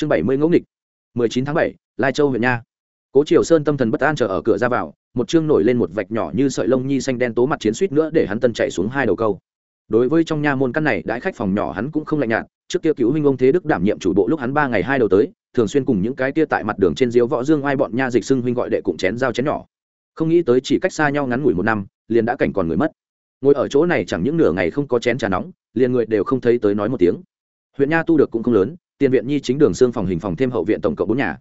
chương bảy mươi ngẫu nghịch. mười chín tháng bảy, lai châu, huyện nha. Cố triều sơn tâm thần bất an chờ ở cửa ra vào, một chương nổi lên một vạch nhỏ như sợi lông nhi xanh đen tố mặt chiến suýt nữa để hắn tân chạy xuống hai đầu câu. Đối với trong nha môn căn này, đãi khách phòng nhỏ hắn cũng không lạnh nhạt, trước kia cứu huynh ông thế đức đảm nhiệm chủ bộ lúc hắn ba ngày hai đầu tới, thường xuyên cùng những cái kia tại mặt đường trên diếu võ dương ai bọn nha dịch xưng huynh gọi đệ cụm chén dao chén nhỏ. Không nghĩ tới chỉ cách xa nhau ngắn ngủi một năm, liền đã cảnh còn người mất. Ngồi ở chỗ này chẳng những nửa ngày không có chén trà nóng, liền người đều không thấy tới nói một tiếng. Huyện nha tu được cũng không lớn tiền viện nhi chính đường xương phòng hình phòng thêm hậu viện tổng cộng bốn nhà.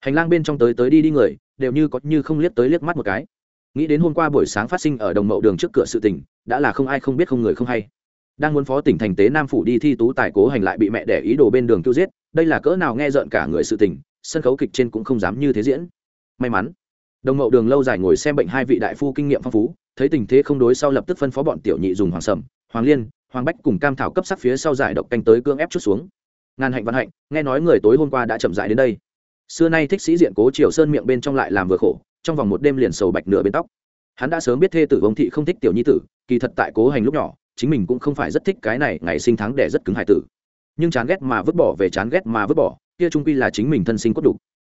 Hành lang bên trong tới tới đi đi người, đều như có như không liếc tới liếc mắt một cái. Nghĩ đến hôm qua buổi sáng phát sinh ở đồng mậu đường trước cửa sự tỉnh đã là không ai không biết không người không hay. Đang muốn phó tỉnh thành tế nam phủ đi thi tú tài cố hành lại bị mẹ đẻ ý đồ bên đường tiêu giết, đây là cỡ nào nghe rợn cả người sự tình, sân khấu kịch trên cũng không dám như thế diễn. May mắn, đồng mậu đường lâu dài ngồi xem bệnh hai vị đại phu kinh nghiệm phong phú, thấy tình thế không đối sau lập tức phân phó bọn tiểu nhị dùng hoàng sầm, hoàng liên, hoàng bách cùng cam thảo cấp sắc phía sau giải độc canh tới cương ép chút xuống ngàn hạnh văn hạnh, nghe nói người tối hôm qua đã chậm dại đến đây. Xưa nay thích sĩ diện cố triều sơn miệng bên trong lại làm vừa khổ, trong vòng một đêm liền sầu bạch nửa bên tóc. Hắn đã sớm biết thê tử vông thị không thích tiểu nhi tử, kỳ thật tại cố hành lúc nhỏ, chính mình cũng không phải rất thích cái này, ngày sinh tháng đẻ rất cứng hải tử. Nhưng chán ghét mà vứt bỏ về chán ghét mà vứt bỏ, kia trung quy là chính mình thân sinh cốt đủ.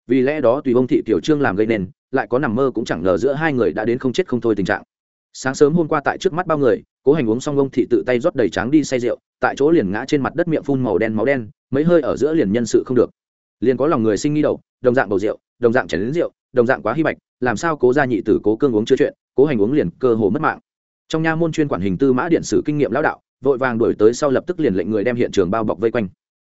Vì lẽ đó tùy vông thị tiểu trương làm gây nên, lại có nằm mơ cũng chẳng ngờ giữa hai người đã đến không chết không thôi tình trạng sáng sớm hôm qua tại trước mắt bao người, cố hành uống xong ông thị tự tay rót đầy tráng đi say rượu, tại chỗ liền ngã trên mặt đất miệng phun màu đen máu đen, mấy hơi ở giữa liền nhân sự không được. Liền có lòng người sinh nghi đầu, đồng dạng bầu rượu, đồng dạng chảy đến rượu, đồng dạng quá hy bạch, làm sao cố gia nhị tử cố cương uống chưa chuyện, cố hành uống liền cơ hồ mất mạng. Trong nha môn chuyên quản hình tư mã điện sử kinh nghiệm lão đạo, vội vàng đuổi tới sau lập tức liền lệnh người đem hiện trường bao bọc vây quanh.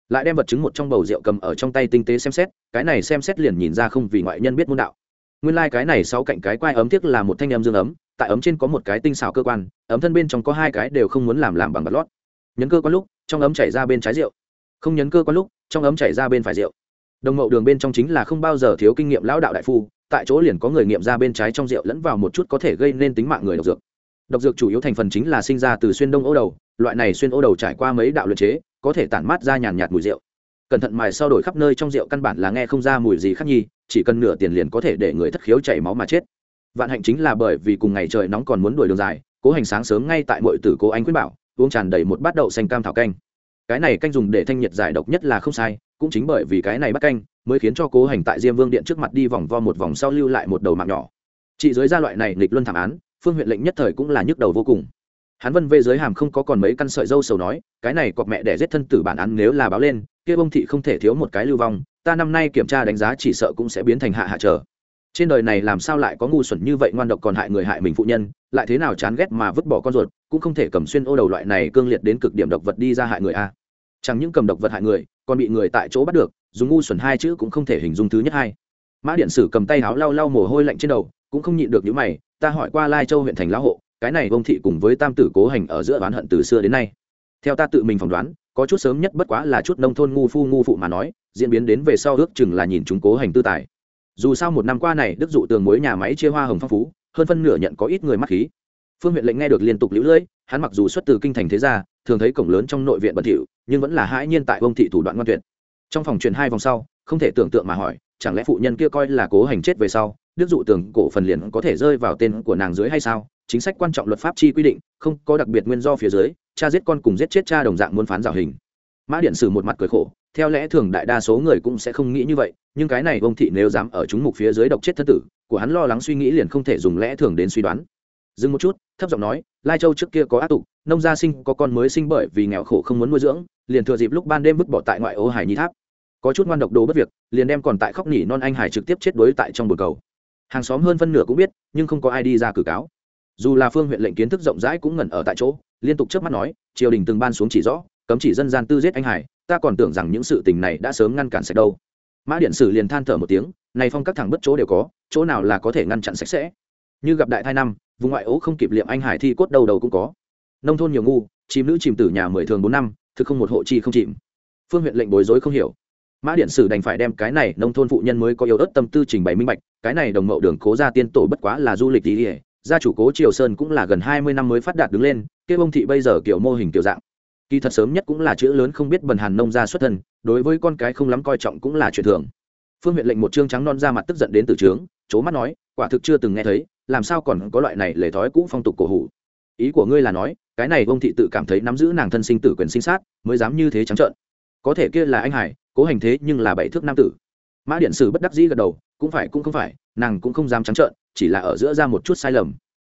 Lại đem vật chứng một trong bầu rượu cầm ở trong tay tinh tế xem xét, cái này xem xét liền nhìn ra không vì ngoại nhân biết môn đạo. Nguyên lai cái này sau cạnh cái quai ấm tiếc là một thanh âm dương ấm tại ấm trên có một cái tinh xảo cơ quan, ấm thân bên trong có hai cái đều không muốn làm làm bằng bật lót. Nhấn cơ quan lúc, trong ấm chảy ra bên trái rượu. Không nhấn cơ quan lúc, trong ấm chảy ra bên phải rượu. Đồng mậu đường bên trong chính là không bao giờ thiếu kinh nghiệm lão đạo đại phu, tại chỗ liền có người nghiệm ra bên trái trong rượu lẫn vào một chút có thể gây nên tính mạng người độc dược. Độc dược chủ yếu thành phần chính là sinh ra từ xuyên đông ô đầu, loại này xuyên ô đầu trải qua mấy đạo luyện chế, có thể tản mát ra nhàn nhạt mùi rượu. Cẩn thận mài sau đổi khắp nơi trong rượu căn bản là nghe không ra mùi gì khác nhi, chỉ cần nửa tiền liền có thể để người thất khiếu chảy máu mà chết vạn hạnh chính là bởi vì cùng ngày trời nóng còn muốn đuổi đường dài, cố hành sáng sớm ngay tại mọi tử cố anh quyết bảo, uống tràn đầy một bát đậu xanh cam thảo canh. Cái này canh dùng để thanh nhiệt giải độc nhất là không sai, cũng chính bởi vì cái này bắt canh mới khiến cho cố hành tại diêm vương điện trước mặt đi vòng vo một vòng sau lưu lại một đầu mạng nhỏ. Chị dưới gia loại này nghịch luân thảm án, phương huyện lệnh nhất thời cũng là nhức đầu vô cùng. Hắn vân vê giới hàm không có còn mấy căn sợi dâu sầu nói, cái này cọp mẹ để giết thân tử bản án nếu là báo lên, kia bông thị không thể thiếu một cái lưu vong, ta năm nay kiểm tra đánh giá chỉ sợ cũng sẽ biến thành hạ hạ trở trên đời này làm sao lại có ngu xuẩn như vậy ngoan độc còn hại người hại mình phụ nhân, lại thế nào chán ghét mà vứt bỏ con ruột, cũng không thể cầm xuyên ô đầu loại này cương liệt đến cực điểm độc vật đi ra hại người a. Chẳng những cầm độc vật hại người, còn bị người tại chỗ bắt được, dùng ngu xuẩn hai chữ cũng không thể hình dung thứ nhất hai. Mã điện sử cầm tay áo lau lau mồ hôi lạnh trên đầu, cũng không nhịn được những mày, ta hỏi qua lai châu huyện thành lão hộ, cái này vông thị cùng với tam tử cố hành ở giữa oán hận từ xưa đến nay. Theo ta tự mình phỏng đoán, có chút sớm nhất bất quá là chút nông thôn ngu phu ngu phụ mà nói, diễn biến đến về sau ước chừng là nhìn chúng cố hành tư tài dù sao một năm qua này đức dụ tường mối nhà máy chia hoa hồng phong phú, hơn phân nửa nhận có ít người mắc khí. Phương huyện lệnh nghe được liên tục lũ lưỡi hắn mặc dù xuất từ kinh thành thế gia, thường thấy cổng lớn trong nội viện bẩn thỉu, nhưng vẫn là hãi nhiên tại ông thị thủ đoạn ngoan tuyệt. Trong phòng truyền hai vòng sau, không thể tưởng tượng mà hỏi, chẳng lẽ phụ nhân kia coi là cố hành chết về sau, đức dụ tường cổ phần liền có thể rơi vào tên của nàng dưới hay sao? Chính sách quan trọng luật pháp chi quy định, không có đặc biệt nguyên do phía dưới, cha giết con cùng giết chết cha đồng dạng muốn phán giảo hình. Mã điện sử một mặt cười khổ theo lẽ thường đại đa số người cũng sẽ không nghĩ như vậy, nhưng cái này ông thị nếu dám ở chúng mục phía dưới độc chết thân tử, của hắn lo lắng suy nghĩ liền không thể dùng lẽ thường đến suy đoán. Dừng một chút, thấp giọng nói, lai châu trước kia có ác tục, nông gia sinh có con mới sinh bởi vì nghèo khổ không muốn nuôi dưỡng, liền thừa dịp lúc ban đêm vứt bỏ tại ngoại ô hải nhi tháp. Có chút ngoan độc đồ bất việc, liền đem còn tại khóc nỉ non anh hải trực tiếp chết đuối tại trong bờ cầu. Hàng xóm hơn phân nửa cũng biết, nhưng không có ai đi ra cử cáo. Dù là phương huyện lệnh kiến thức rộng rãi cũng ngẩn ở tại chỗ, liên tục trước mắt nói, triều đình từng ban xuống chỉ rõ cấm chỉ dân gian tư giết anh hải, ta còn tưởng rằng những sự tình này đã sớm ngăn cản sạch đâu. Mã điện sử liền than thở một tiếng, này phong các thằng bất chỗ đều có, chỗ nào là có thể ngăn chặn sạch sẽ? Như gặp đại thai năm, vùng ngoại ố không kịp liệm anh hải thi cốt đầu đầu cũng có. Nông thôn nhiều ngu, chìm nữ chìm tử nhà mười thường bốn năm, thực không một hộ chi không chìm. Phương huyện lệnh bối rối không hiểu. Mã điện sử đành phải đem cái này nông thôn phụ nhân mới có yếu ớt tâm tư trình bày minh bạch, cái này đồng mậu đường cố gia tiên tổ bất quá là du lịch ý ỉa gia chủ cố triều sơn cũng là gần hai mươi năm mới phát đạt đứng lên, kia bông thị bây giờ kiểu mô hình kiểu dạng kỳ thật sớm nhất cũng là chữ lớn không biết bần hàn nông gia xuất thân, đối với con cái không lắm coi trọng cũng là chuyện thường. Phương huyện lệnh một chương trắng non ra mặt tức giận đến từ trướng chố mắt nói, quả thực chưa từng nghe thấy, làm sao còn có loại này lề thói cũ phong tục cổ hủ. Ý của ngươi là nói, cái này bông thị tự cảm thấy nắm giữ nàng thân sinh tử quyền sinh sát, mới dám như thế trắng trợn. Có thể kia là anh hải cố hành thế nhưng là bảy thước nam tử. Mã điện sử bất đắc dĩ gật đầu, cũng phải cũng không phải, nàng cũng không dám trắng trợn, chỉ là ở giữa ra một chút sai lầm.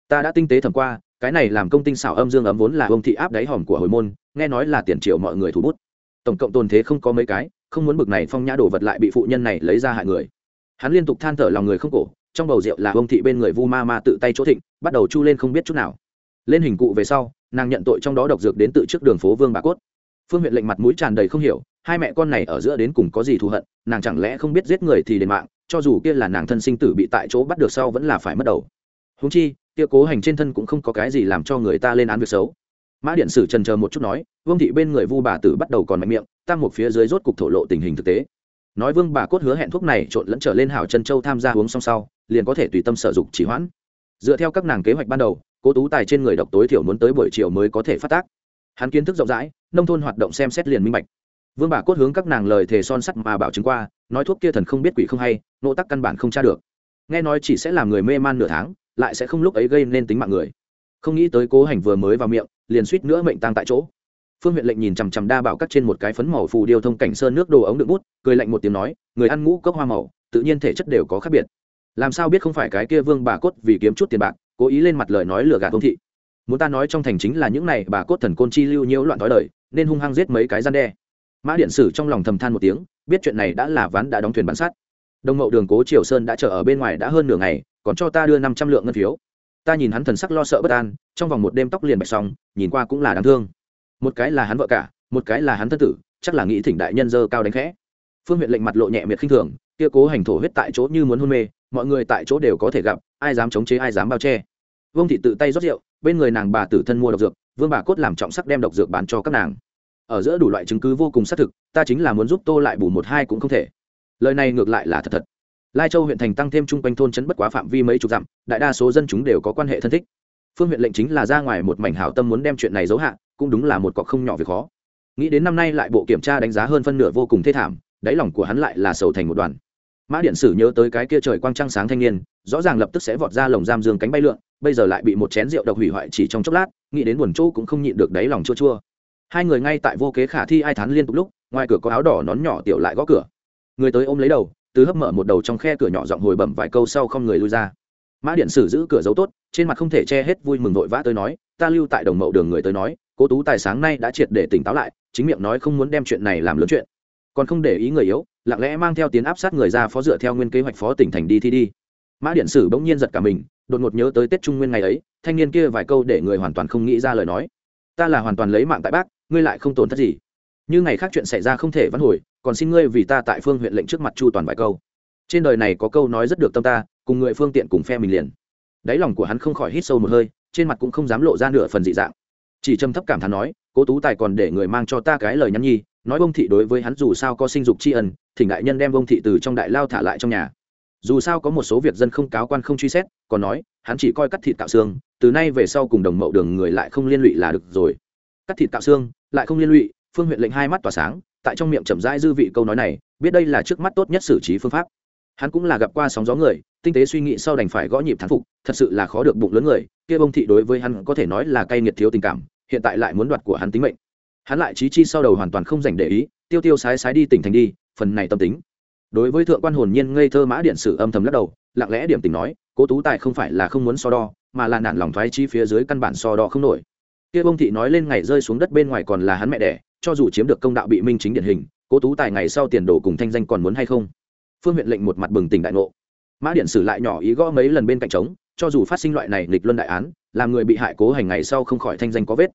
Ta đã tinh tế thẩm qua, cái này làm công tinh xảo âm dương ấm vốn là ông thị áp đáy hòm của hồi môn nghe nói là tiền triệu mọi người thủ bút. Tổng cộng tồn thế không có mấy cái, không muốn bực này phong nhã đồ vật lại bị phụ nhân này lấy ra hại người. Hắn liên tục than thở lòng người không cổ, trong bầu rượu là ông thị bên người vu ma ma tự tay chỗ thịnh, bắt đầu chu lên không biết chút nào. Lên hình cụ về sau, nàng nhận tội trong đó độc dược đến tự trước đường phố vương bà cốt. Phương huyện lệnh mặt mũi tràn đầy không hiểu, hai mẹ con này ở giữa đến cùng có gì thù hận, nàng chẳng lẽ không biết giết người thì đền mạng, cho dù kia là nàng thân sinh tử bị tại chỗ bắt được sau vẫn là phải mất đầu. Húng chi, kia cố hành trên thân cũng không có cái gì làm cho người ta lên án việc xấu mã điện sử trần chờ một chút nói, vương thị bên người vu bà tử bắt đầu còn mạnh miệng tăng một phía dưới rốt cục thổ lộ tình hình thực tế. Nói vương bà cốt hứa hẹn thuốc này trộn lẫn trở lên hảo chân châu tham gia uống xong sau, liền có thể tùy tâm sở dục chỉ hoãn. Dựa theo các nàng kế hoạch ban đầu, cố tú tài trên người độc tối thiểu muốn tới buổi chiều mới có thể phát tác. Hắn kiến thức rộng rãi, nông thôn hoạt động xem xét liền minh bạch. Vương bà cốt hướng các nàng lời thề son sắt mà bảo chứng qua, nói thuốc kia thần không biết quỷ không hay, nộ tắc căn bản không tra được. Nghe nói chỉ sẽ làm người mê man nửa tháng, lại sẽ không lúc ấy gây nên tính mạng người. Không nghĩ tới cố hành vừa mới vào miệng liền suýt nữa mệnh tang tại chỗ. Phương huyện lệnh nhìn chằm chằm đa bảo cắt trên một cái phấn màu phù điêu thông cảnh sơn nước đồ ống đựng bút, cười lạnh một tiếng nói, người ăn ngũ cốc hoa màu, tự nhiên thể chất đều có khác biệt. Làm sao biết không phải cái kia vương bà cốt vì kiếm chút tiền bạc, cố ý lên mặt lời nói lừa gạt công thị? Muốn ta nói trong thành chính là những này bà cốt thần côn chi lưu nhiễu loạn thói đời, nên hung hăng giết mấy cái gian đe. Mã điện sử trong lòng thầm than một tiếng, biết chuyện này đã là ván đã đóng thuyền bắn sát. Đồng mậu đường cố triều sơn đã chờ ở bên ngoài đã hơn nửa ngày, còn cho ta đưa năm trăm lượng ngân phiếu ta nhìn hắn thần sắc lo sợ bất an, trong vòng một đêm tóc liền bạch xong, nhìn qua cũng là đáng thương. Một cái là hắn vợ cả, một cái là hắn thân tử, chắc là nghĩ thỉnh đại nhân dơ cao đánh khẽ. Phương huyện lệnh mặt lộ nhẹ miệt khinh thường, kia cố hành thổ huyết tại chỗ như muốn hôn mê, mọi người tại chỗ đều có thể gặp, ai dám chống chế, ai dám bao che. Vương thị tự tay rót rượu, bên người nàng bà tử thân mua độc dược, vương bà cốt làm trọng sắc đem độc dược bán cho các nàng. Ở giữa đủ loại chứng cứ vô cùng xác thực, ta chính là muốn giúp tô lại bù một hai cũng không thể. Lời này ngược lại là thật thật lai châu huyện thành tăng thêm chung quanh thôn trấn bất quá phạm vi mấy chục dặm, đại đa số dân chúng đều có quan hệ thân thích. Phương huyện lệnh chính là ra ngoài một mảnh hảo tâm muốn đem chuyện này giấu hạ, cũng đúng là một cọc không nhỏ việc khó. Nghĩ đến năm nay lại bộ kiểm tra đánh giá hơn phân nửa vô cùng thê thảm, đáy lòng của hắn lại là sầu thành một đoàn. Mã điện sử nhớ tới cái kia trời quang trăng sáng thanh niên, rõ ràng lập tức sẽ vọt ra lồng giam dương cánh bay lượn, bây giờ lại bị một chén rượu độc hủy hoại chỉ trong chốc lát, nghĩ đến buồn chỗ cũng không nhịn được đáy lòng chua chua. Hai người ngay tại vô kế khả thi ai thán liên tục lúc, ngoài cửa có áo đỏ nón nhỏ tiểu lại gõ cửa. Người tới ôm lấy đầu từ hấp mở một đầu trong khe cửa nhỏ giọng hồi bẩm vài câu sau không người lui ra. Mã điện sử giữ cửa giấu tốt, trên mặt không thể che hết vui mừng vội vã tới nói, ta lưu tại đồng mậu đường người tới nói, cố tú tài sáng nay đã triệt để tỉnh táo lại, chính miệng nói không muốn đem chuyện này làm lớn chuyện. Còn không để ý người yếu, lặng lẽ mang theo tiến áp sát người ra phó dựa theo nguyên kế hoạch phó tỉnh thành đi thi đi. Mã điện sử bỗng nhiên giật cả mình, đột ngột nhớ tới tết trung nguyên ngày ấy, thanh niên kia vài câu để người hoàn toàn không nghĩ ra lời nói. Ta là hoàn toàn lấy mạng tại bác, ngươi lại không tổn thất gì. Như ngày khác chuyện xảy ra không thể vãn hồi còn xin ngươi vì ta tại phương huyện lệnh trước mặt chu toàn vài câu. Trên đời này có câu nói rất được tâm ta, cùng người phương tiện cùng phe mình liền. Đáy lòng của hắn không khỏi hít sâu một hơi, trên mặt cũng không dám lộ ra nửa phần dị dạng. Chỉ trầm thấp cảm thán nói, cố tú tài còn để người mang cho ta cái lời nhắn nhi, nói bông thị đối với hắn dù sao có sinh dục tri ân, thỉnh đại nhân đem bông thị từ trong đại lao thả lại trong nhà. Dù sao có một số việc dân không cáo quan không truy xét, còn nói, hắn chỉ coi cắt thịt tạo xương, từ nay về sau cùng đồng mậu đường người lại không liên lụy là được rồi. Cắt thịt tạo xương, lại không liên lụy, phương huyện lệnh hai mắt tỏa sáng tại trong miệng chậm rãi dư vị câu nói này, biết đây là trước mắt tốt nhất xử trí phương pháp. Hắn cũng là gặp qua sóng gió người, tinh tế suy nghĩ sau đành phải gõ nhịp thắng phục, thật sự là khó được bụng lớn người, kia bông thị đối với hắn có thể nói là cay nghiệt thiếu tình cảm, hiện tại lại muốn đoạt của hắn tính mệnh. Hắn lại trí chi sau đầu hoàn toàn không dành để ý, tiêu tiêu sái sái đi tỉnh thành đi, phần này tâm tính. Đối với thượng quan hồn nhiên ngây thơ mã điện sử âm thầm lắc đầu, lặng lẽ điểm tình nói, cố tú tài không phải là không muốn so đo, mà là nản lòng thoái chi phía dưới căn bản so đo không nổi. Kia bông thị nói lên ngày rơi xuống đất bên ngoài còn là hắn mẹ đẻ cho dù chiếm được công đạo bị minh chính điển hình, cố tú tài ngày sau tiền đồ cùng thanh danh còn muốn hay không? Phương huyện lệnh một mặt bừng tỉnh đại ngộ. Mã điện sử lại nhỏ ý gõ mấy lần bên cạnh trống, cho dù phát sinh loại này nghịch luân đại án, làm người bị hại cố hành ngày sau không khỏi thanh danh có vết.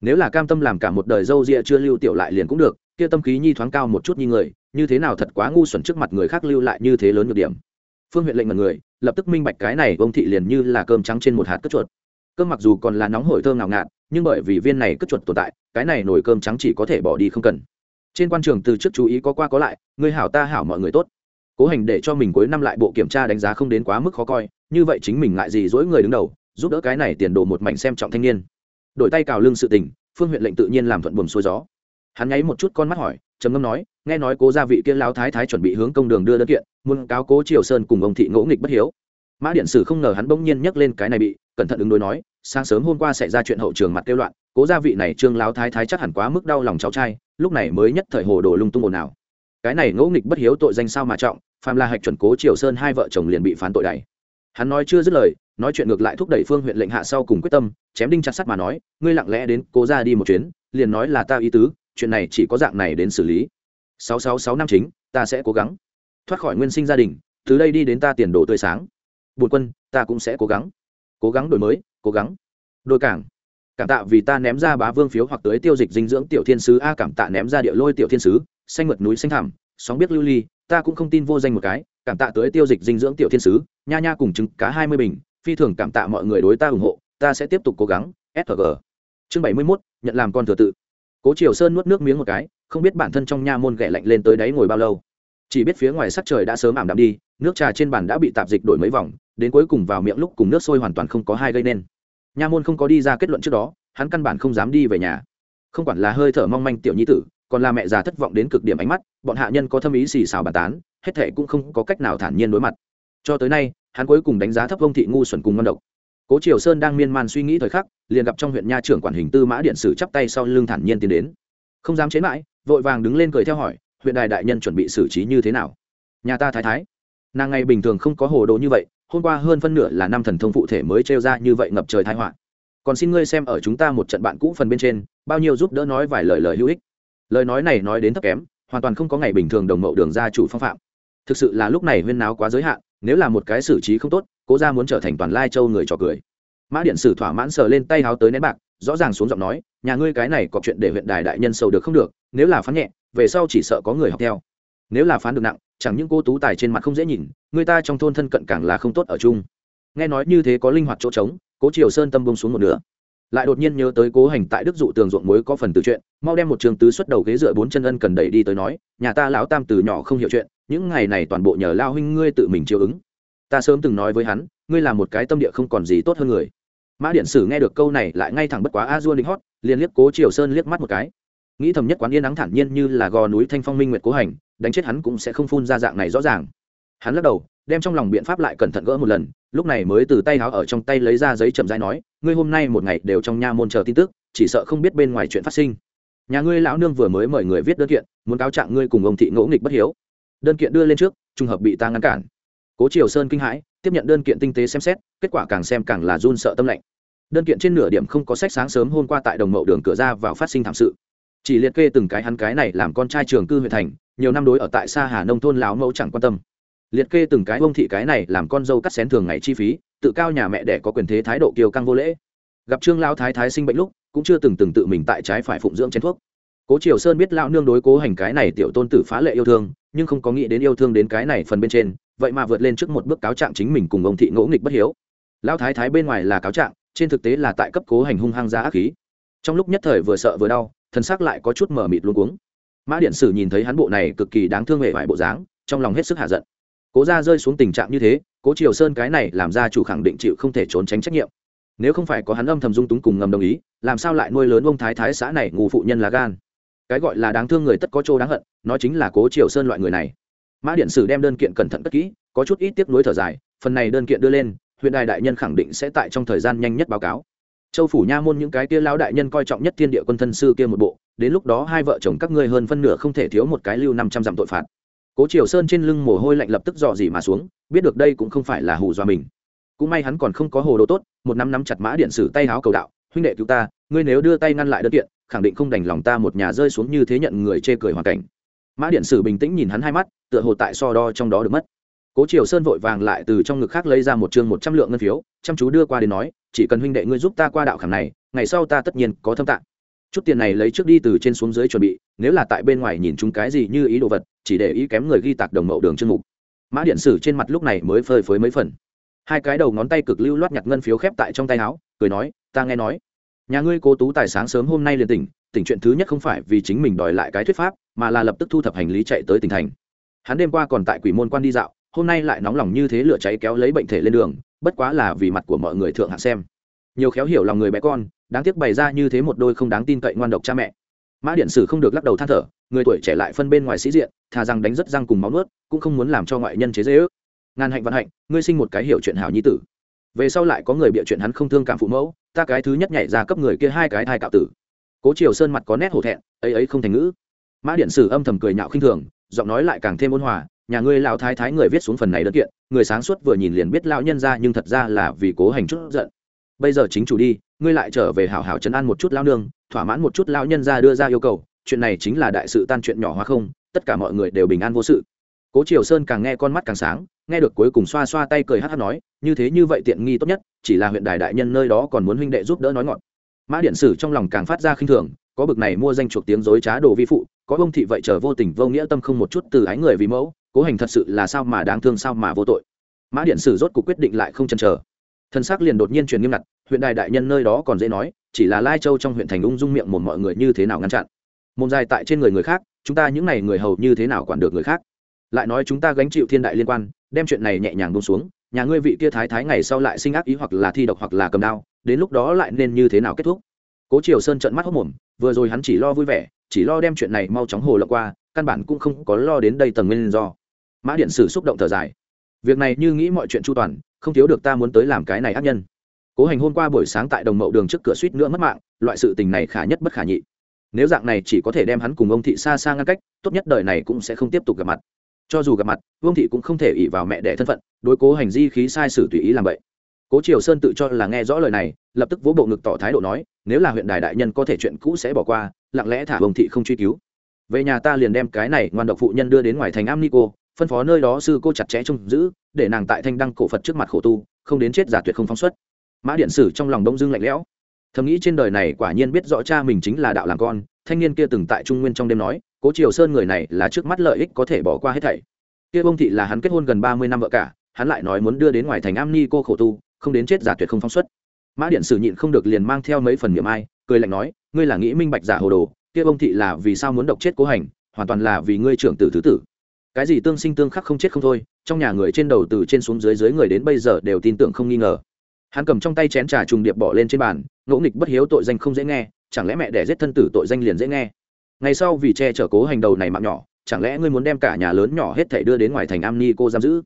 Nếu là cam tâm làm cả một đời dâu ria chưa lưu tiểu lại liền cũng được, kia tâm khí nhi thoáng cao một chút như người, như thế nào thật quá ngu xuẩn trước mặt người khác lưu lại như thế lớn nhược điểm. Phương huyện lệnh mật người, lập tức minh bạch cái này ông thị liền như là cơm trắng trên một hạt cất chuột. Cơm mặc dù còn là nóng hổi thơm ngào ngạt nhưng bởi vì viên này cất chuột tồn tại, cái này nồi cơm trắng chỉ có thể bỏ đi không cần. Trên quan trường từ trước chú ý có qua có lại, người hảo ta hảo mọi người tốt. Cố hành để cho mình cuối năm lại bộ kiểm tra đánh giá không đến quá mức khó coi, như vậy chính mình ngại gì dỗi người đứng đầu, giúp đỡ cái này tiền đồ một mảnh xem trọng thanh niên. Đổi tay cào lưng sự tình, phương huyện lệnh tự nhiên làm thuận buồm xuôi gió. Hắn nháy một chút con mắt hỏi, trầm ngâm nói, nghe nói cố gia vị kia lao thái thái chuẩn bị hướng công đường đưa đơn kiện, muốn cáo cố triều sơn cùng ông thị ngỗ nghịch bất hiếu. Mã điện sử không ngờ hắn bỗng nhiên nhắc lên cái này bị cẩn thận ứng đối nói, sáng sớm hôm qua xảy ra chuyện hậu trường mặt kêu loạn, cố gia vị này trương láo thái thái chắc hẳn quá mức đau lòng cháu trai, lúc này mới nhất thời hồ đồ lung tung ồn ào. Cái này ngỗ nghịch bất hiếu tội danh sao mà trọng, phàm la hạch chuẩn cố triều sơn hai vợ chồng liền bị phán tội đày hắn nói chưa dứt lời, nói chuyện ngược lại thúc đẩy phương huyện lệnh hạ sau cùng quyết tâm, chém đinh chặt sắt mà nói, ngươi lặng lẽ đến cố ra đi một chuyến, liền nói là ta ý tứ, chuyện này chỉ có dạng này đến xử lý. Sáu sáu sáu năm chính, ta sẽ cố gắng. Thoát khỏi nguyên sinh gia đình, từ đây đi đến ta tiền đồ tươi sáng. Bùn quân, ta cũng sẽ cố gắng cố gắng đổi mới, cố gắng đôi cảng. Cảm tạ vì ta ném ra bá vương phiếu hoặc tới tiêu dịch dinh dưỡng tiểu thiên sứ. A, cảm tạ ném ra địa lôi tiểu thiên sứ, xanh mượt núi xanh thẳm, sóng biết lưu ly, ta cũng không tin vô danh một cái. Cảm tạ tới tiêu dịch dinh dưỡng tiểu thiên sứ, nha nha cùng trứng cá hai mươi bình, phi thường cảm tạ mọi người đối ta ủng hộ, ta sẽ tiếp tục cố gắng. Sg chương bảy mươi mốt, nhận làm con thừa tự. Cố triều sơn nuốt nước miếng một cái, không biết bản thân trong nha môn ghẹ lạnh lên tới đáy ngồi bao lâu. Chỉ biết phía ngoài sắc trời đã sớm ảm đạm đi, nước trà trên bàn đã bị tạp dịch đổi mấy vòng đến cuối cùng vào miệng lúc cùng nước sôi hoàn toàn không có hai gây nên. Nha môn không có đi ra kết luận trước đó, hắn căn bản không dám đi về nhà. Không quản là hơi thở mong manh tiểu nhi tử, còn là mẹ già thất vọng đến cực điểm ánh mắt, bọn hạ nhân có thâm ý xì xào bàn tán, hết thệ cũng không có cách nào thản nhiên đối mặt. Cho tới nay, hắn cuối cùng đánh giá thấp ông thị ngu xuẩn cùng ngon độc. Cố triều sơn đang miên man suy nghĩ thời khắc, liền gặp trong huyện nha trưởng quản hình tư mã điện sử chắp tay sau lưng thản nhiên tiến đến. Không dám chế mãi, vội vàng đứng lên cười theo hỏi, huyện đài đại nhân chuẩn bị xử trí như thế nào? Nhà ta thái thái. Nàng ngày bình thường không có hồ đồ như vậy hôm qua hơn phân nửa là năm thần thông phụ thể mới trêu ra như vậy ngập trời thái họa. Còn xin ngươi xem ở chúng ta một trận bạn cũ phần bên trên, bao nhiêu giúp đỡ nói vài lời lời hữu ích. Lời nói này nói đến thấp kém, hoàn toàn không có ngày bình thường đồng mậu đường gia chủ phong phạm. Thực sự là lúc này huyên náo quá giới hạn, nếu là một cái xử trí không tốt, cố ra muốn trở thành toàn lai châu người trò cười. Mã điện sử thỏa mãn sờ lên tay háo tới nén bạc, rõ ràng xuống giọng nói, nhà ngươi cái này có chuyện để huyện đài đại nhân sầu được không được, nếu là phán nhẹ, về sau chỉ sợ có người học theo nếu là phán được nặng, chẳng những cô tú tài trên mặt không dễ nhìn, người ta trong thôn thân cận càng là không tốt ở chung. Nghe nói như thế có linh hoạt chỗ trống, cố triều sơn tâm bông xuống một nửa. Lại đột nhiên nhớ tới cố hành tại đức dụ tường ruộng muối có phần từ chuyện, mau đem một trường tứ xuất đầu ghế dựa bốn chân ân cần đẩy đi tới nói, nhà ta lão tam từ nhỏ không hiểu chuyện, những ngày này toàn bộ nhờ lao huynh ngươi tự mình chiều ứng. Ta sớm từng nói với hắn, ngươi là một cái tâm địa không còn gì tốt hơn người. Mã điện sử nghe được câu này lại ngay thẳng bất quá a dua linh hót, liền liếc cố triều sơn liếc mắt một cái. Nghĩ thầm nhất quán yên nắng thản nhiên như là gò núi thanh phong minh nguyệt cố hành đánh chết hắn cũng sẽ không phun ra dạng này rõ ràng. Hắn lắc đầu, đem trong lòng biện pháp lại cẩn thận gỡ một lần, lúc này mới từ tay háo ở trong tay lấy ra giấy chậm rãi nói, ngươi hôm nay một ngày đều trong nha môn chờ tin tức, chỉ sợ không biết bên ngoài chuyện phát sinh. Nhà ngươi lão nương vừa mới mời người viết đơn kiện, muốn cáo trạng ngươi cùng ông thị ngỗ nghịch bất hiếu. Đơn kiện đưa lên trước, trùng hợp bị ta ngăn cản. Cố triều sơn kinh hãi, tiếp nhận đơn kiện tinh tế xem xét, kết quả càng xem càng là run sợ tâm lạnh đơn kiện trên nửa điểm không có sách sáng sớm hôm qua tại đồng mậu đường cửa ra vào phát sinh thảm sự. Chỉ liệt kê từng cái hắn cái này làm con trai trường cư huyện thành nhiều năm đối ở tại xa hà nông thôn lão mẫu chẳng quan tâm. Liệt kê từng cái ông thị cái này làm con dâu cắt xén thường ngày chi phí, tự cao nhà mẹ đẻ có quyền thế thái độ kiều căng vô lễ. Gặp trương lao thái thái sinh bệnh lúc, cũng chưa từng từng tự mình tại trái phải phụng dưỡng chén thuốc. Cố triều sơn biết lão nương đối cố hành cái này tiểu tôn tử phá lệ yêu thương, nhưng không có nghĩ đến yêu thương đến cái này phần bên trên, vậy mà vượt lên trước một bước cáo trạng chính mình cùng ông thị ngỗ nghịch bất hiếu. Lão thái thái bên ngoài là cáo trạng, trên thực tế là tại cấp cố hành hung hăng ra ác khí. Trong lúc nhất thời vừa sợ vừa đau thân xác lại có chút mở mịt luôn cuống mã điện sử nhìn thấy hắn bộ này cực kỳ đáng thương hệ vải bộ dáng, trong lòng hết sức hạ giận. Cố ra rơi xuống tình trạng như thế, cố triều sơn cái này làm ra chủ khẳng định chịu không thể trốn tránh trách nhiệm. Nếu không phải có hắn âm thầm dung túng cùng ngầm đồng ý, làm sao lại nuôi lớn ông thái thái xã này ngụ phụ nhân lá gan? Cái gọi là đáng thương người tất có chỗ đáng hận, nó chính là cố triều sơn loại người này. Mã điện sử đem đơn kiện cẩn thận cất kỹ, có chút ít tiếp nối thở dài, phần này đơn kiện đưa lên, huyện đài đại nhân khẳng định sẽ tại trong thời gian nhanh nhất báo cáo. Châu phủ nha môn những cái kia lão đại nhân coi trọng nhất thiên địa quân thân sư kia một bộ đến lúc đó hai vợ chồng các ngươi hơn phân nửa không thể thiếu một cái lưu năm trăm dặm tội phạt. Cố triều sơn trên lưng mồ hôi lạnh lập tức dò dỉ mà xuống, biết được đây cũng không phải là hù dọa mình. Cũng may hắn còn không có hồ đồ tốt, một năm nắm chặt mã điện sử tay háo cầu đạo, huynh đệ cứu ta, ngươi nếu đưa tay ngăn lại đơn kiện, khẳng định không đành lòng ta một nhà rơi xuống như thế nhận người chê cười hoàn cảnh. Mã điện sử bình tĩnh nhìn hắn hai mắt, tựa hồ tại so đo trong đó được mất. Cố triều sơn vội vàng lại từ trong ngực khác lấy ra một chương một trăm lượng ngân phiếu, chăm chú đưa qua đến nói, chỉ cần huynh đệ ngươi giúp ta qua đạo khảm này, ngày sau ta tất nhiên có thâm tạng chút tiền này lấy trước đi từ trên xuống dưới chuẩn bị, nếu là tại bên ngoài nhìn chúng cái gì như ý đồ vật, chỉ để ý kém người ghi tạc đồng mậu đường chân mục. Mã điện sử trên mặt lúc này mới phơi phới mấy phần. Hai cái đầu ngón tay cực lưu loát nhặt ngân phiếu khép tại trong tay áo, cười nói, ta nghe nói, nhà ngươi cố tú tài sáng sớm hôm nay liền tỉnh tỉnh chuyện thứ nhất không phải vì chính mình đòi lại cái thuyết pháp, mà là lập tức thu thập hành lý chạy tới tỉnh thành. Hắn đêm qua còn tại quỷ môn quan đi dạo, hôm nay lại nóng lòng như thế lửa cháy kéo lấy bệnh thể lên đường, bất quá là vì mặt của mọi người thượng hạng xem. Nhiều khéo hiểu lòng người bé con đáng tiếc bày ra như thế một đôi không đáng tin cậy ngoan độc cha mẹ. Mã điện sử không được lắc đầu than thở, người tuổi trẻ lại phân bên ngoài sĩ diện, thà rằng đánh rất răng cùng máu nuốt, cũng không muốn làm cho ngoại nhân chế dễ ước ngàn hạnh vạn hạnh, ngươi sinh một cái hiểu chuyện hảo nhi tử. Về sau lại có người bịa chuyện hắn không thương cảm phụ mẫu, ta cái thứ nhất nhảy ra cấp người kia hai cái thai cạo tử. Cố triều sơn mặt có nét hổ thẹn, ấy ấy không thành ngữ. Mã điện sử âm thầm cười nhạo khinh thường, giọng nói lại càng thêm ôn hòa, nhà ngươi lão thái thái người viết xuống phần này đơn kiện, người sáng suốt vừa nhìn liền biết lão nhân ra nhưng thật ra là vì cố hành chút giận. Bây giờ chính chủ đi ngươi lại trở về hảo hảo chấn an một chút lao nương, thỏa mãn một chút lao nhân ra đưa ra yêu cầu, chuyện này chính là đại sự tan chuyện nhỏ hóa không, tất cả mọi người đều bình an vô sự. Cố triều sơn càng nghe con mắt càng sáng, nghe được cuối cùng xoa xoa tay cười hát hát nói, như thế như vậy tiện nghi tốt nhất, chỉ là huyện đài đại nhân nơi đó còn muốn huynh đệ giúp đỡ nói ngọn. Mã điện sử trong lòng càng phát ra khinh thường, có bực này mua danh chuộc tiếng dối trá đồ vi phụ, có ông thị vậy chờ vô tình vô nghĩa tâm không một chút từ ái người vì mẫu, cố hành thật sự là sao mà đáng thương sao mà vô tội. Mã điện sử rốt cuộc quyết định lại không chần chờ thân xác liền đột nhiên truyền nghiêm ngặt, huyện đài đại nhân nơi đó còn dễ nói, chỉ là lai châu trong huyện thành ung dung miệng một mọi người như thế nào ngăn chặn. Mồm dài tại trên người người khác, chúng ta những n à y người hầu như thế nào quản được người khác? Lại nói chúng ta gánh chịu thiên đại liên quan, đem chuyện này nhẹ nhàng bông xuống, nhà ngươi vị kia thái thái ngày sau lại sinh ác ý hoặc là thi độc hoặc là cầm đao, đến lúc đó lại nên như thế nào kết thúc? Cố triều sơn trận mắt hốc mồm, vừa rồi hắn chỉ lo vui vẻ, chỉ lo đem chuyện này mau chóng hồ lộng qua, căn bản cũng không có lo đến đây tầng nguyên do. Mã điện sử xúc động thở dài. Việc này như nghĩ mọi chuyện chu toàn không thiếu được ta muốn tới làm cái này ác nhân. Cố hành hôm qua buổi sáng tại đồng mậu đường trước cửa suýt nữa mất mạng, loại sự tình này khả nhất bất khả nhị. Nếu dạng này chỉ có thể đem hắn cùng ông thị xa xa ngăn cách, tốt nhất đời này cũng sẽ không tiếp tục gặp mặt. Cho dù gặp mặt vương thị cũng không thể ỉ vào mẹ đẻ thân phận, đối cố hành di khí sai sử tùy ý làm vậy. Cố triều sơn tự cho là nghe rõ lời này, lập tức vỗ bộ ngực tỏ thái độ nói, nếu là huyện đài đại nhân có thể chuyện cũ sẽ bỏ qua, lặng lẽ thả vương thị không truy cứu. Về nhà ta liền đem cái này ngoan độc phụ nhân đưa đến ngoài thành am ni cô, phân phó nơi đó sư cô chặt chẽ trông giữ để nàng tại thanh đăng cổ phật trước mặt khổ tu, không đến chết giả tuyệt không phóng xuất. Mã điện sử trong lòng đông dưng lạnh lẽo. Thầm nghĩ trên đời này quả nhiên biết rõ cha mình chính là đạo làm con, thanh niên kia từng tại trung nguyên trong đêm nói, cố triều sơn người này là trước mắt lợi ích có thể bỏ qua hết thảy. Kia bông thị là hắn kết hôn gần ba mươi năm vợ cả, hắn lại nói muốn đưa đến ngoài thành am ni cô khổ tu, không đến chết giả tuyệt không phóng xuất. Mã điện sử nhịn không được liền mang theo mấy phần niệm ai, cười lạnh nói, ngươi là nghĩ minh bạch giả hồ đồ, kia bông thị là vì sao muốn độc chết cố hành, hoàn toàn là vì ngươi trưởng tử thứ tử cái gì tương sinh tương khắc không chết không thôi, trong nhà người trên đầu từ trên xuống dưới dưới người đến bây giờ đều tin tưởng không nghi ngờ. Hắn cầm trong tay chén trà trùng điệp bỏ lên trên bàn, ngỗ nghịch bất hiếu tội danh không dễ nghe, chẳng lẽ mẹ đẻ giết thân tử tội danh liền dễ nghe? Ngày sau vì che chở cố hành đầu này mạng nhỏ, chẳng lẽ ngươi muốn đem cả nhà lớn nhỏ hết thể đưa đến ngoài thành am ni cô giam giữ?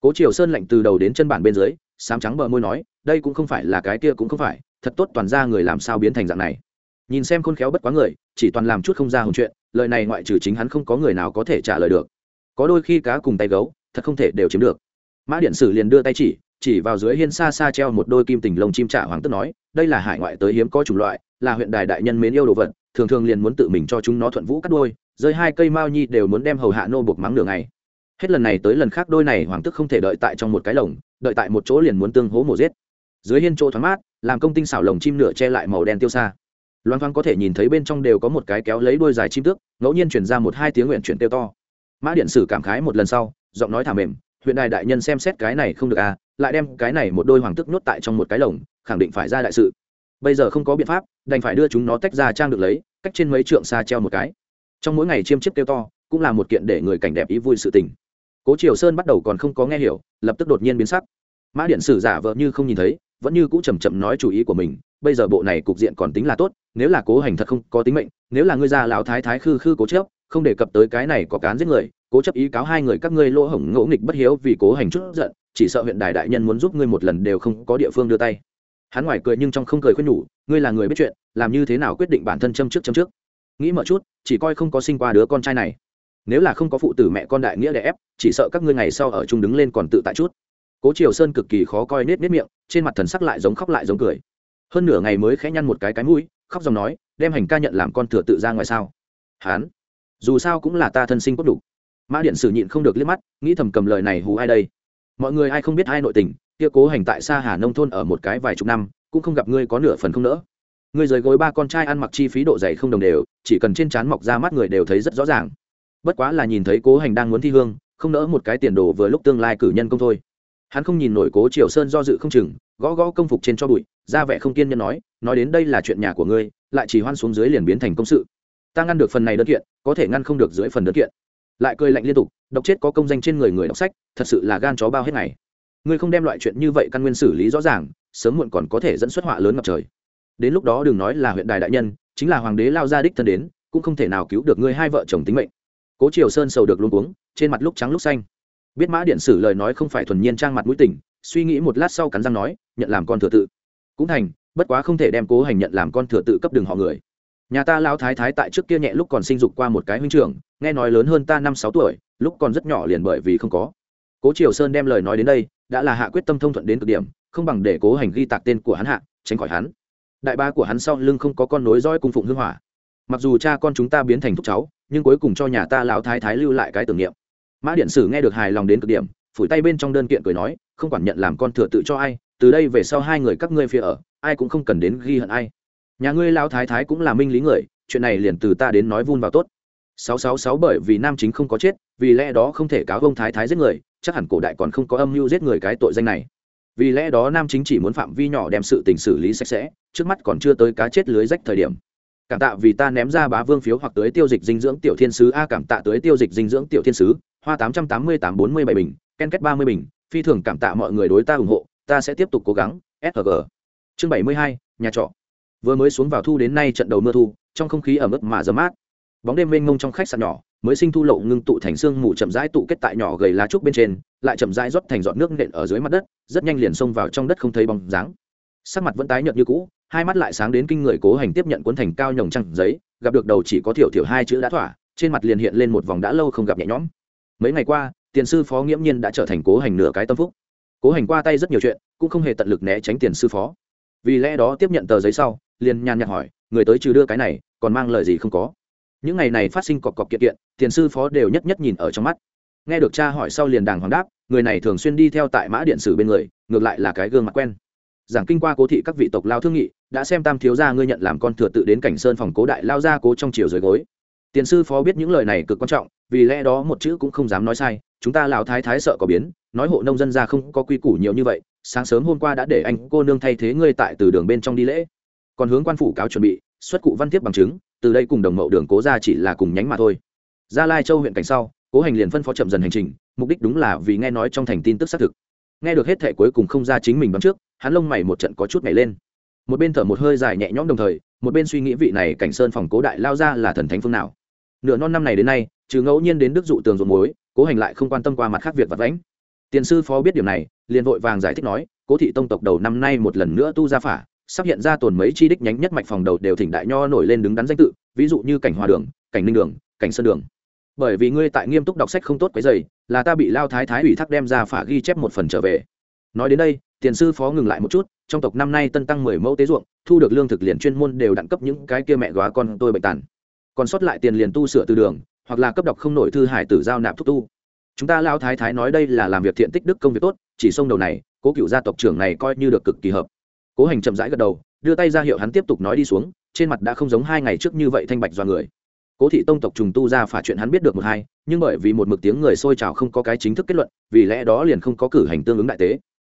Cố triều sơn lạnh từ đầu đến chân bản bên dưới, sám trắng bờ môi nói, đây cũng không phải là cái kia cũng không phải, thật tốt toàn ra người làm sao biến thành dạng này. Nhìn xem khôn khéo bất quá người, chỉ toàn làm chút không ra hùng chuyện, lời này ngoại trừ chính hắn không có người nào có thể trả lời được có đôi khi cá cùng tay gấu, thật không thể đều chiếm được. Mã điện sử liền đưa tay chỉ chỉ vào dưới hiên xa xa treo một đôi kim tình lồng chim trả hoàng tức nói, đây là hải ngoại tới hiếm có chủng loại, là huyện đài đại nhân mến yêu đồ vật, thường thường liền muốn tự mình cho chúng nó thuận vũ cắt đôi, rơi hai cây mao nhi đều muốn đem hầu hạ nô buộc mắng đường ngày. Hết lần này tới lần khác đôi này hoàng tức không thể đợi tại trong một cái lồng, đợi tại một chỗ liền muốn tương hố mổ giết. Dưới hiên chỗ thoáng mát, làm công tinh xảo lồng chim nửa che lại màu đen tiêu xa. Loan thoáng có thể nhìn thấy bên trong đều có một cái kéo lấy đôi dài chim tước, ngẫu nhiên chuyển ra một hai tiếng nguyện chuyển tiêu to mã điện sử cảm khái một lần sau, giọng nói thả mềm, huyện đài đại nhân xem xét cái này không được à lại đem cái này một đôi hoàng tức nhốt tại trong một cái lồng, khẳng định phải ra đại sự. Bây giờ không có biện pháp, đành phải đưa chúng nó tách ra trang được lấy, cách trên mấy trượng xa treo một cái. Trong mỗi ngày chiêm chiếc kêu to, cũng là một kiện để người cảnh đẹp ý vui sự tình. Cố triều sơn bắt đầu còn không có nghe hiểu, lập tức đột nhiên biến sắc. Mã điện sử giả vợ như không nhìn thấy, vẫn như cũ chầm chậm nói chủ ý của mình, bây giờ bộ này cục diện còn tính là tốt, nếu là cố hành thật không có tính mệnh, nếu là ngươi già lão thái thái khư khư cố chấp không đề cập tới cái này có cán giết người, cố chấp ý cáo hai người các ngươi lỗ hổng ngỗ nghịch bất hiếu vì cố hành chút giận, chỉ sợ huyện đài đại nhân muốn giúp ngươi một lần đều không có địa phương đưa tay. Hắn ngoài cười nhưng trong không cười khuyên nhủ, ngươi là người biết chuyện, làm như thế nào quyết định bản thân châm trước châm trước. Nghĩ mở chút, chỉ coi không có sinh qua đứa con trai này. Nếu là không có phụ tử mẹ con đại nghĩa đẻ ép, chỉ sợ các ngươi ngày sau ở chung đứng lên còn tự tại chút. Cố triều sơn cực kỳ khó coi nết nết miệng, trên mặt thần sắc lại giống khóc lại giống cười. Hơn nửa ngày mới khẽ nhăn một cái cái mũi, khóc dòng nói, đem hành ca nhận làm con thừa tự ra ngoài sao? Hán dù sao cũng là ta thân sinh cốt đủ. Mã điện sử nhịn không được liếc mắt, nghĩ thầm cầm lời này hù ai đây. Mọi người ai không biết ai nội tình, kia cố hành tại xa hà nông thôn ở một cái vài chục năm, cũng không gặp ngươi có nửa phần không nỡ. Ngươi rời gối ba con trai ăn mặc chi phí độ dày không đồng đều, chỉ cần trên trán mọc ra mắt người đều thấy rất rõ ràng. Bất quá là nhìn thấy cố hành đang muốn thi hương, không nỡ một cái tiền đồ vừa lúc tương lai cử nhân công thôi. Hắn không nhìn nổi cố triều sơn do dự không chừng, gõ gõ công phục trên cho bụi, ra vẻ không kiên nhân nói nói đến đây là chuyện nhà của ngươi, lại chỉ hoan xuống dưới liền biến thành công sự ta ngăn được phần này đơn kiện, có thể ngăn không được dưới phần đơn kiện. Lại cười lạnh liên tục, độc chết có công danh trên người người đọc sách, thật sự là gan chó bao hết ngày. Ngươi không đem loại chuyện như vậy căn nguyên xử lý rõ ràng, sớm muộn còn có thể dẫn xuất họa lớn ngập trời. Đến lúc đó đừng nói là huyện đài đại nhân, chính là hoàng đế lao ra đích thân đến, cũng không thể nào cứu được ngươi hai vợ chồng tính mệnh. Cố triều sơn sầu được luôn uống trên mặt lúc trắng lúc xanh. Biết mã điện sử lời nói không phải thuần nhiên trang mặt mũi tỉnh suy nghĩ một lát sau cắn răng nói, nhận làm con thừa tự. Cũng thành, bất quá không thể đem cố hành nhận làm con thừa tự cấp đường họ người nhà ta lão thái thái tại trước kia nhẹ lúc còn sinh dục qua một cái huynh trưởng, nghe nói lớn hơn ta năm sáu tuổi, lúc còn rất nhỏ liền bởi vì không có. Cố triều sơn đem lời nói đến đây, đã là hạ quyết tâm thông thuận đến cực điểm, không bằng để cố hành ghi tạc tên của hắn hạ, tránh khỏi hắn. Đại ba của hắn sau lưng không có con nối dõi cung phụng hương hỏa. Mặc dù cha con chúng ta biến thành thúc cháu, nhưng cuối cùng cho nhà ta lão thái thái lưu lại cái tưởng niệm. Mã điện sử nghe được hài lòng đến cực điểm, phủi tay bên trong đơn kiện cười nói, không quản nhận làm con thừa tự cho ai, từ đây về sau hai người các ngươi phía ở, ai cũng không cần đến ghi hận ai nhà ngươi lão thái thái cũng là minh lý người, chuyện này liền từ ta đến nói vun vào tốt. Sáu sáu sáu bởi vì nam chính không có chết, vì lẽ đó không thể cáo ông thái thái giết người, chắc hẳn cổ đại còn không có âm mưu giết người cái tội danh này. Vì lẽ đó nam chính chỉ muốn phạm vi nhỏ đem sự tình xử lý sạch sẽ, trước mắt còn chưa tới cá chết lưới rách thời điểm. Cảm tạ vì ta ném ra bá vương phiếu hoặc tới tiêu dịch dinh dưỡng tiểu thiên sứ a, cảm tạ tới tiêu dịch dinh dưỡng tiểu thiên sứ, hoa tám trăm tám mươi tám bốn mươi bảy bình, ken kết ba mươi bình, phi thường cảm tạ mọi người đối ta ủng hộ, ta sẽ tiếp tục cố gắng sg chương bảy mươi hai, nhà trọ vừa mới xuống vào thu đến nay trận đầu mưa thu, trong không khí ẩm ướt mà dấm mát. Bóng đêm mênh mông trong khách sạn nhỏ, mới sinh thu lộ ngưng tụ thành xương mù chậm rãi tụ kết tại nhỏ gầy lá trúc bên trên, lại chậm rãi rót thành giọt nước nện ở dưới mặt đất, rất nhanh liền xông vào trong đất không thấy bóng dáng. Sắc mặt vẫn tái nhợt như cũ, hai mắt lại sáng đến kinh người cố hành tiếp nhận cuốn thành cao nhồng trăng giấy, gặp được đầu chỉ có thiểu thiểu hai chữ đã thỏa, trên mặt liền hiện lên một vòng đã lâu không gặp nhẹ nhõm. Mấy ngày qua, tiền sư phó nghiễm nhiên đã trở thành cố hành nửa cái tâm phúc. Cố hành qua tay rất nhiều chuyện, cũng không hề tận lực né tránh tiền sư phó vì lẽ đó tiếp nhận tờ giấy sau, liền nhàn nhạt hỏi, người tới trừ đưa cái này, còn mang lời gì không có? Những ngày này phát sinh cọc cọc kiện kiện, tiền sư phó đều nhất nhất nhìn ở trong mắt. Nghe được cha hỏi sau liền đàng hoàng đáp, người này thường xuyên đi theo tại mã điện sử bên người, ngược lại là cái gương mặt quen. Giảng kinh qua cố thị các vị tộc lao thương nghị, đã xem tam thiếu gia ngươi nhận làm con thừa tự đến cảnh sơn phòng cố đại lao gia cố trong chiều dưới gối. Tiền sư phó biết những lời này cực quan trọng, vì lẽ đó một chữ cũng không dám nói sai chúng ta lão thái thái sợ có biến, nói hộ nông dân ra không có quy củ nhiều như vậy, sáng sớm hôm qua đã để anh cô nương thay thế ngươi tại từ đường bên trong đi lễ. Còn hướng quan phủ cáo chuẩn bị, xuất cụ văn tiếp bằng chứng, từ đây cùng đồng mậu đường cố ra chỉ là cùng nhánh mà thôi. Gia lai châu huyện cảnh sau, cố hành liền phân phó chậm dần hành trình, mục đích đúng là vì nghe nói trong thành tin tức xác thực. Nghe được hết thể cuối cùng không ra chính mình đón trước, hắn lông mày một trận có chút nhảy lên. Một bên thở một hơi dài nhẹ nhõm đồng thời, một bên suy nghĩ vị này cảnh sơn phòng cố đại lao ra là thần thánh phương nào. Nửa non năm này đến nay, trừ ngẫu nhiên đến đức dụ tường ruộng muối cố hành lại không quan tâm qua mặt khác việc vật vãnh. Tiền sư phó biết điều này, liền vội vàng giải thích nói, cố thị tông tộc đầu năm nay một lần nữa tu ra phả, sắp hiện ra tồn mấy chi đích nhánh nhất mạch phòng đầu đều thỉnh đại nho nổi lên đứng đắn danh tự, ví dụ như cảnh hòa đường, cảnh ninh đường, cảnh sơn đường. Bởi vì ngươi tại nghiêm túc đọc sách không tốt cái dày là ta bị lao thái thái ủy thác đem ra phả ghi chép một phần trở về. Nói đến đây, tiền sư phó ngừng lại một chút, trong tộc năm nay tân tăng mười mẫu tế ruộng, thu được lương thực liền chuyên môn đều đẳng cấp những cái kia mẹ góa con tôi bệnh tàn. Còn sót lại tiền liền tu sửa từ đường hoặc là cấp đọc không nổi thư hải tử giao nạp thúc tu. Chúng ta lao thái thái nói đây là làm việc thiện tích đức công việc tốt, chỉ sông đầu này, cố cựu gia tộc trưởng này coi như được cực kỳ hợp. Cố hành chậm rãi gật đầu, đưa tay ra hiệu hắn tiếp tục nói đi xuống, trên mặt đã không giống hai ngày trước như vậy thanh bạch do người. Cố thị tông tộc trùng tu ra phả chuyện hắn biết được một hai, nhưng bởi vì một mực tiếng người xôi trào không có cái chính thức kết luận, vì lẽ đó liền không có cử hành tương ứng đại tế.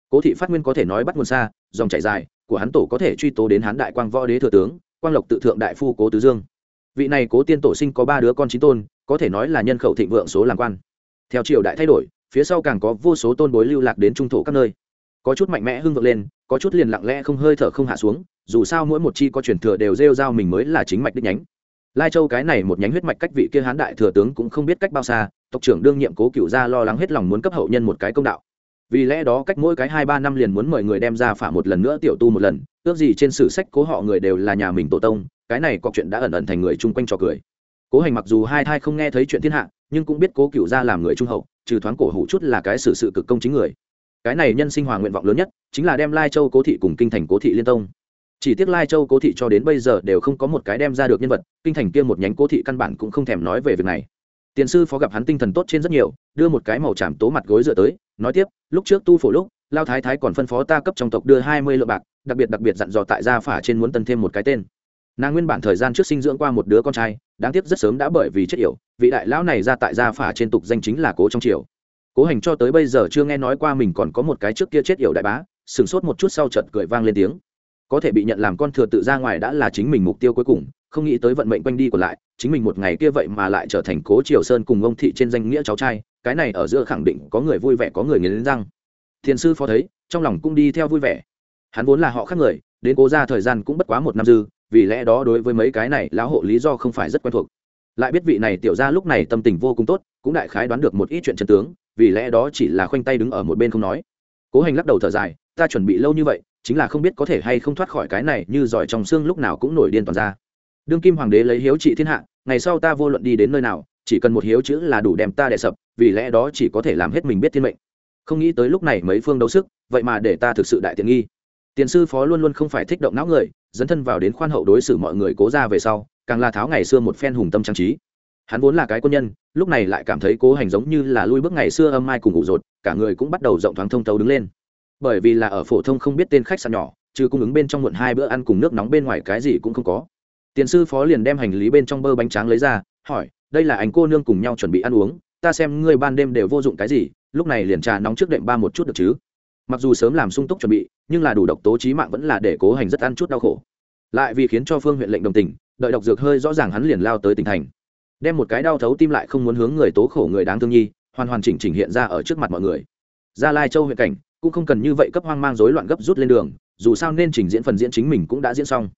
Cố thị phát nguyên có thể nói bắt nguồn xa, dòng chảy dài, của hắn tổ có thể truy tố đến hán đại quang võ đế thừa tướng, quang lộc tự thượng đại phu cố tứ dương. Vị này cố tiên tổ sinh có ba đứa con chín tôn có thể nói là nhân khẩu thịnh vượng số làm quan. Theo triều đại thay đổi, phía sau càng có vô số tôn bối lưu lạc đến trung thổ các nơi. Có chút mạnh mẽ hưng vượng lên, có chút liền lặng lẽ không hơi thở không hạ xuống, dù sao mỗi một chi có truyền thừa đều rêu rao mình mới là chính mạch đích nhánh. Lai châu cái này một nhánh huyết mạch cách vị kia hán đại thừa tướng cũng không biết cách bao xa, tộc trưởng đương nhiệm cố cựu gia lo lắng hết lòng muốn cấp hậu nhân một cái công đạo. Vì lẽ đó cách mỗi cái hai ba năm liền muốn mời người đem ra phả một lần nữa tiểu tu một lần, ước gì trên sử sách cố họ người đều là nhà mình tổ tông, cái này có chuyện đã ẩn ẩn thành người chung quanh trò cười cố hành mặc dù hai thai không nghe thấy chuyện thiên hạ, nhưng cũng biết cố cựu gia làm người trung hậu, trừ thoáng cổ hủ chút là cái sự sự cực công chính người. Cái này nhân sinh hòa nguyện vọng lớn nhất, chính là đem lai châu cố thị cùng kinh thành cố thị liên tông. Chỉ tiếc lai châu cố thị cho đến bây giờ đều không có một cái đem ra được nhân vật, kinh thành kia một nhánh cố thị căn bản cũng không thèm nói về việc này. Tiền sư phó gặp hắn tinh thần tốt trên rất nhiều, đưa một cái màu tràm tố mặt gối dựa tới, nói tiếp, lúc trước tu phổ lúc, lao thái thái còn phân phó ta cấp trong tộc đưa hai mươi lượng bạc, đặc biệt đặc biệt dặn dò tại gia phả trên muốn tân thêm một cái tên. Nàng nguyên bản thời gian trước sinh dưỡng qua một đứa con trai đáng tiếc rất sớm đã bởi vì chết yểu, vị đại lão này ra tại gia phả trên tục danh chính là cố trong triều. Cố hành cho tới bây giờ chưa nghe nói qua mình còn có một cái trước kia chết yểu đại bá, sửng sốt một chút sau chợt cười vang lên tiếng. Có thể bị nhận làm con thừa tự ra ngoài đã là chính mình mục tiêu cuối cùng, không nghĩ tới vận mệnh quanh đi còn lại, chính mình một ngày kia vậy mà lại trở thành cố triều sơn cùng ông thị trên danh nghĩa cháu trai, cái này ở giữa khẳng định có người vui vẻ, có người nghiến răng. Thiền sư phó thấy, trong lòng cũng đi theo vui vẻ. Hắn vốn là họ khác người, đến cố ra thời gian cũng bất quá một năm dư vì lẽ đó đối với mấy cái này, lão hộ lý do không phải rất quen thuộc. Lại biết vị này tiểu ra lúc này tâm tình vô cùng tốt, cũng đại khái đoán được một ít chuyện chân tướng, vì lẽ đó chỉ là khoanh tay đứng ở một bên không nói. Cố hành lắc đầu thở dài, ta chuẩn bị lâu như vậy, chính là không biết có thể hay không thoát khỏi cái này, như giỏi trong xương lúc nào cũng nổi điên toàn ra. Đương kim hoàng đế lấy hiếu trị thiên hạ, ngày sau ta vô luận đi đến nơi nào, chỉ cần một hiếu chữ là đủ đem ta đè sập, vì lẽ đó chỉ có thể làm hết mình biết thiên mệnh. Không nghĩ tới lúc này mấy phương đấu sức, vậy mà để ta thực sự đại tiện nghi tiền sư phó luôn luôn không phải thích động não người, dấn thân vào đến khoan hậu đối xử mọi người cố ra về sau, càng là tháo ngày xưa một phen hùng tâm trang trí. Hắn vốn là cái quân nhân, lúc này lại cảm thấy cố hành giống như là lui bước ngày xưa âm mai cùng ngủ rột, cả người cũng bắt đầu rộng thoáng thông tấu đứng lên. Bởi vì là ở phổ thông không biết tên khách sạn nhỏ, trừ cung ứng bên trong muộn hai bữa ăn cùng nước nóng bên ngoài cái gì cũng không có. Tiền sư phó liền đem hành lý bên trong bơ bánh tráng lấy ra, hỏi, đây là anh cô nương cùng nhau chuẩn bị ăn uống, ta xem ngươi ban đêm đều vô dụng cái gì, lúc này liền trà nóng trước đệm ba một chút được chứ? Mặc dù sớm làm sung túc chuẩn bị, nhưng là đủ độc tố trí mạng vẫn là để cố hành rất ăn chút đau khổ. Lại vì khiến cho phương huyện lệnh đồng tình, đợi độc dược hơi rõ ràng hắn liền lao tới tỉnh thành. Đem một cái đau thấu tim lại không muốn hướng người tố khổ người đáng thương nhi, hoàn hoàn chỉnh chỉnh hiện ra ở trước mặt mọi người. Gia lai châu huyện cảnh, cũng không cần như vậy cấp hoang mang rối loạn gấp rút lên đường, dù sao nên trình diễn phần diễn chính mình cũng đã diễn xong.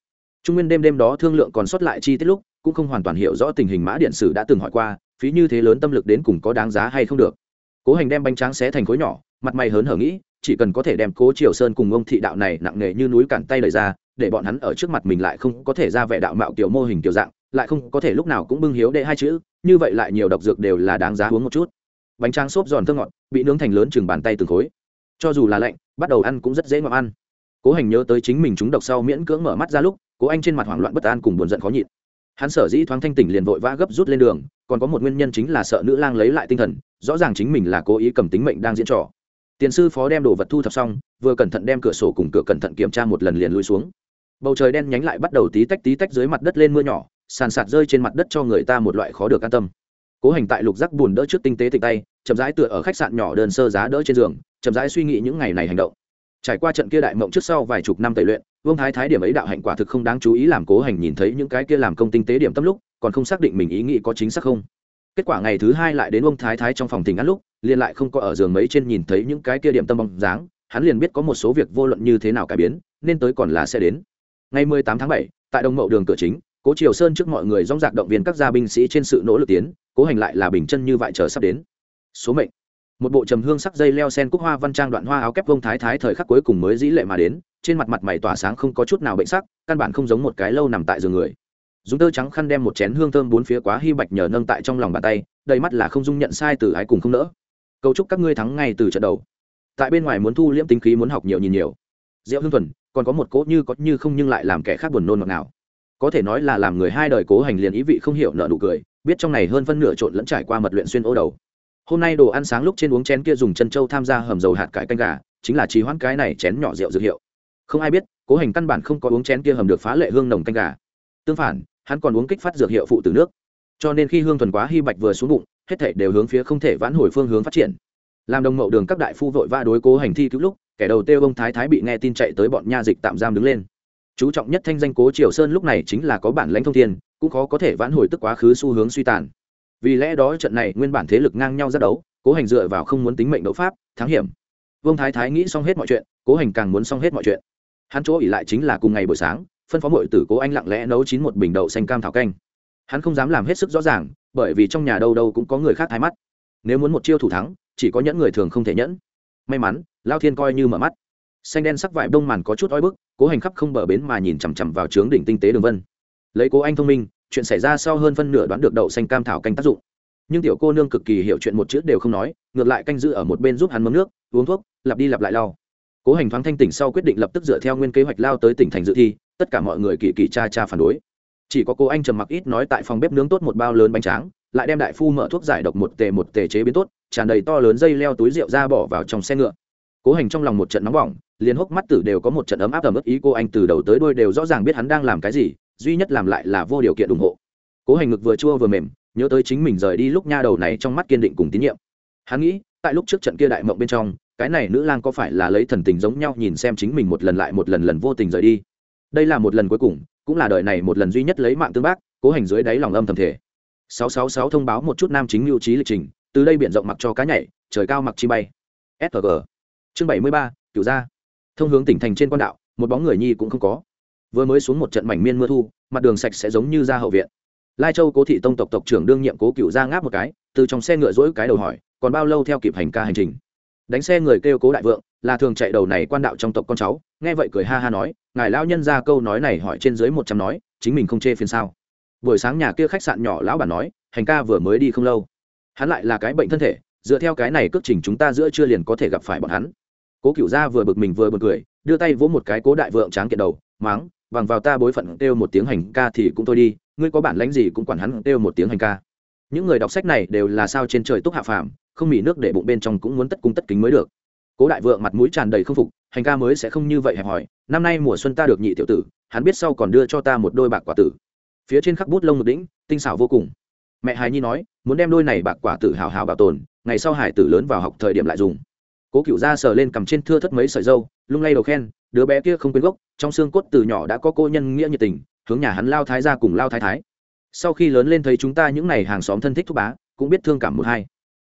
Trung nguyên đêm đêm đó thương lượng còn sót lại chi tiết lúc, cũng không hoàn toàn hiểu rõ tình hình mã điện sử đã từng hỏi qua, phí như thế lớn tâm lực đến cùng có đáng giá hay không được. Cố hành đem bánh tráng xé thành khối nhỏ, mặt mày hớn hở nghĩ chỉ cần có thể đem cố triều sơn cùng ông thị đạo này nặng nề như núi cản tay lời ra, để bọn hắn ở trước mặt mình lại không có thể ra vẻ đạo mạo kiểu mô hình kiểu dạng, lại không có thể lúc nào cũng bưng hiếu đệ hai chữ, như vậy lại nhiều độc dược đều là đáng giá uống một chút. Bánh tráng xốp giòn thơ ngọt, bị nướng thành lớn chừng bàn tay từng khối. Cho dù là lạnh, bắt đầu ăn cũng rất dễ ngọt ăn. Cố hành nhớ tới chính mình chúng độc sau miễn cưỡng mở mắt ra lúc, cố anh trên mặt hoảng loạn bất an cùng buồn giận khó nhịn. Hắn sở dĩ thoáng thanh tỉnh liền vội vã gấp rút lên đường, còn có một nguyên nhân chính là sợ nữ lang lấy lại tinh thần, rõ ràng chính mình là cố ý cầm tính mệnh đang diễn trò tiền sư phó đem đồ vật thu thập xong, vừa cẩn thận đem cửa sổ cùng cửa cẩn thận kiểm tra một lần liền lui xuống. Bầu trời đen nhánh lại bắt đầu tí tách tí tách dưới mặt đất lên mưa nhỏ, sàn sạt rơi trên mặt đất cho người ta một loại khó được an tâm. Cố hành tại lục giác bùn đỡ trước tinh tế tịch tay, chậm rãi tựa ở khách sạn nhỏ đơn sơ giá đỡ trên giường, chậm rãi suy nghĩ những ngày này hành động. Trải qua trận kia đại mộng trước sau vài chục năm tẩy luyện, vương thái thái điểm ấy đạo hạnh quả thực không đáng chú ý làm cố hành nhìn thấy những cái kia làm công tinh tế điểm tâm lúc, còn không xác định mình ý nghĩ có chính xác không kết quả ngày thứ hai lại đến ông thái thái trong phòng tình ăn lúc, liền lại không có ở giường mấy trên nhìn thấy những cái kia điểm tâm bóng dáng, hắn liền biết có một số việc vô luận như thế nào cải biến, nên tới còn là sẽ đến. Ngày mười tám tháng bảy, tại đồng mậu đường cửa chính, cố triều sơn trước mọi người rong rạc động viên các gia binh sĩ trên sự nỗ lực tiến, cố hành lại là bình chân như vậy chờ sắp đến. Số mệnh. Một bộ trầm hương sắc dây leo sen cúc hoa văn trang đoạn hoa áo kép vông thái thái thời khắc cuối cùng mới dĩ lệ mà đến, trên mặt mặt mày tỏa sáng không có chút nào bệnh sắc, căn bản không giống một cái lâu nằm tại giường người dùng tơ trắng khăn đem một chén hương thơm bốn phía quá hy bạch nhờ nâng tại trong lòng bàn tay, đầy mắt là không dung nhận sai từ ái cùng không nỡ. Cầu chúc các ngươi thắng ngay từ trận đầu. Tại bên ngoài muốn thu liễm tính khí muốn học nhiều nhìn nhiều. Diệu hương thuần, còn có một cỗ như có như không nhưng lại làm kẻ khác buồn nôn ngọt nào có thể nói là làm người hai đời cố hành liền ý vị không hiểu nợ nụ cười, biết trong này hơn phân nửa trộn lẫn trải qua mật luyện xuyên ô đầu. Hôm nay đồ ăn sáng lúc trên uống chén kia dùng chân trâu tham gia hầm dầu hạt cải canh gà, chính là trì hoãn cái này chén nhỏ rượu dược hiệu. Không ai biết, cố hành căn bản không có uống chén kia hầm được phá lệ hương nồng canh gà. Tương phản hắn còn uống kích phát dược hiệu phụ từ nước. Cho nên khi hương thuần quá hy bạch vừa xuống bụng, hết thể đều hướng phía không thể vãn hồi phương hướng phát triển. Làm đồng mậu đường các đại phu vội va đối cố hành thi cứu lúc, kẻ đầu tiêu ông thái thái bị nghe tin chạy tới bọn nha dịch tạm giam đứng lên. Chú trọng nhất thanh danh cố triều sơn lúc này chính là có bản lãnh thông thiên, cũng khó có thể vãn hồi tức quá khứ xu hướng suy tàn. Vì lẽ đó trận này nguyên bản thế lực ngang nhau ra đấu, cố hành dựa vào không muốn tính mệnh đấu pháp, thắng hiểm. Vương thái thái nghĩ xong hết mọi chuyện, cố hành càng muốn xong hết mọi chuyện. Hắn chỗ ỉ lại chính là cùng ngày buổi sáng phân phó mọi tử cố anh lặng lẽ nấu chín một bình đậu xanh cam thảo canh. Hắn không dám làm hết sức rõ ràng, bởi vì trong nhà đâu đâu cũng có người khác thái mắt. Nếu muốn một chiêu thủ thắng, chỉ có nhẫn người thường không thể nhẫn. May mắn, lao thiên coi như mở mắt. Xanh đen sắc vải đông màn có chút oi bức, cố hành khắp không bờ bến mà nhìn chằm chằm vào trướng đỉnh tinh tế đường vân. Lấy cố anh thông minh, chuyện xảy ra sau hơn phân nửa đoán được đậu xanh cam thảo canh tác dụng. Nhưng tiểu cô nương cực kỳ hiểu chuyện một chữ đều không nói, ngược lại canh giữ ở một bên giúp hắn mâm nước, uống thuốc, lặp đi lặp lại lau. Cố hành thoáng thanh tỉnh sau quyết định lập tức dựa theo nguyên kế hoạch lao tới tỉnh thành dự thi tất cả mọi người kỳ kỳ cha cha phản đối. Chỉ có cô anh trầm mặc ít nói tại phòng bếp nướng tốt một bao lớn bánh tráng, lại đem đại phu mở thuốc giải độc một tề một tề chế biến tốt, tràn đầy to lớn dây leo túi rượu ra bỏ vào trong xe ngựa. Cố hành trong lòng một trận nóng bỏng, liền hốc mắt tử đều có một trận ấm áp ẩm ức ý cô anh từ đầu tới đôi đều rõ ràng biết hắn đang làm cái gì, duy nhất làm lại là vô điều kiện ủng hộ. Cố hành ngực vừa chua vừa mềm, nhớ tới chính mình rời đi lúc nha đầu này trong mắt kiên định cùng tín nhiệm. Hắn nghĩ, tại lúc trước trận kia đại mộng bên trong, cái này nữ lang có phải là lấy thần tình giống nhau nhìn xem chính mình một lần lại một lần lần vô tình rời đi? Đây là một lần cuối cùng cũng là đời này một lần duy nhất lấy mạng tương bác cố hành dưới đáy lòng âm thầm thể 666 thông báo một chút nam chính lưu trí lịch trình từ đây biển rộng mặc cho cá nhảy trời cao mặc chi bay. Sg chương 73, cửu gia. Thông hướng tỉnh thành trên quan đạo một bóng người nhi cũng không có. Vừa mới xuống một trận mảnh miên mưa thu mặt đường sạch sẽ giống như ra hậu viện. Lai châu cố thị tông tộc tộc trưởng đương nhiệm cố cựu ra ngáp một cái từ trong xe ngựa rỗi cái đầu hỏi còn bao lâu theo kịp hành ca hành trình? Đánh xe người kêu cố đại vượng là thường chạy đầu này quan đạo trong tộc con cháu, nghe vậy cười ha ha nói, ngài lão nhân ra câu nói này hỏi trên dưới một trăm nói, chính mình không chê phiền sao? Buổi sáng nhà kia khách sạn nhỏ lão bản nói, hành ca vừa mới đi không lâu. Hắn lại là cái bệnh thân thể, dựa theo cái này cước trình chúng ta giữa chưa liền có thể gặp phải bọn hắn. Cố cựu gia vừa bực mình vừa bực cười, đưa tay vỗ một cái cố đại vượng tráng kiện đầu, máng, bằng vào ta bối phận kêu một tiếng hành ca thì cũng thôi đi, ngươi có bản lãnh gì cũng quản hắn kêu một tiếng hành ca. Những người đọc sách này đều là sao trên trời túc hạ phàm, không mỉ nước để bụng bên trong cũng muốn tất cung tất kính mới được cố đại vượng mặt mũi tràn đầy không phục, hành ca mới sẽ không như vậy hẹp hòi, năm nay mùa xuân ta được nhị tiểu tử, hắn biết sau còn đưa cho ta một đôi bạc quả tử. Phía trên khắc bút lông một đĩnh, tinh xảo vô cùng. Mẹ hài nhi nói, muốn đem đôi này bạc quả tử hào hào bảo tồn, ngày sau hải tử lớn vào học thời điểm lại dùng. Cố cựu ra sờ lên cầm trên thưa thất mấy sợi dâu, lung lay đầu khen, đứa bé kia không quên gốc, trong xương cốt từ nhỏ đã có cô nhân nghĩa nhiệt tình, hướng nhà hắn lao thái ra cùng lao thái thái. Sau khi lớn lên thấy chúng ta những n à y hàng xóm thân thích thúc bá, cũng biết thương cảm một hai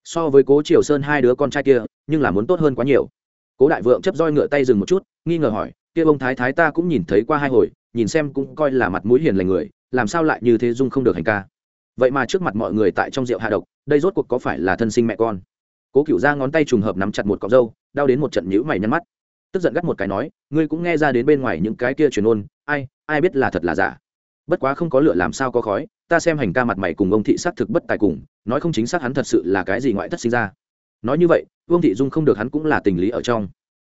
so với cố triều sơn hai đứa con trai kia, nhưng là muốn tốt hơn quá nhiều. Cố đại vượng chấp roi ngựa tay dừng một chút, nghi ngờ hỏi, kia bông thái thái ta cũng nhìn thấy qua hai hồi, nhìn xem cũng coi là mặt mũi hiền lành người, làm sao lại như thế dung không được hành ca? Vậy mà trước mặt mọi người tại trong rượu hạ độc, đây rốt cuộc có phải là thân sinh mẹ con? Cố cựu ra ngón tay trùng hợp nắm chặt một cọc dâu đau đến một trận nhữ mày nhăn mắt. Tức giận gắt một cái nói, ngươi cũng nghe ra đến bên ngoài những cái kia truyền ôn, ai ai biết là thật là giả? Bất quá không có lửa làm sao có khói ta xem hành ca mặt mày cùng ông thị xác thực bất tài cùng, nói không chính xác hắn thật sự là cái gì ngoại thất sinh ra. Nói như vậy, vương thị dung không được hắn cũng là tình lý ở trong.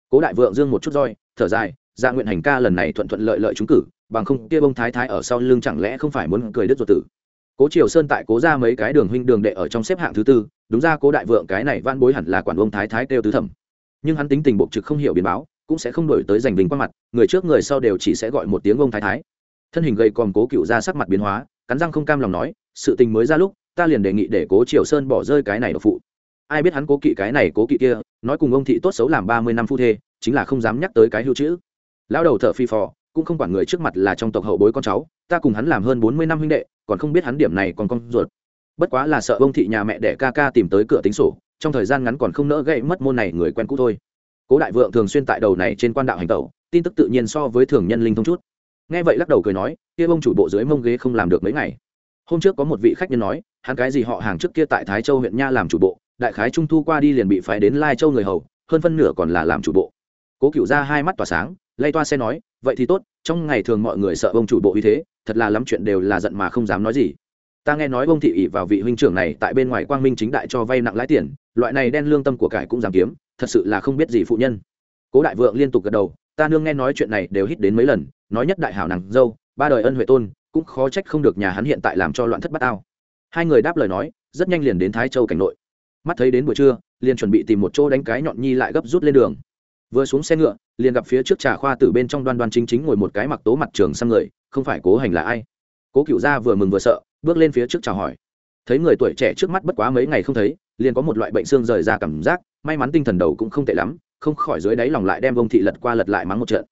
Cố đại vượng dương một chút roi, thở dài ra dạ nguyện hành ca lần này thuận thuận lợi lợi trúng cử, bằng không, kia bông thái thái ở sau lưng chẳng lẽ không phải muốn cười đứt ruột tử. Cố triều sơn tại cố ra mấy cái đường huynh đường đệ ở trong xếp hạng thứ tư, đúng ra cố đại vượng cái này van bối hẳn là quản ông thái thái kêu tứ thẩm. Nhưng hắn tính tình bộc trực không hiểu biến báo, cũng sẽ không đổi tới giành vinh qua mặt, người trước người sau đều chỉ sẽ gọi một tiếng ông thái thái. Thân hình gầy còm cố cựu ra sắc mặt biến hóa cắn răng không cam lòng nói, sự tình mới ra lúc, ta liền đề nghị để cố triều sơn bỏ rơi cái này độc phụ. Ai biết hắn cố kỵ cái này cố kỵ kia, nói cùng ông thị tốt xấu làm ba mươi năm phu thê, chính là không dám nhắc tới cái hưu chữ. Lão đầu thợ phi phò, cũng không quản người trước mặt là trong tộc hậu bối con cháu, ta cùng hắn làm hơn bốn mươi năm huynh đệ, còn không biết hắn điểm này còn con ruột. Bất quá là sợ ông thị nhà mẹ để ca ca tìm tới cửa tính sổ, trong thời gian ngắn còn không nỡ gây mất môn này người quen cũ thôi. Cố đại vượng thường xuyên tại đầu này trên quan đạo hành tẩu, tin tức tự nhiên so với thường nhân linh thông chút. Nghe vậy lắc đầu cười nói kia bông chủ bộ dưới mông ghế không làm được mấy ngày. Hôm trước có một vị khách nhân nói, hắn cái gì họ hàng trước kia tại thái châu huyện nha làm chủ bộ, đại khái trung thu qua đi liền bị phái đến lai châu người hầu, hơn phân nửa còn là làm chủ bộ. Cố cựu ra hai mắt tỏa sáng, lay toa xe nói, vậy thì tốt, trong ngày thường mọi người sợ ông chủ bộ uy thế, thật là lắm chuyện đều là giận mà không dám nói gì. Ta nghe nói ông thị ỷ vào vị huynh trưởng này tại bên ngoài quang minh chính đại cho vay nặng lãi tiền, loại này đen lương tâm của cải cũng dám kiếm, thật sự là không biết gì phụ nhân. Cố đại vượng liên tục gật đầu, ta nương nghe nói chuyện này đều hít đến mấy lần, nói nhất đại hảo nàng dâu ba đời ân huệ tôn, cũng khó trách không được nhà hắn hiện tại làm cho loạn thất bát ao. Hai người đáp lời nói, rất nhanh liền đến thái châu cảnh nội. Mắt thấy đến buổi trưa, liền chuẩn bị tìm một chỗ đánh cái nhọn nhi lại gấp rút lên đường. Vừa xuống xe ngựa, liền gặp phía trước trà khoa từ bên trong đoan đoan chính chính ngồi một cái mặc tố mặt trường sang người, không phải cố hành là ai. Cố cựu gia vừa mừng vừa sợ, bước lên phía trước chào hỏi. Thấy người tuổi trẻ trước mắt bất quá mấy ngày không thấy, liền có một loại bệnh xương rời ra cảm giác, may mắn tinh thần đầu cũng không tệ lắm, không khỏi dưới đáy lòng lại đem ông thị lật qua lật lại mắng một trận.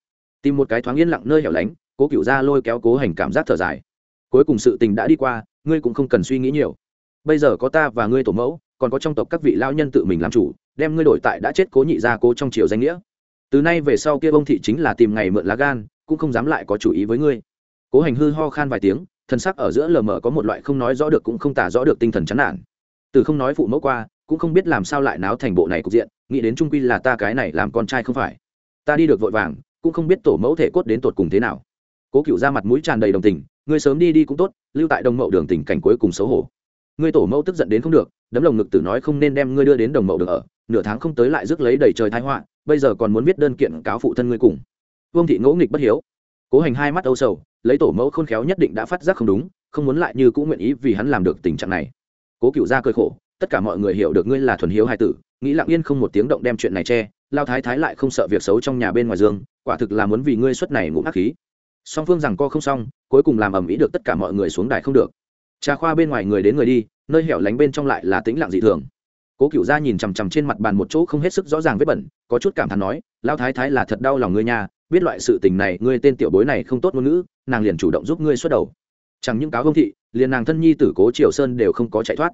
Tìm một cái thoáng yên lặng nơi hẻo lánh cố cựu ra lôi kéo cố hành cảm giác thở dài. Cuối cùng sự tình đã đi qua, ngươi cũng không cần suy nghĩ nhiều. Bây giờ có ta và ngươi tổ mẫu, còn có trong tộc các vị lao nhân tự mình làm chủ, đem ngươi đổi tại đã chết cố nhị gia cố trong triều danh nghĩa. Từ nay về sau kia bông thị chính là tìm ngày mượn lá gan, cũng không dám lại có chủ ý với ngươi. Cố hành hư ho khan vài tiếng thân sắc ở giữa lờ mờ có một loại không nói rõ được cũng không tả rõ được tinh thần chán nản. Từ không nói phụ mẫu qua, cũng không biết làm sao lại náo thành bộ này cục diện, nghĩ đến trung quy là ta cái này làm con trai không phải. Ta đi được vội vàng, cũng không biết tổ mẫu thể cốt đến tột cùng thế nào cố cựu ra mặt mũi tràn đầy đồng tình, ngươi sớm đi đi cũng tốt, lưu tại đồng mậu đường tình cảnh cuối cùng xấu hổ. Ngươi tổ mẫu tức giận đến không được, đấm lồng ngực tử nói không nên đem ngươi đưa đến đồng mậu đường ở, nửa tháng không tới lại rước lấy đầy trời thái họa, bây giờ còn muốn viết đơn kiện cáo phụ thân ngươi cùng. Vương thị ngỗ nghịch bất hiếu. Cố hành hai mắt âu sầu, lấy tổ mẫu khôn khéo nhất định đã phát giác không đúng, không muốn lại như cũng nguyện ý vì hắn làm được tình trạng này. Cố cựu ra cười khổ, tất cả mọi người hiểu được ngươi là thuần hiếu hai tử, nghĩ lặng yên không một tiếng động đem chuyện này che, lao thái thái lại không sợ việc xấu trong nhà bên ngoài dương, quả thực là muốn vì ngươi suất này ngụm ác khí song phương rằng co không xong, cuối cùng làm ầm ĩ được tất cả mọi người xuống đài không được. Trà khoa bên ngoài người đến người đi, nơi hẻo lánh bên trong lại là tĩnh lặng dị thường. Cố cựu gia nhìn chằm chằm trên mặt bàn một chỗ không hết sức rõ ràng vết bẩn, có chút cảm thán nói lao thái thái là thật đau lòng ngươi nha, biết loại sự tình này, ngươi tên tiểu bối này không tốt ngôn ngữ, nàng liền chủ động giúp ngươi xuất đầu. Chẳng những cáo công thị, liền nàng thân nhi tử cố triều sơn đều không có chạy thoát.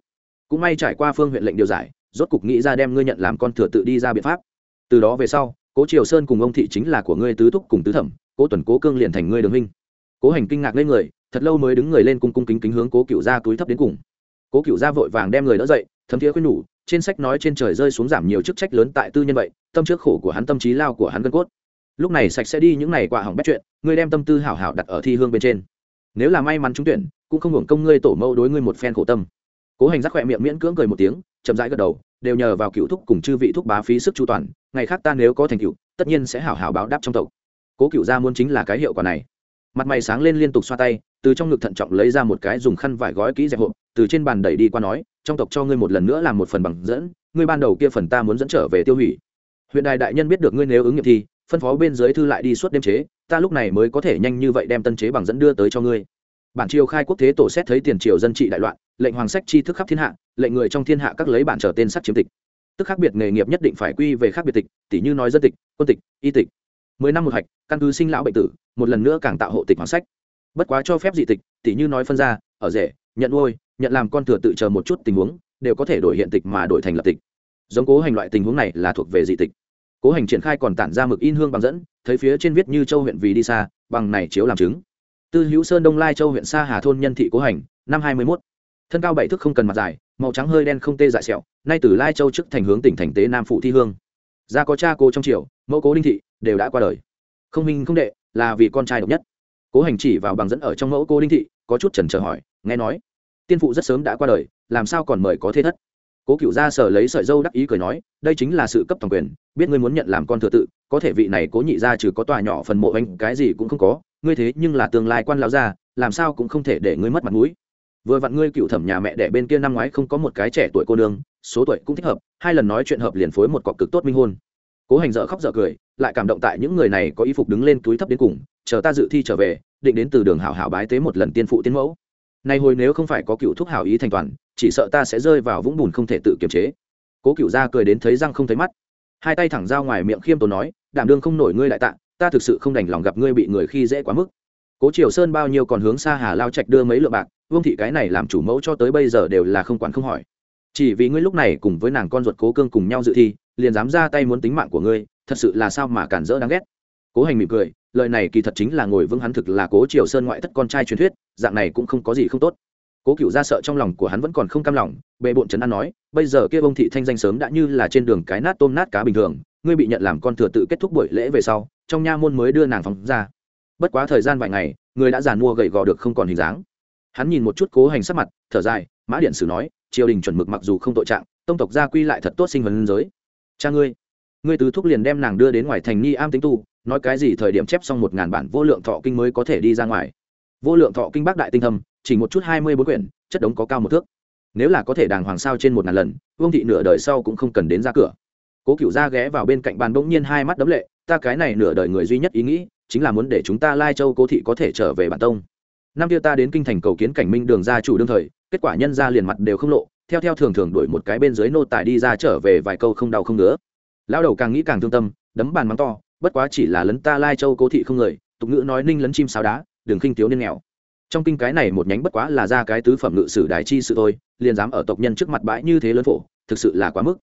Cũng may trải qua phương huyện lệnh điều giải, rốt cục nghĩ ra đem ngươi nhận làm con thừa tự đi ra biện pháp. Từ đó về sau, cố triều sơn cùng ông thị chính là của ngươi tứ thúc cùng tứ thẩm cố tuần cố cương liền thành ngươi đường huynh. Cố hành kinh ngạc lên người, thật lâu mới đứng người lên cung cung kính kính hướng cố cựu ra túi thấp đến cùng. Cố cựu ra vội vàng đem người đỡ dậy, thấm thiế khuyên nhủ, trên sách nói trên trời rơi xuống giảm nhiều chức trách lớn tại tư nhân vậy, tâm trước khổ của hắn, tâm trí lao của hắn gân cốt. Lúc này sạch sẽ đi những ngày quả hỏng bét chuyện, ngươi đem tâm tư hảo hảo đặt ở thi hương bên trên. Nếu là may mắn trúng tuyển, cũng không hưởng công ngươi tổ mẫu đối ngươi một phen khổ tâm. Cố hành giác khỏe miệng miễn cưỡng cười một tiếng, chậm rãi gật đầu, đều nhờ vào cựu thúc cùng chư vị thúc bá phí sức chu toàn, ngày khác ta nếu có thành cựu tất nhiên sẽ hảo hảo báo đáp trong tộc cố cựu gia muốn chính là cái hiệu quả này. Mặt mày sáng lên liên tục xoa tay, từ trong ngực thận trọng lấy ra một cái dùng khăn vải gói kỹ dẹp hộp, từ trên bàn đẩy đi qua nói, trong tộc cho ngươi một lần nữa làm một phần bằng dẫn, ngươi ban đầu kia phần ta muốn dẫn trở về tiêu hủy. Huyện đài đại nhân biết được ngươi nếu ứng nghiệm thi phân phó bên dưới thư lại đi suốt đêm chế, ta lúc này mới có thể nhanh như vậy đem tân chế bằng dẫn đưa tới cho ngươi. Bản triều khai quốc thế tổ xét thấy tiền triều dân trị đại loạn, lệnh hoàng sách chi thức khắp thiên hạ, lệnh người trong thiên hạ các lấy bản trở tên sắc chiếm tịch. Tức khác biệt nghề nghiệp nhất định phải quy về khác biệt tịch tỷ như nói dân tịch, quân tịch, y tịch mười năm một hạch, căn cứ sinh lão bệnh tử, một lần nữa càng tạo hộ tịch hoàng sách. Bất quá cho phép dị tịch tỷ như nói phân ra, ở rể, nhận nuôi, nhận làm con thừa tự chờ một chút tình huống, đều có thể đổi hiện tịch mà đổi thành lập tịch. Giống cố hành loại tình huống này là thuộc về dị tịch. Cố hành triển khai còn tản ra mực in hương bằng dẫn, thấy phía trên viết như châu huyện vì đi xa, bằng này chiếu làm chứng. Tư hữu sơn đông lai châu huyện sa hà thôn nhân thị cố hành, năm hai mươi mốt. Thân cao bảy thước không cần mặt dài, màu trắng hơi đen không tê dại sẹo, nay từ lai châu trước thành hướng tỉnh thành tế nam phụ thi hương. Gia có cha cô trong triều, mẫu cố đinh thị đều đã qua đời. Không minh không đệ là vì con trai độc nhất. Cố hành chỉ vào bằng dẫn ở trong mẫu cô đinh thị, có chút chần chờ hỏi, nghe nói, tiên phụ rất sớm đã qua đời, làm sao còn mời có thế thất? Cố cựu ra sở lấy sợi dâu đắc ý cười nói, đây chính là sự cấp toàn quyền, biết ngươi muốn nhận làm con thừa tự, có thể vị này cố nhị gia trừ có tòa nhỏ phần mộ anh, cái gì cũng không có, ngươi thế nhưng là tương lai quan lão gia, làm sao cũng không thể để ngươi mất mặt mũi. Vừa vặn ngươi cựu thẩm nhà mẹ đẻ bên kia năm ngoái không có một cái trẻ tuổi cô nương, số tuổi cũng thích hợp, hai lần nói chuyện hợp liền phối một cọc cực tốt minh hôn. Cố hành dở khóc dở cười lại cảm động tại những người này có y phục đứng lên túi thấp đến cùng, chờ ta dự thi trở về, định đến từ đường hảo hảo bái tế một lần tiên phụ tiên mẫu. Nay hồi nếu không phải có cựu thúc hảo ý thành toàn, chỉ sợ ta sẽ rơi vào vũng bùn không thể tự kiềm chế. Cố cựu gia cười đến thấy răng không thấy mắt. Hai tay thẳng ra ngoài miệng khiêm tốn nói, đảm đương không nổi ngươi đại tạ, ta thực sự không đành lòng gặp ngươi bị người khi dễ quá mức. Cố triều sơn bao nhiêu còn hướng xa hà lao trạch đưa mấy lượng bạc, vương thị cái này làm chủ mẫu cho tới bây giờ đều là không quản không hỏi chỉ vì ngươi lúc này cùng với nàng con ruột cố cương cùng nhau dự thi, liền dám ra tay muốn tính mạng của ngươi, thật sự là sao mà cản rỡ đáng ghét. Cố hành mỉm cười, lời này kỳ thật chính là ngồi vững hắn thực là cố triều sơn ngoại thất con trai truyền thuyết, dạng này cũng không có gì không tốt. Cố cựu ra sợ trong lòng của hắn vẫn còn không cam lòng bệ bộn trấn an nói, bây giờ kia bông thị thanh danh sớm đã như là trên đường cái nát tôm nát cá bình thường, ngươi bị nhận làm con thừa tự kết thúc buổi lễ về sau, trong nha môn mới đưa nàng phóng ra. Bất quá thời gian vài ngày, người đã giàn mua gậy gò được không còn hình dáng. Hắn nhìn một chút cố hành sắc mặt, thở dài, mã điện sử nói triều đình chuẩn mực mặc dù không tội trạng, tông tộc gia quy lại thật tốt sinh vấn giới. Cha ngươi ngươi tứ thúc liền đem nàng đưa đến ngoài thành nghi am tính tu, nói cái gì thời điểm chép xong một ngàn bản vô lượng thọ kinh mới có thể đi ra ngoài. Vô lượng thọ kinh bác đại tinh thâm, chỉ một chút hai mươi bốn quyển, chất đống có cao một thước. Nếu là có thể đàng hoàng sao trên một ngàn lần, vương thị nửa đời sau cũng không cần đến ra cửa. Cố cựu ra ghé vào bên cạnh bàn bỗng nhiên hai mắt đấm lệ, ta cái này nửa đời người duy nhất ý nghĩ, chính là muốn để chúng ta lai châu cố thị có thể trở về bản tông. Năm kia ta đến kinh thành cầu kiến cảnh minh đường gia chủ đương thời kết quả nhân ra liền mặt đều không lộ, theo theo thường thường đuổi một cái bên dưới nô tài đi ra trở về vài câu không đau không ngứa. Lao đầu càng nghĩ càng thương tâm, đấm bàn mắng to, bất quá chỉ là lấn ta lai châu cố thị không người, tục ngữ nói ninh lấn chim sao đá, đường khinh thiếu niên nghèo. Trong kinh cái này một nhánh bất quá là ra cái tứ phẩm ngự sử đái chi sự thôi, liền dám ở tộc nhân trước mặt bãi như thế lớn phổ, thực sự là quá mức.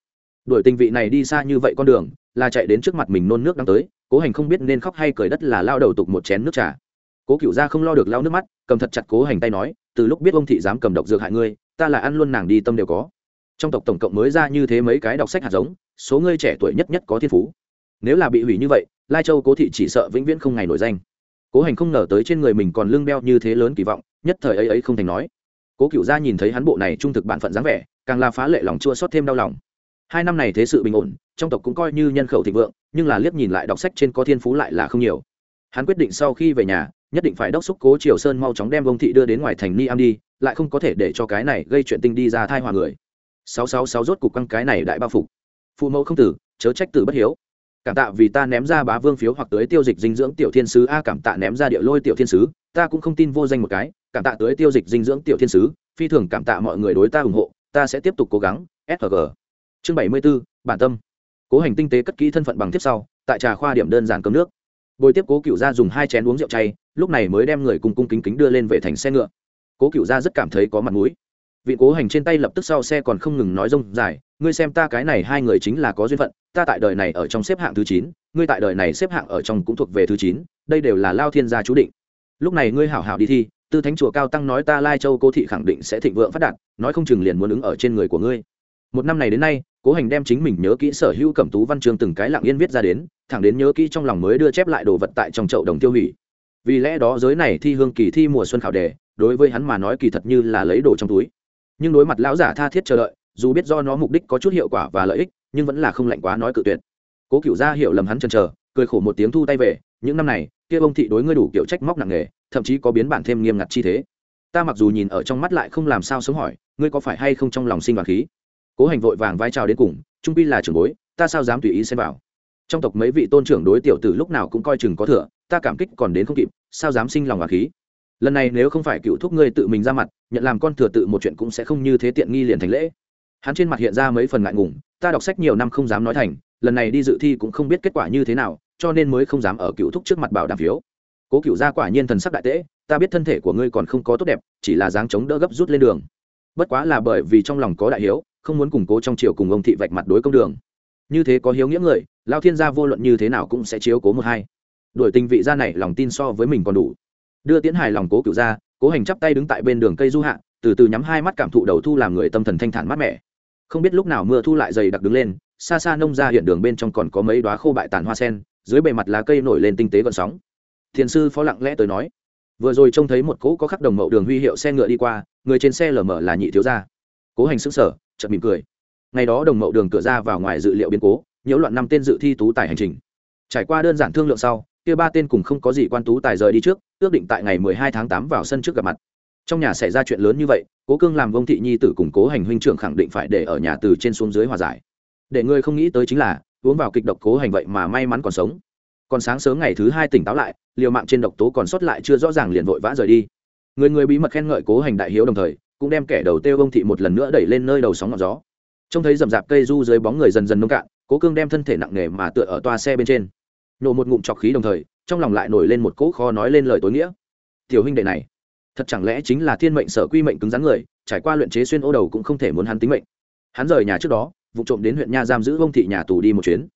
Đuổi tình vị này đi xa như vậy con đường, là chạy đến trước mặt mình nôn nước đang tới, cố hành không biết nên khóc hay cười đất là lao đầu tục một chén nước trà. Cố cựu gia không lo được lao nước mắt, cầm thật chặt cố hành tay nói từ lúc biết ông thị dám cầm độc dược hại ngươi, ta là ăn luôn nàng đi tâm đều có. Trong tộc tổng cộng mới ra như thế mấy cái đọc sách hạt giống, số ngươi trẻ tuổi nhất nhất có thiên phú. Nếu là bị hủy như vậy, lai châu cố thị chỉ sợ vĩnh viễn không ngày nổi danh. Cố hành không ngờ tới trên người mình còn lưng đeo như thế lớn kỳ vọng, nhất thời ấy ấy không thành nói. Cố cựu gia nhìn thấy hắn bộ này trung thực bản phận dáng vẻ, càng là phá lệ lòng chua xót thêm đau lòng. Hai năm này thế sự bình ổn, trong tộc cũng coi như nhân khẩu thịnh vượng, nhưng là liếc nhìn lại đọc sách trên có thiên phú lại là không nhiều. Hắn quyết định sau khi về nhà nhất định phải đốc xúc cố triều sơn mau chóng đem vông thị đưa đến ngoài thành ni am đi lại không có thể để cho cái này gây chuyện tinh đi ra thai hòa người. Sáu sáu sáu rốt cục căng cái này đại bao phục. Phụ mẫu không tử chớ trách tử bất hiếu. Cảm tạ vì ta ném ra bá vương phiếu hoặc tới tiêu dịch dinh dưỡng tiểu thiên sứ. A cảm tạ ném ra địa lôi tiểu thiên sứ. Ta cũng không tin vô danh một cái. Cảm tạ tới tiêu dịch dinh dưỡng tiểu thiên sứ. Phi thường cảm tạ mọi người đối ta ủng hộ. Ta sẽ tiếp tục cố gắng. Sg chương bảy mươi 74, bản tâm. Cố hành tinh tế cất kỹ thân phận bằng tiếp sau tại trà khoa điểm đơn giản cấm nước. Bồi tiếp cố cựu gia dùng hai chén uống rượu chay lúc này mới đem người cùng cung kính kính đưa lên về thành xe ngựa. Cố cựu gia rất cảm thấy có mặt mũi. Vị cố hành trên tay lập tức sau xe còn không ngừng nói rông dài, ngươi xem ta cái này hai người chính là có duyên phận, ta tại đời này ở trong xếp hạng thứ chín, ngươi tại đời này xếp hạng ở trong cũng thuộc về thứ chín, đây đều là lao thiên gia chú định. Lúc này ngươi hảo hảo đi thi, tư thánh chùa cao tăng nói ta lai châu cô thị khẳng định sẽ thịnh vượng phát đạt, nói không chừng liền muốn ứng ở trên người của ngươi. Một năm này đến nay, cố hành đem chính mình nhớ kỹ sở hữu cẩm tú văn chương từng cái lặng yên viết ra đến, thẳng đến nhớ kỹ trong lòng mới đưa chép lại đồ vật tại trong chậu đồng tiêu hủy vì lẽ đó giới này thi hương kỳ thi mùa xuân khảo đề, đối với hắn mà nói kỳ thật như là lấy đồ trong túi. Nhưng đối mặt lão giả tha thiết chờ đợi, dù biết do nó mục đích có chút hiệu quả và lợi ích, nhưng vẫn là không lạnh quá nói cự tuyệt. Cố cựu gia hiểu lầm hắn chần chờ, cười khổ một tiếng thu tay về, những năm này, kia ông thị đối ngươi đủ kiểu trách móc nặng nề, thậm chí có biến bản thêm nghiêm ngặt chi thế. Ta mặc dù nhìn ở trong mắt lại không làm sao sống hỏi, ngươi có phải hay không trong lòng sinh và khí? Cố hành vội vàng vai trào đến cùng, trung pi là trưởng bối, ta sao dám tùy ý xem vào? Trong tộc mấy vị tôn trưởng đối tiểu tử lúc nào cũng coi chừng có thừa ta cảm kích còn đến không kịp, sao dám sinh lòng hòa khí? Lần này nếu không phải cựu thúc ngươi tự mình ra mặt, nhận làm con thừa tự một chuyện cũng sẽ không như thế tiện nghi liền thành lễ. Hắn trên mặt hiện ra mấy phần ngại ngùng, ta đọc sách nhiều năm không dám nói thành, lần này đi dự thi cũng không biết kết quả như thế nào, cho nên mới không dám ở cựu thúc trước mặt bảo đảm phiếu. Cố cựu gia quả nhiên thần sắc đại tễ, ta biết thân thể của ngươi còn không có tốt đẹp, chỉ là dáng chống đỡ gấp rút lên đường. Bất quá là bởi vì trong lòng có đại hiếu, không muốn củng cố trong triều cùng ông thị vạch mặt đối công đường. Như thế có hiếu nghĩa người, lao thiên gia vô luận như thế nào cũng sẽ chiếu cố một hai đuổi tình vị ra này lòng tin so với mình còn đủ. Đưa tiến hài lòng cố cựu ra, cố hành chắp tay đứng tại bên đường cây du hạ, từ từ nhắm hai mắt cảm thụ đầu thu làm người tâm thần thanh thản mát mẻ. Không biết lúc nào mưa thu lại dày đặc đứng lên, xa xa nông ra hiện đường bên trong còn có mấy đoá khô bại tàn hoa sen, dưới bề mặt lá cây nổi lên tinh tế gọn sóng. Thiền sư phó lặng lẽ tới nói, vừa rồi trông thấy một cỗ có khắc đồng mậu đường huy hiệu xe ngựa đi qua, người trên xe lở mở là nhị thiếu gia. Cố hành sức sở chợt mỉm cười. Ngày đó đồng mậu đường cửa ra vào ngoài dự liệu biến cố, nhiễu loạn năm tên dự thi tú tài hành trình. Trải qua đơn giản thương lượng sau kia ba tên cùng không có gì quan tú tài rời đi trước, ước định tại ngày mười hai tháng tám vào sân trước gặp mặt. Trong nhà xảy ra chuyện lớn như vậy, cố cương làm vông thị nhi tử củng cố hành huynh trưởng khẳng định phải để ở nhà từ trên xuống dưới hòa giải. Để người không nghĩ tới chính là, uống vào kịch độc cố hành vậy mà may mắn còn sống. Còn sáng sớm ngày thứ hai tỉnh táo lại, liều mạng trên độc tố còn sót lại chưa rõ ràng liền vội vã rời đi. Người người bí mật khen ngợi cố hành đại hiếu đồng thời, cũng đem kẻ đầu tiêu vông thị một lần nữa đẩy lên nơi đầu sóng ngọn gió. Trông thấy rậm rạp cây du dưới bóng người dần dần nông cạn, cố cương đem thân thể nặng nề mà tựa ở toa xe bên trên nổ một ngụm trọc khí đồng thời, trong lòng lại nổi lên một cỗ kho nói lên lời tối nghĩa. Tiểu huynh đệ này, thật chẳng lẽ chính là thiên mệnh sở quy mệnh cứng rắn người, trải qua luyện chế xuyên ô đầu cũng không thể muốn hắn tính mệnh. Hắn rời nhà trước đó, vụ trộm đến huyện nha giam giữ vông thị nhà tù đi một chuyến.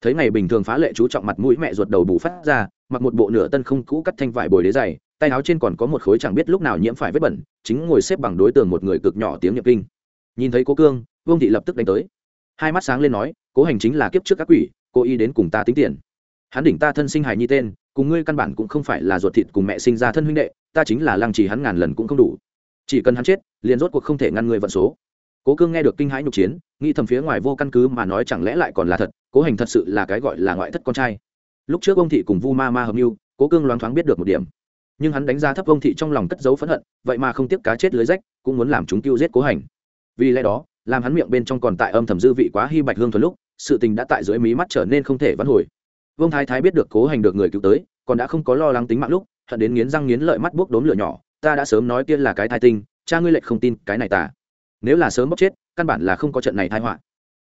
Thấy ngày bình thường phá lệ chú trọng mặt mũi mẹ ruột đầu bù phát ra, mặc một bộ nửa tân không cũ cắt thanh vải bồi đế dày tay áo trên còn có một khối chẳng biết lúc nào nhiễm phải vết bẩn, chính ngồi xếp bằng đối tượng một người cực nhỏ tiếng nhập kinh. Nhìn thấy cố cương vương thị lập tức đánh tới. Hai mắt sáng lên nói, cố hành chính là kiếp trước các quỷ cô y đến cùng ta tính tiền hắn đỉnh ta thân sinh hài nhi tên, cùng ngươi căn bản cũng không phải là ruột thịt cùng mẹ sinh ra thân huynh đệ, ta chính là lăng trì hắn ngàn lần cũng không đủ. Chỉ cần hắn chết, liền rốt cuộc không thể ngăn ngươi vận số. Cố cương nghe được kinh hãi nhục chiến, nghĩ thầm phía ngoài vô căn cứ mà nói chẳng lẽ lại còn là thật, cố hành thật sự là cái gọi là ngoại thất con trai. Lúc trước ông thị cùng vu ma ma hợp mưu, cố cương loáng thoáng biết được một điểm. Nhưng hắn đánh giá thấp ông thị trong lòng cất giấu phẫn hận, vậy mà không tiếp cá chết lưới rách, cũng muốn làm chúng tiêu giết cố hành. Vì lẽ đó, làm hắn miệng bên trong còn tại âm thầm dư vị quá hy bạch hương thuần lúc, sự tình đã tại dưới mí mắt trở nên không thể vãn hồi vương thái thái biết được cố hành được người cứu tới, còn đã không có lo lắng tính mạng lúc, hận đến nghiến răng nghiến lợi mắt buốc đốm lửa nhỏ, ta đã sớm nói tiên là cái thai tinh, cha ngươi lệch không tin cái này ta. Nếu là sớm bóc chết, căn bản là không có trận này thai họa.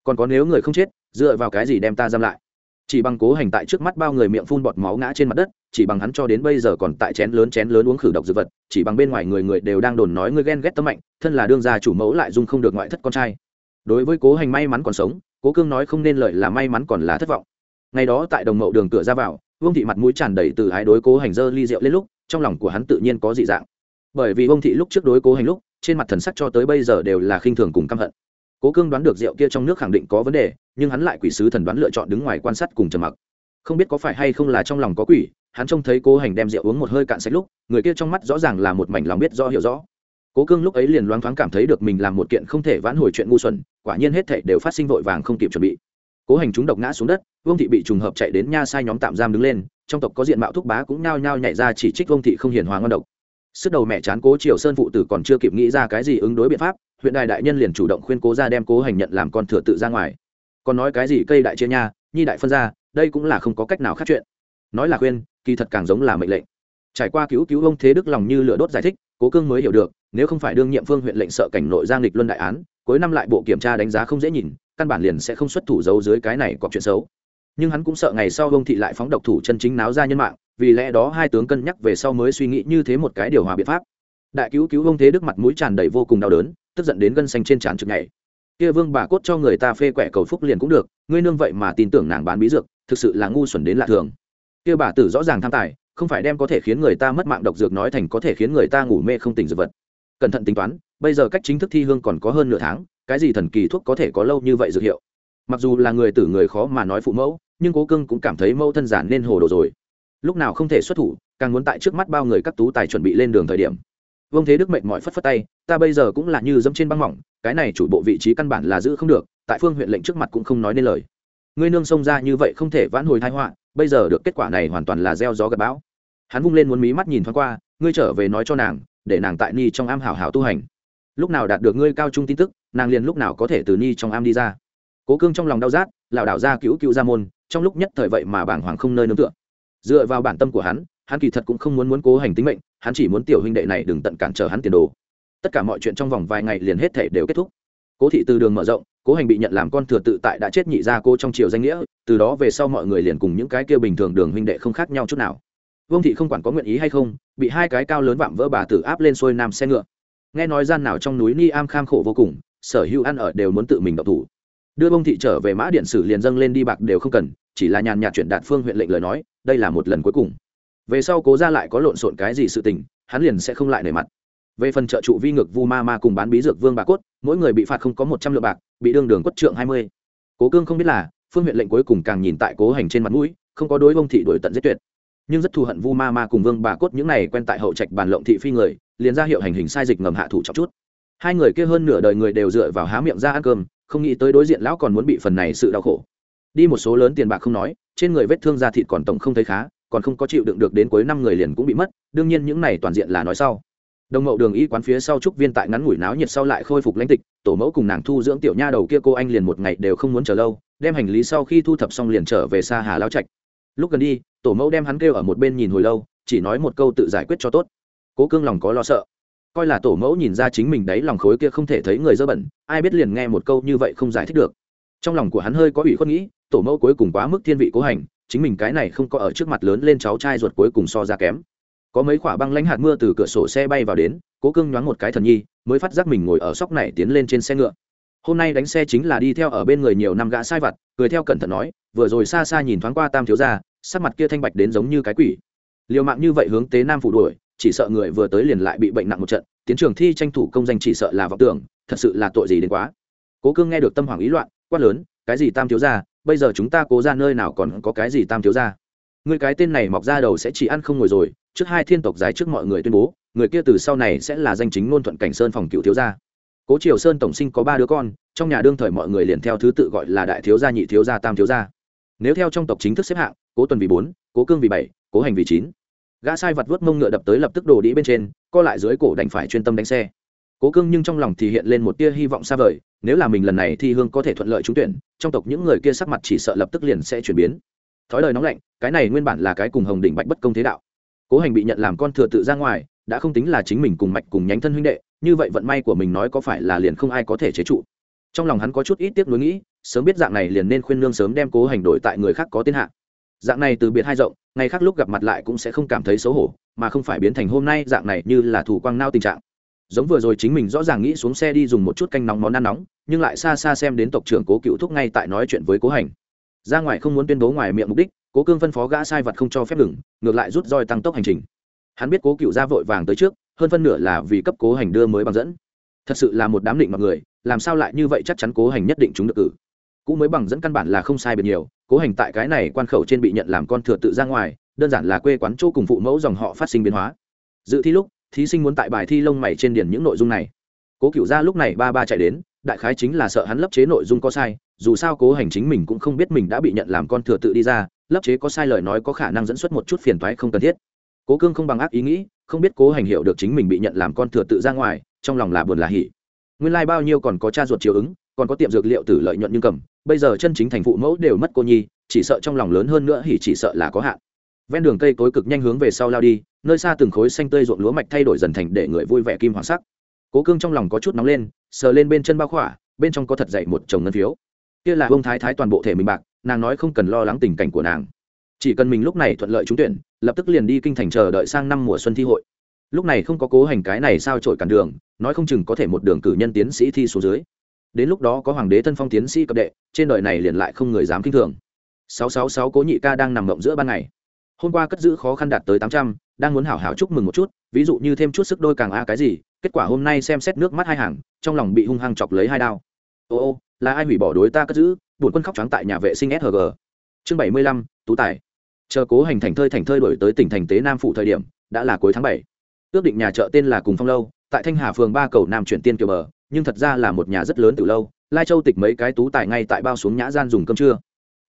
Còn có nếu người không chết, dựa vào cái gì đem ta giam lại? Chỉ bằng cố hành tại trước mắt bao người miệng phun bọt máu ngã trên mặt đất, chỉ bằng hắn cho đến bây giờ còn tại chén lớn chén lớn uống khử độc dược vật, chỉ bằng bên ngoài người người đều đang đồn nói ngươi ghen ghét tâm mạnh, thân là đương gia chủ mẫu lại dung không được ngoại thất con trai. Đối với cố hành may mắn còn sống, cố cương nói không nên lợi là may mắn còn là thất vọng ngày đó tại đồng mậu đường cửa ra vào, vương thị mặt mũi tràn đầy từ ái đối cố hành dơ ly rượu lên lúc, trong lòng của hắn tự nhiên có dị dạng. Bởi vì vương thị lúc trước đối cố hành lúc, trên mặt thần sắc cho tới bây giờ đều là khinh thường cùng căm hận. Cố cương đoán được rượu kia trong nước khẳng định có vấn đề, nhưng hắn lại quỷ sứ thần đoán lựa chọn đứng ngoài quan sát cùng trầm mặc. Không biết có phải hay không là trong lòng có quỷ, hắn trông thấy cố hành đem rượu uống một hơi cạn sạch lúc, người kia trong mắt rõ ràng là một mảnh lòng biết do hiểu rõ. Cố cương lúc ấy liền loáng thoáng cảm thấy được mình làm một kiện không thể vãn hồi chuyện ngu xuẩn, quả nhiên hết thảy đều phát sinh vội vàng không kịp chuẩn bị cố hành chúng độc ngã xuống đất, vương thị bị trùng hợp chạy đến nha sai nhóm tạm giam đứng lên, trong tộc có diện mạo thúc bá cũng nhao nhao nhảy ra chỉ trích vương thị không hiền hòa ngon độc. Sức đầu mẹ chán cố triều sơn phụ tử còn chưa kịp nghĩ ra cái gì ứng đối biện pháp, huyện đài đại nhân liền chủ động khuyên cố ra đem cố hành nhận làm con thừa tự ra ngoài. Còn nói cái gì cây đại chia nha, nhi đại phân ra, đây cũng là không có cách nào khác chuyện. Nói là khuyên, kỳ thật càng giống là mệnh lệnh. Trải qua cứu cứu ông thế đức lòng như lửa đốt giải thích, cố cương mới hiểu được, nếu không phải đương nhiệm phương huyện lệnh sợ cảnh nội giang lịch luân đại án cuối năm lại bộ kiểm tra đánh giá không dễ nhìn, căn bản liền sẽ không xuất thủ giấu dưới cái này có chuyện xấu. Nhưng hắn cũng sợ ngày sau ông thị lại phóng độc thủ chân chính náo ra nhân mạng, vì lẽ đó hai tướng cân nhắc về sau mới suy nghĩ như thế một cái điều hòa biện pháp. Đại cứu cứu ông thế đức mặt mũi tràn đầy vô cùng đau đớn, tức giận đến gân xanh trên trán trực nhảy. Kia vương bà cốt cho người ta phê quẻ cầu phúc liền cũng được, ngươi nương vậy mà tin tưởng nàng bán bí dược, thực sự là ngu xuẩn đến lạ thường. Kia bà tử rõ ràng tham tài, không phải đem có thể khiến người ta mất mạng độc dược nói thành có thể khiến người ta ngủ mê không tỉnh dược vật. Cẩn thận tính toán bây giờ cách chính thức thi hương còn có hơn nửa tháng, cái gì thần kỳ thuốc có thể có lâu như vậy dược hiệu? Mặc dù là người tử người khó mà nói phụ mẫu, nhưng cố cưng cũng cảm thấy mẫu thân giản nên hồ đồ rồi. Lúc nào không thể xuất thủ, càng muốn tại trước mắt bao người các tú tài chuẩn bị lên đường thời điểm. Vương thế đức mệnh mọi phất phất tay, ta bây giờ cũng là như dẫm trên băng mỏng, cái này chủ bộ vị trí căn bản là giữ không được, tại phương huyện lệnh trước mặt cũng không nói nên lời. Ngươi nương xông ra như vậy không thể vãn hồi thái họa, bây giờ được kết quả này hoàn toàn là gieo gió gặp bão. Hắn vung lên muốn mí mắt nhìn thoáng qua, ngươi trở về nói cho nàng, để nàng tại ni trong am hảo hảo tu hành lúc nào đạt được ngươi cao trung tin tức, nàng liền lúc nào có thể từ ni trong am đi ra. Cố cương trong lòng đau rát, lảo đảo ra cứu cứu ra môn, trong lúc nhất thời vậy mà bảng hoàng không nơi nương tựa. Dựa vào bản tâm của hắn hắn kỳ thật cũng không muốn muốn cố hành tính mệnh, hắn chỉ muốn tiểu huynh đệ này đừng tận cản trở hắn tiền đồ. Tất cả mọi chuyện trong vòng vài ngày liền hết thể đều kết thúc. Cố thị từ đường mở rộng, cố hành bị nhận làm con thừa tự tại đã chết nhị ra cô trong triều danh nghĩa, từ đó về sau mọi người liền cùng những cái kia bình thường đường huynh đệ không khác nhau chút nào. Vương thị không quản có nguyện ý hay không, bị hai cái cao lớn vạm vỡ bà tử áp lên xuôi nam xe ngựa nghe nói gian nào trong núi ni am kham khổ vô cùng, sở hữu ăn ở đều muốn tự mình độc thủ. Đưa bông thị trở về mã điện sử liền dâng lên đi bạc đều không cần, chỉ là nhàn nhạt chuyển đạt phương huyện lệnh lời nói, đây là một lần cuối cùng. Về sau cố ra lại có lộn xộn cái gì sự tình, hắn liền sẽ không lại nề mặt. Về phần trợ trụ vi ngược vu ma ma cùng bán bí dược vương bà cốt, mỗi người bị phạt không có một trăm lượng bạc, bị đương đường quất trượng hai mươi. Cố cương không biết là, phương huyện lệnh cuối cùng càng nhìn tại cố hành trên mặt mũi, không có đối bông thị đổi tận giết tuyệt nhưng rất thù hận vu ma ma cùng vương bà cốt những này quen tại hậu trạch bàn lộng thị phi người, liền ra hiệu hành hình sai dịch ngầm hạ thủ trọng chút. Hai người kia hơn nửa đời người đều dựa vào há miệng ra ăn cơm, không nghĩ tới đối diện lão còn muốn bị phần này sự đau khổ. Đi một số lớn tiền bạc không nói, trên người vết thương da thịt còn tổng không thấy khá, còn không có chịu đựng được đến cuối năm người liền cũng bị mất, đương nhiên những này toàn diện là nói sau. Đồng mậu đường y quán phía sau trúc viên tại ngắn ngủi náo nhiệt sau lại khôi phục lãnh tịch, tổ mẫu cùng nàng thu dưỡng tiểu nha đầu kia cô anh liền một ngày đều không muốn chờ lâu, đem hành lý sau khi thu thập xong liền trở về xa hà lao trạch lúc gần đi, tổ mẫu đem hắn kêu ở một bên nhìn hồi lâu, chỉ nói một câu tự giải quyết cho tốt. Cố cương lòng có lo sợ. Coi là tổ mẫu nhìn ra chính mình đấy lòng khối kia không thể thấy người dơ bẩn, ai biết liền nghe một câu như vậy không giải thích được. Trong lòng của hắn hơi có ủy khuất nghĩ, tổ mẫu cuối cùng quá mức thiên vị cố hành, chính mình cái này không có ở trước mặt lớn lên cháu trai ruột cuối cùng so ra kém. Có mấy quả băng lãnh hạt mưa từ cửa sổ xe bay vào đến, cố cương nhoáng một cái thần nhi, mới phát giác mình ngồi ở sóc này tiến lên trên xe ngựa hôm nay đánh xe chính là đi theo ở bên người nhiều năm gã sai vặt, cười theo cẩn thận nói, vừa rồi xa xa nhìn thoáng qua tam thiếu gia, sắc mặt kia thanh bạch đến giống như cái quỷ. Liều mạng như vậy hướng tế nam phủ đuổi, chỉ sợ người vừa tới liền lại bị bệnh nặng một trận, tiến trường thi tranh thủ công danh chỉ sợ là vọng tưởng, thật sự là tội gì đến quá. Cố cương nghe được tâm hoàng ý loạn, quát lớn, cái gì tam thiếu gia, bây giờ chúng ta cố ra nơi nào còn có cái gì tam thiếu gia? Người cái tên này mọc ra đầu sẽ chỉ ăn không ngồi rồi, trước hai thiên tộc dài trước mọi người tuyên bố, người kia từ sau này sẽ là danh chính ngôn thuận cảnh sơn phòng cựu thiếu gia cố triều sơn tổng sinh có ba đứa con, trong nhà đương thời mọi người liền theo thứ tự gọi là đại thiếu gia, nhị thiếu gia, tam thiếu gia. Nếu theo trong tộc chính thức xếp hạng, cố tuần vì bốn, cố cương vì bảy, cố hành vì chín. Gã sai vật vớt mông ngựa đập tới lập tức đổ đĩ bên trên, co lại dưới cổ đành phải chuyên tâm đánh xe. Cố cương nhưng trong lòng thì hiện lên một tia hy vọng xa vời, nếu là mình lần này thi hương có thể thuận lợi trúng tuyển, trong tộc những người kia sắc mặt chỉ sợ lập tức liền sẽ chuyển biến. Thói lời nóng lạnh, cái này nguyên bản là cái cùng hồng đỉnh bạch bất công thế đạo. Cố hành bị nhận làm con thừa tự ra ngoài, đã không tính là chính mình cùng mạch cùng nhánh thân huynh đệ như vậy vận may của mình nói có phải là liền không ai có thể chế trụ. Trong lòng hắn có chút ít tiếc nuối nghĩ, sớm biết dạng này liền nên khuyên nương sớm đem cố hành đổi tại người khác có tiên hạ. Dạng này từ biệt hai rộng, ngày khác lúc gặp mặt lại cũng sẽ không cảm thấy xấu hổ, mà không phải biến thành hôm nay dạng này như là thủ quang nao tình trạng. Giống vừa rồi chính mình rõ ràng nghĩ xuống xe đi dùng một chút canh nóng món ăn nóng, nhưng lại xa xa xem đến tộc trưởng cố cựu thúc ngay tại nói chuyện với cố hành. Ra ngoài không muốn tuyên bố ngoài miệng mục đích, cố cương phân phó gã sai vật không cho phép ngừng, ngược lại rút roi tăng tốc hành trình. Hắn biết cố cựu ra vội vàng tới trước hơn phân nửa là vì cấp cố hành đưa mới bằng dẫn. Thật sự là một đám định mọi người, làm sao lại như vậy chắc chắn cố hành nhất định chúng được cử? Cũ mới bằng dẫn căn bản là không sai biệt nhiều, cố hành tại cái này quan khẩu trên bị nhận làm con thừa tự ra ngoài, đơn giản là quê quán chỗ cùng phụ mẫu dòng họ phát sinh biến hóa. Dự thi lúc, thí sinh muốn tại bài thi lông mày trên điển những nội dung này. Cố cựu ra lúc này ba ba chạy đến, đại khái chính là sợ hắn lấp chế nội dung có sai, dù sao cố hành chính mình cũng không biết mình đã bị nhận làm con thừa tự đi ra lấp chế có sai lời nói có khả năng dẫn xuất một chút phiền toái không cần thiết. Cố cương không bằng ác ý nghĩ không biết cố hành hiểu được chính mình bị nhận làm con thừa tự ra ngoài, trong lòng là buồn là hỉ. Nguyên lai、like、bao nhiêu còn có cha ruột chiều ứng, còn có tiệm dược liệu tử lợi nhuận nhưng cầm, bây giờ chân chính thành phụ mẫu đều mất cô nhi, chỉ sợ trong lòng lớn hơn nữa hỉ chỉ sợ là có hạn. Ven đường cây cối cực nhanh hướng về sau lao đi, nơi xa từng khối xanh tươi ruộng lúa mạch thay đổi dần thành để người vui vẻ kim hoàng sắc. Cố cương trong lòng có chút nóng lên, sờ lên bên chân bao khỏa, bên trong có thật dậy một chồng ngân phiếu. Kia là ông thái thái toàn bộ thể mình bạc, nàng nói không cần lo lắng tình cảnh của nàng chỉ cần mình lúc này thuận lợi trúng tuyển, lập tức liền đi kinh thành chờ đợi sang năm mùa xuân thi hội. Lúc này không có cố hành cái này sao trội cản đường, nói không chừng có thể một đường cử nhân tiến sĩ thi số dưới. Đến lúc đó có hoàng đế thân phong tiến sĩ cập đệ, trên đời này liền lại không người dám kinh thường. Sáu sáu sáu cố nhị ca đang nằm mộng giữa ban ngày. Hôm qua cất giữ khó khăn đạt tới tám trăm, đang muốn hảo hảo chúc mừng một chút, ví dụ như thêm chút sức đôi càng a cái gì, kết quả hôm nay xem xét nước mắt hai hàng, trong lòng bị hung hăng chọc lấy hai đao. Ô ô, là ai hủy bỏ đối ta cất giữ, buồn quân khóc trắng tại nhà vệ sinh sg chương bảy mươi lăm tú tài. Chờ cố hành thành thơi thành thơi đổi tới tỉnh thành tế nam phụ thời điểm, đã là cuối tháng bảy. Ước định nhà chợ tên là cùng phong lâu, tại thanh hà phường ba cầu nam chuyển tiên kiều bờ, nhưng thật ra là một nhà rất lớn từ lâu, lai châu tịch mấy cái tú tài ngay tại bao xuống nhã gian dùng cơm trưa.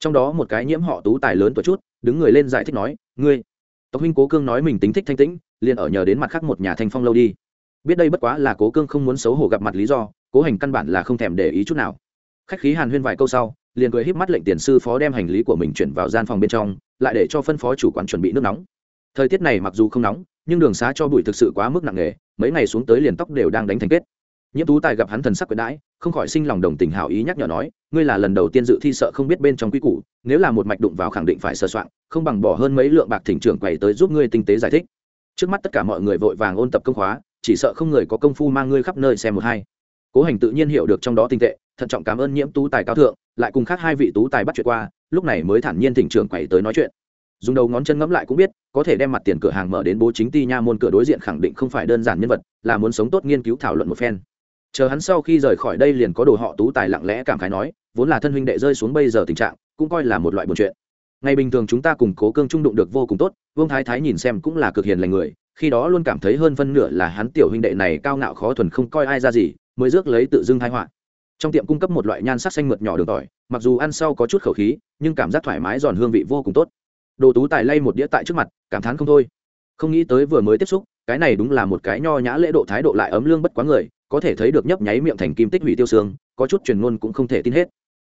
Trong đó một cái nhiễm họ tú tài lớn tuổi chút, đứng người lên giải thích nói, ngươi. Tộc huynh cố cương nói mình tính thích thanh tĩnh, liền ở nhờ đến mặt khác một nhà thanh phong lâu đi. Biết đây bất quá là cố cương không muốn xấu hổ gặp mặt lý do, cố hành căn bản là không thèm để ý chút nào. Khách khí hàn huyên vài câu sau liền cười híp mắt lệnh tiền sư phó đem hành lý của mình chuyển vào gian phòng bên trong, lại để cho phân phó chủ quán chuẩn bị nước nóng. Thời tiết này mặc dù không nóng, nhưng đường xá cho bụi thực sự quá mức nặng nề, mấy ngày xuống tới liền tóc đều đang đánh thành kết. Nhiễm tú tài gặp hắn thần sắc quyệt đãi, không khỏi sinh lòng đồng tình hảo ý nhắc nhở nói, ngươi là lần đầu tiên dự thi sợ không biết bên trong quy củ, nếu là một mạch đụng vào khẳng định phải sơ soạn, không bằng bỏ hơn mấy lượng bạc thỉnh trưởng quầy tới giúp ngươi tinh tế giải thích. Trước mắt tất cả mọi người vội vàng ôn tập công khóa, chỉ sợ không người có công phu mang ngươi khắp nơi xem một hai. Cố hành tự nhiên hiểu được trong đó tinh tệ, thận trọng cảm ơn nhiễm tú tài cao thượng lại cùng khác hai vị tú tài bắt chuyện qua, lúc này mới thản nhiên thỉnh trưởng quầy tới nói chuyện. Dùng đầu ngón chân ngẫm lại cũng biết, có thể đem mặt tiền cửa hàng mở đến bố chính ti nha môn cửa đối diện khẳng định không phải đơn giản nhân vật, là muốn sống tốt nghiên cứu thảo luận một phen. Chờ hắn sau khi rời khỏi đây liền có đồ họ tú tài lặng lẽ cảm khái nói, vốn là thân huynh đệ rơi xuống bây giờ tình trạng, cũng coi là một loại buồn chuyện. Ngày bình thường chúng ta cùng cố cương trung đụng được vô cùng tốt, vương thái thái nhìn xem cũng là cực hiền lành người, khi đó luôn cảm thấy hơn phân nửa là hắn tiểu huynh đệ này cao ngạo khó thuần không coi ai ra gì, mới rước lấy tự dưng thái họa trong tiệm cung cấp một loại nhan sắc xanh mượt nhỏ đường tỏi, mặc dù ăn sau có chút khẩu khí, nhưng cảm giác thoải mái giòn hương vị vô cùng tốt. Đồ tú tài lay một đĩa tại trước mặt, cảm thán không thôi. Không nghĩ tới vừa mới tiếp xúc, cái này đúng là một cái nho nhã lễ độ thái độ lại ấm lương bất quá người, có thể thấy được nhấp nháy miệng thành kim tích hủy tiêu xương, có chút truyền ngôn cũng không thể tin hết.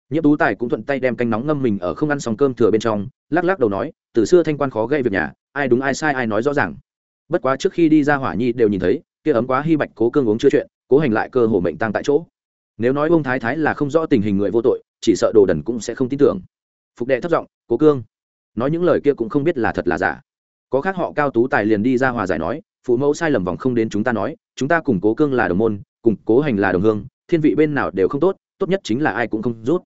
Nhiễm tú tài cũng thuận tay đem canh nóng ngâm mình ở không ăn xong cơm thừa bên trong, lắc lắc đầu nói, từ xưa thanh quan khó gây việc nhà, ai đúng ai sai ai nói rõ ràng. Bất quá trước khi đi ra hỏa nhi đều nhìn thấy, kia ấm quá hy bạch cố cương uống chưa chuyện, cố hành lại cơ hồ mệnh tăng tại chỗ nếu nói ông thái thái là không rõ tình hình người vô tội, chỉ sợ đồ đần cũng sẽ không tin tưởng. Phục đệ thất giọng, cố cương, nói những lời kia cũng không biết là thật là giả. Có khác họ cao tú tài liền đi ra hòa giải nói, phụ mẫu sai lầm vòng không đến chúng ta nói, chúng ta cùng cố cương là đồng môn, cùng cố hành là đồng hương, thiên vị bên nào đều không tốt tốt nhất chính là ai cũng không rút.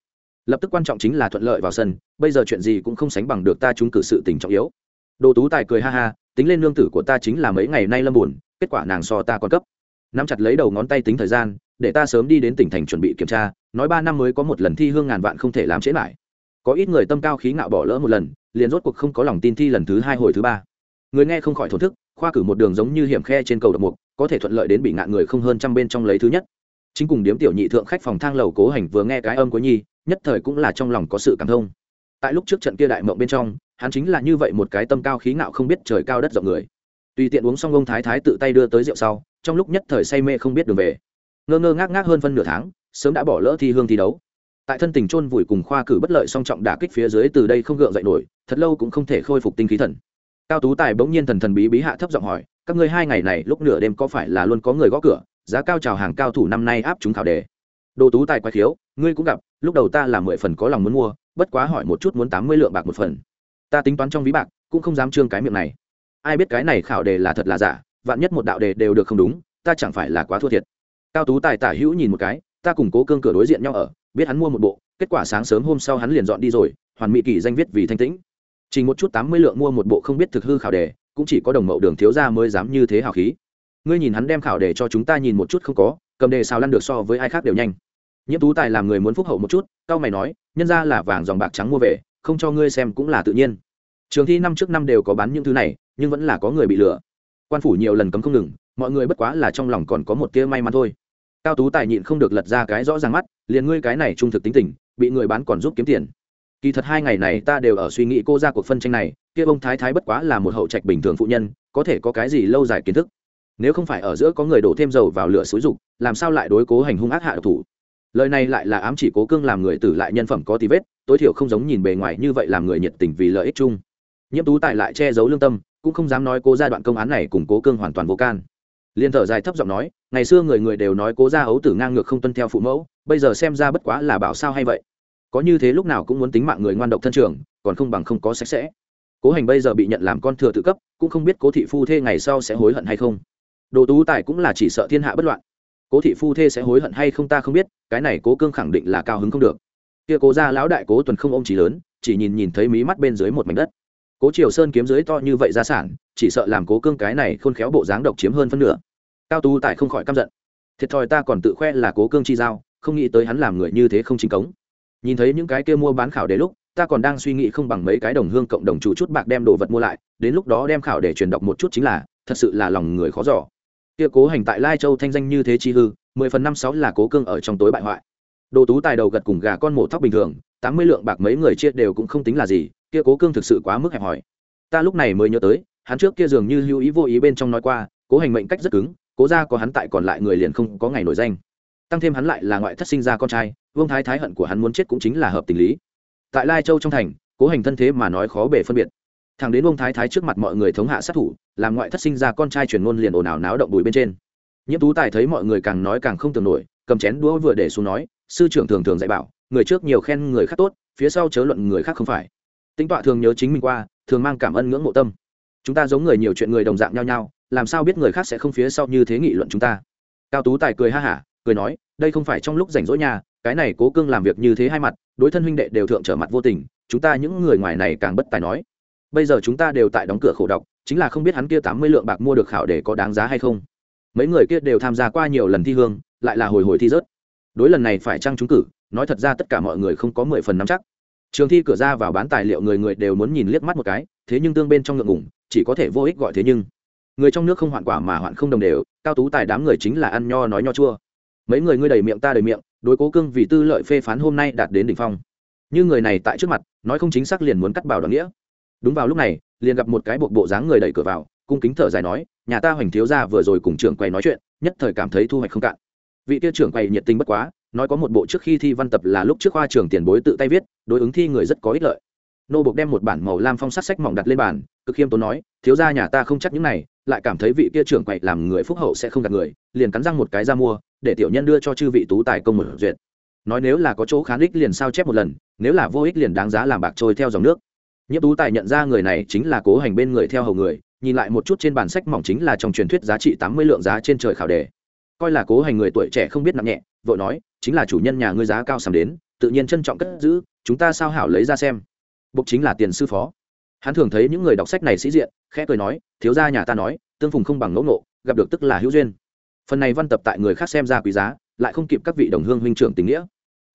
Lập tức quan trọng chính là thuận lợi vào sân, bây giờ chuyện gì cũng không sánh bằng được ta chúng cử sự tình trọng yếu. Đồ tú tài cười ha ha, tính lên lương tử của ta chính là mấy ngày nay lâm buồn, kết quả nàng so ta còn cấp. Nắm chặt lấy đầu ngón tay tính thời gian để ta sớm đi đến tỉnh thành chuẩn bị kiểm tra, nói ba năm mới có một lần thi hương ngàn vạn không thể làm trễ lại. Có ít người tâm cao khí ngạo bỏ lỡ một lần, liền rốt cuộc không có lòng tin thi lần thứ hai hồi thứ ba. Người nghe không khỏi thổn thức, khoa cử một đường giống như hiểm khe trên cầu độc mục, có thể thuận lợi đến bị ngạn người không hơn trăm bên trong lấy thứ nhất. Chính cùng điếm tiểu nhị thượng khách phòng thang lầu cố hành vừa nghe cái âm của nhi, nhất thời cũng là trong lòng có sự cảm thông. Tại lúc trước trận kia đại mộng bên trong, hắn chính là như vậy một cái tâm cao khí ngạo không biết trời cao đất rộng người. Tùy tiện uống xong ông thái thái tự tay đưa tới rượu sau, trong lúc nhất thời say mê không biết đường về ngơ ngơ ngác ngác hơn phân nửa tháng sớm đã bỏ lỡ thi hương thi đấu. Tại thân tình chôn vùi cùng khoa cử bất lợi song trọng đả kích phía dưới từ đây không gượng dậy nổi thật lâu cũng không thể khôi phục tinh khí thần. Cao tú tài bỗng nhiên thần thần bí bí hạ thấp giọng hỏi các ngươi hai ngày này lúc nửa đêm có phải là luôn có người gõ cửa giá cao chào hàng cao thủ năm nay áp chúng khảo đề? Đồ tú tài quái thiếu, ngươi cũng gặp lúc đầu ta là mười phần có lòng muốn mua bất quá hỏi một chút muốn tám mươi lượng bạc một phần. Ta tính toán trong ví bạc cũng không dám trương cái miệng này. Ai biết cái này khảo đề là thật là giả vạn nhất một đạo đề đều được không đúng ta chẳng phải là quá thua thiệt cao tú tài tả hữu nhìn một cái, ta cùng cố cương cửa đối diện nhau ở, biết hắn mua một bộ, kết quả sáng sớm hôm sau hắn liền dọn đi rồi, hoàn mỹ kỳ danh viết vì thanh tĩnh. Chỉ một chút tám mươi lượng mua một bộ không biết thực hư khảo đề, cũng chỉ có đồng mậu đường thiếu gia mới dám như thế hào khí. Ngươi nhìn hắn đem khảo đề cho chúng ta nhìn một chút không có, cầm đề xào lăn được so với ai khác đều nhanh. Nhiễm tú tài làm người muốn phúc hậu một chút, cao mày nói, nhân ra là vàng dòng bạc trắng mua về, không cho ngươi xem cũng là tự nhiên. Trường thi năm trước năm đều có bán những thứ này, nhưng vẫn là có người bị lừa. Quan phủ nhiều lần cấm không ngừng mọi người bất quá là trong lòng còn có một tia may mắn thôi. Cao tú tài nhịn không được lật ra cái rõ ràng mắt, liền ngươi cái này trung thực tính tình, bị người bán còn giúp kiếm tiền. Kỳ thật hai ngày này ta đều ở suy nghĩ cô ra cuộc phân tranh này, kia ông thái thái bất quá là một hậu trạch bình thường phụ nhân, có thể có cái gì lâu dài kiến thức. Nếu không phải ở giữa có người đổ thêm dầu vào lửa xúi dục, làm sao lại đối cố hành hung ác hạ độc thủ? Lời này lại là ám chỉ cố cương làm người tử lại nhân phẩm có tí vết, tối thiểu không giống nhìn bề ngoài như vậy làm người nhiệt tình vì lợi ích chung. Nhiễm tú tài lại che giấu lương tâm, cũng không dám nói cố giai đoạn công án này cùng cố cương hoàn toàn vô can liên thở dài thấp giọng nói, ngày xưa người người đều nói cố gia ấu tử ngang ngược không tuân theo phụ mẫu, bây giờ xem ra bất quá là bảo sao hay vậy. Có như thế lúc nào cũng muốn tính mạng người ngoan độc thân trường, còn không bằng không có sạch sẽ. Cố hành bây giờ bị nhận làm con thừa tự cấp, cũng không biết cố thị phu thê ngày sau sẽ hối hận hay không. Đồ tú tài cũng là chỉ sợ thiên hạ bất loạn. Cố thị phu thê sẽ hối hận hay không ta không biết, cái này cố cương khẳng định là cao hứng không được. Kia cố gia lão đại cố tuần không ôm trí lớn, chỉ nhìn nhìn thấy mí mắt bên dưới một mảnh đất cố triều sơn kiếm dưới to như vậy ra sản, chỉ sợ làm cố cương cái này khôn khéo bộ dáng độc chiếm hơn phân nửa. Cao tú tài không khỏi căm giận. Thiệt thòi ta còn tự khoe là cố cương chi giao, không nghĩ tới hắn làm người như thế không chính cống. Nhìn thấy những cái kia mua bán khảo đề lúc, ta còn đang suy nghĩ không bằng mấy cái đồng hương cộng đồng chủ chút bạc đem đồ vật mua lại, đến lúc đó đem khảo để truyền đọc một chút chính là, thật sự là lòng người khó giỏ kia cố hành tại lai châu thanh danh như thế chi hư, mười phần năm sáu là cố cương ở trong tối bại hoại đồ tú tài đầu gật cùng gà con mổ thóc bình thường, tám mươi lượng bạc mấy người chia đều cũng không tính là gì, kia cố cương thực sự quá mức hẹp hòi. Ta lúc này mới nhớ tới, hắn trước kia dường như lưu ý vô ý bên trong nói qua, cố hành mệnh cách rất cứng, cố ra có hắn tại còn lại người liền không có ngày nổi danh. Tăng thêm hắn lại là ngoại thất sinh ra con trai, vương thái thái hận của hắn muốn chết cũng chính là hợp tình lý. Tại lai châu trong thành, cố hành thân thế mà nói khó bể phân biệt. Thằng đến vương thái thái trước mặt mọi người thống hạ sát thủ, làm ngoại thất sinh ra con trai truyền ngôn liền ồn ào náo động bụi bên trên. Nhiễm tú tài thấy mọi người càng nói càng không tưởng nổi, cầm chén đũa vừa để xuống nói sư trưởng thường thường dạy bảo, người trước nhiều khen người khác tốt, phía sau chớ luận người khác không phải. Tính tọa thường nhớ chính mình qua, thường mang cảm ơn ngưỡng mộ tâm. Chúng ta giống người nhiều chuyện người đồng dạng nhau nhau, làm sao biết người khác sẽ không phía sau như thế nghị luận chúng ta? Cao tú tài cười ha hả, cười nói, đây không phải trong lúc rảnh rỗi nhà, cái này cố cương làm việc như thế hai mặt, đối thân huynh đệ đều thượng trở mặt vô tình, chúng ta những người ngoài này càng bất tài nói. Bây giờ chúng ta đều tại đóng cửa khổ độc, chính là không biết hắn kia tám mươi lượng bạc mua được khảo để có đáng giá hay không. Mấy người kia đều tham gia qua nhiều lần thi hương, lại là hồi hồi thi rớt đối lần này phải trăng trúng cử, nói thật ra tất cả mọi người không có mười phần nắm chắc. Trường thi cửa ra vào bán tài liệu người người đều muốn nhìn liếc mắt một cái, thế nhưng tương bên trong ngượng ngủng chỉ có thể vô ích gọi thế nhưng. Người trong nước không hoạn quả mà hoạn không đồng đều, cao tú tài đám người chính là ăn nho nói nho chua. Mấy người ngươi đầy miệng ta đầy miệng, đối cố cương vì tư lợi phê phán hôm nay đạt đến đỉnh phong. Như người này tại trước mặt, nói không chính xác liền muốn cắt bảo đoạn nghĩa. Đúng vào lúc này, liền gặp một cái bộ bộ dáng người đẩy cửa vào, cung kính thở dài nói, nhà ta hoành thiếu ra vừa rồi cùng trưởng quay nói chuyện, nhất thời cảm thấy thu hoạch không cạn vị tiêu trưởng quầy nhiệt tình bất quá, nói có một bộ trước khi thi văn tập là lúc trước khoa trường tiền bối tự tay viết, đối ứng thi người rất có ích lợi. Nô buộc đem một bản màu lam phong sát sách mỏng đặt lên bàn, cực khiêm tốn nói, thiếu gia nhà ta không chắc những này, lại cảm thấy vị kia trưởng quậy làm người phúc hậu sẽ không gạt người, liền cắn răng một cái ra mua, để tiểu nhân đưa cho chư vị tú tài công một duyệt. Nói nếu là có chỗ khán ích liền sao chép một lần, nếu là vô ích liền đáng giá làm bạc trôi theo dòng nước. Nhiếp tú tài nhận ra người này chính là cố hành bên người theo hầu người, nhìn lại một chút trên bản sách mỏng chính là trong truyền thuyết giá trị tám mươi lượng giá trên trời khảo đề coi là cố hành người tuổi trẻ không biết nặng nhẹ, vội nói, chính là chủ nhân nhà ngươi giá cao sầm đến, tự nhiên trân trọng cất giữ, chúng ta sao hảo lấy ra xem. Bục chính là tiền sư phó. Hắn thường thấy những người đọc sách này sĩ diện, khẽ cười nói, thiếu gia nhà ta nói, tương phùng không bằng ngẫu ngộ, gặp được tức là hữu duyên. Phần này văn tập tại người khác xem ra quý giá, lại không kịp các vị đồng hương huynh trưởng tình nghĩa.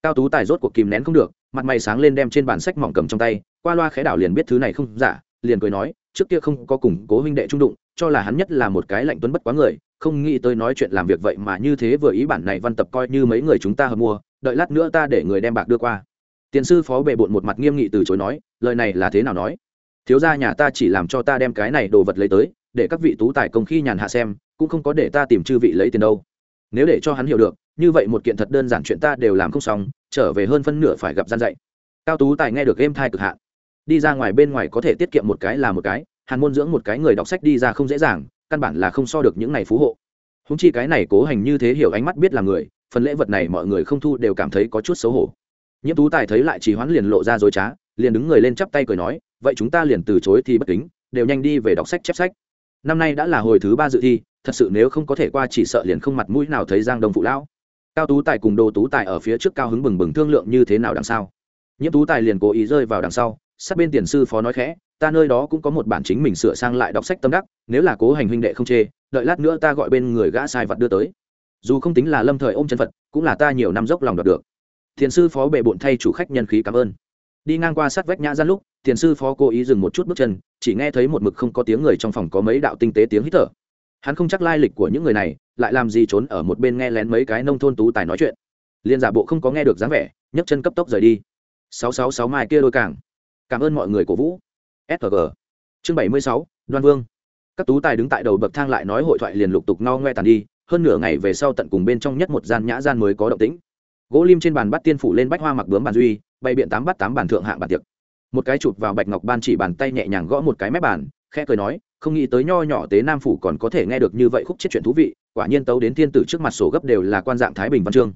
Cao tú tài rốt cuộc kìm nén không được, mặt mày sáng lên đem trên bản sách mỏng cầm trong tay, qua loa khẽ đảo liền biết thứ này không giả, liền cười nói, trước kia không có củng cố huynh đệ trung đụng cho là hắn nhất là một cái lạnh tuấn bất quá người, không nghĩ tới nói chuyện làm việc vậy mà như thế vừa ý bản này văn tập coi như mấy người chúng ta hợp mua, đợi lát nữa ta để người đem bạc đưa qua. Tiền sư phó bệ bộn một mặt nghiêm nghị từ chối nói, lời này là thế nào nói? Thiếu gia nhà ta chỉ làm cho ta đem cái này đồ vật lấy tới, để các vị tú tài công khi nhàn hạ xem, cũng không có để ta tìm chư vị lấy tiền đâu. Nếu để cho hắn hiểu được, như vậy một kiện thật đơn giản chuyện ta đều làm không xong, trở về hơn phân nửa phải gặp gian dạy. Cao tú tài nghe được game thai cực hạn. Đi ra ngoài bên ngoài có thể tiết kiệm một cái là một cái hàn môn dưỡng một cái người đọc sách đi ra không dễ dàng, căn bản là không so được những này phú hộ. Húng chi cái này cố hành như thế hiểu ánh mắt biết là người, phần lễ vật này mọi người không thu đều cảm thấy có chút xấu hổ. Nhiễm tú tài thấy lại chỉ hoán liền lộ ra dối trá, liền đứng người lên chắp tay cười nói, vậy chúng ta liền từ chối thì bất kính, đều nhanh đi về đọc sách chép sách. Năm nay đã là hồi thứ ba dự thi, thật sự nếu không có thể qua chỉ sợ liền không mặt mũi nào thấy giang đông phụ lão. Cao tú tài cùng đồ tú tài ở phía trước cao hứng bừng bừng thương lượng như thế nào đằng sau. Nhiễm tú tài liền cố ý rơi vào đằng sau, sát bên tiền sư phó nói khẽ ta nơi đó cũng có một bản chính mình sửa sang lại đọc sách tâm đắc, nếu là cố hành huynh đệ không chê, đợi lát nữa ta gọi bên người gã sai vật đưa tới. Dù không tính là lâm thời ôm chân phật, cũng là ta nhiều năm dốc lòng đoạt được. Thiền sư phó bệ bộn thay chủ khách nhân khí cảm ơn. Đi ngang qua sát vách nhã gian lúc, thiền sư phó cố ý dừng một chút bước chân, chỉ nghe thấy một mực không có tiếng người trong phòng có mấy đạo tinh tế tiếng hít thở. Hắn không chắc lai lịch của những người này, lại làm gì trốn ở một bên nghe lén mấy cái nông thôn tú tài nói chuyện. Liên giả bộ không có nghe được dáng vẻ, nhấc chân cấp tốc rời đi. Sáu sáu sáu mai kia đôi càng. Cảm ơn mọi người cổ vũ sg chương bảy mươi sáu, đoan vương. Các tú tài đứng tại đầu bậc thang lại nói hội thoại liền lục tục no ngoe tàn đi, hơn nửa ngày về sau tận cùng bên trong nhất một gian nhã gian mới có động tĩnh. Gỗ lim trên bàn bắt tiên phủ lên bách hoa mặc bướm bàn duy, bày biện tám bắt tám bàn thượng hạng bàn tiệc. Một cái chụp vào bạch ngọc ban chỉ bàn tay nhẹ nhàng gõ một cái mép bàn, khẽ cười nói, không nghĩ tới nho nhỏ tế nam phủ còn có thể nghe được như vậy khúc chết chuyện thú vị, quả nhiên tấu đến thiên tử trước mặt sổ gấp đều là quan dạng thái bình văn chương.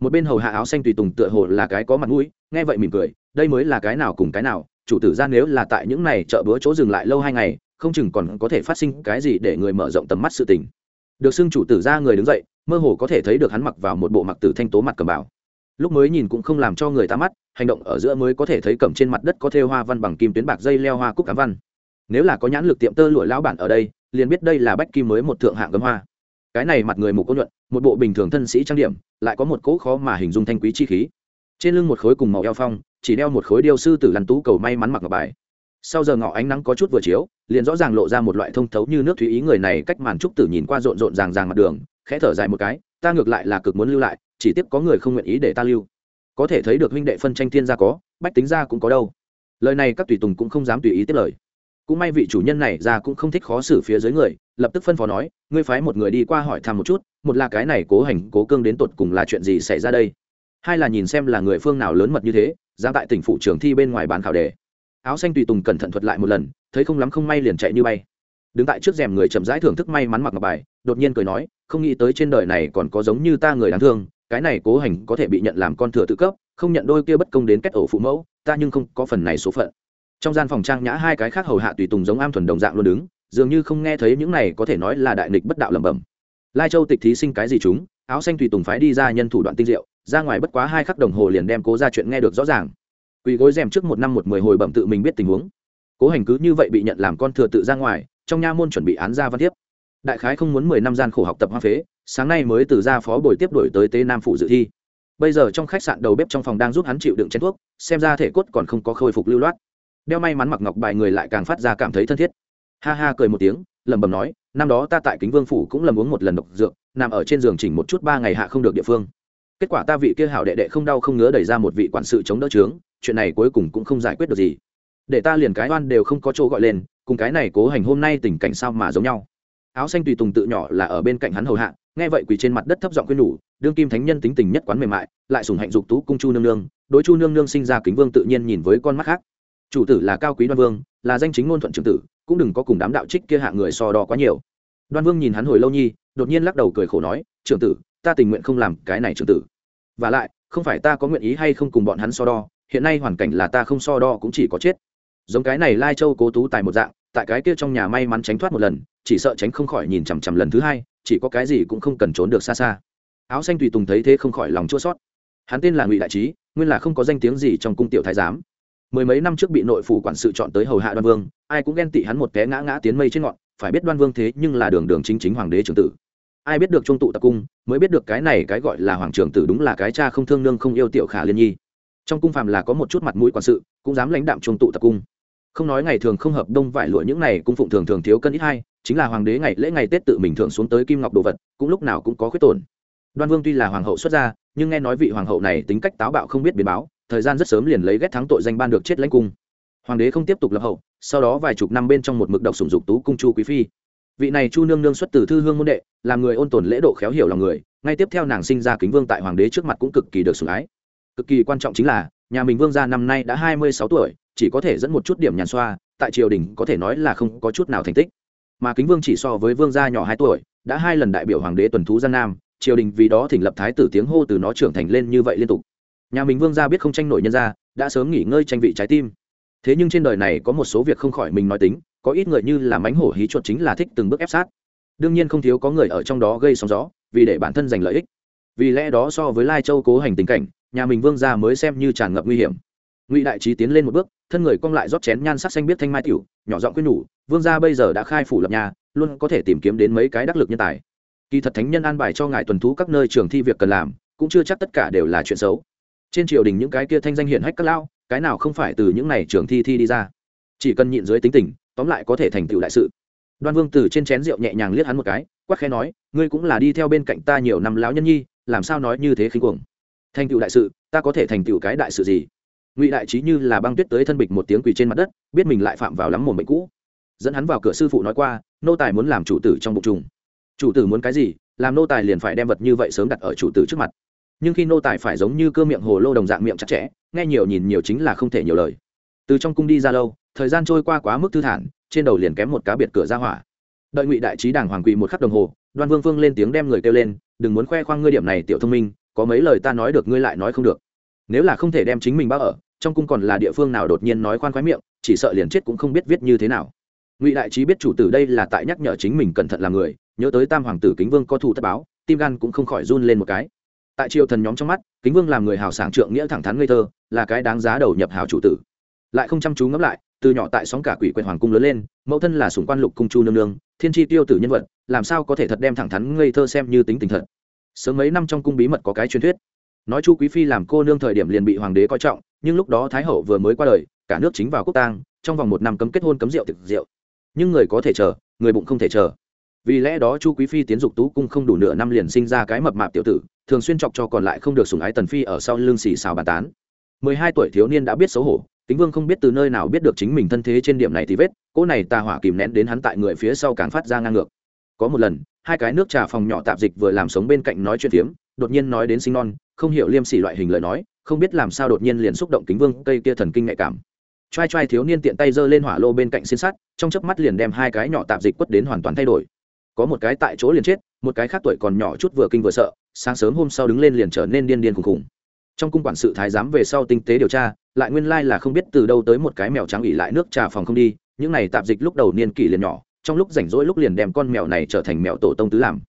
Một bên hầu hạ áo xanh tùy tùng tựa hồ là cái có mặt mũi, nghe vậy mỉm cười, đây mới là cái nào cùng cái nào chủ tử ra nếu là tại những này chợ bữa chỗ dừng lại lâu hai ngày, không chừng còn có thể phát sinh cái gì để người mở rộng tầm mắt sự tình. Được xưng chủ tử ra người đứng dậy, mơ hồ có thể thấy được hắn mặc vào một bộ mặc tử thanh tố mặt cầm bảo lúc mới nhìn cũng không làm cho người ta mắt, hành động ở giữa mới có thể thấy cầm trên mặt đất có thêu hoa văn bằng kim tuyến bạc dây leo hoa cúc cám văn. Nếu là có nhãn lực tiệm tơ lụa lão bản ở đây, liền biết đây là bách kim mới một thượng hạng gấm hoa. Cái này mặt người mục cô nhuận, một bộ bình thường thân sĩ trang điểm, lại có một cỗ khó mà hình dung thanh quý chi khí. Trên lưng một khối cùng màu eo phong chỉ đeo một khối điêu sư tử lăn tú cầu may mắn mặc ngọc bài. Sau giờ ngọ ánh nắng có chút vừa chiếu, liền rõ ràng lộ ra một loại thông thấu như nước thúy ý người này cách màn trúc tử nhìn qua rộn rộn ràng ràng mặt đường, khẽ thở dài một cái, ta ngược lại là cực muốn lưu lại, chỉ tiếp có người không nguyện ý để ta lưu. Có thể thấy được huynh đệ phân tranh thiên gia có, bách tính gia cũng có đâu. Lời này các tùy tùng cũng không dám tùy ý tiếp lời. Cũng may vị chủ nhân này ra cũng không thích khó xử phía dưới người, lập tức phân phó nói, ngươi phái một người đi qua hỏi thăm một chút, một là cái này cố hành cố cương đến tột cùng là chuyện gì xảy ra đây? Hai là nhìn xem là người phương nào lớn mật như thế ra tại tỉnh phụ trường thi bên ngoài bán khảo đề. Áo xanh tùy tùng cẩn thận thuật lại một lần, thấy không lắm không may liền chạy như bay. Đứng tại trước rèm người chậm rãi thưởng thức may mắn mặc ngọc bài, đột nhiên cười nói, không nghĩ tới trên đời này còn có giống như ta người đáng thương, cái này cố hành có thể bị nhận làm con thừa tự cấp, không nhận đôi kia bất công đến kết ổ phụ mẫu, ta nhưng không có phần này số phận. Trong gian phòng trang nhã hai cái khác hầu hạ tùy tùng giống am thuần đồng dạng luôn đứng, dường như không nghe thấy những này có thể nói là đại nghịch bất đạo lẩm bẩm. Lai châu tịch thí sinh cái gì chúng? Áo xanh tùy tùng phái đi ra nhân thủ đoạn tinh diệu, ra ngoài bất quá hai khắc đồng hồ liền đem cố ra chuyện nghe được rõ ràng. Quỳ gối rèm trước một năm một mười hồi bẩm tự mình biết tình huống. Cố hành cứ như vậy bị nhận làm con thừa tự ra ngoài, trong nha môn chuẩn bị án ra văn tiếp đại khái không muốn mười năm gian khổ học tập hoa phế, sáng nay mới từ ra phó buổi tiếp đổi tới tế nam phụ dự thi. Bây giờ trong khách sạn đầu bếp trong phòng đang giúp hắn chịu đựng chén thuốc, xem ra thể cốt còn không có khôi phục lưu loát. Đeo may mắn mặc ngọc bài người lại càng phát ra cảm thấy thân thiết. Ha ha cười một tiếng lẩm bẩm nói, năm đó ta tại kính vương phủ cũng lầm uống một lần độc dược, nằm ở trên giường chỉnh một chút ba ngày hạ không được địa phương. Kết quả ta vị kia hảo đệ đệ không đau không ngứa đẩy ra một vị quản sự chống đỡ trướng chuyện này cuối cùng cũng không giải quyết được gì. Để ta liền cái oan đều không có chỗ gọi lên, cùng cái này cố hành hôm nay tình cảnh sao mà giống nhau. Áo xanh tùy tùng tự nhỏ là ở bên cạnh hắn hầu hạ, nghe vậy quỳ trên mặt đất thấp giọng khuyên nhủ, đương kim thánh nhân tính tình nhất quán mềm mại, lại sùng hạnh dục tú cung chu nương nương, đối chu nương nương sinh ra kính vương tự nhiên nhìn với con mắt khác. Chủ tử là cao quý đoan vương, là danh chính ngôn thuận trưởng tử cũng đừng có cùng đám đạo trích kia hạ người so đo quá nhiều. Đoan vương nhìn hắn hồi lâu nhi, đột nhiên lắc đầu cười khổ nói, trưởng tử, ta tình nguyện không làm cái này trưởng tử. Và lại, không phải ta có nguyện ý hay không cùng bọn hắn so đo, hiện nay hoàn cảnh là ta không so đo cũng chỉ có chết. Giống cái này lai châu cố tú tài một dạng, tại cái kia trong nhà may mắn tránh thoát một lần, chỉ sợ tránh không khỏi nhìn chằm chằm lần thứ hai, chỉ có cái gì cũng không cần trốn được xa xa. Áo xanh tùy tùng thấy thế không khỏi lòng chua sót hắn tên là ngụy đại trí, nguyên là không có danh tiếng gì trong cung tiểu thái giám mười mấy năm trước bị nội phủ quản sự chọn tới hầu hạ đoan vương, ai cũng ghen tị hắn một té ngã ngã tiến mây trên ngọn, phải biết đoan vương thế nhưng là đường đường chính chính hoàng đế trường tử. Ai biết được trung tụ tập cung, mới biết được cái này cái gọi là hoàng trường tử đúng là cái cha không thương nương không yêu tiểu khả liên nhi. Trong cung phàm là có một chút mặt mũi quản sự, cũng dám lãnh đạm trung tụ tập cung. Không nói ngày thường không hợp đông vải lụa những này cung phụng thường thường thiếu cân ít hai, chính là hoàng đế ngày lễ ngày tết tự mình thường xuống tới kim ngọc đồ vật, cũng lúc nào cũng có khuyết tổn. Đoan vương tuy là hoàng hậu xuất gia, nhưng nghe nói vị hoàng hậu này tính cách táo bạo không biết biến báo thời gian rất sớm liền lấy ghét thắng tội danh ban được chết lãnh cung. Hoàng đế không tiếp tục lập hậu, sau đó vài chục năm bên trong một mực độc sủng dục tú cung chu quý phi. Vị này chu nương nương xuất từ thư hương môn đệ là người ôn tồn lễ độ khéo hiểu lòng người, ngay tiếp theo nàng sinh ra kính vương tại hoàng đế trước mặt cũng cực kỳ được sủng ái. Cực kỳ quan trọng chính là, nhà mình vương gia năm nay đã hai mươi sáu tuổi, chỉ có thể dẫn một chút điểm nhàn xoa, tại triều đình có thể nói là không có chút nào thành tích. Mà kính vương chỉ so với vương gia nhỏ hai tuổi, đã hai lần đại biểu hoàng đế tuần thú gian nam, triều đình vì đó thỉnh lập thái tử tiếng hô từ nó trưởng thành lên như vậy liên tục nhà mình vương gia biết không tranh nổi nhân gia, đã sớm nghỉ ngơi tranh vị trái tim. Thế nhưng trên đời này có một số việc không khỏi mình nói tính, có ít người như là mánh hổ hí chuột chính là thích từng bước ép sát. Đương nhiên không thiếu có người ở trong đó gây sóng gió, vì để bản thân giành lợi ích. Vì lẽ đó so với lai châu cố hành tình cảnh, nhà mình vương gia mới xem như tràn ngập nguy hiểm. Ngụy đại trí tiến lên một bước, thân người cong lại rót chén nhan sắc xanh biết thanh mai tiểu, nhỏ giọng quyết nhủ, vương gia bây giờ đã khai phủ lập nhà, luôn có thể tìm kiếm đến mấy cái đắc lực nhân tài. Kỳ thật thánh nhân an bài cho ngài tuần thú các nơi trường thi việc cần làm, cũng chưa chắc tất cả đều là chuyện xấu trên triều đình những cái kia thanh danh hiển hách các lao cái nào không phải từ những này trường thi thi đi ra? Chỉ cần nhịn dưới tính tình, tóm lại có thể thành tựu đại sự. Đoan vương từ trên chén rượu nhẹ nhàng liếc hắn một cái quắc khẽ nói, ngươi cũng là đi theo bên cạnh ta nhiều năm lão nhân nhi, làm sao nói như thế khinh cuồng? Thành tựu đại sự, ta có thể thành tựu cái đại sự gì? Ngụy đại trí như là băng tuyết tới thân bịch một tiếng quỳ trên mặt đất, biết mình lại phạm vào lắm mồm bệnh cũ. Dẫn hắn vào cửa sư phụ nói qua, nô tài muốn làm chủ tử trong bụng trùng. Chủ tử muốn cái gì? Làm nô tài liền phải đem vật như vậy sớm đặt ở chủ tử trước mặt nhưng khi nô tài phải giống như cơ miệng hồ lô đồng dạng miệng chặt chẽ, nghe nhiều nhìn nhiều chính là không thể nhiều lời. Từ trong cung đi ra lâu, thời gian trôi qua quá mức thư thản, trên đầu liền kém một cá biệt cửa ra hỏa. Đợi ngụy đại trí đảng hoàng quỳ một khắc đồng hồ, đoan vương vương lên tiếng đem người kêu lên, đừng muốn khoe khoang ngươi điểm này, tiểu thông minh, có mấy lời ta nói được ngươi lại nói không được. Nếu là không thể đem chính mình bao ở, trong cung còn là địa phương nào đột nhiên nói khoan khoái miệng, chỉ sợ liền chết cũng không biết viết như thế nào. Ngụy đại trí biết chủ tử đây là tại nhắc nhở chính mình cẩn thận làm người, nhớ tới tam hoàng tử kính vương có thù thất báo, tim gan cũng không khỏi run lên một cái tại triều thần nhóm trong mắt, kính vương làm người hào sảng trượng nghĩa thẳng thắn ngây thơ, là cái đáng giá đầu nhập hào chủ tử. Lại không chăm chú ngẫm lại, từ nhỏ tại sóng cả quỷ quyền hoàng cung lớn lên, mẫu thân là sùng quan lục cung chu nương nương, thiên tri tiêu tử nhân vật, làm sao có thể thật đem thẳng thắn ngây thơ xem như tính tình thật. Sớm mấy năm trong cung bí mật có cái truyền thuyết. Nói chu quý phi làm cô nương thời điểm liền bị hoàng đế coi trọng, nhưng lúc đó thái hậu vừa mới qua đời, cả nước chính vào quốc tang, trong vòng một năm cấm kết hôn cấm rượu thực rượu. Nhưng người có thể chờ, người bụng không thể chờ vì lẽ đó chu quý phi tiến dục tú cung không đủ nửa năm liền sinh ra cái mập mạp tiểu tử, thường xuyên chọc cho còn lại không được sủng ái tần phi ở sau lưng xì xào bàn tán. Mười hai tuổi thiếu niên đã biết xấu hổ, kính vương không biết từ nơi nào biết được chính mình thân thế trên điểm này thì vết, cỗ này tà hỏa kìm nén đến hắn tại người phía sau càng phát ra ngang ngược. Có một lần, hai cái nước trà phòng nhỏ tạp dịch vừa làm sống bên cạnh nói chuyện phiếm, đột nhiên nói đến sinh non, không hiểu liêm sỉ loại hình lời nói, không biết làm sao đột nhiên liền xúc động kính vương cây kia thần kinh nhạy cảm. Trai trai thiếu niên tiện tay giơ lên hỏa lô bên cạnh xin sắt, trong chớp mắt liền đem hai cái nhỏ tạp dịch quất đến hoàn toàn thay đổi có một cái tại chỗ liền chết, một cái khác tuổi còn nhỏ chút vừa kinh vừa sợ, sáng sớm hôm sau đứng lên liền trở nên điên điên khùng khùng. Trong cung quản sự thái giám về sau tinh tế điều tra, lại nguyên lai là không biết từ đâu tới một cái mèo trắng ỉ lại nước trà phòng không đi, những này tạp dịch lúc đầu niên kỷ liền nhỏ, trong lúc rảnh rỗi lúc liền đem con mèo này trở thành mèo tổ tông tứ làm.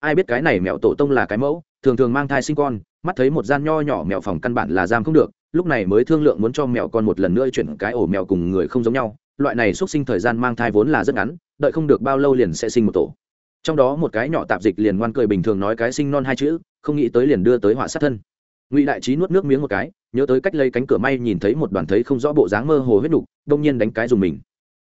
Ai biết cái này mèo tổ tông là cái mẫu, thường thường mang thai sinh con, mắt thấy một gian nho nhỏ mèo phòng căn bản là giam không được, lúc này mới thương lượng muốn cho mèo con một lần nữa chuyển cái ổ mèo cùng người không giống nhau, loại này xuất sinh thời gian mang thai vốn là rất ngắn, đợi không được bao lâu liền sẽ sinh một tổ trong đó một cái nhỏ tạp dịch liền ngoan cười bình thường nói cái sinh non hai chữ, không nghĩ tới liền đưa tới họa sát thân. Ngụy đại trí nuốt nước miếng một cái, nhớ tới cách lấy cánh cửa may nhìn thấy một đoàn thấy không rõ bộ dáng mơ hồ huyết đục đông nhiên đánh cái dùng mình.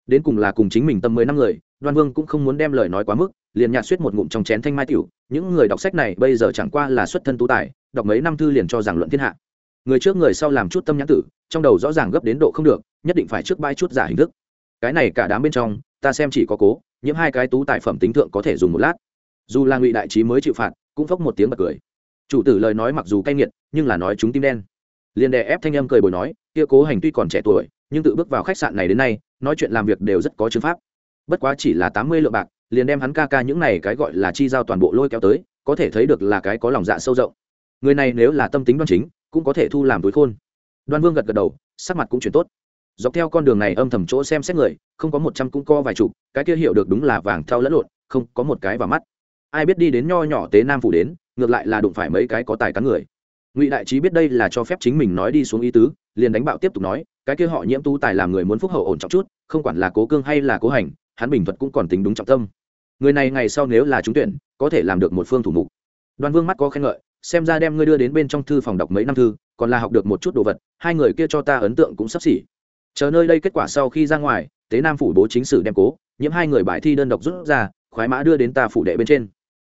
Đến cùng là cùng chính mình tầm mười năm người, đoan vương cũng không muốn đem lời nói quá mức, liền nhạt suýt một ngụm trong chén thanh mai tiểu, những người đọc sách này bây giờ chẳng qua là xuất thân tú tài, đọc mấy năm thư liền cho rằng luận thiên hạ. Người trước người sau làm chút tâm nhãn tử, trong đầu rõ ràng gấp đến độ không được, nhất định phải trước bãi chút giả hình thức. Cái này cả đám bên trong, ta xem chỉ có cố những hai cái tú tài phẩm tính thượng có thể dùng một lát. Dù là ngụy đại trí mới chịu phạt, cũng phốc một tiếng bật cười. Chủ tử lời nói mặc dù cay nghiệt, nhưng là nói chúng tim đen. Liền đè ép thanh âm cười bồi nói, kia cố hành tuy còn trẻ tuổi, nhưng tự bước vào khách sạn này đến nay, nói chuyện làm việc đều rất có chứng pháp. Bất quá chỉ là tám mươi lượng bạc, liền đem hắn ca ca những này cái gọi là chi giao toàn bộ lôi kéo tới, có thể thấy được là cái có lòng dạ sâu rộng. Người này nếu là tâm tính đoan chính, cũng có thể thu làm túi khôn. Đoan vương gật gật đầu, sắc mặt cũng chuyển tốt dọc theo con đường này âm thầm chỗ xem xét người, không có một trăm cũng co vài chục, cái kia hiểu được đúng là vàng thau lẫn lộn, không có một cái vào mắt. Ai biết đi đến nho nhỏ tế nam phủ đến, ngược lại là đụng phải mấy cái có tài cán người. Ngụy đại trí biết đây là cho phép chính mình nói đi xuống ý tứ, liền đánh bạo tiếp tục nói, cái kia họ nhiễm tu tài làm người muốn phúc hậu ổn trọng chút, không quản là cố cương hay là cố hành, hắn bình thuật cũng còn tính đúng trọng tâm. Người này ngày sau nếu là trúng tuyển, có thể làm được một phương thủ mục. Đoàn vương mắt có khen ngợi, xem ra đem ngươi đưa đến bên trong thư phòng đọc mấy năm thư, còn là học được một chút đồ vật, hai người kia cho ta ấn tượng cũng sắp xỉ chờ nơi đây kết quả sau khi ra ngoài tế nam phủ bố chính sử đem cố nhiễm hai người bài thi đơn độc rút ra khoái mã đưa đến ta phủ đệ bên trên.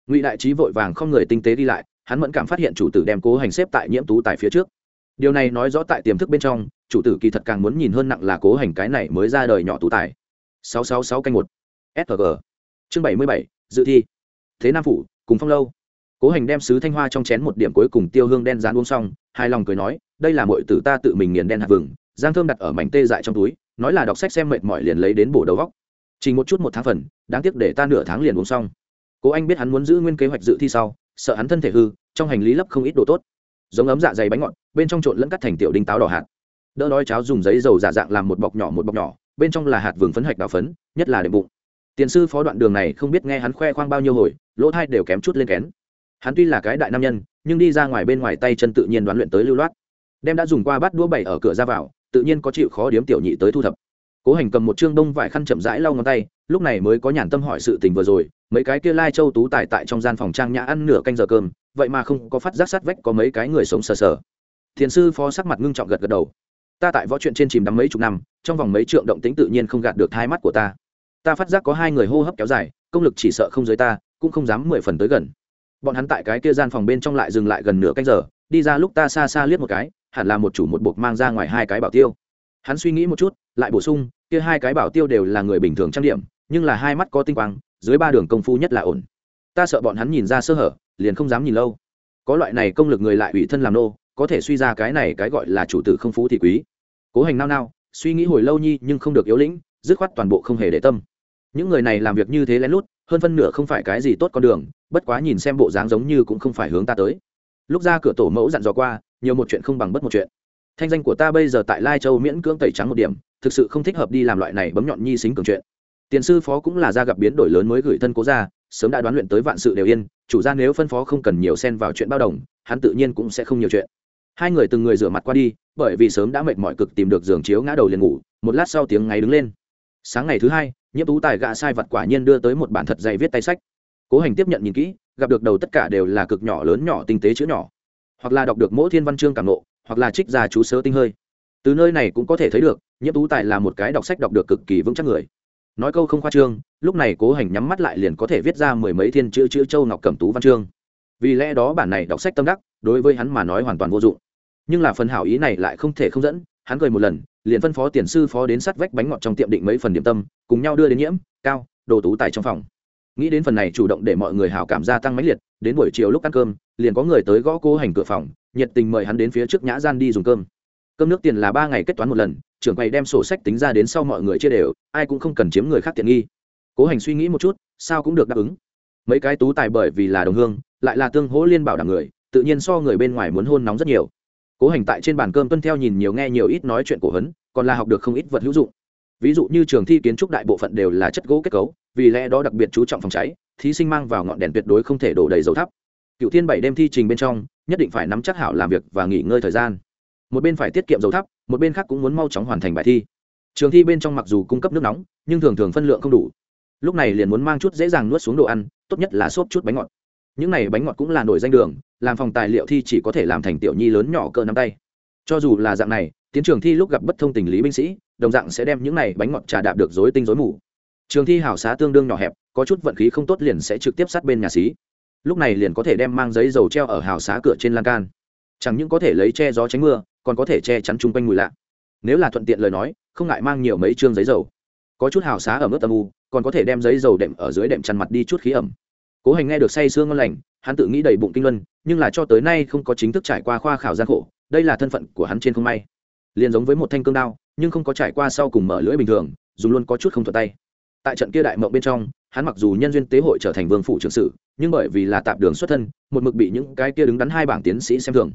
Ngụy đại trí vội vàng không người tinh tế đi lại hắn mẫn cảm phát hiện chủ tử đem cố hành xếp tại nhiễm tú tài phía trước. Điều này nói rõ tại tiềm thức bên trong chủ tử kỳ thật càng muốn nhìn hơn nặng là cố hành cái này mới ra đời nhỏ tú tài. 666 canh một. Sg chương 77, dự thi. Thế nam phủ cùng phong lâu. Cố hành đem sứ thanh hoa trong chén một điểm cuối cùng tiêu hương đen rán uống xong hai lòng cười nói đây là mọi tử ta tự mình nghiền đen hạt vừng giang thơm đặt ở mảnh tê dại trong túi, nói là đọc sách xem mệt mỏi liền lấy đến bổ đầu góc. Chỉ một chút một tháng phần, đáng tiếc để ta nửa tháng liền uống xong. Cố anh biết hắn muốn giữ nguyên kế hoạch dự thi sau, sợ hắn thân thể hư, trong hành lý lấp không ít đồ tốt. Giống ấm dạ dày bánh ngọt, bên trong trộn lẫn cắt thành tiểu đinh táo đỏ hạt. Đỡ đói cháo dùng giấy dầu giả dạng làm một bọc nhỏ một bọc nhỏ, bên trong là hạt vừng phấn hạch đào phấn, nhất là đệm bụng. Tiền sư phó đoạn đường này không biết nghe hắn khoe khoang bao nhiêu hồi, lỗ thai đều kém chút lên kén. Hắn tuy là cái đại nam nhân, nhưng đi ra ngoài bên ngoài tay chân tự nhiên đoán luyện tới lưu loát. Đem đã dùng qua bát đũa bảy ở cửa ra vào tự nhiên có chịu khó điếm tiểu nhị tới thu thập. Cố hành cầm một chương đông vải khăn chậm rãi lau ngón tay, lúc này mới có nhàn tâm hỏi sự tình vừa rồi, mấy cái kia lai châu tú tài tại trong gian phòng trang nhã ăn nửa canh giờ cơm, vậy mà không có phát giác sát vách có mấy cái người sống sờ sờ. Thiền sư phó sắc mặt ngưng trọng gật gật đầu. Ta tại võ chuyện trên chìm đắm mấy chục năm, trong vòng mấy trượng động tính tự nhiên không gạt được hai mắt của ta. Ta phát giác có hai người hô hấp kéo dài, công lực chỉ sợ không dưới ta, cũng không dám mười phần tới gần. Bọn hắn tại cái kia gian phòng bên trong lại dừng lại gần nửa canh giờ, đi ra lúc ta xa xa liếc một cái hẳn là một chủ một buộc mang ra ngoài hai cái bảo tiêu. Hắn suy nghĩ một chút, lại bổ sung, kia hai cái bảo tiêu đều là người bình thường trang điểm, nhưng là hai mắt có tinh quang, dưới ba đường công phu nhất là ổn. Ta sợ bọn hắn nhìn ra sơ hở, liền không dám nhìn lâu. Có loại này công lực người lại ủy thân làm nô, có thể suy ra cái này cái gọi là chủ tử không phú thì quý. Cố hành nao nao, suy nghĩ hồi lâu nhi nhưng không được yếu lĩnh, dứt khoát toàn bộ không hề để tâm. Những người này làm việc như thế lén lút, hơn phân nửa không phải cái gì tốt con đường, bất quá nhìn xem bộ dáng giống như cũng không phải hướng ta tới lúc ra cửa tổ mẫu dặn dò qua, nhiều một chuyện không bằng bất một chuyện. Thanh danh của ta bây giờ tại lai châu miễn cưỡng tẩy trắng một điểm, thực sự không thích hợp đi làm loại này bấm nhọn nhi xính cường chuyện. Tiền sư phó cũng là ra gặp biến đổi lớn mới gửi thân cố ra sớm đã đoán luyện tới vạn sự đều yên, chủ gia nếu phân phó không cần nhiều xen vào chuyện bao đồng, hắn tự nhiên cũng sẽ không nhiều chuyện. Hai người từng người rửa mặt qua đi, bởi vì sớm đã mệt mỏi cực tìm được giường chiếu ngã đầu liền ngủ, một lát sau tiếng ngày đứng lên. Sáng ngày thứ hai nhiễm tú tài gạ sai vật quả nhiên đưa tới một bản thật dày viết tay sách. Cố hành tiếp nhận nhìn kỹ gặp được đầu tất cả đều là cực nhỏ lớn nhỏ tinh tế chữ nhỏ. Hoặc là đọc được mỗi thiên văn chương cảm nộ hoặc là trích ra chú sớ tinh hơi. Từ nơi này cũng có thể thấy được nhiễm tú tài là một cái đọc sách đọc được cực kỳ vững chắc người. Nói câu không khoa trương, lúc này cố hành nhắm mắt lại liền có thể viết ra mười mấy thiên chữ chữ châu ngọc cẩm tú văn chương. Vì lẽ đó bản này đọc sách tâm đắc, đối với hắn mà nói hoàn toàn vô dụng. Nhưng là phần hảo ý này lại không thể không dẫn, hắn cười một lần, liền phân phó tiền sư phó đến sát vách bánh ngọt trong tiệm định mấy phần điểm tâm, cùng nhau đưa đến nhiễm, cao, đồ tú tài trong phòng nghĩ đến phần này chủ động để mọi người hào cảm gia tăng mãnh liệt, đến buổi chiều lúc ăn cơm, liền có người tới gõ cố hành cửa phòng, nhiệt tình mời hắn đến phía trước nhã gian đi dùng cơm. Cơm nước tiền là ba ngày kết toán một lần, trưởng quầy đem sổ sách tính ra đến sau mọi người chia đều, ai cũng không cần chiếm người khác tiện nghi. Cố hành suy nghĩ một chút, sao cũng được đáp ứng. Mấy cái tú tài bởi vì là đồng hương, lại là tương hỗ liên bảo đảm người, tự nhiên so người bên ngoài muốn hôn nóng rất nhiều. Cố hành tại trên bàn cơm tuân theo nhìn nhiều nghe nhiều ít nói chuyện cổ hấn, còn là học được không ít vật hữu dụng ví dụ như trường thi kiến trúc đại bộ phận đều là chất gỗ kết cấu, vì lẽ đó đặc biệt chú trọng phòng cháy, thí sinh mang vào ngọn đèn tuyệt đối không thể đổ đầy dầu thắp. Cựu thiên bảy đêm thi trình bên trong, nhất định phải nắm chắc hảo làm việc và nghỉ ngơi thời gian. Một bên phải tiết kiệm dầu thắp, một bên khác cũng muốn mau chóng hoàn thành bài thi. Trường thi bên trong mặc dù cung cấp nước nóng, nhưng thường thường phân lượng không đủ. Lúc này liền muốn mang chút dễ dàng nuốt xuống đồ ăn, tốt nhất là xốp chút bánh ngọt. Những này bánh ngọt cũng là nổi danh đường, làm phòng tài liệu thi chỉ có thể làm thành tiểu nhi lớn nhỏ cỡ nắm tay. Cho dù là dạng này, tiến trường thi lúc gặp bất thông tình lý binh sĩ đồng dạng sẽ đem những này bánh ngọt trà đạp được rối tinh rối mù. Trường thi hảo xá tương đương nhỏ hẹp, có chút vận khí không tốt liền sẽ trực tiếp sát bên nhà xí. Lúc này liền có thể đem mang giấy dầu treo ở hào xá cửa trên lan can. Chẳng những có thể lấy che gió tránh mưa, còn có thể che chắn chung quanh mùi lạ. Nếu là thuận tiện lời nói, không ngại mang nhiều mấy chương giấy dầu. Có chút hào xá ở mức âm u, còn có thể đem giấy dầu đệm ở dưới đệm chăn mặt đi chút khí ẩm. Cố hành nghe được say sương ngon lành, hắn tự nghĩ đầy bụng kinh luân, nhưng là cho tới nay không có chính thức trải qua khoa khảo gian khổ, đây là thân phận của hắn trên không may. Liền giống với một thanh cương đao nhưng không có trải qua sau cùng mở lưỡi bình thường, dùng luôn có chút không thuận tay. Tại trận kia đại mộng bên trong, hắn mặc dù nhân duyên tế hội trở thành vương phủ trưởng sự, nhưng bởi vì là tạp đường xuất thân, một mực bị những cái kia đứng đắn hai bảng tiến sĩ xem thường.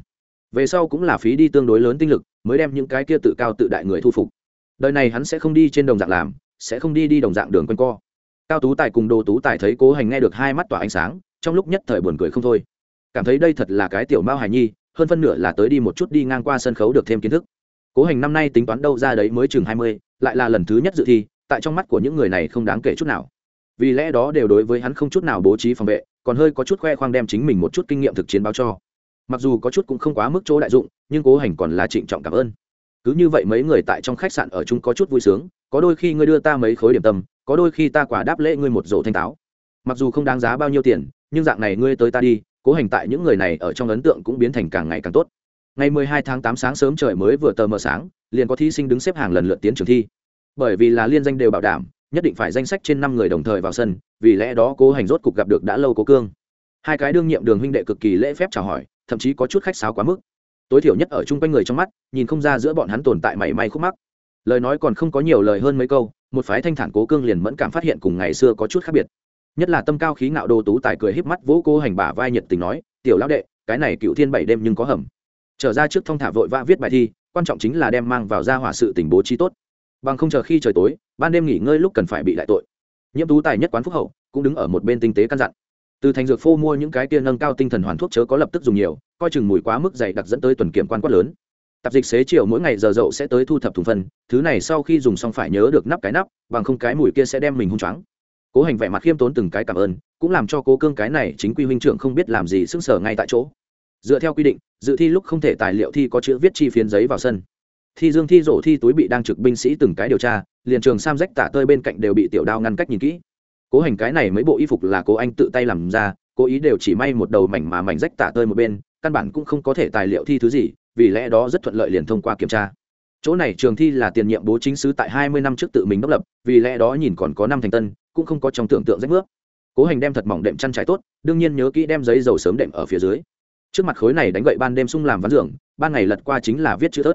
Về sau cũng là phí đi tương đối lớn tinh lực, mới đem những cái kia tự cao tự đại người thu phục. Đời này hắn sẽ không đi trên đồng dạng làm, sẽ không đi đi đồng dạng đường quanh co. Cao tú tài cùng đồ tú tài thấy cố hành nghe được hai mắt tỏa ánh sáng, trong lúc nhất thời buồn cười không thôi. Cảm thấy đây thật là cái tiểu mao hài nhi, hơn phân nửa là tới đi một chút đi ngang qua sân khấu được thêm kiến thức cố hành năm nay tính toán đâu ra đấy mới chừng hai mươi, lại là lần thứ nhất dự thi, tại trong mắt của những người này không đáng kể chút nào. Vì lẽ đó đều đối với hắn không chút nào bố trí phòng vệ, còn hơi có chút khoe khoang đem chính mình một chút kinh nghiệm thực chiến báo cho. Mặc dù có chút cũng không quá mức chỗ đại dụng, nhưng cố hành còn là trịnh trọng cảm ơn. Cứ như vậy mấy người tại trong khách sạn ở chung có chút vui sướng, có đôi khi ngươi đưa ta mấy khối điểm tâm, có đôi khi ta quả đáp lễ ngươi một rổ thanh táo. Mặc dù không đáng giá bao nhiêu tiền, nhưng dạng này ngươi tới ta đi, cố hành tại những người này ở trong ấn tượng cũng biến thành càng ngày càng tốt ngày 12 tháng 8 sáng sớm trời mới vừa tờ mờ sáng, liền có thí sinh đứng xếp hàng lần lượt tiến trường thi. Bởi vì là liên danh đều bảo đảm, nhất định phải danh sách trên năm người đồng thời vào sân, vì lẽ đó cố hành rốt cục gặp được đã lâu cố cương. Hai cái đương nhiệm đường huynh đệ cực kỳ lễ phép chào hỏi, thậm chí có chút khách sáo quá mức. Tối thiểu nhất ở chung quanh người trong mắt, nhìn không ra giữa bọn hắn tồn tại mảy may khúc mắc. Lời nói còn không có nhiều lời hơn mấy câu, một phái thanh thản cố cương liền mẫn cảm phát hiện cùng ngày xưa có chút khác biệt. Nhất là tâm cao khí ngạo đồ tú tài cười híp mắt vỗ cô hành bả vai nhiệt tình nói, tiểu lão đệ, cái này cựu thiên bảy đêm nhưng có hầm trở ra trước thông thả vội vã viết bài thi, quan trọng chính là đem mang vào ra hỏa sự tình bố trí tốt. Bằng không chờ khi trời tối, ban đêm nghỉ ngơi lúc cần phải bị lại tội. Nhiễm tú tài nhất quán phúc hậu, cũng đứng ở một bên tinh tế căn dặn. Từ thành dược phô mua những cái kia nâng cao tinh thần hoàn thuốc chớ có lập tức dùng nhiều, coi chừng mùi quá mức dày đặc dẫn tới tuần kiểm quan quát lớn. Tạp dịch xế chiều mỗi ngày giờ dậu sẽ tới thu thập thùng phân, thứ này sau khi dùng xong phải nhớ được nắp cái nắp, bằng không cái mùi kia sẽ đem mình hung choáng. Cố hành vẻ mặt khiêm tốn từng cái cảm ơn, cũng làm cho cố cương cái này chính quy huynh trưởng không biết làm gì sững sờ ngay tại chỗ dựa theo quy định, dự thi lúc không thể tài liệu thi có chữ viết chi phiến giấy vào sân. Thi dương thi rổ thi túi bị đang trực binh sĩ từng cái điều tra, liền trường sam rách tả tơi bên cạnh đều bị tiểu đao ngăn cách nhìn kỹ. Cố hành cái này mấy bộ y phục là cố anh tự tay làm ra, cố ý đều chỉ may một đầu mảnh mà mảnh rách tả tơi một bên, căn bản cũng không có thể tài liệu thi thứ gì, vì lẽ đó rất thuận lợi liền thông qua kiểm tra. Chỗ này trường thi là tiền nhiệm bố chính sứ tại hai mươi năm trước tự mình đốc lập, vì lẽ đó nhìn còn có năm thành tân, cũng không có trong tưởng tượng rách nước cố hành đem thật mỏng đệm chăn trải tốt, đương nhiên nhớ kỹ đem giấy dầu sớm đệm ở phía dưới trước mặt khối này đánh gậy ban đêm sung làm ván giường, ban ngày lật qua chính là viết chữ tớt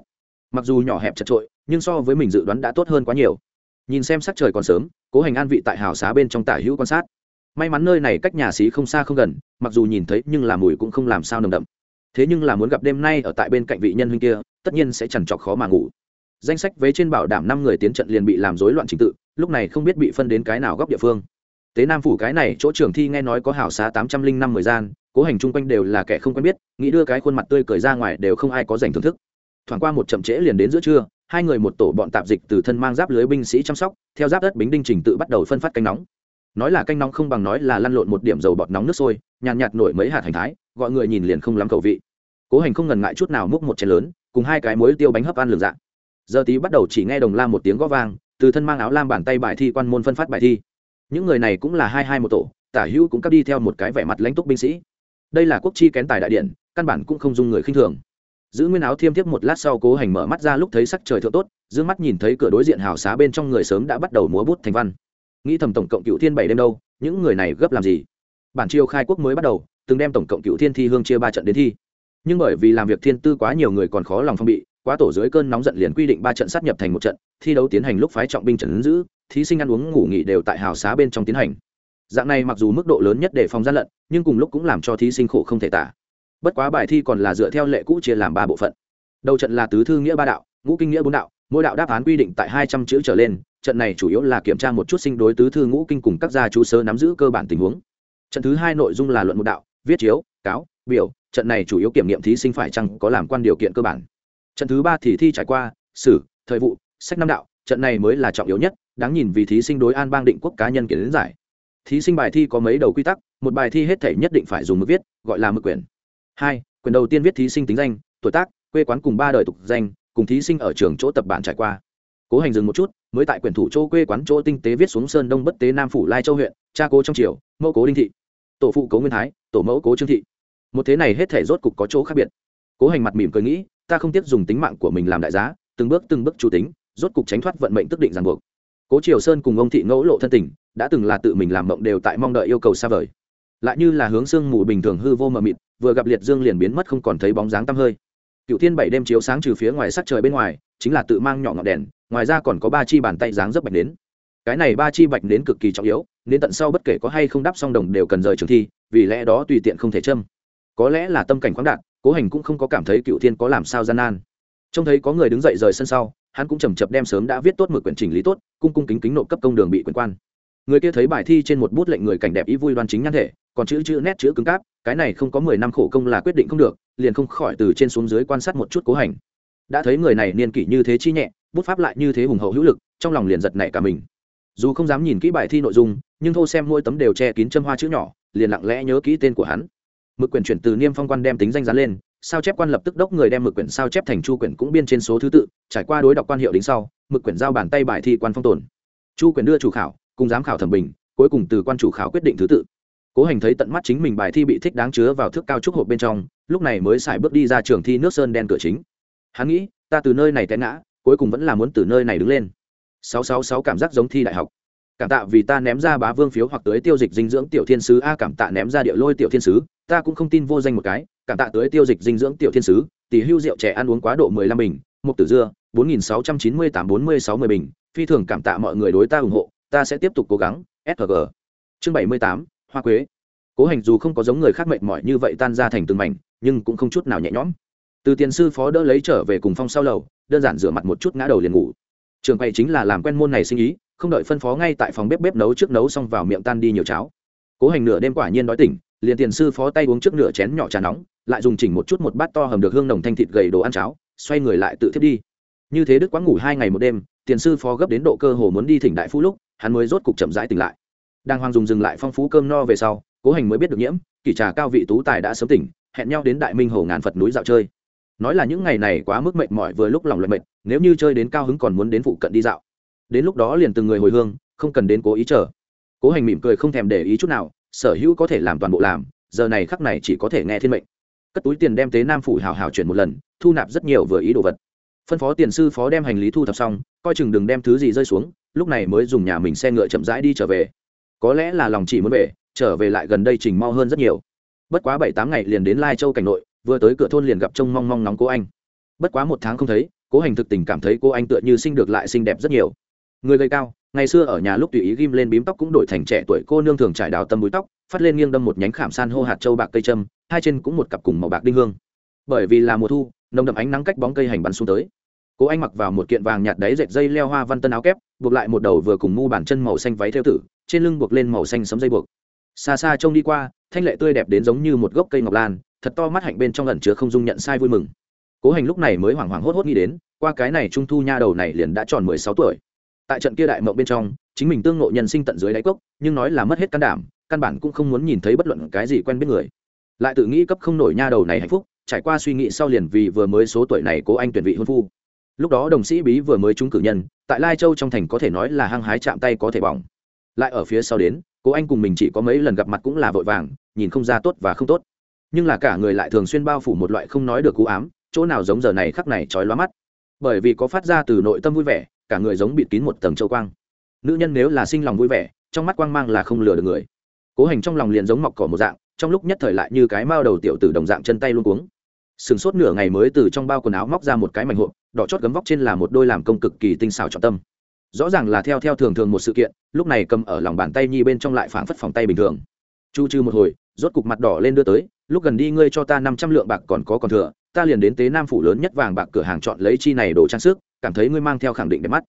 mặc dù nhỏ hẹp chật trội, nhưng so với mình dự đoán đã tốt hơn quá nhiều. Nhìn xem sắc trời còn sớm, cố hành an vị tại hào xá bên trong tả hữu quan sát. May mắn nơi này cách nhà xí không xa không gần, mặc dù nhìn thấy nhưng là mùi cũng không làm sao nồng đậm. Thế nhưng là muốn gặp đêm nay ở tại bên cạnh vị nhân huynh kia, tất nhiên sẽ chẳng chọc khó mà ngủ. Danh sách vế trên bảo đảm năm người tiến trận liền bị làm rối loạn trình tự, lúc này không biết bị phân đến cái nào góc địa phương. Tế nam phủ cái này, chỗ trưởng thi nghe nói có hảo xá tám trăm linh năm mười gian cố hành chung quanh đều là kẻ không quen biết nghĩ đưa cái khuôn mặt tươi cười ra ngoài đều không ai có dành thưởng thức. Thoảng qua một chậm trễ liền đến giữa trưa hai người một tổ bọn tạp dịch từ thân mang giáp lưới binh sĩ chăm sóc theo giáp đất bính đinh trình tự bắt đầu phân phát canh nóng. Nói là canh nóng không bằng nói là lăn lộn một điểm dầu bọt nóng nước sôi nhàn nhạt, nhạt nổi mấy hạt hành thái gọi người nhìn liền không lắm cầu vị. Cố hành không ngần ngại chút nào múc một chén lớn cùng hai cái muối tiêu bánh hấp ăn lường dạng giờ tí bắt đầu chỉ nghe đồng la một tiếng gõ vang từ thân mang áo lam bàn tay bài thi quan môn phân phát bài thi. Những người này cũng là hai hai một tổ tả hữu cũng cắp đi theo một cái vẻ mặt lãnh túc binh sĩ đây là quốc chi kén tài đại điện, căn bản cũng không dung người khinh thường. Giữ nguyên áo thiêm thiếp một lát sau cố hành mở mắt ra lúc thấy sắc trời thượng tốt d mắt nhìn thấy cửa đối diện hào xá bên trong người sớm đã bắt đầu múa bút thành văn. Nghĩ thầm tổng cộng cựu thiên bảy đêm đâu, những người này gấp làm gì? Bản triều khai quốc mới bắt đầu, từng đem tổng cộng cựu thiên thi hương chia ba trận đến thi. Nhưng bởi vì làm việc thiên tư quá nhiều người còn khó lòng phong bị, quá tổ dưới cơn nóng giận liền quy định ba trận sát nhập thành một trận, thi đấu tiến hành lúc phái trọng binh trận giữ, thí sinh ăn uống ngủ nghỉ đều tại hào xá bên trong tiến hành dạng này mặc dù mức độ lớn nhất để phòng gian lận, nhưng cùng lúc cũng làm cho thí sinh khổ không thể tả. Bất quá bài thi còn là dựa theo lệ cũ chia làm ba bộ phận. Đầu trận là tứ thư nghĩa ba đạo, ngũ kinh nghĩa bốn đạo, mỗi đạo đáp án quy định tại hai trăm chữ trở lên, trận này chủ yếu là kiểm tra một chút sinh đối tứ thư ngũ kinh cùng các gia chú sơ nắm giữ cơ bản tình huống. Trận thứ hai nội dung là luận một đạo, viết chiếu, cáo, biểu, trận này chủ yếu kiểm nghiệm thí sinh phải chăng có làm quan điều kiện cơ bản. Trận thứ ba thì thi trải qua, sử, thời vụ, sách năm đạo, trận này mới là trọng yếu nhất, đáng nhìn vì thí sinh đối an bang định quốc cá nhân kiến giải thí sinh bài thi có mấy đầu quy tắc, một bài thi hết thể nhất định phải dùng mực viết, gọi là mực quyển. Hai, quyển đầu tiên viết thí sinh tính danh, tuổi tác, quê quán cùng ba đời tục danh, cùng thí sinh ở trường chỗ tập bản trải qua. Cố hành dừng một chút, mới tại quyển thủ chỗ quê quán chỗ tinh tế viết xuống sơn đông bất tế nam phủ lai châu huyện, cha cố trong triều, mẫu cố đinh thị. Tổ phụ cố nguyên thái, tổ mẫu cố trương thị. Một thế này hết thể rốt cục có chỗ khác biệt. Cố hành mặt mỉm cười nghĩ, ta không tiếp dùng tính mạng của mình làm đại giá, từng bước từng bước chủ tính, rốt cục tránh thoát vận mệnh tức định ràng buộc cố triều sơn cùng ông thị ngẫu lộ thân tình, đã từng là tự mình làm mộng đều tại mong đợi yêu cầu xa vời. Lại như là hướng sương mù bình thường hư vô mờ mịt, vừa gặp liệt dương liền biến mất không còn thấy bóng dáng tăm hơi. Cựu thiên bảy đêm chiếu sáng trừ phía ngoài sắc trời bên ngoài, chính là tự mang nhỏ ngọn đèn, ngoài ra còn có ba chi bàn tay dáng dấp bạch đến cái này ba chi bạch đến cực kỳ trọng yếu, nên tận sau bất kể có hay không đắp song đồng đều cần rời trường thi, vì lẽ đó tùy tiện không thể châm. Có lẽ là tâm cảnh khoáng đạt, cố hành cũng không có cảm thấy cựu thiên có làm sao gian nan. Trông thấy có người đứng dậy rời sân sau hắn cũng chầm chập đem sớm đã viết tốt mực quyển chỉnh lý tốt, cung cung kính kính nộp cấp công đường bị quyền quan. Người kia thấy bài thi trên một bút lệnh người cảnh đẹp ý vui đoan chính nhan thể, còn chữ chữ nét chữ cứng cáp, cái này không có mười năm khổ công là quyết định không được, liền không khỏi từ trên xuống dưới quan sát một chút cố hành. Đã thấy người này niên kỷ như thế chi nhẹ, bút pháp lại như thế hùng hậu hữu lực, trong lòng liền giật nảy cả mình. Dù không dám nhìn kỹ bài thi nội dung, nhưng thô xem mỗi tấm đều che kín châm hoa chữ nhỏ, liền lặng lẽ nhớ kỹ tên của hắn. Mực quyền chuyển từ niêm phong quan đem tính danh dán lên sao chép quan lập tức đốc người đem mực quyển sao chép thành chu quyển cũng biên trên số thứ tự, trải qua đối đọc quan hiệu đính sau, mực quyển giao bàn tay bài thi quan phong tồn. Chu quyển đưa chủ khảo, cùng giám khảo thẩm bình, cuối cùng từ quan chủ khảo quyết định thứ tự. Cố hành thấy tận mắt chính mình bài thi bị thích đáng chứa vào thước cao trúc hộp bên trong, lúc này mới xài bước đi ra trường thi nước sơn đen cửa chính. Hắn nghĩ, ta từ nơi này té ngã, cuối cùng vẫn là muốn từ nơi này đứng lên. Sáu sáu sáu cảm giác giống thi đại học. Cảm tạ vì ta ném ra bá vương phiếu hoặc tới tiêu dịch dinh dưỡng tiểu thiên sứ, a cảm tạ ném ra địa lôi tiểu thiên sứ, ta cũng không tin vô danh một cái cảm tạ tới tiêu dịch dinh dưỡng tiểu thiên sứ tỷ hưu rượu trẻ ăn uống quá độ mười lăm bình mục tử dưa, bốn nghìn sáu trăm chín mươi tám bốn mươi sáu mươi bình. Phi thường cảm tạ mọi người đối ta ủng hộ, ta sẽ tiếp tục cố gắng. Sg chương bảy mươi tám, hoa quế. Cố hành dù không có giống người khác mệt mỏi như vậy tan ra thành từng mảnh, nhưng cũng không chút nào nhẹ nhõm. Từ tiền sư phó đỡ lấy trở về cùng phong sau lầu, đơn giản rửa mặt một chút ngã đầu liền ngủ. Trường quay chính là làm quen môn này sinh ý, không đợi phân phó ngay tại phòng bếp bếp nấu trước nấu xong vào miệng tan đi nhiều cháo. Cố hành nửa đêm quả nhiên đói tỉnh, liền tiền sư phó tay uống trước nửa chén nhỏ trà nóng lại dùng chỉnh một chút một bát to hầm được hương nồng thanh thịt gầy đồ ăn cháo, xoay người lại tự thiết đi. Như thế đức quá ngủ hai ngày một đêm, tiền sư phó gấp đến độ cơ hồ muốn đi thỉnh đại phú lúc, hắn mới rốt cục chậm rãi tỉnh lại. Đang hoàng dùng dừng lại phong phú cơm no về sau, cố hành mới biết được nhiễm kỷ trà cao vị tú tài đã sớm tỉnh, hẹn nhau đến đại minh hồ ngàn phật núi dạo chơi. Nói là những ngày này quá mức mệt mỏi vừa lúc lòng luyện mệt, nếu như chơi đến cao hứng còn muốn đến phụ cận đi dạo. Đến lúc đó liền từng người hồi hương, không cần đến cố ý chờ. Cố hành mỉm cười không thèm để ý chút nào, sở hữu có thể làm toàn bộ làm, giờ này khắc này chỉ có thể nghe thiên mệnh cất túi tiền đem tế nam phủ hào hào chuyển một lần, thu nạp rất nhiều vừa ý đồ vật. Phân phó tiền sư phó đem hành lý thu thập xong, coi chừng đừng đem thứ gì rơi xuống, lúc này mới dùng nhà mình xe ngựa chậm rãi đi trở về. Có lẽ là lòng chỉ muốn về, trở về lại gần đây trình mau hơn rất nhiều. Bất quá bảy tám ngày liền đến lai châu cảnh nội, vừa tới cửa thôn liền gặp trông mong mong nóng cô anh. Bất quá một tháng không thấy, cố hành thực tình cảm thấy cô anh tựa như sinh được lại xinh đẹp rất nhiều. Người gầy cao, ngày xưa ở nhà lúc tùy ý ghim lên bím tóc cũng đổi thành trẻ tuổi cô nương thường trải đào tâm búi tóc, phát lên nghiêng đâm một nhánh khảm san hô hạt châu bạc cây châm hai chân cũng một cặp cùng màu bạc đinh hương. Bởi vì là mùa thu, nồng đậm ánh nắng cách bóng cây hành bắn xuống tới. Cố anh mặc vào một kiện vàng nhạt đáy dệt dây leo hoa văn tân áo kép, buộc lại một đầu vừa cùng mu bàn chân màu xanh váy theo tử, trên lưng buộc lên màu xanh sấm dây buộc. Xa xa trông đi qua, thanh lệ tươi đẹp đến giống như một gốc cây ngọc lan, thật to mắt hạnh bên trong lần chứa không dung nhận sai vui mừng. Cố hành lúc này mới hoảng hoảng hốt hốt nghĩ đến, qua cái này trung thu nha đầu này liền đã tròn mười sáu tuổi. Tại trận kia đại mộng bên trong, chính mình tương ngộ nhân sinh tận dưới đáy cốc, nhưng nói là mất hết can đảm, căn bản cũng không muốn nhìn thấy bất luận cái gì quen biết người lại tự nghĩ cấp không nổi nha đầu này hạnh phúc, trải qua suy nghĩ sau liền vì vừa mới số tuổi này cố anh tuyển vị hôn phu. Lúc đó đồng sĩ bí vừa mới trúng cử nhân, tại lai châu trong thành có thể nói là hăng hái chạm tay có thể bỏng. Lại ở phía sau đến, cố anh cùng mình chỉ có mấy lần gặp mặt cũng là vội vàng, nhìn không ra tốt và không tốt. Nhưng là cả người lại thường xuyên bao phủ một loại không nói được cú ám, chỗ nào giống giờ này khắc này trói lóa mắt. Bởi vì có phát ra từ nội tâm vui vẻ, cả người giống bịt kín một tầng châu quang. Nữ nhân nếu là sinh lòng vui vẻ, trong mắt quang mang là không lừa được người. Cố hành trong lòng liền giống mọc cỏ một dạng trong lúc nhất thời lại như cái mao đầu tiểu tử đồng dạng chân tay luôn cuống. Sừng sốt nửa ngày mới từ trong bao quần áo móc ra một cái mảnh hộp, đỏ chót gấm vóc trên là một đôi làm công cực kỳ tinh xảo trọng tâm. Rõ ràng là theo theo thường thường một sự kiện, lúc này cầm ở lòng bàn tay nhi bên trong lại phảng phất phòng tay bình thường. Chu trừ một hồi, rốt cục mặt đỏ lên đưa tới, lúc gần đi ngươi cho ta năm trăm lượng bạc còn có còn thừa, ta liền đến tế nam phủ lớn nhất vàng bạc cửa hàng chọn lấy chi này đồ trang sức, cảm thấy ngươi mang theo khẳng định đẹp mắt.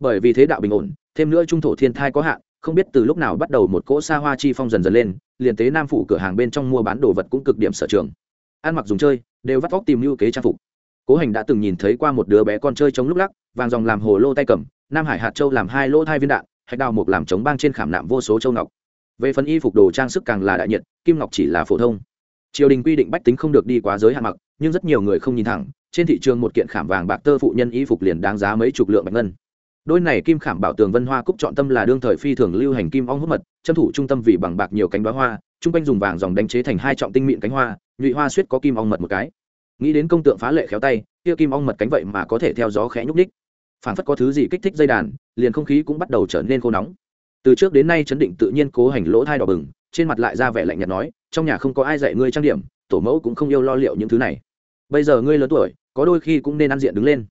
Bởi vì thế đạo bình ổn, thêm nữa trung thổ thiên thai có hạn không biết từ lúc nào bắt đầu một cỗ xa hoa chi phong dần dần lên, liền tế nam phủ cửa hàng bên trong mua bán đồ vật cũng cực điểm sở trường. Ăn mặc dùng chơi, đều vắt vóc tìm lưu kế trang phục. Cố hành đã từng nhìn thấy qua một đứa bé con chơi chống lúc lắc, vàng dòng làm hồ lô tay cầm, nam hải hạt châu làm hai lỗ hai viên đạn, hạch đào mục làm chống bang trên khảm nạm vô số châu ngọc. Về phần y phục đồ trang sức càng là đại nhiệt, kim ngọc chỉ là phổ thông. Triều đình quy định bách tính không được đi quá giới hạn mặc, nhưng rất nhiều người không nhìn thẳng, trên thị trường một kiện khảm vàng bạc tơ phụ nhân y phục liền đáng giá mấy chục lượng bạch ngân đôi này kim khảm bảo tường vân hoa cúc chọn tâm là đương thời phi thường lưu hành kim ong hút mật, châm thủ trung tâm vì bằng bạc nhiều cánh đoá hoa, chung quanh dùng vàng dòng đánh chế thành hai trọng tinh mịn cánh hoa, nhụy hoa suýt có kim ong mật một cái. Nghĩ đến công tượng phá lệ khéo tay, kia kim ong mật cánh vậy mà có thể theo gió khẽ nhúc ních phản phất có thứ gì kích thích dây đàn, liền không khí cũng bắt đầu trở nên khô nóng. Từ trước đến nay chấn định tự nhiên cố hành lỗ thai đỏ bừng, trên mặt lại ra vẻ lạnh nhạt nói, trong nhà không có ai dạy ngươi trang điểm, tổ mẫu cũng không yêu lo liệu những thứ này. Bây giờ ngươi lớn tuổi, có đôi khi cũng nên ăn diện đứng lên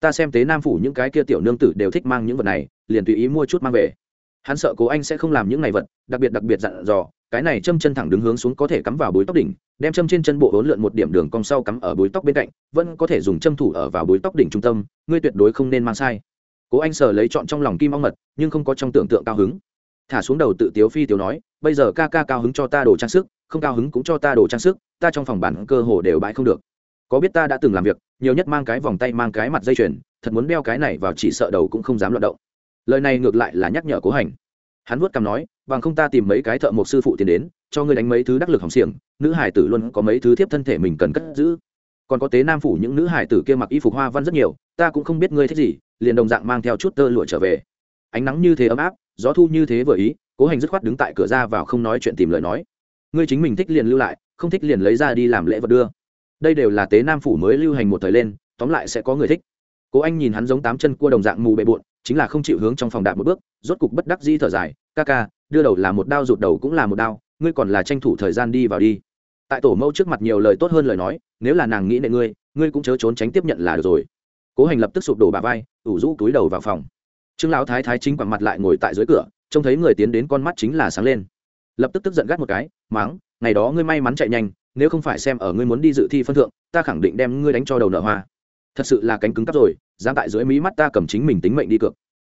ta xem tế nam phủ những cái kia tiểu nương tử đều thích mang những vật này, liền tùy ý mua chút mang về. Hắn sợ cố anh sẽ không làm những này vật, đặc biệt đặc biệt dặn dò, cái này châm chân thẳng đứng hướng xuống có thể cắm vào bối tóc đỉnh, đem châm trên chân bộ hỗn lượn một điểm đường cong sau cắm ở bối tóc bên cạnh, vẫn có thể dùng châm thủ ở vào bối tóc đỉnh trung tâm, ngươi tuyệt đối không nên mang sai. Cố anh sờ lấy chọn trong lòng kim ong mật, nhưng không có trong tưởng tượng cao hứng. Thả xuống đầu tự tiếu phi tiếu nói, bây giờ ca ca cao hứng cho ta đồ trang sức, không cao hứng cũng cho ta đồ trang sức, ta trong phòng bản cơ hồ đều bãi không được có biết ta đã từng làm việc, nhiều nhất mang cái vòng tay mang cái mặt dây chuyền, thật muốn đeo cái này vào chỉ sợ đầu cũng không dám loạt động. Lời này ngược lại là nhắc nhở cố hành. Hắn vuốt cằm nói, bằng không ta tìm mấy cái thợ một sư phụ tiền đến, cho ngươi đánh mấy thứ đắc lực hỏng xiềng, nữ hải tử luôn có mấy thứ thiếp thân thể mình cần cất giữ. Còn có tế nam phủ những nữ hải tử kia mặc y phục hoa văn rất nhiều, ta cũng không biết ngươi thích gì, liền đồng dạng mang theo chút tơ lụa trở về. Ánh nắng như thế ấm áp, gió thu như thế vừa ý, cố hành dứt khoát đứng tại cửa ra vào không nói chuyện tìm lời nói. Ngươi chính mình thích liền lưu lại, không thích liền lấy ra đi làm lễ vật đưa đây đều là tế nam phủ mới lưu hành một thời lên, tóm lại sẽ có người thích. Cố anh nhìn hắn giống tám chân cua đồng dạng mù bệ bụn chính là không chịu hướng trong phòng đạp một bước, rốt cục bất đắc di thở dài, ca ca, đưa đầu là một đao, rụt đầu cũng là một đao, ngươi còn là tranh thủ thời gian đi vào đi. Tại tổ mẫu trước mặt nhiều lời tốt hơn lời nói, nếu là nàng nghĩ nệ ngươi ngươi cũng chớ trốn tránh tiếp nhận là được rồi. Cố hành lập tức sụp đổ bà vai, ủ rũ túi đầu vào phòng. Trương lão thái thái chính quẳng mặt lại ngồi tại dưới cửa, trông thấy người tiến đến con mắt chính là sáng lên. Lập tức tức giận gắt một cái, máng, ngày đó ngươi may mắn chạy nhanh nếu không phải xem ở ngươi muốn đi dự thi phân thượng, ta khẳng định đem ngươi đánh cho đầu nợ hoa. Thật sự là cánh cứng cắp rồi, dám tại dưới mí mắt ta cầm chính mình tính mệnh đi cược.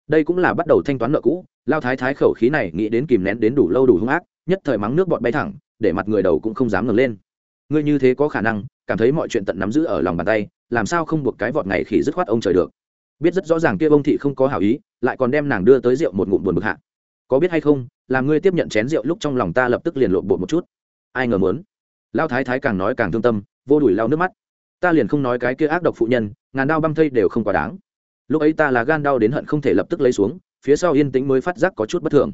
Đây cũng là bắt đầu thanh toán nợ cũ, lao thái thái khẩu khí này nghĩ đến kìm nén đến đủ lâu đủ hung ác, nhất thời mắng nước bọt bay thẳng, để mặt người đầu cũng không dám ngẩng lên. Ngươi như thế có khả năng, cảm thấy mọi chuyện tận nắm giữ ở lòng bàn tay, làm sao không buộc cái vọt ngày khỉ dứt khoát ông trời được? Biết rất rõ ràng kia ông thị không có hảo ý, lại còn đem nàng đưa tới rượu một ngụm buồn bực hạ. Có biết hay không, làm ngươi tiếp nhận chén rượu lúc trong lòng ta lập tức liền lộn bột một chút. Ai ngờ muốn? Lao thái thái càng nói càng thương tâm, vô đùi lao nước mắt. Ta liền không nói cái kia ác độc phụ nhân, ngàn đao băm thây đều không quá đáng. Lúc ấy ta là gan đau đến hận không thể lập tức lấy xuống, phía sau yên tĩnh mới phát giác có chút bất thường.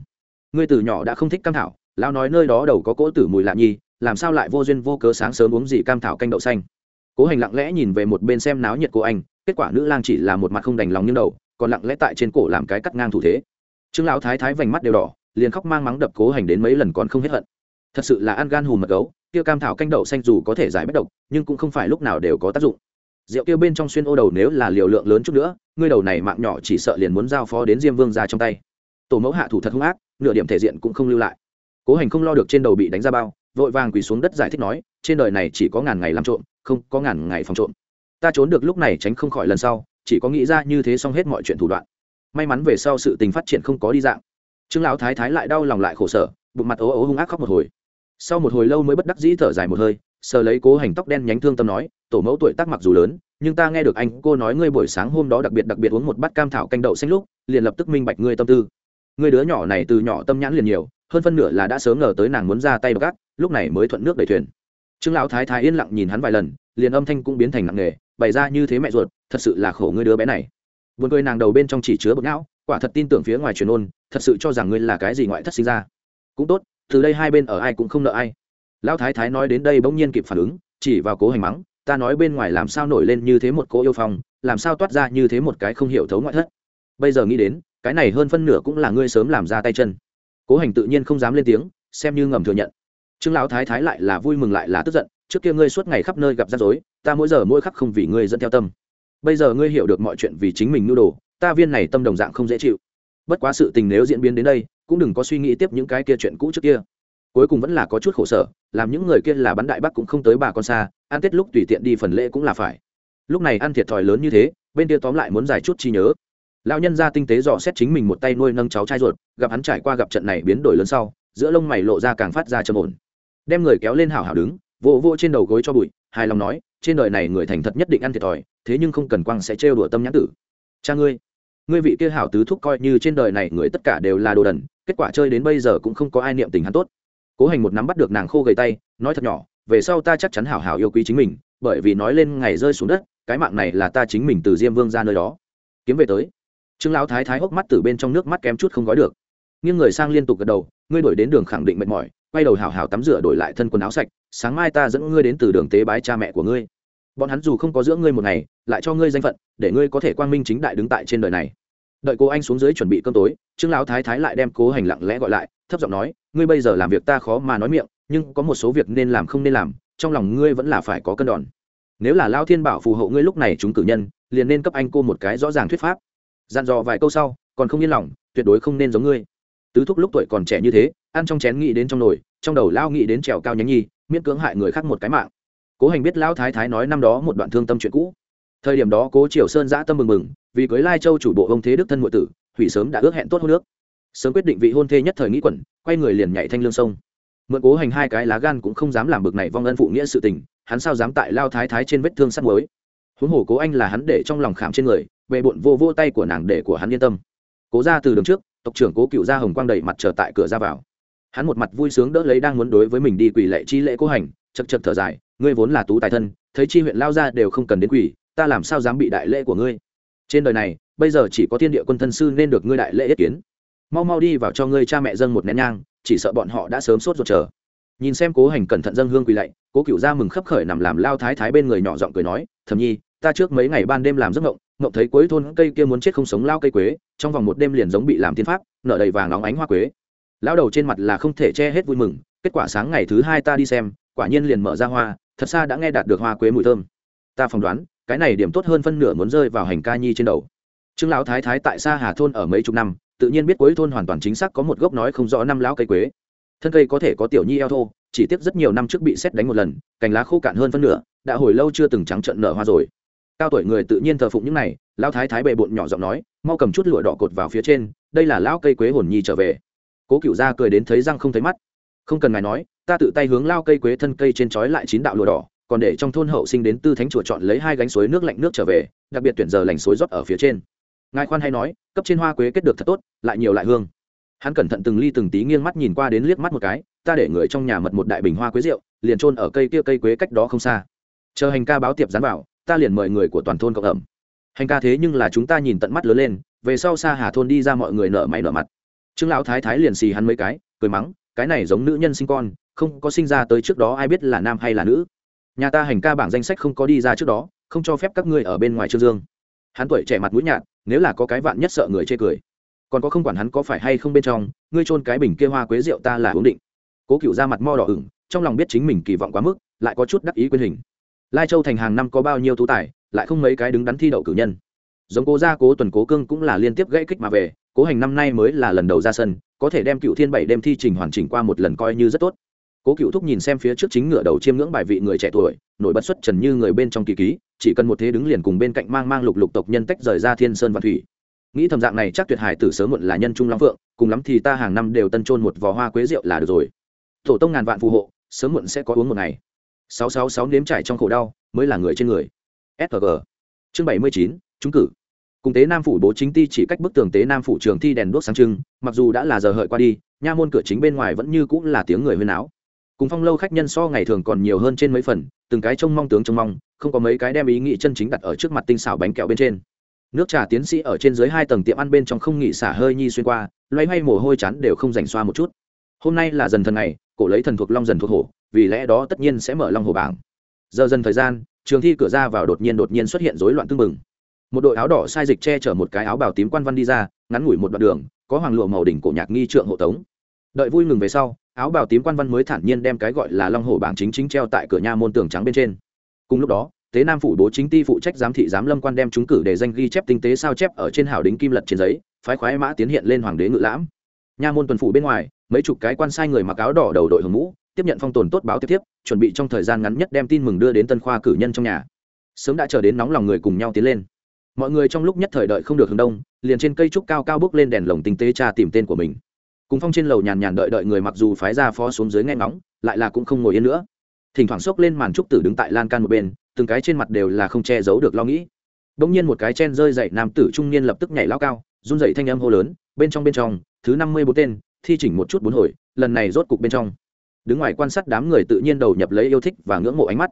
Ngươi từ nhỏ đã không thích cam thảo, lão nói nơi đó đầu có cỗ tử mùi lạ nhi, làm sao lại vô duyên vô cớ sáng sớm uống gì cam thảo canh đậu xanh? Cố hành lặng lẽ nhìn về một bên xem náo nhiệt của anh, kết quả nữ lang chỉ là một mặt không đành lòng như đầu, còn lặng lẽ tại trên cổ làm cái cắt ngang thủ thế. Trương lão thái thái vành mắt đều đỏ, liền khóc mang mắng đập cố hành đến mấy lần còn không hết hận. Thật sự là ăn gan hùm mật gấu kia cam thảo canh đậu xanh dù có thể giải bất độc, nhưng cũng không phải lúc nào đều có tác dụng. Rượu kia bên trong xuyên ô đầu nếu là liều lượng lớn chút nữa, ngươi đầu này mạng nhỏ chỉ sợ liền muốn giao phó đến diêm vương ra trong tay. Tổ mẫu hạ thủ thật hung ác, nửa điểm thể diện cũng không lưu lại. Cố hành không lo được trên đầu bị đánh ra bao, vội vàng quỳ xuống đất giải thích nói, trên đời này chỉ có ngàn ngày làm trộm, không có ngàn ngày phòng trộm. Ta trốn được lúc này tránh không khỏi lần sau, chỉ có nghĩ ra như thế xong hết mọi chuyện thủ đoạn. May mắn về sau sự tình phát triển không có đi dạng. Trương lão thái thái lại đau lòng lại khổ sở, bụng mặt ố ố hung ác khóc một hồi sau một hồi lâu mới bất đắc dĩ thở dài một hơi, sờ lấy cố hành tóc đen nhánh thương tâm nói, tổ mẫu tuổi tác mặc dù lớn, nhưng ta nghe được anh cô nói ngươi buổi sáng hôm đó đặc biệt đặc biệt uống một bát cam thảo canh đậu xanh lúc, liền lập tức minh bạch ngươi tâm tư. Ngươi đứa nhỏ này từ nhỏ tâm nhãn liền nhiều, hơn phân nửa là đã sớm ngờ tới nàng muốn ra tay gác, lúc này mới thuận nước đẩy thuyền. Trương lão thái thái yên lặng nhìn hắn vài lần, liền âm thanh cũng biến thành nặng nề, bày ra như thế mẹ ruột, thật sự là khổ ngươi đứa bé này. Buồn cười nàng đầu bên trong chỉ chứa bực não, quả thật tin tưởng phía ngoài truyền ôn, thật sự cho rằng ngươi là cái gì ngoại thất sinh ra. Cũng tốt từ đây hai bên ở ai cũng không nợ ai. Lão thái thái nói đến đây bỗng nhiên kịp phản ứng, chỉ vào cố hành mắng, ta nói bên ngoài làm sao nổi lên như thế một cố yêu phong, làm sao toát ra như thế một cái không hiểu thấu ngoại thất. Bây giờ nghĩ đến, cái này hơn phân nửa cũng là ngươi sớm làm ra tay chân. Cố hành tự nhiên không dám lên tiếng, xem như ngầm thừa nhận. Trương lão thái thái lại là vui mừng lại là tức giận, trước kia ngươi suốt ngày khắp nơi gặp rắc rối, ta mỗi giờ mỗi khắc không vì ngươi dẫn theo tâm. Bây giờ ngươi hiểu được mọi chuyện vì chính mình nhu đồ, ta viên này tâm đồng dạng không dễ chịu. Bất quá sự tình nếu diễn biến đến đây cũng đừng có suy nghĩ tiếp những cái kia chuyện cũ trước kia. Cuối cùng vẫn là có chút khổ sở, làm những người kia là bắn đại bắc cũng không tới bà con xa, ăn tết lúc tùy tiện đi phần lễ cũng là phải. Lúc này ăn thiệt thòi lớn như thế, bên kia tóm lại muốn giải chút chi nhớ. Lão nhân ra tinh tế dò xét chính mình một tay nuôi nâng cháu trai ruột, gặp hắn trải qua gặp trận này biến đổi lớn sau, giữa lông mày lộ ra càng phát ra trầm ổn. Đem người kéo lên hảo hảo đứng, vỗ vỗ trên đầu gối cho bụi, hài lòng nói, trên đời này người thành thật nhất định ăn thiệt thòi, thế nhưng không cần quăng sẽ trêu đùa tâm nhãn tử. Cha ngươi ngươi vị kia hảo tứ thúc coi như trên đời này người tất cả đều là đồ đần, kết quả chơi đến bây giờ cũng không có ai niệm tình hắn tốt. Cố hành một nắm bắt được nàng khô gầy tay, nói thật nhỏ, về sau ta chắc chắn hảo hảo yêu quý chính mình, bởi vì nói lên ngày rơi xuống đất, cái mạng này là ta chính mình từ diêm vương ra nơi đó. Kiếm về tới. Trương lão thái thái hốc mắt từ bên trong nước mắt kém chút không gói được. Nghiêng người sang liên tục gật đầu, ngươi đổi đến đường khẳng định mệt mỏi, quay đầu hào hào tắm rửa đổi lại thân quần áo sạch, sáng mai ta dẫn ngươi đến từ đường tế bái cha mẹ của ngươi. Bọn hắn dù không có giữa ngươi một ngày, lại cho ngươi danh phận, để ngươi có thể quang minh chính đại đứng tại trên đời này đợi cô anh xuống dưới chuẩn bị cơm tối, trương lão thái thái lại đem cố hành lặng lẽ gọi lại, thấp giọng nói, ngươi bây giờ làm việc ta khó mà nói miệng, nhưng có một số việc nên làm không nên làm, trong lòng ngươi vẫn là phải có cân đòn. Nếu là lao thiên bảo phù hộ ngươi lúc này chúng cử nhân, liền nên cấp anh cô một cái rõ ràng thuyết pháp. Dặn dò vài câu sau, còn không yên lòng, tuyệt đối không nên giống ngươi. Tứ thúc lúc tuổi còn trẻ như thế, ăn trong chén nghĩ đến trong nồi, trong đầu lao nghĩ đến trèo cao nhánh nhi, miễn cưỡng hại người khác một cái mạng. Cố hành biết lão thái thái nói năm đó một đoạn thương tâm chuyện cũ thời điểm đó cố triều sơn giã tâm mừng mừng, vì cưới lai châu chủ bộ ông thế đức thân ngụy tử, hủy sớm đã ước hẹn tốt hôn nước. Sớm quyết định vị hôn thê nhất thời nghĩ quẩn, quay người liền nhảy thanh lương sông. Mượn cố hành hai cái lá gan cũng không dám làm bực này vong ân phụ nghĩa sự tình, hắn sao dám tại lao thái thái trên vết thương sắt muối. Huống hồ cố anh là hắn để trong lòng khảm trên người, bề bộn vô vô tay của nàng để của hắn yên tâm. Cố ra từ đường trước, tộc trưởng cố cựu ra hồng quang đầy mặt trở tại cửa ra vào. Hắn một mặt vui sướng đỡ lấy đang muốn đối với mình đi quỳ lệ chi lễ cố hành chật chật thở dài, ngươi vốn là tú tài thân, thấy chi huyện lao ra đều không cần đến quỳ ta làm sao dám bị đại lễ của ngươi? Trên đời này, bây giờ chỉ có thiên địa quân thân sư nên được ngươi đại lễ yết kiến. Mau mau đi vào cho ngươi cha mẹ dâng một nén nhang, chỉ sợ bọn họ đã sớm sốt ruột chờ. Nhìn xem cố hành cẩn thận dâng hương quỳ lạy, cố cựu ra mừng khấp khởi nằm làm lao thái thái bên người nhỏ giọng cười nói thầm nhi, ta trước mấy ngày ban đêm làm giấc ngộng ngộng thấy cuối thôn cây kia muốn chết không sống lao cây quế, trong vòng một đêm liền giống bị làm thiên pháp, nở đầy vàng óng ánh hoa quế. Lao đầu trên mặt là không thể che hết vui mừng, kết quả sáng ngày thứ hai ta đi xem, quả nhiên liền mở ra hoa, thật xa đã nghe đạt được hoa quế mùi thơm. Ta phỏng đoán cái này điểm tốt hơn phân nửa muốn rơi vào hành ca nhi trên đầu. Trương lão thái thái tại xa hà thôn ở mấy chục năm, tự nhiên biết cuối thôn hoàn toàn chính xác có một gốc nói không rõ năm lão cây quế. Thân cây có thể có tiểu nhi eo thô, chỉ tiếc rất nhiều năm trước bị xét đánh một lần, cành lá khô cạn hơn phân nửa, đã hồi lâu chưa từng trắng trận nở hoa rồi. Cao tuổi người tự nhiên thờ phụng những này, lão thái thái bệ bộn nhỏ giọng nói, mau cầm chút lụa đỏ cột vào phía trên, đây là lão cây quế hồn nhi trở về. Cố cựu gia cười đến thấy răng không thấy mắt. Không cần ngài nói, ta tự tay hướng lao cây quế thân cây trên trói lại chín đạo lụa đỏ còn để trong thôn hậu sinh đến tư thánh chùa chọn lấy hai gánh suối nước lạnh nước trở về, đặc biệt tuyển giờ lành suối rót ở phía trên. Ngài khoan hay nói, cấp trên hoa quế kết được thật tốt, lại nhiều lại hương. Hắn cẩn thận từng ly từng tí nghiêng mắt nhìn qua đến liếc mắt một cái, ta để người trong nhà mật một đại bình hoa quế rượu, liền trôn ở cây kia cây quế cách đó không xa. Chờ hành ca báo tiệp dán vào, ta liền mời người của toàn thôn cộng ẩm. Hành ca thế nhưng là chúng ta nhìn tận mắt lớn lên, về sau xa hà thôn đi ra mọi người nợ mày nợ mặt. Trương lão thái thái liền xì hắn mấy cái, cười mắng, cái này giống nữ nhân sinh con, không có sinh ra tới trước đó ai biết là nam hay là nữ nhà ta hành ca bảng danh sách không có đi ra trước đó, không cho phép các ngươi ở bên ngoài trương dương. Hắn tuổi trẻ mặt mũi nhạt, nếu là có cái vạn nhất sợ người chê cười. Còn có không quản hắn có phải hay không bên trong, ngươi trôn cái bình kia hoa quế rượu ta là uống định. Cố cựu ra mặt mo đỏ ửng, trong lòng biết chính mình kỳ vọng quá mức, lại có chút đắc ý quyền hình. Lai châu thành hàng năm có bao nhiêu tú tài, lại không mấy cái đứng đắn thi đậu cử nhân. Giống cố gia, cố tuần, cố cương cũng là liên tiếp gãy kích mà về, cố hành năm nay mới là lần đầu ra sân, có thể đem cựu thiên bảy đem thi trình hoàn chỉnh qua một lần coi như rất tốt cố cựu thúc nhìn xem phía trước chính ngựa đầu chiêm ngưỡng bài vị người trẻ tuổi, nổi bật xuất trần như người bên trong kỳ ký, chỉ cần một thế đứng liền cùng bên cạnh mang mang lục lục tộc nhân tách rời ra thiên sơn và thủy. Nghĩ thầm dạng này chắc tuyệt hải tử sớm muộn là nhân trung long phượng, cùng lắm thì ta hàng năm đều tân trôn một vò hoa quế rượu là được rồi. Tổ tông ngàn vạn phù hộ, sớm muộn sẽ có uống một ngày. Sáu sáu sáu nếm trải trong khổ đau, mới là người trên người. Sg chương bảy mươi chín, trúng cử. Cùng tế nam phủ bố chính ti chỉ cách bức tường tế nam phủ trường thi đèn đuốc sáng trưng, mặc dù đã là giờ hợi qua đi, nha môn cửa chính bên ngoài vẫn như cũng là tiếng người huyên áo cùng phong lâu khách nhân so ngày thường còn nhiều hơn trên mấy phần, từng cái trông mong tướng trông mong, không có mấy cái đem ý nghĩ chân chính đặt ở trước mặt tinh xảo bánh kẹo bên trên. Nước trà tiến sĩ ở trên dưới hai tầng tiệm ăn bên trong không nghỉ xả hơi nhi xuyên qua, loay hoay mồ hôi chán đều không dành xoa một chút. Hôm nay là dần thần ngày, cổ lấy thần thuộc long dần thuộc hổ, vì lẽ đó tất nhiên sẽ mở long hồ bảng. Giờ dần thời gian, trường thi cửa ra vào đột nhiên đột nhiên xuất hiện rối loạn tương mừng một đội áo đỏ sai dịch che chở một cái áo bào tím quan văn đi ra, ngắn ngủi một đoạn đường, có hoàng lụa màu đỉnh cổ nhạc nghi trượng hộ tống. Đợi vui ngừng về sau áo bào tím quan văn mới thản nhiên đem cái gọi là long hồ bảng chính chính treo tại cửa nha môn tường trắng bên trên. Cùng lúc đó tế nam phủ bố chính ti phụ trách giám thị giám lâm quan đem chúng cử để danh ghi chép tinh tế sao chép ở trên hảo đính kim lật trên giấy, phái khoái mã tiến hiện lên hoàng đế ngự lãm. Nha môn tuần phủ bên ngoài, mấy chục cái quan sai người mặc áo đỏ đầu đội hồng mũ, tiếp nhận phong tồn tốt báo tiếp tiếp, chuẩn bị trong thời gian ngắn nhất đem tin mừng đưa đến tân khoa cử nhân trong nhà. Sớm đã chờ đến nóng lòng người cùng nhau tiến lên. Mọi người trong lúc nhất thời đợi không được hướng đông, liền trên cây trúc cao cao bước lên đèn lồng tinh tế tra tìm tên của mình cùng phong trên lầu nhàn nhàn đợi đợi người mặc dù phái ra phó xuống dưới nghe ngóng, lại là cũng không ngồi yên nữa. Thỉnh thoảng xốc lên màn trúc tử đứng tại lan can một bên, từng cái trên mặt đều là không che giấu được lo nghĩ. Bỗng nhiên một cái chen rơi dậy nam tử trung niên lập tức nhảy lao cao, run dậy thanh âm hô lớn, bên trong bên trong, thứ năm mươi bốn tên, thi chỉnh một chút bốn hồi, lần này rốt cục bên trong. Đứng ngoài quan sát đám người tự nhiên đầu nhập lấy yêu thích và ngưỡng mộ ánh mắt.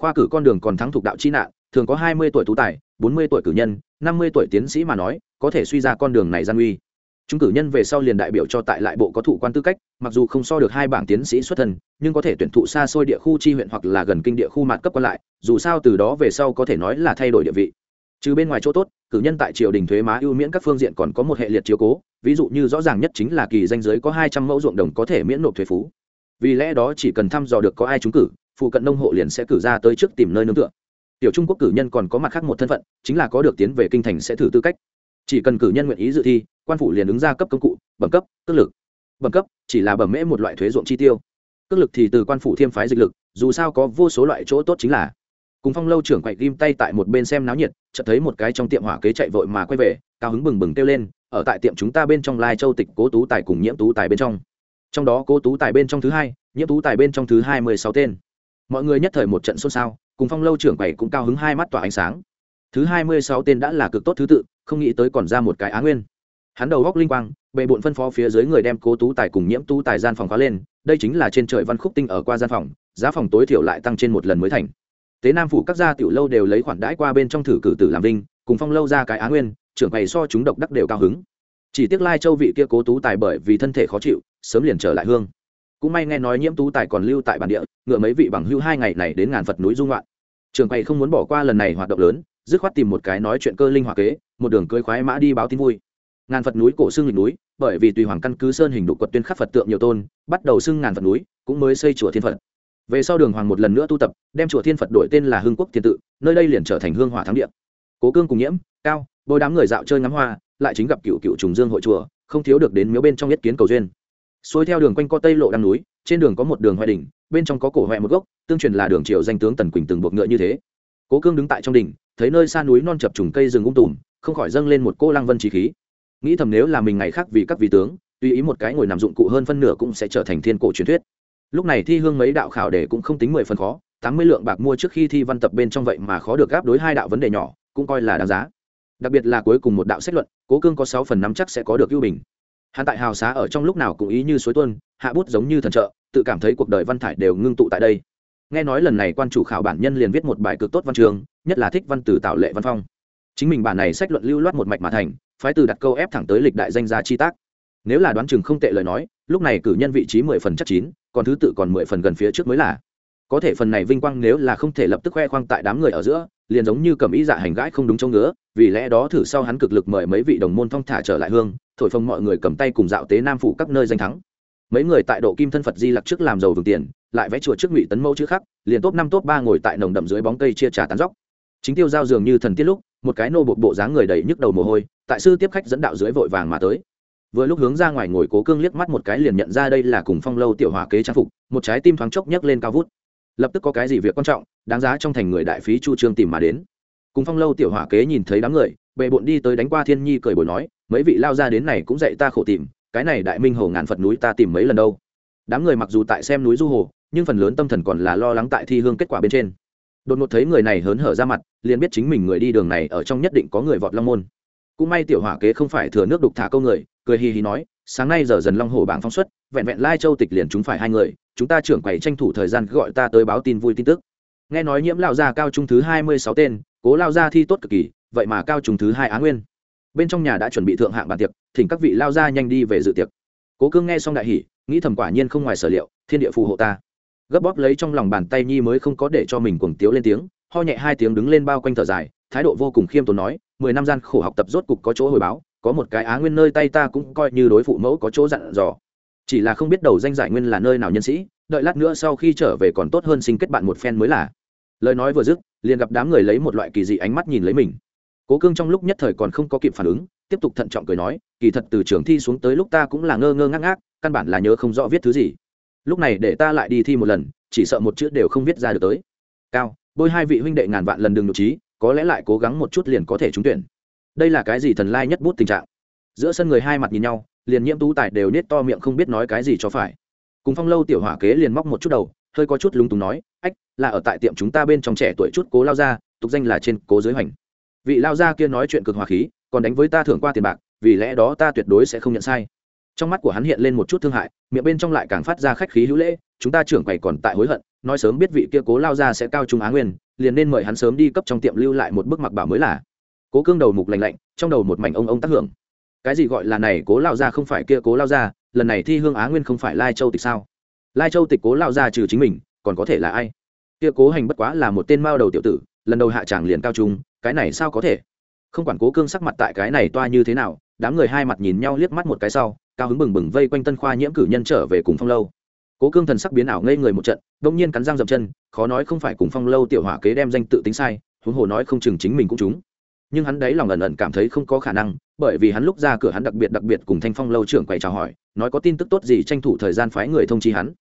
Khoa cử con đường còn thắng thuộc đạo chi nạn, thường có hai mươi tuổi tú tài, bốn mươi tuổi cử nhân, năm mươi tuổi tiến sĩ mà nói, có thể suy ra con đường này gian uy chúng cử nhân về sau liền đại biểu cho tại lại bộ có thụ quan tư cách, mặc dù không so được hai bảng tiến sĩ xuất thân, nhưng có thể tuyển thụ xa xôi địa khu chi huyện hoặc là gần kinh địa khu mạt cấp còn lại, dù sao từ đó về sau có thể nói là thay đổi địa vị. Trừ bên ngoài chỗ tốt, cử nhân tại triều đình thuế má ưu miễn các phương diện còn có một hệ liệt chiếu cố, ví dụ như rõ ràng nhất chính là kỳ danh giới có hai trăm mẫu ruộng đồng có thể miễn nộp thuế phú. Vì lẽ đó chỉ cần thăm dò được có ai trúng cử, phụ cận nông hộ liền sẽ cử ra tới trước tìm nơi nương tựa. Tiểu trung quốc cử nhân còn có mặt khác một thân phận, chính là có được tiến về kinh thành sẽ thử tư cách. Chỉ cần cử nhân nguyện ý dự thi quan phủ liền ứng ra cấp công cụ, bẩm cấp, cước lực. Bẩm cấp chỉ là bẩm mễ một loại thuế ruộng chi tiêu. Cước lực thì từ quan phủ thiêm phái dịch lực, dù sao có vô số loại chỗ tốt chính là. Cùng phong lâu trưởng quậy ghim tay tại một bên xem náo nhiệt, chợt thấy một cái trong tiệm hỏa kế chạy vội mà quay về, cao hứng bừng bừng kêu lên, ở tại tiệm chúng ta bên trong lai châu tịch cố tú tài cùng nhiễm tú tài bên trong. Trong đó cố tú tài bên trong thứ hai, nhiễm tú tài bên trong thứ hai mươi sáu tên. Mọi người nhất thời một trận xôn xao, cùng phong lâu trưởng quậy cũng cao hứng hai mắt tỏa ánh sáng. Thứ hai mươi sáu tên đã là cực tốt thứ tự, không nghĩ tới còn ra một cái á nguyên hắn đầu góc linh quang, bệ bộn phân phó phía dưới người đem cố tú tài cùng nhiễm tú tài gian phòng khóa lên, đây chính là trên trời văn khúc tinh ở qua gian phòng, giá phòng tối thiểu lại tăng trên một lần mới thành. Tế nam phủ các gia tiểu lâu đều lấy khoản đãi qua bên trong thử cử tử làm linh cùng phong lâu ra cái á nguyên, trưởng bày so chúng độc đắc đều cao hứng. Chỉ tiếc lai châu vị kia cố tú tài bởi vì thân thể khó chịu, sớm liền trở lại hương. Cũng may nghe nói nhiễm tú tài còn lưu tại bản địa, ngựa mấy vị bằng hưu hai ngày này đến ngàn phật núi dung loạn. Trường quầy không muốn bỏ qua lần này hoạt động lớn, dứt khoát tìm một cái nói chuyện cơ linh hoạt kế, một đường cưới khoái mã đi báo tin vui ngàn phật núi cổ xương lịch núi, bởi vì tùy hoàng căn cứ sơn hình đục quật tuyên khắc phật tượng nhiều tôn, bắt đầu xưng ngàn phật núi, cũng mới xây chùa thiên phật. Về sau đường hoàng một lần nữa tu tập, đem chùa thiên phật đổi tên là hương quốc thiên tự, nơi đây liền trở thành hương hỏa thắng địa. Cố cương cùng nhiễm, cao, bôi đám người dạo chơi ngắm hoa, lại chính gặp cựu cựu trùng dương hội chùa, không thiếu được đến miếu bên trong nhất kiến cầu duyên. Xuôi theo đường quanh co tây lộ đăng núi, trên đường có một đường hoại đỉnh, bên trong có cổ hoại một gốc, tương truyền là đường triều danh tướng tần quỳnh từng buộc ngựa như thế. Cố cương đứng tại trong đỉnh, thấy nơi xa núi non chập trùng cây rừng ung tùm, không khỏi dâng lên một cô lăng vân trí khí nghĩ thầm nếu là mình ngày khác vì các vị tướng, tùy ý một cái ngồi nằm dụng cụ hơn phân nửa cũng sẽ trở thành thiên cổ truyền thuyết. Lúc này thi hương mấy đạo khảo đề cũng không tính mười phần khó, tám mươi lượng bạc mua trước khi thi văn tập bên trong vậy mà khó được gáp đối hai đạo vấn đề nhỏ, cũng coi là đáng giá. Đặc biệt là cuối cùng một đạo xét luận, cố cương có sáu phần năm chắc sẽ có được ưu bình. Hắn tại hào xá ở trong lúc nào cũng ý như suối tuân hạ bút giống như thần trợ, tự cảm thấy cuộc đời văn thải đều ngưng tụ tại đây. Nghe nói lần này quan chủ khảo bản nhân liền viết một bài cực tốt văn trường, nhất là thích văn từ tạo lệ văn phong. Chính mình bản này sách luận lưu loát một mạch mà thành phái từ đặt câu ép thẳng tới lịch đại danh gia chi tác. Nếu là đoán chừng không tệ lời nói, lúc này cử nhân vị trí mười phần chắc chín, còn thứ tự còn mười phần gần phía trước mới là. Có thể phần này vinh quang nếu là không thể lập tức khoe khoang tại đám người ở giữa, liền giống như cầm ý dạ hành gãi không đúng chỗ ngứa, vì lẽ đó thử sau hắn cực lực mời mấy vị đồng môn thong thả trở lại hương, thổi phồng mọi người cầm tay cùng dạo tế nam phủ các nơi danh thắng. Mấy người tại độ kim thân phật di lặc trước làm giàu vừng tiền, lại vẽ chùa trước ngụy tấn mẫu chữ khắc, liền top năm top ba ngồi tại nồng đậm dưới bóng cây chia trà tán dóc chính tiêu giao dường như thần tiết lúc một cái nô bột bộ dáng người đầy nhức đầu mồ hôi, tại sư tiếp khách dẫn đạo dưới vội vàng mà tới. Vừa lúc hướng ra ngoài ngồi cố cương liếc mắt một cái liền nhận ra đây là cùng phong lâu tiểu hòa kế trang phục, một trái tim thoáng chốc nhấc lên cao vút. Lập tức có cái gì việc quan trọng, đáng giá trong thành người đại phí chu trương tìm mà đến. Cùng phong lâu tiểu hỏa kế nhìn thấy đám người, bệ bộn đi tới đánh qua thiên nhi cười bồi nói, mấy vị lao ra đến này cũng dạy ta khổ tìm, cái này đại minh hồ ngàn phật núi ta tìm mấy lần đâu. Đám người mặc dù tại xem núi du hồ, nhưng phần lớn tâm thần còn là lo lắng tại thi hương kết quả bên trên đột ngột thấy người này hớn hở ra mặt, liền biết chính mình người đi đường này ở trong nhất định có người vọt long môn. Cũng may tiểu hỏa kế không phải thừa nước đục thả câu người, cười hì hì nói, sáng nay giờ dần long hồ bảng phóng xuất, vẹn vẹn lai châu tịch liền chúng phải hai người, chúng ta trưởng quầy tranh thủ thời gian gọi ta tới báo tin vui tin tức. Nghe nói nhiễm lao gia cao trung thứ hai mươi sáu tên, cố lao gia thi tốt cực kỳ, vậy mà cao trung thứ hai á nguyên. Bên trong nhà đã chuẩn bị thượng hạng bàn tiệc, thỉnh các vị lao gia nhanh đi về dự tiệc. Cố cương nghe xong đại hỉ, nghĩ thầm quả nhiên không ngoài sở liệu, thiên địa phù hộ ta gấp bóp lấy trong lòng bàn tay nhi mới không có để cho mình cuồng tiếu lên tiếng, ho nhẹ hai tiếng đứng lên bao quanh thở dài, thái độ vô cùng khiêm tốn nói, mười năm gian khổ học tập rốt cục có chỗ hồi báo, có một cái á nguyên nơi tay ta cũng coi như đối phụ mẫu có chỗ dặn dò. Chỉ là không biết đầu danh giải nguyên là nơi nào nhân sĩ, đợi lát nữa sau khi trở về còn tốt hơn sinh kết bạn một phen mới là. Lời nói vừa dứt, liền gặp đám người lấy một loại kỳ dị ánh mắt nhìn lấy mình. Cố cương trong lúc nhất thời còn không có kịp phản ứng, tiếp tục thận trọng cười nói, kỳ thật từ trường thi xuống tới lúc ta cũng là ngơ ngơ ngác ngác, căn bản là nhớ không rõ viết thứ gì lúc này để ta lại đi thi một lần, chỉ sợ một chữ đều không viết ra được tới. Cao, bôi hai vị huynh đệ ngàn vạn lần đường nhục trí, có lẽ lại cố gắng một chút liền có thể trúng tuyển. Đây là cái gì thần lai nhất bút tình trạng? Giữa sân người hai mặt nhìn nhau, liền nhiễm tú tài đều nết to miệng không biết nói cái gì cho phải. Cùng phong lâu tiểu hỏa kế liền móc một chút đầu, hơi có chút lúng túng nói, ách, là ở tại tiệm chúng ta bên trong trẻ tuổi chút cố lao ra tục danh là trên cố giới hoành. Vị lao gia kia nói chuyện cực hòa khí, còn đánh với ta thưởng qua tiền bạc, vì lẽ đó ta tuyệt đối sẽ không nhận sai trong mắt của hắn hiện lên một chút thương hại, miệng bên trong lại càng phát ra khách khí hữu lễ, chúng ta trưởng quầy còn tại hối hận, nói sớm biết vị kia cố lao ra sẽ cao trung á nguyên, liền nên mời hắn sớm đi cấp trong tiệm lưu lại một bức mặc bảo mới là. Cố cương đầu mục lành lạnh, trong đầu một mảnh ông ông tác hưởng. Cái gì gọi là này, cố lao ra không phải kia cố lao ra, lần này thi hương á nguyên không phải lai châu tịch sao? Lai châu tịch cố lao ra trừ chính mình, còn có thể là ai? Kia cố hành bất quá là một tên mao đầu tiểu tử, lần đầu hạ tràng liền cao trung, cái này sao có thể? Không quản cố cương sắc mặt tại cái này toa như thế nào, đám người hai mặt nhìn nhau liếc mắt một cái sau cao hứng bừng bừng vây quanh tân khoa nhiễm cử nhân trở về cùng phong lâu. Cố cương thần sắc biến ảo ngây người một trận đông nhiên cắn răng dậm chân, khó nói không phải cùng phong lâu tiểu hỏa kế đem danh tự tính sai, huống hồ nói không chừng chính mình cũng chúng nhưng hắn đấy lòng ẩn ẩn cảm thấy không có khả năng, bởi vì hắn lúc ra cửa hắn đặc biệt đặc biệt cùng thanh phong lâu trưởng quầy chào hỏi, nói có tin tức tốt gì tranh thủ thời gian phái người thông chi hắn.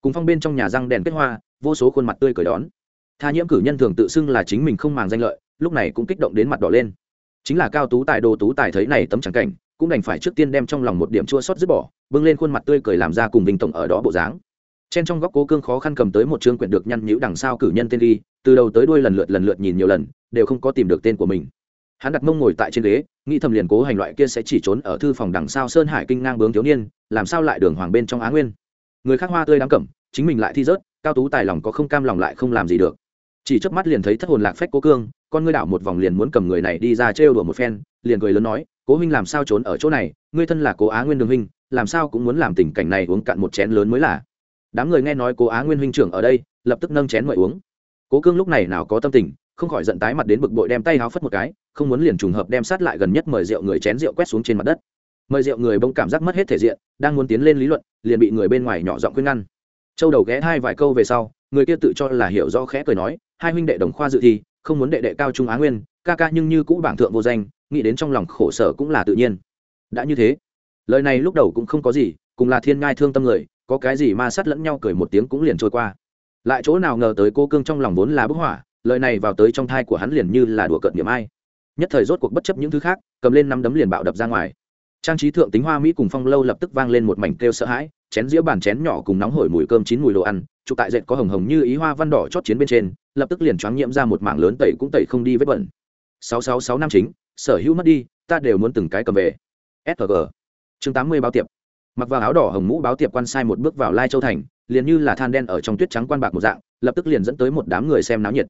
Cùng phong bên trong nhà răng đèn kết hoa, vô số khuôn mặt tươi cười đón. Tha nhiễm cử nhân thường tự xưng là chính mình không màng danh lợi, lúc này cũng kích động đến mặt đỏ lên. Chính là cao tú tài, đồ tú tài thấy này tấm trắng cảnh cũng đành phải trước tiên đem trong lòng một điểm chua xót dứt bỏ, bưng lên khuôn mặt tươi cười làm ra cùng vinh tổng ở đó bộ dáng. Trên trong góc cố cương khó khăn cầm tới một chương quyển được nhăn nhữ đằng sau cử nhân tên đi từ đầu tới đuôi lần lượt lần lượt nhìn nhiều lần, đều không có tìm được tên của mình. Hắn đặt mông ngồi tại trên ghế, nghĩ thầm liền cố hành loại kia sẽ chỉ trốn ở thư phòng đằng sau sơn hải kinh ngang bướng thiếu niên, làm sao lại đường hoàng bên trong á nguyên? Người khác hoa tươi đáng cẩm, chính mình lại thi rớt, cao tú tài lòng có không cam lòng lại không làm gì được. Chỉ trước mắt liền thấy thất hồn lạc phách cố cương, con ngươi đảo một vòng liền muốn cầm người này đi ra trêu đùa một phen, liền cười lớn nói cố huynh làm sao trốn ở chỗ này, ngươi thân là cố á nguyên đường huynh, làm sao cũng muốn làm tình cảnh này uống cạn một chén lớn mới là. Đám người nghe nói cố á nguyên huynh trưởng ở đây, lập tức nâng chén mời uống. Cố cương lúc này nào có tâm tình, không khỏi giận tái mặt đến bực bội đem tay háo phất một cái, không muốn liền trùng hợp đem sát lại gần nhất mời rượu người chén rượu quét xuống trên mặt đất. Mời rượu người bỗng cảm giác mất hết thể diện, đang muốn tiến lên lý luận, liền bị người bên ngoài nhỏ giọng khuyên ngăn. Châu đầu ghé hai vài câu về sau, người kia tự cho là hiểu rõ khẽ cười nói, hai huynh đệ đồng khoa dự thi, không muốn đệ đệ cao trung á nguyên, ca ca nhưng như cũ bảng thượng vô danh nghĩ đến trong lòng khổ sở cũng là tự nhiên. Đã như thế, lời này lúc đầu cũng không có gì, cùng là thiên ngai thương tâm người, có cái gì ma sát lẫn nhau cười một tiếng cũng liền trôi qua. Lại chỗ nào ngờ tới cô cương trong lòng vốn là bức hỏa lời này vào tới trong thai của hắn liền như là đùa cợt điểm ai. Nhất thời rốt cuộc bất chấp những thứ khác, cầm lên năm đấm liền bạo đập ra ngoài. Trang trí thượng tính hoa mỹ cùng phong lâu lập tức vang lên một mảnh kêu sợ hãi, chén dĩa bàn chén nhỏ cùng nóng hổi mùi cơm chín mùi đồ ăn chụp tại dệt có hồng hồng như ý hoa văn đỏ chót chiến bên trên, lập tức liền choáng nhiễm ra một mảng lớn tẩy cũng tẩy không đi vết bẩn. Sáu sáu sáu năm chính sở hữu mất đi, ta đều muốn từng cái cầm về. Sg chương tám mươi báo tiệp. Mặc vào áo đỏ hồng mũ báo tiệp quan sai một bước vào lai châu thành, liền như là than đen ở trong tuyết trắng quan bạc một dạng, lập tức liền dẫn tới một đám người xem náo nhiệt.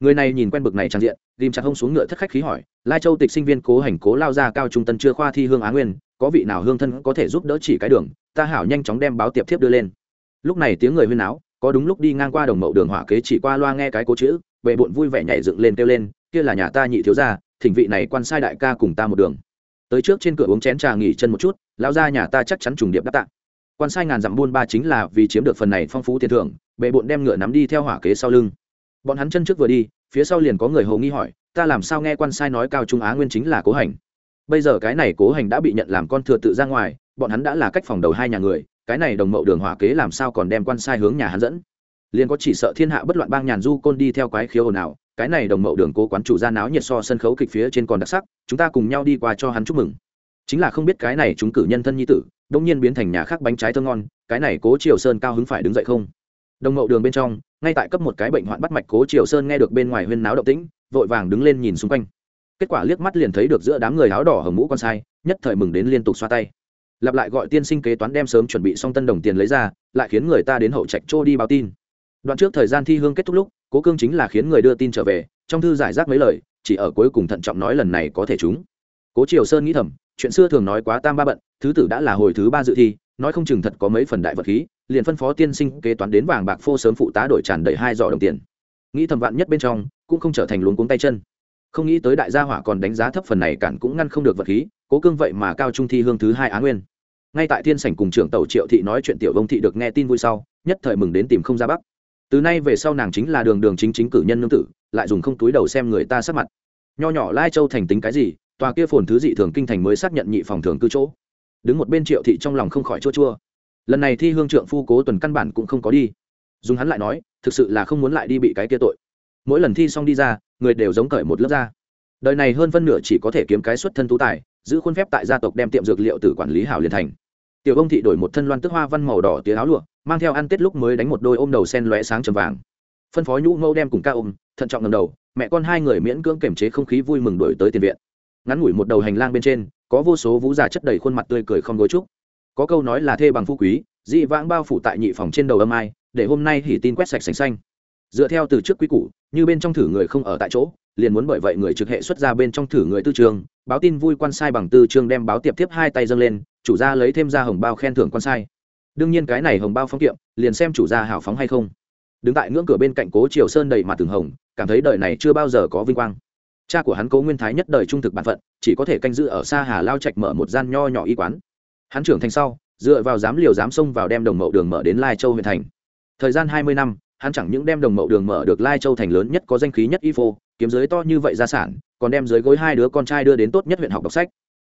Người này nhìn quen bực này trang diện, ghim chặt hông xuống ngựa thất khách khí hỏi, lai châu tịch sinh viên cố hành cố lao ra cao trung tân chưa khoa thi hương á nguyên, có vị nào hương thân có thể giúp đỡ chỉ cái đường, ta hảo nhanh chóng đem báo tiệp thiếp đưa lên. Lúc này tiếng người huyên áo có đúng lúc đi ngang qua đồng mậu đường hỏa kế chỉ qua loa nghe cái cố chữ bệ bộn vui vẻ nhảy dựng lên kêu lên, kia là nhà ta nhị thiếu gia thỉnh vị này quan sai đại ca cùng ta một đường. Tới trước trên cửa uống chén trà nghỉ chân một chút, lão gia nhà ta chắc chắn trùng điệp đáp tạ. Quan sai ngàn dặm buôn ba chính là vì chiếm được phần này phong phú tiền thưởng, bệ bộn đem ngựa nắm đi theo hỏa kế sau lưng. Bọn hắn chân trước vừa đi, phía sau liền có người hầu nghi hỏi, ta làm sao nghe quan sai nói cao trung á nguyên chính là cố hành? Bây giờ cái này cố hành đã bị nhận làm con thừa tự ra ngoài, bọn hắn đã là cách phòng đầu hai nhà người, cái này đồng mậu đường hỏa kế làm sao còn đem quan sai hướng nhà hắn dẫn? Liền có chỉ sợ thiên hạ bất loạn bang nhàn du côn đi theo quái khiếu ồn ào cái này đồng mậu đường cố quán chủ ra náo nhiệt so sân khấu kịch phía trên còn đặc sắc, chúng ta cùng nhau đi qua cho hắn chúc mừng. Chính là không biết cái này chúng cử nhân thân nhi tử đông nhiên biến thành nhà khác bánh trái thơ ngon, cái này cố triều sơn cao hứng phải đứng dậy không? Đồng mậu đường bên trong, ngay tại cấp một cái bệnh hoạn bắt mạch cố triều sơn nghe được bên ngoài huyên náo động tĩnh, vội vàng đứng lên nhìn xung quanh. Kết quả liếc mắt liền thấy được giữa đám người áo đỏ hồng mũ con sai, nhất thời mừng đến liên tục xoa tay. Lặp lại gọi tiên sinh kế toán đem sớm chuẩn bị xong tân đồng tiền lấy ra, lại khiến người ta đến hậu trạch trô đi báo tin. Đoạn trước thời gian thi hương kết thúc lúc cố cương chính là khiến người đưa tin trở về, trong thư giải rác mấy lời, chỉ ở cuối cùng thận trọng nói lần này có thể chúng cố triều sơn nghĩ thầm, chuyện xưa thường nói quá tam ba bận, thứ tử đã là hồi thứ ba dự thi, nói không chừng thật có mấy phần đại vật khí, liền phân phó tiên sinh kế toán đến vàng bạc phô sớm phụ tá đổi tràn đầy hai giỏ đồng tiền. Nghĩ thầm vạn nhất bên trong, cũng không trở thành luống cuống tay chân. Không nghĩ tới đại gia hỏa còn đánh giá thấp phần này cản cũng ngăn không được vật khí, cố cương vậy mà cao trung thi hương thứ hai á nguyên. Ngay tại thiên sảnh cùng trưởng tàu triệu thị nói chuyện tiểu vông thị được nghe tin vui sau, nhất thời mừng đến tìm không ra bắc từ nay về sau nàng chính là đường đường chính chính cử nhân nương tử, lại dùng không túi đầu xem người ta sắc mặt. Nho nhỏ lai châu thành tính cái gì, tòa kia phồn thứ dị thường kinh thành mới xác nhận nhị phòng thường cư chỗ. Đứng một bên triệu thị trong lòng không khỏi chua chua. Lần này thi hương trượng phu cố tuần căn bản cũng không có đi. Dùng hắn lại nói, thực sự là không muốn lại đi bị cái kia tội. Mỗi lần thi xong đi ra, người đều giống cởi một lớp da. Đời này hơn phân nửa chỉ có thể kiếm cái xuất thân tú tài, giữ khuôn phép tại gia tộc đem tiệm dược liệu từ quản lý hảo liền thành tiểu ông thị đổi một thân loan tức hoa văn màu đỏ tía áo lụa, mang theo ăn tết lúc mới đánh một đôi ôm đầu sen lóe sáng trầm vàng. Phân phó nhũ mẫu đem cùng ca ôm, thận trọng ngầm đầu, mẹ con hai người miễn cưỡng kềm chế không khí vui mừng đổi tới tiền viện. Ngắn ngủi một đầu hành lang bên trên, có vô số vũ già chất đầy khuôn mặt tươi cười không gối trúc có câu nói là thê bằng phú quý dị vãng bao phủ tại nhị phòng trên đầu âm ai, để hôm nay hỉ tin quét sạch sành xanh dựa theo từ trước quý củ, như bên trong thử người không ở tại chỗ, liền muốn bởi vậy người trực hệ xuất ra bên trong thử người tư trường, báo tin vui quan sai bằng tư trường đem báo tiệp tiếp hai tay dâng lên, chủ gia lấy thêm ra hồng bao khen thưởng quan sai. Đương nhiên cái này hồng bao phong kiệm, liền xem chủ gia hào phóng hay không. Đứng tại ngưỡng cửa bên cạnh cố triều sơn đầy mặt từng hồng, cảm thấy đời này chưa bao giờ có vinh quang. Cha của hắn cố nguyên thái nhất đời trung thực bản phận, chỉ có thể canh giữ ở xa hà lao trạch mở một gian nho nhỏ y quán. Hắn trưởng thành sau, dựa vào dám liều dám xông vào đem đồng mậu đường mở đến lai châu huyện thành. Thời gian hai mươi năm hắn chẳng những đem đồng mậu đường mở được lai châu thành lớn nhất có danh khí nhất y phô, kiếm giới to như vậy gia sản, còn đem dưới gối hai đứa con trai đưa đến tốt nhất huyện học đọc sách.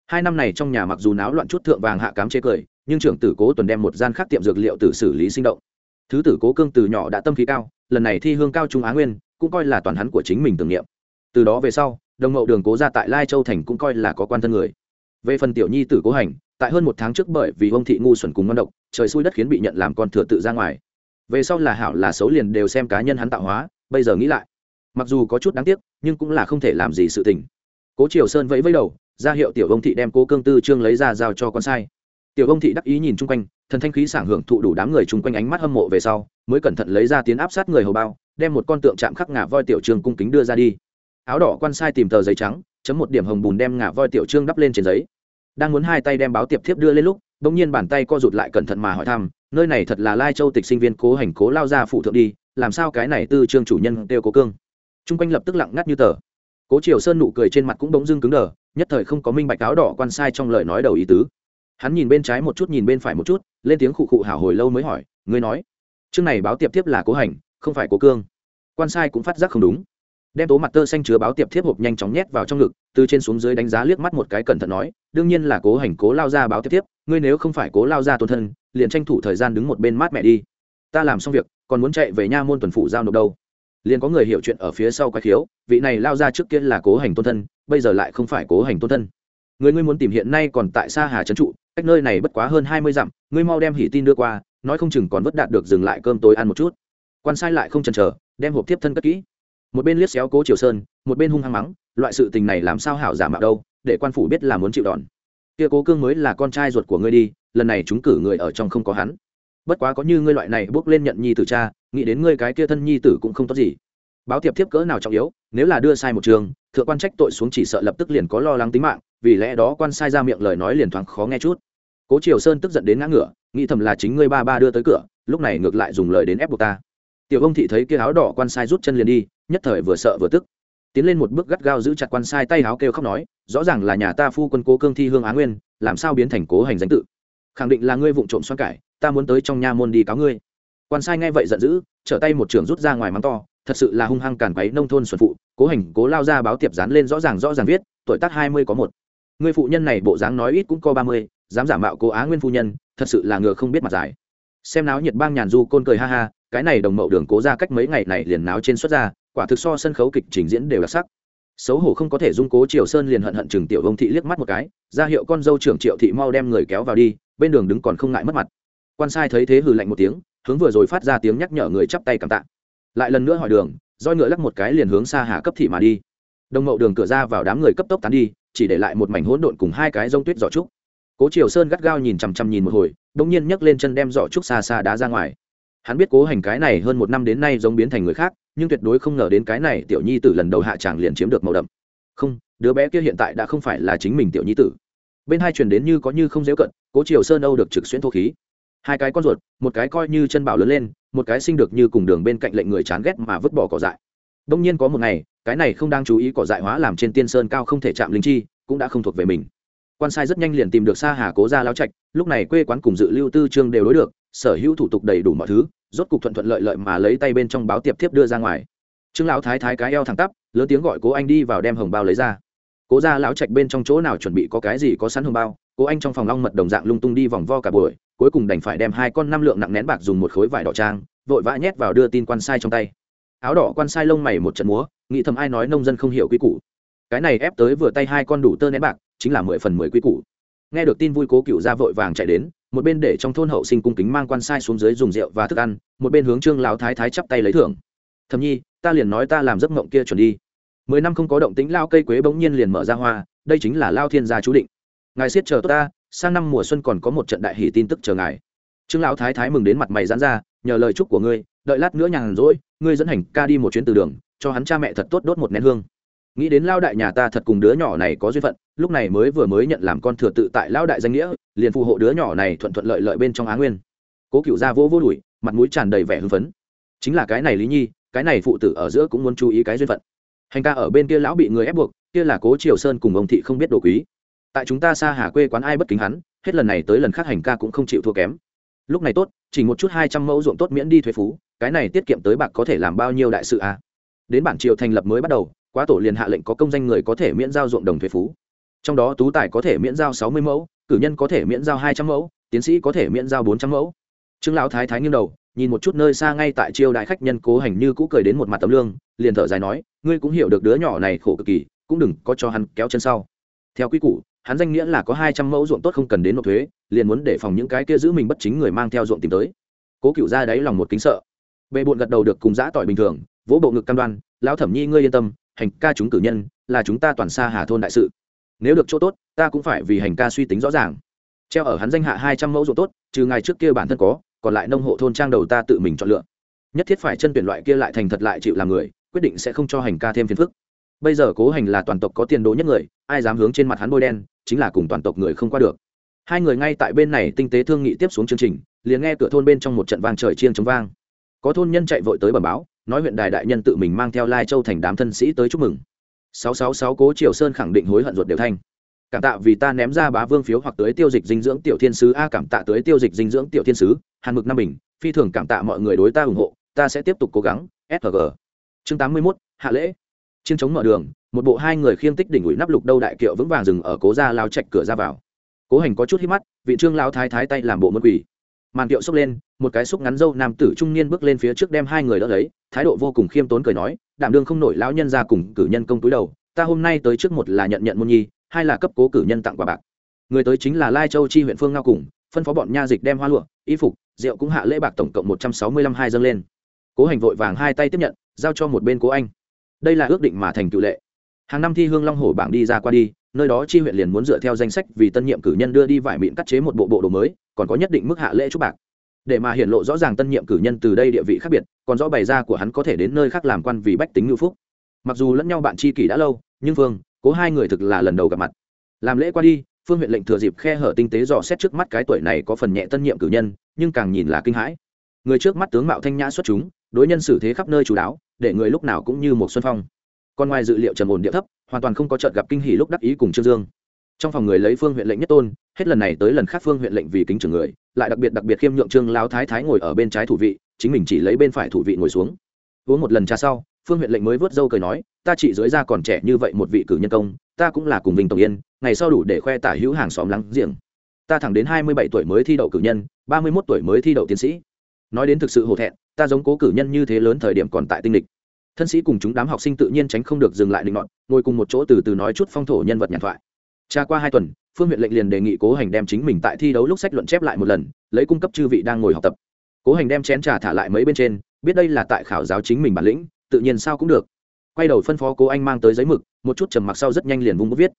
Hai năm này trong nhà mặc dù náo loạn chút thượng vàng hạ cám chế cười, nhưng trưởng tử cố tuần đem một gian khác tiệm dược liệu tử xử lý sinh động. Thứ tử cố cương từ nhỏ đã tâm khí cao, lần này thi hương cao trung á nguyên, cũng coi là toàn hắn của chính mình tưởng niệm. Từ đó về sau, đồng mậu đường cố ra tại lai châu thành cũng coi là có quan thân người. Về phần tiểu nhi tử cố hành, tại hơn một tháng trước bởi vì ông thị ngu xuẩn cùng ngon độc, trời xui đất khiến bị nhận làm con thừa tự ra ngoài về sau là hảo là xấu liền đều xem cá nhân hắn tạo hóa, bây giờ nghĩ lại. Mặc dù có chút đáng tiếc, nhưng cũng là không thể làm gì sự tình. Cố triều sơn vẫy vẫy đầu, ra hiệu tiểu ông thị đem cố cương tư trương lấy ra giao cho con sai. Tiểu ông thị đắc ý nhìn chung quanh, thần thanh khí sảng hưởng thụ đủ đám người chung quanh ánh mắt hâm mộ về sau, mới cẩn thận lấy ra tiến áp sát người hầu bao, đem một con tượng chạm khắc ngà voi tiểu trương cung kính đưa ra đi. Áo đỏ quan sai tìm tờ giấy trắng, chấm một điểm hồng bùn đem ngà voi tiểu trương đắp lên trên giấy. Đang muốn hai tay đem báo tiệp thiếp đưa lên lúc bỗng nhiên bàn tay co rụt lại cẩn thận mà hỏi thăm, nơi này thật là lai châu tịch sinh viên cố hành cố lao ra phụ thượng đi, làm sao cái này tư trương chủ nhân đều cố cương? T r u n g quanh lập tức lặng ngắt như tờ. Cố triều sơn nụ cười trên mặt cũng bỗng dưng cứng đờ, nhất thời không có minh bạch áo đỏ quan sai trong lời nói đầu ý tứ. Hắn nhìn bên trái một chút, nhìn bên phải một chút, lên tiếng khụ khụ hảo hồi lâu mới hỏi, ngươi nói, chương này báo tiệp tiếp là cố hành, không phải cố cương? Quan sai cũng phát giác không đúng. Đem tố mặt tơ xanh chứa báo tiệp thiếp hộp nhanh chóng nhét vào trong ngực, từ trên xuống dưới đánh giá liếc mắt một cái cẩn thận nói đương nhiên là cố hành cố lao ra báo tiếp tiếp, ngươi nếu không phải cố lao ra tôn thân liền tranh thủ thời gian đứng một bên mát mẹ đi. Ta làm xong việc còn muốn chạy về nha môn tuần phủ giao nộp đâu. Liền có người hiểu chuyện ở phía sau quái khiếu vị này lao ra trước kia là cố hành tôn thân bây giờ lại không phải cố hành tôn thân. Người ngươi muốn tìm hiện nay còn tại xa hà trấn trụ cách nơi này bất quá hơn hai mươi dặm ngươi mau đem hỉ tin đưa qua nói không chừng còn vất đạt được dừng lại cơm tối ăn một chút. Quan sai lại không chần chờ đem hộp tiếp thân cất kỹ. Một bên liếc xéo cố triều sơn một bên hung hăng mắng loại sự tình này làm sao hảo giả mạo đâu để quan phủ biết là muốn chịu đòn. Kia cố cương mới là con trai ruột của ngươi đi, lần này chúng cử người ở trong không có hắn. Bất quá có như ngươi loại này bước lên nhận nhi tử cha, nghĩ đến ngươi cái kia thân nhi tử cũng không tốt gì. Báo tiệp thiếp cỡ nào trọng yếu, nếu là đưa sai một trường, thượng quan trách tội xuống chỉ sợ lập tức liền có lo lắng tính mạng, vì lẽ đó quan sai ra miệng lời nói liền thoáng khó nghe chút. Cố triều sơn tức giận đến ngã ngửa, nghĩ thầm là chính ngươi ba ba đưa tới cửa, lúc này ngược lại dùng lời đến ép buộc ta. Tiểu ông thị thấy kia áo đỏ quan sai rút chân liền đi, nhất thời vừa sợ vừa tức tiến lên một bước gắt gao giữ chặt quan sai tay áo kêu khóc nói, rõ ràng là nhà ta phu quân cố cương thi hương á nguyên, làm sao biến thành cố hành danh tự? Khẳng định là ngươi vụng trộm xoan cải, ta muốn tới trong nha môn đi cáo ngươi. Quan sai nghe vậy giận dữ, trở tay một trường rút ra ngoài mắng to, thật sự là hung hăng càn quấy nông thôn xuân phụ, cố hành, cố lao ra báo tiệp dán lên rõ ràng rõ ràng viết, tuổi tác hai mươi có một. Người phụ nhân này bộ dáng nói ít cũng có ba mươi, dám giả mạo cố á nguyên phu nhân, thật sự là ngựa không biết mặt dài. Xem náo nhiệt bang nhàn du côn cười ha ha, cái này đồng mậu đường cố ra cách mấy ngày này liền náo trên xuất ra quả thực so sân khấu kịch trình diễn đều đặc sắc. Xấu hổ không có thể dung cố triều sơn liền hận hận chừng tiểu ông thị liếc mắt một cái, ra hiệu con dâu trưởng triệu thị mau đem người kéo vào đi, bên đường đứng còn không ngại mất mặt. Quan sai thấy thế hừ lạnh một tiếng, hướng vừa rồi phát ra tiếng nhắc nhở người chắp tay cảm tạ. Lại lần nữa hỏi đường, roi ngựa lắc một cái liền hướng xa hà cấp thị mà đi. Đồng mậu đường cửa ra vào đám người cấp tốc tán đi, chỉ để lại một mảnh hỗn độn cùng hai cái rông tuyết giỏ trúc. Cố triều sơn gắt gao nhìn chằm chằm nhìn một hồi đ ỗ n g nhiên nhấc lên chân đem giỏ trúc xa xa đá ra ngoài hắn biết cố hành cái này hơn một năm đến nay giống biến thành người khác, nhưng tuyệt đối không ngờ đến cái này tiểu nhi tử lần đầu hạ tràng liền chiếm được màu đậm. Không, đứa bé kia hiện tại đã không phải là chính mình tiểu nhi tử. Bên hai truyền đến như có như không dễu cận, cố triều sơn âu được trực xuyên thô khí. Hai cái con ruột, một cái coi như chân bảo lớn lên, một cái sinh được như cùng đường bên cạnh lệnh người chán ghét mà vứt bỏ cỏ dại. Đông nhiên có một ngày, cái này không đang chú ý cỏ dại hóa làm trên tiên sơn cao không thể chạm linh chi, cũng đã không thuộc về mình. Quan sai rất nhanh liền tìm được xa hà cố ra lao trạch, lúc này quê quán cùng dự lưu tư trương đều đối được, sở hữu thủ tục đầy đủ mọi thứ rốt cục thuận thuận lợi lợi mà lấy tay bên trong báo tiệp thiếp đưa ra ngoài. Trương lão thái thái cái eo thẳng tắp, lớn tiếng gọi cố anh đi vào đem hồng bao lấy ra. Cố gia lão trạch bên trong chỗ nào chuẩn bị có cái gì có sẵn hồng bao, cố anh trong phòng long mật đồng dạng lung tung đi vòng vo cả buổi, cuối cùng đành phải đem hai con năm lượng nặng nén bạc dùng một khối vải đỏ trang, vội vã nhét vào đưa tin quan sai trong tay. Áo đỏ quan sai lông mày một trận múa, nghĩ thầm ai nói nông dân không hiểu quy củ. Cái này ép tới vừa tay hai con đủ tơ nén bạc, chính là mười phần mười quy củ. Nghe được tin vui cố cựu ra vội vàng chạy đến một bên để trong thôn hậu sinh cung kính mang quan sai xuống dưới dùng rượu và thức ăn, một bên hướng trương lão thái thái chắp tay lấy thưởng. Thầm nhi, ta liền nói ta làm giấc mộng kia chuẩn đi. Mười năm không có động tĩnh, lao cây quế bỗng nhiên liền mở ra hoa, đây chính là lao thiên gia chú định. Ngài siết chờ tốt ta, sang năm mùa xuân còn có một trận đại hỷ tin tức chờ ngài. Trương lão thái thái mừng đến mặt mày giãn ra, nhờ lời chúc của ngươi, đợi lát nữa nhàn rỗi, ngươi dẫn hành ca đi một chuyến từ đường, cho hắn cha mẹ thật tốt đốt một nén hương nghĩ đến lao đại nhà ta thật cùng đứa nhỏ này có duyên phận, lúc này mới vừa mới nhận làm con thừa tự tại lao đại danh nghĩa, liền phù hộ đứa nhỏ này thuận thuận lợi lợi bên trong á nguyên. Cố cựu gia vô vô đùi mặt mũi tràn đầy vẻ hưng phấn. Chính là cái này lý nhi, cái này phụ tử ở giữa cũng muốn chú ý cái duyên phận. Hành ca ở bên kia lão bị người ép buộc, kia là cố triều sơn cùng ông thị không biết đồ quý. Tại chúng ta xa hà quê quán ai bất kính hắn, hết lần này tới lần khác hành ca cũng không chịu thua kém. Lúc này tốt, chỉ một chút hai trăm mẫu ruộng tốt miễn đi thuế phú, cái này tiết kiệm tới bạc có thể làm bao nhiêu đại sự à? Đến bản triều thành lập mới bắt đầu quá tổ liền hạ lệnh có công danh người có thể miễn giao ruộng đồng thuế phú. Trong đó tú tài có thể miễn giao sáu mươi mẫu, cử nhân có thể miễn giao hai trăm mẫu, tiến sĩ có thể miễn giao bốn trăm mẫu. Trương lão thái thái nghiêng đầu, nhìn một chút nơi xa ngay tại chiêu đại khách nhân cố hành như cũ cười đến một mặt tấm lương, liền thở dài nói, ngươi cũng hiểu được đứa nhỏ này khổ cực kỳ, cũng đừng có cho hắn kéo chân sau. Theo quy củ, hắn danh nghĩa là có hai trăm mẫu ruộng tốt không cần đến nộp thuế, liền muốn để phòng những cái kia giữ mình bất chính người mang theo ruộng tìm tới. Cố cựu ra đáy lòng một kính sợ. Bệ bộn gật đầu được cùng giã tỏi bình thường, vỗ bộ ngực cam đoan, lão thẩm nhi ngươi yên tâm hành ca chúng cử nhân, là chúng ta toàn xa hà thôn đại sự. Nếu được chỗ tốt, ta cũng phải vì hành ca suy tính rõ ràng. Treo ở hắn danh hạ hai trăm mẫu ruộng tốt, trừ ngày trước kia bản thân có, còn lại nông hộ thôn trang đầu ta tự mình chọn lựa. Nhất thiết phải chân tuyển loại kia lại thành thật lại chịu làm người, quyết định sẽ không cho hành ca thêm phiền phức. Bây giờ cố hành là toàn tộc có tiền đồ nhất người, ai dám hướng trên mặt hắn bôi đen, chính là cùng toàn tộc người không qua được. Hai người ngay tại bên này tinh tế thương nghị tiếp xuống chương trình, liền nghe cửa thôn bên trong một trận vang trời chiêng chống vang. Có thôn nhân chạy vội tới bẩm báo nói huyện đài đại nhân tự mình mang theo lai châu thành đám thân sĩ tới chúc mừng. Sáu sáu sáu cố triều sơn khẳng định hối hận ruột đều thanh. Cảm tạ vì ta ném ra bá vương phiếu hoặc tới tiêu dịch dinh dưỡng tiểu thiên sứ. A cảm tạ tới tiêu dịch dinh dưỡng tiểu thiên sứ. Hàn mực năm bình phi thường cảm tạ mọi người đối ta ủng hộ. Ta sẽ tiếp tục cố gắng. Sg chương 81, hạ lễ. Chiến chống mở đường một bộ hai người khiêng tích đỉnh ủi nắp lục đâu đại kiệu vững vàng dừng ở cố gia lao chạch cửa ra vào. Cố hành có chút hít mắt vị trương lao thái thái tay làm bộ mất quỷ màn kiệu xốc lên, một cái xúc ngắn dâu nam tử trung niên bước lên phía trước đem hai người đỡ lấy, thái độ vô cùng khiêm tốn cười nói, đảm đương không nổi lão nhân ra cùng cử nhân công túi đầu, ta hôm nay tới trước một là nhận nhận môn nhi, hai là cấp cố cử nhân tặng quà bạc. Người tới chính là lai châu chi huyện phương ngao cùng, phân phó bọn nha dịch đem hoa lụa, y phục, rượu cũng hạ lễ bạc tổng cộng một trăm sáu mươi lăm hai dâng lên. Cố hành vội vàng hai tay tiếp nhận, giao cho một bên cố anh. Đây là ước định mà thành cựu lệ. Hàng năm thi hương long hổ bảng đi ra qua đi nơi đó chi huyện liền muốn dựa theo danh sách vì tân nhiệm cử nhân đưa đi vải mịn cắt chế một bộ bộ đồ mới, còn có nhất định mức hạ lễ chúc bạc. Để mà hiện lộ rõ ràng tân nhiệm cử nhân từ đây địa vị khác biệt, còn rõ bày ra của hắn có thể đến nơi khác làm quan vì bách tính ngữ phúc. Mặc dù lẫn nhau bạn tri kỷ đã lâu, nhưng phương, cố hai người thực là lần đầu gặp mặt. Làm lễ qua đi, phương huyện lệnh thừa dịp khe hở tinh tế dò xét trước mắt cái tuổi này có phần nhẹ tân nhiệm cử nhân, nhưng càng nhìn là kinh hãi. Người trước mắt tướng mạo thanh nhã xuất chúng, đối nhân xử thế khắp nơi chú đáo, để người lúc nào cũng như một xuân phong còn ngoài dự liệu trầm ổn địa thấp, hoàn toàn không có trợt gặp kinh hỉ lúc đắc ý cùng trương dương. Trong phòng người lấy phương huyện lệnh nhất tôn, hết lần này tới lần khác phương huyện lệnh vì kính trưởng người, lại đặc biệt đặc biệt khiêm nhượng trương lao thái thái ngồi ở bên trái thủ vị, chính mình chỉ lấy bên phải thủ vị ngồi xuống. Uống một lần trà sau, phương huyện lệnh mới vớt dâu cười nói, ta chỉ dưới ra còn trẻ như vậy một vị cử nhân công, ta cũng là cùng vinh tổng yên, ngày sau đủ để khoe tả hữu hàng xóm lắng giềng. Ta thẳng đến hai mươi bảy tuổi mới thi đậu cử nhân, ba mươi mốt tuổi mới thi đậu tiến sĩ. Nói đến thực sự hổ thẹn, ta giống cố cử nhân như thế lớn thời điểm còn tại tinh lịch thân sĩ cùng chúng đám học sinh tự nhiên tránh không được dừng lại định nọn ngồi cùng một chỗ từ từ nói chút phong thổ nhân vật nhàn thoại. Tra qua hai tuần, phương huyện lệnh liền đề nghị cố hành đem chính mình tại thi đấu lúc sách luận chép lại một lần, lấy cung cấp chư vị đang ngồi học tập. Cố hành đem chén trà thả lại mấy bên trên, biết đây là tại khảo giáo chính mình bản lĩnh, tự nhiên sao cũng được. Quay đầu phân phó cố anh mang tới giấy mực, một chút trầm mặc sau rất nhanh liền vung bút viết.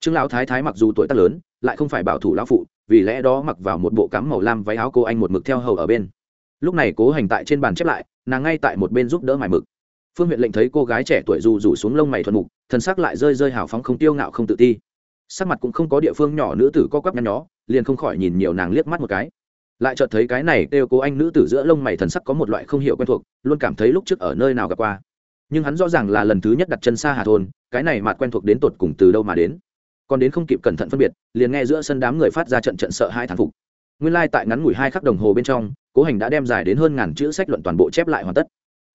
Trương lão thái thái mặc dù tuổi tác lớn, lại không phải bảo thủ lão phụ, vì lẽ đó mặc vào một bộ cắm màu lam váy áo cô anh một mực theo hầu ở bên. Lúc này cố hành tại trên bàn chép lại, nàng ngay tại một bên giúp đỡ mải mực phương huyện lệnh thấy cô gái trẻ tuổi dù rủ xuống lông mày thuần mục, thần sắc lại rơi rơi hào phóng không tiêu ngạo không tự ti. Sắc mặt cũng không có địa phương nhỏ nữ tử co quắp nhăn nhó, liền không khỏi nhìn nhiều nàng liếc mắt một cái. Lại chợt thấy cái này kêu cố anh nữ tử giữa lông mày thần sắc có một loại không hiểu quen thuộc, luôn cảm thấy lúc trước ở nơi nào gặp qua. Nhưng hắn rõ ràng là lần thứ nhất đặt chân xa hà thôn, cái này mà quen thuộc đến tột cùng từ đâu mà đến. Còn đến không kịp cẩn thận phân biệt, liền nghe giữa sân đám người phát ra trận trận sợ hai thán phục. Nguyên lai、like、tại ngắn ngủi hai khắc đồng hồ bên trong, cố hành đã đem dài đến hơn ngàn chữ sách luận toàn bộ chép lại hoàn tất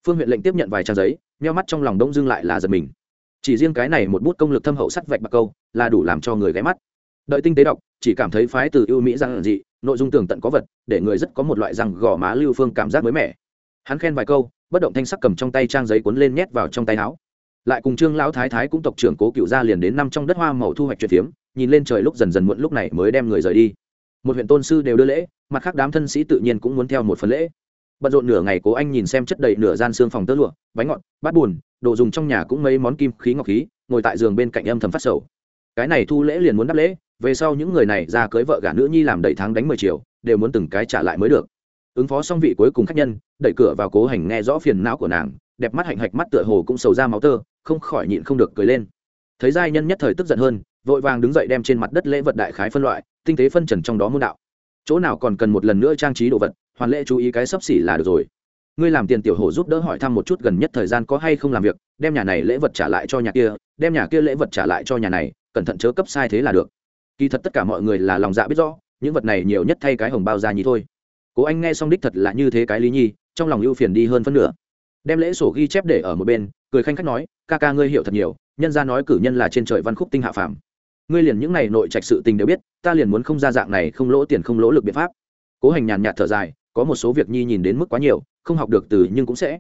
phương huyện lệnh tiếp nhận vài trang giấy meo mắt trong lòng đông dưng lại là giật mình. Chỉ riêng cái này một bút công lực thâm hậu sắt vạch bạc câu, là đủ làm cho người ghé mắt. Đợi tinh tế đọc, chỉ cảm thấy phái từ ưu mỹ rằng dị, nội dung tường tận có vật, để người rất có một loại rằng gò má lưu phương cảm giác mới mẻ. Hắn khen vài câu, bất động thanh sắc cầm trong tay trang giấy cuốn lên nhét vào trong tay áo. Lại cùng trương lão thái thái cũng tộc trưởng cố cựu gia liền đến năm trong đất hoa màu thu hoạch truyền phiếm, nhìn lên trời lúc dần dần muộn lúc này mới đem người rời đi. Một huyện tôn sư đều đưa lễ, mặt khác đám thân sĩ tự nhiên cũng muốn theo một phần lễ bận rộn nửa ngày cố anh nhìn xem chất đầy nửa gian xương phòng tơ lụa, bánh ngọt, bát buồn đồ dùng trong nhà cũng mấy món kim khí ngọc khí, ngồi tại giường bên cạnh âm thầm phát sầu. Cái này thu lễ liền muốn đáp lễ, về sau những người này ra cưới vợ gả nữ nhi làm đầy tháng đánh mười triệu, đều muốn từng cái trả lại mới được. Ứng phó xong vị cuối cùng khách nhân, đẩy cửa vào cố hành nghe rõ phiền não của nàng, đẹp mắt hạnh hạch mắt tựa hồ cũng sầu ra máu tơ, không khỏi nhịn không được cười lên. Thấy giai nhân nhất thời tức giận hơn, vội vàng đứng dậy đem trên mặt đất lễ vật đại khái phân loại, tinh tế phân trần trong đó môn đạo. Chỗ nào còn cần một lần nữa trang trí đồ vật hoàn lễ chú ý cái sấp xỉ là được rồi. Ngươi làm tiền tiểu hổ giúp đỡ hỏi thăm một chút gần nhất thời gian có hay không làm việc, đem nhà này lễ vật trả lại cho nhà kia, đem nhà kia lễ vật trả lại cho nhà này, cẩn thận chớ cấp sai thế là được. Kỳ thật tất cả mọi người là lòng dạ biết rõ, những vật này nhiều nhất thay cái hồng bao ra nhí thôi. Cố anh nghe xong đích thật là như thế cái lý nhi trong lòng ưu phiền đi hơn phân nửa. Đem lễ sổ ghi chép để ở một bên, cười khanh khách nói, ca ca ngươi hiểu thật nhiều, nhân ra nói cử nhân là trên trời văn khúc tinh hạ phàm. Ngươi liền những này nội trạch sự tình đều biết, ta liền muốn không ra dạng này không lỗ tiền không lỗ lực biện pháp. Cố hành nhàn nhạt thở dài có một số việc nhi nhìn đến mức quá nhiều, không học được từ nhưng cũng sẽ.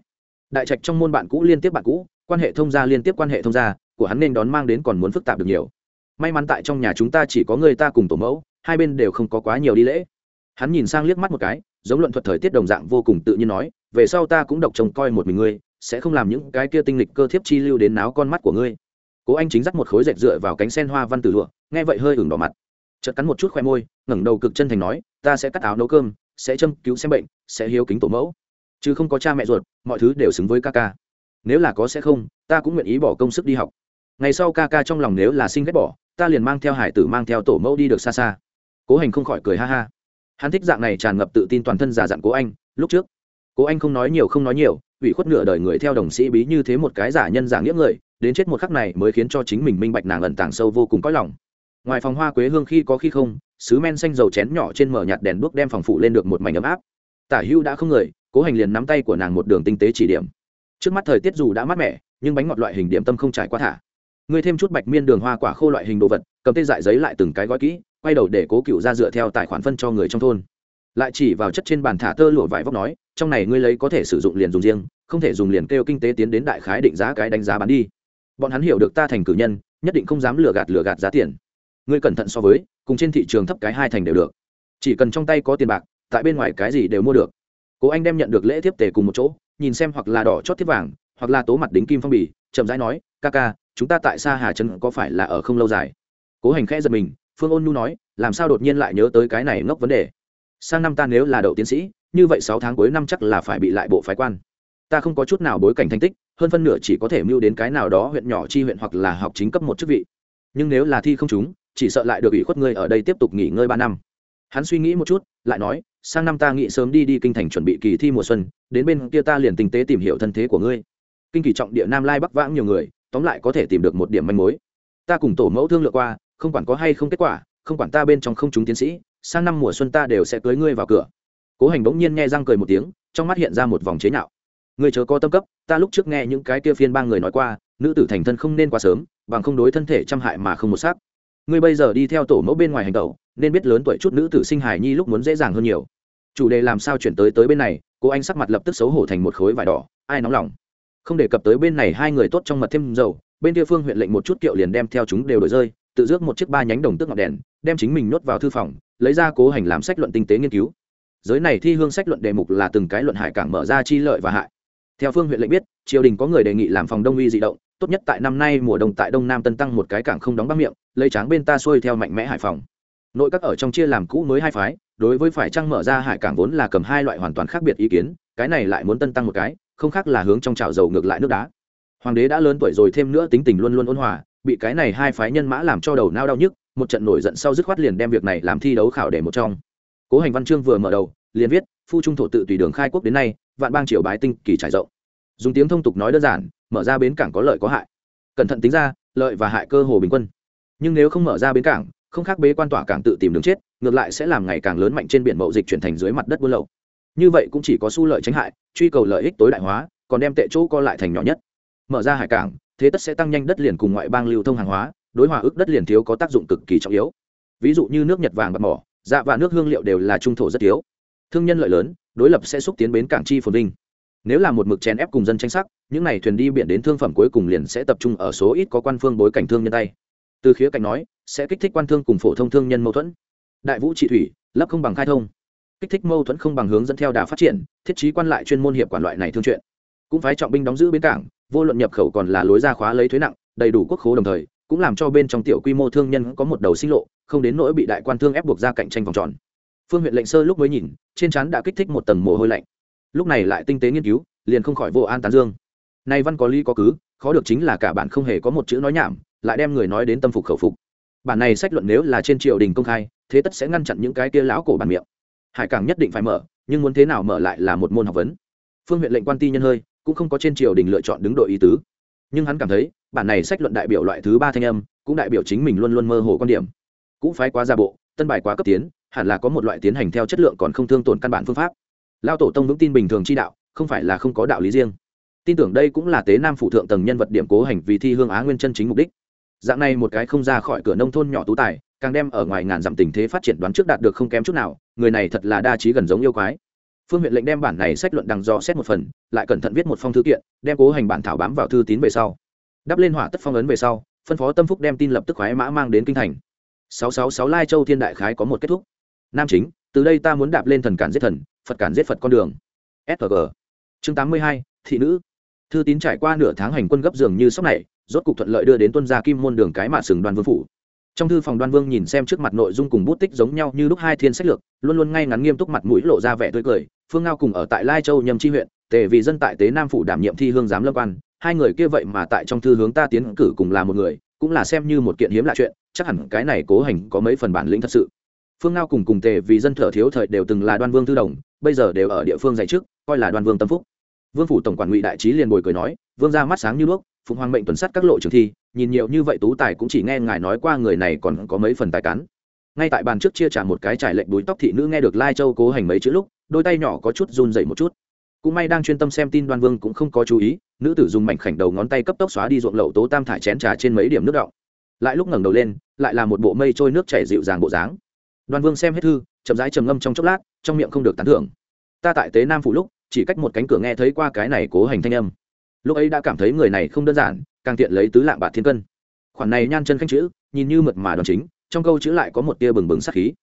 Đại trạch trong môn bạn cũ liên tiếp bạn cũ, quan hệ thông gia liên tiếp quan hệ thông gia, của hắn nên đón mang đến còn muốn phức tạp được nhiều. May mắn tại trong nhà chúng ta chỉ có người ta cùng tổ mẫu, hai bên đều không có quá nhiều đi lễ. Hắn nhìn sang liếc mắt một cái, giống luận thuật thời tiết đồng dạng vô cùng tự nhiên nói, về sau ta cũng độc trông coi một mình ngươi, sẽ không làm những cái kia tinh lịch cơ thiếp chi lưu đến náo con mắt của ngươi. Cố anh chính dắt một khối dệt dựa vào cánh sen hoa văn tử lụa, nghe vậy hơi ửng đỏ mặt. Chợt cắn một chút khoe môi, ngẩng đầu cực chân thành nói, ta sẽ cắt áo nấu cơm sẽ châm cứu xem bệnh, sẽ hiếu kính tổ mẫu. Chứ không có cha mẹ ruột, mọi thứ đều xứng với ca ca. Nếu là có sẽ không, ta cũng nguyện ý bỏ công sức đi học. Ngày sau ca ca trong lòng nếu là sinh ghét bỏ, ta liền mang theo hải tử mang theo tổ mẫu đi được xa xa. Cố hành không khỏi cười ha ha. Hắn thích dạng này tràn ngập tự tin toàn thân giả dặn cố anh, lúc trước. Cố anh không nói nhiều không nói nhiều, ủy khuất nửa đời người theo đồng sĩ bí như thế một cái giả nhân giả nghĩa người, đến chết một khắc này mới khiến cho chính mình minh bạch nàng ẩn tàng sâu vô cùng có lòng ngoài phòng hoa quế hương khi có khi không, sứ men xanh dầu chén nhỏ trên mở nhạt đèn đuốc đem phòng phụ lên được một mảnh ấm áp. Tả hưu đã không người, cố hành liền nắm tay của nàng một đường tinh tế chỉ điểm. Trước mắt thời tiết dù đã mát mẻ, nhưng bánh ngọt loại hình điểm tâm không trải qua thả. Ngươi thêm chút bạch miên đường hoa quả khô loại hình đồ vật, cầm tay dại giấy lại từng cái gói kỹ, quay đầu để cố cựu ra dựa theo tài khoản phân cho người trong thôn. Lại chỉ vào chất trên bàn thả tơ lụa vải vóc nói, trong này ngươi lấy có thể sử dụng liền dùng riêng, không thể dùng liền kêu kinh tế tiến đến đại khái định giá cái đánh giá bán đi. Bọn hắn hiểu được ta thành cử nhân, nhất định không dám lừa gạt lừa gạt giá tiền ngươi cẩn thận so với, cùng trên thị trường thấp cái hai thành đều được. Chỉ cần trong tay có tiền bạc, tại bên ngoài cái gì đều mua được. Cố anh đem nhận được lễ tiếp tề cùng một chỗ, nhìn xem hoặc là đỏ chót tiếp vàng, hoặc là tố mặt đính kim phong bì, chậm rãi nói, ca ca, chúng ta tại xa hà trấn có phải là ở không lâu dài? Cố hành khẽ giật mình, phương ôn nhu nói, làm sao đột nhiên lại nhớ tới cái này ngốc vấn đề? Sang năm ta nếu là đậu tiến sĩ, như vậy sáu tháng cuối năm chắc là phải bị lại bộ phái quan. Ta không có chút nào bối cảnh thành tích, hơn phân nửa chỉ có thể mưu đến cái nào đó huyện nhỏ chi huyện hoặc là học chính cấp một chức vị. Nhưng nếu là thi không chúng chỉ sợ lại được ủy khuất ngươi ở đây tiếp tục nghỉ ngơi ba năm. Hắn suy nghĩ một chút, lại nói, sang năm ta nghĩ sớm đi đi kinh thành chuẩn bị kỳ thi mùa xuân, đến bên kia ta liền tinh tế tìm hiểu thân thế của ngươi. Kinh kỳ trọng địa nam lai bắc vãng nhiều người, tóm lại có thể tìm được một điểm manh mối. Ta cùng tổ mẫu thương lượng qua, không quản có hay không kết quả, không quản ta bên trong không chúng tiến sĩ, sang năm mùa xuân ta đều sẽ cưới ngươi vào cửa. Cố hành bỗng nhiên nghe răng cười một tiếng, trong mắt hiện ra một vòng chế nhạo. Ngươi chớ có tâm cấp, ta lúc trước nghe những cái kia phiên ba người nói qua, nữ tử thành thân không nên quá sớm, bằng không đối thân thể trăm hại mà không một sắc ngươi bây giờ đi theo tổ mẫu bên ngoài hành tẩu, nên biết lớn tuổi chút nữ tử sinh hài nhi lúc muốn dễ dàng hơn nhiều. Chủ đề làm sao chuyển tới tới bên này, cô anh sắc mặt lập tức xấu hổ thành một khối vải đỏ, ai nóng lòng. Không đề cập tới bên này hai người tốt trong mật thêm dầu, bên địa phương huyện lệnh một chút kiệu liền đem theo chúng đều đổi rơi, tự rước một chiếc ba nhánh đồng tước ngọc đèn, đem chính mình nhốt vào thư phòng, lấy ra cố hành làm sách luận tinh tế nghiên cứu. Giới này thi hương sách luận đề mục là từng cái luận hải cảng mở ra chi lợi và hại. Theo phương huyện lệnh biết, triều đình có người đề nghị làm phòng đông uy dị động tốt nhất tại năm nay mùa đông tại đông nam tân tăng một cái cảng không đóng bắc miệng, lấy tráng bên ta xuôi theo mạnh mẽ hải phòng. Nội các ở trong chia làm cũ mới hai phái, đối với phải trăng mở ra hải cảng vốn là cầm hai loại hoàn toàn khác biệt ý kiến, cái này lại muốn tân tăng một cái, không khác là hướng trong chảo dầu ngược lại nước đá. Hoàng đế đã lớn tuổi rồi thêm nữa tính tình luôn luôn ôn hòa, bị cái này hai phái nhân mã làm cho đầu nao đau nhức, một trận nổi giận sau dứt khoát liền đem việc này làm thi đấu khảo để một trong. Cố hành văn chương vừa mở đầu, liền viết, phu trung thổ tự tùy đường khai quốc đến nay, vạn bang triều bái tinh kỳ trải rộng. Dùng tiếng thông tục nói đơn giản mở ra bến cảng có lợi có hại. Cẩn thận tính ra, lợi và hại cơ hồ bình quân. Nhưng nếu không mở ra bến cảng, không khác bế quan tỏa cảng tự tìm đường chết, ngược lại sẽ làm ngày càng lớn mạnh trên biển mậu dịch chuyển thành dưới mặt đất buôn lậu. Như vậy cũng chỉ có su lợi tránh hại, truy cầu lợi ích tối đại hóa, còn đem tệ chỗ co lại thành nhỏ nhất. Mở ra hải cảng, thế tất sẽ tăng nhanh đất liền cùng ngoại bang lưu thông hàng hóa, đối hòa ước đất liền thiếu có tác dụng cực kỳ trọng yếu. Ví dụ như nước nhật vàng bạc mỏ dạ và nước hương liệu đều là trung thổ rất thiếu. Thương nhân lợi lớn, đối lập sẽ xúc tiến bến cảng chi phồn vinh. Nếu là một mực chèn ép cùng dân tranh sắc những này thuyền đi biển đến thương phẩm cuối cùng liền sẽ tập trung ở số ít có quan phương bối cảnh thương nhân tay. Từ khía cạnh nói, sẽ kích thích quan thương cùng phổ thông thương nhân mâu thuẫn. Đại vũ trị thủy, lấp không bằng khai thông. Kích thích mâu thuẫn không bằng hướng dẫn theo đà phát triển, thiết trí quan lại chuyên môn hiệp quản loại này thương chuyện. Cũng phải trọng binh đóng giữ bến cảng, vô luận nhập khẩu còn là lối ra khóa lấy thuế nặng, đầy đủ quốc khố đồng thời, cũng làm cho bên trong tiểu quy mô thương nhân có một đầu sinh lộ, không đến nỗi bị đại quan thương ép buộc ra cạnh tranh vòng tròn. Phương huyện lệnh sơ lúc mới nhìn, trên trán đã kích thích một tầng mồ hôi lạnh. Lúc này lại tinh tế nghiên cứu, liền không khỏi vô an tán dương nay văn có lý có cứ, khó được chính là cả bạn không hề có một chữ nói nhảm, lại đem người nói đến tâm phục khẩu phục. Bản này sách luận nếu là trên triều đình công khai, thế tất sẽ ngăn chặn những cái kia lão cổ bản miệng. Hải cảng nhất định phải mở, nhưng muốn thế nào mở lại là một môn học vấn. Phương huyện lệnh quan ti nhân hơi, cũng không có trên triều đình lựa chọn đứng đội ý tứ. Nhưng hắn cảm thấy, bản này sách luận đại biểu loại thứ ba thanh âm, cũng đại biểu chính mình luôn luôn mơ hồ quan điểm. Cũng phái quá gia bộ, tân bài quá cấp tiến, hẳn là có một loại tiến hành theo chất lượng còn không thương tổn căn bản phương pháp. Lao tổ tông vững tin bình thường chi đạo, không phải là không có đạo lý riêng tin tưởng đây cũng là tế nam phụ thượng tầng nhân vật điểm cố hành vì thi hương á nguyên chân chính mục đích. Dạng này một cái không ra khỏi cửa nông thôn nhỏ tú tài, càng đem ở ngoài ngàn dặm tình thế phát triển đoán trước đạt được không kém chút nào, người này thật là đa trí gần giống yêu quái. Phương huyện lệnh đem bản này sách luận đằng dò xét một phần, lại cẩn thận viết một phong thư kiện, đem cố hành bản thảo bám vào thư tín về sau. Đắp lên hỏa tất phong ấn về sau, phân phó tâm phúc đem tin lập tức khoái mã mang đến kinh thành. Sáu sáu sáu lai châu thiên đại khái có một kết thúc. Nam chính, từ đây ta muốn đạp lên thần cản giết thần, phật cản giết phật con đường. Sg chương tám mươi hai, thị nữ thư tín trải qua nửa tháng hành quân gấp dường như sóc này, rốt cục thuận lợi đưa đến tuân gia kim môn đường cái mạ sừng đoàn vương phủ. Trong thư phòng đoan vương nhìn xem trước mặt nội dung cùng bút tích giống nhau như lúc hai thiên sách lược, luôn luôn ngay ngắn nghiêm túc mặt mũi lộ ra vẻ tươi cười, phương ngao cùng ở tại lai châu nhâm chi huyện, tề vì dân tại tế nam phủ đảm nhiệm thi hương giám lâm quan, hai người kia vậy mà tại trong thư hướng ta tiến cử cùng là một người, cũng là xem như một kiện hiếm lạ chuyện, chắc hẳn cái này cố hành có mấy phần bản lĩnh thật sự. Phương ngao cùng cùng tề vì dân thở thiếu thời đều từng là đoan vương thư đồng, bây giờ đều ở địa phương dạy trước, coi là đoan vương tâm phúc vương phủ tổng quản ngụy đại trí liền bồi cười nói, vương ra mắt sáng như đuốc, phụng hoàng mệnh tuần sắt các lộ trường thi, nhìn nhiều như vậy tú tài cũng chỉ nghe ngài nói qua người này còn có mấy phần tài cán. Ngay tại bàn trước chia trả một cái trải lệnh đuối tóc thị nữ nghe được lai châu cố hành mấy chữ lúc, đôi tay nhỏ có chút run dậy một chút. Cũng may đang chuyên tâm xem tin đoan vương cũng không có chú ý, nữ tử dùng mảnh khảnh đầu ngón tay cấp tốc xóa đi ruộng lậu tố tam thải chén trà trên mấy điểm nước đọng. Lại lúc ngẩng đầu lên, lại là một bộ mây trôi nước chảy dịu dàng bộ dáng. Đoan vương xem hết thư, chậm rãi trầm ngâm trong chốc lát, trong miệng không được tán thưởng. Ta tại tế nam phủ lúc chỉ cách một cánh cửa nghe thấy qua cái này cố hành thanh âm. Lúc ấy đã cảm thấy người này không đơn giản, càng tiện lấy tứ lạng bạc thiên cân. Khoản này nhan chân khanh chữ, nhìn như mượt mà đòn chính, trong câu chữ lại có một tia bừng bừng sắc khí.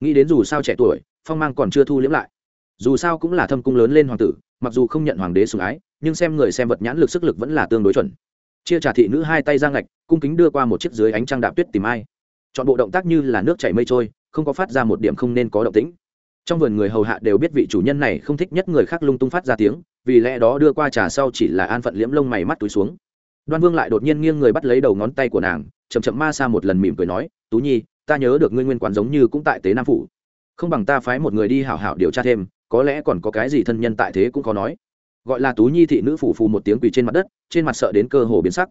Nghĩ đến dù sao trẻ tuổi, phong mang còn chưa thu liễm lại. Dù sao cũng là thâm cung lớn lên hoàng tử, mặc dù không nhận hoàng đế sủng ái, nhưng xem người xem vật nhãn lực sức lực vẫn là tương đối chuẩn. Chia trà thị nữ hai tay giang ngạch, cung kính đưa qua một chiếc dưới ánh trăng đạp tuyết tìm ai. Chọn bộ động tác như là nước chảy mây trôi, không có phát ra một điểm không nên có động tĩnh trong vườn người hầu hạ đều biết vị chủ nhân này không thích nhất người khác lung tung phát ra tiếng, vì lẽ đó đưa qua trà sau chỉ là an phận liễm lông mày mắt túi xuống. Đoan vương lại đột nhiên nghiêng người bắt lấy đầu ngón tay của nàng, chậm chậm ma xa một lần mỉm cười nói, tú nhi, ta nhớ được ngươi nguyên quán giống như cũng tại tế nam phủ. Không bằng ta phái một người đi hảo hảo điều tra thêm, có lẽ còn có cái gì thân nhân tại thế cũng có nói. Gọi là tú nhi thị nữ phủ phù một tiếng quỳ trên mặt đất, trên mặt sợ đến cơ hồ biến sắc.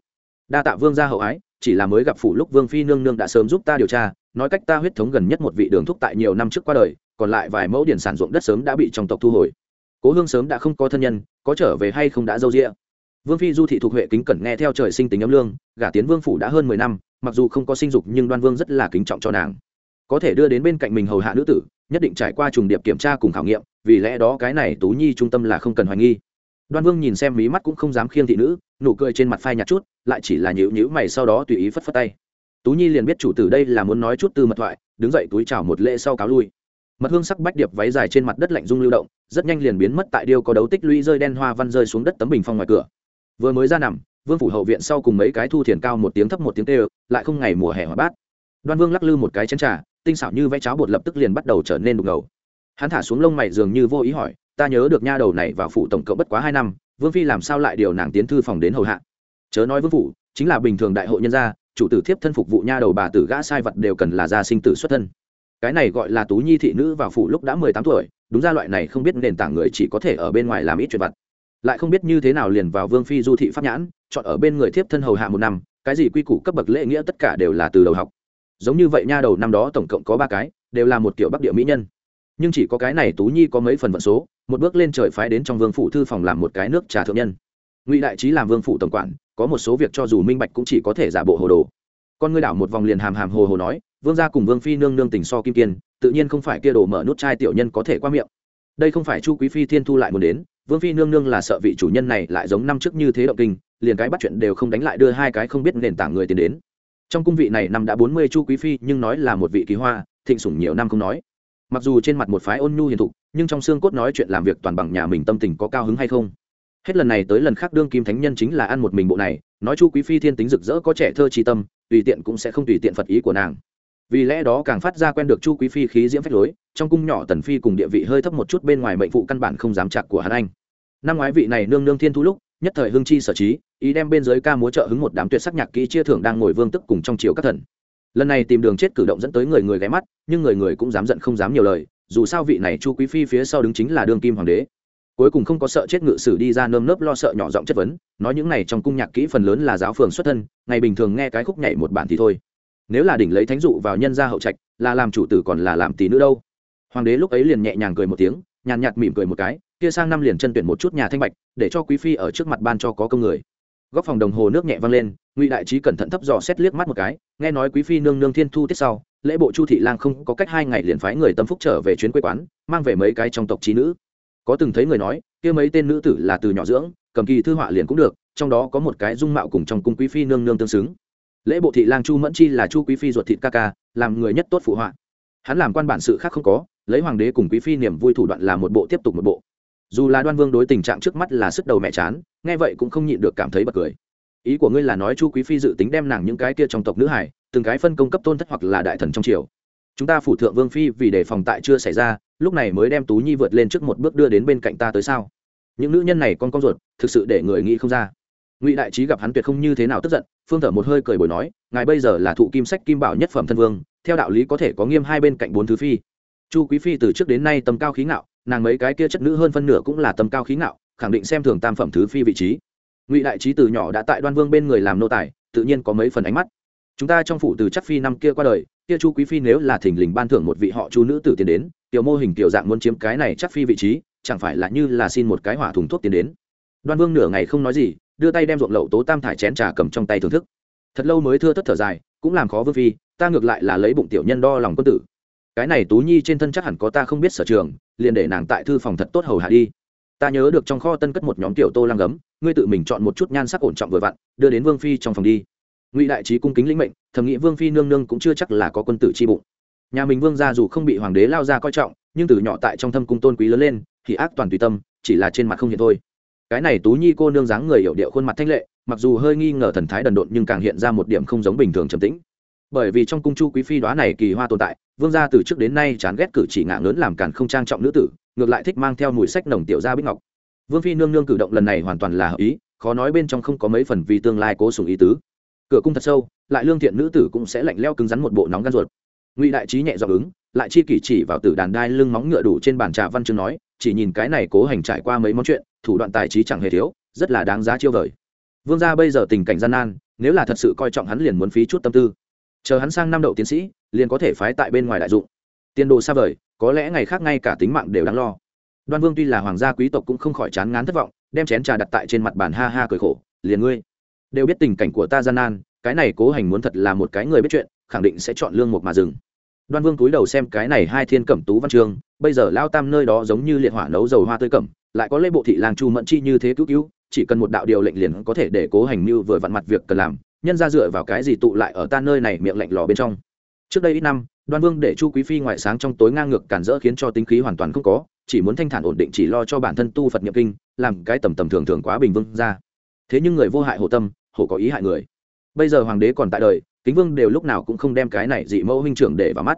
Đa tạ vương gia hậu ái, chỉ là mới gặp phủ lúc vương phi nương nương đã sớm giúp ta điều tra, nói cách ta huyết thống gần nhất một vị đường thúc tại nhiều năm trước qua đời còn lại vài mẫu điển sản ruộng đất sớm đã bị trong tộc thu hồi. Cố hương sớm đã không có thân nhân, có trở về hay không đã dâu rĩa vương phi du thị thuộc huệ kính cẩn nghe theo trời sinh tính âm lương, gả tiến vương phủ đã hơn mười năm, mặc dù không có sinh dục nhưng đoan vương rất là kính trọng cho nàng. Có thể đưa đến bên cạnh mình hầu hạ nữ tử, nhất định trải qua trùng điệp kiểm tra cùng khảo nghiệm, vì lẽ đó cái này tú nhi trung tâm là không cần hoài nghi. Đoan vương nhìn xem mí mắt cũng không dám khiêng thị nữ, nụ cười trên mặt phai nhạt chút, lại chỉ là nhữ nhữ mày sau đó tùy ý phất phất tay. Tú nhi liền biết chủ tử đây là muốn nói chút từ mật thoại, đứng dậy túi chào một lễ sau cáo lui mật hương sắc bách điệp váy dài trên mặt đất lạnh rung lưu động, rất nhanh liền biến mất tại điêu có đấu tích lũy rơi đen hoa văn rơi xuống đất tấm bình phong ngoài cửa. Vừa mới ra nằm, vương phủ hậu viện sau cùng mấy cái thu thiền cao một tiếng thấp một tiếng tê, lại không ngày mùa hè hòa bát. Đoan vương lắc lư một cái chén trà, tinh xảo như vẽ cháo bột lập tức liền bắt đầu trở nên đục ngầu. Hắn thả xuống lông mày dường như vô ý hỏi, ta nhớ được nha đầu này vào phủ tổng cộng bất quá hai năm, vương phi làm sao lại điều nàng tiến thư phòng đến hầu hạ? Chớ nói vương phủ, chính là bình thường đại hội nhân gia, chủ tử thiếp thân phục vụ nha đầu bà tử gã sai vật đều cần là gia sinh tử xuất thân cái này gọi là tú nhi thị nữ vào phủ lúc đã mười tám tuổi, đúng ra loại này không biết nền tảng người chỉ có thể ở bên ngoài làm ít chuyện vặt. Lại không biết như thế nào liền vào vương phi du thị pháp nhãn, chọn ở bên người thiếp thân hầu hạ một năm, cái gì quy củ cấp bậc lễ nghĩa tất cả đều là từ đầu học. Giống như vậy nha, đầu năm đó tổng cộng có ba cái, đều là một kiểu bắc địa mỹ nhân. Nhưng chỉ có cái này tú nhi có mấy phần vận số, một bước lên trời phái đến trong vương phủ thư phòng làm một cái nước trà thượng nhân. Ngụy đại trí làm vương phủ tổng quản, có một số việc cho dù minh bạch cũng chỉ có thể giả bộ hồ đồ. Con ngươi đảo một vòng liền hàm hàm hồ hồ nói vương gia cùng vương phi nương nương tình so kim kiên, tự nhiên không phải kia đồ mở nút chai tiểu nhân có thể qua miệng. Đây không phải chu quý phi thiên thu lại muốn đến, vương phi nương nương là sợ vị chủ nhân này lại giống năm trước như thế động kinh, liền cái bắt chuyện đều không đánh lại đưa hai cái không biết nền tảng người tiến đến. Trong cung vị này năm đã bốn mươi chu quý phi, nhưng nói là một vị kỳ hoa, thịnh sủng nhiều năm không nói. Mặc dù trên mặt một phái ôn nhu hiền thục, nhưng trong xương cốt nói chuyện làm việc toàn bằng nhà mình tâm tình có cao hứng hay không. Hết lần này tới lần khác đương kim thánh nhân chính là ăn một mình bộ này, nói chu quý phi thiên tính rực rỡ có trẻ thơ tri tâm, tùy tiện cũng sẽ không tùy tiện phật ý của nàng vì lẽ đó càng phát ra quen được chu quý phi khí diễm phách lối, trong cung nhỏ tần phi cùng địa vị hơi thấp một chút bên ngoài mệnh phụ căn bản không dám chặt của hắn anh. Năm ngoái vị này nương nương thiên thu lúc, nhất thời hưng chi sở trí, ý đem bên dưới ca múa trợ hứng một đám tuyệt sắc nhạc kỹ chia thưởng đang ngồi vương tức cùng trong chiều các thần. Lần này tìm đường chết cử động dẫn tới người người ghé mắt, nhưng người người cũng dám giận không dám nhiều lời, dù sao vị này chu quý phi phía sau đứng chính là đương kim hoàng đế. Cuối cùng không có sợ chết ngự sử đi ra nơm nớp lo sợ nhỏ giọng chất vấn, nói những này trong cung nhạc kỹ phần lớn là giáo phường xuất thân, ngày bình thường nghe cái khúc nhảy một bản thì thôi nếu là đỉnh lấy thánh dụ vào nhân gia hậu trạch, là làm chủ tử còn là làm tỷ nữ đâu? Hoàng đế lúc ấy liền nhẹ nhàng cười một tiếng, nhàn nhạt mỉm cười một cái, kia sang năm liền chân tuyển một chút nhà thanh bạch, để cho quý phi ở trước mặt ban cho có công người. Góc phòng đồng hồ nước nhẹ vang lên, ngụy đại trí cẩn thận thấp dò xét liếc mắt một cái, nghe nói quý phi nương nương thiên thu tiết sau, lễ bộ chu thị lang không có cách hai ngày liền phái người tâm phúc trở về chuyến quê quán, mang về mấy cái trong tộc trí nữ. Có từng thấy người nói, kia mấy tên nữ tử là từ nhỏ dưỡng, cầm kỳ thư họa liền cũng được, trong đó có một cái dung mạo cùng trong cung quý phi nương nương tương xứng lễ bộ thị lang chu mẫn chi là chu quý phi ruột thịt ca ca, làm người nhất tốt phụ họa. Hắn làm quan bản sự khác không có, lấy hoàng đế cùng quý phi niềm vui thủ đoạn là một bộ tiếp tục một bộ. Dù là đoan vương đối tình trạng trước mắt là sức đầu mẹ chán, nghe vậy cũng không nhịn được cảm thấy bật cười. Ý của ngươi là nói chu quý phi dự tính đem nàng những cái kia trong tộc nữ hải từng cái phân công cấp tôn thất hoặc là đại thần trong triều. Chúng ta phủ thượng vương phi vì đề phòng tại chưa xảy ra, lúc này mới đem tú nhi vượt lên trước một bước đưa đến bên cạnh ta tới sao? Những nữ nhân này con con ruột, thực sự để người nghĩ không ra ngụy đại trí gặp hắn tuyệt không như thế nào tức giận phương thở một hơi cười bồi nói ngài bây giờ là thụ kim sách kim bảo nhất phẩm thân vương theo đạo lý có thể có nghiêm hai bên cạnh bốn thứ phi chu quý phi từ trước đến nay tầm cao khí ngạo nàng mấy cái kia chất nữ hơn phân nửa cũng là tầm cao khí ngạo khẳng định xem thường tam phẩm thứ phi vị trí ngụy đại trí từ nhỏ đã tại đoan vương bên người làm nô tài tự nhiên có mấy phần ánh mắt chúng ta trong phủ từ chắc phi năm kia qua đời kia chu quý phi nếu là thình lình ban thưởng một vị họ chu nữ tử tiến đến tiểu mô hình tiểu dạng muốn chiếm cái này chắc phi vị trí chẳng phải là như là xin một cái hỏa thùng thuốc tiến đến đoan vương nửa ngày không nói gì đưa tay đem ruộng lậu tố tam thải chén trà cầm trong tay thưởng thức. Thật lâu mới thưa thất thở dài, cũng làm khó vương phi, ta ngược lại là lấy bụng tiểu nhân đo lòng quân tử. Cái này tú nhi trên thân chắc hẳn có ta không biết sở trường, liền để nàng tại thư phòng thật tốt hầu hạ đi. Ta nhớ được trong kho tân cất một nhóm tiểu tô lăng gấm, ngươi tự mình chọn một chút nhan sắc ổn trọng vừa vặn, đưa đến vương phi trong phòng đi. Ngụy đại trí cung kính lĩnh mệnh, thầm nghĩ vương phi nương nương cũng chưa chắc là có quân tử chi bụng. Nhà mình vương gia dù không bị hoàng đế lao ra coi trọng, nhưng từ nhỏ tại trong thâm cung tôn quý lớn lên, thì ác toàn tùy tâm, chỉ là trên mặt không hiện thôi cái này tú nhi cô nương dáng người hiểu điệu khuôn mặt thanh lệ, mặc dù hơi nghi ngờ thần thái đần độn nhưng càng hiện ra một điểm không giống bình thường trầm tĩnh. Bởi vì trong cung chu quý phi đoá này kỳ hoa tồn tại, vương gia từ trước đến nay chán ghét cử chỉ ngạ lớn làm càn không trang trọng nữ tử, ngược lại thích mang theo mùi sách nồng tiểu gia bích ngọc. Vương phi nương nương cử động lần này hoàn toàn là hợp ý, khó nói bên trong không có mấy phần vì tương lai cố sùng ý tứ. Cửa cung thật sâu, lại lương thiện nữ tử cũng sẽ lạnh leo cứng rắn một bộ nóng gan ruột. Ngụy đại trí nhẹ dọc ứng, lại chi kỷ chỉ vào tử đàn đai lưng móng ngựa đủ trên bàn trà văn chương nói chỉ nhìn cái này cố hành trải qua mấy món chuyện, thủ đoạn tài trí chẳng hề thiếu, rất là đáng giá chiêu vời vương gia bây giờ tình cảnh gian nan, nếu là thật sự coi trọng hắn liền muốn phí chút tâm tư. Chờ hắn sang năm đậu tiến sĩ, liền có thể phái tại bên ngoài đại dụng. Tiền đồ xa vời, có lẽ ngày khác ngay cả tính mạng đều đáng lo. Đoan vương tuy là hoàng gia quý tộc cũng không khỏi chán ngán thất vọng, đem chén trà đặt tại trên mặt bàn ha ha cười khổ, liền ngươi đều biết tình cảnh của ta gian nan, cái này cố hành muốn thật là một cái người biết chuyện, khẳng định sẽ chọn lương một mà dừng đoan vương túi đầu xem cái này hai thiên cẩm tú văn trường. bây giờ lao tam nơi đó giống như liệt hỏa nấu dầu hoa tươi cẩm, lại có lễ bộ thị làng chu mẫn chi như thế cứu cứu, chỉ cần một đạo điều lệnh liền có thể để cố hành mưu vừa vặn mặt việc cần làm, nhân ra dựa vào cái gì tụ lại ở ta nơi này miệng lạnh lò bên trong trước đây ít năm, đoan vương để chu quý phi ngoại sáng trong tối ngang ngược cản rỡ khiến cho tính khí hoàn toàn không có, chỉ muốn thanh thản ổn định chỉ lo cho bản thân tu phật nhập kinh, làm cái tầm tầm thường thường quá bình vương ra thế nhưng người vô hại hộ tâm, hổ có ý hại người bây giờ hoàng đế còn tại đời kính vương đều lúc nào cũng không đem cái này dị mẫu huynh trưởng để vào mắt.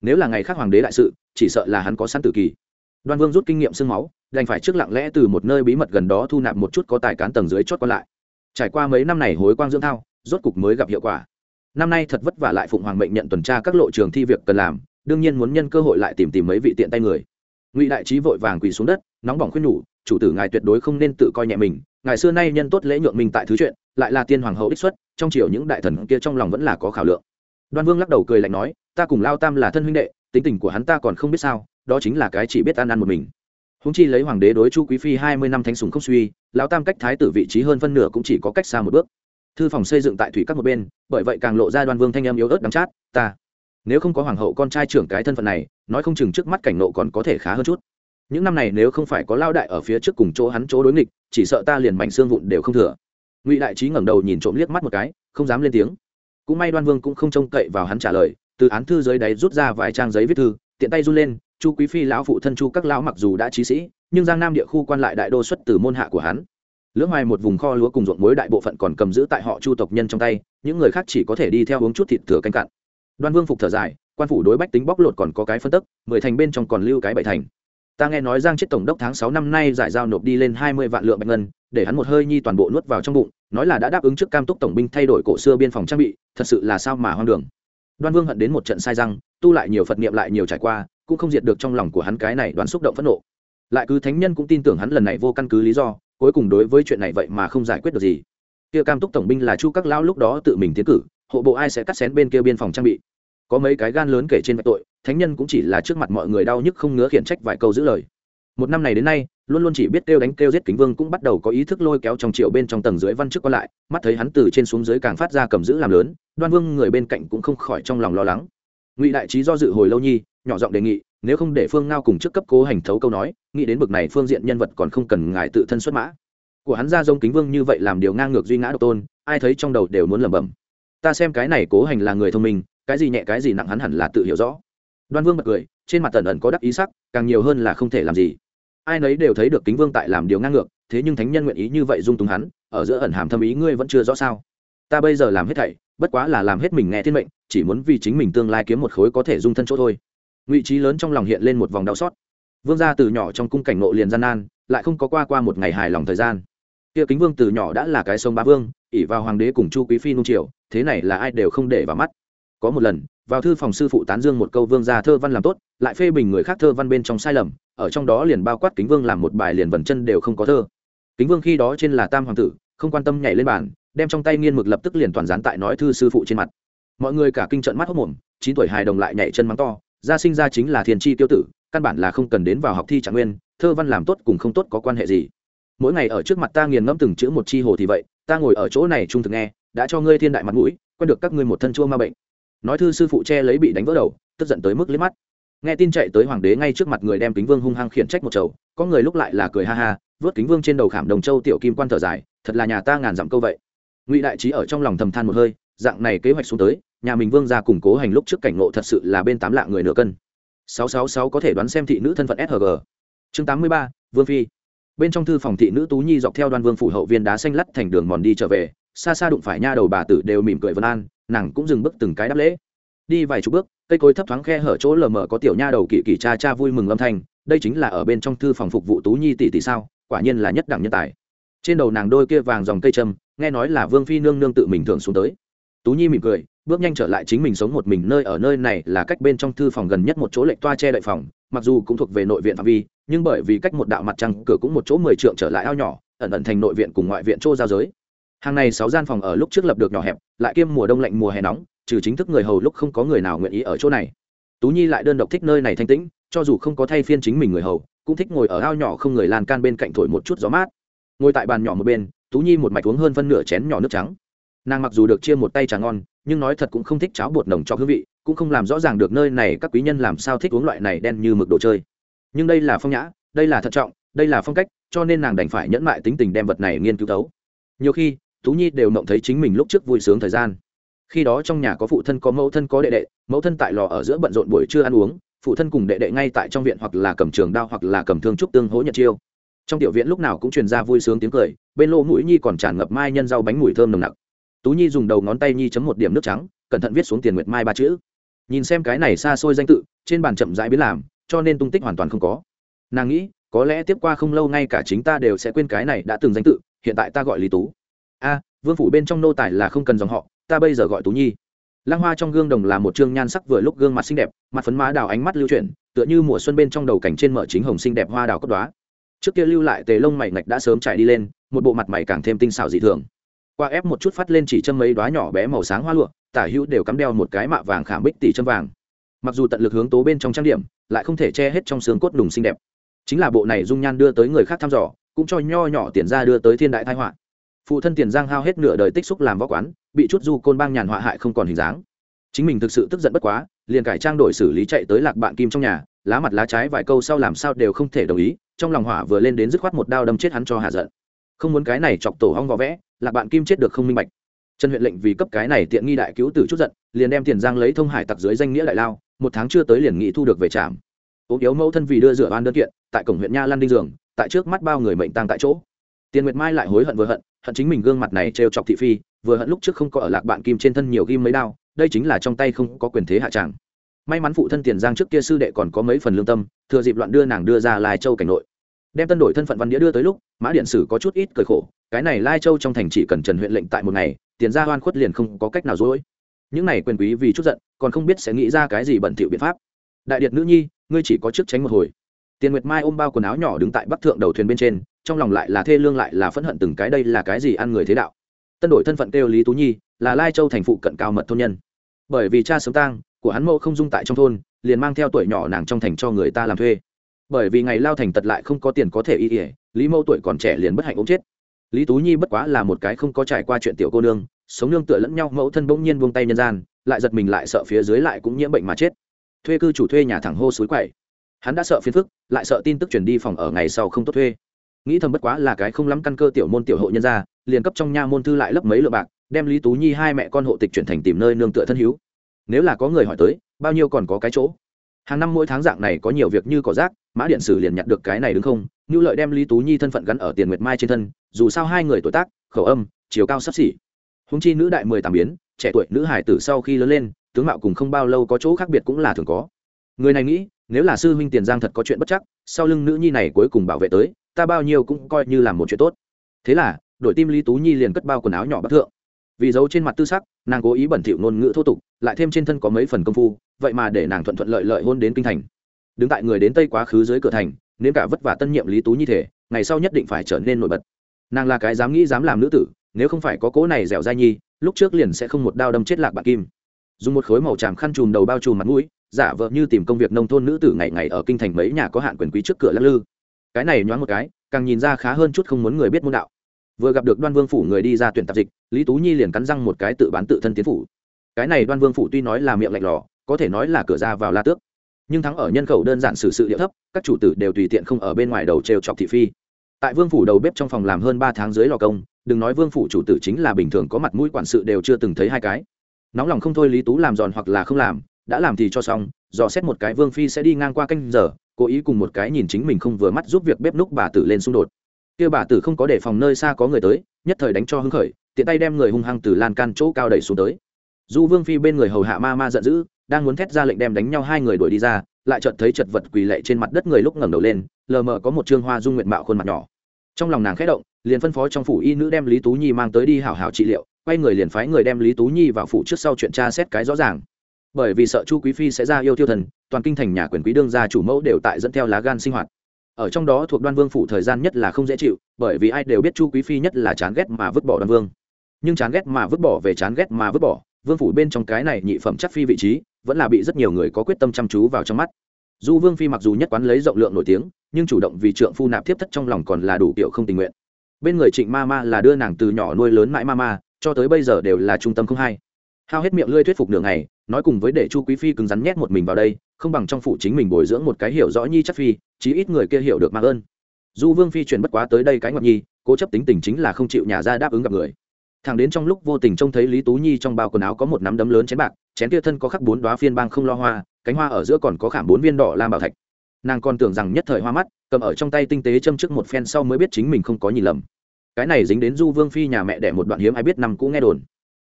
Nếu là ngày khác hoàng đế đại sự, chỉ sợ là hắn có sẵn tử kỳ. Đoan vương rút kinh nghiệm sương máu, đành phải trước lặng lẽ từ một nơi bí mật gần đó thu nạp một chút có tài cán tầng dưới chót còn lại. Trải qua mấy năm này hối quang dưỡng thao, rốt cục mới gặp hiệu quả. Năm nay thật vất vả lại phụng hoàng mệnh nhận tuần tra các lộ trường thi việc cần làm, đương nhiên muốn nhân cơ hội lại tìm tìm mấy vị tiện tay người. Ngụy đại trí vội vàng quỳ xuống đất, nóng bỏng khuyên nhủ, chủ tử ngài tuyệt đối không nên tự coi nhẹ mình, ngài xưa nay nhân tốt lễ nhượng mình tại thứ chuyện lại là tiên hoàng hậu ích xuất, trong triều những đại thần kia trong lòng vẫn là có khảo lượng. Đoan vương lắc đầu cười lạnh nói, ta cùng lao tam là thân huynh đệ, tính tình của hắn ta còn không biết sao, đó chính là cái chỉ biết ăn ăn một mình. Húng chi lấy hoàng đế đối chu quý phi hai mươi năm thánh sùng không suy, lão tam cách thái tử vị trí hơn phân nửa cũng chỉ có cách xa một bước. Thư phòng xây dựng tại thủy các một bên, bởi vậy càng lộ ra đoan vương thanh em yếu ớt đắm chát, ta, nếu không có hoàng hậu con trai trưởng cái thân phận này, nói không chừng trước mắt cảnh nộ còn có thể khá hơn chút. Những năm này nếu không phải có lao đại ở phía trước cùng chỗ hắn chỗ đối nghịch, chỉ sợ ta liền mảnh xương vụn đều không thừa ngụy đại trí ngẩng đầu nhìn trộm liếc mắt một cái, không dám lên tiếng. Cũng may đoan vương cũng không trông cậy vào hắn trả lời, từ án thư dưới đáy rút ra vài trang giấy viết thư, tiện tay run lên, chu quý phi lão phụ thân chu các lão mặc dù đã trí sĩ, nhưng giang nam địa khu quan lại đại đô xuất từ môn hạ của hắn. Lưỡng hoài một vùng kho lúa cùng ruộng muối đại bộ phận còn cầm giữ tại họ chu tộc nhân trong tay, những người khác chỉ có thể đi theo uống chút thịt thừa canh cạn. Đoan vương phục thở dài, quan phủ đối bách tính bóc lột còn có cái phân tức, mười thành bên trong còn lưu cái bảy thành ta nghe nói giang chết tổng đốc tháng sáu năm nay giải giao nộp đi lên hai mươi vạn lượng bạch ngân, để hắn một hơi nhi toàn bộ nuốt vào trong bụng, nói là đã đáp ứng trước cam túc tổng binh thay đổi cổ xưa biên phòng trang bị, thật sự là sao mà hoang đường. Đoan vương hận đến một trận sai răng, tu lại nhiều phật niệm lại nhiều trải qua, cũng không diệt được trong lòng của hắn cái này đoán xúc động phẫn nộ. Lại cứ thánh nhân cũng tin tưởng hắn lần này vô căn cứ lý do, cuối cùng đối với chuyện này vậy mà không giải quyết được gì. Kia cam túc tổng binh là chu các lão lúc đó tự mình tiến cử, hộ bộ ai sẽ cắt xén bên kia biên phòng trang bị? Có mấy cái gan lớn kể trên vạch tội thánh nhân cũng chỉ là trước mặt mọi người đau nhức không ngứa khiển trách vài câu giữ lời. Một năm này đến nay, luôn luôn chỉ biết kêu đánh kêu giết kính vương cũng bắt đầu có ý thức lôi kéo trong triệu bên trong tầng dưới văn chức còn lại, mắt thấy hắn từ trên xuống dưới càng phát ra cầm giữ làm lớn, đoan vương người bên cạnh cũng không khỏi trong lòng lo lắng. Ngụy đại trí do dự hồi lâu nhi, nhỏ giọng đề nghị, nếu không để phương ngao cùng trước cấp cố hành thấu câu nói, nghĩ đến bực này phương diện nhân vật còn không cần ngài tự thân xuất mã. Của hắn ra dông kính vương như vậy làm điều ngang ngược duy ngã độc tôn, ai thấy trong đầu đều muốn lẩm bẩm. Ta xem cái này cố hành là người thông minh, cái gì nhẹ cái gì nặng hắn hẳn là tự hiểu rõ đoan vương bật cười, trên mặt tần ẩn có đắc ý sắc, càng nhiều hơn là không thể làm gì. Ai nấy đều thấy được kính vương tại làm điều ngang ngược, thế nhưng thánh nhân nguyện ý như vậy dung túng hắn, ở giữa ẩn hàm thâm ý ngươi vẫn chưa rõ sao? Ta bây giờ làm hết thảy, bất quá là làm hết mình nghe thiên mệnh, chỉ muốn vì chính mình tương lai kiếm một khối có thể dung thân chỗ thôi. Ngụy trí lớn trong lòng hiện lên một vòng đau xót. Vương gia từ nhỏ trong cung cảnh nộ liền gian nan, lại không có qua qua một ngày hài lòng thời gian. Kia kính vương từ nhỏ đã là cái sông ba vương ỉ vào hoàng đế cùng chu quý phi nung triều thế này là ai đều không để vào mắt. Có một lần vào thư phòng sư phụ tán dương một câu vương gia thơ văn làm tốt, lại phê bình người khác thơ văn bên trong sai lầm, ở trong đó liền bao quát kính vương làm một bài liền vần chân đều không có thơ. Kính vương khi đó trên là tam hoàng tử, không quan tâm nhảy lên bàn, đem trong tay nghiên mực lập tức liền toàn dán tại nói thư sư phụ trên mặt. Mọi người cả kinh trận mắt hốc mồm chín tuổi hài đồng lại nhảy chân mắng to, gia sinh ra chính là thiền chi tiêu tử, căn bản là không cần đến vào học thi trạng nguyên, thơ văn làm tốt cùng không tốt có quan hệ gì. Mỗi ngày ở trước mặt ta nghiền ngẫm từng chữ một chi hồ thì vậy, ta ngồi ở chỗ này trung thực nghe, đã cho ngươi thiên đại mặt mũi, quen được các ngươi một thân chua ma bệnh nói thư sư phụ che lấy bị đánh vỡ đầu, tức giận tới mức liếc mắt. Nghe tin chạy tới hoàng đế ngay trước mặt người đem kính vương hung hăng khiển trách một chầu, có người lúc lại là cười ha ha, vớt kính vương trên đầu khảm đồng châu tiểu kim quan thở dài, thật là nhà ta ngàn dặm câu vậy. Ngụy đại trí ở trong lòng thầm than một hơi, dạng này kế hoạch xuống tới, nhà mình vương ra củng cố hành lúc trước cảnh ngộ thật sự là bên tám lạng người nửa cân. Sáu sáu sáu có thể đoán xem thị nữ thân phận sg chương tám mươi ba, vương phi. Bên trong thư phòng thị nữ tú nhi dọc theo đoan vương phủ hậu viên đá xanh lắt thành đường mòn đi trở về, xa xa đụng phải nha đầu bà tử đều mỉm cười vân an nàng cũng dừng bước từng cái đáp lễ. Đi vài chục bước, cây cối thấp thoáng khe hở chỗ lờ mờ có tiểu nha đầu kỳ kỳ cha cha vui mừng âm thanh, đây chính là ở bên trong thư phòng phục vụ tú nhi tỷ tỷ sao, quả nhiên là nhất đẳng nhân tài. Trên đầu nàng đôi kia vàng dòng cây trâm, nghe nói là vương phi nương nương tự mình thường xuống tới. Tú nhi mỉm cười, bước nhanh trở lại chính mình sống một mình nơi ở nơi này là cách bên trong thư phòng gần nhất một chỗ lệnh toa che đậy phòng, mặc dù cũng thuộc về nội viện phạm vi, nhưng bởi vì cách một đạo mặt trăng, cửa cũng một chỗ mười trượng trở lại ao nhỏ, ẩn ẩn thành nội viện cùng ngoại viện chỗ giao giới hàng này sáu gian phòng ở lúc trước lập được nhỏ hẹp, lại kiêm mùa đông lạnh, mùa hè nóng, trừ chính thức người hầu lúc không có người nào nguyện ý ở chỗ này. Tú nhi lại đơn độc thích nơi này thanh tĩnh, cho dù không có thay phiên chính mình người hầu, cũng thích ngồi ở ao nhỏ không người lan can bên cạnh thổi một chút gió mát. Ngồi tại bàn nhỏ một bên, tú nhi một mạch uống hơn phân nửa chén nhỏ nước trắng. Nàng mặc dù được chia một tay trà ngon, nhưng nói thật cũng không thích cháo bột nồng cho hương vị, cũng không làm rõ ràng được nơi này các quý nhân làm sao thích uống loại này đen như mực đồ chơi. Nhưng đây là phong nhã, đây là thận trọng, đây là phong cách, cho nên nàng đành phải nhẫn mại tính tình đem vật này nghiên cứu tấu nhiều khi tú nhi đều mộng thấy chính mình lúc trước vui sướng thời gian. Khi đó trong nhà có phụ thân, có mẫu thân, có đệ đệ, mẫu thân tại lò ở giữa bận rộn buổi trưa ăn uống, phụ thân cùng đệ đệ ngay tại trong viện hoặc là cầm trường đao hoặc là cầm thương trúc tương hỗ nhật chiêu. Trong tiểu viện lúc nào cũng truyền ra vui sướng tiếng cười, bên lỗ mũi nhi còn tràn ngập mai nhân rau bánh mùi thơm nồng nặc. Tú nhi dùng đầu ngón tay nhi chấm một điểm nước trắng, cẩn thận viết xuống tiền nguyệt mai ba chữ. Nhìn xem cái này xa xôi danh tự, trên bàn chậm rãi biến làm, cho nên tung tích hoàn toàn không có. Nàng nghĩ, có lẽ tiếp qua không lâu ngay cả chính ta đều sẽ quên cái này đã từng danh tự, hiện tại ta gọi lý tú a, vương phủ bên trong nô tài là không cần dòng họ, ta bây giờ gọi tú nhi. Lăng hoa trong gương đồng là một chương nhan sắc vừa lúc gương mặt xinh đẹp, mặt phấn má đào ánh mắt lưu chuyển, tựa như mùa xuân bên trong đầu cảnh trên mở chính hồng xinh đẹp hoa đào cốt đoá trước kia lưu lại tề lông mày ngạch đã sớm chạy đi lên, một bộ mặt mày càng thêm tinh xảo dị thường. Qua ép một chút phát lên chỉ châm mấy đoá nhỏ bé màu sáng hoa lụa, tả hữu đều cắm đeo một cái mạ vàng khảm bích tỷ châm vàng. Mặc dù tận lực hướng tố bên trong trang điểm, lại không thể che hết trong xương cốt đùng xinh đẹp. Chính là bộ này dung nhan đưa tới người khác thăm dò, cũng cho nho nhỏ tiền ra đưa tới thiên đại thái họa phụ thân tiền giang hao hết nửa đời tích xúc làm võ quán, bị chút du côn bang nhàn họa hại không còn hình dáng. Chính mình thực sự tức giận bất quá, liền cải trang đổi xử lý chạy tới lạc bạn kim trong nhà, lá mặt lá trái vài câu sau làm sao đều không thể đồng ý, trong lòng hỏa vừa lên đến dứt khoát một đao đâm chết hắn cho hạ giận. Không muốn cái này chọc tổ hong võ vẽ, lạc bạn kim chết được không minh bạch. Trần huyện lệnh vì cấp cái này tiện nghi đại cứu tử chút giận, liền đem tiền giang lấy thông hải tặc dưới danh nghĩa đại lao, một tháng chưa tới liền nghị thu được về trạm. Ốm yếu mẫu thân vì đưa dựa oan đơn kiện, tại cổng huyện nha lan đinh giường, tại trước mắt bao người mệnh tăng tại chỗ. Tiền nguyệt mai lại hối hận vừa hận hận chính mình gương mặt này trêu chọc thị phi, vừa hận lúc trước không có ở lạc bạn kim trên thân nhiều ghim mấy đao, đây chính là trong tay không có quyền thế hạ tràng. May mắn phụ thân tiền giang trước kia sư đệ còn có mấy phần lương tâm, thừa dịp loạn đưa nàng đưa ra lai châu cảnh nội. Đem tân đổi thân phận văn đĩa đưa tới lúc, mã điện sử có chút ít cởi khổ, cái này lai châu trong thành chỉ cần trần huyện lệnh tại một ngày, tiền ra hoan khuất liền không có cách nào dối. Những này quyền quý vì chút giận, còn không biết sẽ nghĩ ra cái gì bẩn thỉu biện pháp. Đại điệt nữ nhi, ngươi chỉ có trước tránh một hồi. Tiền nguyệt mai ôm bao quần áo nhỏ đứng tại bắc thượng đầu thuyền bên trên trong lòng lại là thê lương lại là phẫn hận từng cái đây là cái gì ăn người thế đạo. Tân đổi thân phận kêu lý tú nhi, là lai châu thành phụ cận cao mật thôn nhân. Bởi vì cha sống tang, của hắn mẫu không dung tại trong thôn, liền mang theo tuổi nhỏ nàng trong thành cho người ta làm thuê. Bởi vì ngày lao thành tật lại không có tiền có thể y ỉa lý mẫu tuổi còn trẻ liền bất hạnh ốm chết. Lý tú nhi bất quá là một cái không có trải qua chuyện tiểu cô nương, sống nương tựa lẫn nhau, mẫu thân bỗng nhiên buông tay nhân gian, lại giật mình lại sợ phía dưới lại cũng nhiễm bệnh mà chết. Thuê cư chủ thuê nhà thẳng hô suối quậy. Hắn đã sợ phiền phức, lại sợ tin tức chuyển đi phòng ở ngày sau không tốt thuê nghĩ thầm bất quá là cái không lắm căn cơ tiểu môn tiểu hộ nhân ra liền cấp trong nha môn thư lại lấp mấy lượng bạc, đem lý tú nhi hai mẹ con hộ tịch chuyển thành tìm nơi nương tựa thân hữu. Nếu là có người hỏi tới, bao nhiêu còn có cái chỗ. Hàng năm mỗi tháng dạng này có nhiều việc như cỏ rác, mã điện sử liền nhặt được cái này đứng không như lợi đem lý tú nhi thân phận gắn ở tiền nguyệt mai trên thân, dù sao hai người tuổi tác, khẩu âm, chiều cao sắp xỉ. Húng chi nữ đại mười tám biến, trẻ tuổi nữ hải tử sau khi lớn lên, tướng mạo cùng không bao lâu có chỗ khác biệt cũng là thường có. Người này nghĩ, nếu là sư huynh tiền giang thật có chuyện bất chắc, sau lưng nữ nhi này cuối cùng bảo vệ tới ta bao nhiêu cũng coi như là một chuyện tốt. Thế là đổi tim lý tú nhi liền cất bao quần áo nhỏ bất thượng. Vì giấu trên mặt tư sắc, nàng cố ý bẩn thỉu ngôn ngữ thô tục, lại thêm trên thân có mấy phần công phu, vậy mà để nàng thuận thuận lợi lợi hôn đến kinh thành. Đứng tại người đến tây quá khứ dưới cửa thành, nên cả vất vả tân nhiệm lý tú Nhi thể, ngày sau nhất định phải trở nên nổi bật. Nàng là cái dám nghĩ dám làm nữ tử, nếu không phải có cố này dẻo dai nhi, lúc trước liền sẽ không một đao đâm chết lạc bạc kim. Dùng một khối màu tràm khăn trùm đầu bao trùm mặt mũi, giả vợ như tìm công việc nông thôn nữ tử ngày ngày ở kinh thành mấy nhà có hạn quyền quý trước cửa lắc lư cái này nhoáng một cái, càng nhìn ra khá hơn chút không muốn người biết môn đạo. Vừa gặp được đoan vương phủ người đi ra tuyển tạp dịch, lý tú nhi liền cắn răng một cái tự bán tự thân tiến phủ. Cái này đoan vương phủ tuy nói là miệng lạnh lò, có thể nói là cửa ra vào la tước, nhưng thắng ở nhân khẩu đơn giản xử sự địa thấp, các chủ tử đều tùy tiện không ở bên ngoài đầu trêu chọc thị phi. Tại vương phủ đầu bếp trong phòng làm hơn ba tháng dưới lò công, đừng nói vương phủ chủ tử chính là bình thường có mặt mũi quản sự đều chưa từng thấy hai cái. Nóng lòng không thôi lý tú làm giòn hoặc là không làm, đã làm thì cho xong, dò xét một cái vương phi sẽ đi ngang qua canh giờ cố ý cùng một cái nhìn chính mình không vừa mắt giúp việc bếp núc bà tử lên xung đột. Kia bà tử không có đề phòng nơi xa có người tới, nhất thời đánh cho hưng khởi, tiện tay đem người hung hăng từ lan can chỗ cao đẩy xuống tới. Du vương phi bên người hầu hạ ma ma giận dữ, đang muốn thét ra lệnh đem đánh nhau hai người đuổi đi ra, lại chợt thấy chật vật quỳ lệ trên mặt đất người lúc ngẩng đầu lên, lờ mờ có một trương hoa dung nguyện mạo khuôn mặt nhỏ. Trong lòng nàng khẽ động, liền phân phó trong phủ y nữ đem lý tú nhi mang tới đi hảo hảo trị liệu, quay người liền phái người đem lý tú nhi vào phủ trước sau chuyện tra xét cái rõ ràng bởi vì sợ chu quý phi sẽ ra yêu tiêu thần, toàn kinh thành nhà quyền quý đương gia chủ mẫu đều tại dẫn theo lá gan sinh hoạt. Ở trong đó thuộc đoan vương phủ thời gian nhất là không dễ chịu, bởi vì ai đều biết chu quý phi nhất là chán ghét mà vứt bỏ đoan vương. Nhưng chán ghét mà vứt bỏ về chán ghét mà vứt bỏ, vương phủ bên trong cái này nhị phẩm chắc phi vị trí, vẫn là bị rất nhiều người có quyết tâm chăm chú vào trong mắt. Du vương phi mặc dù nhất quán lấy rộng lượng nổi tiếng, nhưng chủ động vì trượng phu nạp tiếp thất trong lòng còn là đủ kiểu không tình nguyện. Bên người trịnh ma ma là đưa nàng từ nhỏ nuôi lớn mãi ma ma, cho tới bây giờ đều là trung tâm không hay hao hết miệng lươi thuyết phục nửa ngày nói cùng với để chu quý phi cứng rắn nhét một mình vào đây, không bằng trong phủ chính mình bồi dưỡng một cái hiểu rõ nhi chắc phi, chí ít người kia hiểu được mạng ơn du vương phi chuyển bất quá tới đây cái ngọc nhi, cố chấp tính tình chính là không chịu nhà ra đáp ứng gặp người. Thằng đến trong lúc vô tình trông thấy lý tú nhi trong bao quần áo có một nắm đấm lớn chén bạc, chén kia thân có khắc bốn đoá phiên bang không lo hoa, cánh hoa ở giữa còn có khảm bốn viên đỏ lam bảo thạch. Nàng còn tưởng rằng nhất thời hoa mắt, cầm ở trong tay tinh tế châm trước một phen sau mới biết chính mình không có nhìn lầm. Cái này dính đến du vương phi nhà mẹ đẻ một đoạn hiếm ai biết năm cũ nghe đồn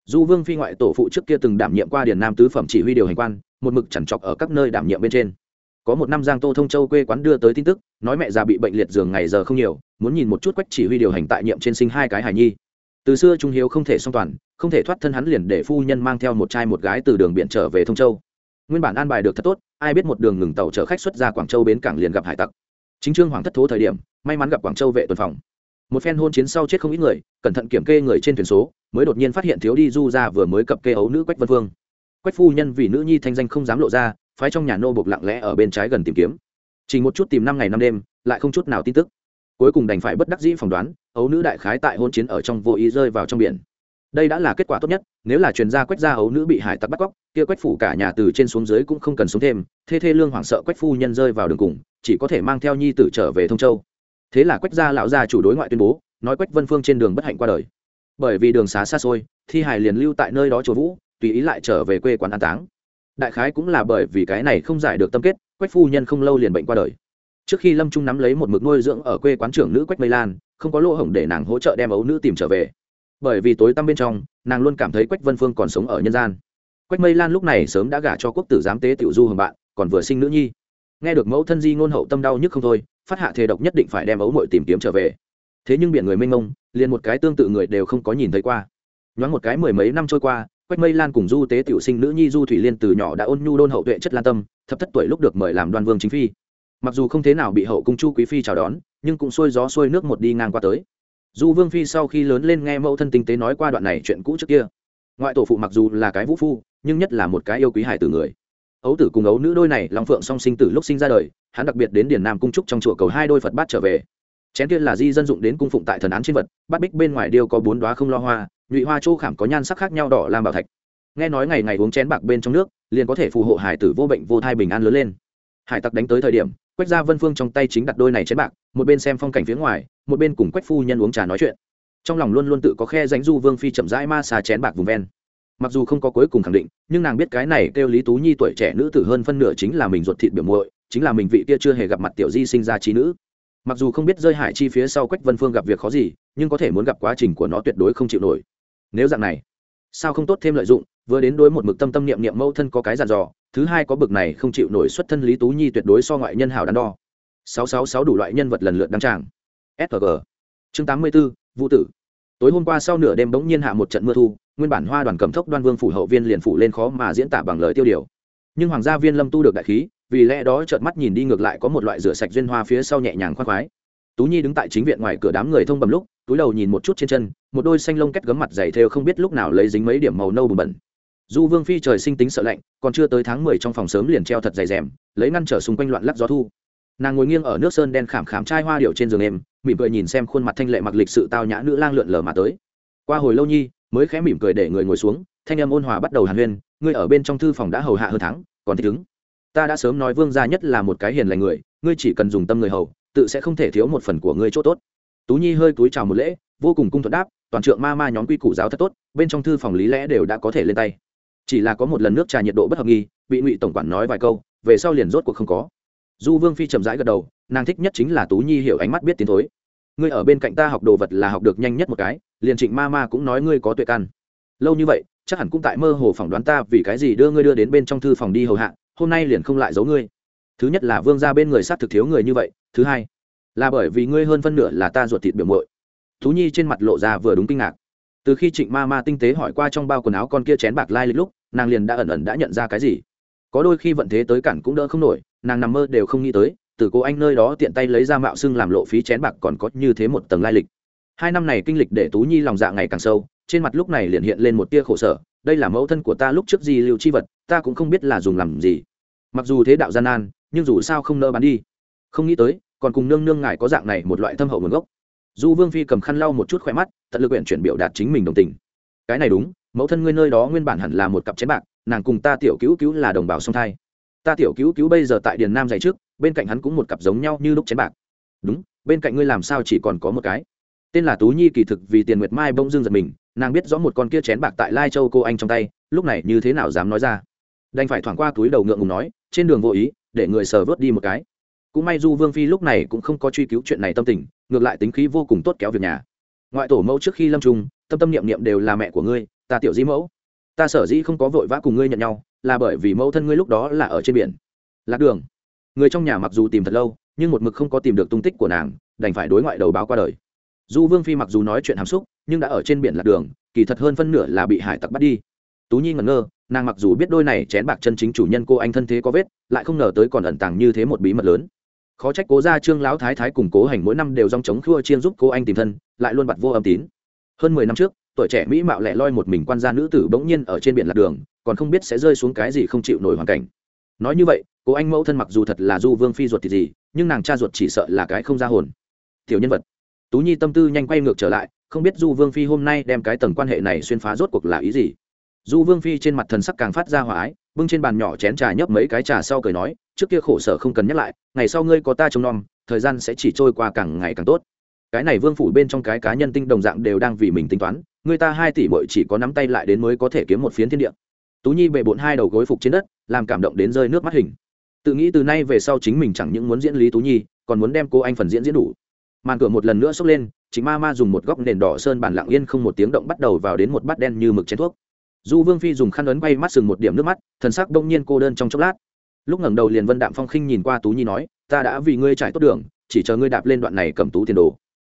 du vương phi ngoại tổ phụ trước kia từng đảm nhiệm qua điền nam tứ phẩm chỉ huy điều hành quan, một mực chẳng chọc ở các nơi đảm nhiệm bên trên. Có một năm giang tô thông châu quê quán đưa tới tin tức, nói mẹ già bị bệnh liệt giường ngày giờ không nhiều, muốn nhìn một chút quách chỉ huy điều hành tại nhiệm trên sinh hai cái hài nhi. Từ xưa trung hiếu không thể song toàn, không thể thoát thân hắn liền để phu nhân mang theo một trai một gái từ đường biển trở về thông châu. Nguyên bản an bài được thật tốt, ai biết một đường ngừng tàu chở khách xuất ra quảng châu bến cảng liền gặp hải tặc. Chính trương hoàng thất thố thời điểm, may mắn gặp quảng châu vệ tuần phòng. Một phen hôn chiến sau chết không ít người, cẩn thận kiểm kê người trên thuyền số mới đột nhiên phát hiện thiếu đi du ra vừa mới cập kê ấu nữ quách vân vương quách phu nhân vì nữ nhi thanh danh không dám lộ ra, phái trong nhà nô bộc lặng lẽ ở bên trái gần tìm kiếm. Chỉ một chút tìm năm ngày năm đêm, lại không chút nào tin tức. Cuối cùng đành phải bất đắc dĩ phỏng đoán, ấu nữ đại khái tại hôn chiến ở trong vô ý rơi vào trong biển. Đây đã là kết quả tốt nhất, nếu là truyền gia quách gia ấu nữ bị hải tặc bắt cóc, kia quách phủ cả nhà từ trên xuống dưới cũng không cần sống thêm, thê thê lương hoảng sợ quách phu nhân rơi vào đường cùng, chỉ có thể mang theo nhi tử trở về thông châu. Thế là quách gia lão gia chủ đối ngoại tuyên bố, nói quách vân phương trên đường bất hạnh qua đời bởi vì đường xá xa xôi, thi hải liền lưu tại nơi đó chùa vũ, tùy ý lại trở về quê quán an táng. Đại khái cũng là bởi vì cái này không giải được tâm kết, quách phu nhân không lâu liền bệnh qua đời. Trước khi lâm trung nắm lấy một mực nuôi dưỡng ở quê quán trưởng nữ quách mây lan, không có lỗ hổng để nàng hỗ trợ đem ấu nữ tìm trở về. Bởi vì tối tăm bên trong, nàng luôn cảm thấy quách vân phương còn sống ở nhân gian. Quách mây lan lúc này sớm đã gả cho quốc tử giám tế tiểu du hồng bạn, còn vừa sinh nữ nhi. Nghe được mẫu thân di ngôn hậu tâm đau nhức không thôi, phát hạ thề độc nhất định phải đem ấu mội tìm kiếm trở về thế nhưng biển người mênh mông, liền một cái tương tự người đều không có nhìn thấy qua. Nhoáng một cái mười mấy năm trôi qua, quách mây lan cùng du tế tiểu sinh nữ nhi du thủy liên từ nhỏ đã ôn nhu đôn hậu tuệ chất lan tâm, thập thất tuổi lúc được mời làm đoan vương chính phi. Mặc dù không thế nào bị hậu cung chu quý phi chào đón, nhưng cũng xuôi gió xuôi nước một đi ngang qua tới. Du vương phi sau khi lớn lên nghe mẫu thân tinh tế nói qua đoạn này chuyện cũ trước kia. Ngoại tổ phụ mặc dù là cái vũ phu, nhưng nhất là một cái yêu quý hải tử người. Ấu tử cùng ấu nữ đôi này, long phượng song sinh tử lúc sinh ra đời, hắn đặc biệt đến điển nam cung trúc trong chùa cầu hai đôi phật bát trở về chén kia là di dân dụng đến cung phụng tại thần án trên vật, bát bích bên ngoài điêu có bốn đoá không lo hoa, nhụy hoa châu khảm có nhan sắc khác nhau đỏ làm bảo thạch. Nghe nói ngày ngày uống chén bạc bên trong nước, liền có thể phù hộ hải tử vô bệnh vô thai bình an lớn lên. Hải tặc đánh tới thời điểm, quách gia vân phương trong tay chính đặt đôi này chén bạc, một bên xem phong cảnh phía ngoài, một bên cùng quách phu nhân uống trà nói chuyện. Trong lòng luôn luôn tự có khe dánh du vương phi chậm rãi ma xà chén bạc vùng ven. Mặc dù không có cuối cùng khẳng định, nhưng nàng biết cái này kêu lý tú nhi tuổi trẻ nữ tử hơn phân nửa chính là mình ruột thịt biểu muội, chính là mình vị kia chưa hề gặp mặt tiểu di sinh ra trí nữ mặc dù không biết rơi hải chi phía sau quách vân phương gặp việc khó gì, nhưng có thể muốn gặp quá trình của nó tuyệt đối không chịu nổi. Nếu dạng này, sao không tốt thêm lợi dụng, vừa đến đối một mực tâm tâm niệm niệm mâu thân có cái giàn dò, thứ hai có bực này không chịu nổi xuất thân lý tú nhi tuyệt đối so ngoại nhân hào đắn đo. Sáu sáu sáu đủ loại nhân vật lần lượt đăng tràng. Sg chương tám mươi b ố vũ tử. Tối hôm qua sau nửa đêm bỗng nhiên hạ một trận mưa thu, nguyên bản hoa đoàn cầm thốc đoan vương phủ hậu viên liền phủ lên khó mà diễn tả bằng lời tiêu điều. Nhưng hoàng gia viên lâm tu được đại khí vì lẽ đó trợn mắt nhìn đi ngược lại có một loại rửa sạch duyên hoa phía sau nhẹ nhàng khoan khoái. Tú nhi đứng tại chính viện ngoài cửa đám người thông bầm lúc, túi đầu nhìn một chút trên chân, một đôi xanh lông kết gấm mặt dày thêu không biết lúc nào lấy dính mấy điểm màu nâu bùn bẩn. Du vương phi trời sinh tính sợ lạnh, còn chưa tới tháng mười trong phòng sớm liền treo thật dày rèm, lấy ngăn trở xung quanh loạn lắc gió thu. Nàng ngồi nghiêng ở nước sơn đen khảm khảm chai hoa điệu trên giường em mỉm cười nhìn xem khuôn mặt thanh lệ mặc lịch sự tao nhã nữ lang lượn lờ mà tới. Qua hồi lâu nhi, mới khẽ mỉm cười để người ngồi xuống, thanh em ôn hòa bắt đầu hàn huyên, ngươi ở bên trong thư phòng đã hầu hạ hơn tháng, còn thích ứng ta đã sớm nói vương gia nhất là một cái hiền lành người, ngươi chỉ cần dùng tâm người hầu, tự sẽ không thể thiếu một phần của ngươi chỗ tốt. Tú nhi hơi cúi chào một lễ, vô cùng cung thuận đáp, toàn trượng ma ma nhóm quy củ giáo thật tốt, bên trong thư phòng lý lẽ đều đã có thể lên tay. Chỉ là có một lần nước trà nhiệt độ bất hợp nghi, bị ngụy tổng quản nói vài câu, về sau liền rốt cuộc không có. Du vương phi chậm rãi gật đầu, nàng thích nhất chính là tú nhi hiểu ánh mắt biết tiến thối. Ngươi ở bên cạnh ta học đồ vật là học được nhanh nhất một cái, liền trịnh ma ma cũng nói ngươi có tuệ căn. Lâu như vậy, chắc hẳn cũng tại mơ hồ phỏng đoán ta vì cái gì đưa ngươi đưa đến bên trong thư phòng đi hầu hạ hôm nay liền không lại giấu ngươi. Thứ nhất là vương ra bên người sát thực thiếu người như vậy, thứ hai là bởi vì ngươi hơn phân nửa là ta ruột thịt biểu mội thú nhi trên mặt lộ ra vừa đúng kinh ngạc. Từ khi trịnh ma ma tinh tế hỏi qua trong bao quần áo con kia chén bạc lai lịch lúc, nàng liền đã ẩn ẩn đã nhận ra cái gì. Có đôi khi vận thế tới cản cũng đỡ không nổi, nàng nằm mơ đều không nghĩ tới, từ cô anh nơi đó tiện tay lấy ra mạo xưng làm lộ phí chén bạc còn có như thế một tầng lai lịch. Hai năm này kinh lịch để tú nhi lòng dạ ngày càng sâu, trên mặt lúc này liền hiện lên một tia khổ sở đây là mẫu thân của ta lúc trước gì lưu chi vật, ta cũng không biết là dùng làm gì. Mặc dù thế đạo gian nan, nhưng dù sao không nỡ bán đi. Không nghĩ tới, còn cùng nương nương ngài có dạng này một loại thâm hậu nguồn gốc. Du vương phi cầm khăn lau một chút khỏe mắt, tận lực quyển chuyển biểu đạt chính mình đồng tình. Cái này đúng, mẫu thân ngươi nơi đó nguyên bản hẳn là một cặp chén bạc, nàng cùng ta tiểu cứu cứu là đồng bào song thai. Ta tiểu cứu cứu bây giờ tại điền nam dạy trước, bên cạnh hắn cũng một cặp giống nhau như lúc chén bạc. Đúng, bên cạnh ngươi làm sao chỉ còn có một cái? Tên là tú nhi kỳ thực vì tiền nguyệt mai bông dương giật mình nàng biết rõ một con kia chén bạc tại lai châu cô anh trong tay, lúc này như thế nào dám nói ra. Đành phải thoảng qua túi đầu ngượng ngùng nói, trên đường vô ý, để người sờ vớt đi một cái. Cũng may du vương phi lúc này cũng không có truy cứu chuyện này tâm tình, ngược lại tính khí vô cùng tốt kéo việc nhà. Ngoại tổ mẫu trước khi lâm trung, tâm tâm niệm niệm đều là mẹ của ngươi, ta tiểu di mẫu. Ta sở dĩ không có vội vã cùng ngươi nhận nhau, là bởi vì mẫu thân ngươi lúc đó là ở trên biển. Lạc đường. Người trong nhà mặc dù tìm thật lâu, nhưng một mực không có tìm được tung tích của nàng, đành phải đối ngoại đầu báo qua đời. Du vương phi mặc dù nói chuyện hàm xúc nhưng đã ở trên biển lạc đường, kỳ thật hơn phân nửa là bị hải tặc bắt đi. Tú nhi ngẩn ngơ, nàng mặc dù biết đôi này chén bạc chân chính chủ nhân cô anh thân thế có vết, lại không ngờ tới còn ẩn tàng như thế một bí mật lớn. Khó trách cố gia trương lão thái thái cùng cố hành mỗi năm đều dòng chống khua chiên giúp cô anh tìm thân, lại luôn bặt vô âm tín. Hơn mười năm trước, tuổi trẻ mỹ mạo lẻ loi một mình quan gia nữ tử bỗng nhiên ở trên biển lạc đường, còn không biết sẽ rơi xuống cái gì không chịu nổi hoàn cảnh. Nói như vậy cố anh mẫu thân mặc dù thật là du vương phi ruột thì gì, nhưng nàng cha ruột chỉ sợ là cái không ra hồn. Tiểu nhân vật. Tú nhi tâm tư nhanh quay ngược trở lại không biết du vương phi hôm nay đem cái tầng quan hệ này xuyên phá rốt cuộc là ý gì. Du vương phi trên mặt thần sắc càng phát ra hòa ái, bưng trên bàn nhỏ chén trà nhấp mấy cái trà sau cười nói, trước kia khổ sở không cần nhắc lại, ngày sau ngươi có ta trông nom, thời gian sẽ chỉ trôi qua càng ngày càng tốt. Cái này vương phủ bên trong cái cá nhân tinh đồng dạng đều đang vì mình tính toán, người ta hai tỷ bội chỉ có nắm tay lại đến mới có thể kiếm một phiến thiên địa. Tú nhi bệ bộn hai đầu gối phục trên đất, làm cảm động đến rơi nước mắt hình. Tự nghĩ từ nay về sau chính mình chẳng những muốn diễn lý tú nhi, còn muốn đem cô anh phần diễn diễn đủ màn cửa một lần nữa xốc lên chính ma ma dùng một góc nền đỏ sơn bàn lặng yên không một tiếng động bắt đầu vào đến một bát đen như mực chén thuốc. Du vương phi dùng khăn ấn bay mắt sừng một điểm nước mắt, thần sắc bỗng nhiên cô đơn trong chốc lát. Lúc ngẩng đầu liền vân đạm phong khinh nhìn qua tú nhi nói, ta đã vì ngươi trải tốt đường, chỉ chờ ngươi đạp lên đoạn này cầm tú tiền đồ.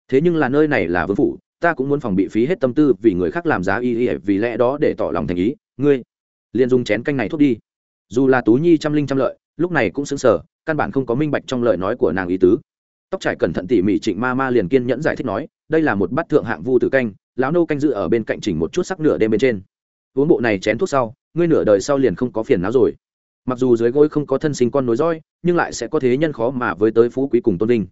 Thế nhưng là nơi này là vương phủ, ta cũng muốn phòng bị phí hết tâm tư vì người khác làm giá y y, vì lẽ đó để tỏ lòng thành ý, ngươi liền dùng chén canh này thuốc đi. Dù là tú nhi trăm linh trăm lợi, lúc này cũng xứng sở căn bản không có minh bạch trong lời nói của nàng ý tứ tóc trải cẩn thận tỉ mỉ trịnh ma ma liền kiên nhẫn giải thích nói, đây là một bát thượng hạng vu tử canh, lão nô canh dự ở bên cạnh chỉnh một chút sắc nửa đêm bên trên. Uống bộ này chén thuốc sau, ngươi nửa đời sau liền không có phiền não rồi. Mặc dù dưới gối không có thân sinh con nối roi nhưng lại sẽ có thế nhân khó mà với tới phú quý cùng tôn linh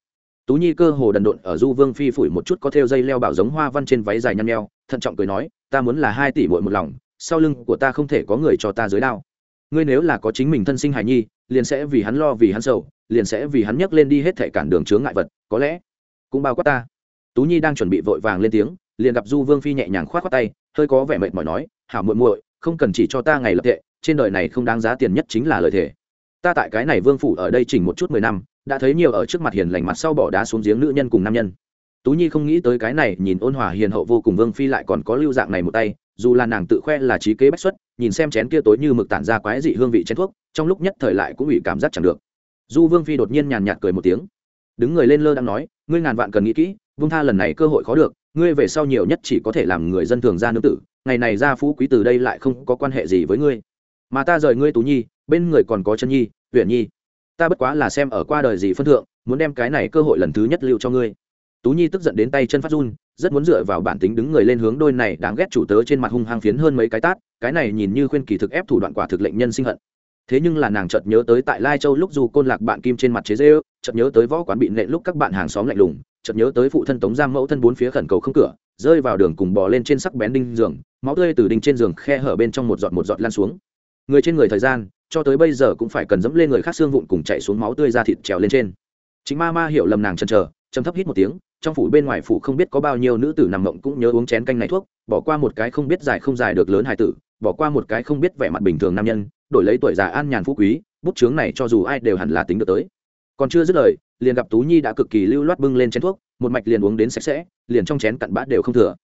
tú nhi cơ hồ đần độn ở du vương phi phủi một chút có thêu dây leo bảo giống hoa văn trên váy dài nhăn nheo, thận trọng cười nói, ta muốn là hai tỷ muội một lòng, sau lưng của ta không thể có người cho ta dưới đao. Ngươi nếu là có chính mình thân sinh hài nhi, liền sẽ vì hắn lo vì hắn sầu liền sẽ vì hắn nhấc lên đi hết thể cản đường chướng ngại vật, có lẽ cũng bao quát ta. Tú nhi đang chuẩn bị vội vàng lên tiếng, liền gặp du vương phi nhẹ nhàng khoát khoát tay, hơi có vẻ mệt mỏi nói, hảo muội muội, không cần chỉ cho ta ngày lập tệ, trên đời này không đáng giá tiền nhất chính là lời thề. Ta tại cái này vương phủ ở đây chỉnh một chút mười năm, đã thấy nhiều ở trước mặt hiền lành mặt sau bỏ đá xuống giếng nữ nhân cùng nam nhân. Tú nhi không nghĩ tới cái này, nhìn ôn hòa hiền hậu vô cùng vương phi lại còn có lưu dạng này một tay, dù là nàng tự khoe là trí kế bách xuất, nhìn xem chén kia tối như mực tản ra quái dị hương vị chén thuốc, trong lúc nhất thời lại cũng bị cảm giác chẳng được du vương phi đột nhiên nhàn nhạt cười một tiếng. Đứng người lên lơ đang nói, ngươi ngàn vạn cần nghĩ kỹ, vương tha lần này cơ hội khó được, ngươi về sau nhiều nhất chỉ có thể làm người dân thường ra nữ tử, ngày này ra phú quý từ đây lại không có quan hệ gì với ngươi. Mà ta rời ngươi tú nhi, bên người còn có chân nhi huyện nhi. Ta bất quá là xem ở qua đời gì phân thượng, muốn đem cái này cơ hội lần thứ nhất lưu cho ngươi. Tú nhi tức giận đến tay chân phát run, rất muốn dựa vào bản tính đứng người lên hướng đôi này đáng ghét chủ tớ trên mặt hung hăng phiến hơn mấy cái tát, cái này nhìn như khuyên kỳ thực ép thủ đoạn quả thực lệnh nhân sinh hận thế nhưng là nàng chợt nhớ tới tại lai châu lúc dù côn lạc bạn kim trên mặt chế dê chợt nhớ tới võ quán bị nện lúc các bạn hàng xóm lạnh lùng, chợt nhớ tới phụ thân tống giam mẫu thân bốn phía khẩn cầu không cửa, rơi vào đường cùng bò lên trên sắc bén đinh giường, máu tươi từ đinh trên giường khe hở bên trong một giọt một giọt lan xuống. Người trên người thời gian, cho tới bây giờ cũng phải cần dẫm lên người khác xương vụn cùng chạy xuống máu tươi ra thịt trèo lên trên. Chính ma ma hiểu lầm nàng chần chờ chấm thấp hít một tiếng, trong phủ bên ngoài phủ không biết có bao nhiêu nữ tử nằm mộng cũng nhớ uống chén canh này thuốc, bỏ qua một cái không biết dài không dài được lớn hài tử, bỏ qua một cái không biết vẻ mặt bình thường nam nhân đổi lấy tuổi già an nhàn phú quý, bút chướng này cho dù ai đều hẳn là tính được tới. Còn chưa dứt lời, liền gặp tú nhi đã cực kỳ lưu loát bưng lên chén thuốc, một mạch liền uống đến sạch sẽ, liền trong chén cặn bát đều không thừa.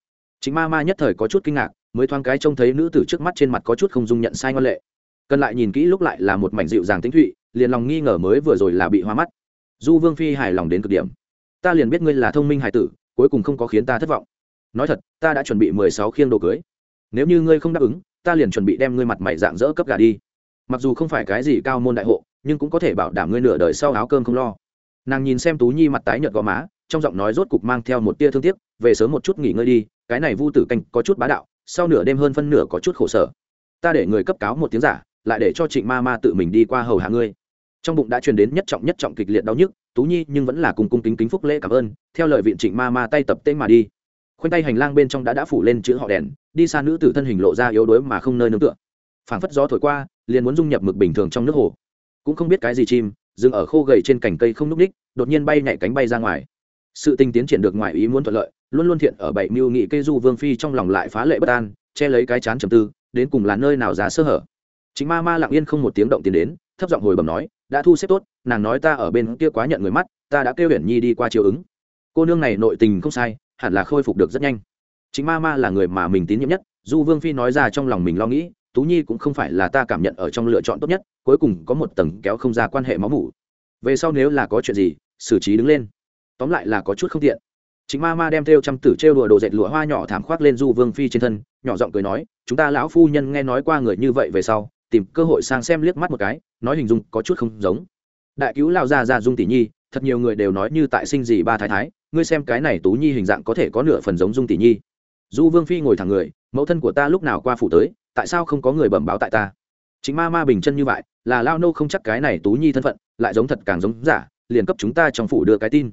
Chính ma ma nhất thời có chút kinh ngạc, mới thoáng cái trông thấy nữ tử trước mắt trên mặt có chút không dung nhận sai ngoan lệ. Cần lại nhìn kỹ lúc lại là một mảnh dịu dàng tính thụy, liền lòng nghi ngờ mới vừa rồi là bị hoa mắt. Du vương phi hài lòng đến cực điểm. Ta liền biết ngươi là thông minh hài tử, cuối cùng không có khiến ta thất vọng. Nói thật, ta đã chuẩn bị mười sáu khiêng đồ cưới. Nếu như ngươi không đáp ứng, ta liền chuẩn bị đem ngươi mặt mày dạng dỡ cấp gà đi mặc dù không phải cái gì cao môn đại hộ, nhưng cũng có thể bảo đảm ngươi nửa đời sau áo cơm không lo. Nàng nhìn xem tú nhi mặt tái nhợt gò má, trong giọng nói rốt cục mang theo một tia thương tiếc, về sớm một chút nghỉ ngơi đi, cái này vu tử canh có chút bá đạo, sau nửa đêm hơn phân nửa có chút khổ sở. Ta để người cấp cáo một tiếng giả, lại để cho trịnh ma ma tự mình đi qua hầu hạ ngươi. Trong bụng đã truyền đến nhất trọng nhất trọng kịch liệt đau nhức, tú nhi nhưng vẫn là cùng cung kính kính phúc lễ cảm ơn, theo lời viện trịnh ma ma tay tập tên mà đi. Khoanh tay hành lang bên trong đã đã phủ lên chữ họ đèn, đi xa nữ tử thân hình lộ ra yếu đuối mà không nơi nương tựa. Phảng phất gió thổi qua liền muốn dung nhập mực bình thường trong nước hồ. Cũng không biết cái gì chim, dừng ở khô gầy trên cành cây không núc ních, đột nhiên bay nhảy cánh bay ra ngoài. Sự tình tiến triển được ngoài ý muốn thuận lợi, luôn luôn thiện ở bảy mưu nghị cây du vương phi trong lòng lại phá lệ bất an, che lấy cái chán trầm tư, đến cùng là nơi nào giá sơ hở. Chính ma ma lặng yên không một tiếng động tiến đến, thấp giọng hồi bẩm nói, đã thu xếp tốt, nàng nói ta ở bên kia quá nhận người mắt, ta đã kêu huyền nhi đi qua chiều ứng. Cô nương này nội tình không sai, hẳn là khôi phục được rất nhanh. Chính ma ma là người mà mình tín nhiệm nhất, du vương phi nói ra trong lòng mình lo nghĩ tú nhi cũng không phải là ta cảm nhận ở trong lựa chọn tốt nhất, cuối cùng có một tầng kéo không ra quan hệ máu mủ. Về sau nếu là có chuyện gì, xử trí đứng lên. Tóm lại là có chút không tiện. Chính ma ma đem theo trăm tử trêu đùa đồ dệt lụa hoa nhỏ thảm khoác lên du vương phi trên thân, nhỏ giọng cười nói, chúng ta lão phu nhân nghe nói qua người như vậy về sau, tìm cơ hội sang xem liếc mắt một cái, nói hình dung có chút không giống. Đại cứu lao ra ra dung tỷ nhi, thật nhiều người đều nói như tại sinh gì ba thái thái, ngươi xem cái này tú nhi hình dạng có thể có nửa phần giống dung tỷ nhi. Du vương phi ngồi thẳng người, mẫu thân của ta lúc nào qua phủ tới tại sao không có người bẩm báo tại ta? Chính ma ma bình chân như vậy, là lao nô không chắc cái này tú nhi thân phận, lại giống thật càng giống giả, liền cấp chúng ta trong phủ đưa cái tin.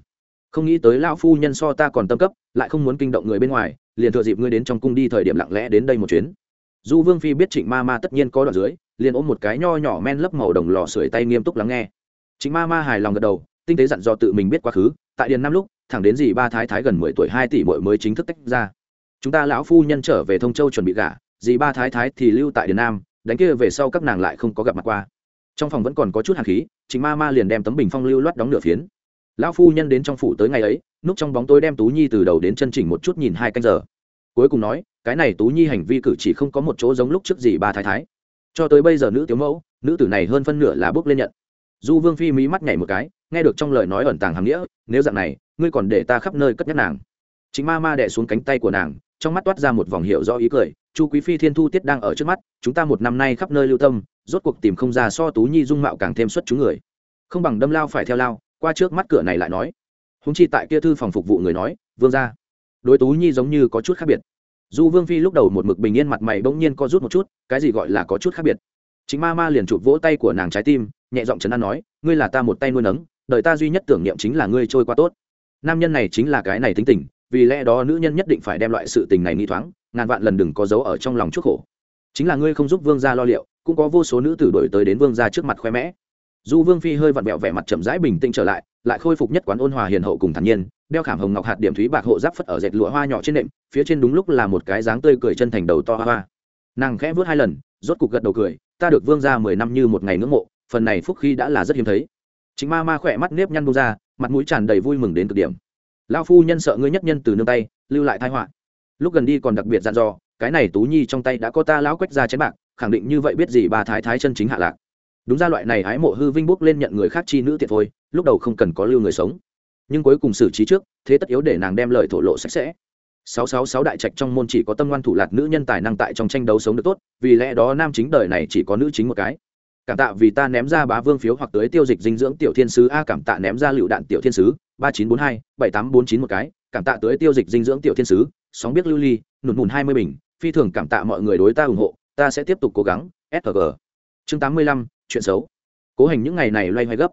Không nghĩ tới lão phu nhân so ta còn tâm cấp, lại không muốn kinh động người bên ngoài, liền thừa dịp ngươi đến trong cung đi thời điểm lặng lẽ đến đây một chuyến. Du vương phi biết trịnh ma ma tất nhiên có đoạn dưới, liền ôm một cái nho nhỏ men lấp màu đồng lò sưởi tay nghiêm túc lắng nghe. Trịnh ma ma hài lòng gật đầu, tinh tế dặn dò tự mình biết quá khứ, tại điền năm lúc, thẳng đến dì ba thái thái gần mười tuổi hai tỷ bội mới chính thức tách ra. Chúng ta lão phu nhân trở về thông châu chuẩn bị gả dì ba thái thái thì lưu tại điền nam, đánh kia về sau các nàng lại không có gặp mặt qua. Trong phòng vẫn còn có chút hạt khí chính ma ma liền đem tấm bình phong lưu loát đóng nửa phiến. Lão phu nhân đến trong phủ tới ngày ấy, núp trong bóng tối đem tú nhi từ đầu đến chân chỉnh một chút nhìn hai canh giờ. Cuối cùng nói, cái này tú nhi hành vi cử chỉ không có một chỗ giống lúc trước gì ba thái thái. Cho tới bây giờ nữ tiếu mẫu, nữ tử này hơn phân nửa là bước lên nhận. Du vương phi mí mắt nhảy một cái, nghe được trong lời nói ẩn tàng hàm nghĩa, nếu dạng này, ngươi còn để ta khắp nơi cất nhắc nàng. Chính ma ma đẻ xuống cánh tay của nàng, trong mắt toát ra một vòng hiệu do ý cười chu quý phi thiên thu tiết đang ở trước mắt, chúng ta một năm nay khắp nơi lưu tâm, rốt cuộc tìm không ra so tú nhi dung mạo càng thêm xuất chúng người. Không bằng đâm lao phải theo lao, qua trước mắt cửa này lại nói. Húng chi tại kia thư phòng phục vụ người nói, vương ra đối tú nhi giống như có chút khác biệt. Dù vương phi lúc đầu một mực bình yên mặt mày bỗng nhiên co rút một chút, cái gì gọi là có chút khác biệt. Chính ma ma liền chụp vỗ tay của nàng trái tim, nhẹ giọng trấn an nói, ngươi là ta một tay nuôi nấng, đời ta duy nhất tưởng niệm chính là ngươi trôi qua tốt. Nam nhân này chính là cái này tính tình, vì lẽ đó nữ nhân nhất định phải đem loại sự tình này nghi thoáng ngàn vạn lần đừng có dấu ở trong lòng chuốc khổ. Chính là ngươi không giúp vương gia lo liệu, cũng có vô số nữ tử đổi tới đến vương gia trước mặt khoe mẽ. Du vương phi hơi vặn vẹo vẻ mặt chậm rãi bình tĩnh trở lại lại khôi phục nhất quán ôn hòa hiền hậu cùng thản nhiên, đeo khảm hồng ngọc hạt điểm thúy bạc hộ giáp phất ở dệt lụa hoa nhỏ trên nệm, phía trên đúng lúc là một cái dáng tươi cười chân thành đầu to hoa hoa. Nàng khẽ vớt hai lần, rốt cục gật đầu cười, ta được vương ra mười năm như một ngày ngưỡng mộ, phần này phúc khi đã là rất hiếm thấy. Chính ma ma khỏe mắt nếp nhăn bông ra, mặt mũi tràn đầy vui mừng đến cực điểm. Lao phu nhân sợ ngươi nhất nhân từ nương tay, lưu lại tai họa lúc gần đi còn đặc biệt dặn dò, cái này tú nhi trong tay đã có ta lão quách ra chén bạc, khẳng định như vậy biết gì bà thái thái chân chính hạ lạc. Đúng ra loại này ái mộ hư vinh bốc lên nhận người khác chi nữ tiệt thôi, lúc đầu không cần có lưu người sống. Nhưng cuối cùng xử trí trước, thế tất yếu để nàng đem lời thổ lộ sạch sẽ. Sáu sáu sáu đại trạch trong môn chỉ có tâm ngoan thủ lạc nữ nhân tài năng tại trong tranh đấu sống được tốt, vì lẽ đó nam chính đời này chỉ có nữ chính một cái cảm tạ vì ta ném ra bá vương phiếu hoặc tới tiêu dịch dinh dưỡng tiểu thiên sứ. A, cảm tạ ném ra lựu đạn tiểu thiên sứ. Ba chín bốn hai, bảy tám bốn chín một cái. Cảm tạ tới tiêu dịch dinh dưỡng tiểu thiên sứ. Sóng biết lưu ly, nụn mùn hai mươi bình. Phi thường cảm tạ mọi người đối ta ủng hộ. Ta sẽ tiếp tục cố gắng. Sg chương tám mươi lăm, chuyện xấu. Cố hành những ngày này loay hoay gấp.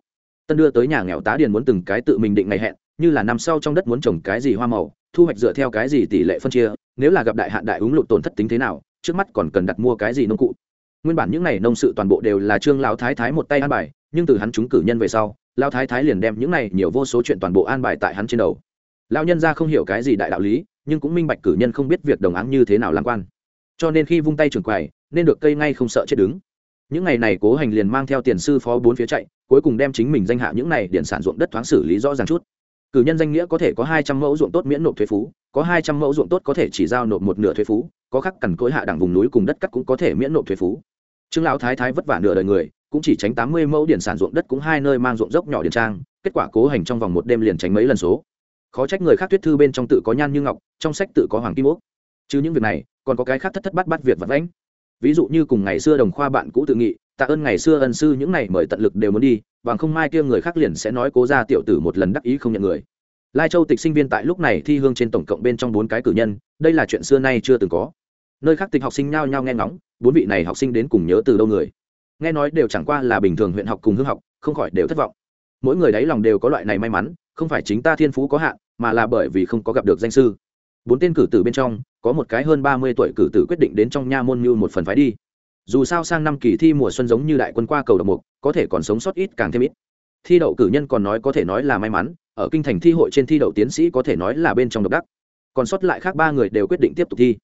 Tân đưa tới nhà nghèo tá điền muốn từng cái tự mình định ngày hẹn, như là nằm sau trong đất muốn trồng cái gì hoa màu, thu hoạch dựa theo cái gì tỷ lệ phân chia, nếu là gặp đại hạn đại ứng lụt tổn thất tính thế nào, trước mắt còn cần đặt mua cái gì nông cụ nguyên bản những n à y nông sự toàn bộ đều là trương lão thái thái một tay an bài, nhưng từ hắn trúng cử nhân về sau, lão thái thái liền đem những này nhiều vô số chuyện toàn bộ an bài tại hắn trên đầu. Lão nhân ra không hiểu cái gì đại đạo lý, nhưng cũng minh bạch cử nhân không biết việc đồng áng như thế nào làm quan. Cho nên khi vung tay trường quầy, nên được cây ngay không sợ chết đứng. Những ngày này cố hành liền mang theo tiền sư phó bốn phía chạy, cuối cùng đem chính mình danh hạ những này điện sản ruộng đất thoáng xử lý rõ ràng chút. Cử nhân danh nghĩa có thể có hai trăm mẫu ruộng tốt miễn nộp thuế phú, có hai trăm mẫu ruộng tốt có thể chỉ giao nộp một nửa thuế phú có khắc cằn cối hạ đẳng vùng núi cùng đất cắt cũng có thể miễn nộp thuế phú. Trương lão thái thái vất vả nửa đời người, cũng chỉ tránh tám mươi mẫu điện sản ruộng đất cũng hai nơi mang ruộng dốc nhỏ điện trang, kết quả cố hành trong vòng một đêm liền tránh mấy lần số. Khó trách người khác tuyết thư bên trong tự có nhan như ngọc, trong sách tự có hoàng kim úc chứ những việc này, còn có cái khác thất thất bắt bắt việc vật lãnh ví dụ như cùng ngày xưa đồng khoa bạn cũ tự nghị, tạ ơn ngày xưa ân sư những này mời tận lực đều muốn đi, bằng không mai kia người khác liền sẽ nói cố ra tiểu tử một lần đắc ý không nhận người. Lai châu tịch sinh viên tại lúc này thi hương trên tổng cộng bên trong bốn cái cử nhân, đây là chuyện xưa nay chưa từng có nơi khác tịch học sinh nhao nhao nghe ngóng, bốn vị này học sinh đến cùng nhớ từ đâu người. Nghe nói đều chẳng qua là bình thường huyện học cùng hương học, không khỏi đều thất vọng. Mỗi người đáy lòng đều có loại này may mắn, không phải chính ta thiên phú có hạn, mà là bởi vì không có gặp được danh sư. Bốn tên cử tử bên trong, có một cái hơn ba mươi tuổi cử tử quyết định đến trong nha môn như một phần phái đi. Dù sao sang năm kỳ thi mùa xuân giống như đại quân qua cầu độc mục, có thể còn sống sót ít càng thêm ít. Thi đậu cử nhân còn nói có thể nói là may mắn, ở kinh thành thi hội trên thi đậu tiến sĩ có thể nói là bên trong độc đắc. Còn sót lại khác ba người đều quyết định tiếp tục thi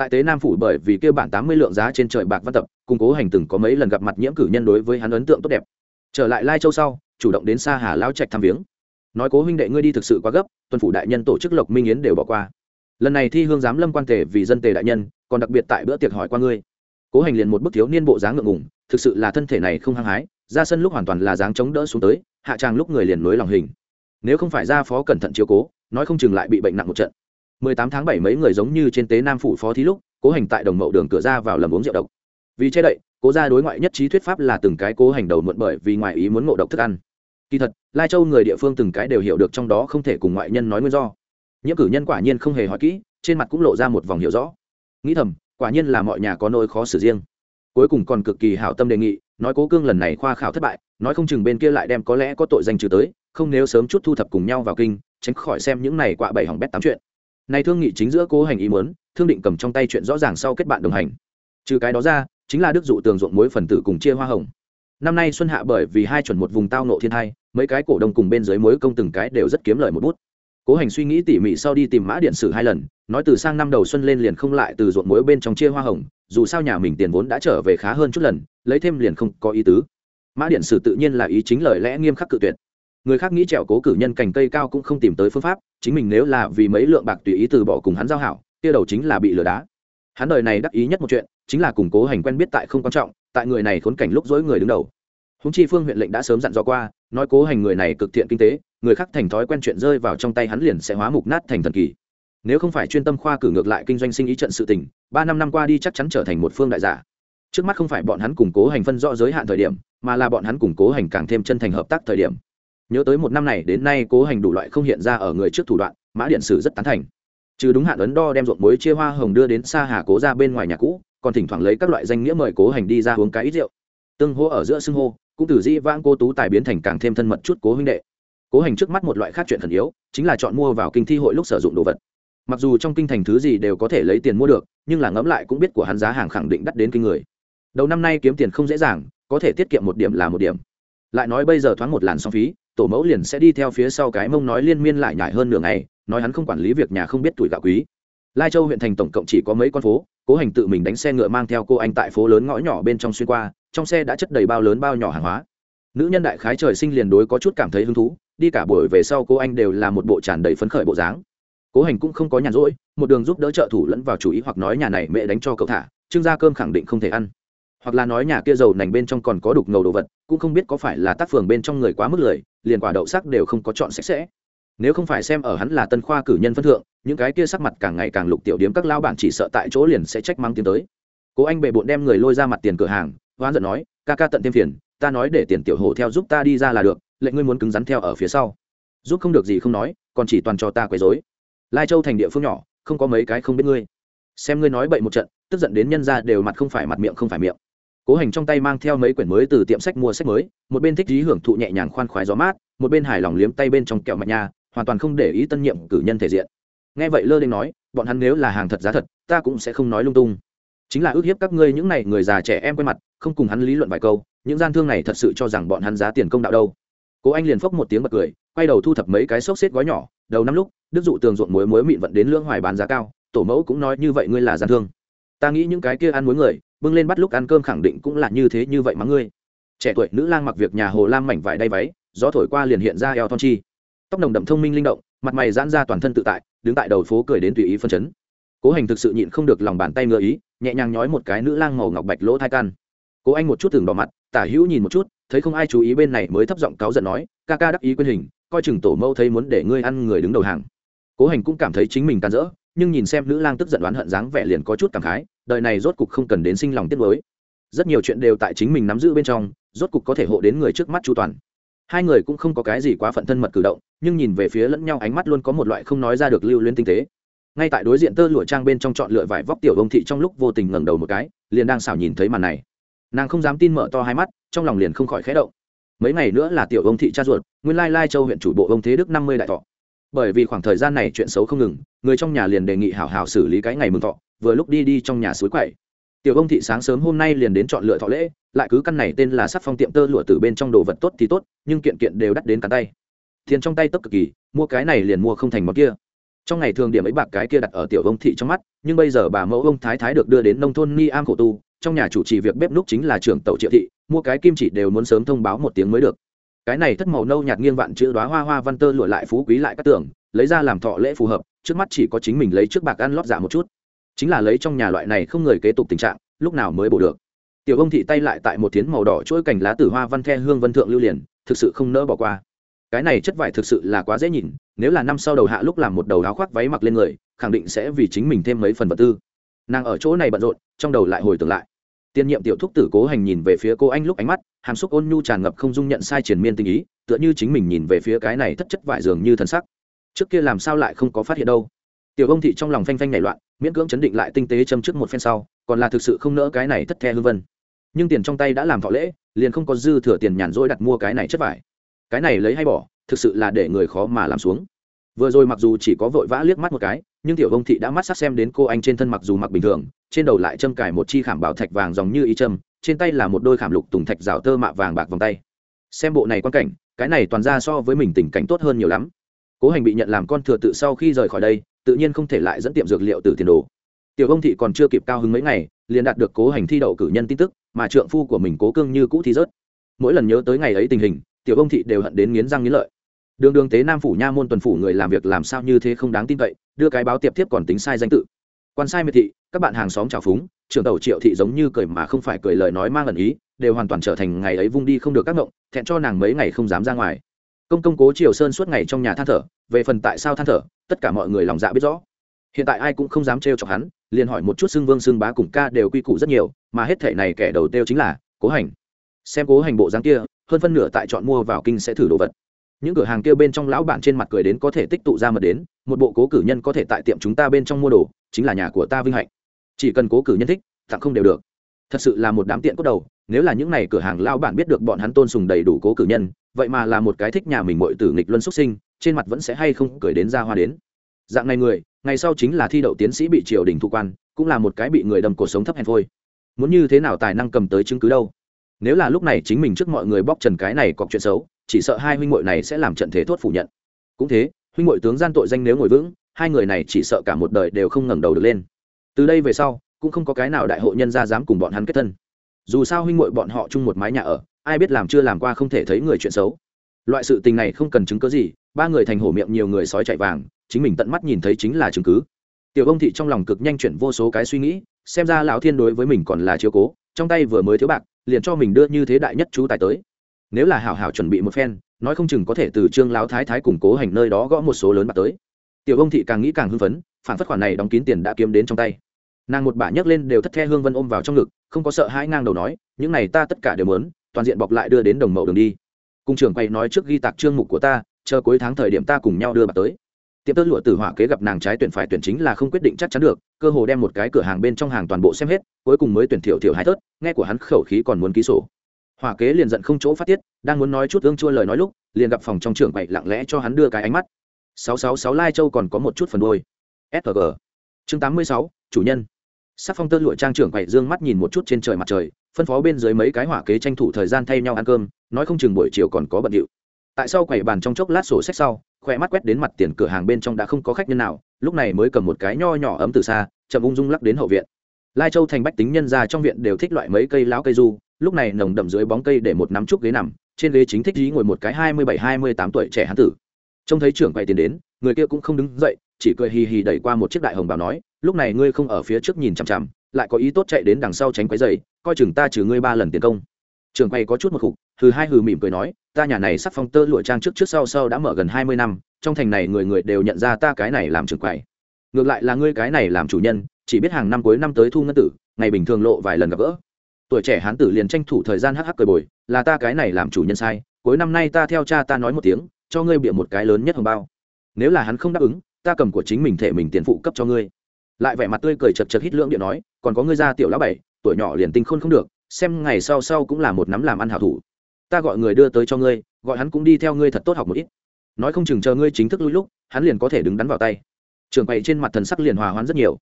tại tế nam phủ bởi vì kêu bản tám mươi lượng giá trên trời bạc văn tập, cùng cố hành từng có mấy lần gặp mặt nhiễm cử nhân đối với hắn ấn tượng tốt đẹp. Trở lại lai châu sau, chủ động đến xa hà lao trạch thăm viếng. Nói cố huynh đệ ngươi đi thực sự quá gấp, tuần phủ đại nhân tổ chức lộc minh yến đều bỏ qua. Lần này thi hương giám lâm quan tề vì dân tề đại nhân, còn đặc biệt tại bữa tiệc hỏi qua ngươi. Cố hành liền một bức thiếu niên bộ dáng ngượng ngùng, thực sự là thân thể này không hăng hái, ra sân lúc hoàn toàn là dáng chống đỡ xuống tới, hạ trang lúc người liền nối lòng hình. Nếu không phải ra phó cẩn thận chiếu cố, nói không chừng lại bị bệnh nặng một trận. 18 tháng 7 mấy người giống như trên tế nam phủ phó thí lúc, cố hành tại đồng mậu đường cửa ra vào lầm uống rượu độc. Vì che đậy, cố gia đối ngoại nhất trí thuyết pháp là từng cái cố hành đầu muộn bởi vì ngoại ý muốn ngộ độc thức ăn. Kỳ thật, lai châu người địa phương từng cái đều hiểu được trong đó không thể cùng ngoại nhân nói nguyên do. Nhiễm cử nhân quả nhiên không hề hỏi kỹ, trên mặt cũng lộ ra một vòng hiểu rõ. Nghĩ thầm, quả nhiên là mọi nhà có nỗi khó xử riêng. Cuối cùng còn cực kỳ hảo tâm đề nghị, nói cố cương lần này khoa khảo thất bại, nói không chừng bên kia lại đem có lẽ có tội danh trừ tới, không nếu sớm chút thu thập cùng nhau vào kinh, tránh khỏi xem những này quạ bảy hỏng bét tám chuyện nay thương nghị chính giữa cố hành ý muốn, thương định cầm trong tay chuyện rõ ràng sau kết bạn đồng hành. Trừ cái đó ra, chính là đức dụ tường ruộng mối phần tử cùng chia hoa hồng. Năm nay xuân hạ bởi vì hai chuẩn một vùng tao nộ thiên hai, mấy cái cổ đông cùng bên dưới mối công từng cái đều rất kiếm lời một bút. Cố hành suy nghĩ tỉ mỉ sau đi tìm mã điện sử hai lần, nói từ sang năm đầu xuân lên liền không lại từ ruộng muối bên trong chia hoa hồng, dù sao nhà mình tiền vốn đã trở về khá hơn chút lần, lấy thêm liền không có ý tứ. Mã điện sử tự nhiên là ý chính lời lẽ nghiêm khắc cự tuyệt người khác nghĩ trèo cố cử nhân cành cây cao cũng không tìm tới phương pháp, chính mình nếu là vì mấy lượng bạc tùy ý từ bỏ cùng hắn giao hảo, kia đầu chính là bị lừa đá. Hắn đời này đắc ý nhất một chuyện, chính là củng cố hành quen biết tại không quan trọng, tại người này khốn cảnh lúc dối người đứng đầu. Húng chi phương huyện lệnh đã sớm dặn dò qua, nói cố hành người này cực thiện kinh tế, người khác thành thói quen chuyện rơi vào trong tay hắn liền sẽ hóa mục nát thành thần kỳ. Nếu không phải chuyên tâm khoa cử ngược lại kinh doanh sinh ý trận sự tình, ba năm năm qua đi chắc chắn trở thành một phương đại giả. Trước mắt không phải bọn hắn củng cố hành phân rõ giới hạn thời điểm, mà là bọn hắn củng cố hành càng thêm chân thành hợp tác thời điểm nhớ tới một năm này, đến nay cố hành đủ loại không hiện ra ở người trước thủ đoạn, mã điện sử rất tán thành. Trừ đúng hạn ấn đo đem ruộng muối chia hoa hồng đưa đến xa hà cố ra bên ngoài nhà cũ, còn thỉnh thoảng lấy các loại danh nghĩa mời cố hành đi ra uống cái ít rượu. Tương hô ở giữa xưng hô, cũng từ di vãng cô tú tài biến thành càng thêm thân mật chút cố huynh đệ. Cố hành trước mắt một loại khác chuyện thần yếu, chính là chọn mua vào kinh thi hội lúc sử dụng đồ vật. Mặc dù trong kinh thành thứ gì đều có thể lấy tiền mua được, nhưng là ngẫm lại cũng biết của hắn giá hàng khẳng định đắt đến kinh người. Đầu năm nay kiếm tiền không dễ dàng, có thể tiết kiệm một điểm là một điểm. Lại nói bây giờ thoáng một làn song phí tổ mẫu liền sẽ đi theo phía sau cái mông nói liên miên lại nhải hơn nửa ngày nói hắn không quản lý việc nhà không biết tuổi gạo quý. Lai châu huyện thành tổng cộng chỉ có mấy con phố cố hành tự mình đánh xe ngựa mang theo cô anh tại phố lớn ngõ nhỏ bên trong xuyên qua trong xe đã chất đầy bao lớn bao nhỏ hàng hóa. Nữ nhân đại khái trời sinh liền đối có chút cảm thấy hứng thú đi cả buổi về sau cô anh đều là một bộ tràn đầy phấn khởi bộ dáng. Cố hành cũng không có nhàn rỗi một đường giúp đỡ trợ thủ lẫn vào chủ ý hoặc nói nhà này mẹ đánh cho cậu thả Trương Gia cơm khẳng định không thể ăn. Hoặc là nói nhà kia giàu, nành bên trong còn có đục ngầu đồ vật cũng không biết có phải là tác phường bên trong người quá mức lười liền quả đậu sắc đều không có chọn sạch sẽ. Nếu không phải xem ở hắn là tân khoa cử nhân phân thượng, những cái kia sắc mặt càng ngày càng lục tiểu điếm các lao bản chỉ sợ tại chỗ liền sẽ trách mang tiến tới. Cố anh bệ bộn đem người lôi ra mặt tiền cửa hàng, hoán giận nói, ca ca tận thêm phiền, ta nói để tiền tiểu hổ theo giúp ta đi ra là được, lệnh ngươi muốn cứng rắn theo ở phía sau. Giúp không được gì không nói, còn chỉ toàn cho ta quấy dối lai châu thành địa phương nhỏ, không có mấy cái không biết ngươi. Xem ngươi nói bậy một trận, tức giận đến nhân ra đều mặt không phải mặt miệng không phải miệng cố hành trong tay mang theo mấy quyển mới từ tiệm sách mua sách mới, một bên thích trí hưởng thụ nhẹ nhàng khoan khoái gió mát, một bên hài lòng liếm tay bên trong kẹo mạch nha, hoàn toàn không để ý tân nhiệm cử nhân thể diện. Nghe vậy lơ đinh nói, bọn hắn nếu là hàng thật giá thật, ta cũng sẽ không nói lung tung. Chính là ước hiếp các ngươi những này người già trẻ em quen mặt, không cùng hắn lý luận vài câu, những gian thương này thật sự cho rằng bọn hắn giá tiền công đạo đâu. Cố anh liền phốc một tiếng bật cười, quay đầu thu thập mấy cái xốc xếp gói nhỏ, đầu năm lúc, đức dụ tường ruộng muối muối mịn vận đến lưỡng hoài bán giá cao, tổ mẫu cũng nói như vậy ngươi là gian thương. Ta nghĩ những cái kia ăn muối người bưng lên bắt lúc ăn cơm khẳng định cũng là như thế như vậy mà ngươi. Trẻ tuổi nữ lang mặc việc nhà hồ lam mảnh vải đay váy, gió thổi qua liền hiện ra eo thon chi. Tóc nồng đậm thông minh linh động, mặt mày giãn ra toàn thân tự tại, đứng tại đầu phố cười đến tùy ý phân chấn. Cố hành thực sự nhịn không được lòng bàn tay ngựa ý, nhẹ nhàng nhói một cái nữ lang màu ngọc bạch lỗ thai can. Cố anh một chút thường đỏ mặt, tả hữu nhìn một chút, thấy không ai chú ý bên này mới thấp giọng cáu giận nói, ca ca đắc ý quên hình, coi chừng tổ mẫu thấy muốn để ngươi ăn người đứng đầu hàng. Cố hành cũng cảm thấy chính mình can dỡ nhưng nhìn xem nữ lang tức giận đoán hận dáng vẻ liền có chút cảm khái, đời này rốt cục không cần đến sinh lòng tiết mới rất nhiều chuyện đều tại chính mình nắm giữ bên trong, rốt cục có thể hộ đến người trước mắt chu toàn. Hai người cũng không có cái gì quá phận thân mật cử động, nhưng nhìn về phía lẫn nhau ánh mắt luôn có một loại không nói ra được lưu luyến tinh tế. Ngay tại đối diện tơ lụa trang bên trong chọn lựa vải vóc tiểu ông thị trong lúc vô tình ngẩng đầu một cái, liền đang xảo nhìn thấy màn này. Nàng không dám tin mở to hai mắt, trong lòng liền không khỏi khẽ động. Mấy ngày nữa là tiểu ông thị cha ruột, nguyên lai lai châu huyện chủ bộ ông thế đức năm mươi đại thọ bởi vì khoảng thời gian này chuyện xấu không ngừng, người trong nhà liền đề nghị hảo hảo xử lý cái ngày mừng thọ, vừa lúc đi đi trong nhà suối quậy. Tiểu ông thị sáng sớm hôm nay liền đến chọn lựa thọ lễ, lại cứ căn này tên là sắc phong tiệm tơ lụa từ bên trong đồ vật tốt thì tốt, nhưng kiện kiện đều đắt đến cả tay. Tiền trong tay tấp cực kỳ, mua cái này liền mua không thành món kia. Trong ngày thường điểm ấy bạc cái kia đặt ở tiểu ông thị trong mắt, nhưng bây giờ bà mẫu ông thái thái được đưa đến nông thôn ni am khổ tu, trong nhà chủ trì việc bếp núc chính là trưởng tàu triệu thị, mua cái kim chỉ đều muốn sớm thông báo một tiếng mới được cái này thất màu nâu nhạt nghiêng vạn chữ đoá hoa hoa văn tơ lụa lại phú quý lại các tưởng, lấy ra làm thọ lễ phù hợp, trước mắt chỉ có chính mình lấy trước bạc ăn lót giả một chút. Chính là lấy trong nhà loại này không người kế tục tình trạng, lúc nào mới bổ được. Tiểu ông thị tay lại tại một thiến màu đỏ chuỗi cành lá tử hoa văn the hương vân thượng lưu liền, thực sự không nỡ bỏ qua. Cái này chất vải thực sự là quá dễ nhìn, nếu là năm sau đầu hạ lúc làm một đầu áo khoác váy mặc lên người, khẳng định sẽ vì chính mình thêm mấy phần vật tư. Nàng ở chỗ này bận rộn, trong đầu lại hồi tưởng lại tiên nhiệm tiểu thúc tử cố hành nhìn về phía cô anh lúc ánh mắt, hàm xúc ôn nhu tràn ngập không dung nhận sai triển miên tình ý, tựa như chính mình nhìn về phía cái này thất chất vải dường như thần sắc. Trước kia làm sao lại không có phát hiện đâu. Tiểu ông thị trong lòng phanh phanh nảy loạn, miễn cưỡng chấn định lại tinh tế châm trước một phen sau, còn là thực sự không nỡ cái này thất the hư vân. Nhưng tiền trong tay đã làm thọ lễ, liền không có dư thừa tiền nhàn rỗi đặt mua cái này chất vải. Cái này lấy hay bỏ, thực sự là để người khó mà làm xuống vừa rồi mặc dù chỉ có vội vã liếc mắt một cái, nhưng tiểu ông thị đã mắt sắc xem đến cô anh trên thân mặc dù mặc bình thường, trên đầu lại châm cài một chi khảm bảo thạch vàng dòng như y châm, trên tay là một đôi khảm lục tùng thạch rào tơ mạ vàng bạc vòng tay. Xem bộ này quan cảnh, cái này toàn ra so với mình tình cảnh tốt hơn nhiều lắm. Cố hành bị nhận làm con thừa tự sau khi rời khỏi đây, tự nhiên không thể lại dẫn tiệm dược liệu từ tiền đồ. Tiểu ông thị còn chưa kịp cao hứng mấy ngày, liền đạt được cố hành thi đậu cử nhân tin tức, mà trượng phu của mình cố cương như cũ thi rớt. Mỗi lần nhớ tới ngày ấy tình hình, tiểu ông thị đều hận đến nghiến răng nghiến lợi đường đường tế nam phủ nha môn tuần phủ người làm việc làm sao như thế không đáng tin cậy, đưa cái báo tiệp tiếp còn tính sai danh tự. Quan sai miệt thị, các bạn hàng xóm trào phúng, trưởng tàu triệu thị giống như cười mà không phải cười lời nói mang ẩn ý, đều hoàn toàn trở thành ngày ấy vung đi không được các ngộng, thẹn cho nàng mấy ngày không dám ra ngoài. Công công cố triều sơn suốt ngày trong nhà than thở, về phần tại sao than thở, tất cả mọi người lòng dạ biết rõ. Hiện tại ai cũng không dám trêu chọc hắn, liền hỏi một chút xưng vương xưng bá cùng ca đều quy củ rất nhiều, mà hết thể này kẻ đầu tiêu chính là cố hành. Xem cố hành bộ dáng kia, hơn phân nửa tại chọn mua vào kinh sẽ thử đồ vật những cửa hàng kia bên trong lão bạn trên mặt cười đến có thể tích tụ ra mật đến, một bộ cố cử nhân có thể tại tiệm chúng ta bên trong mua đồ, chính là nhà của ta vinh hạnh. Chỉ cần cố cử nhân thích tặng không đều được. Thật sự là một đám tiện cốt đầu, nếu là những n à y cửa hàng lao bản biết được bọn hắn tôn sùng đầy đủ cố cử nhân, vậy mà là một cái thích nhà mình mọi tử nghịch luân xuất sinh, trên mặt vẫn sẽ hay không cười đến ra hoa đến. Dạng này người, ngày sau chính là thi đậu tiến sĩ bị triều đình thụ quan, cũng là một cái bị người đâm cuộc sống thấp hèn phôi. Muốn như thế nào tài năng cầm tới chứng cứ đâu? Nếu là lúc này chính mình trước mọi người bóc trần cái này cọc chuyện xấu chỉ sợ hai huynh muội này sẽ làm trận thế thốt phủ nhận. Cũng thế, huynh muội tướng gian tội danh nếu ngồi vững, hai người này chỉ sợ cả một đời đều không ngẩng đầu được lên. Từ đây về sau, cũng không có cái nào đại hội nhân gia dám cùng bọn hắn kết thân. Dù sao huynh muội bọn họ chung một mái nhà ở, ai biết làm chưa làm qua không thể thấy người chuyện xấu. Loại sự tình này không cần chứng cứ gì, ba người thành hổ miệng nhiều người sói chạy vàng, chính mình tận mắt nhìn thấy chính là chứng cứ. Tiểu ông thị trong lòng cực nhanh chuyển vô số cái suy nghĩ, xem ra lão thiên đối với mình còn là chiếu cố, trong tay vừa mới thiếu bạc, liền cho mình đưa như thế đại nhất chú tài tới nếu là hảo hảo chuẩn bị một phen, nói không chừng có thể từ trương lão thái thái củng cố hành nơi đó gõ một số lớn bạc tới. Tiểu ông thị càng nghĩ càng hưng phấn, phản phất khoản này đóng kín tiền đã kiếm đến trong tay. Nàng một bả nhấc lên đều thất the hương vân ôm vào trong ngực, không có sợ hãi ngang đầu nói, những này ta tất cả đều mớn toàn diện bọc lại đưa đến đồng mậu đường đi. Cung trưởng quay nói trước ghi tạc trương mục của ta, chờ cuối tháng thời điểm ta cùng nhau đưa bạc tới. Tiệm tơ lụa tử hỏa kế gặp nàng trái tuyển phải tuyển chính là không quyết định chắc chắn được, cơ hồ đem một cái cửa hàng bên trong hàng toàn bộ xem hết, cuối cùng mới tuyển thiểu thiểu hai thớt, nghe của hắn khẩu khí còn muốn ký sổ hỏa kế liền giận không chỗ phát tiết, đang muốn nói chút ương chua lời nói lúc, liền gặp phòng trong trưởng quậy lặng lẽ cho hắn đưa cái ánh mắt. Sáu sáu sáu lai châu còn có một chút phần đôi sg chương tám mươi sáu, chủ nhân. Sắc phong tơ lụa trang trưởng quậy dương mắt nhìn một chút trên trời mặt trời, phân phó bên dưới mấy cái hỏa kế tranh thủ thời gian thay nhau ăn cơm, nói không chừng buổi chiều còn có bận điệu. Tại sao quầy bàn trong chốc lát sổ sách sau khoe mắt quét đến mặt tiền cửa hàng bên trong đã không có khách nhân nào, lúc này mới cầm một cái nho nhỏ ấm từ xa, chậm ung dung lắc đến hậu viện. Lai châu thành bách tính nhân ra trong viện đều thích loại mấy cây lão cây du lúc này nồng đậm dưới bóng cây để một nắm trúc ghế nằm, trên ghế chính thích dí ngồi một cái hai mươi bảy, hai mươi tám tuổi trẻ hán tử. Trông thấy trưởng quầy tiền đến, người kia cũng không đứng dậy, chỉ cười hì hì đẩy qua một chiếc đại hồng bảo nói, lúc này ngươi không ở phía trước nhìn chằm chằm, lại có ý tốt chạy đến đằng sau tránh quấy dày coi chừng ta trừ ngươi ba lần tiền công. Trưởng quầy có chút một khục thứ hai hừ mỉm cười nói, ta nhà này sắc phong tơ lụa trang trước trước sau sau đã mở gần hai mươi năm, trong thành này người người đều nhận ra ta cái này làm trưởng quầy. Ngược lại là ngươi cái này làm chủ nhân, chỉ biết hàng năm cuối năm tới thu ngân tử, ngày bình thường lộ vài lần gặp gỡ tuổi trẻ hán tử liền tranh thủ thời gian hắc hắc cười bồi, là ta cái này làm chủ nhân sai, cuối năm nay ta theo cha ta nói một tiếng, cho ngươi bịa một cái lớn nhất hồng bao. Nếu là hắn không đáp ứng, ta cầm của chính mình thể mình tiền phụ cấp cho ngươi. Lại vẻ mặt tươi cười chật chật hít lưỡng điện nói, còn có ngươi ra tiểu lão bảy, tuổi nhỏ liền tinh khôn không được, xem ngày sau sau cũng là một nắm làm ăn hảo thủ. Ta gọi người đưa tới cho ngươi, gọi hắn cũng đi theo ngươi thật tốt học một ít. Nói không chừng chờ ngươi chính thức lui lúc, hắn liền có thể đứng đắn vào tay. Trường bày trên mặt thần sắc liền hòa hoãn rất nhiều.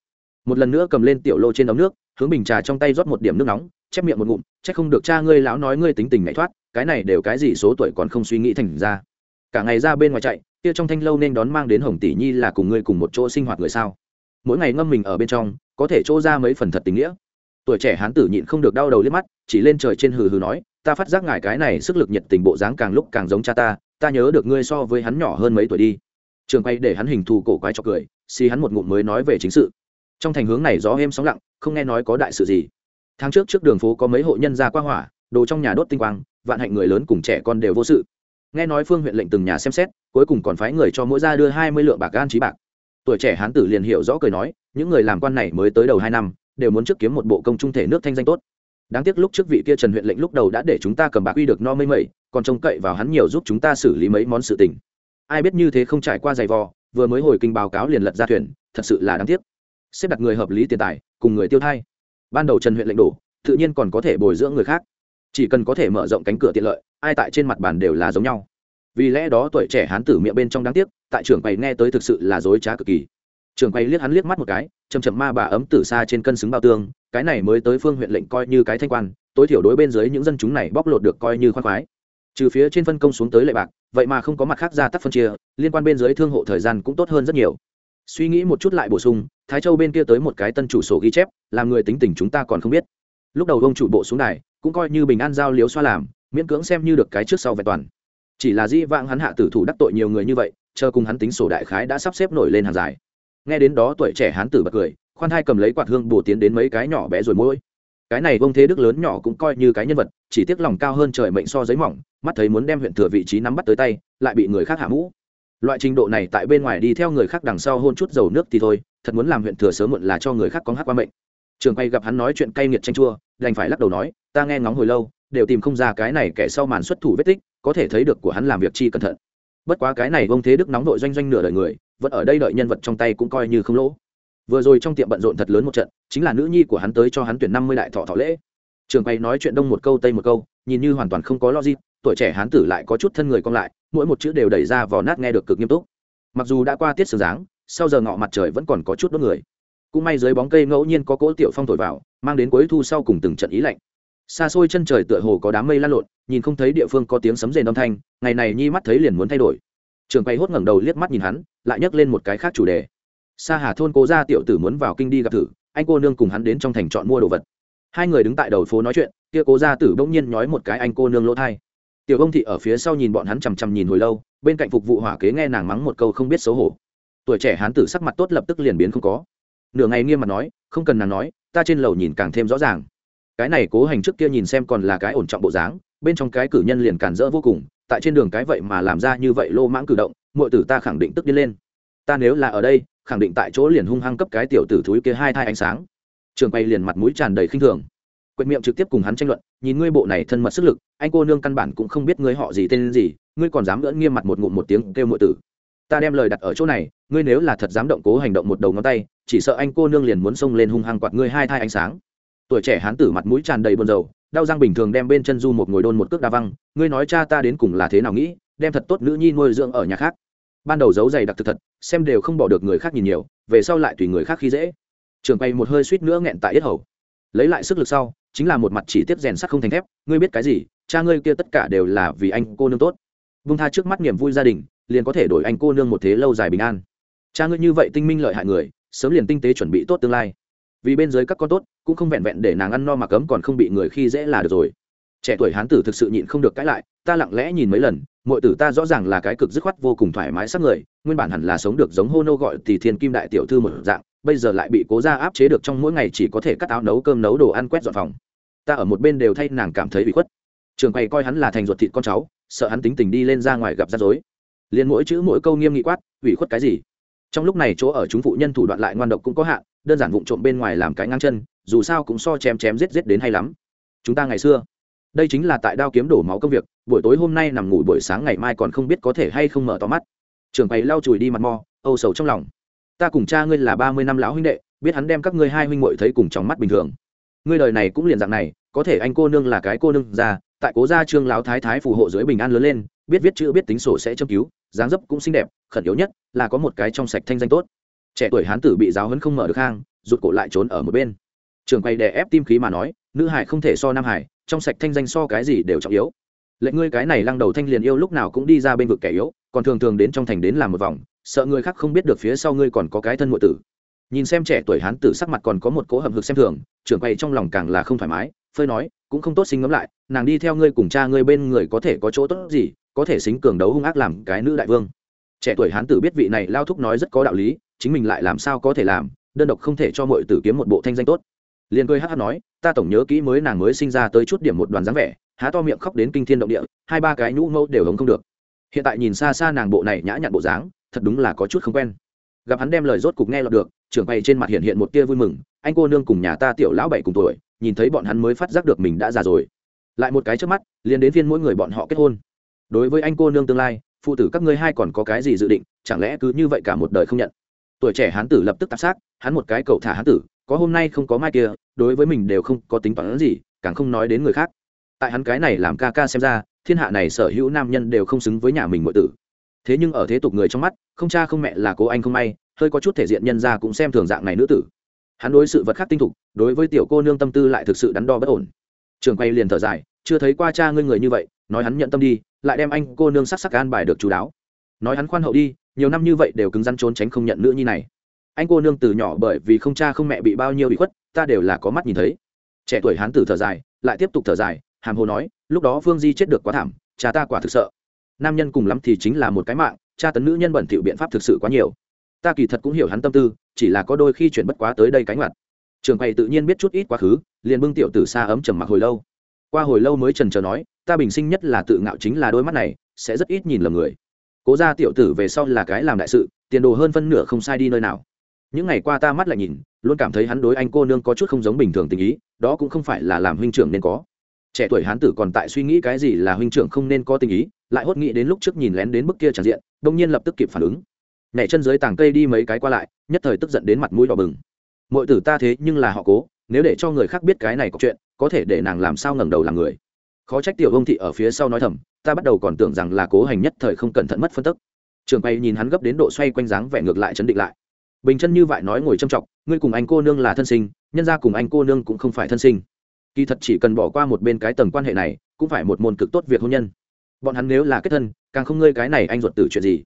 Một lần nữa cầm lên tiểu lô trên ống nước, hướng bình trà trong tay rót một điểm nước nóng chép miệng một ngụm, chắc không được cha ngươi lão nói ngươi tính tình nhảy thoát, cái này đều cái gì số tuổi còn không suy nghĩ thành ra. Cả ngày ra bên ngoài chạy, kia trong thanh lâu nên đón mang đến hồng tỷ nhi là cùng ngươi cùng một chỗ sinh hoạt người sao? Mỗi ngày ngâm mình ở bên trong, có thể chỗ ra mấy phần thật tình nghĩa. Tuổi trẻ hán tử nhịn không được đau đầu liếc mắt, chỉ lên trời trên hừ hừ nói, ta phát giác ngài cái này sức lực nhiệt tình bộ dáng càng lúc càng giống cha ta ta nhớ được ngươi so với hắn nhỏ hơn mấy tuổi đi. Trường quay để hắn hình thù cổ quái cho cười, xì hắn một ngụm mới nói về chính sự. Trong thành hướng này gió êm sóng lặng, không nghe nói có đại sự gì tháng trước trước đường phố có mấy hộ nhân ra qua hỏa, đồ trong nhà đốt tinh quang, vạn hạnh người lớn cùng trẻ con đều vô sự. Nghe nói phương huyện lệnh từng nhà xem xét, cuối cùng còn phái người cho mỗi gia đưa hai mươi lượng bạc gan trí bạc. Tuổi trẻ hán tử liền hiểu rõ cười nói, những người làm quan này mới tới đầu hai năm, đều muốn trước kiếm một bộ công trung thể nước thanh danh tốt. Đáng tiếc lúc trước vị kia trần huyện lệnh lúc đầu đã để chúng ta cầm bạc uy được no mây mẩy, còn trông cậy vào hắn nhiều giúp chúng ta xử lý mấy món sự tình. Ai biết như thế không trải qua giày vò, vừa mới hồi kinh báo cáo liền lật ra thuyền, thật sự là đáng tiếc. Xếp đặt người hợp lý tiền tài, cùng người tiêu thai ban đầu trần huyện lệnh đổ, tự nhiên còn có thể bồi dưỡng người khác. Chỉ cần có thể mở rộng cánh cửa tiện lợi, ai tại trên mặt bàn đều là giống nhau. Vì lẽ đó tuổi trẻ hán tử miệng bên trong đáng tiếc, tại trưởng quầy nghe tới thực sự là dối trá cực kỳ. Trưởng quầy liếc hắn liếc mắt một cái chầm chậm ma bà ấm tử xa trên cân xứng bao tương, cái này mới tới phương huyện lệnh coi như cái thanh quan, tối thiểu đối bên dưới những dân chúng này bóc lột được coi như khoan khoái. Trừ phía trên phân công xuống tới lệ bạc, vậy mà không có mặt khác ra tắt phân chia, liên quan bên dưới thương hộ thời gian cũng tốt hơn rất nhiều. Suy nghĩ một chút lại bổ sung thái châu bên kia tới một cái tân chủ sổ ghi chép, làm người tính tình chúng ta còn không biết. Lúc đầu ông chủ bộ xuống này cũng coi như bình an giao liếu xoa làm, miễn cưỡng xem như được cái trước sau vẹn toàn. Chỉ là di vãng hắn hạ tử thủ đắc tội nhiều người như vậy, chờ cùng hắn tính sổ đại khái đã sắp xếp nổi lên hàng dài. Nghe đến đó tuổi trẻ hán tử bật cười, khoan hai cầm lấy quạt hương bổ tiến đến mấy cái nhỏ bé rồi mỗi cái này ông thế đức lớn nhỏ cũng coi như cái nhân vật, chỉ tiếc lòng cao hơn trời mệnh so giấy mỏng, mắt thấy muốn đem huyện thừa vị trí nắm bắt tới tay, lại bị người khác hạ mũ loại trình độ này tại bên ngoài đi theo người khác đằng sau hôn chút dầu nước thì thôi, thật muốn làm huyện thừa sớm muộn là cho người khác có hát qua mệnh. Trường quay gặp hắn nói chuyện cay nghiệt tranh chua, đành phải lắc đầu nói, ta nghe ngóng hồi lâu, đều tìm không ra cái này kẻ sau màn xuất thủ vết tích, có thể thấy được của hắn làm việc chi cẩn thận. Bất quá cái này bông thế đức nóng nội doanh doanh nửa đời người, vẫn ở đây đợi nhân vật trong tay cũng coi như không lỗ. Vừa rồi trong tiệm bận rộn thật lớn một trận, chính là nữ nhi của hắn tới cho hắn tuyển năm mươi đại thọ thọ lễ. Trường quay nói chuyện đông một câu tây một câu, nhìn như hoàn toàn không có logic, tuổi trẻ hán tử lại có chút thân người cong lại mỗi một chữ đều đẩy ra vò nát nghe được cực nghiêm túc. Mặc dù đã qua tiết sương dáng, sau giờ ngọ mặt trời vẫn còn có chút đốt người. Cũng may dưới bóng cây ngẫu nhiên có cỗ tiểu phong thổi vào, mang đến cuối thu sau cùng từng trận ý lạnh. Xa xôi chân trời tựa hồ có đám mây lan lộn, nhìn không thấy địa phương có tiếng sấm rền âm thanh, ngày này nhi mắt thấy liền muốn thay đổi. Trường quay hốt ngẩng đầu liếc mắt nhìn hắn, lại nhấc lên một cái khác chủ đề. Xa hà thôn cố gia tiểu tử muốn vào kinh đi gặp thử, anh cô nương cùng hắn đến trong thành chọn mua đồ vật. Hai người đứng tại đầu phố nói chuyện, kia cố gia tử bỗng nhiên nhói một cái anh cô nương lỗ thai tiểu ông thị ở phía sau nhìn bọn hắn chằm chằm nhìn hồi lâu, bên cạnh phục vụ hỏa kế nghe nàng mắng một câu không biết xấu hổ. Tuổi trẻ hán tử sắc mặt tốt lập tức liền biến không có. Nửa ngày nghiêm mặt nói, không cần nàng nói, ta trên lầu nhìn càng thêm rõ ràng. Cái này cố hành trước kia nhìn xem còn là cái ổn trọng bộ dáng, bên trong cái cử nhân liền cản rỡ vô cùng, tại trên đường cái vậy mà làm ra như vậy lô mãng cử động mọi tử ta khẳng định tức đi lên. Ta nếu là ở đây, khẳng định tại chỗ liền hung hăng cấp cái tiểu tử thúi kia hai thai ánh sáng. Trường quay liền mặt mũi tràn đầy khinh thường quyệt miệng trực tiếp cùng hắn tranh luận, nhìn ngươi bộ này thân mật sức lực, anh cô nương căn bản cũng không biết ngươi họ gì tên gì, ngươi còn dám gỡn nghiêm mặt một ngụm một tiếng kêu mọi tử. Ta đem lời đặt ở chỗ này, ngươi nếu là thật dám động cố hành động một đầu ngón tay, chỉ sợ anh cô nương liền muốn xông lên hung hăng quạt ngươi hai thai ánh sáng. Tuổi trẻ hán tử mặt mũi tràn đầy buồn rầu, đau răng bình thường đem bên chân du một ngồi đôn một cước đa văng, ngươi nói cha ta đến cùng là thế nào nghĩ, đem thật tốt nữ nhi nuôi dưỡng ở nhà khác? Ban đầu giấu giày đặc thực thật, xem đều không bỏ được người khác nhìn nhiều, về sau lại tùy người khác khi dễ. Trường quay một hơi suýt nữa nghẹn tại yết hầu. Lấy lại sức lực sau chính là một mặt chỉ tiếp rèn sắt không thành thép, ngươi biết cái gì, cha ngươi kia tất cả đều là vì anh cô nương tốt. Vung tha trước mắt niềm vui gia đình, liền có thể đổi anh cô nương một thế lâu dài bình an. Cha ngươi như vậy tinh minh lợi hại người, sớm liền tinh tế chuẩn bị tốt tương lai. Vì bên dưới các con tốt, cũng không vẹn vẹn để nàng ăn no mà cấm còn không bị người khi dễ là được rồi. Trẻ tuổi hán tử thực sự nhịn không được cãi lại, ta lặng lẽ nhìn mấy lần mọi tử ta rõ ràng là cái cực dứt khoát vô cùng thoải mái sắc người, nguyên bản hẳn là sống được giống hô nô gọi thì thiên kim đại tiểu thư một dạng bây giờ lại bị cố ra áp chế được trong mỗi ngày chỉ có thể cắt áo nấu cơm nấu đồ ăn quét dọn phòng. Ta ở một bên đều thay nàng cảm thấy bị khuất. Trường quay coi hắn là thành ruột thịt con cháu, sợ hắn tính tình đi lên ra ngoài gặp rắc rối. Liền mỗi chữ mỗi câu nghiêm nghị quát, ủy khuất cái gì? Trong lúc này chỗ ở chúng phụ nhân thủ đoạn lại ngoan độc cũng có hạn, đơn giản vụng trộm bên ngoài làm cái ngang chân, dù sao cũng so chém chém giết giết đến hay lắm. Chúng ta ngày xưa, đây chính là tại đao kiếm đổ máu công việc, buổi tối hôm nay nằm ngủ buổi sáng ngày mai còn không biết có thể hay không mở to mắt. Trường bày lau chùi đi mặt mò âu sầu trong lòng ta cùng cha ngươi là ba mươi năm lão huynh đệ, biết hắn đem các ngươi hai huynh muội thấy cùng trong mắt bình thường. Ngươi đời này cũng liền dạng này, có thể anh cô nương là cái cô nương già, tại cố gia trương lão thái thái phù hộ dưới bình an lớn lên, biết viết chữ biết tính sổ sẽ châm cứu, dáng dấp cũng xinh đẹp, khẩn yếu nhất là có một cái trong sạch thanh danh tốt. Trẻ tuổi hán tử bị giáo hấn không mở được hang, rụt cổ lại trốn ở một bên. Trường quay đè ép tim khí mà nói, nữ hải không thể so nam hải, trong sạch thanh danh so cái gì đều trọng yếu. Lệnh ngươi cái này lăng đầu thanh liền yêu lúc nào cũng đi ra bên vực kẻ yếu, còn thường thường đến trong thành đến làm một vòng sợ người khác không biết được phía sau ngươi còn có cái thân muội tử. Nhìn xem trẻ tuổi hán tử sắc mặt còn có một cỗ hầm hực xem thường, trưởng quay trong lòng càng là không thoải mái, phơi nói, cũng không tốt sinh ngấm lại, nàng đi theo ngươi cùng cha ngươi bên người có thể có chỗ tốt gì, có thể xính cường đấu hung ác làm cái nữ đại vương. Trẻ tuổi hán tử biết vị này lao thúc nói rất có đạo lý, chính mình lại làm sao có thể làm, đơn độc không thể cho mọi tử kiếm một bộ thanh danh tốt. Liền cười hát hát nói, ta tổng nhớ kỹ mới nàng mới sinh ra tới chút điểm một đoàn dáng vẻ, há to miệng khóc đến kinh thiên động địa, hai ba cái nhũ mẫu đều hống không được. Hiện tại nhìn xa xa nàng bộ này nhã nhặn bộ dáng thật đúng là có chút không quen. Gặp hắn đem lời rốt cục nghe lọt được, trưởng bày trên mặt hiện hiện một tia vui mừng, anh cô nương cùng nhà ta tiểu lão bảy cùng tuổi, nhìn thấy bọn hắn mới phát giác được mình đã già rồi. Lại một cái trước mắt, liền đến phiên mỗi người bọn họ kết hôn. Đối với anh cô nương tương lai, phụ tử các ngươi hai còn có cái gì dự định, chẳng lẽ cứ như vậy cả một đời không nhận? Tuổi trẻ hán tử lập tức tạp xác, hắn một cái cậu thả hán tử, có hôm nay không có mai kia, đối với mình đều không có tính toán gì, càng không nói đến người khác. Tại hắn cái này làm ca ca xem ra, thiên hạ này sở hữu nam nhân đều không xứng với nhà mình mọi tử thế nhưng ở thế tục người trong mắt, không cha không mẹ là cố anh không may, hơi có chút thể diện nhân ra cũng xem thường dạng này nữ tử. Hắn đối sự vật khác tinh thục, đối với tiểu cô nương tâm tư lại thực sự đắn đo bất ổn. Trường quay liền thở dài, chưa thấy qua cha ngươi người như vậy, nói hắn nhận tâm đi, lại đem anh cô nương sắc sắc an bài được chú đáo. Nói hắn khoan hậu đi, nhiều năm như vậy đều cứng rắn trốn tránh không nhận nữ nhi này. Anh cô nương từ nhỏ bởi vì không cha không mẹ bị bao nhiêu bị khuất, ta đều là có mắt nhìn thấy. Trẻ tuổi hắn tử thở dài, lại tiếp tục thở dài, hàm hồ nói, lúc đó phương di chết được quá thảm, cha ta quả thực sợ nam nhân cùng lắm thì chính là một cái mạng cha tấn nữ nhân bẩn thỉu biện pháp thực sự quá nhiều. Ta kỳ thật cũng hiểu hắn tâm tư, chỉ là có đôi khi chuyển bất quá tới đây cánh mặt trường quầy tự nhiên biết chút ít quá khứ, liền bưng tiểu tử xa ấm trầm mặc hồi lâu. Qua hồi lâu mới trần trờ nói, ta bình sinh nhất là tự ngạo chính là đôi mắt này, sẽ rất ít nhìn lầm người. Cố ra tiểu tử về sau là cái làm đại sự, tiền đồ hơn phân nửa không sai đi nơi nào. Những ngày qua ta mắt lại nhìn, luôn cảm thấy hắn đối anh cô nương có chút không giống bình thường tình ý, đó cũng không phải là làm huynh trưởng nên có trẻ tuổi hán tử còn tại suy nghĩ cái gì là huynh trưởng không nên có tình ý, lại hốt nghĩ đến lúc trước nhìn lén đến bức kia tràn diện đông nhiên lập tức kịp phản ứng. Nhảy chân dưới tảng cây đi mấy cái qua lại, nhất thời tức giận đến mặt mũi đỏ bừng. Mọi tử ta thế nhưng là họ cố, nếu để cho người khác biết cái này có chuyện, có thể để nàng làm sao ngẩng đầu làm người. Khó trách tiểu ông thị ở phía sau nói thầm, ta bắt đầu còn tưởng rằng là cố hành nhất thời không cẩn thận mất phân tức. Trường bay nhìn hắn gấp đến độ xoay quanh dáng vẻ ngược lại chấn định lại. Bình chân như vậy nói ngồi châm trọng, ngươi cùng anh cô nương là thân sinh, nhân ra cùng anh cô nương cũng không phải thân sinh kỳ thật chỉ cần bỏ qua một bên cái tầng quan hệ này, cũng phải một môn cực tốt việc hôn nhân. Bọn hắn nếu là kết thân, càng không ngơi cái này anh ruột tử chuyện gì.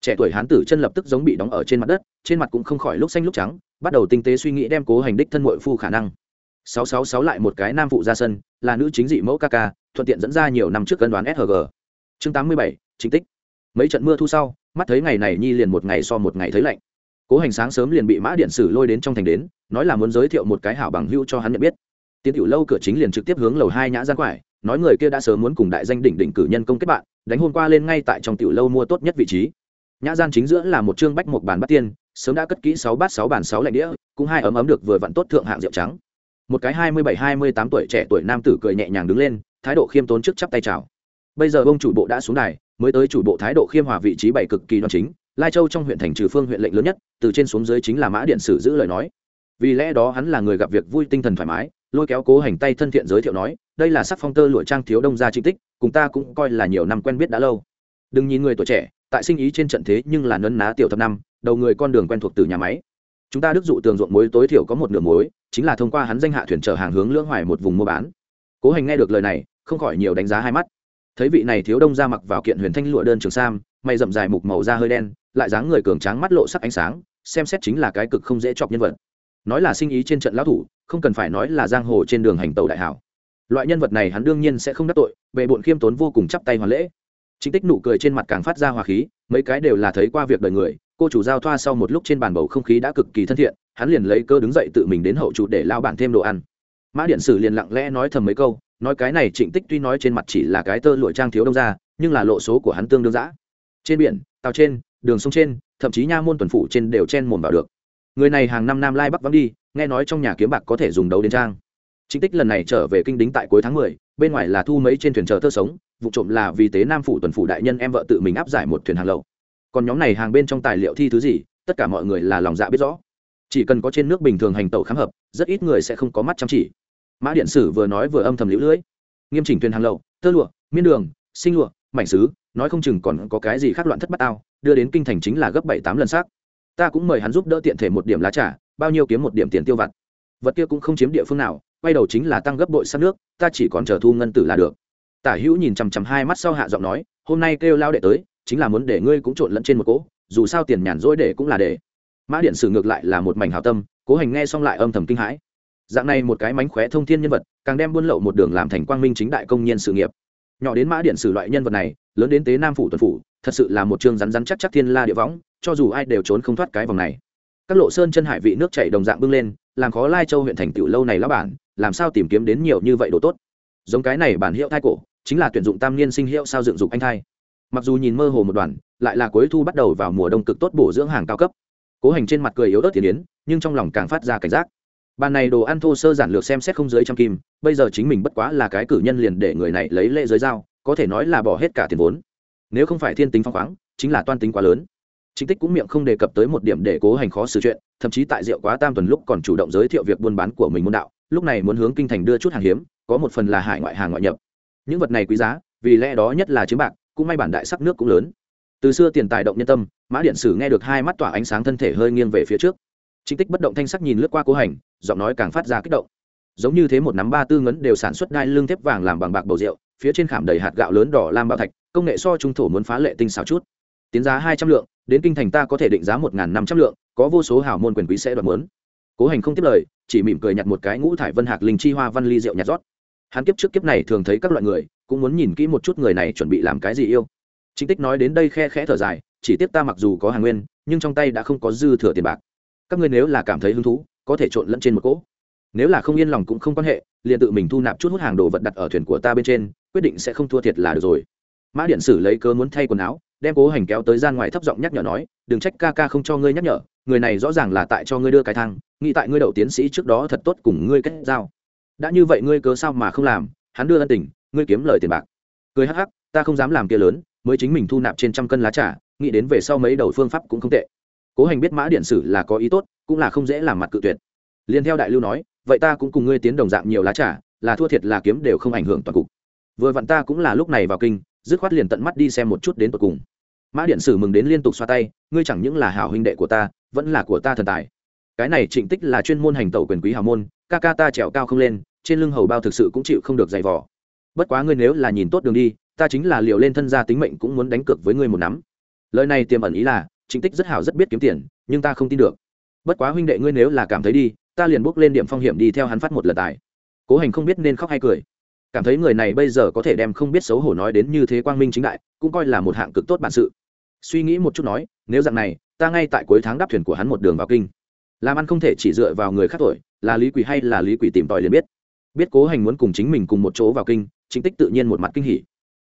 Trẻ tuổi hán tử chân lập tức giống bị đóng ở trên mặt đất, trên mặt cũng không khỏi lúc xanh lúc trắng, bắt đầu tinh tế suy nghĩ đem cố hành đích thân mội phu khả năng. Sáu sáu sáu lại một cái nam phụ ra sân, là nữ chính dị mẫu ca ca, thuận tiện dẫn ra nhiều năm trước cân đoán sg chương tám mươi bảy, chính tích. Mấy trận mưa thu sau, mắt thấy ngày này nhi liền một ngày so một ngày thấy lạnh. Cố hành sáng sớm liền bị mã điện sử lôi đến trong thành đến, nói là muốn giới thiệu một cái hảo bằng hữu cho hắn nhận biết tiến tiểu lâu cửa chính liền trực tiếp hướng lầu hai nhã gian quải, nói người kia đã sớm muốn cùng đại danh đỉnh đỉnh cử nhân công kết bạn, đánh hôm qua lên ngay tại trong tiểu lâu mua tốt nhất vị trí. Nhã gian chính giữa là một chương bách một bàn bát tiên, sớm đã cất kỹ sáu bát sáu bàn sáu lạnh đĩa, cũng hai ấm ấm được vừa vặn tốt thượng hạng rượu trắng. Một cái hai mươi bảy, hai mươi tám tuổi trẻ tuổi nam tử cười nhẹ nhàng đứng lên, thái độ khiêm tốn trước chắp tay chào. Bây giờ ông chủ bộ đã xuống đài, mới tới chủ bộ thái độ khiêm hòa vị trí bảy cực kỳ đoan chính, lai châu trong huyện thành trừ phương huyện lệnh lớn nhất, từ trên xuống dưới chính là mã điện sử giữ lời nói. Vì lẽ đó hắn là người gặp việc vui tinh thần thoải mái lôi kéo cố hành tay thân thiện giới thiệu nói, đây là sắc phong tơ lụa trang thiếu đông gia trinh tích, cùng ta cũng coi là nhiều năm quen biết đã lâu. Đừng nhìn người tuổi trẻ, tại sinh ý trên trận thế nhưng là nấn ná tiểu thập năm, đầu người con đường quen thuộc từ nhà máy. Chúng ta đức dụ tường ruộng muối tối thiểu có một nửa muối, chính là thông qua hắn danh hạ thuyền chở hàng hướng lưỡng hoài một vùng mua bán. Cố hành nghe được lời này, không khỏi nhiều đánh giá hai mắt. Thấy vị này thiếu đông ra mặc vào kiện huyền thanh lụa đơn trường sam, mày rậm dài mục màu da hơi đen, lại dáng người cường tráng mắt lộ sắc ánh sáng, xem xét chính là cái cực không dễ chọc nhân vật. Nói là sinh ý trên trận lão thủ không cần phải nói là giang hồ trên đường hành tàu đại hảo. Loại nhân vật này hắn đương nhiên sẽ không đắc tội bề bộn khiêm tốn vô cùng chắp tay hoàn lễ. Chính tích nụ cười trên mặt càng phát ra hòa khí, mấy cái đều là thấy qua việc đời người, cô chủ giao thoa sau một lúc trên bàn bầu không khí đã cực kỳ thân thiện, hắn liền lấy cơ đứng dậy tự mình đến hậu chủ để lao bản thêm đồ ăn. Mã điện sử liền lặng lẽ nói thầm mấy câu, nói cái này trịnh tích tuy nói trên mặt chỉ là cái tơ lụa trang thiếu đông ra nhưng là lộ số của hắn tương đương giã trên biển, tàu trên, đường sông trên, thậm chí nha môn tuần phủ trên đều chen mồm vào được. Người này hàng năm nam lai bắc vắng đi nghe nói trong nhà kiếm bạc có thể dùng đấu đến trang. Chính tích lần này trở về kinh đính tại cuối tháng mười, bên ngoài là thu mấy trên thuyền chờ thơ sống, vụ trộm là vì tế nam phủ tuần phủ đại nhân em vợ tự mình áp giải một thuyền hàng lậu. Còn nhóm này hàng bên trong tài liệu thi thứ gì, tất cả mọi người là lòng dạ biết rõ. Chỉ cần có trên nước bình thường hành tẩu khám hợp, rất ít người sẽ không có mắt chăm chỉ. Mã điện sử vừa nói vừa âm thầm lũ lưỡi nghiêm chỉnh thuyền hàng lậu, tơ lụa, miên đường, sinh lụa, mảnh sứ, nói không chừng còn có cái gì khác loạn thất bát ao đưa đến kinh thành chính là gấp bảy tám lần xác. Ta cũng mời hắn giúp đỡ tiện thể một điểm lá trà bao nhiêu kiếm một điểm tiền tiêu vặt. Vật kia cũng không chiếm địa phương nào, quay đầu chính là tăng gấp bội sát nước, ta chỉ còn chờ thu ngân tử là được. Tả hữu nhìn chằm chằm hai mắt sau hạ giọng nói, hôm nay kêu lao đệ tới, chính là muốn để ngươi cũng trộn lẫn trên một cỗ, dù sao tiền nhàn rỗi để cũng là để. Mã điện sử ngược lại là một mảnh hào tâm, cố hành nghe xong lại âm thầm kinh hãi. Dạng này một cái mánh khóe thông thiên nhân vật, càng đem buôn lậu một đường làm thành quang minh chính đại công nhân sự nghiệp. Nhỏ đến mã điện sử loại nhân vật này, lớn đến tế nam phủ tuần phủ, thật sự là một chương rắn rắn chắc chắc thiên la địa võng, cho dù ai đều trốn không thoát cái vòng này các lộ sơn chân hải vị nước chảy đồng dạng bưng lên, làm khó lai châu huyện thành tựu lâu này lão bản, làm sao tìm kiếm đến nhiều như vậy đồ tốt? Giống cái này bản hiệu thai cổ, chính là tuyển dụng tam niên sinh hiệu sao dựng dục anh thai. Mặc dù nhìn mơ hồ một đoàn lại là cuối thu bắt đầu vào mùa đông cực tốt bổ dưỡng hàng cao cấp. Cố hành trên mặt cười yếu ớt tiền yến nhưng trong lòng càng phát ra cảnh giác. Bàn này đồ ăn thô sơ giản lược xem xét không dưới trăm kim, bây giờ chính mình bất quá là cái cử nhân liền để người này lấy lễ giới dao có thể nói là bỏ hết cả tiền vốn. Nếu không phải thiên tính phong khoáng, chính là toan tính quá lớn chính tích cũng miệng không đề cập tới một điểm để cố hành khó xử chuyện, thậm chí tại rượu quá tam tuần lúc còn chủ động giới thiệu việc buôn bán của mình môn đạo, lúc này muốn hướng kinh thành đưa chút hàng hiếm, có một phần là hải ngoại hàng ngoại nhập. Những vật này quý giá, vì lẽ đó nhất là chiếm bạc, cũng may bản đại sắc nước cũng lớn. Từ xưa tiền tài động nhân tâm, mã điện sử nghe được hai mắt tỏa ánh sáng thân thể hơi nghiêng về phía trước. Chính tích bất động thanh sắc nhìn lướt qua cố hành, giọng nói càng phát ra kích động. Giống như thế một nắm ba tư ngấn đều sản xuất đai lương thép vàng làm bằng bạc bầu rượu, phía trên khảm đầy hạt gạo lớn đỏ lam bao thạch, công nghệ so trung thổ muốn phá lệ tinh xảo chút. Tiến giá hai trăm lượng đến kinh thành ta có thể định giá một năm trăm lượng, có vô số hào môn quyền quý sẽ đoạt muốn. Cố hành không tiếp lời, chỉ mỉm cười nhặt một cái ngũ thải vân hạc linh chi hoa văn ly rượu nhặt rót. Hắn kiếp trước kiếp này thường thấy các loại người, cũng muốn nhìn kỹ một chút người này chuẩn bị làm cái gì yêu. Chính tích nói đến đây khe khẽ thở dài, chỉ tiếp ta mặc dù có hàng nguyên, nhưng trong tay đã không có dư thừa tiền bạc. Các ngươi nếu là cảm thấy hứng thú, có thể trộn lẫn trên một cỗ. Nếu là không yên lòng cũng không quan hệ, liền tự mình thu nạp chút hút hàng đồ vật đặt ở thuyền của ta bên trên, quyết định sẽ không thua thiệt là được rồi mã điện sử lấy cớ muốn thay quần áo, đem cố hành kéo tới gian ngoài thấp giọng nhắc nhở nói, đừng trách ca ca không cho ngươi nhắc nhở, người này rõ ràng là tại cho ngươi đưa cái thang, nghĩ tại ngươi đậu tiến sĩ trước đó thật tốt cùng ngươi kết giao. Đã như vậy ngươi cớ sao mà không làm, hắn đưa ân tình, ngươi kiếm lời tiền bạc. Cười hắc hắc, ta không dám làm kia lớn, mới chính mình thu nạp trên trăm cân lá trà, nghĩ đến về sau mấy đầu phương pháp cũng không tệ. Cố hành biết mã điện sử là có ý tốt, cũng là không dễ làm mặt cự tuyệt. Liền theo đại lưu nói, vậy ta cũng cùng ngươi tiến đồng dạng nhiều lá trà, là thua thiệt là kiếm đều không ảnh hưởng toàn cục. Vừa vặn ta cũng là lúc này vào kinh dứt khoát liền tận mắt đi xem một chút đến tột cùng. Mã điện sử mừng đến liên tục xoa tay, ngươi chẳng những là hảo huynh đệ của ta, vẫn là của ta thần tài. Cái này trịnh tích là chuyên môn hành tẩu quyền quý hào môn, ca ca ta trèo cao không lên, trên lưng hầu bao thực sự cũng chịu không được dày vò. Bất quá ngươi nếu là nhìn tốt đường đi, ta chính là liều lên thân gia tính mệnh cũng muốn đánh cược với ngươi một nắm. Lời này tiềm ẩn ý là, trịnh tích rất hảo rất biết kiếm tiền, nhưng ta không tin được. Bất quá huynh đệ ngươi nếu là cảm thấy đi, ta liền bước lên điểm phong hiểm đi theo hắn phát một lần tài. Cố hành không biết nên khóc hay cười cảm thấy người này bây giờ có thể đem không biết xấu hổ nói đến như thế quang minh chính đại, cũng coi là một hạng cực tốt bản sự. Suy nghĩ một chút nói, nếu dạng này, ta ngay tại cuối tháng đáp thuyền của hắn một đường vào kinh. Làm ăn không thể chỉ dựa vào người khác tuổi là lý quỷ hay là lý quỷ tìm tòi liền biết. Biết cố hành muốn cùng chính mình cùng một chỗ vào kinh, chính tích tự nhiên một mặt kinh hỉ.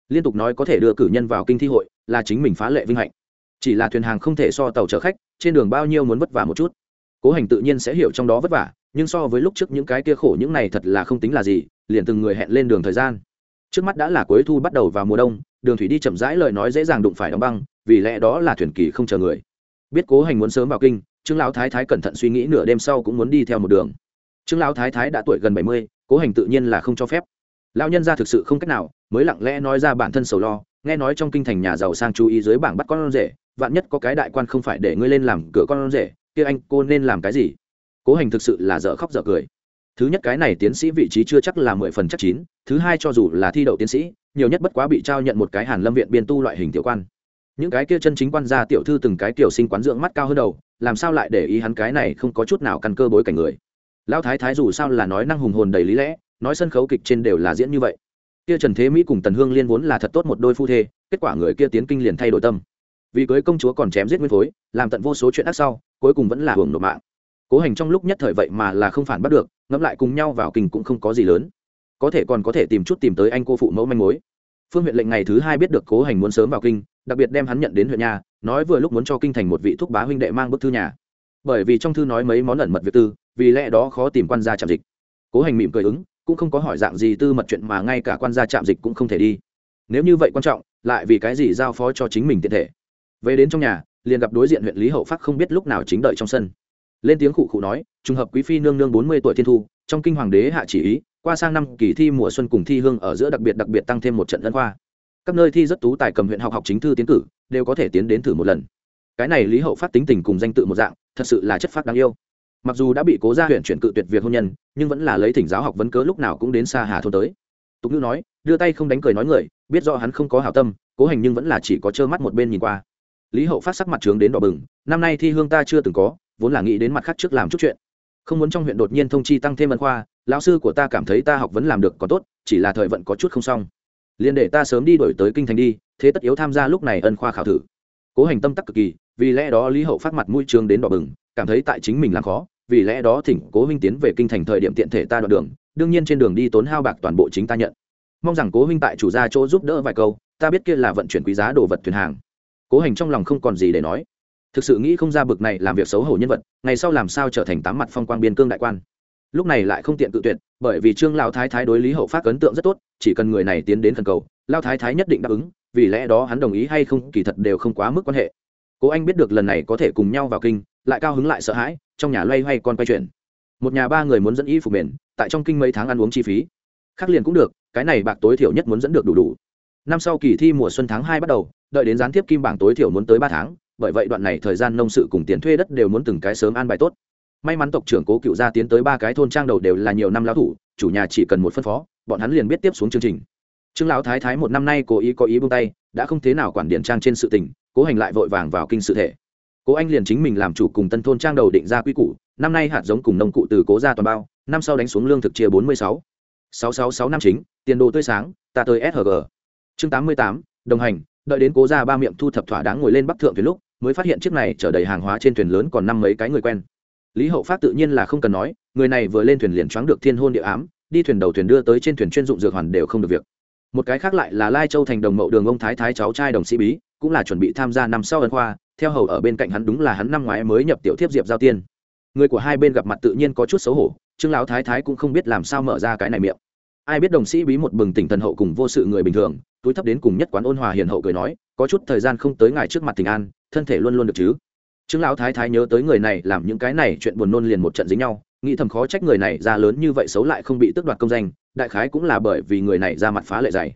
Liên tục nói có thể đưa cử nhân vào kinh thi hội, là chính mình phá lệ vinh hạnh. Chỉ là thuyền hàng không thể so tàu chở khách, trên đường bao nhiêu muốn vất vả một chút. Cố hành tự nhiên sẽ hiểu trong đó vất vả nhưng so với lúc trước những cái kia khổ những này thật là không tính là gì, liền từng người hẹn lên đường thời gian. Trước mắt đã là cuối thu bắt đầu vào mùa đông, đường thủy đi chậm rãi lời nói dễ dàng đụng phải đóng băng, vì lẽ đó là thuyền kỳ không chờ người. Biết cố hành muốn sớm vào kinh, trương lão thái thái cẩn thận suy nghĩ nửa đêm sau cũng muốn đi theo một đường. Trương lão thái thái đã tuổi gần bảy mươi, cố hành tự nhiên là không cho phép. Lão nhân ra thực sự không cách nào, mới lặng lẽ nói ra bản thân sầu lo, nghe nói trong kinh thành nhà giàu sang chú ý dưới bảng bắt con rể, vạn nhất có cái đại quan không phải để ngươi lên làm cửa con rể, kia anh cô nên làm cái gì? Cố hành thực sự là dở khóc dở cười. Thứ nhất cái này tiến sĩ vị trí chưa chắc là mười phần chắc chín, thứ hai cho dù là thi đậu tiến sĩ, nhiều nhất bất quá bị trao nhận một cái hàn lâm viện biên tu loại hình tiểu quan. Những cái kia chân chính quan gia tiểu thư từng cái tiểu sinh quán dưỡng mắt cao hơn đầu, làm sao lại để ý hắn cái này không có chút nào căn cơ bối cảnh người? Lão thái thái dù sao là nói năng hùng hồn đầy lý lẽ, nói sân khấu kịch trên đều là diễn như vậy. Kia trần thế mỹ cùng tần hương liên vốn là thật tốt một đôi phu thê, kết quả người kia tiến kinh liền thay đổi tâm. Vì cưới công chúa còn chém giết nguyên phối, làm tận vô số chuyện ác sau, cuối cùng vẫn là hưởng nộp mạng cố hành trong lúc nhất thời vậy mà là không phản bắt được, ngẫm lại cùng nhau vào kinh cũng không có gì lớn. Có thể còn có thể tìm chút tìm tới anh cô phụ mẫu manh mối. Phương huyện lệnh ngày thứ hai biết được cố hành muốn sớm vào kinh, đặc biệt đem hắn nhận đến huyện nhà, nói vừa lúc muốn cho kinh thành một vị thúc bá huynh đệ mang bức thư nhà. Bởi vì trong thư nói mấy món ẩn mật việc tư, vì lẽ đó khó tìm quan gia trạm dịch. Cố hành mỉm cười ứng, cũng không có hỏi dạng gì tư mật chuyện mà ngay cả quan gia trạm dịch cũng không thể đi. Nếu như vậy quan trọng, lại vì cái gì giao phó cho chính mình tiện thể? Về đến trong nhà, liền gặp đối diện huyện lý hậu phát không biết lúc nào chính đợi trong sân lên tiếng khụ khụ nói, trùng hợp quý phi nương nương bốn mươi tuổi thiên thu, trong kinh hoàng đế hạ chỉ ý, qua sang năm kỳ thi mùa xuân cùng thi hương ở giữa đặc biệt đặc biệt tăng thêm một trận ân khoa. Các nơi thi rất tú tài cầm huyện học học chính thư tiến cử, đều có thể tiến đến thử một lần. Cái này lý hậu phát tính tình cùng danh tự một dạng, thật sự là chất phát đáng yêu. Mặc dù đã bị cố gia huyện chuyển cự tuyệt việc hôn nhân, nhưng vẫn là lấy thỉnh giáo học vấn cớ lúc nào cũng đến xa hà thôn tới. Tục ngữ nói, đưa tay không đánh cười nói người, biết do hắn không có hảo tâm, cố hành nhưng vẫn là chỉ có trơ mắt một bên nhìn qua. Lý hậu phát sắc mặt trướng đến đỏ bừng, năm nay thi hương ta chưa từng có vốn là nghĩ đến mặt khác trước làm chút chuyện. Không muốn trong huyện đột nhiên thông chi tăng thêm ân khoa, lão sư của ta cảm thấy ta học vẫn làm được còn tốt, chỉ là thời vận có chút không xong. Liền để ta sớm đi đổi tới kinh thành đi, thế tất yếu tham gia lúc này ân khoa khảo thử. Cố hành tâm tắc cực kỳ, vì lẽ đó lý hậu phát mặt mũi trường đến đỏ bừng, cảm thấy tại chính mình làm khó, vì lẽ đó thỉnh cố huynh tiến về kinh thành thời điểm tiện thể ta đoạn đường, đương nhiên trên đường đi tốn hao bạc toàn bộ chính ta nhận. Mong rằng cố huynh tại chủ gia chỗ giúp đỡ vài câu, ta biết kia là vận chuyển quý giá đồ vật thuyền hàng. Cố hành trong lòng không còn gì để nói thực sự nghĩ không ra bực này làm việc xấu hổ nhân vật ngày sau làm sao trở thành tám mặt phong quang biên cương đại quan. Lúc này lại không tiện tự tuyệt bởi vì trương lao thái thái đối lý hậu phát ấn tượng rất tốt chỉ cần người này tiến đến thần cầu lao thái thái nhất định đáp ứng vì lẽ đó hắn đồng ý hay không kỳ thật đều không quá mức quan hệ. Cố anh biết được lần này có thể cùng nhau vào kinh lại cao hứng lại sợ hãi trong nhà loay hoay con quay chuyển một nhà ba người muốn dẫn y phục mền, tại trong kinh mấy tháng ăn uống chi phí. Khác liền cũng được cái này bạc tối thiểu nhất muốn dẫn được đủ đủ. Năm sau kỳ thi mùa xuân tháng hai bắt đầu đợi đến gián tiếp kim bảng tối thiểu muốn tới ba tháng bởi vậy đoạn này thời gian nông sự cùng tiền thuê đất đều muốn từng cái sớm an bài tốt. May mắn tộc trưởng cố cựu gia tiến tới ba cái thôn trang đầu đều là nhiều năm lão thủ, chủ nhà chỉ cần một phân phó, bọn hắn liền biết tiếp xuống chương trình. Trương lão thái thái một năm nay cố ý có ý buông tay, đã không thế nào quản điển trang trên sự tình, cố hành lại vội vàng vào kinh sự thể. Cố anh liền chính mình làm chủ cùng tân thôn trang đầu định ra quy củ, năm nay hạt giống cùng nông cụ từ cố ra toàn bao, năm sau đánh xuống lương thực chia bốn mươi sáu. sáu sáu sáu năm chính, tiền đồ tươi sáng, ta tới sg chương tám mươi tám, đồng hành, đợi đến cố ra ba miệng thu thập thỏa đáng ngồi lên bắc thượng thuyền lúc mới phát hiện chiếc này chở đầy hàng hóa trên thuyền lớn còn năm mấy cái người quen. Lý hậu phát tự nhiên là không cần nói, người này vừa lên thuyền liền choáng được thiên hôn địa ám, đi thuyền đầu thuyền đưa tới trên thuyền chuyên dụng dược hoàn đều không được việc. Một cái khác lại là lai châu thành đồng mậu đường ông thái thái cháu trai đồng sĩ bí, cũng là chuẩn bị tham gia năm sau ân khoa, theo hầu ở bên cạnh hắn đúng là hắn năm ngoái mới nhập tiểu thiếp diệp giao tiên. Người của hai bên gặp mặt tự nhiên có chút xấu hổ, trương lão thái thái cũng không biết làm sao mở ra cái này miệng. Ai biết đồng sĩ bí một bừng tỉnh thần hậu cùng vô sự người bình thường, túi thấp đến cùng nhất quán ôn hòa hiền hậu cười nói, có chút thời gian không tới ngài trước mặt tình an thân thể luôn luôn được chứ. Chứng lão thái thái nhớ tới người này làm những cái này chuyện buồn nôn liền một trận dính nhau, nghĩ thầm khó trách người này ra lớn như vậy xấu lại không bị tước đoạt công danh, đại khái cũng là bởi vì người này ra mặt phá lệ dày.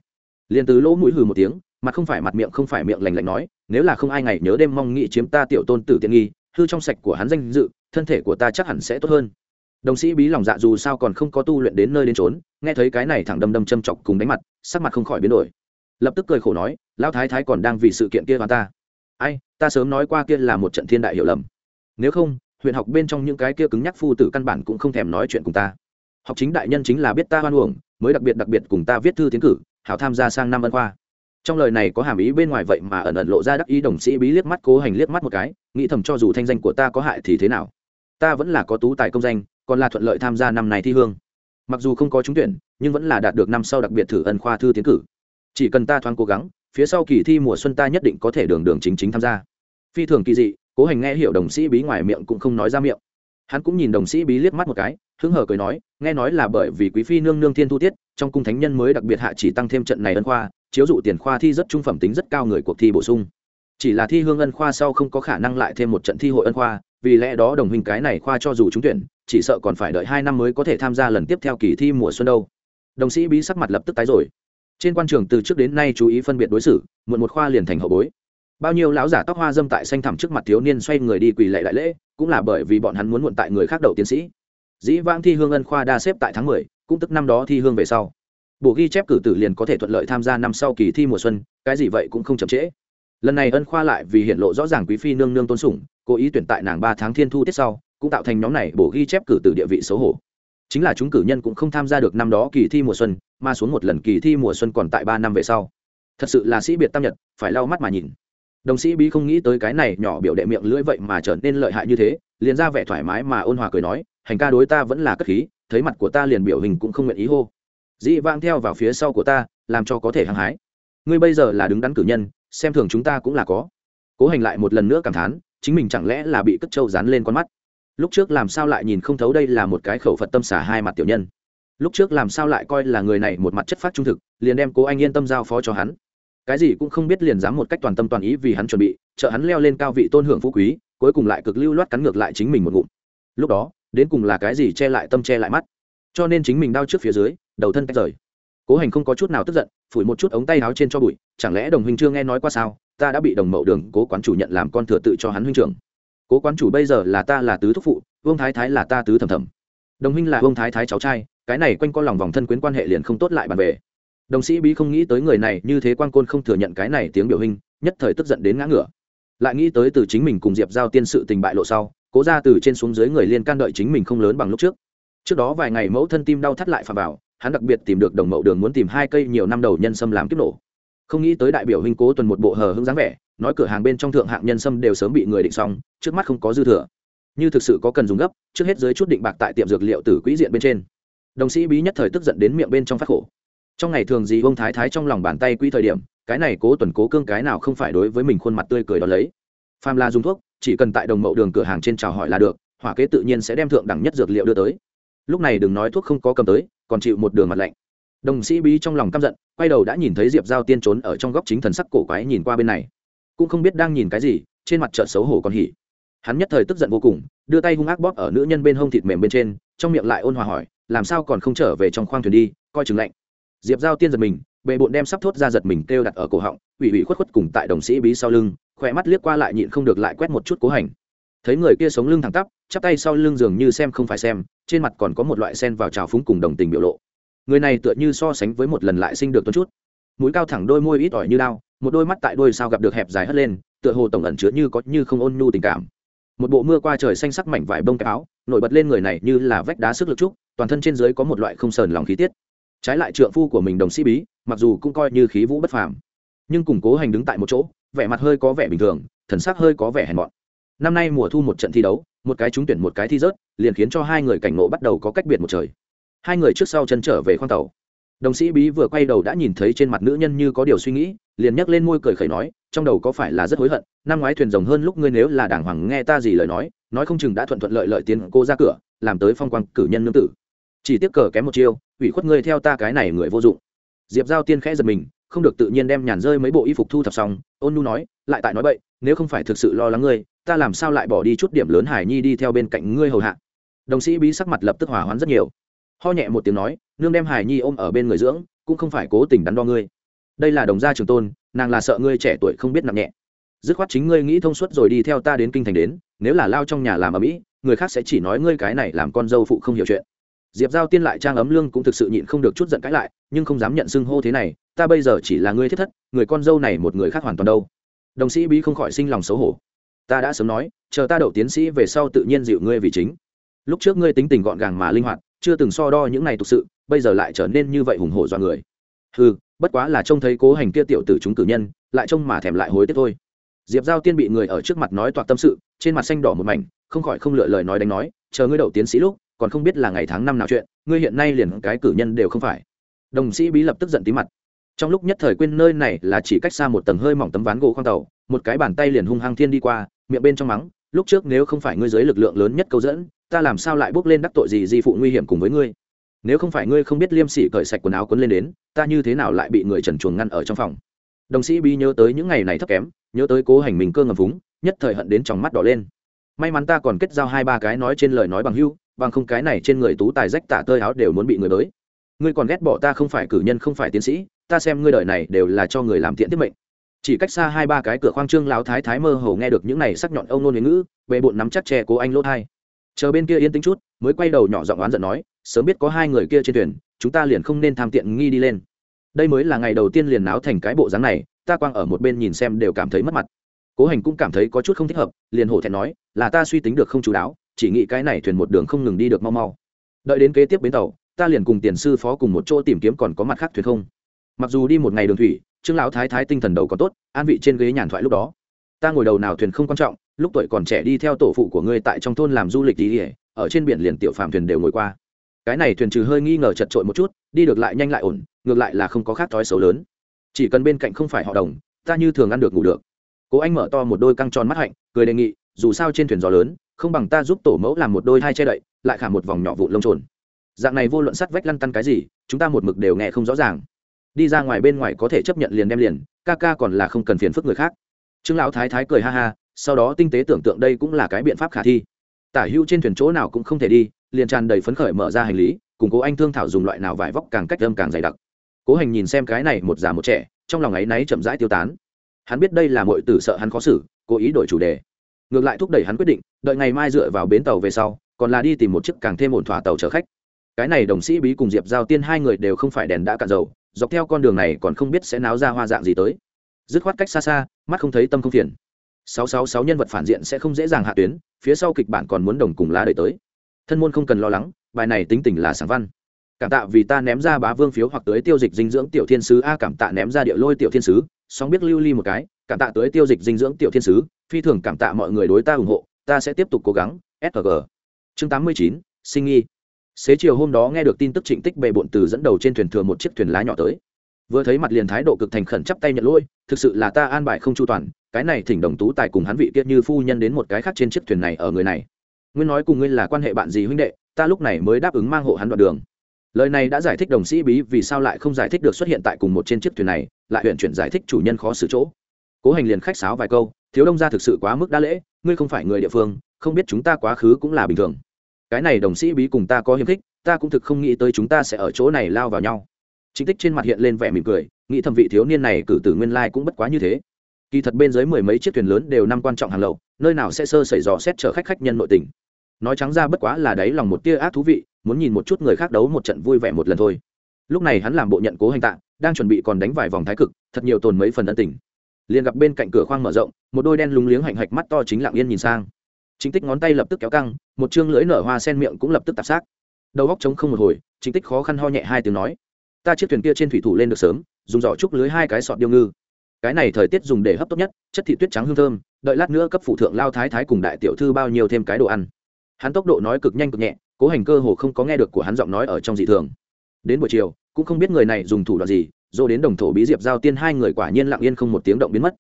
Liền từ lỗ mũi hừ một tiếng, mặt không phải mặt miệng không phải miệng lành lạnh nói, nếu là không ai ngày nhớ đêm mong nghĩ chiếm ta tiểu tôn tử tiện nghi, hư trong sạch của hắn danh dự, thân thể của ta chắc hẳn sẽ tốt hơn. Đồng sĩ bí lòng dạ dù sao còn không có tu luyện đến nơi đến trốn nghe thấy cái này thẳng đâm đâm châm chọc cùng đánh mặt, sắc mặt không khỏi biến đổi. Lập tức cười khổ nói, lão thái thái còn đang vì sự kiện kia và ta. Ai ta sớm nói qua kia là một trận thiên đại hiểu lầm. Nếu không, huyện học bên trong những cái kia cứng nhắc phu tử căn bản cũng không thèm nói chuyện cùng ta. Học chính đại nhân chính là biết ta hoan uổng, mới đặc biệt đặc biệt cùng ta viết thư tiến cử, hảo tham gia sang năm ân khoa. Trong lời này có hàm ý bên ngoài vậy mà ẩn ẩn lộ ra đắc ý đồng sĩ bí liếc mắt, cố hành liếc mắt một cái, nghĩ thầm cho dù thanh danh của ta có hại thì thế nào. Ta vẫn là có tú tài công danh, còn là thuận lợi tham gia năm này thi hương. Mặc dù không có trúng tuyển, nhưng vẫn là đạt được năm sau đặc biệt thử ân khoa thư tiến cử. Chỉ cần ta thoáng cố gắng phía sau kỳ thi mùa xuân ta nhất định có thể đường đường chính chính tham gia. Phi thường kỳ dị, cố hành nghe hiểu đồng sĩ bí ngoài miệng cũng không nói ra miệng. Hắn cũng nhìn đồng sĩ bí liếc mắt một cái, hứng hờ cười nói, nghe nói là bởi vì quý phi nương nương thiên thu tiết, trong cung thánh nhân mới đặc biệt hạ chỉ tăng thêm trận này ân khoa, chiếu dụ tiền khoa thi rất trung phẩm tính rất cao người cuộc thi bổ sung. Chỉ là thi hương ân khoa sau không có khả năng lại thêm một trận thi hội ân khoa, vì lẽ đó đồng hình cái này khoa cho dù trúng tuyển, chỉ sợ còn phải đợi hai năm mới có thể tham gia lần tiếp theo kỳ thi mùa xuân đâu. Đồng sĩ bí sắc mặt lập tức tái rồi trên quan trường từ trước đến nay chú ý phân biệt đối xử, muộn một khoa liền thành hậu bối. Bao nhiêu lão giả tóc hoa dâm tại xanh thẳm trước mặt thiếu niên xoay người đi quỳ lệ đại lễ, cũng là bởi vì bọn hắn muốn muộn tại người khác đầu tiến sĩ. Dĩ vãng thi hương ân khoa đa xếp tại tháng mười, cũng tức năm đó thi hương về sau. Bộ ghi chép cử tử liền có thể thuận lợi tham gia năm sau kỳ thi mùa xuân, cái gì vậy cũng không chậm trễ. Lần này ân khoa lại vì hiện lộ rõ ràng quý phi nương nương tôn sủng, cố ý tuyển tại nàng ba tháng thiên thu tiết sau, cũng tạo thành nhóm này bổ ghi chép cử tử địa vị xấu hổ chính là chúng cử nhân cũng không tham gia được năm đó kỳ thi mùa xuân, mà xuống một lần kỳ thi mùa xuân còn tại ba năm về sau. Thật sự là sĩ biệt tam nhật, phải lau mắt mà nhìn. Đồng sĩ bí không nghĩ tới cái này nhỏ biểu đệ miệng lưỡi vậy mà trở nên lợi hại như thế, liền ra vẻ thoải mái mà ôn hòa cười nói, hành ca đối ta vẫn là cất khí, thấy mặt của ta liền biểu hình cũng không nguyện ý hô. Dĩ vang theo vào phía sau của ta, làm cho có thể hăng hái. Ngươi bây giờ là đứng đắn cử nhân, xem thường chúng ta cũng là có. Cố hành lại một lần nữa cảm thán, chính mình chẳng lẽ là bị cất trâu dán lên con mắt lúc trước làm sao lại nhìn không thấu đây là một cái khẩu phật tâm xả hai mặt tiểu nhân? Lúc trước làm sao lại coi là người này một mặt chất phát trung thực, liền đem cố anh yên tâm giao phó cho hắn? Cái gì cũng không biết liền dám một cách toàn tâm toàn ý vì hắn chuẩn bị, trợ hắn leo lên cao vị tôn hưởng phú quý, cuối cùng lại cực lưu loát cắn ngược lại chính mình một ngụm. Lúc đó, đến cùng là cái gì che lại tâm che lại mắt? Cho nên chính mình đau trước phía dưới, đầu thân tách rời. Cố hành không có chút nào tức giận, phủi một chút ống tay áo trên cho bụi, chẳng lẽ đồng huynh chưa nghe nói qua sao? Ta đã bị đồng mậu đường cố quán chủ nhận làm con thừa tự cho hắn huynh trưởng cố quán chủ bây giờ là ta là tứ thúc phụ, vương thái thái là ta tứ thầm thầm đồng huynh là vương thái thái cháu trai, cái này quanh co lòng vòng thân quyến quan hệ liền không tốt lại bàn về. Đồng sĩ bí không nghĩ tới người này như thế quan côn không thừa nhận cái này tiếng biểu hình, nhất thời tức giận đến ngã ngửa. Lại nghĩ tới từ chính mình cùng diệp giao tiên sự tình bại lộ sau, cố ra từ trên xuống dưới người liên can đợi chính mình không lớn bằng lúc trước. Trước đó vài ngày mẫu thân tim đau thắt lại phà vào, hắn đặc biệt tìm được đồng mậu đường muốn tìm hai cây nhiều năm đầu nhân sâm làm kiếp nổ. Không nghĩ tới đại biểu huynh cố tuần một bộ hờ hững dáng vẻ nói cửa hàng bên trong thượng hạng nhân sâm đều sớm bị người định xong, trước mắt không có dư thừa. Như thực sự có cần dùng gấp, trước hết dưới chút định bạc tại tiệm dược liệu từ quỹ diện bên trên. Đồng sĩ bí nhất thời tức giận đến miệng bên trong phát khổ. Trong ngày thường gì ông thái thái trong lòng bàn tay quỹ thời điểm, cái này cố tuần cố cương cái nào không phải đối với mình khuôn mặt tươi cười đó lấy. Phàm là dùng thuốc, chỉ cần tại đồng mậu đường cửa hàng trên chào hỏi là được, hỏa kế tự nhiên sẽ đem thượng đẳng nhất dược liệu đưa tới. Lúc này đừng nói thuốc không có cầm tới, còn chịu một đường mặt lạnh. Đồng sĩ bí trong lòng căm giận, quay đầu đã nhìn thấy diệp giao tiên trốn ở trong góc chính thần sắc cổ quái nhìn qua bên này cũng không biết đang nhìn cái gì, trên mặt chợt xấu hổ còn hỉ. Hắn nhất thời tức giận vô cùng, đưa tay hung ác bóp ở nữ nhân bên hông thịt mềm bên trên, trong miệng lại ôn hòa hỏi, làm sao còn không trở về trong khoang thuyền đi, coi chừng lạnh. Diệp giao tiên giật mình bệ bộn đem sắp thốt ra giật mình kêu đặt ở cổ họng, ủy ủy khuất khuất cùng tại đồng sĩ bí sau lưng, khỏe mắt liếc qua lại nhịn không được lại quét một chút cố hành. Thấy người kia sống lưng thẳng tắp, chắp tay sau lưng dường như xem không phải xem, trên mặt còn có một loại sen vào trào phúng cùng đồng tình biểu lộ. Người này tựa như so sánh với một lần lại sinh được tốt chút. Mũi cao thẳng đôi môi ít ỏi như đao một đôi mắt tại đôi sao gặp được hẹp dài hất lên, tựa hồ tổng ẩn chứa như có như không ôn nhu tình cảm. Một bộ mưa qua trời xanh sắc mảnh vải bông cái áo, nổi bật lên người này như là vách đá sức lực trúc, toàn thân trên dưới có một loại không sờn lòng khí tiết. Trái lại trượng phu của mình đồng sĩ bí, mặc dù cũng coi như khí vũ bất phàm, nhưng củng cố hành đứng tại một chỗ, vẻ mặt hơi có vẻ bình thường, thần sắc hơi có vẻ hèn mọn. Năm nay mùa thu một trận thi đấu, một cái trúng tuyển một cái thi rớt, liền khiến cho hai người cảnh ngộ bắt đầu có cách biệt một trời. Hai người trước sau chân trở về khoang tàu đồng sĩ bí vừa quay đầu đã nhìn thấy trên mặt nữ nhân như có điều suy nghĩ, liền nhấc lên môi cười khẩy nói, trong đầu có phải là rất hối hận, năm ngoái thuyền rồng hơn lúc ngươi nếu là đàng hoàng nghe ta gì lời nói nói không chừng đã thuận thuận lợi lợi tiến cô ra cửa, làm tới phong quang cử nhân nương tử. Chỉ tiếc cờ kém một chiêu, ủy khuất ngươi theo ta cái này người vô dụng. Diệp giao tiên khẽ giật mình, không được tự nhiên đem nhàn rơi mấy bộ y phục thu thập xong, ôn nu nói, lại tại nói vậy nếu không phải thực sự lo lắng ngươi, ta làm sao lại bỏ đi chút điểm lớn hải nhi đi theo bên cạnh ngươi hầu hạ. Đồng sĩ bí sắc mặt lập tức hỏa hoán rất nhiều ho nhẹ một tiếng nói, nương đem hải nhi ôm ở bên người dưỡng, cũng không phải cố tình đắn đo ngươi. Đây là đồng gia trường tôn, nàng là sợ ngươi trẻ tuổi không biết nặng nhẹ. Dứt khoát chính ngươi nghĩ thông suốt rồi đi theo ta đến kinh thành đến, nếu là lao trong nhà làm ở mỹ người khác sẽ chỉ nói ngươi cái này làm con dâu phụ không hiểu chuyện. Diệp giao tiên lại trang ấm lương cũng thực sự nhịn không được chút giận cãi lại, nhưng không dám nhận xưng hô thế này, ta bây giờ chỉ là ngươi thiết thất, người con dâu này một người khác hoàn toàn đâu. Đồng sĩ bí không khỏi sinh lòng xấu hổ. Ta đã sớm nói, chờ ta đậu tiến sĩ về sau tự nhiên dịu ngươi vì chính lúc trước ngươi tính tình gọn gàng mà linh hoạt, chưa từng so đo những này thực sự, bây giờ lại trở nên như vậy hùng hổ do người. Ừ bất quá là trông thấy cố hành kia tiểu tử chúng cử nhân, lại trông mà thèm lại hối tiếc thôi. Diệp giao tiên bị người ở trước mặt nói toạc tâm sự, trên mặt xanh đỏ một mảnh, không khỏi không lựa lời nói đánh nói, chờ ngươi đậu tiến sĩ lúc, còn không biết là ngày tháng năm nào chuyện, ngươi hiện nay liền cái cử nhân đều không phải. Đồng sĩ bí lập tức giận tí mặt. Trong lúc nhất thời quên nơi này là chỉ cách xa một tầng hơi mỏng tấm ván gỗ khoang tàu, một cái bàn tay liền hung hăng thiên đi qua, miệng bên trong mắng, lúc trước nếu không phải ngươi dưới lực lượng lớn nhất câu dẫn ta làm sao lại bước lên đắc tội gì di phụ nguy hiểm cùng với ngươi? Nếu không phải ngươi không biết liêm sỉ cởi sạch quần áo quấn lên đến, ta như thế nào lại bị người trần chuồng ngăn ở trong phòng? Đồng sĩ bi nhớ tới những ngày này thấp kém, nhớ tới cố hành mình cơ ngầm vúng nhất thời hận đến trong mắt đỏ lên. May mắn ta còn kết giao hai ba cái nói trên lời nói bằng hưu, bằng không cái này trên người tú tài rách tả tơi áo đều muốn bị người tới ngươi còn ghét bỏ ta không phải cử nhân không phải tiến sĩ, ta xem ngươi đời này đều là cho người làm tiện tiết mệnh. Chỉ cách xa hai ba cái cửa khoang trương lão thái thái mơ hồ nghe được những này sắc nhọn ông nôn ngữ về bụng nắm chắc tre cố anh lỗ thai chờ bên kia yên tĩnh chút mới quay đầu nhỏ giọng oán giận nói sớm biết có hai người kia trên thuyền chúng ta liền không nên tham tiện nghi đi lên đây mới là ngày đầu tiên liền náo thành cái bộ dáng này ta quang ở một bên nhìn xem đều cảm thấy mất mặt cố hành cũng cảm thấy có chút không thích hợp liền hổ thẹn nói là ta suy tính được không chú đáo chỉ nghĩ cái này thuyền một đường không ngừng đi được mau mau đợi đến kế tiếp bến tàu ta liền cùng tiền sư phó cùng một chỗ tìm kiếm còn có mặt khác thuyền không mặc dù đi một ngày đường thủy trương lão thái thái tinh thần đầu có tốt an vị trên ghế nhàn thoại lúc đó ta ngồi đầu nào thuyền không quan trọng lúc tuổi còn trẻ đi theo tổ phụ của ngươi tại trong thôn làm du lịch đi ở trên biển liền tiểu phàm thuyền đều ngồi qua. Cái này thuyền trừ hơi nghi ngờ chật trội một chút, đi được lại nhanh lại ổn, ngược lại là không có khác thói xấu lớn. Chỉ cần bên cạnh không phải họ đồng, ta như thường ăn được ngủ được. Cố anh mở to một đôi căng tròn mắt hạnh, cười đề nghị, dù sao trên thuyền gió lớn, không bằng ta giúp tổ mẫu làm một đôi hai che đậy, lại khả một vòng nhỏ vụ lông trồn. Dạng này vô luận sắt vách lăn tăn cái gì, chúng ta một mực đều nghe không rõ ràng. Đi ra ngoài bên ngoài có thể chấp nhận liền đem liền, ca ca còn là không cần phiền phức người khác. Trương lão thái thái cười ha ha sau đó tinh tế tưởng tượng đây cũng là cái biện pháp khả thi. Tả hữu trên thuyền chỗ nào cũng không thể đi, liền tràn đầy phấn khởi mở ra hành lý, cùng cố anh thương thảo dùng loại nào vải vóc càng cách âm càng dày đặc. Cố hành nhìn xem cái này một già một trẻ, trong lòng ấy náy chậm rãi tiêu tán. Hắn biết đây là mọi tử sợ hắn khó xử, cố ý đổi chủ đề. Ngược lại thúc đẩy hắn quyết định, đợi ngày mai dựa vào bến tàu về sau, còn là đi tìm một chiếc càng thêm ổn thỏa tàu chở khách. Cái này đồng sĩ bí cùng diệp giao tiên hai người đều không phải đèn đã cạn dầu, dọc theo con đường này còn không biết sẽ náo ra hoa dạng gì tới. Dứt khoát cách xa xa, mắt không thấy tâm không phiền sáu sáu sáu nhân vật phản diện sẽ không dễ dàng hạ tuyến, phía sau kịch bản còn muốn đồng cùng lá đợi tới. Thân môn không cần lo lắng, bài này tính tình là sáng văn. Cảm tạ vì ta ném ra bá vương phiếu hoặc tới tiêu dịch dinh dưỡng tiểu thiên sứ. A, cảm tạ ném ra địa lôi tiểu thiên sứ. Song biết lưu ly một cái, cảm tạ tới tiêu dịch dinh dưỡng tiểu thiên sứ. Phi thường cảm tạ mọi người đối ta ủng hộ, ta sẽ tiếp tục cố gắng. Sg chương tám mươi chín sinh nghi xế chiều hôm đó nghe được tin tức trịnh tích bệ bọn từ dẫn đầu trên thuyền thừa một chiếc thuyền lá nhỏ tới. Vừa thấy mặt liền thái độ cực thành khẩn chắp tay nhận lỗi thực sự là ta an bài không chu toàn cái này thỉnh đồng tú tài cùng hắn vị tiết như phu nhân đến một cái khác trên chiếc thuyền này ở người này. Nguyên nói cùng ngươi là quan hệ bạn gì huynh đệ, ta lúc này mới đáp ứng mang hộ hắn đoạn đường. Lời này đã giải thích đồng sĩ bí vì sao lại không giải thích được xuất hiện tại cùng một trên chiếc thuyền này, lại huyện chuyển giải thích chủ nhân khó xử chỗ. Cố hành liền khách sáo vài câu, thiếu đông gia thực sự quá mức đa lễ, ngươi không phải người địa phương, không biết chúng ta quá khứ cũng là bình thường. Cái này đồng sĩ bí cùng ta có hiềm khích, ta cũng thực không nghĩ tới chúng ta sẽ ở chỗ này lao vào nhau. Chính tích trên mặt hiện lên vẻ mỉm cười, nghĩ thẩm vị thiếu niên này cử tử nguyên lai cũng bất quá như thế kỳ thật bên dưới mười mấy chiếc thuyền lớn đều năm quan trọng hàng lậu, nơi nào sẽ sơ xảy dò xét chở khách khách nhân nội tình. Nói trắng ra bất quá là đáy lòng một tia ác thú vị, muốn nhìn một chút người khác đấu một trận vui vẻ một lần thôi. Lúc này hắn làm bộ nhận cố hành tạ, đang chuẩn bị còn đánh vài vòng thái cực, thật nhiều tồn mấy phần ân tình. Liền gặp bên cạnh cửa khoang mở rộng, một đôi đen lúng liếng hạnh hạch mắt to chính lặng yên nhìn sang. Chính tích ngón tay lập tức kéo căng, một chương lưỡi nở hoa sen miệng cũng lập tức tạp xác. Đầu góc trống không một hồi chính tích khó khăn ho nhẹ hai tiếng nói, ta chiếc thuyền kia trên thủy thủ lên được sớm, dùng giỏ trúc lưới hai cái sọt điêu ngư cái này thời tiết dùng để hấp tốt nhất, chất thị tuyết trắng hương thơm, đợi lát nữa cấp phụ thượng lao thái thái cùng đại tiểu thư bao nhiêu thêm cái đồ ăn. Hắn tốc độ nói cực nhanh cực nhẹ, cố hành cơ hồ không có nghe được của hắn giọng nói ở trong dị thường. Đến buổi chiều, cũng không biết người này dùng thủ đoạn gì dô đến đồng thổ bí diệp giao tiên hai người quả nhiên lặng yên không một tiếng động biến mất.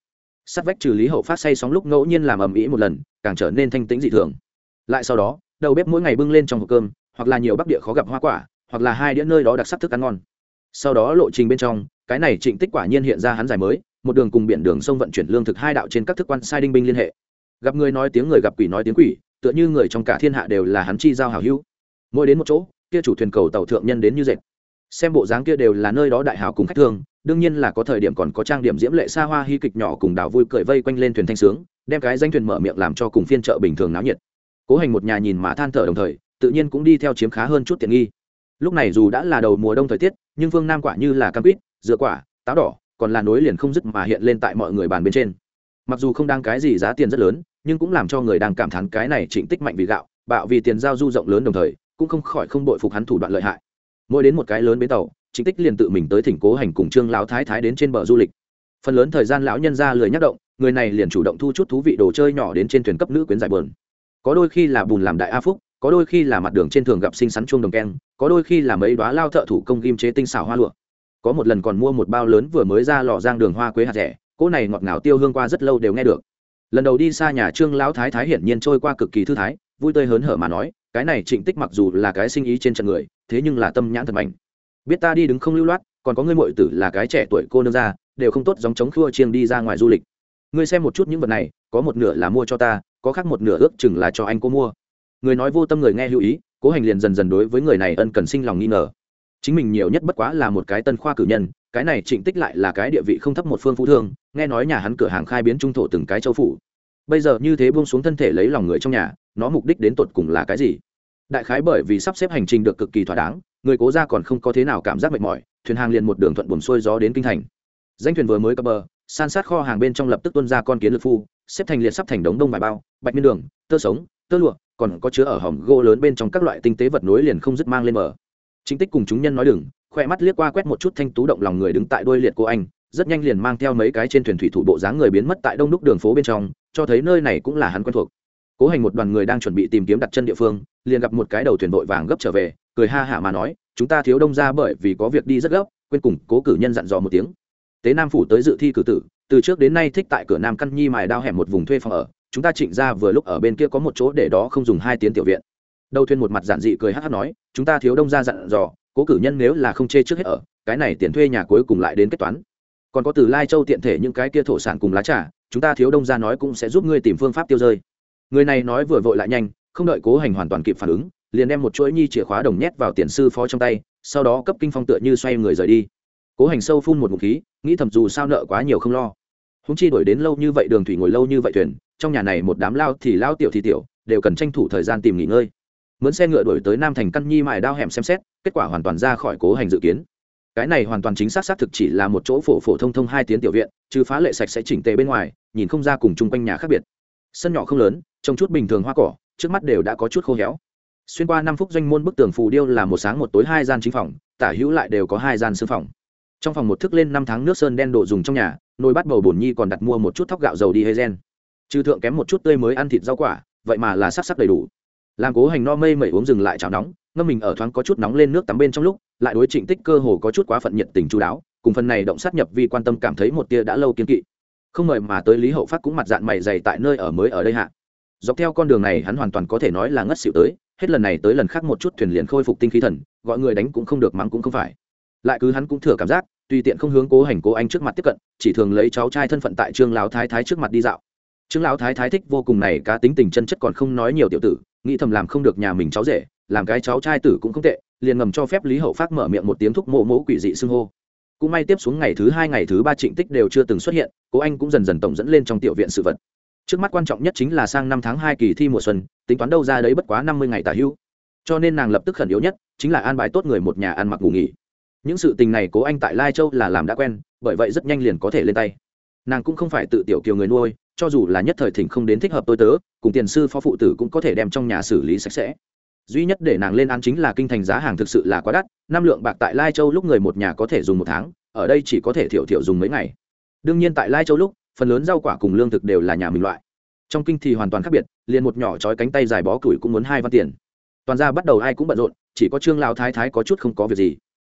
Sắt vách trừ lý hậu phát say sóng lúc ngẫu nhiên làm ầm ĩ một lần, càng trở nên thanh tĩnh dị thường. Lại sau đó, đầu bếp mỗi ngày bưng lên trong hộp cơm, hoặc là nhiều bắc địa khó gặp hoa quả, hoặc là hai đĩa nơi đó đặc sắc thức ăn ngon. Sau đó lộ trình bên trong, cái này trịnh tích quả nhiên hiện ra hắn giải mới một đường cùng biển đường sông vận chuyển lương thực hai đạo trên các thức quan sai đinh binh liên hệ. Gặp người nói tiếng người gặp quỷ nói tiếng quỷ, tựa như người trong cả thiên hạ đều là hắn chi giao hảo hữu. Mỗi đến một chỗ, kia chủ thuyền cầu tàu thượng nhân đến như dệt. Xem bộ dáng kia đều là nơi đó đại hào cùng khách thường, đương nhiên là có thời điểm còn có trang điểm diễm lệ xa hoa hy kịch nhỏ cùng đào vui cười vây quanh lên thuyền thanh sướng, đem cái danh thuyền mở miệng làm cho cùng phiên chợ bình thường náo nhiệt. Cố hành một nhà nhìn mà than thở đồng thời, tự nhiên cũng đi theo chiếm khá hơn chút tiện nghi. Lúc này dù đã là đầu mùa đông thời tiết, nhưng phương nam quả như là cam quýt dựa quả, táo đỏ còn là nối liền không dứt mà hiện lên tại mọi người bàn bên trên. Mặc dù không đang cái gì giá tiền rất lớn, nhưng cũng làm cho người đang cảm thán cái này trịnh tích mạnh vì gạo, bạo vì tiền giao du rộng lớn đồng thời, cũng không khỏi không bội phục hắn thủ đoạn lợi hại. Mỗi đến một cái lớn bến tàu, trịnh tích liền tự mình tới thỉnh cố hành cùng trương lão thái thái đến trên bờ du lịch. Phần lớn thời gian lão nhân ra lười nhắc động, người này liền chủ động thu chút thú vị đồ chơi nhỏ đến trên thuyền cấp nữ quyến giải bờn có đôi khi là bùn làm đại a phúc, có đôi khi là mặt đường trên thường gặp xinh xắn chuông đồng keng, có đôi khi là mấy đoá lao thợ thủ công ghim chế tinh xảo hoa lụa có một lần còn mua một bao lớn vừa mới ra lò giang đường hoa quế hạt rẻ, cỗ này ngọt ngào tiêu hương qua rất lâu đều nghe được. Lần đầu đi xa nhà trương lão thái thái hiển nhiên trôi qua cực kỳ thư thái, vui tươi hớn hở mà nói, cái này trịnh tích mặc dù là cái sinh ý trên trận người, thế nhưng là tâm nhãn thật mạnh. Biết ta đi đứng không lưu loát, còn có ngươi muội tử là cái trẻ tuổi cô nương ra, đều không tốt giống chống khua chiêng đi ra ngoài du lịch. Ngươi xem một chút những vật này, có một nửa là mua cho ta, có khác một nửa ước chừng là cho anh cô mua. Người nói vô tâm người nghe lưu ý, cố hành liền dần dần đối với người này ân cần sinh lòng nghi ngờ chính mình nhiều nhất bất quá là một cái tân khoa cử nhân, cái này trịnh tích lại là cái địa vị không thấp một phương phú thương, nghe nói nhà hắn cửa hàng khai biến trung thổ từng cái châu phủ. Bây giờ như thế buông xuống thân thể lấy lòng người trong nhà, nó mục đích đến tột cùng là cái gì? Đại khái bởi vì sắp xếp hành trình được cực kỳ thỏa đáng, người cố ra còn không có thế nào cảm giác mệt mỏi, thuyền hàng liền một đường thuận buồn xuôi gió đến kinh thành. Danh thuyền vừa mới cập bờ, san sát kho hàng bên trong lập tức tuân ra con kiến lực phu, xếp thành liệt sắp thành đống đông bài bao, bạch miên đường, tơ sống, tơ lụa, còn có chứa ở hòm gỗ lớn bên trong các loại tinh tế vật nối liền không dứt mang lên bờ chính tích cùng chúng nhân nói đừng khoe mắt liếc qua quét một chút thanh tú động lòng người đứng tại đuôi liệt cô anh, rất nhanh liền mang theo mấy cái trên thuyền thủy thủ bộ dáng người biến mất tại đông đúc đường phố bên trong, cho thấy nơi này cũng là hắn quen thuộc. Cố hành một đoàn người đang chuẩn bị tìm kiếm đặt chân địa phương, liền gặp một cái đầu thuyền vội vàng gấp trở về, cười ha hả mà nói, chúng ta thiếu đông ra bởi vì có việc đi rất gấp, quên cùng cố cử nhân dặn dò một tiếng. Tế nam phủ tới dự thi cử tử, từ trước đến nay thích tại cửa nam căn nhi mài đao hẻm một vùng thuê phòng ở, chúng ta trịnh ra vừa lúc ở bên kia có một chỗ để đó không dùng hai tiếng tiểu viện đầu thuyền một mặt giản dị cười hát hát nói, chúng ta thiếu đông ra dặn dò, cố cử nhân nếu là không chê trước hết ở, cái này tiền thuê nhà cuối cùng lại đến kết toán. Còn có từ lai châu tiện thể những cái kia thổ sản cùng lá trà, chúng ta thiếu đông ra nói cũng sẽ giúp ngươi tìm phương pháp tiêu rơi. Người này nói vừa vội lại nhanh, không đợi cố hành hoàn toàn kịp phản ứng, liền đem một chuỗi nhi chìa khóa đồng nhét vào tiền sư phó trong tay, sau đó cấp kinh phong tựa như xoay người rời đi. Cố hành sâu phun một ngụm khí, nghĩ thầm dù sao nợ quá nhiều không lo. Húng chi đổi đến lâu như vậy đường thủy ngồi lâu như vậy thuyền, trong nhà này một đám lao thì lao tiểu thì tiểu, đều cần tranh thủ thời gian tìm nghỉ ngơi mướn xe ngựa đổi tới nam thành căn nhi mài đao hẻm xem xét, kết quả hoàn toàn ra khỏi cố hành dự kiến. Cái này hoàn toàn chính xác xác thực chỉ là một chỗ phổ phổ thông thông hai tiếng tiểu viện chứ phá lệ sạch sẽ chỉnh tề bên ngoài, nhìn không ra cùng chung quanh nhà khác biệt. Sân nhỏ không lớn, trông chút bình thường hoa cỏ, trước mắt đều đã có chút khô héo. Xuyên qua năm phút doanh môn bức tường phù điêu là một sáng một tối hai gian chính phòng, tả hữu lại đều có hai gian sư phòng. Trong phòng một thức lên năm tháng nước sơn đen độ dùng trong nhà, nồi bắt bầu bổn nhi còn đặt mua một chút thóc gạo dầu đi hay gen. Trừ thượng kém một chút tươi mới ăn thịt rau quả, vậy mà là sắc sắc đầy đủ làm cố hành no mây mẩy uống dừng lại chảo nóng, ngâm mình ở thoáng có chút nóng lên nước tắm bên trong lúc, lại đối trịnh tích cơ hồ có chút quá phận nhiệt tình chú đáo, cùng phần này động sát nhập vì quan tâm cảm thấy một tia đã lâu kiên kỵ. Không mời mà tới lý hậu phát cũng mặt dạng mày dày tại nơi ở mới ở đây hạ. Dọc theo con đường này hắn hoàn toàn có thể nói là ngất xỉu tới, hết lần này tới lần khác một chút thuyền liền khôi phục tinh khí thần, gọi người đánh cũng không được mắng cũng không phải. Lại cứ hắn cũng thừa cảm giác, tùy tiện không hướng cố hành cố anh trước mặt tiếp cận, chỉ thường lấy cháu trai thân phận tại trương lão thái thái trước mặt đi dạo. Trương lão thái thái thích vô cùng này cá tính tình chân chất còn không nói nhiều tiểu tử nghĩ thầm làm không được nhà mình cháu rể, làm cái cháu trai tử cũng không tệ, liền ngầm cho phép lý hậu phát mở miệng một tiếng thúc mộ mỗ quỷ dị xưng hô. Cũng may tiếp xuống ngày thứ hai, ngày thứ ba trịnh tích đều chưa từng xuất hiện cố anh cũng dần dần tổng dẫn lên trong tiểu viện sự vật. Trước mắt quan trọng nhất chính là sang năm tháng hai kỳ thi mùa xuân, tính toán đâu ra đấy bất quá năm mươi ngày tả hữu cho nên nàng lập tức khẩn yếu nhất, chính là an bài tốt người một nhà ăn mặc ngủ nghỉ. Những sự tình này cố anh tại lai châu là làm đã quen, bởi vậy rất nhanh liền có thể lên tay. Nàng cũng không phải tự tiểu kiều người nuôi cho dù là nhất thời thỉnh không đến thích hợp tôi tớ, cùng tiền sư phó phụ tử cũng có thể đem trong nhà xử lý sạch sẽ. Duy nhất để nàng lên ăn chính là kinh thành giá hàng thực sự là quá đắt, năm lượng bạc tại lai châu lúc người một nhà có thể dùng một tháng, ở đây chỉ có thể thiểu thiểu dùng mấy ngày. Đương nhiên tại lai châu lúc, phần lớn rau quả cùng lương thực đều là nhà mình loại. Trong kinh thì hoàn toàn khác biệt, liền một nhỏ trói cánh tay dài bó củi cũng muốn hai văn tiền. Toàn ra bắt đầu ai cũng bận rộn, chỉ có trương lao thái thái có chút không có việc gì.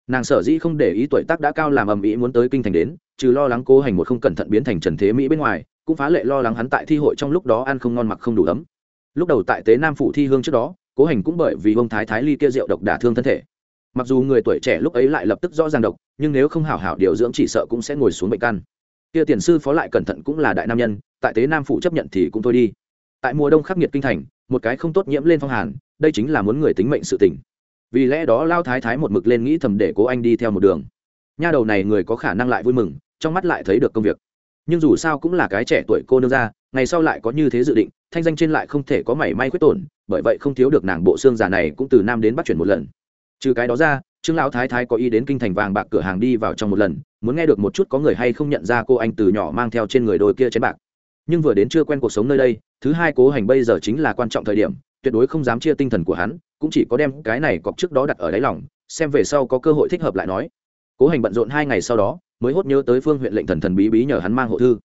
Nàng sở dĩ không để ý tuổi tác đã cao làm ầm ĩ muốn tới kinh thành đến, trừ lo lắng cố hành một không cẩn thận biến thành trần thế mỹ bên ngoài cũng phá lệ lo lắng hắn tại thi hội trong lúc đó ăn không ngon mặc không đủ ấm. Lúc đầu tại tế nam phủ thi hương trước đó, cố hành cũng bởi vì ông thái thái ly kia rượu độc đả thương thân thể. Mặc dù người tuổi trẻ lúc ấy lại lập tức rõ ràng độc, nhưng nếu không hảo hảo điều dưỡng chỉ sợ cũng sẽ ngồi xuống bệnh căn. Kia tiền sư phó lại cẩn thận cũng là đại nam nhân, tại tế nam phủ chấp nhận thì cũng thôi đi. Tại mùa đông khắc nghiệt kinh thành, một cái không tốt nhiễm lên phong hàn, đây chính là muốn người tính mệnh sự tỉnh vì lẽ đó lao thái thái một mực lên nghĩ thầm để cố anh đi theo một đường. Nha đầu này người có khả năng lại vui mừng, trong mắt lại thấy được công việc nhưng dù sao cũng là cái trẻ tuổi cô nương ra, ngày sau lại có như thế dự định, thanh danh trên lại không thể có mảy may khuyết tổn, bởi vậy không thiếu được nàng bộ xương giả này cũng từ nam đến bắt chuyển một lần. Trừ cái đó ra, trương lão thái thái có ý đến kinh thành vàng bạc cửa hàng đi vào trong một lần, muốn nghe được một chút có người hay không nhận ra cô anh từ nhỏ mang theo trên người đôi kia chén bạc. Nhưng vừa đến chưa quen cuộc sống nơi đây, thứ hai cố hành bây giờ chính là quan trọng thời điểm, tuyệt đối không dám chia tinh thần của hắn, cũng chỉ có đem cái này cọc trước đó đặt ở đáy lòng, xem về sau có cơ hội thích hợp lại nói. Cố hành bận rộn hai ngày sau đó mới hốt nhớ tới phương huyện lệnh thần thần bí bí nhờ hắn mang hộ thư.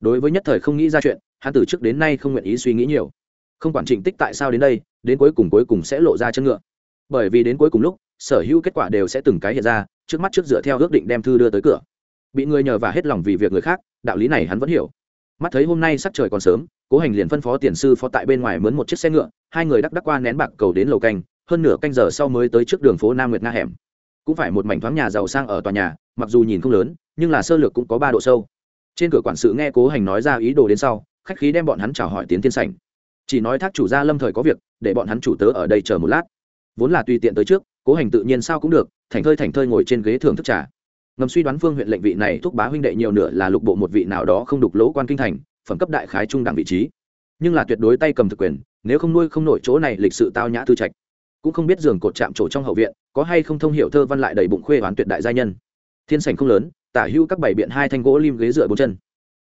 Đối với nhất thời không nghĩ ra chuyện, hắn từ trước đến nay không nguyện ý suy nghĩ nhiều. Không quản trình tích tại sao đến đây, đến cuối cùng cuối cùng sẽ lộ ra chân ngựa. Bởi vì đến cuối cùng lúc, sở hữu kết quả đều sẽ từng cái hiện ra, trước mắt trước dựa theo ước định đem thư đưa tới cửa. Bị người nhờ và hết lòng vì việc người khác, đạo lý này hắn vẫn hiểu. Mắt thấy hôm nay sắc trời còn sớm, cố hành liền phân phó tiền sư phó tại bên ngoài mướn một chiếc xe ngựa, hai người đắc đắc qua nén bạc cầu đến lầu canh, hơn nửa canh giờ sau mới tới trước đường phố nam nguyệt nga hẻm. Cũng phải một mảnh thoáng nhà giàu sang ở tòa nhà mặc dù nhìn không lớn, nhưng là sơ lược cũng có ba độ sâu. Trên cửa quản sự nghe cố hành nói ra ý đồ đến sau, khách khí đem bọn hắn chào hỏi tiến thiên sảnh. Chỉ nói thác chủ gia lâm thời có việc, để bọn hắn chủ tớ ở đây chờ một lát. Vốn là tùy tiện tới trước, cố hành tự nhiên sao cũng được, thành thơi thành thơi ngồi trên ghế thưởng thức trà. Ngầm suy đoán phương huyện lệnh vị này thúc bá huynh đệ nhiều nửa là lục bộ một vị nào đó không đục lỗ quan kinh thành, phẩm cấp đại khái trung đẳng vị trí. Nhưng là tuyệt đối tay cầm thực quyền, nếu không nuôi không nổi chỗ này lịch sự tao nhã tư trạch. Cũng không biết giường cột chạm trổ trong hậu viện, có hay không thông hiểu thơ văn lại đầy bụng khuê oán tuyệt đại gia nhân thiên sảnh không lớn, tả hữu các bảy biện hai thanh gỗ lim ghế dựa bốn chân.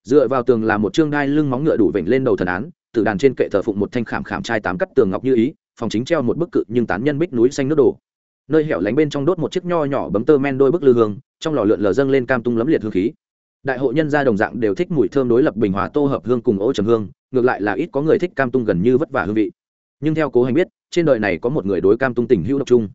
Dựa vào tường là một chương đai lưng móng ngựa đủ vểnh lên đầu thần án, từ đàn trên kệ thờ phụng một thanh khảm khảm trai tám cắt tường ngọc như ý, phòng chính treo một bức cự nhưng tán nhân bích núi xanh nước đổ nơi hẻo lánh bên trong đốt một chiếc nho nhỏ bấm tơ men đôi bức lư hương, trong lò lượn lờ dâng lên cam tung lấm liệt hương khí. Đại hội nhân gia đồng dạng đều thích mùi thơm đối lập bình hòa tô hợp hương cùng ô trầm hương, ngược lại là ít có người thích cam tung gần như vất vả hương vị. Nhưng theo cố hành biết, trên đời này có một người đối cam tung tình hữu độc trung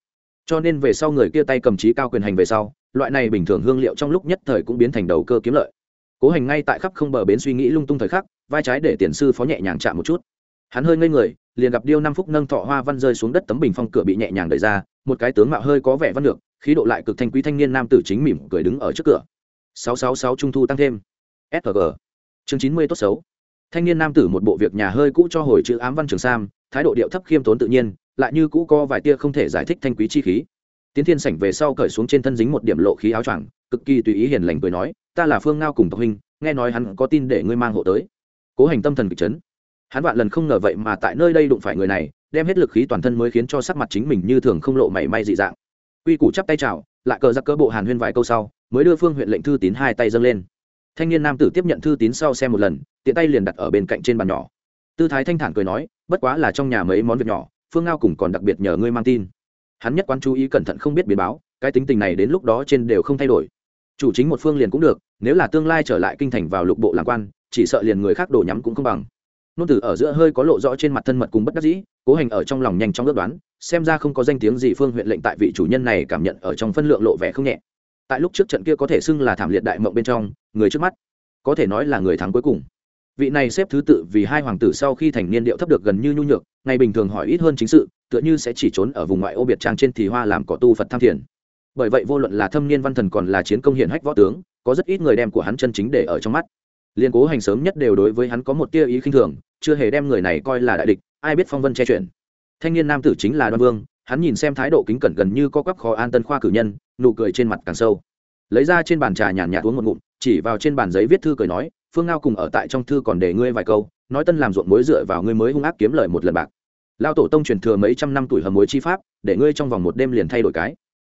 cho nên về sau người kia tay cầm trí cao quyền hành về sau loại này bình thường hương liệu trong lúc nhất thời cũng biến thành đầu cơ kiếm lợi. Cố hành ngay tại khắp không bờ bến suy nghĩ lung tung thời khắc, vai trái để tiền sư phó nhẹ nhàng chạm một chút. Hắn hơi ngây người, liền gặp điêu năm phút nâng thọ hoa văn rơi xuống đất tấm bình phong cửa bị nhẹ nhàng đẩy ra, một cái tướng mạo hơi có vẻ văn được khí độ lại cực thanh quý thanh niên nam tử chính mỉm cười đứng ở trước cửa. 666 trung thu tăng thêm. Sg chương 90 tốt xấu. Thanh niên nam tử một bộ việc nhà hơi cũ cho hồi chữ ám văn trường sam, thái độ điệu thấp khiêm tốn tự nhiên, lại như cũ co vài tia không thể giải thích thanh quý chi khí tiến thiên sảnh về sau cởi xuống trên thân dính một điểm lộ khí áo choàng, cực kỳ tùy ý hiền lành cười nói, ta là phương ngao cùng tộc huynh, nghe nói hắn có tin để ngươi mang hộ tới. Cố hành tâm thần kịch chấn. Hắn vạn lần không ngờ vậy mà tại nơi đây đụng phải người này, đem hết lực khí toàn thân mới khiến cho sắc mặt chính mình như thường không lộ mảy may dị dạng. Quy củ chắp tay chào, lại cờ giặc cỡ bộ hàn huyên vài câu sau, mới đưa phương huyện lệnh thư tín hai tay dâng lên. Thanh niên nam tử tiếp nhận thư tín sau xem một lần, tiện tay liền đặt ở bên cạnh trên bàn nhỏ. Tư thái thanh thản cười nói, bất quá là trong nhà mấy món việc nhỏ, phương ngao cùng còn đặc biệt nhờ ngươi mang tin hắn nhất quán chú ý cẩn thận không biết biến báo, cái tính tình này đến lúc đó trên đều không thay đổi. Chủ chính một phương liền cũng được, nếu là tương lai trở lại kinh thành vào lục bộ làm quan, chỉ sợ liền người khác đổ nhắm cũng không bằng. Nôn tử ở giữa hơi có lộ rõ trên mặt thân mật cùng bất đắc dĩ, cố hành ở trong lòng nhanh chóng ước đoán, xem ra không có danh tiếng gì phương huyện lệnh tại vị chủ nhân này cảm nhận ở trong phân lượng lộ vẻ không nhẹ. Tại lúc trước trận kia có thể xưng là thảm liệt đại mộng bên trong, người trước mắt, có thể nói là người thắng cuối cùng vị này xếp thứ tự vì hai hoàng tử sau khi thành niên điệu thấp được gần như nhu nhược, ngày bình thường hỏi ít hơn chính sự, tựa như sẽ chỉ trốn ở vùng ngoại ô biệt trang trên thì hoa làm cỏ tu phật tham thiền. Bởi vậy vô luận là thâm niên văn thần còn là chiến công hiển hách võ tướng, có rất ít người đem của hắn chân chính để ở trong mắt. Liên cố hành sớm nhất đều đối với hắn có một tia ý khinh thường, chưa hề đem người này coi là đại địch, ai biết phong vân che chuyển thanh niên nam tử chính là đoan vương, hắn nhìn xem thái độ kính cẩn gần như có quắp khó an tân khoa cử nhân, nụ cười trên mặt càng sâu. Lấy ra trên bàn trà nhàn nhạt uống một ngụm, chỉ vào trên bàn giấy viết thư cười nói phương ngao cùng ở tại trong thư còn để ngươi vài câu, nói tân làm ruộng mối dựa vào ngươi mới hung ác kiếm lời một lần bạc. Lao tổ tông truyền thừa mấy trăm năm tuổi hầm mối chi pháp, để ngươi trong vòng một đêm liền thay đổi cái.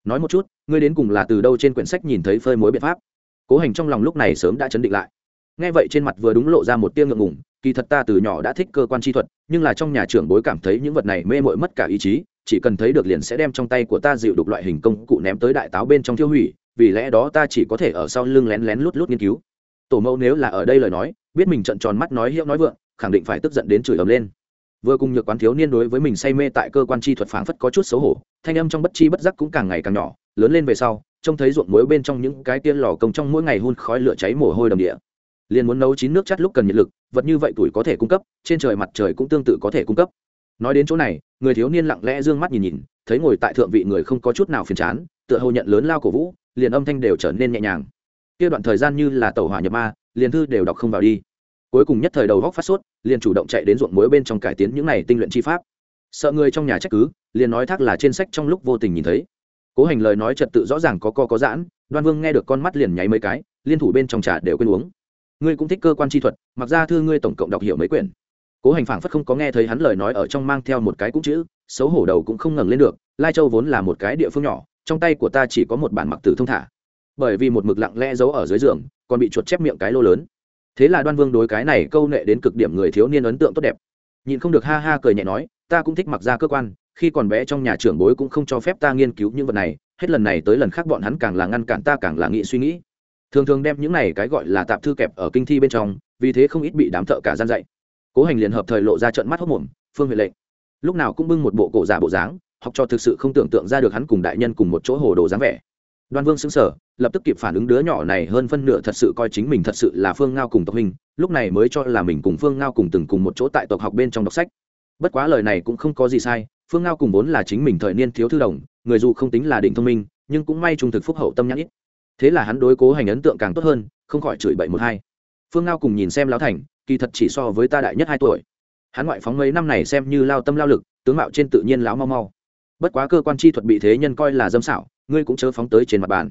Nói một chút, ngươi đến cùng là từ đâu trên quyển sách nhìn thấy phơi mối biện pháp? Cố hành trong lòng lúc này sớm đã chấn định lại. Nghe vậy trên mặt vừa đúng lộ ra một tia ngượng ngùng, kỳ thật ta từ nhỏ đã thích cơ quan chi thuật, nhưng là trong nhà trưởng bối cảm thấy những vật này mê mội mất cả ý chí, chỉ cần thấy được liền sẽ đem trong tay của ta dịu đục loại hình công cụ ném tới đại táo bên trong thiêu hủy, vì lẽ đó ta chỉ có thể ở sau lưng lén lén lút lút nghiên cứu tổ mẫu nếu là ở đây lời nói, biết mình trận tròn mắt nói hiệu nói vượng, khẳng định phải tức giận đến chửi ầm lên. Vừa cùng nhược quán thiếu niên đối với mình say mê tại cơ quan chi thuật phảng phất có chút xấu hổ, thanh âm trong bất chi bất giác cũng càng ngày càng nhỏ, lớn lên về sau, trông thấy ruộng muối bên trong những cái tiên lò công trong mỗi ngày hun khói lửa cháy mồ hôi đầm địa. Liền muốn nấu chín nước chắt lúc cần nhiệt lực, vật như vậy tuổi có thể cung cấp, trên trời mặt trời cũng tương tự có thể cung cấp. Nói đến chỗ này, người thiếu niên lặng lẽ d ư ơ n g mắt nhìn nhìn, thấy ngồi tại thượng vị người không có chút nào phiền chán, tựa hồ nhận lớn lao cổ vũ, liền âm thanh đều trở nên nhẹ nhàng kia đoạn thời gian như là tàu hỏa nhập ma, liền thư đều đọc không vào đi. Cuối cùng nhất thời đầu góc phát sốt, liền chủ động chạy đến ruộng muối bên trong cải tiến những này tinh luyện chi pháp. Sợ người trong nhà trách cứ, liền nói thác là trên sách trong lúc vô tình nhìn thấy. Cố hành lời nói trật tự rõ ràng có co có giãn, đoan vương nghe được con mắt liền nháy mấy cái, liên thủ bên trong trà đều quên uống. Ngươi cũng thích cơ quan chi thuật, mặc ra thư ngươi tổng cộng đọc hiểu mấy quyển. Cố hành phảng phất không có nghe thấy hắn lời nói ở trong mang theo một cái cũng chữ, xấu hổ đầu cũng không ngẩng lên được, lai châu vốn là một cái địa phương nhỏ, trong tay của ta chỉ có một bản mặc tử thông thả bởi vì một mực lặng lẽ giấu ở dưới giường, còn bị chuột chép miệng cái lô lớn. Thế là đoan vương đối cái này câu nệ đến cực điểm người thiếu niên ấn tượng tốt đẹp. Nhìn không được ha ha cười nhẹ nói, ta cũng thích mặc ra cơ quan, khi còn bé trong nhà trưởng bối cũng không cho phép ta nghiên cứu những vật này, hết lần này tới lần khác bọn hắn càng là ngăn cản ta càng là nghĩ suy nghĩ. Thường thường đem những này cái gọi là tạp thư kẹp ở kinh thi bên trong, vì thế không ít bị đám thợ cả gian dạy. Cố hành liền hợp thời lộ ra trận mắt hốc mồm, phương huệ lệnh. Lúc nào cũng bưng một bộ cổ giả bộ dáng, học cho thực sự không tưởng tượng ra được hắn cùng đại nhân cùng một chỗ hồ đồ dáng vẻ đoan vương sững sờ, lập tức kịp phản ứng đứa nhỏ này hơn phân nửa thật sự coi chính mình thật sự là phương ngao cùng tộc hình lúc này mới cho là mình cùng phương ngao cùng từng cùng một chỗ tại tộc học bên trong đọc sách. Bất quá lời này cũng không có gì sai phương ngao cùng vốn là chính mình thời niên thiếu thư đồng người dù không tính là đỉnh thông minh nhưng cũng may trung thực phúc hậu tâm nhãn ít. Thế là hắn đối cố hành ấn tượng càng tốt hơn không khỏi chửi bậy một hai. Phương ngao cùng nhìn xem lão thành kỳ thật chỉ so với ta đại nhất hai tuổi. Hắn ngoại phóng mấy năm này xem như lao tâm lao lực tướng mạo trên tự nhiên láo mau mau. Bất quá cơ quan chi thuật bị thế nhân coi là dâm xảo ngươi cũng chớ phóng tới trên mặt bàn.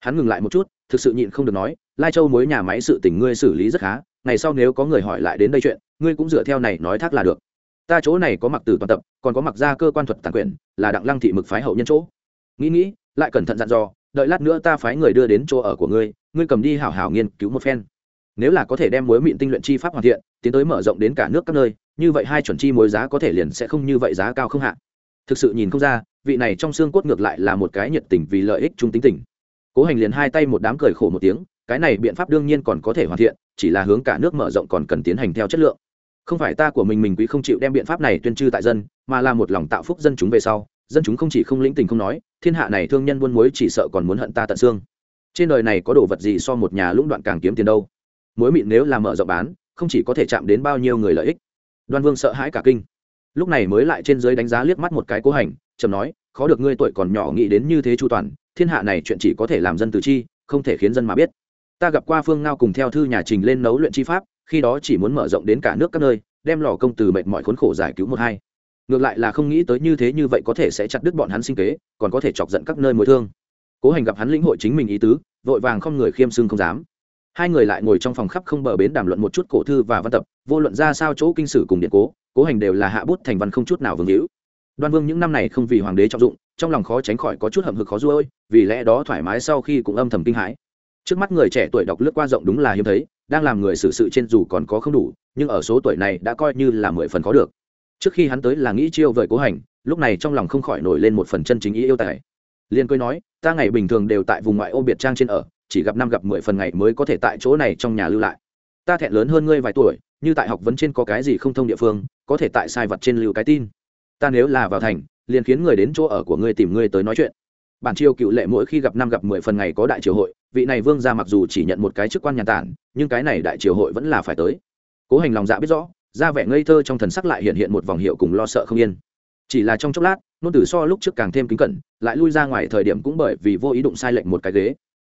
Hắn ngừng lại một chút, thực sự nhịn không được nói, lai châu mối nhà máy sự tình ngươi xử lý rất khá, ngày sau nếu có người hỏi lại đến đây chuyện, ngươi cũng dựa theo này nói thác là được. Ta chỗ này có mặc tử toàn tập, còn có mặc ra cơ quan thuật tàn quyền, là đặng lăng thị mực phái hậu nhân chỗ. Nghĩ nghĩ, lại cẩn thận dặn dò, đợi lát nữa ta phái người đưa đến chỗ ở của ngươi ngươi cầm đi hảo hảo nghiên cứu một phen. Nếu là có thể đem muối mịn tinh luyện chi pháp hoàn thiện, tiến tới mở rộng đến cả nước các nơi, như vậy hai chuẩn chi muối giá có thể liền sẽ không như vậy giá cao không hạ. Thực sự nhìn không ra vị này trong xương cốt ngược lại là một cái nhiệt tình vì lợi ích chung tính tình. Cố hành liền hai tay một đám cười khổ một tiếng, cái này biện pháp đương nhiên còn có thể hoàn thiện, chỉ là hướng cả nước mở rộng còn cần tiến hành theo chất lượng. Không phải ta của mình mình quý không chịu đem biện pháp này tuyên trư tại dân, mà là một lòng tạo phúc dân chúng về sau, dân chúng không chỉ không lĩnh tình không nói, thiên hạ này thương nhân buôn muối chỉ sợ còn muốn hận ta tận xương. Trên đời này có đồ vật gì so một nhà lũng đoạn càng kiếm tiền đâu? Muối mịn nếu làm mở rộng bán, không chỉ có thể chạm đến bao nhiêu người lợi ích. Đoan vương sợ hãi cả kinh lúc này mới lại trên dưới đánh giá liếc mắt một cái cố hành trầm nói, khó được ngươi tuổi còn nhỏ nghĩ đến như thế chu toàn, thiên hạ này chuyện chỉ có thể làm dân từ chi, không thể khiến dân mà biết. Ta gặp qua phương ngao cùng theo thư nhà trình lên nấu luyện chi pháp, khi đó chỉ muốn mở rộng đến cả nước các nơi, đem lò công từ mệt mọi khốn khổ giải cứu một hai. Ngược lại là không nghĩ tới như thế như vậy có thể sẽ chặt đứt bọn hắn sinh kế, còn có thể chọc giận các nơi mối thương. Cố hành gặp hắn lĩnh hội chính mình ý tứ, vội vàng không người khiêm xưng không dám hai người lại ngồi trong phòng khắp không bờ bến đàm luận một chút cổ thư và văn tập, vô luận ra sao chỗ kinh sử cùng điện cố cố hành đều là hạ bút thành văn không chút nào vương hữu. Đoan vương những năm này không vì hoàng đế trọng dụng, trong lòng khó tránh khỏi có chút hậm hực khó ruôi, vì lẽ đó thoải mái sau khi cũng âm thầm kinh hãi. Trước mắt người trẻ tuổi đọc lướt qua rộng đúng là hiếm thấy, đang làm người xử sự trên dù còn có không đủ, nhưng ở số tuổi này đã coi như là mười phần khó được. Trước khi hắn tới là nghĩ chiêu vời cố hành, lúc này trong lòng không khỏi nổi lên một phần chân chính ý yêu tài. Liên cười nói, ta ngày bình thường đều tại vùng ngoại ô biệt trang trên ở chỉ gặp năm gặp mười phần ngày mới có thể tại chỗ này trong nhà lưu lại. Ta thẹn lớn hơn ngươi vài tuổi, như tại học vấn trên có cái gì không thông địa phương, có thể tại sai vật trên lưu cái tin. Ta nếu là vào thành, liền khiến người đến chỗ ở của ngươi tìm ngươi tới nói chuyện. Bản triều cựu lệ mỗi khi gặp năm gặp mười phần ngày có đại triều hội, vị này vương ra mặc dù chỉ nhận một cái chức quan nhà tản, nhưng cái này đại triều hội vẫn là phải tới. Cố hành lòng dạ biết rõ, ra vẻ ngây thơ trong thần sắc lại hiện hiện một vòng hiệu cùng lo sợ không yên. Chỉ là trong chốc lát, nôn tử so lúc trước càng thêm kính cẩn, lại lui ra ngoài thời điểm cũng bởi vì vô ý đụng sai lệnh một cái ghế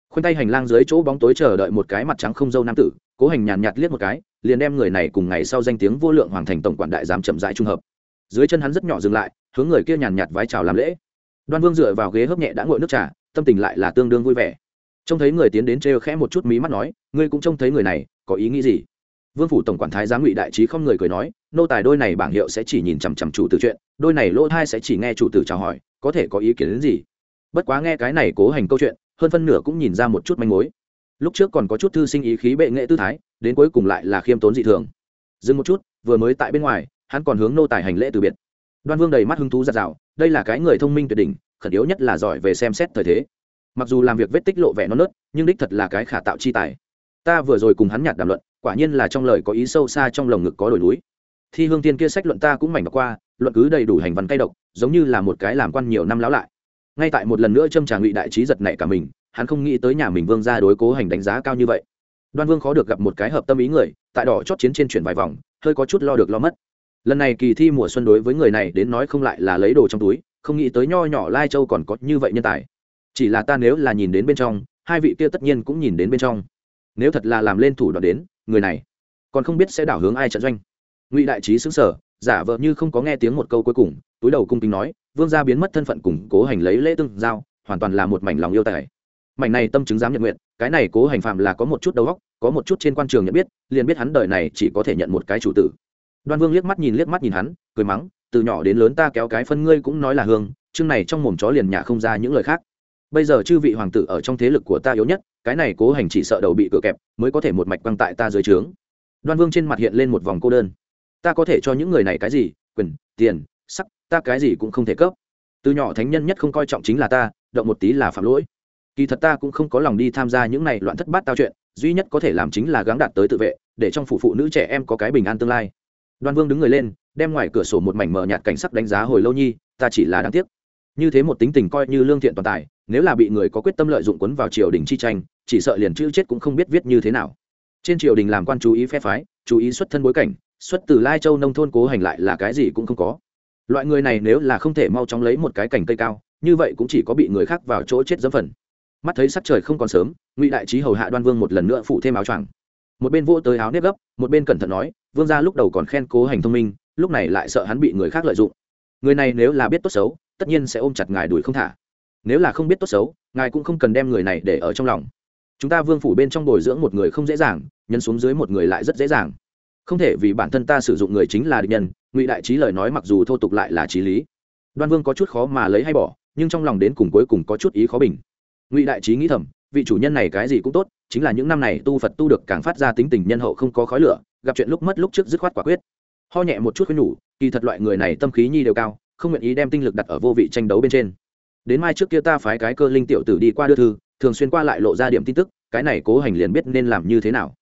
khoanh tay hành lang dưới chỗ bóng tối chờ đợi một cái mặt trắng không dâu nam tử, cố hành nhàn nhạt liếc một cái, liền đem người này cùng ngày sau danh tiếng vô lượng hoàng thành tổng quản đại giám chậm rãi trung hợp. Dưới chân hắn rất nhỏ dừng lại, hướng người kia nhàn nhạt vái chào làm lễ. Đoan vương dựa vào ghế hớp nhẹ đã ngội nước trà, tâm tình lại là tương đương vui vẻ. Trông thấy người tiến đến trêu khẽ một chút mí mắt nói, ngươi cũng trông thấy người này, có ý nghĩ gì? Vương phủ tổng quản thái giám ngụy đại trí không người cười nói, nô tài đôi này bảng hiệu sẽ chỉ nhìn chằm chằm chủ từ chuyện, đôi này lỗ thai sẽ chỉ nghe chủ tử chào hỏi, có thể có ý kiến đến gì? Bất quá nghe cái này cố hành câu chuyện hơn phân nửa cũng nhìn ra một chút manh mối. Lúc trước còn có chút thư sinh ý khí bệ nghệ tư thái, đến cuối cùng lại là khiêm tốn dị thường. Dừng một chút, vừa mới tại bên ngoài, hắn còn hướng nô tài hành lễ từ biệt. Đoan vương đầy mắt hứng thú giặt rào đây là cái người thông minh tuyệt đỉnh, khẩn yếu nhất là giỏi về xem xét thời thế. Mặc dù làm việc vết tích lộ vẻ non nớt, nhưng đích thật là cái khả tạo chi tài. Ta vừa rồi cùng hắn nhạt đàm luận, quả nhiên là trong lời có ý sâu xa trong lồng ngực có đổi núi. Thi hương tiên kia sách luận ta cũng mảnh đọc qua, luận cứ đầy đủ hành văn cay độc, giống như là một cái làm quan nhiều năm láo lại ngay tại một lần nữa châm trà ngụy đại trí giật nảy cả mình, hắn không nghĩ tới nhà mình vương ra đối cố hành đánh giá cao như vậy. Đoan vương khó được gặp một cái hợp tâm ý người, tại đỏ chót chiến trên chuyển vài vòng, hơi có chút lo được lo mất. Lần này kỳ thi mùa xuân đối với người này đến nói không lại là lấy đồ trong túi, không nghĩ tới nho nhỏ lai châu còn có như vậy nhân tài. Chỉ là ta nếu là nhìn đến bên trong, hai vị kia tất nhiên cũng nhìn đến bên trong. Nếu thật là làm lên thủ đoạn đến, người này còn không biết sẽ đảo hướng ai trận doanh. Ngụy đại trí xứng sở giả vợ như không có nghe tiếng một câu cuối cùng, túi đầu cung kính nói vương gia biến mất thân phận củng cố hành lấy lễ tương giao, hoàn toàn là một mảnh lòng yêu tài. Mảnh này tâm chứng dám nhận nguyện, cái này cố hành phạm là có một chút đầu óc, có một chút trên quan trường nhận biết, liền biết hắn đời này chỉ có thể nhận một cái chủ tử. Đoan vương liếc mắt nhìn, liếc mắt nhìn hắn, cười mắng, từ nhỏ đến lớn ta kéo cái phân ngươi cũng nói là hương, chương này trong mồm chó liền nhả không ra những lời khác. Bây giờ chư vị hoàng tử ở trong thế lực của ta yếu nhất, cái này cố hành chỉ sợ đầu bị cửa kẹp, mới có thể một mạch băng tại ta dưới trướng. Đoan vương trên mặt hiện lên một vòng cô đơn. Ta có thể cho những người này cái gì? Quyền, tiền, sắc ta cái gì cũng không thể cấp. Từ nhỏ thánh nhân nhất không coi trọng chính là ta, động một tí là phạm lỗi. Kỳ thật ta cũng không có lòng đi tham gia những này loạn thất bát tao chuyện, duy nhất có thể làm chính là gắng đạt tới tự vệ, để trong phủ phụ nữ trẻ em có cái bình an tương lai. Đoan vương đứng người lên, đem ngoài cửa sổ một mảnh mờ nhạt cảnh sắc đánh giá hồi lâu nhi, ta chỉ là đáng tiếc. Như thế một tính tình coi như lương thiện toàn tài, nếu là bị người có quyết tâm lợi dụng quấn vào triều đình chi tranh, chỉ sợ liền chữ chết cũng không biết viết như thế nào. Trên triều đình làm quan chú ý phe phái, chú ý xuất thân bối cảnh, xuất từ lai châu nông thôn cố hành lại là cái gì cũng không có loại người này nếu là không thể mau chóng lấy một cái cành cây cao, như vậy cũng chỉ có bị người khác vào chỗ chết dẫm phần. Mắt thấy sắc trời không còn sớm, ngụy đại trí hầu hạ đoan vương một lần nữa phụ thêm áo choàng. Một bên vỗ tới áo nếp gấp, một bên cẩn thận nói, vương gia lúc đầu còn khen cố hành thông minh, lúc này lại sợ hắn bị người khác lợi dụng. Người này nếu là biết tốt xấu, tất nhiên sẽ ôm chặt ngài đuổi không thả. Nếu là không biết tốt xấu, ngài cũng không cần đem người này để ở trong lòng. Chúng ta vương phủ bên trong bồi dưỡng một người không dễ dàng nhân xuống dưới một người lại rất dễ dàng không thể vì bản thân ta sử dụng người chính là địch nhân, ngụy đại trí lời nói mặc dù thô tục lại là trí lý. Đoan vương có chút khó mà lấy hay bỏ, nhưng trong lòng đến cùng cuối cùng có chút ý khó bình. Ngụy đại trí nghĩ thầm, vị chủ nhân này cái gì cũng tốt, chính là những năm này tu phật tu được càng phát ra tính tình nhân hậu không có khói lửa, gặp chuyện lúc mất lúc trước dứt khoát quả quyết. Ho nhẹ một chút khuyên nhủ, kỳ thật loại người này tâm khí nhi đều cao, không nguyện ý đem tinh lực đặt ở vô vị tranh đấu bên trên. Đến mai trước kia ta phái cái cơ linh tiểu tử đi qua đưa thư, thường xuyên qua lại lộ ra điểm tin tức, cái này cố hành liền biết nên làm như thế nào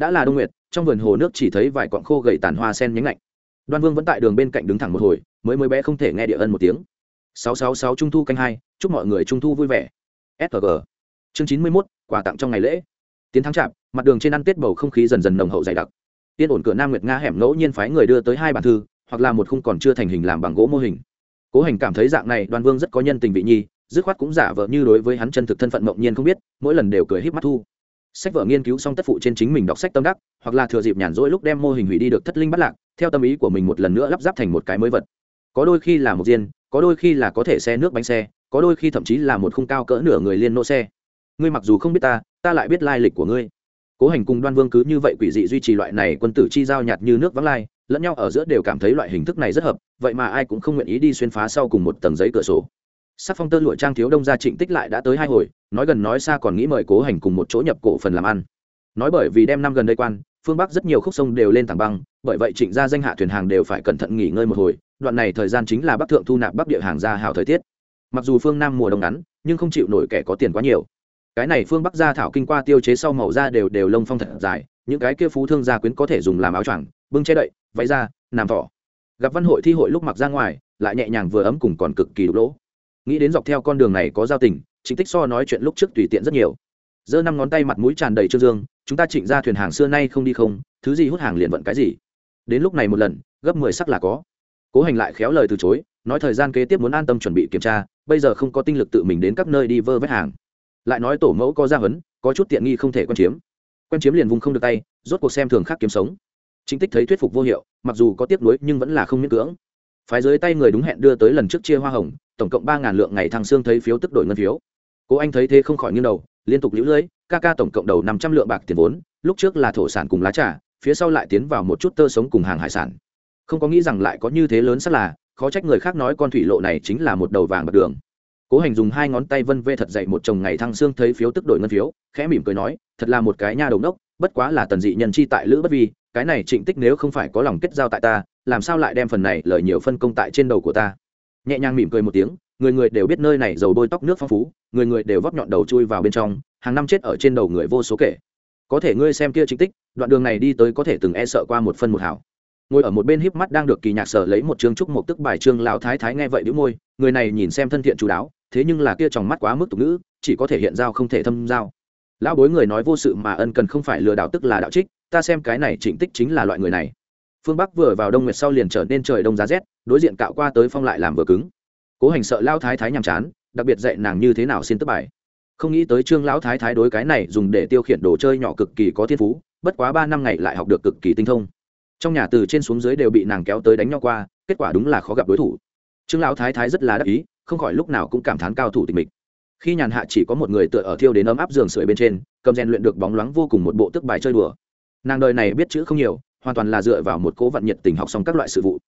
đã là đông nguyệt, trong vườn hồ nước chỉ thấy vài cọn khô gầy tàn hoa sen nhánh lạnh. Đoan vương vẫn tại đường bên cạnh đứng thẳng một hồi, mới mới bé không thể nghe địa ân một tiếng. Sáu sáu sáu trung thu canh hai, chúc mọi người trung thu vui vẻ. Sg chương chín mươi mốt, quà tặng trong ngày lễ. Tiến thắng chạp, mặt đường trên ăn tết bầu không khí dần dần nồng hậu dày đặc. Tiên ổn cửa nam nguyệt nga hẻm ngẫu nhiên phái người đưa tới hai bản thư, hoặc là một khung còn chưa thành hình làm bằng gỗ mô hình. Cố hành cảm thấy dạng này đoan vương rất có nhân tình vị nhi, dứt khoát cũng giả vờ như đối với hắn chân thực thân phận mộng nhiên không biết, mỗi lần đều cười híp mắt thu sách vở nghiên cứu xong tất phụ trên chính mình đọc sách tâm đắc, hoặc là thừa dịp nhàn rỗi lúc đem mô hình hủy đi được thất linh bắt lạc, theo tâm ý của mình một lần nữa lắp ráp thành một cái mới vật. Có đôi khi là một diên có đôi khi là có thể xe nước bánh xe, có đôi khi thậm chí là một khung cao cỡ nửa người liên nô xe. Ngươi mặc dù không biết ta ta lại biết lai lịch của ngươi. Cố hành cùng đoan vương cứ như vậy quỷ dị duy trì loại này quân tử chi giao nhạt như nước vắng lai, lẫn nhau ở giữa đều cảm thấy loại hình thức này rất hợp, vậy mà ai cũng không nguyện ý đi xuyên phá sau cùng một tầng giấy cửa sổ sắc phong tơ lụa trang thiếu đông gia trịnh tích lại đã tới hai hồi, nói gần nói xa còn nghĩ mời cố hành cùng một chỗ nhập cổ phần làm ăn. Nói bởi vì đem năm gần đây quan, phương bắc rất nhiều khúc sông đều lên tảng băng, bởi vậy trịnh gia danh hạ thuyền hàng đều phải cẩn thận nghỉ ngơi một hồi, đoạn này thời gian chính là bắc thượng thu nạp bắc địa hàng ra hào thời tiết. Mặc dù phương nam mùa đông ngắn, nhưng không chịu nổi kẻ có tiền quá nhiều. Cái này phương bắc gia thảo kinh qua tiêu chế sau màu da đều đều lông phong thật dài, những cái kia phú thương gia quyến có thể dùng làm áo choàng, bưng che đậy, váy da nằm thỏ. Gặp văn hội thi hội lúc mặc ra ngoài, lại nhẹ nhàng vừa ấm cùng còn cực kỳ đục lỗ nghĩ đến dọc theo con đường này có giao tình chính tích so nói chuyện lúc trước tùy tiện rất nhiều. Giơ năm ngón tay mặt mũi tràn đầy trương dương, chúng ta chỉnh ra thuyền hàng xưa nay không đi không, thứ gì hút hàng liền vận cái gì. Đến lúc này một lần, gấp mười sắc là có. Cố hành lại khéo lời từ chối, nói thời gian kế tiếp muốn an tâm chuẩn bị kiểm tra, bây giờ không có tinh lực tự mình đến các nơi đi vơ vét hàng. Lại nói tổ mẫu có gia hấn có chút tiện nghi không thể quen chiếm. Quen chiếm liền vùng không được tay, rốt cuộc xem thường khác kiếm sống. Chính tích thấy thuyết phục vô hiệu, mặc dù có tiếc nuối nhưng vẫn là không miễn cưỡng. Phái dưới tay người đúng hẹn đưa tới lần trước chia hoa hồng tổng cộng ba ngàn lượng ngày thăng xương thấy phiếu tức đổi ngân phiếu. Cố anh thấy thế không khỏi nghiêng đầu, liên tục lũ lưỡi ca ca tổng cộng đầu năm trăm lượng bạc tiền vốn, lúc trước là thổ sản cùng lá trà, phía sau lại tiến vào một chút tơ sống cùng hàng hải sản. Không có nghĩ rằng lại có như thế lớn sắc là, khó trách người khác nói con thủy lộ này chính là một đầu vàng bạc đường. Cố hành dùng hai ngón tay vân vê thật dậy một chồng ngày thăng xương thấy phiếu tức đổi ngân phiếu, khẽ mỉm cười nói, thật là một cái nha đầu đốc bất quá là tần dị nhân chi tại lữ bất vi, cái này trịnh tích nếu không phải có lòng kết giao tại ta, làm sao lại đem phần này lời nhiều phân công tại trên đầu của ta? Nhẹ nhàng mỉm cười một tiếng, người người đều biết nơi này dầu bôi tóc nước phong phú, người người đều vóc nhọn đầu chui vào bên trong, hàng năm chết ở trên đầu người vô số kể. Có thể ngươi xem kia chính tích, đoạn đường này đi tới có thể từng e sợ qua một phân một hảo. Ngồi ở một bên híp mắt đang được kỳ nhạc sở lấy một chương trúc một tức bài chương lão thái thái nghe vậy đĩu môi, người này nhìn xem thân thiện chú đáo, thế nhưng là kia trong mắt quá mức tục ngữ, chỉ có thể hiện giao không thể thâm giao. Lão bối người nói vô sự mà ân cần không phải lừa đảo tức là đạo trích, ta xem cái này trịnh tích chính là loại người này. Phương bắc vừa vào đông nguyệt sau liền trở nên trời đông giá rét đối diện cạo qua tới phong lại làm vừa cứng. Cố hành sợ lao thái thái nhàm chán, đặc biệt dạy nàng như thế nào xin tức bài. Không nghĩ tới trương lão thái thái đối cái này dùng để tiêu khiển đồ chơi nhỏ cực kỳ có thiên phú, bất quá ba năm ngày lại học được cực kỳ tinh thông. Trong nhà từ trên xuống dưới đều bị nàng kéo tới đánh nhau qua, kết quả đúng là khó gặp đối thủ. Trương lão thái thái rất là đắc ý, không khỏi lúc nào cũng cảm thán cao thủ tình mình. khi nhàn hạ chỉ có một người tựa ở thiêu đến ấm áp giường sưởi bên trên, cầm rèn luyện được bóng loáng vô cùng một bộ tức bài chơi đùa. Nàng đời này biết chữ không nhiều, hoàn toàn là dựa vào một cố vận nhiệt tình học xong các loại sự vụ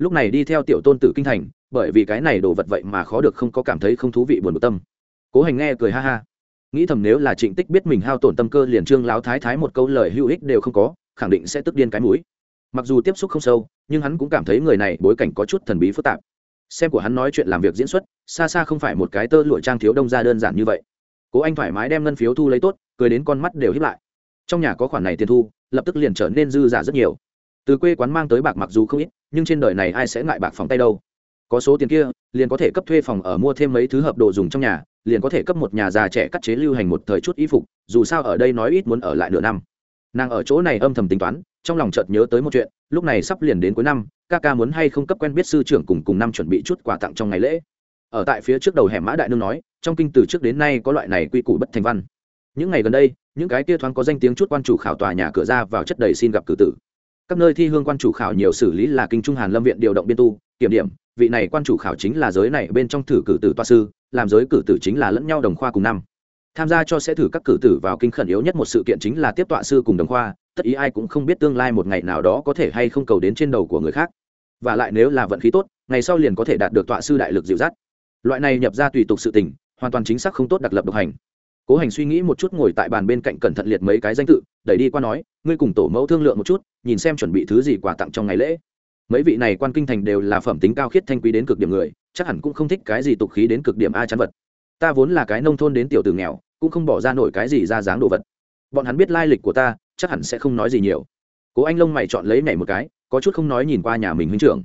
lúc này đi theo tiểu tôn tử kinh thành, bởi vì cái này đồ vật vậy mà khó được không có cảm thấy không thú vị buồn bực tâm. Cố hành nghe cười ha ha. Nghĩ thầm nếu là trịnh tích biết mình hao tổn tâm cơ liền trương láo thái thái một câu lời hữu ích đều không có, khẳng định sẽ tức điên cái mũi. Mặc dù tiếp xúc không sâu, nhưng hắn cũng cảm thấy người này bối cảnh có chút thần bí phức tạp. Xem của hắn nói chuyện làm việc diễn xuất, xa xa không phải một cái tơ lụa trang thiếu đông ra đơn giản như vậy. Cố anh thoải mái đem ngân phiếu thu lấy tốt, cười đến con mắt đều hiếp lại. Trong nhà có khoản này tiền thu, lập tức liền trở nên dư giả rất nhiều từ quê quán mang tới bạc mặc dù không ít, nhưng trên đời này ai sẽ ngại bạc phòng tay đâu? Có số tiền kia, liền có thể cấp thuê phòng ở mua thêm mấy thứ hợp đồ dùng trong nhà, liền có thể cấp một nhà già trẻ cắt chế lưu hành một thời chút y phục, dù sao ở đây nói ít muốn ở lại nửa năm. Nàng ở chỗ này âm thầm tính toán, trong lòng chợt nhớ tới một chuyện, lúc này sắp liền đến cuối năm, ca ca muốn hay không cấp quen biết sư trưởng cùng cùng năm chuẩn bị chút quà tặng trong ngày lễ. Ở tại phía trước đầu hẻm mã đại nương nói, trong kinh từ trước đến nay có loại này quy củ bất thành văn. Những ngày gần đây, những cái kia thoáng có danh tiếng chút quan chủ khảo tòa nhà cửa ra vào chất đầy xin gặp cử tử các nơi thi hương quan chủ khảo nhiều xử lý là kinh trung hàn lâm viện điều động biên tu, kiểm điểm, vị này quan chủ khảo chính là giới này bên trong thử cử tử toa sư, làm giới cử tử chính là lẫn nhau đồng khoa cùng năm. Tham gia cho sẽ thử các cử tử vào kinh khẩn yếu nhất một sự kiện chính là tiếp tọa sư cùng đồng khoa, tất ý ai cũng không biết tương lai một ngày nào đó có thể hay không cầu đến trên đầu của người khác. Và lại nếu là vận khí tốt, ngày sau liền có thể đạt được tọa sư đại lực dịu dắt. Loại này nhập ra tùy tục sự tình, hoàn toàn chính xác không tốt đặc lập độc hành. Cố hành suy nghĩ một chút ngồi tại bàn bên cạnh cẩn thận liệt mấy cái danh tự, đẩy đi qua nói, ngươi cùng tổ mẫu thương lượng một chút nhìn xem chuẩn bị thứ gì quà tặng trong ngày lễ. Mấy vị này quan kinh thành đều là phẩm tính cao khiết thanh quý đến cực điểm người, chắc hẳn cũng không thích cái gì tục khí đến cực điểm a chán vật. Ta vốn là cái nông thôn đến tiểu tử nghèo, cũng không bỏ ra nổi cái gì ra dáng đồ vật. Bọn hắn biết lai lịch của ta, chắc hẳn sẽ không nói gì nhiều. Cố anh lông mày chọn lấy nhảy một cái, có chút không nói nhìn qua nhà mình huynh trưởng.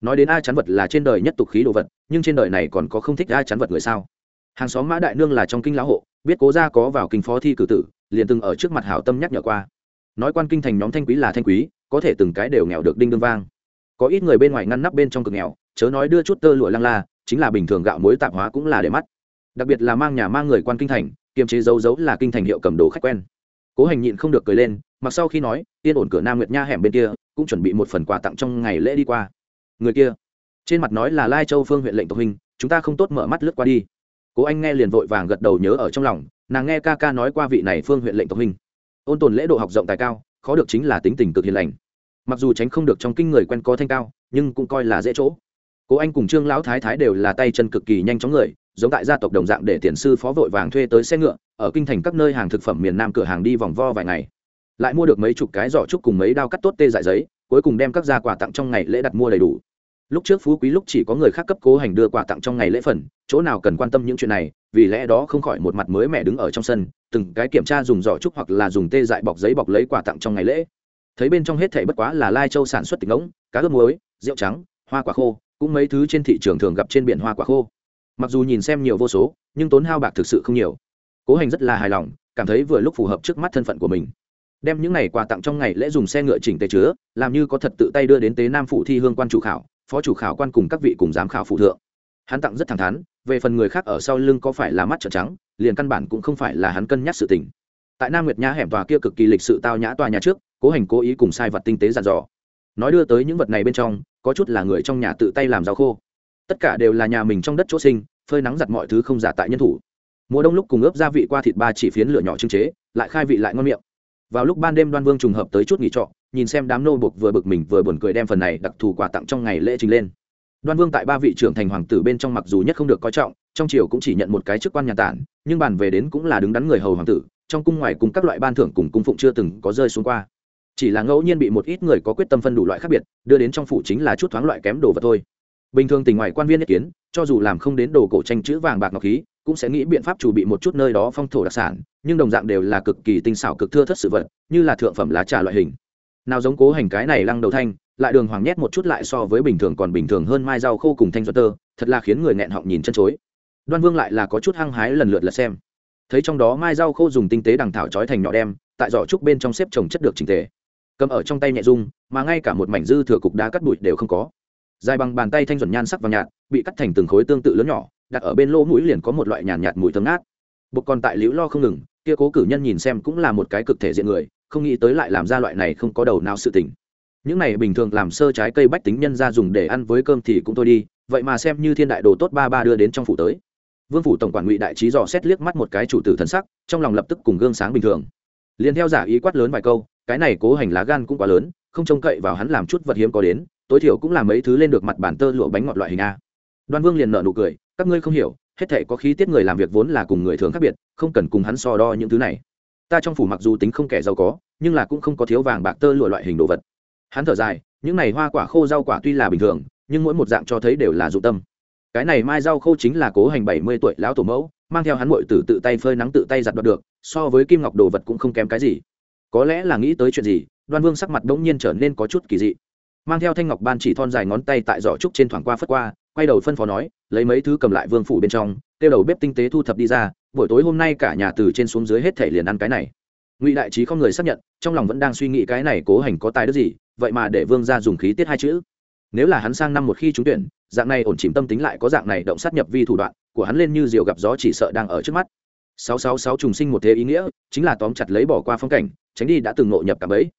Nói đến a chán vật là trên đời nhất tục khí đồ vật, nhưng trên đời này còn có không thích a chán vật người sao? Hàng xóm mã đại nương là trong kinh lão hộ, biết cố gia có vào kinh phó thi cử tử, liền từng ở trước mặt hảo tâm nhắc nhở qua nói quan kinh thành nhóm thanh quý là thanh quý, có thể từng cái đều nghèo được đinh đương vang. Có ít người bên ngoài ngăn nắp bên trong cực nghèo, chớ nói đưa chút tơ lụa lăng la, chính là bình thường gạo muối tạp hóa cũng là để mắt. Đặc biệt là mang nhà mang người quan kinh thành, kiềm chế dấu dấu là kinh thành hiệu cầm đồ khách quen. Cố hành nhịn không được cười lên, mặc sau khi nói, yên ổn cửa nam nguyệt nha hẻm bên kia, cũng chuẩn bị một phần quà tặng trong ngày lễ đi qua. Người kia, trên mặt nói là lai châu phương huyện lệnh tộc hình chúng ta không tốt mở mắt lướt qua đi. Cố anh nghe liền vội vàng gật đầu nhớ ở trong lòng, nàng nghe ca ca nói qua vị này phương huyện lệnh tộc hình ôn tồn lễ độ học rộng tài cao, khó được chính là tính tình cực hiền lành. Mặc dù tránh không được trong kinh người quen có thanh cao, nhưng cũng coi là dễ chỗ. Cố anh cùng trương lão thái thái đều là tay chân cực kỳ nhanh chóng người, giống tại gia tộc đồng dạng để tiền sư phó vội vàng thuê tới xe ngựa, ở kinh thành các nơi hàng thực phẩm miền nam cửa hàng đi vòng vo vài ngày. Lại mua được mấy chục cái giỏ trúc cùng mấy đao cắt tốt tê dại giấy, cuối cùng đem các gia quà tặng trong ngày lễ đặt mua đầy đủ. Lúc trước phú quý lúc chỉ có người khác cấp cố hành đưa quà tặng trong ngày lễ phần, chỗ nào cần quan tâm những chuyện này, vì lẽ đó không khỏi một mặt mới mẹ đứng ở trong sân từng cái kiểm tra dùng giỏ trúc hoặc là dùng tê dại bọc giấy bọc lấy quà tặng trong ngày lễ. Thấy bên trong hết thảy bất quá là lai châu sản xuất tịch ngỗng, cá ướp muối, rượu trắng, hoa quả khô, cũng mấy thứ trên thị trường thường gặp trên biển hoa quả khô. Mặc dù nhìn xem nhiều vô số, nhưng tốn hao bạc thực sự không nhiều. Cố hành rất là hài lòng, cảm thấy vừa lúc phù hợp trước mắt thân phận của mình. Đem những này quà tặng trong ngày lễ dùng xe ngựa chỉnh tề chứa, làm như có thật tự tay đưa đến tế nam phụ thi hương quan chủ khảo, phó chủ khảo quan cùng các vị cùng giám khảo phụ thượng hắn tặng rất thẳng thắn, về phần người khác ở sau lưng có phải là mắt trợn trắng, liền căn bản cũng không phải là hắn cân nhắc sự tình. Tại nam nguyệt nhã hẻm tòa kia cực kỳ lịch sự tao nhã tòa nhà trước, cố hành cố ý cùng sai vật tinh tế dàn dò. Nói đưa tới những vật này bên trong, có chút là người trong nhà tự tay làm rau khô. Tất cả đều là nhà mình trong đất chỗ sinh, phơi nắng giặt mọi thứ không giả tại nhân thủ. Mùa đông lúc cùng ướp gia vị qua thịt ba chỉ phiến lửa nhỏ trưng chế, lại khai vị lại ngon miệng. Vào lúc ban đêm đoan vương trùng hợp tới chút nghỉ trọ, nhìn xem đám nô bục vừa bực mình vừa buồn cười đem phần này đặc thù quà tặng trong ngày lễ trình lên đoan vương tại ba vị trưởng thành hoàng tử bên trong mặc dù nhất không được coi trọng, trong triều cũng chỉ nhận một cái chức quan nhà tản, nhưng bàn về đến cũng là đứng đắn người hầu hoàng tử, trong cung ngoài cùng các loại ban thưởng cùng cung phụng chưa từng có rơi xuống qua. Chỉ là ngẫu nhiên bị một ít người có quyết tâm phân đủ loại khác biệt, đưa đến trong phủ chính là chút thoáng loại kém đồ vật thôi. Bình thường tình ngoài quan viên nhất kiến, cho dù làm không đến đồ cổ tranh chữ vàng bạc ngọc khí, cũng sẽ nghĩ biện pháp chủ bị một chút nơi đó phong thổ đặc sản, nhưng đồng dạng đều là cực kỳ tinh xảo cực thưa thất sự vật, như là thượng phẩm lá trà loại hình. Nào giống cố hành cái này lăng đầu thanh lại đường hoàng nhét một chút lại so với bình thường còn bình thường hơn mai rau khô cùng thanh doãn tơ thật là khiến người nghẹn họng nhìn chân chối. Đoan vương lại là có chút hăng hái lần lượt là xem. Thấy trong đó mai rau khô dùng tinh tế đằng thảo trói thành nhỏ đem tại giỏ trúc bên trong xếp trồng chất được trình tề. Cầm ở trong tay nhẹ dung mà ngay cả một mảnh dư thừa cục đá cắt bụi đều không có. Dài bằng bàn tay thanh chuẩn nhan sắc và nhạt bị cắt thành từng khối tương tự lớn nhỏ đặt ở bên lỗ mũi liền có một loại nhàn nhạt, nhạt mùi thơm ngát. Bột còn tại liễu lo không ngừng kia cố cử nhân nhìn xem cũng là một cái cực thể diện người không nghĩ tới lại làm ra loại này không có đầu nào sự tình những này bình thường làm sơ trái cây bách tính nhân ra dùng để ăn với cơm thì cũng thôi đi, vậy mà xem như thiên đại đồ tốt ba ba đưa đến trong phủ tới. Vương phủ tổng quản ngụy đại trí dò xét liếc mắt một cái chủ tử thần sắc, trong lòng lập tức cùng gương sáng bình thường. Liền theo giả ý quát lớn vài câu, cái này cố hành lá gan cũng quá lớn, không trông cậy vào hắn làm chút vật hiếm có đến, tối thiểu cũng làm mấy thứ lên được mặt bản tơ lụa bánh ngọt loại hình a. Đoan vương liền nợ nụ cười, các ngươi không hiểu, hết thể có khí tiết người làm việc vốn là cùng người thường khác biệt, không cần cùng hắn so đo những thứ này. Ta trong phủ mặc dù tính không kẻ giàu có, nhưng là cũng không có thiếu vàng bạc tơ lụa loại hình đồ vật hắn thở dài, những này hoa quả khô rau quả tuy là bình thường, nhưng mỗi một dạng cho thấy đều là dụng tâm. Cái này mai rau khô chính là cố hành bảy mươi tuổi lão tổ mẫu, mang theo hắn mội tử tự tay phơi nắng tự tay giặt đoạt được, so với kim ngọc đồ vật cũng không kém cái gì. Có lẽ là nghĩ tới chuyện gì, đoan vương sắc mặt đ ỗ n g nhiên trở nên có chút kỳ dị. Mang theo thanh ngọc ban chỉ thon dài ngón tay tại giỏ trúc trên thoảng qua phất qua, quay đầu phân phó nói, lấy mấy thứ cầm lại vương phủ bên trong, tiêu đầu bếp tinh tế thu thập đi ra, buổi tối hôm nay cả nhà từ trên xuống dưới hết thể liền ăn cái này. Ngụy đại trí không người xác nhận, trong lòng vẫn đang suy nghĩ cái này cố hành có tài đức gì vậy mà để vương gia dùng khí tiết hai chữ. Nếu là hắn sang năm một khi trúng tuyển, dạng này ổn chìm tâm tính lại có dạng này động sát nhập vi thủ đoạn, của hắn lên như diều gặp gió chỉ sợ đang ở trước mắt. Sáu sáu sáu trùng sinh một thế ý nghĩa, chính là tóm chặt lấy bỏ qua phong cảnh, tránh đi đã từng nội nhập cả ấy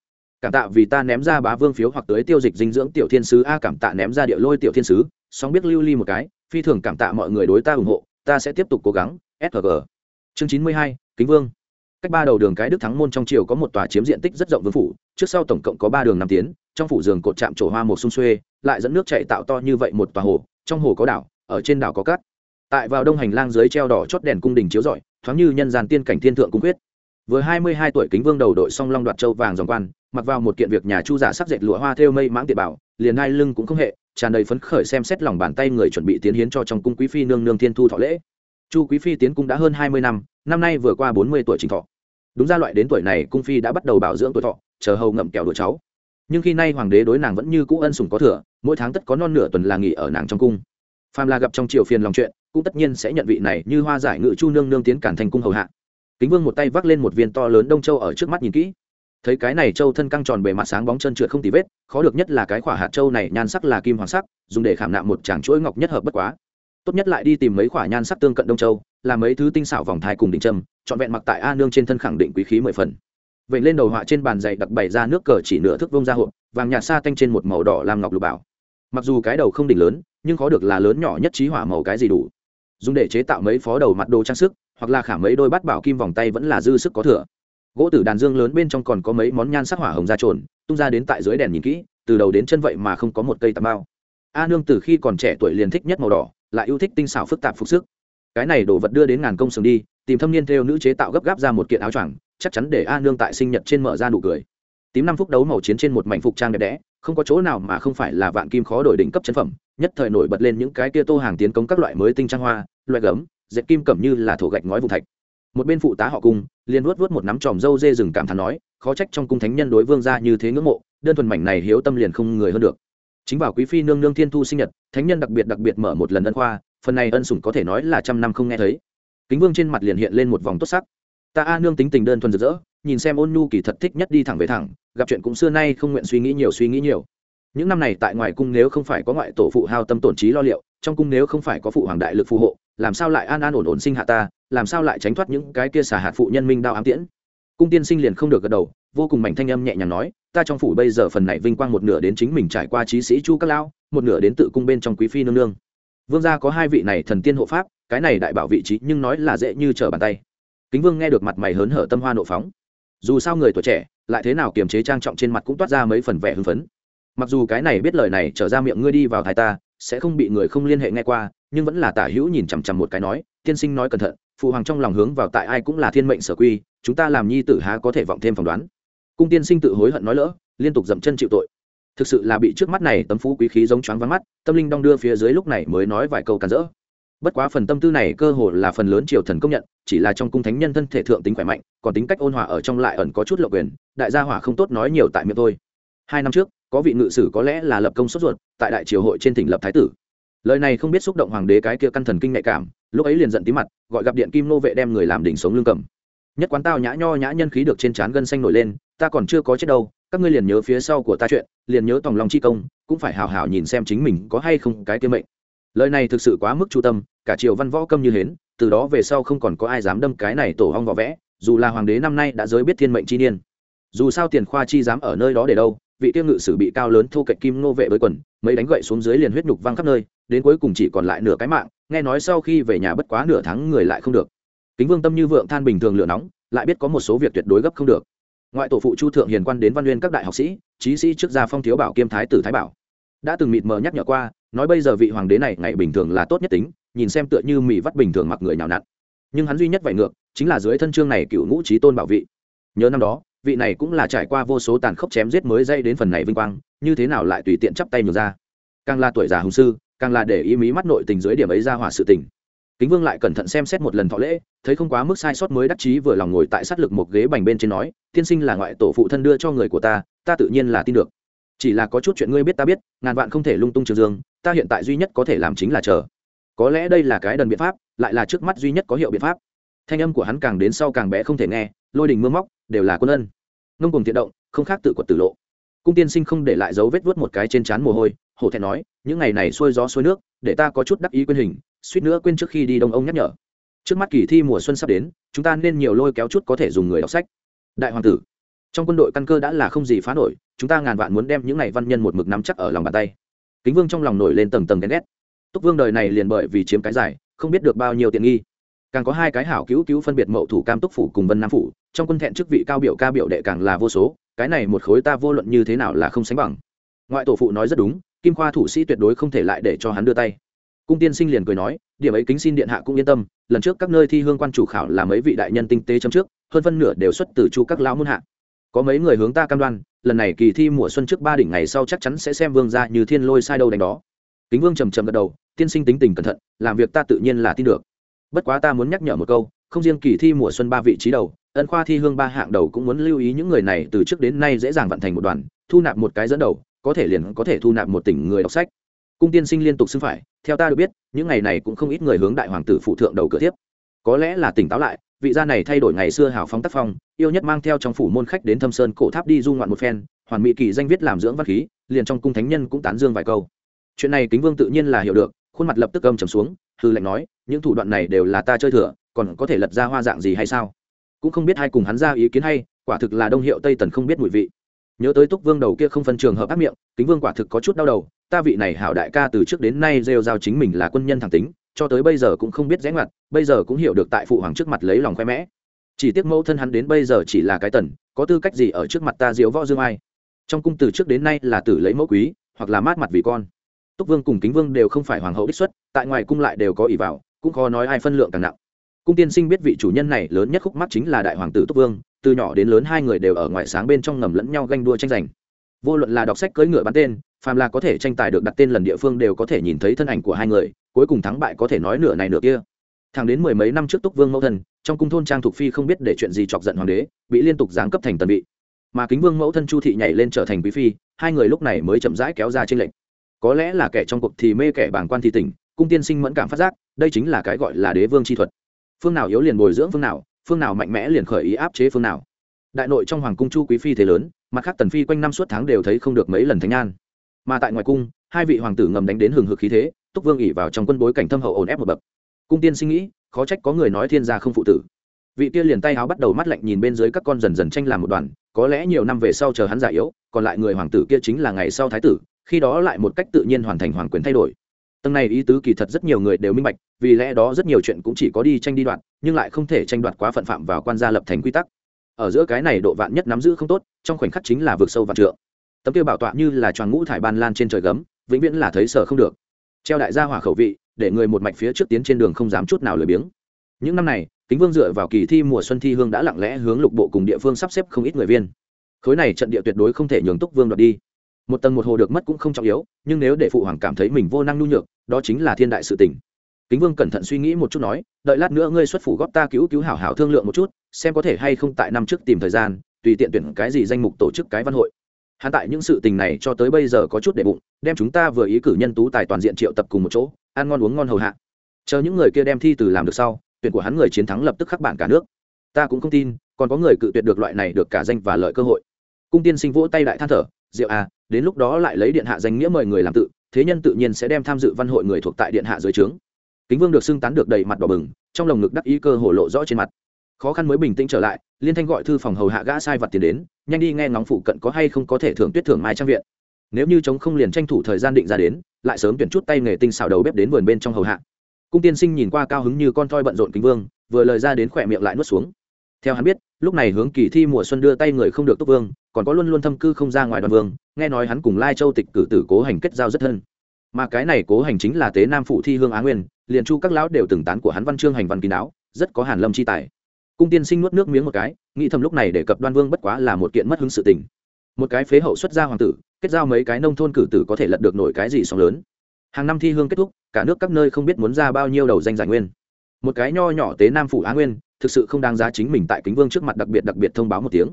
cảm tạ vì ta ném ra bá vương phiếu hoặc tới tiêu dịch dinh dưỡng tiểu thiên sứ a, cảm tạ ném ra địa lôi tiểu thiên sứ, song biết lưu ly một cái, phi thường cảm tạ mọi người đối ta ủng hộ, ta sẽ tiếp tục cố gắng sg chương chín mươi hai, kính vương cách ba đầu đường cái đức thắng môn trong triều có một tòa chiếm diện tích rất rộng vương phủ, trước sau tổng cộng có ba đường năm tiến, trong phủ giường cột chạm trổ hoa một sung xuê, lại dẫn nước chạy tạo to như vậy một tòa hồ, trong hồ có đảo, ở trên đảo có cát. Tại vào đông hành lang dưới treo đỏ chót đèn cung đình chiếu rọi, thoáng như nhân gian tiên cảnh thiên thượng cung quyết. Vừa hai mươi hai tuổi kính vương đầu đội song long đoạt châu vàng dòng quan, mặc vào một kiện việc nhà chu giả sắc dệt lụa hoa thêu mây mãng tiệt bảo, liền hai lưng cũng không hệ, tràn đầy phấn khởi xem xét lòng bàn tay người chuẩn bị tiến hiến cho trong cung quý phi nương nương thiên thu thọ lễ. Chu quý phi tiến cung đã hơn hai mươi năm năm nay vừa qua bốn mươi tuổi trình thọ đúng ra loại đến tuổi này cung phi đã bắt đầu bảo dưỡng tuổi thọ, chờ hầu ngậm kẹo đùa cháu. Nhưng khi nay hoàng đế đối nàng vẫn như cũ ân sủng có thừa, mỗi tháng tất có non nửa tuần là nghỉ ở nàng trong cung. Phàm là gặp trong triều phiền lòng chuyện, cũng tất nhiên sẽ nhận vị này như hoa giải ngự chu nương nương tiến cản thành cung hầu hạ. Kính vương một tay vác lên một viên to lớn đông châu ở trước mắt nhìn kỹ. Thấy cái này châu thân căng tròn bề mặt sáng bóng chân trượt không tì vết, khó được nhất là cái quả hạt châu này nhan sắc là kim hoàng sắc, dùng để khảm nạm một tràng chuỗi ngọc nhất hợp bất quá tốt nhất lại đi tìm mấy quả nhan sắc tương cận đông châu, là mấy thứ tinh xảo vòng thai cùng đỉnh trâm trọn vẹn mặc tại a nương trên thân khẳng định quý khí mười phần. Vậy lên đầu họa trên bàn dày đặc bày ra nước cờ chỉ nửa thước vông ra hộp, vàng nhạt sa tanh trên một màu đỏ làm ngọc lục bảo. Mặc dù cái đầu không đỉnh lớn, nhưng khó được là lớn nhỏ nhất trí hỏa màu cái gì đủ. Dùng để chế tạo mấy phó đầu mặt đồ trang sức, hoặc là khả mấy đôi bát bảo kim vòng tay vẫn là dư sức có thừa. Gỗ tử đàn dương lớn bên trong còn có mấy món nhan sắc hỏa hồng da trồn, tung ra đến tại dưới đèn nhìn kỹ, từ đầu đến chân vậy mà không có một cây tà bao a nương từ khi còn trẻ tuổi liền thích nhất màu đỏ lại yêu thích tinh xảo phức tạp phục sức. Cái này đồ vật đưa đến ngàn công sừng đi, tìm thâm niên theo nữ chế tạo gấp gáp ra một kiện áo choàng, chắc chắn để a nương tại sinh nhật trên mở ra nụ cười. Tím năm phút đấu màu chiến trên một mảnh phục trang đẹp đẽ, không có chỗ nào mà không phải là vạn kim khó đổi đỉnh cấp chân phẩm, nhất thời nổi bật lên những cái kia tô hàng tiến công các loại mới tinh trang hoa, loại gấm, dệt kim cẩm như là thổ gạch ngói vùng thạch. Một bên phụ tá họ cung, liền vuốt vuốt một nắm tròm dâu dê rừng cảm thán nói, khó trách trong cung thánh nhân đối vương gia như thế ngưỡng mộ, đơn thuần mảnh này hiếu tâm liền không người hơn được chính vào quý phi nương nương thiên thu sinh nhật, thánh nhân đặc biệt đặc biệt mở một lần ân khoa, phần này ân sủng có thể nói là trăm năm không nghe thấy. Kính vương trên mặt liền hiện lên một vòng tốt sắc. Ta a nương tính tình đơn thuần rực rỡ, nhìn xem ôn nhu kỳ thật thích nhất đi thẳng về thẳng, gặp chuyện cũng xưa nay không nguyện suy nghĩ nhiều suy nghĩ nhiều. Những năm này tại ngoài cung nếu không phải có ngoại tổ phụ hao tâm tổn trí lo liệu, trong cung nếu không phải có phụ hoàng đại lực phù hộ, làm sao lại an an ổn ổn sinh hạ ta, làm sao lại tránh thoát những cái kia xả hạt phụ nhân minh đao ám tiễn? Cung tiên sinh liền không được gật đầu, vô cùng mảnh thanh âm nhẹ nhàng nói ta trong phủ bây giờ phần này vinh quang một nửa đến chính mình trải qua trí sĩ chu các lão, một nửa đến tự cung bên trong quý phi nương nương. Vương gia có hai vị này thần tiên hộ pháp, cái này đại bảo vị trí nhưng nói là dễ như trở bàn tay. Kính vương nghe được mặt mày hớn hở tâm hoa nộ phóng. Dù sao người tuổi trẻ, lại thế nào kiềm chế trang trọng trên mặt cũng toát ra mấy phần vẻ hưng phấn. Mặc dù cái này biết lời này trở ra miệng ngươi đi vào thái ta, sẽ không bị người không liên hệ nghe qua, nhưng vẫn là tả hữu nhìn chằm chằm một cái nói, tiên sinh nói cẩn thận, phụ hoàng trong lòng hướng vào tại ai cũng là thiên mệnh sở quy, chúng ta làm nhi tử há có thể vọng thêm phỏng đoán cung tiên sinh tự hối hận nói lỡ, liên tục dậm chân chịu tội. Thực sự là bị trước mắt này tấm phú quý khí giống choáng vắng mắt, tâm linh đong đưa phía dưới lúc này mới nói vài câu cản rỡ. Bất quá phần tâm tư này cơ hồ là phần lớn triều thần công nhận, chỉ là trong cung thánh nhân thân thể thượng tính khỏe mạnh, còn tính cách ôn hòa ở trong lại ẩn có chút lộ quyền, đại gia hỏa không tốt nói nhiều tại miệng thôi. Hai năm trước, có vị ngự sử có lẽ là lập công sốt ruột, tại đại triều hội trên tỉnh lập thái tử. Lời này không biết xúc động hoàng đế cái kia căn thần kinh nhạy cảm, lúc ấy liền giận tí mặt, gọi gặp điện kim nô vệ đem người làm đỉnh sống lương cầm. Nhất quán tao nhã nho nhã nhân khí được trên trán gân xanh nổi lên ta còn chưa có chết đâu, các ngươi liền nhớ phía sau của ta chuyện, liền nhớ tòng lòng chi công, cũng phải hào hào nhìn xem chính mình có hay không cái tiêm mệnh. Lời này thực sự quá mức chu tâm, cả triều văn võ câm như hến, từ đó về sau không còn có ai dám đâm cái này tổ hong võ vẽ, dù là hoàng đế năm nay đã giới biết thiên mệnh chi niên. Dù sao tiền khoa chi dám ở nơi đó để đâu, vị tiêu ngự sử bị cao lớn thu cạnh kim nô vệ với quần, mấy đánh gậy xuống dưới liền huyết nhục văng khắp nơi, đến cuối cùng chỉ còn lại nửa cái mạng, nghe nói sau khi về nhà bất quá nửa tháng người lại không được. Kính vương tâm như vượng than bình thường lửa nóng, lại biết có một số việc tuyệt đối gấp không được ngoại tổ phụ chu thượng hiền quan đến văn nguyên các đại học sĩ trí sĩ trước gia phong thiếu bảo kiêm thái tử thái bảo. Đã từng mịt mờ nhắc nhở qua, nói bây giờ vị hoàng đế này ngày bình thường là tốt nhất tính, nhìn xem tựa như mị vắt bình thường mặc người nào nặn. Nhưng hắn duy nhất vậy ngược, chính là dưới thân chương này cựu ngũ trí tôn bảo vị. Nhớ năm đó, vị này cũng là trải qua vô số tàn khốc chém giết mới dây đến phần này vinh quang, như thế nào lại tùy tiện chắp tay nhường ra. Càng là tuổi già hùng sư, càng là để ý mí mắt nội tình dưới điểm ấy ra hỏa sự tình kính vương lại cẩn thận xem xét một lần thọ lễ, thấy không quá mức sai sót mới đắc chí vừa lòng ngồi tại sát lực một ghế bành bên trên nói, tiên sinh là ngoại tổ phụ thân đưa cho người của ta ta tự nhiên là tin được. Chỉ là có chút chuyện ngươi biết ta biết, ngàn vạn không thể lung tung trường dương, ta hiện tại duy nhất có thể làm chính là chờ. Có lẽ đây là cái đần biện pháp, lại là trước mắt duy nhất có hiệu biện pháp. Thanh âm của hắn càng đến sau càng bé không thể nghe, lôi đình mưa móc, đều là quân ân. Ngông cùng thiện động, không khác tự quật tử lộ. Cung tiên sinh không để lại dấu vết vớt một cái trên trán mồ hôi, hổ thẹn nói, những ngày này xuôi gió xuôi nước, để ta có chút đắc ý quên hình suýt nữa quên trước khi đi đông ông nhắc nhở. Trước mắt kỳ thi mùa xuân sắp đến, chúng ta nên nhiều lôi kéo chút có thể dùng người đọc sách. Đại hoàng tử, trong quân đội căn cơ đã là không gì phá nổi, chúng ta ngàn vạn muốn đem những này văn nhân một mực nắm chắc ở lòng bàn tay. Kính vương trong lòng nổi lên tầng tầng ghen ghét. Túc vương đời này liền bởi vì chiếm cái giải, không biết được bao nhiêu tiện nghi. Càng có hai cái hảo cứu cứu phân biệt mậu thủ cam túc phủ cùng vân nam phủ, trong quân thẹn chức vị cao biểu ca biểu đệ càng là vô số, cái này một khối ta vô luận như thế nào là không sánh bằng. Ngoại tổ phụ nói rất đúng, kim khoa thủ sĩ tuyệt đối không thể lại để cho hắn đưa tay cung tiên sinh liền cười nói, điểm ấy kính xin điện hạ cũng yên tâm, lần trước các nơi thi hương quan chủ khảo là mấy vị đại nhân tinh tế chấm trước, hơn phân nửa đều xuất từ chu các lão muôn hạ. Có mấy người hướng ta cam đoan, lần này kỳ thi mùa xuân trước ba đỉnh ngày sau chắc chắn sẽ xem vương ra như thiên lôi sai đâu đánh đó. Kính vương trầm trầm gật đầu, tiên sinh tính tình cẩn thận, làm việc ta tự nhiên là tin được. Bất quá ta muốn nhắc nhở một câu, không riêng kỳ thi mùa xuân ba vị trí đầu, ân khoa thi hương ba hạng đầu cũng muốn lưu ý những người này từ trước đến nay dễ dàng vận thành một đoàn, thu nạp một cái dẫn đầu, có thể liền có thể thu nạp một tỉnh người đọc sách cung tiên sinh liên tục xưng phải, theo ta được biết, những ngày này cũng không ít người hướng đại hoàng tử phụ thượng đầu cửa tiếp. Có lẽ là tỉnh táo lại, vị gia này thay đổi ngày xưa hào phóng tác phong, yêu nhất mang theo trong phủ môn khách đến thâm sơn cổ tháp đi du ngoạn một phen, hoàn mỹ kỳ danh viết làm dưỡng văn khí, liền trong cung thánh nhân cũng tán dương vài câu. Chuyện này kính vương tự nhiên là hiểu được, khuôn mặt lập tức âm trầm xuống, hư lệnh nói, những thủ đoạn này đều là ta chơi thừa, còn có thể lật ra hoa dạng gì hay sao? Cũng không biết hai cùng hắn ra ý kiến hay, quả thực là đông hiệu tây tần không biết mùi vị. Nhớ tới túc vương đầu kia không phân trường hợp ác miệng, kính vương quả thực có chút đau đầu ta vị này hảo đại ca từ trước đến nay rêu rao chính mình là quân nhân thẳng tính, cho tới bây giờ cũng không biết rẽ ngoặt, bây giờ cũng hiểu được tại phụ hoàng trước mặt lấy lòng khoe mẽ. Chỉ tiếc mẫu thân hắn đến bây giờ chỉ là cái tần, có tư cách gì ở trước mặt ta diễu võ dương ai? Trong cung từ trước đến nay là tử lấy mẫu quý, hoặc là mát mặt vì con. Túc vương cùng kính vương đều không phải hoàng hậu đích xuất, tại ngoài cung lại đều có ỷ vào, cũng khó nói ai phân lượng càng nặng. Cung tiên sinh biết vị chủ nhân này lớn nhất khúc mắt chính là đại hoàng tử túc vương, từ nhỏ đến lớn hai người đều ở ngoài sáng bên trong ngầm lẫn nhau ganh đua tranh giành. Vô luận là đọc sách cưỡi ngựa bắn tên phàm là có thể tranh tài được đặt tên lần địa phương đều có thể nhìn thấy thân ảnh của hai người, cuối cùng thắng bại có thể nói nửa này nửa kia. Thẳng đến mười mấy năm trước túc vương mẫu thân, trong cung thôn trang thục phi không biết để chuyện gì chọc giận hoàng đế, bị liên tục giáng cấp thành tần bị. mà kính vương mẫu thân chu thị nhảy lên trở thành quý phi, hai người lúc này mới chậm rãi kéo ra trên lệnh có lẽ là kẻ trong cuộc thì mê kẻ bảng quan thì tỉnh, cung tiên sinh mẫn cảm phát giác, đây chính là cái gọi là đế vương chi thuật. Phương nào yếu liền bồi dưỡng phương nào phương nào mạnh mẽ liền khởi ý áp chế phương nào. Đại nội trong hoàng cung chu quý phi thế lớn, mặt khác tần phi quanh năm suốt tháng đều thấy không được mấy lần thánh an mà tại ngoài cung, hai vị hoàng tử ngầm đánh đến hừng hực khí thế, túc vương ỉ vào trong quân bối cảnh thâm hậu ổn ép một bậc. Cung tiên sinh nghĩ, khó trách có người nói thiên gia không phụ tử. Vị kia liền tay áo bắt đầu mắt lạnh nhìn bên dưới các con dần dần tranh làm một đoàn, có lẽ nhiều năm về sau chờ hắn già yếu, còn lại người hoàng tử kia chính là ngày sau thái tử, khi đó lại một cách tự nhiên hoàn thành hoàng quyền thay đổi. Tầng này ý tứ kỳ thật rất nhiều người đều minh bạch, vì lẽ đó rất nhiều chuyện cũng chỉ có đi tranh đi đoạn, nhưng lại không thể tranh đoạt quá phận phạm vào quan gia lập thành quy tắc. Ở giữa cái này độ vạn nhất nắm giữ không tốt, trong khoảnh khắc chính là vượt sâu vạn trượng tấm kia bảo tọa như là tròn ngũ thải ban lan trên trời gấm, vĩnh viễn là thấy sợ không được. Treo đại gia hỏa khẩu vị, để người một mạch phía trước tiến trên đường không dám chút nào lười biếng. Những năm này, kính vương dựa vào kỳ thi mùa xuân thi hương đã lặng lẽ hướng lục bộ cùng địa phương sắp xếp không ít người viên. Khối này trận địa tuyệt đối không thể nhường túc vương đoạt đi. Một tầng một hồ được mất cũng không trọng yếu, nhưng nếu để phụ hoàng cảm thấy mình vô năng nhu nhược, đó chính là thiên đại sự tình. Kính vương cẩn thận suy nghĩ một chút nói, đợi lát nữa ngươi xuất phủ góp ta cứu cứu hảo hảo thương lượng một chút, xem có thể hay không tại năm trước tìm thời gian, tùy tiện tuyển cái gì danh mục tổ chức cái văn hội hắn tại những sự tình này cho tới bây giờ có chút để bụng, đem chúng ta vừa ý cử nhân tú tài toàn diện triệu tập cùng một chỗ, ăn ngon uống ngon hầu hạ. Chờ những người kia đem thi từ làm được sau, tuyển của hắn người chiến thắng lập tức khắc bản cả nước. Ta cũng không tin, còn có người cự tuyệt được loại này được cả danh và lợi cơ hội. Cung tiên sinh vỗ tay đại than thở, diệu à đến lúc đó lại lấy điện hạ danh nghĩa mời người làm tự, thế nhân tự nhiên sẽ đem tham dự văn hội người thuộc tại điện hạ dưới trướng. Kính vương được xưng tán được đầy mặt đỏ bừng, trong lồng ngực đắc ý cơ hổ lộ rõ trên mặt. Khó khăn mới bình tĩnh trở lại, liên thanh gọi thư phòng hầu hạ gã sai vật tiền đến nhanh đi nghe ngóng phụ cận có hay không có thể thưởng tuyết thưởng mai trang viện. Nếu như chống không liền tranh thủ thời gian định ra đến, lại sớm tuyển chút tay nghề tinh xào đầu bếp đến vườn bên trong hầu hạ. Cung tiên sinh nhìn qua cao hứng như con toi bận rộn kính vương, vừa lời ra đến khỏe miệng lại nuốt xuống. Theo hắn biết, lúc này hướng kỳ thi mùa xuân đưa tay người không được túc vương, còn có luôn luôn thâm cư không ra ngoài đoàn vương, nghe nói hắn cùng lai châu tịch cử tử cố hành kết giao rất thân. Mà cái này cố hành chính là tế nam phụ thi hương á nguyên, liền chu các lão đều từng tán của hắn văn chương hành văn kín đáo, rất có hàn lâm chi tài cung tiên sinh nuốt nước miếng một cái, nghĩ thầm lúc này để cập đoan vương bất quá là một kiện mất hứng sự tình. Một cái phế hậu xuất gia hoàng tử, kết giao mấy cái nông thôn cử tử có thể lật được nổi cái gì sóng lớn. Hàng năm thi hương kết thúc, cả nước các nơi không biết muốn ra bao nhiêu đầu danh giải nguyên. Một cái nho nhỏ tế nam phủ á nguyên, thực sự không đáng giá chính mình tại kính vương trước mặt đặc biệt đặc biệt thông báo một tiếng.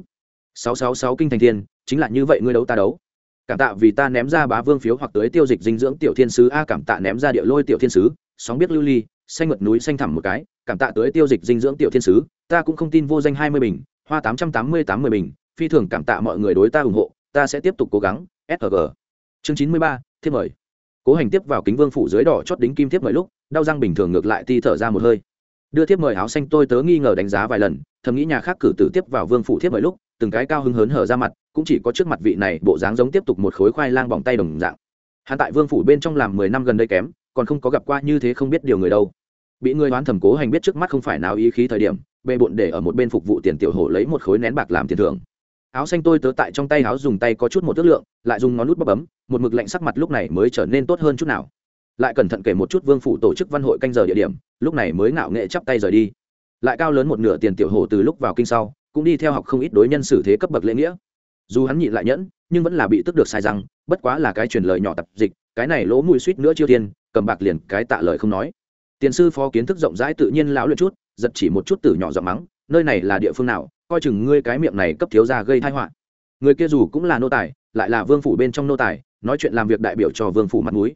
Sáu sáu sáu kinh thành thiên, chính là như vậy ngươi đấu ta đấu. Cảm tạ vì ta ném ra bá vương phiếu hoặc tới tiêu dịch dinh dưỡng tiểu thiên sứ, a cảm tạ ném ra địa lôi tiểu thiên sứ, sóng biết lưu ly xanh ngật núi xanh thẳm một cái, cảm tạ tới tiêu dịch dinh dưỡng tiểu thiên sứ, ta cũng không tin vô danh hai mươi bình, hoa tám trăm tám mươi tám mươi bình, phi thường cảm tạ mọi người đối ta ủng hộ, ta sẽ tiếp tục cố gắng sg chương chín mươi ba thiết mời. Cố hành tiếp vào kính vương phủ dưới đỏ chót đính kim tiếp mời lúc, đau răng bình thường ngược lại ti thở ra một hơi. Đưa tiếp mời áo xanh tôi tớ nghi ngờ đánh giá vài lần, thầm nghĩ nhà khác cử tử tiếp vào vương phủ tiếp mời lúc, từng cái cao hứng hớn hở ra mặt, cũng chỉ có trước mặt vị này bộ dáng giống tiếp tục một khối khoai lang bỏng tay đồng dạng. Hắn tại vương phủ bên trong làm mười năm gần đây kém, còn không có gặp qua như thế không biết điều người đâu bị người đoán thẩm cố hành biết trước mắt không phải nào ý khí thời điểm bê bộn để ở một bên phục vụ tiền tiểu hổ lấy một khối nén bạc làm tiền thưởng. Áo xanh tôi tớ tại trong tay áo dùng tay có chút một ước lượng, lại dùng ngón nút bấm bấm, một mực lạnh sắc mặt lúc này mới trở nên tốt hơn chút nào. Lại cẩn thận kể một chút vương phủ tổ chức văn hội canh giờ địa điểm, lúc này mới ngạo nghệ chắp tay rời đi. Lại cao lớn một nửa tiền tiểu hổ từ lúc vào kinh sau, cũng đi theo học không ít đối nhân xử thế cấp bậc lễ nghĩa. Dù hắn nhịn lại nhẫn, nhưng vẫn là bị tức được sai rằng bất quá là cái truyền lời nhỏ tập dịch, cái này lỗ mùi suýt nữa chiêu tiên cầm bạc liền cái tạ lời không nói tiền sư phó kiến thức rộng rãi tự nhiên lão luyện chút, giật chỉ một chút từ nhỏ giọng mắng, nơi này là địa phương nào? Coi chừng ngươi cái miệng này cấp thiếu ra gây thai họa. Người kia dù cũng là nô tài, lại là vương phủ bên trong nô tài, nói chuyện làm việc đại biểu cho vương phủ mặt mũi.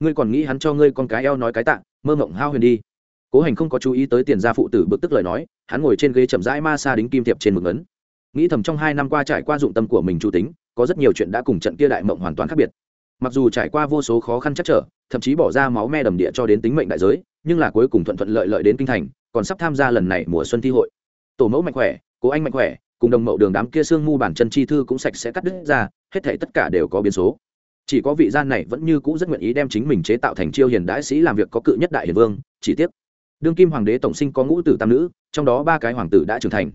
Ngươi còn nghĩ hắn cho ngươi con cái eo nói cái tạ, mơ mộng hao huyền đi. Cố hành không có chú ý tới tiền gia phụ tử bực tức lời nói, hắn ngồi trên ghế chậm rãi ma xa đính kim tiệp trên mực ấn. Nghĩ thầm trong hai năm qua trải qua dụng tâm của mình chủ tính, có rất nhiều chuyện đã cùng trận kia đại mộng hoàn toàn khác biệt. Mặc dù trải qua vô số khó khăn chắc trở, thậm chí bỏ ra máu me đầm địa cho đến tính mệnh đại giới nhưng là cuối cùng thuận thuận lợi lợi đến kinh thành, còn sắp tham gia lần này mùa xuân thi hội. Tổ mẫu mạnh khỏe cố anh mạnh khỏe, cùng đồng mậu đường đám kia xương mu bản chân chi thư cũng sạch sẽ cắt đứt ra, hết thể tất cả đều có biến số. Chỉ có vị gian này vẫn như cũ rất nguyện ý đem chính mình chế tạo thành chiêu hiền đại sĩ làm việc có cự nhất đại hiền vương, chỉ tiếc. Đương kim hoàng đế tổng sinh có ngũ tử tam nữ, trong đó ba cái hoàng tử đã trưởng thành.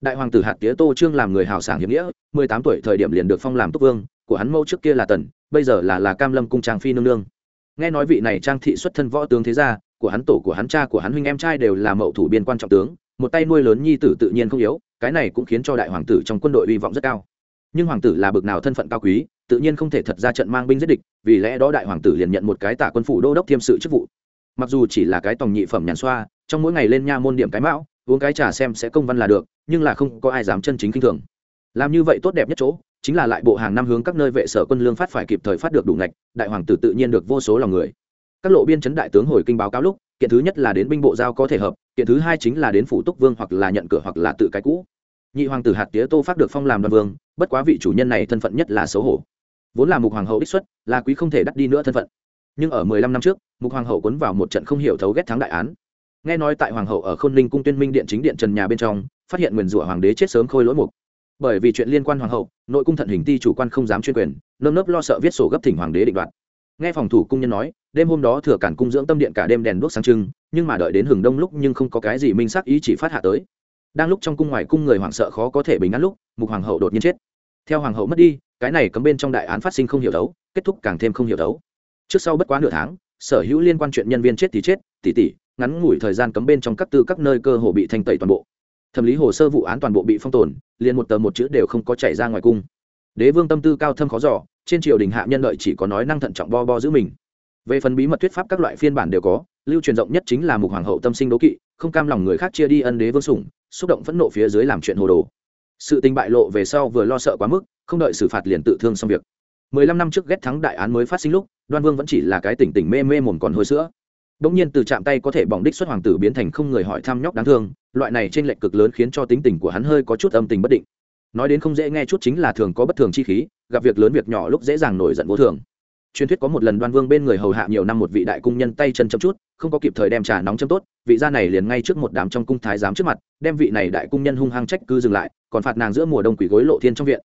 Đại hoàng tử hạt tía tô trương làm người hào sảng hiệp nghĩa, mười tám tuổi thời điểm liền được phong làm túc vương, của hắn mẫu trước kia là tần, bây giờ là là cam lâm cung trang phi nương nương. Nghe nói vị này trang thị xuất thân võ tướng thế gia của hắn tổ của hắn cha của hắn huynh em trai đều là mậu thủ biên quan trọng tướng, một tay nuôi lớn nhi tử tự nhiên không yếu, cái này cũng khiến cho đại hoàng tử trong quân đội hy vọng rất cao. Nhưng hoàng tử là bực nào thân phận cao quý, tự nhiên không thể thật ra trận mang binh giết địch, vì lẽ đó đại hoàng tử liền nhận một cái tả quân phủ đô đốc thiêm sự chức vụ. Mặc dù chỉ là cái tòng nhị phẩm nhàn xoa, trong mỗi ngày lên nha môn điểm cái mão, uống cái trà xem sẽ công văn là được, nhưng là không có ai dám chân chính kinh thường. Làm như vậy tốt đẹp nhất chỗ, chính là lại bộ hàng năm hướng các nơi vệ sở quân lương phát phải kịp thời phát được đủ ngạch, đại hoàng tử tự nhiên được vô số lòng người các lộ biên chấn đại tướng hồi kinh báo cáo lúc, kiện thứ nhất là đến binh bộ giao có thể hợp, kiện thứ hai chính là đến phủ túc vương hoặc là nhận cửa hoặc là tự cái cũ. Nhị hoàng tử hạt tía tô phát được phong làm đoàn vương, bất quá vị chủ nhân này thân phận nhất là xấu hổ. Vốn là mục hoàng hậu đích xuất, là quý không thể đắt đi nữa thân phận. Nhưng ở mười lăm năm trước, mục hoàng hậu cuốn vào một trận không hiểu thấu ghét thắng đại án. Nghe nói tại hoàng hậu ở khôn ninh cung tuyên minh điện chính điện trần nhà bên trong, phát hiện nguyền rủa hoàng đế chết sớm khôi lỗi mục. Bởi vì chuyện liên quan hoàng hậu, nội cung thận hình ti chủ quan không dám chuyên quyền, nơm nớp lo sợ viết sổ gấp thỉnh hoàng đế định đoạt nghe phòng thủ cung nhân nói, đêm hôm đó thừa cản cung dưỡng tâm điện cả đêm đèn đuốc sáng trưng, nhưng mà đợi đến hừng đông lúc nhưng không có cái gì minh xác ý chỉ phát hạ tới. Đang lúc trong cung ngoài cung người hoảng sợ khó có thể bình an lúc, mục hoàng hậu đột nhiên chết. Theo hoàng hậu mất đi, cái này cấm bên trong đại án phát sinh không hiểu đấu, kết thúc càng thêm không hiểu đấu. Trước sau bất quá nửa tháng, sở hữu liên quan chuyện nhân viên chết thì chết tỷ tỷ ngắn ngủi thời gian cấm bên trong các tư các nơi cơ hồ bị thanh tẩy toàn bộ. Thẩm lý hồ sơ vụ án toàn bộ bị phong tồn, liền một tờ một chữ đều không có chảy ra ngoài cung đế vương tâm tư cao thâm khó giỏ trên triều đình hạ nhân lợi chỉ có nói năng thận trọng bo bo giữ mình. Về phần bí mật thuyết pháp các loại phiên bản đều có lưu truyền rộng nhất chính là mục hoàng hậu tâm sinh đố kỵ không cam lòng người khác chia đi ân đế vương sủng xúc động phẫn nộ phía dưới làm chuyện hồ đồ. Sự tình bại lộ về sau vừa lo sợ quá mức không đợi xử phạt liền tự thương xong việc. Mười lăm năm trước ghét thắng đại án mới phát sinh lúc đoan vương vẫn chỉ là cái tỉnh tỉnh mê mê mồm còn hôi sữa. Đống nhiên từ chạm tay có thể bỏng đích xuất hoàng tử biến thành không người hỏi thăm nhóc đáng thương, loại này trên lệch cực lớn khiến cho tính tình của hắn hơi có chút âm tình bất định. Nói đến không dễ nghe chút chính là thường có bất thường chi khí, gặp việc lớn việc nhỏ lúc dễ dàng nổi giận vô thường. Truyền thuyết có một lần Đoan Vương bên người hầu hạ nhiều năm một vị đại cung nhân tay chân chấm chút, không có kịp thời đem trà nóng chấm tốt, vị gia này liền ngay trước một đám trong cung thái giám trước mặt, đem vị này đại cung nhân hung hăng trách cứ dừng lại, còn phạt nàng giữa mùa đông quỷ gối lộ thiên trong viện.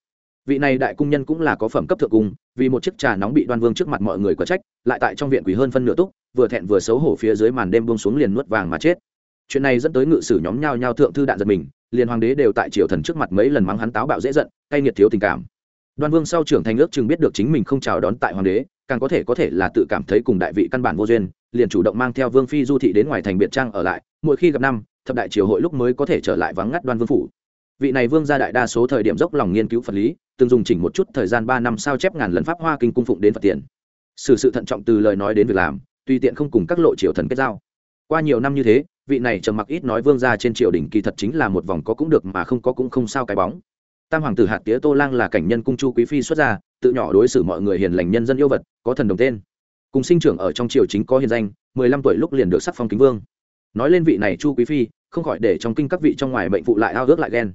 Vị này đại cung nhân cũng là có phẩm cấp thượng cung, vì một chiếc trà nóng bị Đoan Vương trước mặt mọi người quả trách, lại tại trong viện quỷ hơn phân nửa túc, vừa thẹn vừa xấu hổ phía dưới màn đêm buông xuống liền nuốt vàng mà chết chuyện này dẫn tới ngự sử nhóm nhao nhao thượng thư đạn giật mình liền hoàng đế đều tại triều thần trước mặt mấy lần mắng hắn táo bạo dễ giận, cay nghiệt thiếu tình cảm. Đoan vương sau trưởng thành ước chừng biết được chính mình không chào đón tại hoàng đế, càng có thể có thể là tự cảm thấy cùng đại vị căn bản vô duyên, liền chủ động mang theo vương phi du thị đến ngoài thành biệt trang ở lại, mỗi khi gặp năm, thập đại triều hội lúc mới có thể trở lại vắng ngắt đoan vương phủ. Vị này vương gia đại đa số thời điểm dốc lòng nghiên cứu phật lý, từng dùng chỉnh một chút thời gian ba năm sao chép ngàn lần pháp hoa kinh cung phụng đến phật tiền. Xử sự thận trọng từ lời nói đến việc làm, tùy tiện không cùng các lộ triều thần kết giao. Qua nhiều năm như thế vị này trầm mặc ít nói vương gia trên triều đình kỳ thật chính là một vòng có cũng được mà không có cũng không sao cái bóng. Tam hoàng tử hạt tía tô lang là cảnh nhân cung chu quý phi xuất gia, tự nhỏ đối xử mọi người hiền lành nhân dân yêu vật, có thần đồng tên. Cùng sinh trưởng ở trong triều chính có hiền danh, mười lăm tuổi lúc liền được sắc phong kính vương. Nói lên vị này chu quý phi, không khỏi để trong kinh các vị trong ngoài bệnh phụ lại ao ước lại ghen.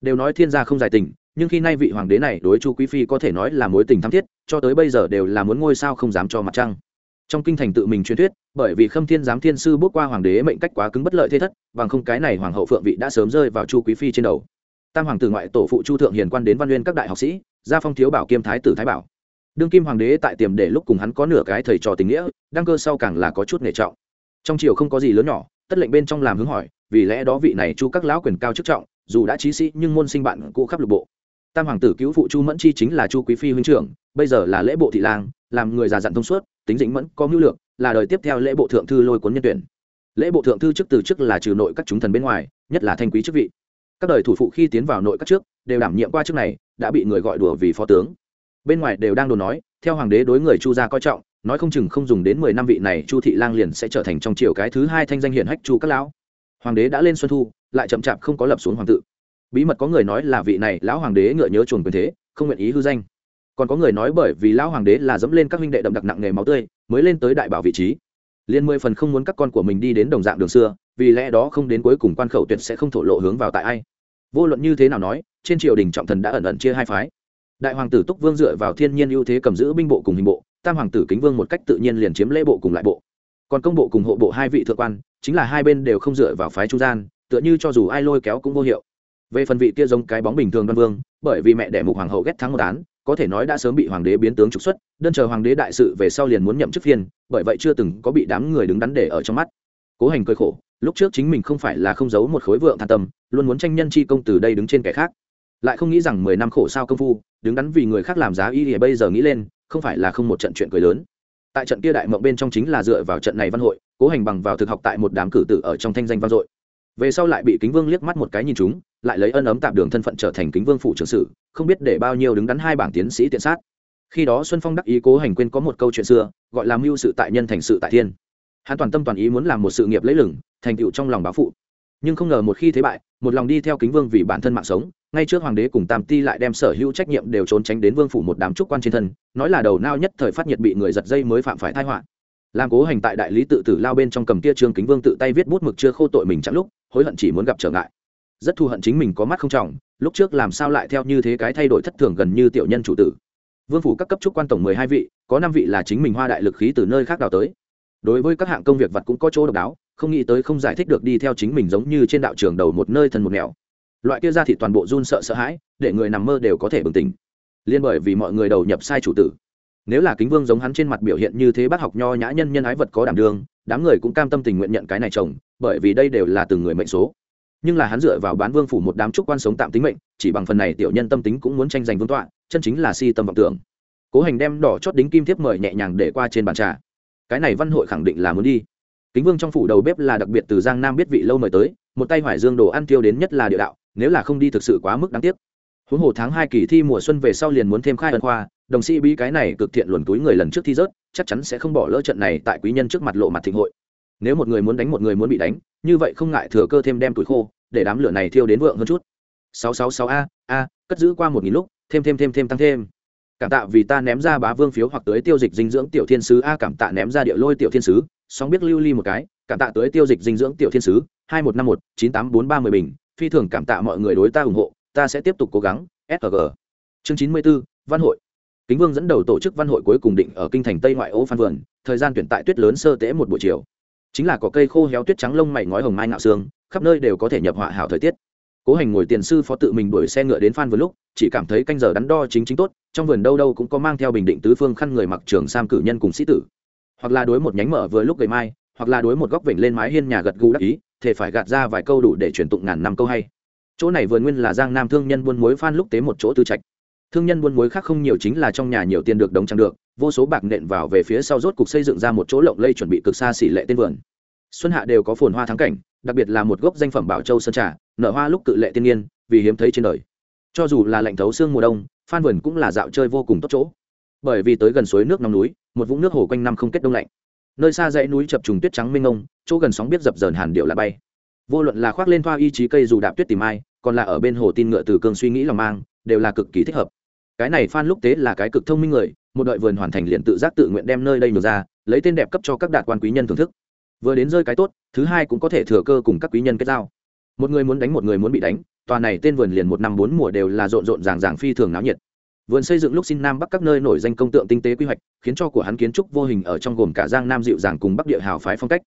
Đều nói thiên gia không giải tình, nhưng khi nay vị hoàng đế này đối chu quý phi có thể nói là mối tình thắm thiết, cho tới bây giờ đều là muốn ngôi sao không dám cho mặt trăng trong kinh thành tự mình truyền thuyết, bởi vì khâm thiên giám thiên sư bước qua hoàng đế mệnh cách quá cứng bất lợi thế thất, bằng không cái này hoàng hậu phượng vị đã sớm rơi vào chu quý phi trên đầu. Tam hoàng tử ngoại tổ phụ chu thượng hiền quan đến văn nguyên các đại học sĩ, gia phong thiếu bảo kiêm thái tử thái bảo. Đương kim hoàng đế tại tiềm để lúc cùng hắn có nửa cái thầy trò tình nghĩa, đăng cơ sau càng là có chút nghề trọng. Trong triều không có gì lớn nhỏ, tất lệnh bên trong làm hướng hỏi, vì lẽ đó vị này chu các lão quyền cao chức trọng, dù đã trí sĩ nhưng môn sinh bạn cũ khắp lục bộ. Tam hoàng tử cứu phụ chu mẫn chi chính là chu quý phi huynh trưởng, bây giờ là lễ bộ thị lang làm người già dặn thông suốt, tính dĩnh mẫn, có mưu lược, là đời tiếp theo lễ bộ thượng thư lôi cuốn nhân tuyển. Lễ bộ thượng thư trước từ chức là trừ nội các chúng thần bên ngoài, nhất là thanh quý chức vị. Các đời thủ phụ khi tiến vào nội các trước, đều đảm nhiệm qua chức này, đã bị người gọi đùa vì phó tướng. Bên ngoài đều đang đồn nói, theo hoàng đế đối người chu gia coi trọng, nói không chừng không dùng đến mười năm vị này, chu thị lang liền sẽ trở thành trong triều cái thứ hai thanh danh hiển hách chu các lão. Hoàng đế đã lên xuân thu, lại chậm chạp không có lập xuống hoàng tự. Bí mật có người nói là vị này, lão hoàng đế ngựa nhớ chuồn quyền thế, không nguyện ý hư danh còn có người nói bởi vì lão hoàng đế là dẫm lên các huynh đệ đậm đặc nặng nghề máu tươi, mới lên tới đại bảo vị trí. Liên mười phần không muốn các con của mình đi đến đồng dạng đường xưa, vì lẽ đó không đến cuối cùng quan khẩu tuyệt sẽ không thổ lộ hướng vào tại ai. Vô luận như thế nào nói, trên triều đình trọng thần đã ẩn ẩn chia hai phái. Đại hoàng tử túc vương dựa vào thiên nhiên ưu thế cầm giữ binh bộ cùng hình bộ, tam hoàng tử kính vương một cách tự nhiên liền chiếm lễ bộ cùng lại bộ. Còn công bộ cùng hộ bộ hai vị thượng quan, chính là hai bên đều không dựa vào phái trung gian, tựa như cho dù ai lôi kéo cũng vô hiệu. Về phần vị kia giống cái bóng bình thường đoan vương, bởi vì mẹ đẻ mục hoàng hậu ghét thắng một án có thể nói đã sớm bị hoàng đế biến tướng trục xuất, đơn chờ hoàng đế đại sự về sau liền muốn nhậm chức phiên, bởi vậy chưa từng có bị đám người đứng đắn để ở trong mắt. Cố hành cơi khổ, lúc trước chính mình không phải là không giấu một khối vượng than tâm, luôn muốn tranh nhân chi công từ đây đứng trên kẻ khác. Lại không nghĩ rằng mười năm khổ sao công phu, đứng đắn vì người khác làm giá y thì bây giờ nghĩ lên, không phải là không một trận chuyện cười lớn. Tại trận kia đại mộng bên trong chính là dựa vào trận này văn hội, cố hành bằng vào thực học tại một đám cử tử ở trong thanh danh vang dội về sau lại bị kính vương liếc mắt một cái nhìn chúng lại lấy ân ấm tạm đường thân phận trở thành kính vương phụ trưởng sử, không biết để bao nhiêu đứng đắn hai bảng tiến sĩ tiện sát. Khi đó xuân phong đắc ý cố hành quên có một câu chuyện xưa, gọi là mưu sự tại nhân thành sự tại thiên. Hắn toàn tâm toàn ý muốn làm một sự nghiệp lấy lửng thành tựu trong lòng báo phụ. Nhưng không ngờ một khi thế bại, một lòng đi theo kính vương vì bản thân mạng sống, ngay trước hoàng đế cùng tam ti lại đem sở hữu trách nhiệm đều trốn tránh đến vương phủ một đám trúc quan trên thân, nói là đầu nao nhất thời phát nhiệt bị người giật dây mới phạm phải thai họa. Làm cố hành tại đại lý tự tử lao bên trong cầm tia trương kính vương tự tay viết bút mực chưa khô tội mình chẳng lúc, hối hận chỉ muốn gặp trở ngại rất thù hận chính mình có mắt không trọng, lúc trước làm sao lại theo như thế cái thay đổi thất thường gần như tiểu nhân chủ tử. Vương phủ các cấp trúc quan tổng mười hai vị, có năm vị là chính mình hoa đại lực khí từ nơi khác đào tới. Đối với các hạng công việc vật cũng có chỗ độc đáo, không nghĩ tới không giải thích được đi theo chính mình giống như trên đạo trường đầu một nơi thân một nẻo. Loại kia ra thì toàn bộ run sợ sợ hãi, để người nằm mơ đều có thể bừng tỉnh. Liên bởi vì mọi người đầu nhập sai chủ tử. Nếu là kính vương giống hắn trên mặt biểu hiện như thế bác học nho nhã nhân nhân ái vật có đảm đương, đám người cũng cam tâm tình nguyện nhận cái này chồng, bởi vì đây đều là từng người mệnh số nhưng là hắn dựa vào bán vương phủ một đám trúc quan sống tạm tính mệnh, chỉ bằng phần này tiểu nhân tâm tính cũng muốn tranh giành vương tọa, chân chính là si tâm vọng tưởng. Cố hành đem đỏ chót đính kim thiếp mời nhẹ nhàng để qua trên bàn trà. Cái này văn hội khẳng định là muốn đi. Kính vương trong phủ đầu bếp là đặc biệt từ giang nam biết vị lâu mời tới, một tay hoài dương đồ ăn tiêu đến nhất là địa đạo, nếu là không đi thực sự quá mức đáng tiếc. Huống hồ tháng hai kỳ thi mùa xuân về sau liền muốn thêm khai ân khoa, đồng sĩ bí cái này cực thiện luồn túi người lần trước thi rớt, chắc chắn sẽ không bỏ lỡ trận này tại quý nhân trước mặt lộ mặt thịnh hội. Nếu một người muốn đánh một người muốn bị đánh, như vậy không ngại thừa cơ thêm đem tuổi khô để đám lửa này thiêu đến vượng hơn chút. Sáu sáu sáu a a, cất giữ qua một nghìn lúc, thêm thêm thêm thêm tăng thêm. Cảm tạ vì ta ném ra bá vương phiếu hoặc tới tiêu dịch dinh dưỡng tiểu thiên sứ. A, cảm tạ ném ra địa lôi tiểu thiên sứ. Song biết lưu ly một cái, cảm tạ tới tiêu dịch dinh dưỡng tiểu thiên sứ. hai một năm một, chín tám bốn ba mươi bình. Phi thường cảm tạ mọi người đối ta ủng hộ. Ta sẽ tiếp tục cố gắng. Sg chương chín mươi b ố văn hội. Kính vương dẫn đầu tổ chức văn hội cuối cùng định ở kinh thành tây ngoại ô phan vườn. Thời gian tuyển tại tuyết lớn sơ tễ một buổi chiều. Chính là có cây khô héo tuyết trắng lông mày ngói hồng mai ngạo xương khắp nơi đều có thể nhập họa hảo thời tiết. Cố hành ngồi tiền sư phó tự mình đuổi xe ngựa đến phan vừa lúc, chỉ cảm thấy canh giờ đắn đo chính chính tốt, trong vườn đâu đâu cũng có mang theo bình định tứ phương khăn người mặc trường sam cử nhân cùng sĩ tử. Hoặc là đối một nhánh mở vừa lúc gầy mai, hoặc là đối một góc vểnh lên mái hiên nhà gật gù đắc ý thể phải gạt ra vài câu đủ để truyền tụng ngàn năm câu hay. Chỗ này vườn nguyên là giang nam thương nhân buôn muối phan lúc tế một chỗ tư trạch. Thương nhân buôn muối khác không nhiều chính là trong nhà nhiều tiền được đống chẳng được, vô số bạc nện vào về phía sau rốt cục xây dựng ra một chỗ lộng lây chuẩn bị cực xa xỉ lệ tên vườn. Xuân hạ đều có phồn hoa thắng cảnh đặc biệt là một gốc danh phẩm bảo châu sơn trà, nở hoa lúc cự lệ tiên nhiên vì hiếm thấy trên đời. Cho dù là lạnh thấu xương mùa đông, phan vườn cũng là dạo chơi vô cùng tốt chỗ. Bởi vì tới gần suối nước nóng núi, một vũng nước hồ quanh năm không kết đông lạnh. Nơi xa dãy núi chập trùng tuyết trắng mênh ngông chỗ gần sóng biết dập dờn hàn điệu là bay. Vô luận là khoác lên thoa y trí cây dù đạp tuyết tìm ai, còn là ở bên hồ tin ngựa từ cương suy nghĩ lòng mang, đều là cực kỳ thích hợp. Cái này phan lúc tế là cái cực thông minh người, một đội vườn hoàn thành liền tự giác tự nguyện đem nơi đây nhổ ra, lấy tên đẹp cấp cho các đạt quan quý nhân thưởng thức vừa đến rơi cái tốt, thứ hai cũng có thể thừa cơ cùng các quý nhân kết giao. Một người muốn đánh một người muốn bị đánh, tòa này tên vườn liền một năm bốn mùa đều là rộn rộn ràng ràng phi thường náo nhiệt. Vườn xây dựng lúc xin nam bắc các nơi nổi danh công tượng tinh tế quy hoạch, khiến cho của hắn kiến trúc vô hình ở trong gồm cả giang nam dịu dàng cùng bắc địa hào phái phong cách.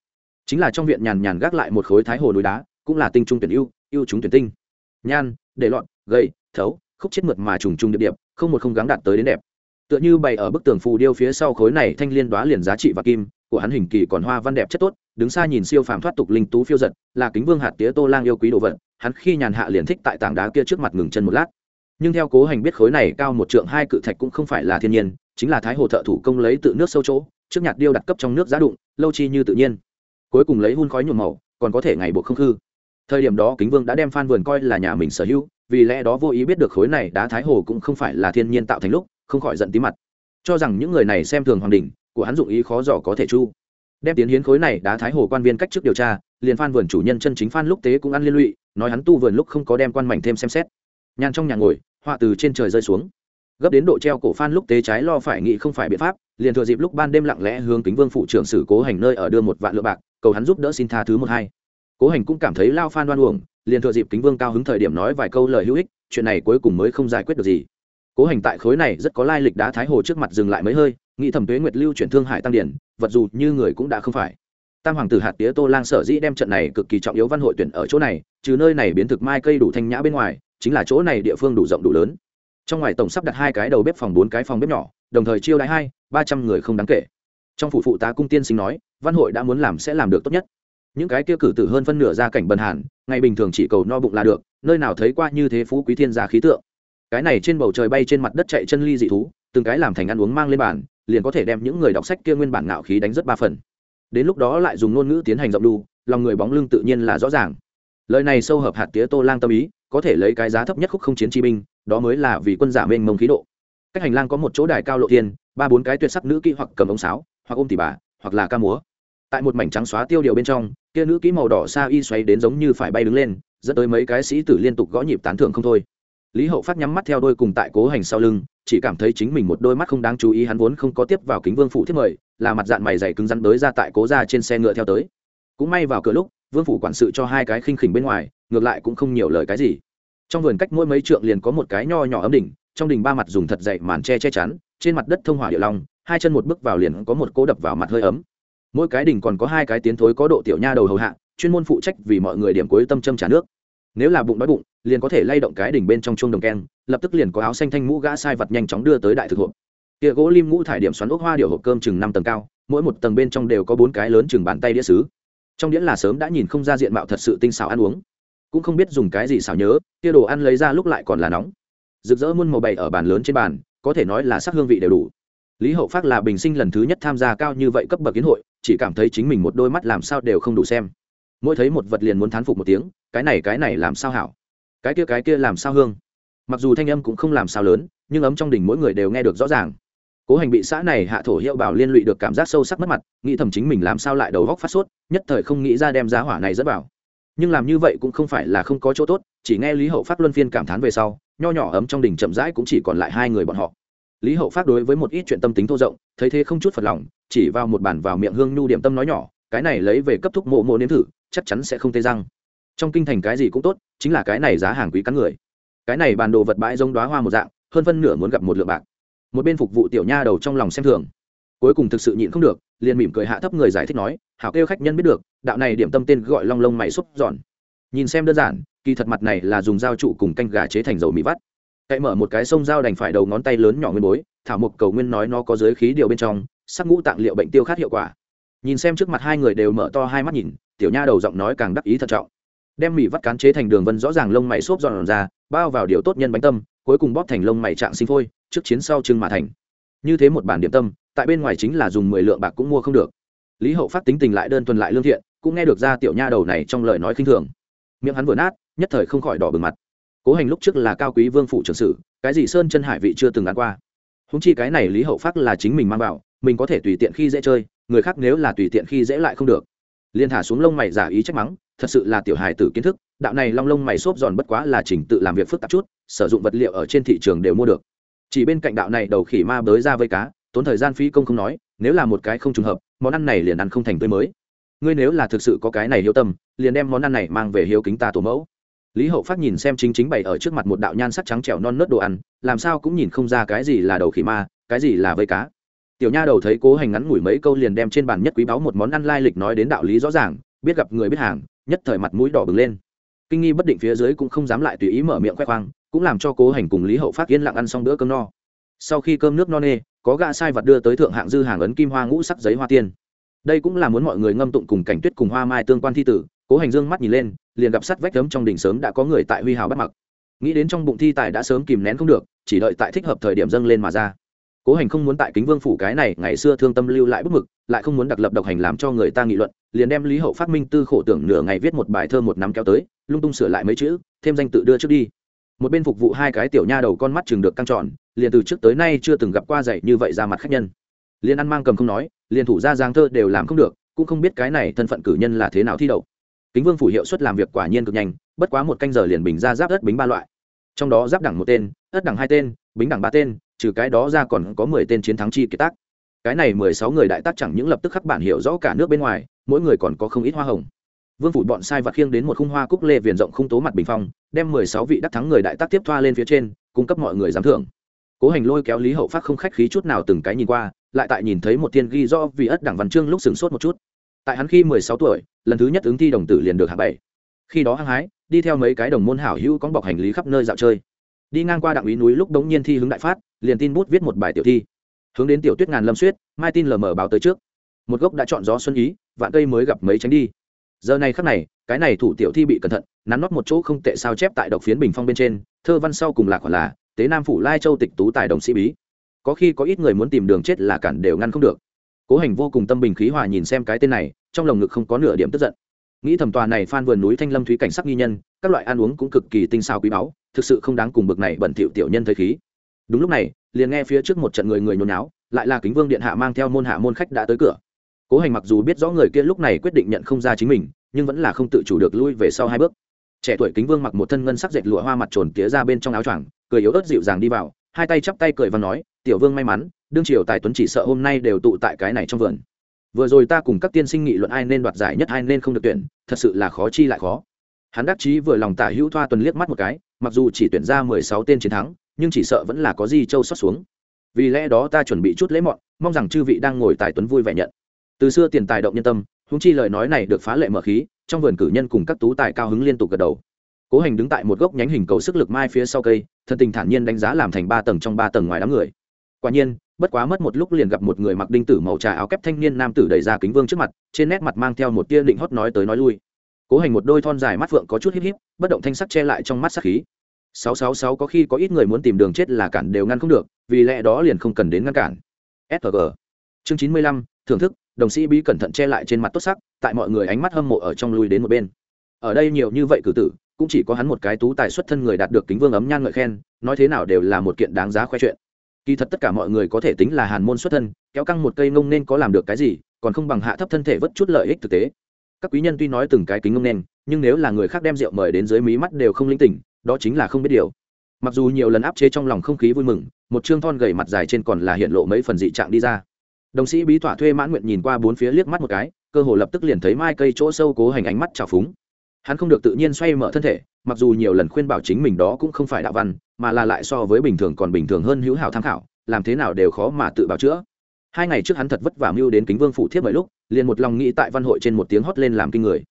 Chính là trong viện nhàn nhàn gác lại một khối thái hồ núi đá, cũng là tinh trung tuyển ưu ưu chúng tuyển tinh. Nhan, để loạn gầy, thấu, khúc chết mượt mà trùng trùng điệp điệp, không một không gắng đạt tới đến đẹp. Tựa như bày ở bức tường phù điêu phía sau khối này thanh liên đoá liền giá trị và kim của hắn hình kỳ còn hoa văn đẹp chất tốt, đứng xa nhìn siêu phàm thoát tục linh tú phiêu giật, là kính vương hạt tía tô lang yêu quý đồ vật, hắn khi nhàn hạ liền thích tại tảng đá kia trước mặt ngừng chân một lát. Nhưng theo cố hành biết khối này cao một trượng hai cự thạch cũng không phải là thiên nhiên, chính là thái hồ thợ thủ công lấy tự nước sâu chỗ, trước nhạt điêu đặt cấp trong nước giá đụng, lâu chi như tự nhiên. Cuối cùng lấy hun khói nhuộm màu, còn có thể ngày buộc không hư. Thời điểm đó kính vương đã đem phan vườn coi là nhà mình sở hữu, vì lẽ đó vô ý biết được khối này đá thái hồ cũng không phải là thiên nhiên tạo thành lúc, không khỏi giận tí mặt. Cho rằng những người này xem thường hoàng đình của hắn dụng ý khó dò có thể chu. Đem tiến hiến khối này đá thái hồ quan viên cách trước điều tra, liền phan vườn chủ nhân chân chính phan lúc tế cũng ăn liên lụy, nói hắn tu vườn lúc không có đem quan mảnh thêm xem xét. Nhàn trong nhà ngồi, họa từ trên trời rơi xuống. Gấp đến độ treo cổ phan lúc tế trái lo phải nghĩ không phải biện pháp, liền thừa dịp lúc ban đêm lặng lẽ hướng kính vương phụ trưởng sử cố hành nơi ở đưa một vạn lựa bạc, cầu hắn giúp đỡ xin tha thứ một hai. Cố hành cũng cảm thấy lao phan đoan uổng, liền thừa dịp kính vương cao hứng thời điểm nói vài câu lời hữu ích, chuyện này cuối cùng mới không giải quyết được gì. Cố hành tại khối này rất có lai lịch đá thái hồ trước mặt dừng lại mấy hơi nghĩ thẩm tuế nguyệt lưu chuyển thương hải tăng điển, vật dù như người cũng đã không phải. Tam hoàng tử hạt tía tô lang sở dĩ đem trận này cực kỳ trọng yếu văn hội tuyển ở chỗ này, trừ nơi này biến thực mai cây đủ thanh nhã bên ngoài, chính là chỗ này địa phương đủ rộng đủ lớn. Trong ngoài tổng sắp đặt hai cái đầu bếp phòng bốn cái phòng bếp nhỏ, đồng thời chiêu đãi hai, ba trăm người không đáng kể. Trong phủ phụ tá cung tiên sinh nói, văn hội đã muốn làm sẽ làm được tốt nhất. Những cái kia cử tử hơn phân nửa ra cảnh bần hàn, ngày bình thường chỉ cầu no bụng là được, nơi nào thấy qua như thế phú quý thiên gia khí tượng. Cái này trên bầu trời bay trên mặt đất chạy chân ly dị thú, từng cái làm thành ăn uống mang lên bàn liền có thể đem những người đọc sách kia nguyên bản ngạo khí đánh rất ba phần. Đến lúc đó lại dùng ngôn ngữ tiến hành rộng đu, lòng người bóng lưng tự nhiên là rõ ràng. Lời này sâu hợp hạt tía tô lang tâm ý, có thể lấy cái giá thấp nhất khúc không chiến chi binh, đó mới là vì quân giả mênh mông khí độ. Cách hành lang có một chỗ đài cao lộ thiên, ba bốn cái tuyệt sắc nữ kỹ hoặc cầm ống sáo, hoặc ôm tỉ bà, hoặc là ca múa. Tại một mảnh trắng xóa tiêu điều bên trong, kia nữ kỹ màu đỏ xa y xoay đến giống như phải bay đứng lên, dẫn tới mấy cái sĩ tử liên tục gõ nhịp tán thưởng không thôi lý hậu phát nhắm mắt theo đôi cùng tại cố hành sau lưng, chỉ cảm thấy chính mình một đôi mắt không đáng chú ý, hắn vốn không có tiếp vào kính vương phủ thiết mời, là mặt dạng mày dày cứng rắn tới ra tại cố ra trên xe ngựa theo tới. Cũng may vào cửa lúc, vương phủ quản sự cho hai cái khinh khỉnh bên ngoài, ngược lại cũng không nhiều lời cái gì. Trong vườn cách mỗi mấy trượng liền có một cái nho nhỏ ấm đỉnh, trong đỉnh ba mặt dùng thật dậy màn che che chắn, trên mặt đất thông hỏa địa long, hai chân một bước vào liền có một cố đập vào mặt hơi ấm. Mỗi cái đỉnh còn có hai cái tiến thối có độ tiểu nha đầu hầu hạ, chuyên môn phụ trách vì mọi người điểm cuối tâm châm trả nước nếu là bụng đói bụng, liền có thể lay động cái đỉnh bên trong chuông đồng keng, lập tức liền có áo xanh thanh mũ gã sai vật nhanh chóng đưa tới đại thực hộp. Kia gỗ lim ngũ thải điểm xoắn ốc hoa điệu hộp cơm chừng năm tầng cao, mỗi một tầng bên trong đều có bốn cái lớn chừng bàn tay đĩa sứ. Trong đĩa là sớm đã nhìn không ra diện mạo thật sự tinh xảo ăn uống. Cũng không biết dùng cái gì xảo nhớ, kia đồ ăn lấy ra lúc lại còn là nóng. Rực rỡ muôn màu bày ở bàn lớn trên bàn, có thể nói là sắc hương vị đều đủ. Lý hậu phát là bình sinh lần thứ nhất tham gia cao như vậy cấp bậc kiến hội, chỉ cảm thấy chính mình một đôi mắt làm sao đều không đủ xem mỗi thấy một vật liền muốn thán phục một tiếng, cái này cái này làm sao hảo? Cái kia cái kia làm sao hương? Mặc dù thanh âm cũng không làm sao lớn, nhưng ấm trong đỉnh mỗi người đều nghe được rõ ràng. Cố hành bị xã này hạ thổ hiệu bảo liên lụy được cảm giác sâu sắc mất mặt, nghĩ thầm chính mình làm sao lại đầu góc phát sốt, nhất thời không nghĩ ra đem giá hỏa này dẫn vào. Nhưng làm như vậy cũng không phải là không có chỗ tốt, chỉ nghe lý hậu phát luân phiên cảm thán về sau, nho nhỏ ấm trong đỉnh chậm rãi cũng chỉ còn lại hai người bọn họ. Lý hậu phát đối với một ít chuyện tâm tính thô rộng, thấy thế không chút phật lòng, chỉ vào một bản vào miệng hương nhu điểm tâm nói nhỏ, cái này lấy về cấp thúc mộ mộ nếm thử chắc chắn sẽ không tê răng. Trong kinh thành cái gì cũng tốt, chính là cái này giá hàng quý cắn người. Cái này bàn đồ vật bãi giống đoá hoa một dạng, hơn phân nửa muốn gặp một lượng bạc. Một bên phục vụ tiểu nha đầu trong lòng xem thường. Cuối cùng thực sự nhịn không được, liền mỉm cười hạ thấp người giải thích nói, hảo kêu khách nhân biết được, đạo này điểm tâm tên gọi long lông mày xúc giòn. Nhìn xem đơn giản, kỳ thật mặt này là dùng dao trụ cùng canh gà chế thành dầu mì vắt. Cậy mở một cái sông dao đành phải đầu ngón tay lớn nhỏ nguyên bối, thảo mộc cầu nguyên nói nó có giới khí điều bên trong, sắc ngũ tạng liệu bệnh tiêu khát hiệu quả. Nhìn xem trước mặt hai người đều mở to hai mắt nhìn tiểu nha đầu giọng nói càng đắc ý thận trọng. Đem mì vắt cán chế thành đường vân rõ ràng lông mày xốp giòn ra, bao vào điều tốt nhân bánh tâm, cuối cùng bóp thành lông mày trạng sinh phôi, trước chiến sau trưng mà thành. Như thế một bản điểm tâm, tại bên ngoài chính là dùng mười lượng bạc cũng mua không được. Lý hậu phát tính tình lại đơn thuần lại lương thiện, cũng nghe được ra tiểu nha đầu này trong lời nói khinh thường. Miệng hắn vừa nát, nhất thời không khỏi đỏ bừng mặt. Cố hành lúc trước là cao quý vương phụ trưởng sử, cái gì sơn chân hải vị chưa từng ăn qua. Húng chi cái này lý hậu phát là chính mình mang vào, mình có thể tùy tiện khi dễ chơi, người khác nếu là tùy tiện khi dễ lại không được liền thả xuống lông mày giả ý trách mắng, thật sự là tiểu hài tử kiến thức, đạo này long lông mày xốp giòn bất quá là chỉnh tự làm việc phức tạp chút, sử dụng vật liệu ở trên thị trường đều mua được. Chỉ bên cạnh đạo này đầu khỉ ma bới ra vây cá, tốn thời gian phí công không nói, nếu là một cái không trùng hợp, món ăn này liền ăn không thành tươi mới. Ngươi nếu là thực sự có cái này hiếu tâm, liền đem món ăn này mang về hiếu kính ta tổ mẫu. Lý hậu phát nhìn xem chính chính bày ở trước mặt một đạo nhan sắc trắng trẻo non nớt đồ ăn, làm sao cũng nhìn không ra cái gì là đầu khỉ ma, cái gì là vây cá tiểu nha đầu thấy cố hành ngắn ngủi mấy câu liền đem trên bàn nhất quý báu một món ăn lai lịch nói đến đạo lý rõ ràng, biết gặp người biết hàng, nhất thời mặt mũi đỏ bừng lên. Kinh nghi bất định phía dưới cũng không dám lại tùy ý mở miệng khoe khoang, cũng làm cho cố hành cùng lý hậu phát yên lặng ăn xong bữa cơm no. Sau khi cơm nước no nê, có gã sai vật đưa tới thượng hạng dư hàng ấn kim hoa ngũ sắc giấy hoa tiên. Đây cũng là muốn mọi người ngâm tụng cùng cảnh tuyết cùng hoa mai tương quan thi tử, cố hành dương mắt nhìn lên, liền gặp sắt vách cấm trong đỉnh sớm đã có người tại huy hào bắt mặc. Nghĩ đến trong bụng thi tài đã sớm kìm nén không được, chỉ đợi tại thích hợp thời điểm dâng lên mà ra cố hành không muốn tại kính vương phủ cái này ngày xưa thương tâm lưu lại bức mực, lại không muốn đặc lập độc hành làm cho người ta nghị luận, liền đem lý hậu phát minh tư khổ tưởng nửa ngày viết một bài thơ một năm kéo tới, lung tung sửa lại mấy chữ, thêm danh tự đưa trước đi. Một bên phục vụ hai cái tiểu nha đầu con mắt chừng được căng tròn, liền từ trước tới nay chưa từng gặp qua dạy như vậy ra mặt khách nhân. Liền ăn mang cầm không nói, liền thủ ra giang thơ đều làm không được, cũng không biết cái này thân phận cử nhân là thế nào thi đậu. Kính vương phủ hiệu suất làm việc quả nhiên cực nhanh, bất quá một canh giờ liền bình ra giáp đất bính ba loại. Trong đó giáp đẳng một tên, ất đẳng hai tên, bính đẳng ba tên trừ cái đó ra còn có mười tên chiến thắng chi kiệt tác. Cái này mười sáu người đại tác chẳng những lập tức khắc bản hiểu rõ cả nước bên ngoài, mỗi người còn có không ít hoa hồng. Vương phủ bọn sai vặt khiêng đến một khung hoa cúc lê viền rộng không tố mặt bình phong, đem mười sáu vị đắc thắng người đại tác tiếp thoa lên phía trên, cung cấp mọi người giám thưởng. Cố hành lôi kéo lý hậu phát không khách khí chút nào từng cái nhìn qua, lại tại nhìn thấy một thiên ghi do vì ất đẳng văn chương lúc sửng sốt một chút. Tại hắn khi mười sáu tuổi, lần thứ nhất ứng thi đồng tử liền được hạ bảy. Khi đó hăng hái, đi theo mấy cái đồng môn hảo hữu cóng bọc hành lý khắp nơi dạo chơi đi ngang qua đặng ý núi lúc đống nhiên thi hướng đại phát, liền tin bút viết một bài tiểu thi. Hướng đến tiểu tuyết ngàn lâm suyết, mai tin lờ mờ báo tới trước. Một gốc đã chọn gió xuân ý, vạn cây mới gặp mấy tránh đi. Giờ này khắc này, cái này thủ tiểu thi bị cẩn thận, nắn nót một chỗ không tệ sao chép tại độc phiến bình phong bên trên, thơ văn sau cùng lạc còn là, tế nam phủ lai châu tịch tú tài đồng sĩ bí. Có khi có ít người muốn tìm đường chết là cản đều ngăn không được. Cố hành vô cùng tâm bình khí hòa nhìn xem cái tên này, trong lồng ngực không có nửa điểm tức giận. Nghĩ thẩm tòa này phan vườn núi thanh lâm thúy cảnh sắc nghi nhân, các loại ăn uống cũng cực kỳ tinh xào quý báu thực sự không đáng cùng bực này bẩn thỉu tiểu nhân thấy khí. Đúng lúc này liền nghe phía trước một trận người người nhốn nháo, lại là kính vương điện hạ mang theo môn hạ môn khách đã tới cửa. Cố hành mặc dù biết rõ người kia lúc này quyết định nhận không ra chính mình nhưng vẫn là không tự chủ được lui về sau hai bước. Trẻ tuổi kính vương mặc một thân ngân sắc dệt lụa hoa mặt trồn tía ra bên trong áo choàng cười yếu ớt dịu dàng đi vào hai tay chắp tay cười và nói tiểu vương may mắn đương triều tài tuấn chỉ sợ hôm nay đều tụ tại cái này trong vườn. Vừa rồi ta cùng các tiên sinh nghị luận ai nên đoạt giải nhất ai nên không được tuyển thật sự là khó chi lại khó. Hắn đắc chí vừa lòng tả hữu thoa tuần liếc mắt một cái mặc dù chỉ tuyển ra mười sáu tên chiến thắng, nhưng chỉ sợ vẫn là có gì châu xót xuống. Vì lẽ đó ta chuẩn bị chút lễ mọn, mong rằng chư vị đang ngồi tài tuấn vui vẻ nhận. Từ xưa tiền tài động nhân tâm húng chi lời nói này được phá lệ mở khí, trong vườn cử nhân cùng các tú tài cao hứng liên tục gật đầu. Cố hành đứng tại một gốc nhánh hình cầu sức lực mai phía sau cây, thân tình thản nhiên đánh giá làm thành ba tầng trong ba tầng ngoài đám người. Quả nhiên, bất quá mất một lúc liền gặp một người mặc đinh tử màu trà áo kép thanh niên nam tử đẩy ra kính vương trước mặt, trên nét mặt mang theo một tia định hót nói tới nói lui cố hành một đôi thon dài mắt phượng có chút híp híp, bất động thanh sắc che lại trong mắt sắc khí. Sáu sáu sáu có khi có ít người muốn tìm đường chết là cản đều ngăn không được, vì lẽ đó liền không cần đến ngăn cản. Sg chương chín mươi lăm, thưởng thức, đồng sĩ bí cẩn thận che lại trên mặt tốt sắc, tại mọi người ánh mắt hâm mộ ở trong lui đến một bên. Ở đây nhiều như vậy cử tử, cũng chỉ có hắn một cái tú tài xuất thân người đạt được kính vương ấm nhan ngợi khen, nói thế nào đều là một kiện đáng giá khoe chuyện. Kỳ thật tất cả mọi người có thể tính là hàn môn xuất thân, kéo căng một cây ngông nên có làm được cái gì, còn không bằng hạ thấp thân thể vất chút lợi ích thực tế các quý nhân tuy nói từng cái kính ngông nên nhưng nếu là người khác đem rượu mời đến dưới mí mắt đều không linh tỉnh, đó chính là không biết điều. Mặc dù nhiều lần áp chế trong lòng không khí vui mừng, một chương thon gầy mặt dài trên còn là hiện lộ mấy phần dị trạng đi ra. Đồng sĩ bí thỏa thuê mãn nguyện nhìn qua bốn phía liếc mắt một cái, cơ hồ lập tức liền thấy mai cây chỗ sâu cố hành ánh mắt trào phúng. Hắn không được tự nhiên xoay mở thân thể, mặc dù nhiều lần khuyên bảo chính mình đó cũng không phải đạo văn, mà là lại so với bình thường còn bình thường hơn hữu hảo tham khảo, làm thế nào đều khó mà tự bảo chữa hai ngày trước hắn thật vất vả mưu đến kính vương phụ thiếp bởi lúc, liền một lòng nghĩ tại văn hội trên một tiếng hót lên làm kinh người.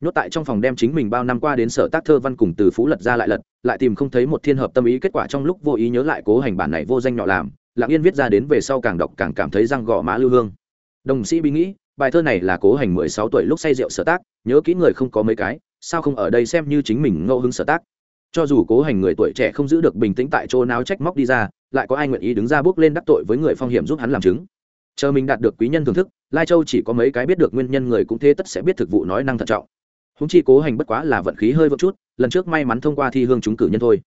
Nhốt tại trong phòng đem chính mình bao năm qua đến sở tác thơ văn cùng từ phú lật ra lại lật, lại tìm không thấy một thiên hợp tâm ý, kết quả trong lúc vô ý nhớ lại cố hành bản này vô danh nhỏ làm, lặng yên viết ra đến về sau càng đọc càng cảm thấy răng gõ má lưu hương. Đồng sĩ bí nghĩ, bài thơ này là cố hành mười sáu tuổi lúc say rượu sở tác, nhớ kỹ người không có mấy cái, sao không ở đây xem như chính mình ngẫu hứng sở tác. Cho dù cố hành người tuổi trẻ không giữ được bình tĩnh tại chỗ nào trách móc đi ra, lại có ai nguyện ý đứng ra bước lên đắc tội với người phong hiểm giúp hắn làm chứng? Chờ mình đạt được quý nhân thưởng thức, lai châu chỉ có mấy cái biết được nguyên nhân người cũng thế tất sẽ biết thực vụ nói năng thận trọng. Húng chi cố hành bất quá là vận khí hơi vững chút, lần trước may mắn thông qua thi hương chúng cử nhân thôi.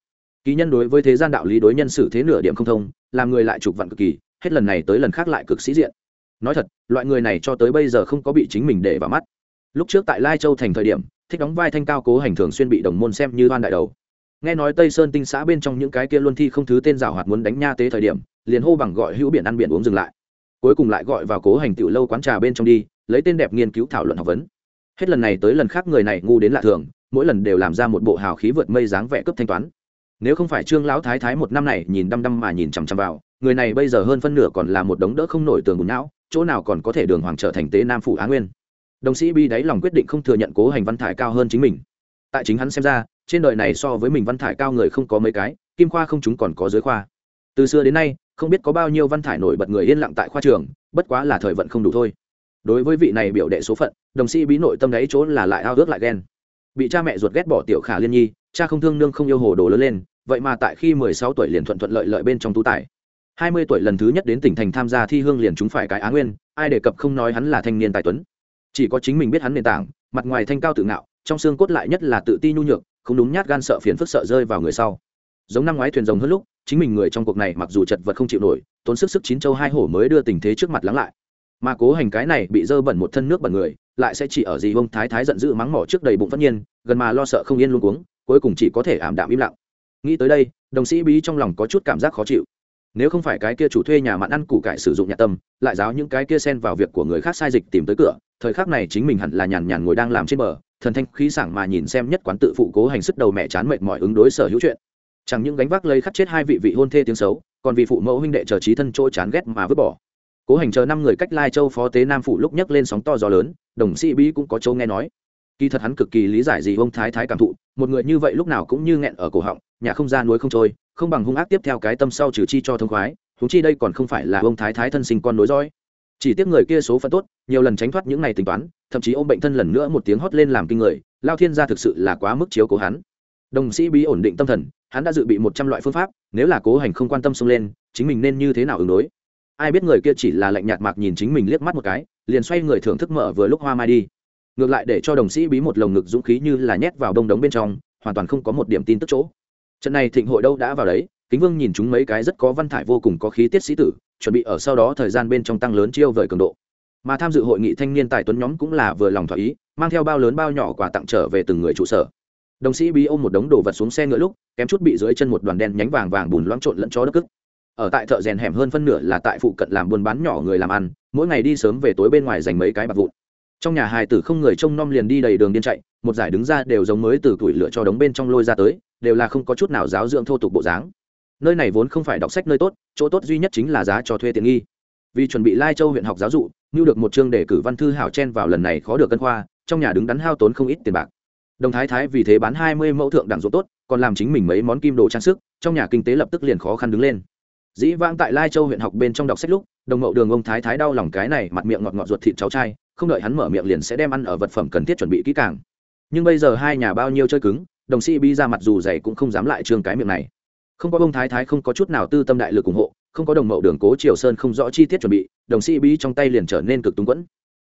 Ký nhân đối với thế gian đạo lý đối nhân xử thế nửa điểm không thông, làm người lại trục vặn cực kỳ, hết lần này tới lần khác lại cực sĩ diện. Nói thật, loại người này cho tới bây giờ không có bị chính mình để vào mắt. Lúc trước tại lai châu thành thời điểm, thích đóng vai thanh cao cố hành thường xuyên bị đồng môn xem như đoan đại đầu. Nghe nói tây sơn tinh xã bên trong những cái kia luân thi không thứ tên rào hoạt muốn đánh nha tế thời điểm, liền hô bằng gọi hữu biển ăn biển uống dừng lại cuối cùng lại gọi vào cố hành tiểu lâu quán trà bên trong đi, lấy tên đẹp nghiên cứu thảo luận học vấn. Hết lần này tới lần khác người này ngu đến lạ thường, mỗi lần đều làm ra một bộ hào khí vượt mây dáng vẻ cấp thanh toán. Nếu không phải trương lão thái thái một năm này nhìn đăm đăm mà nhìn chằm chằm vào, người này bây giờ hơn phân nửa còn là một đống đỡ không nổi tường bùn não, chỗ nào còn có thể đường hoàng trở thành tế nam phủ á nguyên. Đồng sĩ bi đáy lòng quyết định không thừa nhận cố hành văn thải cao hơn chính mình. Tại chính hắn xem ra, trên đời này so với mình văn thải cao người không có mấy cái, kim khoa không chúng còn có dưới khoa. Từ xưa đến nay không biết có bao nhiêu văn thải nổi bật người yên lặng tại khoa trường, bất quá là thời vận không đủ thôi. Đối với vị này biểu đệ số phận, đồng sĩ bí nội tâm đấy chỗ là lại ao ước lại ghen. Bị cha mẹ ruột ghét bỏ tiểu khả liên nhi, cha không thương nương không yêu hồ đồ lớn lên, vậy mà tại khi mười sáu tuổi liền thuận thuận lợi lợi bên trong tú tài. Hai mươi tuổi lần thứ nhất đến tỉnh thành tham gia thi hương liền chúng phải cái á nguyên, ai đề cập không nói hắn là thanh niên tài tuấn. Chỉ có chính mình biết hắn nền tảng, mặt ngoài thanh cao tự ngạo, trong xương cốt lại nhất là tự ti nhu nhược, không đúng nhát gan sợ phiền phức sợ rơi vào người sau. Giống năm ngoái thuyền rồng hơn lúc chính mình người trong cuộc này mặc dù chật vật không chịu nổi, tốn sức sức chín châu hai hổ mới đưa tình thế trước mặt lắng lại. Mà cố hành cái này bị dơ bẩn một thân nước bẩn người, lại sẽ chỉ ở gì ông thái thái giận dữ mắng mỏ trước đầy bụng tất nhiên, gần mà lo sợ không yên luôn cuống, cuối cùng chỉ có thể ảm đạm im lặng. Nghĩ tới đây, đồng sĩ bí trong lòng có chút cảm giác khó chịu. Nếu không phải cái kia chủ thuê nhà mặn ăn củ cải sử dụng nhà tâm, lại giáo những cái kia xen vào việc của người khác sai dịch tìm tới cửa, thời khắc này chính mình hẳn là nhàn nhàn ngồi đang làm trên bờ, thần thanh khí sảng mà nhìn xem nhất quán tự phụ cố hành sức đầu mẹ chán mệt mỏi ứng đối sở hữu chuyện chẳng những gánh vác lấy khắc chết hai vị vị hôn thê tiếng xấu, còn vì phụ mẫu huynh đệ chờ trí thân chỗ chán ghét mà vứt bỏ. Cố hành chờ năm người cách lai châu phó tế nam phủ lúc nhấc lên sóng to gió lớn, đồng sĩ bí cũng có châu nghe nói. Kỳ thật hắn cực kỳ lý giải gì ông thái thái cảm thụ, một người như vậy lúc nào cũng như nghẹn ở cổ họng, nhà không ra núi không trôi, không bằng hung ác tiếp theo cái tâm sau trừ chi cho thông khoái húng chi đây còn không phải là ông thái thái thân sinh con nối dõi. Chỉ tiếc người kia số phận tốt, nhiều lần tránh thoát những ngày tính toán, thậm chí ôm bệnh thân lần nữa một tiếng hót lên làm kinh người, lao thiên gia thực sự là quá mức chiếu cố hắn. Đồng sĩ bí ổn định tâm thần hắn đã dự bị một trăm loại phương pháp, nếu là cố hành không quan tâm xông lên, chính mình nên như thế nào ứng đối? Ai biết người kia chỉ là lạnh nhạt mạc nhìn chính mình liếc mắt một cái, liền xoay người thưởng thức mở vừa lúc hoa mai đi. Ngược lại để cho đồng sĩ bí một lồng ngực dũng khí như là nhét vào đông đống bên trong, hoàn toàn không có một điểm tin tức chỗ. Trận này thịnh hội đâu đã vào đấy, kính vương nhìn chúng mấy cái rất có văn thải vô cùng có khí tiết sĩ tử, chuẩn bị ở sau đó thời gian bên trong tăng lớn chiêu vời cường độ. Mà tham dự hội nghị thanh niên tài tuấn nhóm cũng là vừa lòng thỏa ý, mang theo bao lớn bao nhỏ quà tặng trở về từng người trụ sở đồng sĩ bí ôm một đống đồ vật xuống xe ngựa lúc, kém chút bị dưới chân một đoàn đen nhánh vàng vàng bùn loãng trộn lẫn chó đất cức ở tại thợ rèn hẻm hơn phân nửa là tại phụ cận làm buôn bán nhỏ người làm ăn, mỗi ngày đi sớm về tối bên ngoài dành mấy cái bạc vụn. Trong nhà hài tử không người trông nom liền đi đầy đường điên chạy, một giải đứng ra đều giống mới từ tuổi lửa cho đống bên trong lôi ra tới, đều là không có chút nào giáo dưỡng thô tục bộ dáng. Nơi này vốn không phải đọc sách nơi tốt, chỗ tốt duy nhất chính là giá cho thuê tiện nghi. Vì chuẩn bị lai châu huyện học giáo dục như được một chương để cử văn thư hảo chen vào lần này khó được cân khoa, trong nhà đứng đắn hao tốn không ít tiền bạc đồng thái thái vì thế bán hai mươi mẫu thượng đẳng ruộng tốt, còn làm chính mình mấy món kim đồ trang sức, trong nhà kinh tế lập tức liền khó khăn đứng lên. Dĩ vãng tại lai châu huyện học bên trong đọc sách lúc, đồng mậu đường ông thái thái đau lòng cái này mặt miệng ngọt ngọt ruột thịt cháu trai, không đợi hắn mở miệng liền sẽ đem ăn ở vật phẩm cần thiết chuẩn bị kỹ càng. Nhưng bây giờ hai nhà bao nhiêu chơi cứng, đồng sĩ bi ra mặt dù dày cũng không dám lại trường cái miệng này. Không có ông thái thái không có chút nào tư tâm đại lực ủng hộ, không có đồng mậu đường cố triều sơn không rõ chi tiết chuẩn bị, đồng sĩ bi trong tay liền trở nên cực túng quẫn.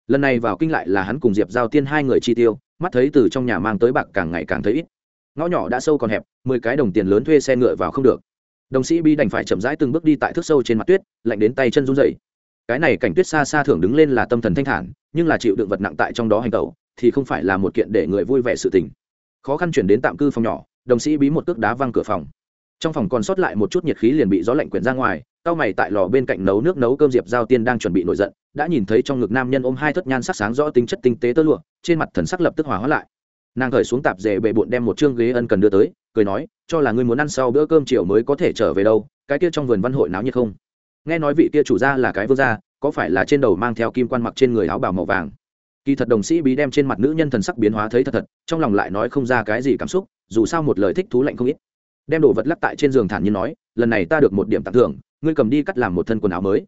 Lần này vào kinh lại là hắn cùng diệp giao tiên hai người chi tiêu mắt thấy từ trong nhà mang tới bạc càng ngày càng thấy ít. Ngõ nhỏ đã sâu còn hẹp, mười cái đồng tiền lớn thuê xe ngựa vào không được. Đồng sĩ bi đành phải chậm rãi từng bước đi tại thước sâu trên mặt tuyết, lạnh đến tay chân run dậy cái này cảnh tuyết xa xa thường đứng lên là tâm thần thanh thản, nhưng là chịu đựng vật nặng tại trong đó hành tẩu, thì không phải là một kiện để người vui vẻ sự tình. Khó khăn chuyển đến tạm cư phòng nhỏ, đồng sĩ bí một cước đá văng cửa phòng trong phòng còn sót lại một chút nhiệt khí liền bị gió lạnh quyển ra ngoài tao mày tại lò bên cạnh nấu nước nấu cơm diệp giao tiên đang chuẩn bị nổi giận, đã nhìn thấy trong ngực nam nhân ôm hai thất nhan sắc sáng rõ tính chất tinh tế tơ lụa, trên mặt thần sắc lập tức hòa hóa lại. Nàng khởi xuống tạp dề bề bộn đem một chương ghế ân cần đưa tới, cười nói, cho là ngươi muốn ăn sau bữa cơm chiều mới có thể trở về đâu, cái kia trong vườn văn hội náo nhiệt không? Nghe nói vị kia chủ gia là cái vương gia, có phải là trên đầu mang theo kim quan mặc trên người áo bào màu vàng? Kỳ thật đồng sĩ bí đem trên mặt nữ nhân thần sắc biến hóa thấy thật thật, trong lòng lại nói không ra cái gì cảm xúc, dù sao một lời thích thú lạnh không ít đem đồ vật lắc tại trên giường thản nhiên nói, lần này ta được một điểm tặng thưởng, ngươi cầm đi cắt làm một thân quần áo mới.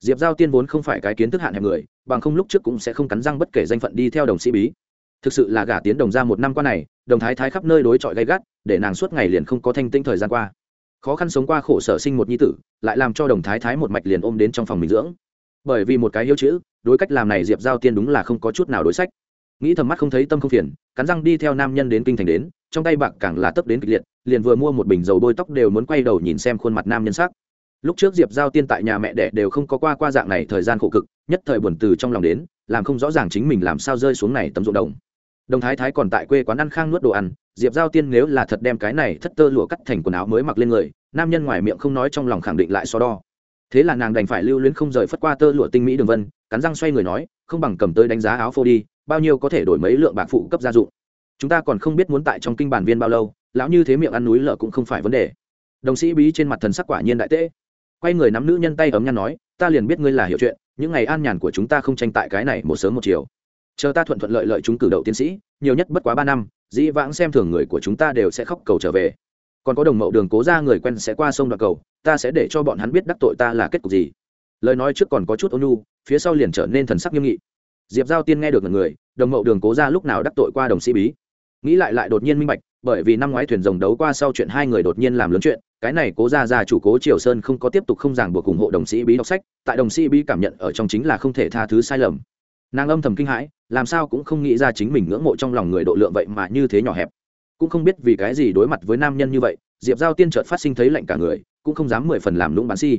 Diệp giao tiên vốn không phải cái kiến thức hạn hẹp người, bằng không lúc trước cũng sẽ không cắn răng bất kể danh phận đi theo đồng sĩ bí. Thực sự là gả tiến đồng ra một năm qua này, đồng thái thái khắp nơi đối chọi gay gắt, để nàng suốt ngày liền không có thanh tinh thời gian qua. Khó khăn sống qua khổ sở sinh một nhi tử, lại làm cho đồng thái thái một mạch liền ôm đến trong phòng mình dưỡng. Bởi vì một cái hiếu chữ, đối cách làm này diệp giao tiên đúng là không có chút nào đối sách nghĩ thầm mắt không thấy tâm không phiền, cắn răng đi theo nam nhân đến kinh thành đến, trong tay bạc càng là tấp đến kịch liệt, liền vừa mua một bình dầu bôi tóc đều muốn quay đầu nhìn xem khuôn mặt nam nhân sắc. Lúc trước diệp giao tiên tại nhà mẹ đẻ đều không có qua qua dạng này thời gian khổ cực, nhất thời buồn từ trong lòng đến, làm không rõ ràng chính mình làm sao rơi xuống này tấm ruộng đồng. Đồng thái thái còn tại quê quán ăn khang nuốt đồ ăn, diệp giao tiên nếu là thật đem cái này thất tơ lụa cắt thành quần áo mới mặc lên người, nam nhân ngoài miệng không nói trong lòng khẳng định lại so đo. Thế là nàng đành phải lưu luyến không rời phất qua tơ lụa tinh mỹ đường vân, cắn răng xoay người nói, không bằng cầm tới đánh giá áo phô đi bao nhiêu có thể đổi mấy lượng bạc phụ cấp gia dụng. Chúng ta còn không biết muốn tại trong kinh bản viên bao lâu, lão như thế miệng ăn núi lợ cũng không phải vấn đề. Đồng sĩ bí trên mặt thần sắc quả nhiên đại tễ. Quay người nắm nữ nhân tay ấm nhăn nói, ta liền biết ngươi là hiểu chuyện, những ngày an nhàn của chúng ta không tranh tại cái này một sớm một chiều. Chờ ta thuận thuận lợi lợi chúng cử đậu tiến sĩ, nhiều nhất bất quá ba năm, dĩ vãng xem thường người của chúng ta đều sẽ khóc cầu trở về. Còn có đồng mậu đường cố ra người quen sẽ qua sông đoạn cầu, ta sẽ để cho bọn hắn biết đắc tội ta là kết cục gì. Lời nói trước còn có chút ônu phía sau liền trở nên thần sắc nghiêm nghị diệp giao tiên nghe được người, đồng mậu đường cố ra lúc nào đắc tội qua đồng sĩ bí. Nghĩ lại lại đột nhiên minh bạch, bởi vì năm ngoái thuyền rồng đấu qua sau chuyện hai người đột nhiên làm lớn chuyện, cái này cố ra ra chủ cố triều sơn không có tiếp tục không ràng buộc ủng hộ đồng sĩ bí đọc sách, tại đồng sĩ bí cảm nhận ở trong chính là không thể tha thứ sai lầm. Nàng âm thầm kinh hãi, làm sao cũng không nghĩ ra chính mình ngưỡng mộ trong lòng người độ lượng vậy mà như thế nhỏ hẹp. Cũng không biết vì cái gì đối mặt với nam nhân như vậy, diệp giao tiên trợt phát sinh thấy lạnh cả người, cũng không dám mười phần làm lũng bán si.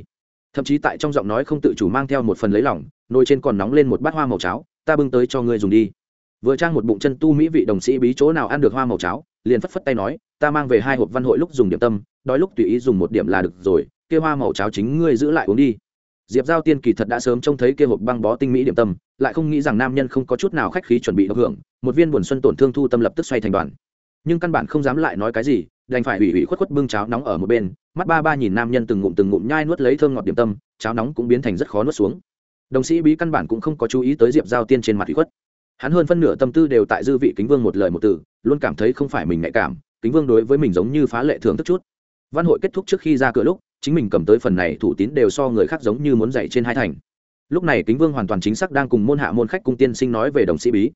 Thậm chí tại trong giọng nói không tự chủ mang theo một phần lấy lỏng nồi trên còn nóng lên một bát hoa màu cháo ta bưng tới cho ngươi dùng đi. Vừa trang một bụng chân tu mỹ vị đồng sĩ bí chỗ nào ăn được hoa màu cháo, liền phất phất tay nói, ta mang về hai hộp văn hội lúc dùng điểm tâm, đói lúc tùy ý dùng một điểm là được rồi, kia hoa màu cháo chính ngươi giữ lại uống đi. Diệp giao tiên kỳ thật đã sớm trông thấy kia hộp băng bó tinh mỹ điểm tâm, lại không nghĩ rằng nam nhân không có chút nào khách khí chuẩn bị độc hưởng, một viên buồn xuân tổn thương thu tâm lập tức xoay thành đoàn. Nhưng căn bản không dám lại nói cái gì, đành phải hủy hủy khuất khuất bưng cháo nóng ở một bên, mắt ba ba nhìn nam nhân từng ngụm từng ngụm nhai nuốt lấy thơm ngọt điểm tâm, cháo nóng cũng biến thành rất khó nuốt xuống đồng sĩ bí căn bản cũng không có chú ý tới diệp giao tiên trên mặt hủy khuất. Hắn hơn phân nửa tâm tư đều tại dư vị kính vương một lời một từ, luôn cảm thấy không phải mình nhạy cảm, kính vương đối với mình giống như phá lệ thường tức chút. Văn hội kết thúc trước khi ra cửa lúc, chính mình cầm tới phần này thủ tín đều so người khác giống như muốn dạy trên hai thành. Lúc này kính vương hoàn toàn chính xác đang cùng môn hạ môn khách cung tiên sinh nói về đồng sĩ bí.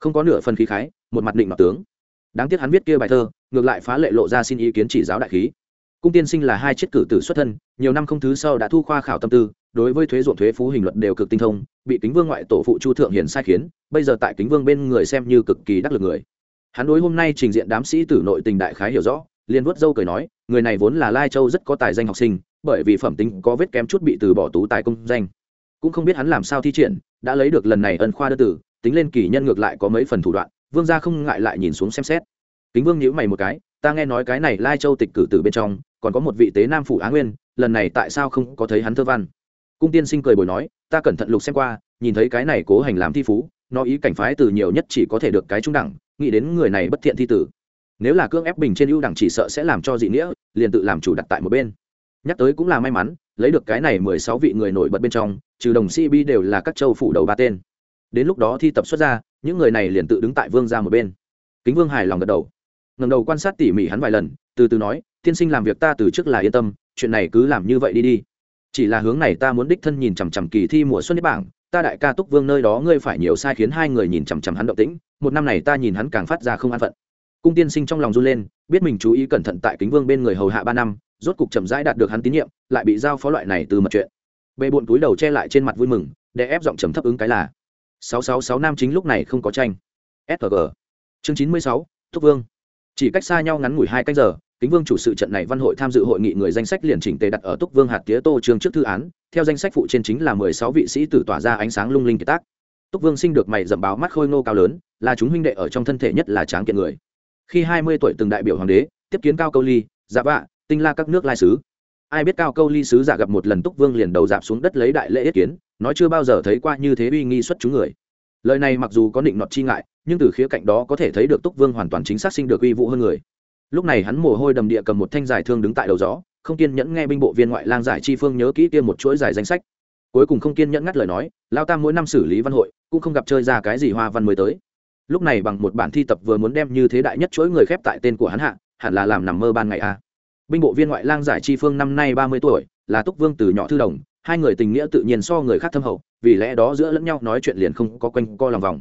Không có nửa phần khí khái, một mặt định mặt tướng. Đáng tiếc hắn viết kia bài thơ, ngược lại phá lệ lộ ra xin ý kiến chỉ giáo đại khí cung tiên sinh là hai chiếc cử tử xuất thân, nhiều năm không thứ sau đã thu khoa khảo tâm tư, đối với thuế ruộng thuế phú hình luật đều cực tinh thông, bị kính vương ngoại tổ phụ chu thượng hiền sai khiến, bây giờ tại kính vương bên người xem như cực kỳ đắc lực người. Hắn đối hôm nay trình diện đám sĩ tử nội tình đại khái hiểu rõ, liền vuốt dâu cười nói, người này vốn là lai châu rất có tài danh học sinh, bởi vì phẩm tính có vết kém chút bị từ bỏ tú tài công danh. Cũng không biết hắn làm sao thi triển, đã lấy được lần này ân khoa đơn tử, tính lên kỳ nhân ngược lại có mấy phần thủ đoạn, vương gia không ngại lại nhìn xuống xem xét. Kính vương nhíu mày một cái, ta nghe nói cái này lai châu tịch cử tử bên trong còn có một vị tế nam phủ á nguyên, lần này tại sao không có thấy hắn thơ văn? Cung tiên sinh cười bồi nói, ta cẩn thận lục xem qua, nhìn thấy cái này cố hành làm thi phú, nó ý cảnh phái từ nhiều nhất chỉ có thể được cái trung đẳng, nghĩ đến người này bất thiện thi tử. Nếu là cưỡng ép bình trên ưu đẳng chỉ sợ sẽ làm cho dị nghĩa, liền tự làm chủ đặt tại một bên. Nhắc tới cũng là may mắn, lấy được cái này mười sáu vị người nổi bật bên trong, trừ đồng sĩ bi đều là các châu phủ đầu ba tên. Đến lúc đó thi tập xuất ra, những người này liền tự đứng tại vương ra một bên. Kính vương hài lòng gật đầu. Ngầm đầu quan sát tỉ mỉ hắn vài lần, từ từ nói tiên sinh làm việc ta từ trước là yên tâm, chuyện này cứ làm như vậy đi đi. Chỉ là hướng này ta muốn đích thân nhìn chằm chằm kỳ thi mùa xuân nhất bảng ta đại ca túc vương nơi đó ngươi phải nhiều sai khiến hai người nhìn chằm chằm hắn động tĩnh, một năm này ta nhìn hắn càng phát ra không an phận. Cung tiên sinh trong lòng run lên, biết mình chú ý cẩn thận tại kính vương bên người hầu hạ ba năm, rốt cục chậm rãi đạt được hắn tín nhiệm, lại bị giao phó loại này từ mật chuyện. Bề bộn túi đầu che lại trên mặt vui mừng, để ép giọng trầm thấp ứng cái là, sáu sáu sáu nam chính lúc này không có tranh. Sg chương chín mươi sáu thúc vương. Chỉ cách xa nhau ngắn ngủi hai cách giờ kính vương chủ sự trận này văn hội tham dự hội nghị người danh sách liền chỉnh tề đặt ở túc vương hạt tía tô trường trước thư án, theo danh sách phụ trên chính là mười sáu vị sĩ tử tỏa ra ánh sáng lung linh kiệt tác. Túc vương sinh được mày dầm báo mắt khôi ngô cao lớn, là chúng huynh đệ ở trong thân thể nhất là tráng kiện người. Khi hai mươi tuổi từng đại biểu hoàng đế, tiếp kiến cao câu ly dạ vạ, tinh la các nước lai sứ. Ai biết cao câu ly sứ giả gặp một lần túc vương liền đầu dạp xuống đất lấy đại lễ yết kiến, nói chưa bao giờ thấy qua như thế uy nghi xuất chúng người. Lời này mặc dù có định nọt chi ngại, nhưng từ khía cạnh đó có thể thấy được túc vương hoàn toàn chính xác sinh được uy vũ hơn người lúc này hắn mồ hôi đầm địa cầm một thanh giải thương đứng tại đầu gió, không kiên nhẫn nghe binh bộ viên ngoại lang giải chi phương nhớ kỹ kia một chuỗi dài danh sách. Cuối cùng không kiên nhẫn ngắt lời nói, lao tam mỗi năm xử lý văn hội, cũng không gặp chơi ra cái gì hoa văn mới tới. Lúc này bằng một bản thi tập vừa muốn đem như thế đại nhất chuỗi người khép tại tên của hắn hạ, hẳn là làm nằm mơ ban ngày a. Binh bộ viên ngoại lang giải chi phương năm nay ba mươi tuổi, là túc vương từ nhỏ thư đồng, hai người tình nghĩa tự nhiên so người khác thâm hậu, vì lẽ đó giữa lẫn nhau nói chuyện liền không có quanh co lòng vòng.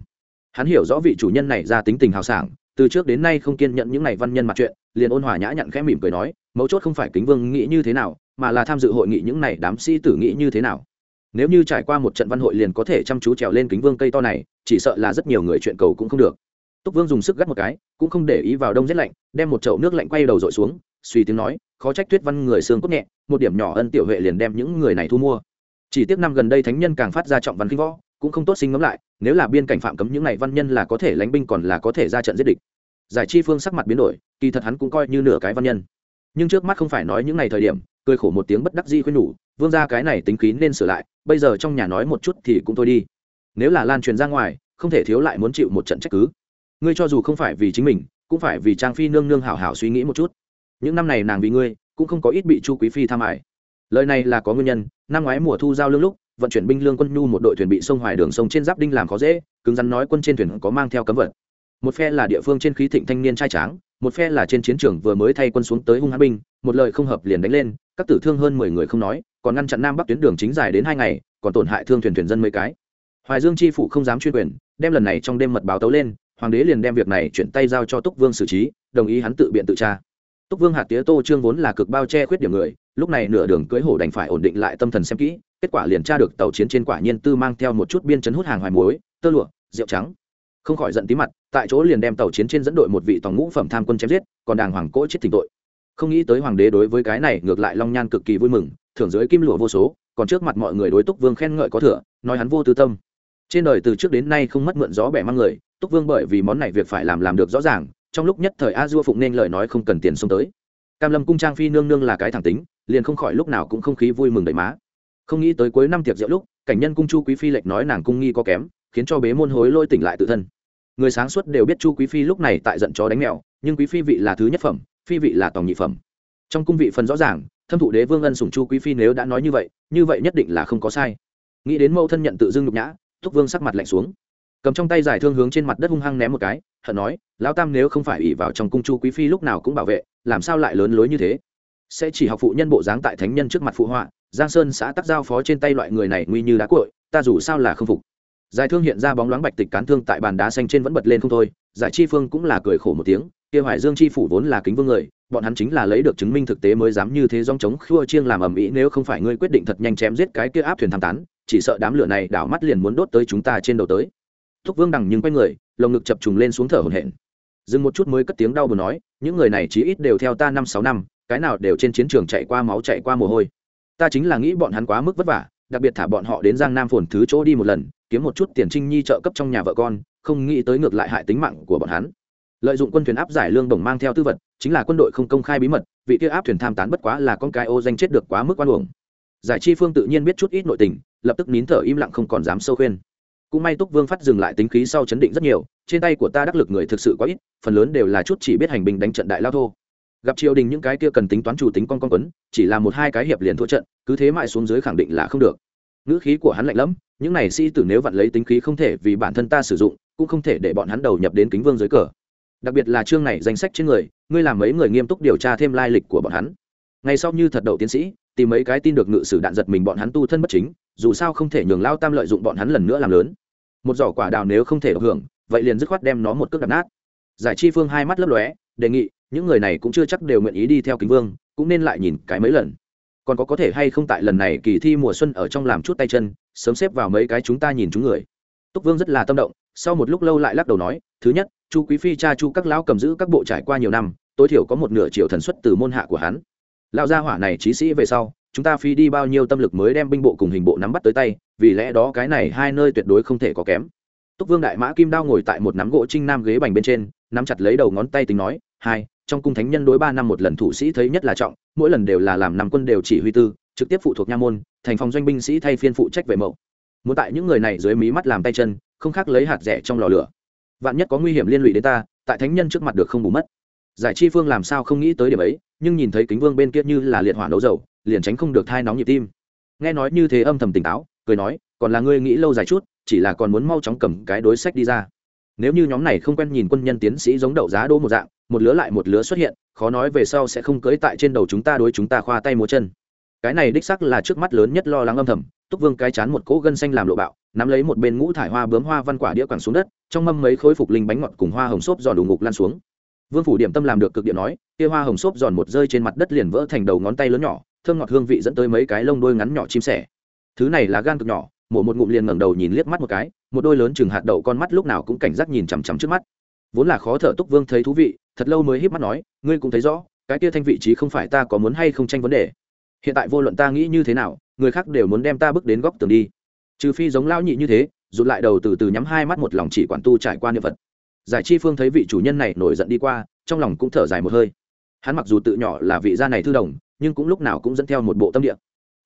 Hắn hiểu rõ vị chủ nhân này ra tính tình hào sảng từ trước đến nay không kiên nhận những ngày văn nhân mặt chuyện, liền ôn hòa nhã nhặn khẽ mỉm cười nói, mấu chốt không phải kính vương nghĩ như thế nào, mà là tham dự hội nghị những này đám sĩ tử nghĩ như thế nào. Nếu như trải qua một trận văn hội liền có thể chăm chú trèo lên kính vương cây to này, chỉ sợ là rất nhiều người chuyện cầu cũng không được. Túc vương dùng sức gắt một cái, cũng không để ý vào đông rét lạnh, đem một chậu nước lạnh quay đầu dội xuống, suy tiếng nói, khó trách tuyết văn người xương cốt nhẹ, một điểm nhỏ ân tiểu huệ liền đem những người này thu mua. Chỉ tiếc năm gần đây thánh nhân càng phát ra trọng văn kinh võ cũng không tốt sinh ngẫm lại, nếu là biên cảnh phạm cấm những này văn nhân là có thể lánh binh còn là có thể ra trận giết địch. Giải chi phương sắc mặt biến đổi, kỳ thật hắn cũng coi như nửa cái văn nhân. Nhưng trước mắt không phải nói những ngày thời điểm, cười khổ một tiếng bất đắc di khuyên nhủ, vương ra cái này tính khí nên sửa lại, bây giờ trong nhà nói một chút thì cũng thôi đi. Nếu là lan truyền ra ngoài, không thể thiếu lại muốn chịu một trận trách cứ. Ngươi cho dù không phải vì chính mình, cũng phải vì trang phi nương nương hảo hảo suy nghĩ một chút. Những năm này nàng vì ngươi, cũng không có ít bị chu quý phi tham ải lời này là có nguyên nhân, năm ngoái mùa thu giao lương lúc vận chuyển binh lương quân nhu một đội thuyền bị sông hoài đường sông trên giáp đinh làm khó dễ, cứng rắn nói quân trên thuyền có mang theo cấm vật một phe là địa phương trên khí thịnh thanh niên trai tráng, một phe là trên chiến trường vừa mới thay quân xuống tới hung hãn binh, một lời không hợp liền đánh lên, các tử thương hơn mười người không nói, còn ngăn chặn nam bắc tuyến đường chính dài đến hai ngày, còn tổn hại thương thuyền thuyền dân mấy cái. Hoài dương chi phủ không dám chuyên quyền, đem lần này trong đêm mật báo tấu lên, hoàng đế liền đem việc này chuyển tay giao cho túc vương xử trí, đồng ý hắn tự biện tự tra. Túc vương hạt tía tô trương vốn là cực bao che khuyết điểm người lúc này nửa đường cưới hổ đành phải ổn định lại tâm thần xem kỹ, kết quả liền tra được tàu chiến trên quả nhiên tư mang theo một chút biên chấn hút hàng hoài muối, tơ lụa, rượu trắng. Không khỏi giận tí mặt, tại chỗ liền đem tàu chiến trên dẫn đội một vị tòng ngũ phẩm tham quân chém giết, còn đàng hoàng cỗ chết tình tội. Không nghĩ tới hoàng đế đối với cái này ngược lại long nhan cực kỳ vui mừng, thưởng dưới kim lụa vô số, còn trước mặt mọi người đối túc vương khen ngợi có thừa, nói hắn vô tư tâm. Trên đời từ trước đến nay không mất mượn gió bẻ mang người, túc vương bởi vì món này việc phải làm làm được rõ ràng, trong lúc nhất thời a dua phụng nên lời nói không cần tiền xông tới. Cam lâm cung trang phi nương nương là cái thẳng tính liền không khỏi lúc nào cũng không khí vui mừng đầy má. Không nghĩ tới cuối năm tiệc rượu lúc, cảnh nhân cung chu quý phi lệch nói nàng cung nghi có kém, khiến cho bế môn hối lôi tỉnh lại tự thân. Người sáng suốt đều biết chu quý phi lúc này tại giận chó đánh mèo, nhưng quý phi vị là thứ nhất phẩm, phi vị là tòng nhị phẩm. Trong cung vị phần rõ ràng, thâm thụ đế vương ân sủng chu quý phi nếu đã nói như vậy như vậy nhất định là không có sai. Nghĩ đến mẫu thân nhận tự dưng nhục nhã, thúc vương sắc mặt lạnh xuống. Cầm trong tay giải thương hướng trên mặt đất hung hăng ném một cái, hận nói, lão tam nếu không phải ủy vào trong cung chu quý phi lúc nào cũng bảo vệ, làm sao lại lớn lối như thế? Sẽ chỉ học phụ nhân bộ dáng tại thánh nhân trước mặt phụ họa, giang sơn xã tắc giao phó trên tay loại người này nguy như đá cội ta dù sao là không phục. Giải thương hiện ra bóng loáng bạch tịch cán thương tại bàn đá xanh trên vẫn bật lên không thôi, giải chi phương cũng là cười khổ một tiếng, kia hoài dương chi phủ vốn là kính vương người, bọn hắn chính là lấy được chứng minh thực tế mới dám như thế dòng chống khua chiêng làm ầm ĩ nếu không phải ngươi quyết định thật nhanh chém giết cái kia áp thuyền tham tán, chỉ sợ đám lửa này đảo mắt liền muốn đốt tới chúng ta trên đầu tới. Thúc vương đằng nhưng quay người, lồng ngực chập trùng lên xuống thở hổn hển. Dừng một chút mới cất tiếng đau buồn nói, những người này chí ít đều theo ta năm sáu năm cái nào đều trên chiến trường chạy qua máu chạy qua mồ hôi. Ta chính là nghĩ bọn hắn quá mức vất vả, đặc biệt thả bọn họ đến giang nam phồn thứ chỗ đi một lần, kiếm một chút tiền trinh nhi trợ cấp trong nhà vợ con, không nghĩ tới ngược lại hại tính mạng của bọn hắn. Lợi dụng quân thuyền áp giải lương đồng mang theo tư vật, chính là quân đội không công khai bí mật, vị kia áp thuyền tham tán bất quá là con cái ô danh chết được quá mức quan uổng. Giải chi phương tự nhiên biết chút ít nội tình, lập tức nín thở im lặng không còn dám sâu khuyên. Cũng may túc vương phát dừng lại tính khí sau chấn định rất nhiều, trên tay của ta đắc lực người thực sự quá ít, phần lớn đều là chút chỉ biết hành binh đánh trận đại lao thô gặp triều đình những cái kia cần tính toán chủ tính con con quấn, chỉ là một hai cái hiệp liền thua trận, cứ thế mãi xuống dưới khẳng định là không được. Ngữ khí của hắn lạnh lẫm, những này sĩ tử nếu vặn lấy tính khí không thể vì bản thân ta sử dụng, cũng không thể để bọn hắn đầu nhập đến kính vương dưới cờ. Đặc biệt là chương này danh sách trên người, ngươi làm mấy người nghiêm túc điều tra thêm lai lịch của bọn hắn. Ngày sau như thật đậu tiến sĩ, tìm mấy cái tin được ngự sử đạn giật mình bọn hắn tu thân bất chính, dù sao không thể nhường lao tam lợi dụng bọn hắn lần nữa làm lớn. Một giỏ quả đào nếu không thể được hưởng, vậy liền dứt khoát đem nó một cước đập nát. Giải chi phương hai mắt lấp lóe, đề nghị những người này cũng chưa chắc đều nguyện ý đi theo kính vương, cũng nên lại nhìn cái mấy lần. Còn có có thể hay không tại lần này kỳ thi mùa xuân ở trong làm chút tay chân, sớm xếp vào mấy cái chúng ta nhìn chúng người. Túc vương rất là tâm động, sau một lúc lâu lại lắc đầu nói, thứ nhất, chu quý phi, cha chu các lão cầm giữ các bộ trải qua nhiều năm, tối thiểu có một nửa triệu thần xuất từ môn hạ của hắn. Lão gia hỏa này trí sĩ về sau, chúng ta phi đi bao nhiêu tâm lực mới đem binh bộ cùng hình bộ nắm bắt tới tay, vì lẽ đó cái này hai nơi tuyệt đối không thể có kém. Túc vương đại mã kim đao ngồi tại một nắm gỗ trinh nam ghế bành bên trên, nắm chặt lấy đầu ngón tay tính nói, hai trong cung thánh nhân đối ba năm một lần thủ sĩ thấy nhất là trọng, mỗi lần đều là làm năm quân đều chỉ huy tư, trực tiếp phụ thuộc nha môn, thành phòng doanh binh sĩ thay phiên phụ trách về mậu. Muốn tại những người này dưới mí mắt làm tay chân, không khác lấy hạt rẻ trong lò lửa. Vạn nhất có nguy hiểm liên lụy đến ta, tại thánh nhân trước mặt được không bù mất. Giải chi phương làm sao không nghĩ tới điểm ấy, nhưng nhìn thấy kính vương bên kia như là liệt hỏa nấu dầu, liền tránh không được thai nóng nhịp tim. Nghe nói như thế âm thầm tỉnh táo, cười nói, còn là ngươi nghĩ lâu dài chút, chỉ là còn muốn mau chóng cầm cái đối sách đi ra. Nếu như nhóm này không quen nhìn quân nhân tiến sĩ giống đậu giá đỗ một dạng một lứa lại một lứa xuất hiện, khó nói về sau sẽ không cưới tại trên đầu chúng ta đối chúng ta khoa tay múa chân. Cái này đích sắc là trước mắt lớn nhất lo lắng âm thầm, túc vương cái chán một cỗ gân xanh làm lộ bạo, nắm lấy một bên ngũ thải hoa bướm hoa văn quả đĩa quẳng xuống đất, trong mâm mấy khối phục linh bánh ngọt cùng hoa hồng xốp giòn đủ ngục lan xuống. Vương phủ điểm tâm làm được cực điện nói, kia hoa hồng xốp giòn một rơi trên mặt đất liền vỡ thành đầu ngón tay lớn nhỏ, thơm ngọt hương vị dẫn tới mấy cái lông đôi ngắn nhỏ chim sẻ. Thứ này là gan cực nhỏ, mổ một ngụm liền ngẩng đầu nhìn liếc mắt một cái, một đôi lớn chừng hạt đậu con mắt lúc nào cũng cảnh giác nhìn chằm chằm trước mắt vốn là khó thở túc vương thấy thú vị, thật lâu mới híp mắt nói, ngươi cũng thấy rõ, cái kia thanh vị trí không phải ta có muốn hay không tranh vấn đề. Hiện tại vô luận ta nghĩ như thế nào, người khác đều muốn đem ta bước đến góc tường đi. Trừ phi giống lao nhị như thế, rụt lại đầu từ từ nhắm hai mắt một lòng chỉ quản tu trải qua niệm vật giải chi phương thấy vị chủ nhân này nổi giận đi qua, trong lòng cũng thở dài một hơi. Hắn mặc dù tự nhỏ là vị gia này thư đồng, nhưng cũng lúc nào cũng dẫn theo một bộ tâm địa.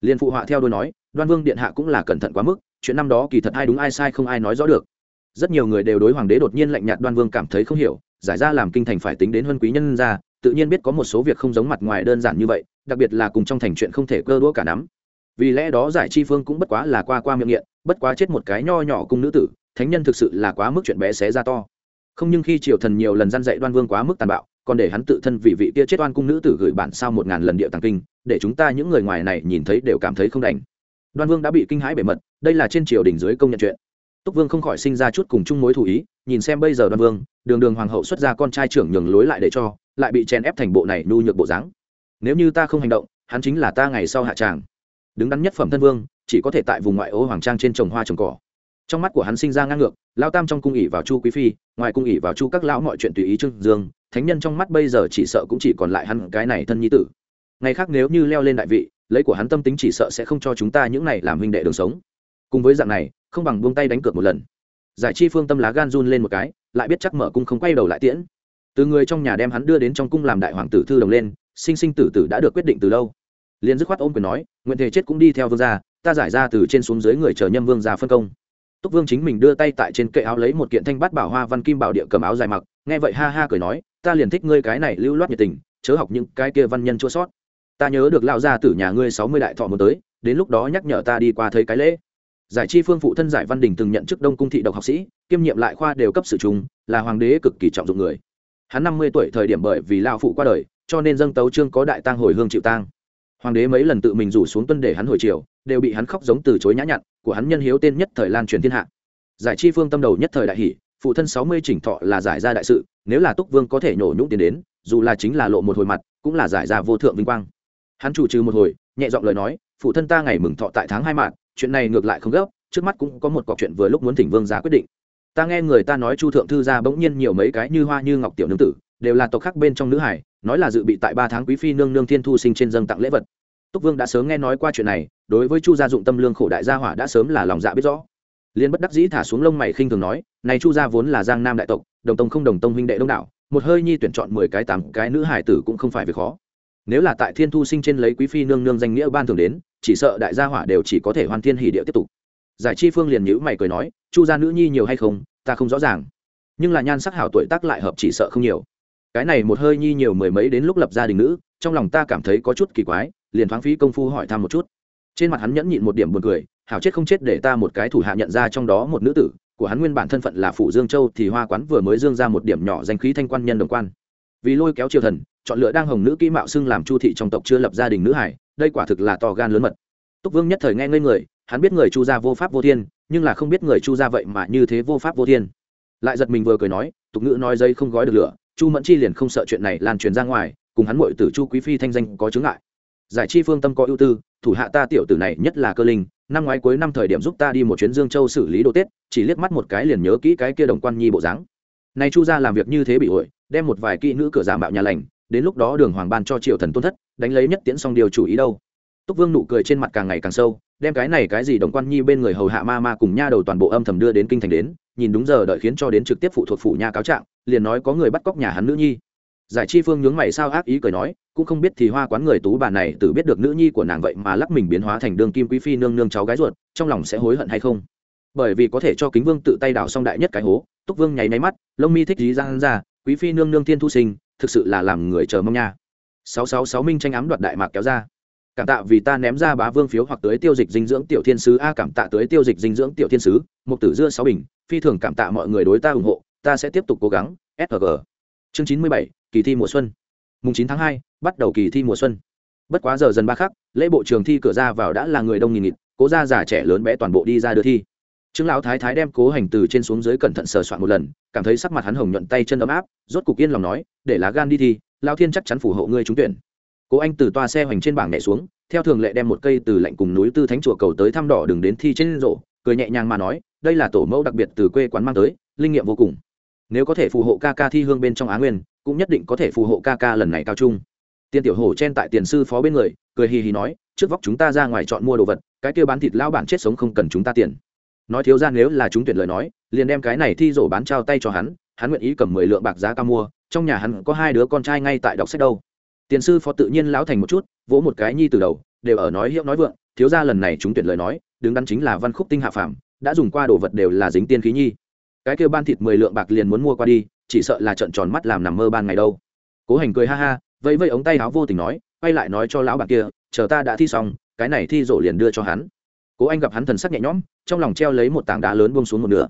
Liền phụ họa theo đôi nói, đoan vương điện hạ cũng là cẩn thận quá mức, chuyện năm đó kỳ thật ai đúng ai sai không ai nói rõ được rất nhiều người đều đối hoàng đế đột nhiên lạnh nhạt đoan vương cảm thấy không hiểu, giải ra làm kinh thành phải tính đến huân quý nhân ra tự nhiên biết có một số việc không giống mặt ngoài đơn giản như vậy, đặc biệt là cùng trong thành chuyện không thể cơ đũa cả nắm. Vì lẽ đó giải chi phương cũng bất quá là qua qua miệng nghiện, bất quá chết một cái nho nhỏ cung nữ tử, thánh nhân thực sự là quá mức chuyện bé xé ra to. Không nhưng khi triều thần nhiều lần gian dạy đoan vương quá mức tàn bạo, còn để hắn tự thân vì vị kia chết oan cung nữ tử gửi bản sao một ngàn lần địa tàng kinh, để chúng ta những người ngoài này nhìn thấy đều cảm thấy không đành. Đoan vương đã bị kinh hãi bề mật, đây là trên triều đình dưới công nhận chuyện túc vương không khỏi sinh ra chút cùng chung mối thủ ý, nhìn xem bây giờ đoan vương, đường đường hoàng hậu xuất ra con trai trưởng nhường lối lại để cho, lại bị chèn ép thành bộ này nhu nhược bộ dáng. Nếu như ta không hành động, hắn chính là ta ngày sau hạ tràng. Đứng đắn nhất phẩm thân vương, chỉ có thể tại vùng ngoại ô hoàng trang trên trồng hoa trồng cỏ. Trong mắt của hắn sinh ra ngang ngược lao tam trong cung ỉ vào chu quý phi, ngoài cung ỉ vào chu các lão mọi chuyện tùy ý trương dương, thánh nhân trong mắt bây giờ chỉ sợ cũng chỉ còn lại hắn cái này thân nhi tử. Ngày khác nếu như leo lên đại vị, lấy của hắn tâm tính chỉ sợ sẽ không cho chúng ta những này làm huynh đệ đường sống. Cùng với dạng này không bằng buông tay đánh cược một lần. Giải chi phương tâm lá gan run lên một cái, lại biết chắc mở cung không quay đầu lại tiễn. Từ người trong nhà đem hắn đưa đến trong cung làm đại hoàng tử thư đồng lên, sinh sinh tử tử đã được quyết định từ lâu. Liền dứt khoát ôm quyền nói, nguyện thể chết cũng đi theo vương gia, ta giải ra từ trên xuống dưới người chờ nhâm vương gia phân công. Túc vương chính mình đưa tay tại trên kệ áo lấy một kiện thanh bát bảo hoa văn kim bảo địa cầm áo dài mặc, nghe vậy ha ha cười nói, ta liền thích ngươi cái này lưu loát nhiệt tình, chớ học những cái kia văn nhân chua sót. Ta nhớ được lao ra từ nhà ngươi sáu mươi đại thọ muốn tới, đến lúc đó nhắc nhở ta đi qua thấy cái lễ giải chi phương phụ thân giải văn đình từng nhận chức đông cung thị độc học sĩ, kiêm nhiệm lại khoa đều cấp sự trùng, là hoàng đế cực kỳ trọng dụng người. Hắn năm mươi tuổi thời điểm bởi vì lao phụ qua đời, cho nên dâng tấu trương có đại tang hồi hương chịu tang. Hoàng đế mấy lần tự mình rủ xuống tuân để hắn hồi triều, đều bị hắn khóc giống từ chối nhã nhặn, của hắn nhân hiếu tên nhất thời lan truyền thiên hạ. Giải chi phương tâm đầu nhất thời đại hỷ, phụ thân sáu mươi chỉnh thọ là giải ra đại sự, nếu là túc vương có thể nhổ nhũng tiền đến, dù là chính là lộ một hồi mặt, cũng là giải ra vô thượng vinh quang. Hắn chủ trừ một hồi, nhẹ giọng lời nói, phụ thân ta ngày mừng thọ tại tháng hai mạng chuyện này ngược lại không gấp, trước mắt cũng có một cọc chuyện vừa lúc muốn thỉnh vương ra quyết định. Ta nghe người ta nói chu thượng thư gia bỗng nhiên nhiều mấy cái như hoa như ngọc tiểu nương tử, đều là tộc khác bên trong nữ hải, nói là dự bị tại ba tháng quý phi nương nương thiên thu sinh trên dâng tặng lễ vật. Túc vương đã sớm nghe nói qua chuyện này, đối với chu gia dụng tâm lương khổ đại gia hỏa đã sớm là lòng dạ biết rõ. Liên bất đắc dĩ thả xuống lông mày khinh thường nói, này chu gia vốn là giang nam đại tộc, đồng tông không đồng tông huynh đệ đông đảo, một hơi nhi tuyển chọn mười cái tám cái nữ hải tử cũng không phải việc khó nếu là tại thiên thu sinh trên lấy quý phi nương nương danh nghĩa ban thường đến, chỉ sợ đại gia hỏa đều chỉ có thể hoàn thiên hỷ địa tiếp tục. Giải chi phương liền nhữ mày cười nói, chu gia nữ nhi nhiều hay không, ta không rõ ràng. Nhưng là nhan sắc hảo tuổi tác lại hợp chỉ sợ không nhiều. Cái này một hơi nhi nhiều mười mấy đến lúc lập gia đình nữ, trong lòng ta cảm thấy có chút kỳ quái, liền thoáng phí công phu hỏi thăm một chút. Trên mặt hắn nhẫn nhịn một điểm buồn cười, hảo chết không chết để ta một cái thủ hạ nhận ra trong đó một nữ tử, của hắn nguyên bản thân phận là phủ dương châu thì hoa quán vừa mới dương ra một điểm nhỏ danh khí thanh quan nhân đồng quan vì lôi kéo triều thần, chọn lựa đang hồng nữ kỹ mạo xưng làm chu thị trong tộc chưa lập gia đình nữ hải, đây quả thực là to gan lớn mật. Túc vương nhất thời nghe ngây người, hắn biết người chu gia vô pháp vô thiên, nhưng là không biết người chu gia vậy mà như thế vô pháp vô thiên. Lại giật mình vừa cười nói, tục ngữ nói dây không gói được lửa, chu mẫn chi liền không sợ chuyện này lan truyền ra ngoài, cùng hắn muội tử chu quý phi thanh danh có chứng ngại. Giải chi phương tâm có ưu tư, thủ hạ ta tiểu tử này nhất là cơ linh, năm ngoái cuối năm thời điểm giúp ta đi một chuyến dương châu xử lý đồ tết, chỉ liếc mắt một cái liền nhớ kỹ cái kia đồng quan nhi bộ dáng. Nay chu gia làm việc như thế bị ổi đem một vài kỹ nữ cửa giả mạo nhà lành, đến lúc đó đường hoàng ban cho triệu thần tôn thất, đánh lấy nhất tiễn xong điều chủ ý đâu. Túc vương nụ cười trên mặt càng ngày càng sâu, đem cái này cái gì đồng quan nhi bên người hầu hạ ma ma cùng nha đầu toàn bộ âm thầm đưa đến kinh thành đến, nhìn đúng giờ đợi khiến cho đến trực tiếp phụ thuộc phụ nha cáo trạng, liền nói có người bắt cóc nhà hắn nữ nhi. Giải chi phương nhướng mày sao ác ý cười nói, cũng không biết thì hoa quán người tú bà này tự biết được nữ nhi của nàng vậy mà lắc mình biến hóa thành đường kim quý phi nương nương cháu gái ruột, trong lòng sẽ hối hận hay không? Bởi vì có thể cho kính vương tự tay đào xong đại nhất cái hố, túc vương nháy máy mắt, lông mi thích dí giang ra quý phi nương nương thiên thu sinh, thực sự là làm người chờ mong nha. Sáu sáu sáu minh tranh ám đoạt đại mạc kéo ra. Cảm tạ vì ta ném ra bá vương phiếu hoặc tới tiêu dịch dinh dưỡng tiểu thiên sứ. A, cảm tạ tới tiêu dịch dinh dưỡng tiểu thiên sứ. Một tử dưa sáu bình, phi thường cảm tạ mọi người đối ta ủng hộ. Ta sẽ tiếp tục cố gắng. Sg chương chín mươi bảy, kỳ thi mùa xuân. Mùng chín tháng hai, bắt đầu kỳ thi mùa xuân. Bất quá giờ dần ba khắc, lễ bộ trường thi cửa ra vào đã là người đông nghìn nghịt, cố ra già trẻ lớn bé toàn bộ đi ra đưa thi trương lão thái thái đem cố hành từ trên xuống dưới cẩn thận sờ soạn một lần, cảm thấy sắc mặt hắn hồng nhuận tay chân ấm áp, rốt cục yên lòng nói, để lá gan đi thì, lão thiên chắc chắn phù hộ ngươi trúng tuyển. Cố anh từ toa xe hoành trên bảng nhẹ xuống, theo thường lệ đem một cây từ lạnh cùng núi tư thánh chùa cầu tới thăm đỏ đường đến thi trên rổ, cười nhẹ nhàng mà nói, đây là tổ mẫu đặc biệt từ quê quán mang tới, linh nghiệm vô cùng. Nếu có thể phù hộ ca ca thi hương bên trong á nguyên, cũng nhất định có thể phù hộ ca ca lần này cao trung. Tiên tiểu hổ chen tại tiền sư phó bên người, cười hì hì nói, trước vóc chúng ta ra ngoài chọn mua đồ vật, cái kia bán thịt lão bản chết sống không cần chúng ta tiền nói thiếu ra nếu là chúng tuyển lời nói, liền đem cái này thi rổ bán trao tay cho hắn hắn nguyện ý cầm mười lượng bạc giá cao mua, trong nhà hắn có hai đứa con trai ngay tại đọc sách đâu. Tiền sư phó tự nhiên lão thành một chút, vỗ một cái nhi từ đầu, đều ở nói hiệu nói vượng, thiếu ra lần này chúng tuyển lời nói, đứng đắn chính là văn khúc tinh hạ phàm, đã dùng qua đồ vật đều là dính tiên khí nhi. Cái kêu ban thịt mười lượng bạc liền muốn mua qua đi, chỉ sợ là trận tròn mắt làm nằm mơ ban ngày đâu. Cố hành cười ha ha, vẫy vẫy ống tay áo vô tình nói, quay lại nói cho lão bạc kia, chờ ta đã thi xong, cái này thi rổ liền đưa cho hắn. Cố anh gặp hắn thần sắc nhẹ nhõm trong lòng treo lấy một tảng đá lớn buông xuống một nửa.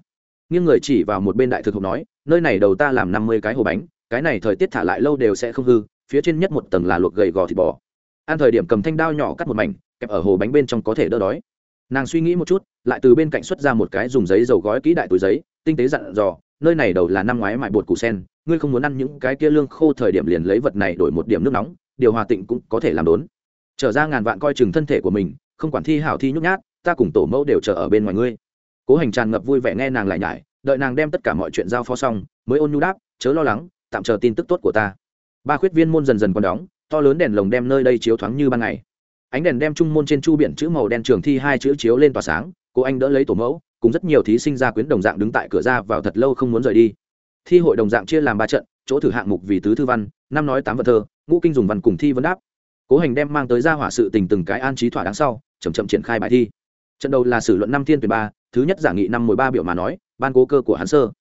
Nghiêng người chỉ vào một bên đại thực hộp nói, nơi này đầu ta làm năm mươi cái hồ bánh, cái này thời tiết thả lại lâu đều sẽ không hư, phía trên nhất một tầng là luộc gầy gò thịt bò. Ăn thời điểm cầm thanh đao nhỏ cắt một mảnh, kẹp ở hồ bánh bên trong có thể đỡ đói. Nàng suy nghĩ một chút, lại từ bên cạnh xuất ra một cái dùng giấy dầu gói kỹ đại túi giấy, tinh tế dặn dò, nơi này đầu là năm ngoái mại bột củ sen, ngươi không muốn ăn những cái kia lương khô thời điểm liền lấy vật này đổi một điểm nước nóng, điều hòa tịnh cũng có thể làm đốn. Trở ra ngàn vạn coi chừng thân thể của mình, không quản thi hảo thi nhút nhát ta cùng tổ mẫu đều chờ ở bên ngoài ngươi. Cố hành tràn ngập vui vẻ nghe nàng lại nhải, đợi nàng đem tất cả mọi chuyện giao phó xong, mới ôn nhu đáp, chớ lo lắng, tạm chờ tin tức tốt của ta. Ba khuyết viên môn dần dần còn đóng, to lớn đèn lồng đem nơi đây chiếu thoáng như ban ngày. Ánh đèn đem trung môn trên chu biển chữ màu đen trường thi hai chữ chiếu lên tỏa sáng, cô anh đỡ lấy tổ mẫu, cùng rất nhiều thí sinh ra quyến đồng dạng đứng tại cửa ra vào thật lâu không muốn rời đi. Thi hội đồng dạng chia làm ba trận, chỗ thử hạng mục vì tứ thư văn, năm nói tám vật thơ, ngũ kinh dùng văn cùng thi vấn đáp. Cố hành đem mang tới ra hỏa sự tình từng cái an trí thỏa đáng sau chầm chậm triển khai bài thi trận đầu là sử luận năm thiên tuyển ba, thứ nhất giả nghị năm mười ba biểu mà nói, ban cố cơ của hắn sơ.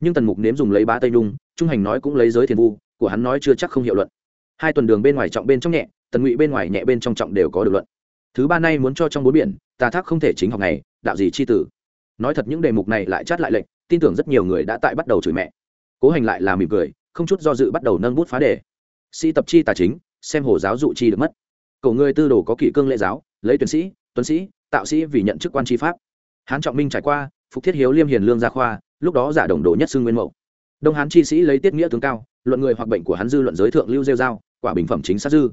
Nhưng tần mục nếm dùng lấy bá tây nhung, trung hành nói cũng lấy giới thiền vu, của hắn nói chưa chắc không hiệu luận. Hai tuần đường bên ngoài trọng bên trong nhẹ, tần ngụy bên ngoài nhẹ bên trong trọng đều có được luận. Thứ ba nay muốn cho trong bốn biển, tà thác không thể chính học này, đạo gì chi tử. Nói thật những đề mục này lại chát lại lệnh tin tưởng rất nhiều người đã tại bắt đầu chửi mẹ. Cố hành lại là mỉm cười, không chút do dự bắt đầu nâng bút phá đề. Sĩ tập chi tà chính, xem hồ giáo dụ chi được mất. Cầu người tư đồ có kỷ cương lễ giáo, lấy tuyển sĩ, tuấn sĩ tạo sĩ vì nhận chức quan tri pháp. Hán trọng minh trải qua, phục thiết hiếu liêm hiền lương gia khoa, lúc đó giả đồng đồ nhất xưng nguyên mẫu đông hán chi sĩ lấy tiết nghĩa tướng cao, luận người hoặc bệnh của hắn dư luận giới thượng lưu rêu giao quả bình phẩm chính sát dư.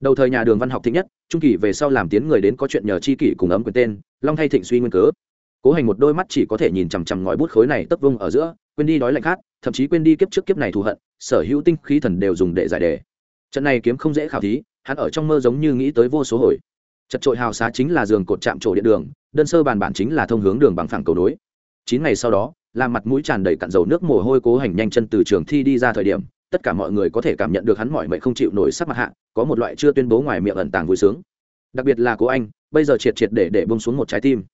Đầu thời nhà đường văn học thịnh nhất, trung kỳ về sau làm tiến người đến có chuyện nhờ chi kỷ cùng ấm quyền tên, long thay thịnh suy nguyên cớ. Cố hành một đôi mắt chỉ có thể nhìn chằm chằm ngòi bút khối này tấp vung ở giữa, quên đi đói lạnh khát, thậm chí quên đi kiếp trước kiếp này thù hận, sở hữu tinh khí thần đều dùng để giải đề. Trận này kiếm không dễ khảo thí, hắn ở trong mơ giống như nghĩ tới vô số hồi chật trội hào xá chính là giường cột chạm trổ điện đường, đơn sơ bàn bản chính là thông hướng đường bằng phẳng cầu nối. Chín ngày sau đó, làm mặt mũi tràn đầy cặn dầu nước mồ hôi cố hành nhanh chân từ trường thi đi ra thời điểm, tất cả mọi người có thể cảm nhận được hắn mỏi mệt không chịu nổi sắc mặt hạ, có một loại chưa tuyên bố ngoài miệng ẩn tàng vui sướng. Đặc biệt là cô anh, bây giờ triệt triệt để để bông xuống một trái tim.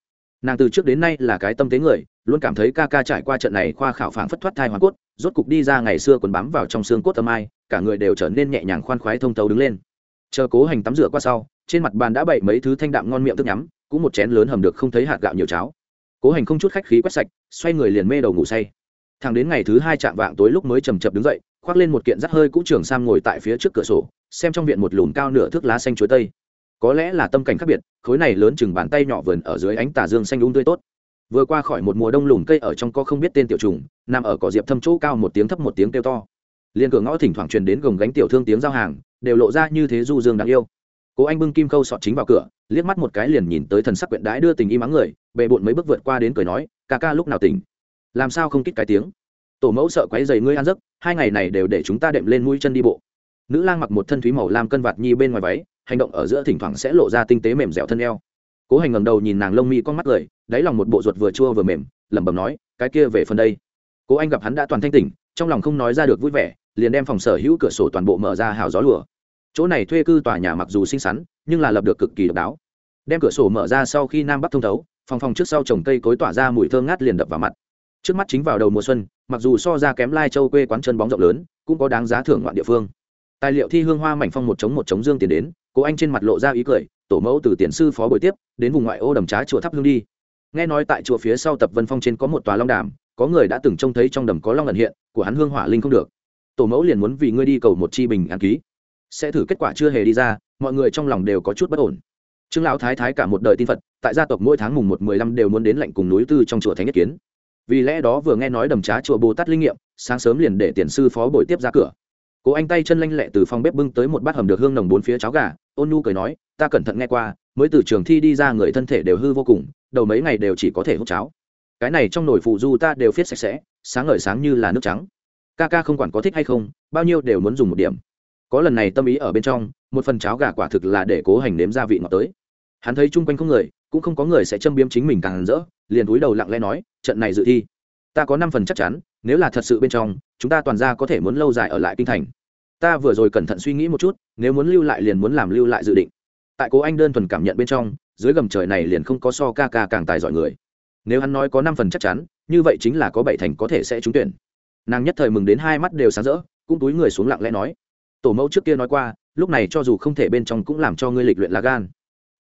Nàng từ trước đến nay là cái tâm tế người, luôn cảm thấy ca ca trải qua trận này khoa khảo phảng phất thoát thai hoàn cốt, rốt cục đi ra ngày xưa quần bám vào trong xương cốt tâm ai, cả người đều trở nên nhẹ nhàng khoan khoái thông tấu đứng lên chờ cố hành tắm rửa qua sau, trên mặt bàn đã bày mấy thứ thanh đạm ngon miệng thức nhắm, cũng một chén lớn hầm được không thấy hạt gạo nhiều cháo. Cố hành không chút khách khí quét sạch, xoay người liền mê đầu ngủ say. Thằng đến ngày thứ hai chạm vạng tối lúc mới chầm chập đứng dậy, khoác lên một kiện rắt hơi cũ trường sam ngồi tại phía trước cửa sổ, xem trong viện một lùn cao nửa thước lá xanh chuối tây. Có lẽ là tâm cảnh khác biệt, khối này lớn chừng bàn tay nhỏ vườn ở dưới ánh tà dương xanh đúng tươi tốt. Vừa qua khỏi một mùa đông lùn cây ở trong có không biết tên tiểu trùng, nằm ở cỏ diệp thâm chỗ cao một tiếng thấp một tiếng kêu to. Liền cửa ngõ thỉnh thoảng truyền đến gồng gánh tiểu thương tiếng giao hàng đều lộ ra như thế du dương đáng yêu. Cố anh bưng kim khâu sọt chính vào cửa, liếc mắt một cái liền nhìn tới thần sắc quyện đái đưa tình y mắng người bệ bộn mấy bước vượt qua đến cười nói ca ca lúc nào tỉnh? Làm sao không kích cái tiếng? Tổ mẫu sợ quấy dày ngươi ăn giấc, hai ngày này đều để chúng ta đệm lên mũi chân đi bộ. Nữ lang mặc một thân thúy màu lam cân vạt nhi bên ngoài váy, hành động ở giữa thỉnh thoảng sẽ lộ ra tinh tế mềm dẻo thân eo. Cố hành ngầm đầu nhìn nàng lông mi con mắt cười, đáy lòng một bộ ruột vừa chua vừa mềm, lẩm bẩm nói, cái kia về phần đây. Cố anh gặp hắn đã toàn thanh tỉnh, trong lòng không nói ra được vui vẻ, liền đem phòng sở hữu cửa sổ toàn bộ mở ra hào gió lùa chỗ này thuê cư tòa nhà mặc dù xinh xắn, nhưng là lập được cực kỳ độc đáo. Đem cửa sổ mở ra sau khi nam bắc thông thấu, phòng phòng trước sau trồng cây cối tỏa ra mùi thơm ngát liền đập vào mặt. Trước mắt chính vào đầu mùa xuân, mặc dù so ra kém lai châu quê quán chân bóng rộng lớn, cũng có đáng giá thưởng ngoạn địa phương. Tài liệu thi hương hoa mảnh phong một chống một chống dương tiền đến cố anh trên mặt lộ ra ý cười, tổ mẫu từ tiền sư phó buổi tiếp, đến vùng ngoại ô đầm trá chùa thắp hương đi. Nghe nói tại chùa phía sau tập vân phong trên có một tòa long đàm, có người đã từng trông thấy trong đầm có long ẩn hiện, của hắn hương hỏa linh không được. Tổ mẫu liền muốn vì ngươi đi cầu một chi bình an ký sẽ thử kết quả chưa hề đi ra, mọi người trong lòng đều có chút bất ổn. Trương lão thái thái cả một đời tin phật, tại gia tộc mỗi tháng mùng một mười lăm đều muốn đến lệnh cùng núi tư trong chùa thánh nhất kiến. Vì lẽ đó vừa nghe nói đầm trá chùa bồ tát linh nghiệm, sáng sớm liền để tiền sư phó bồi tiếp ra cửa. Cố anh tay chân lanh lẹ từ phòng bếp bưng tới một bát hầm được hương nồng bốn phía cháo gà, ôn nhu cười nói, ta cẩn thận nghe qua, mới từ trường thi đi ra người thân thể đều hư vô cùng, đầu mấy ngày đều chỉ có thể hút cháo. Cái này trong nồi phụ du ta đều viết sạch sẽ, sáng ngời sáng như là nước trắng. Ca ca không quản có thích hay không, bao nhiêu đều muốn dùng một điểm có lần này tâm ý ở bên trong, một phần cháo gà quả thực là để cố hành nếm gia vị ngọt tới. Hắn thấy chung quanh không người, cũng không có người sẽ châm biếm chính mình càng rỡ, liền túi đầu lặng lẽ nói, trận này dự thi, ta có năm phần chắc chắn, nếu là thật sự bên trong, chúng ta toàn ra có thể muốn lâu dài ở lại kinh thành. Ta vừa rồi cẩn thận suy nghĩ một chút, nếu muốn lưu lại liền muốn làm lưu lại dự định. Tại cố anh đơn thuần cảm nhận bên trong, dưới gầm trời này liền không có so ca ca càng tài giỏi người. Nếu hắn nói có năm phần chắc chắn, như vậy chính là có bảy thành có thể sẽ trúng tuyển. Nàng nhất thời mừng đến hai mắt đều sáng rỡ, cũng túi người xuống lặng lẽ nói tổ mẫu trước kia nói qua, lúc này cho dù không thể bên trong cũng làm cho ngươi lịch luyện lá gan.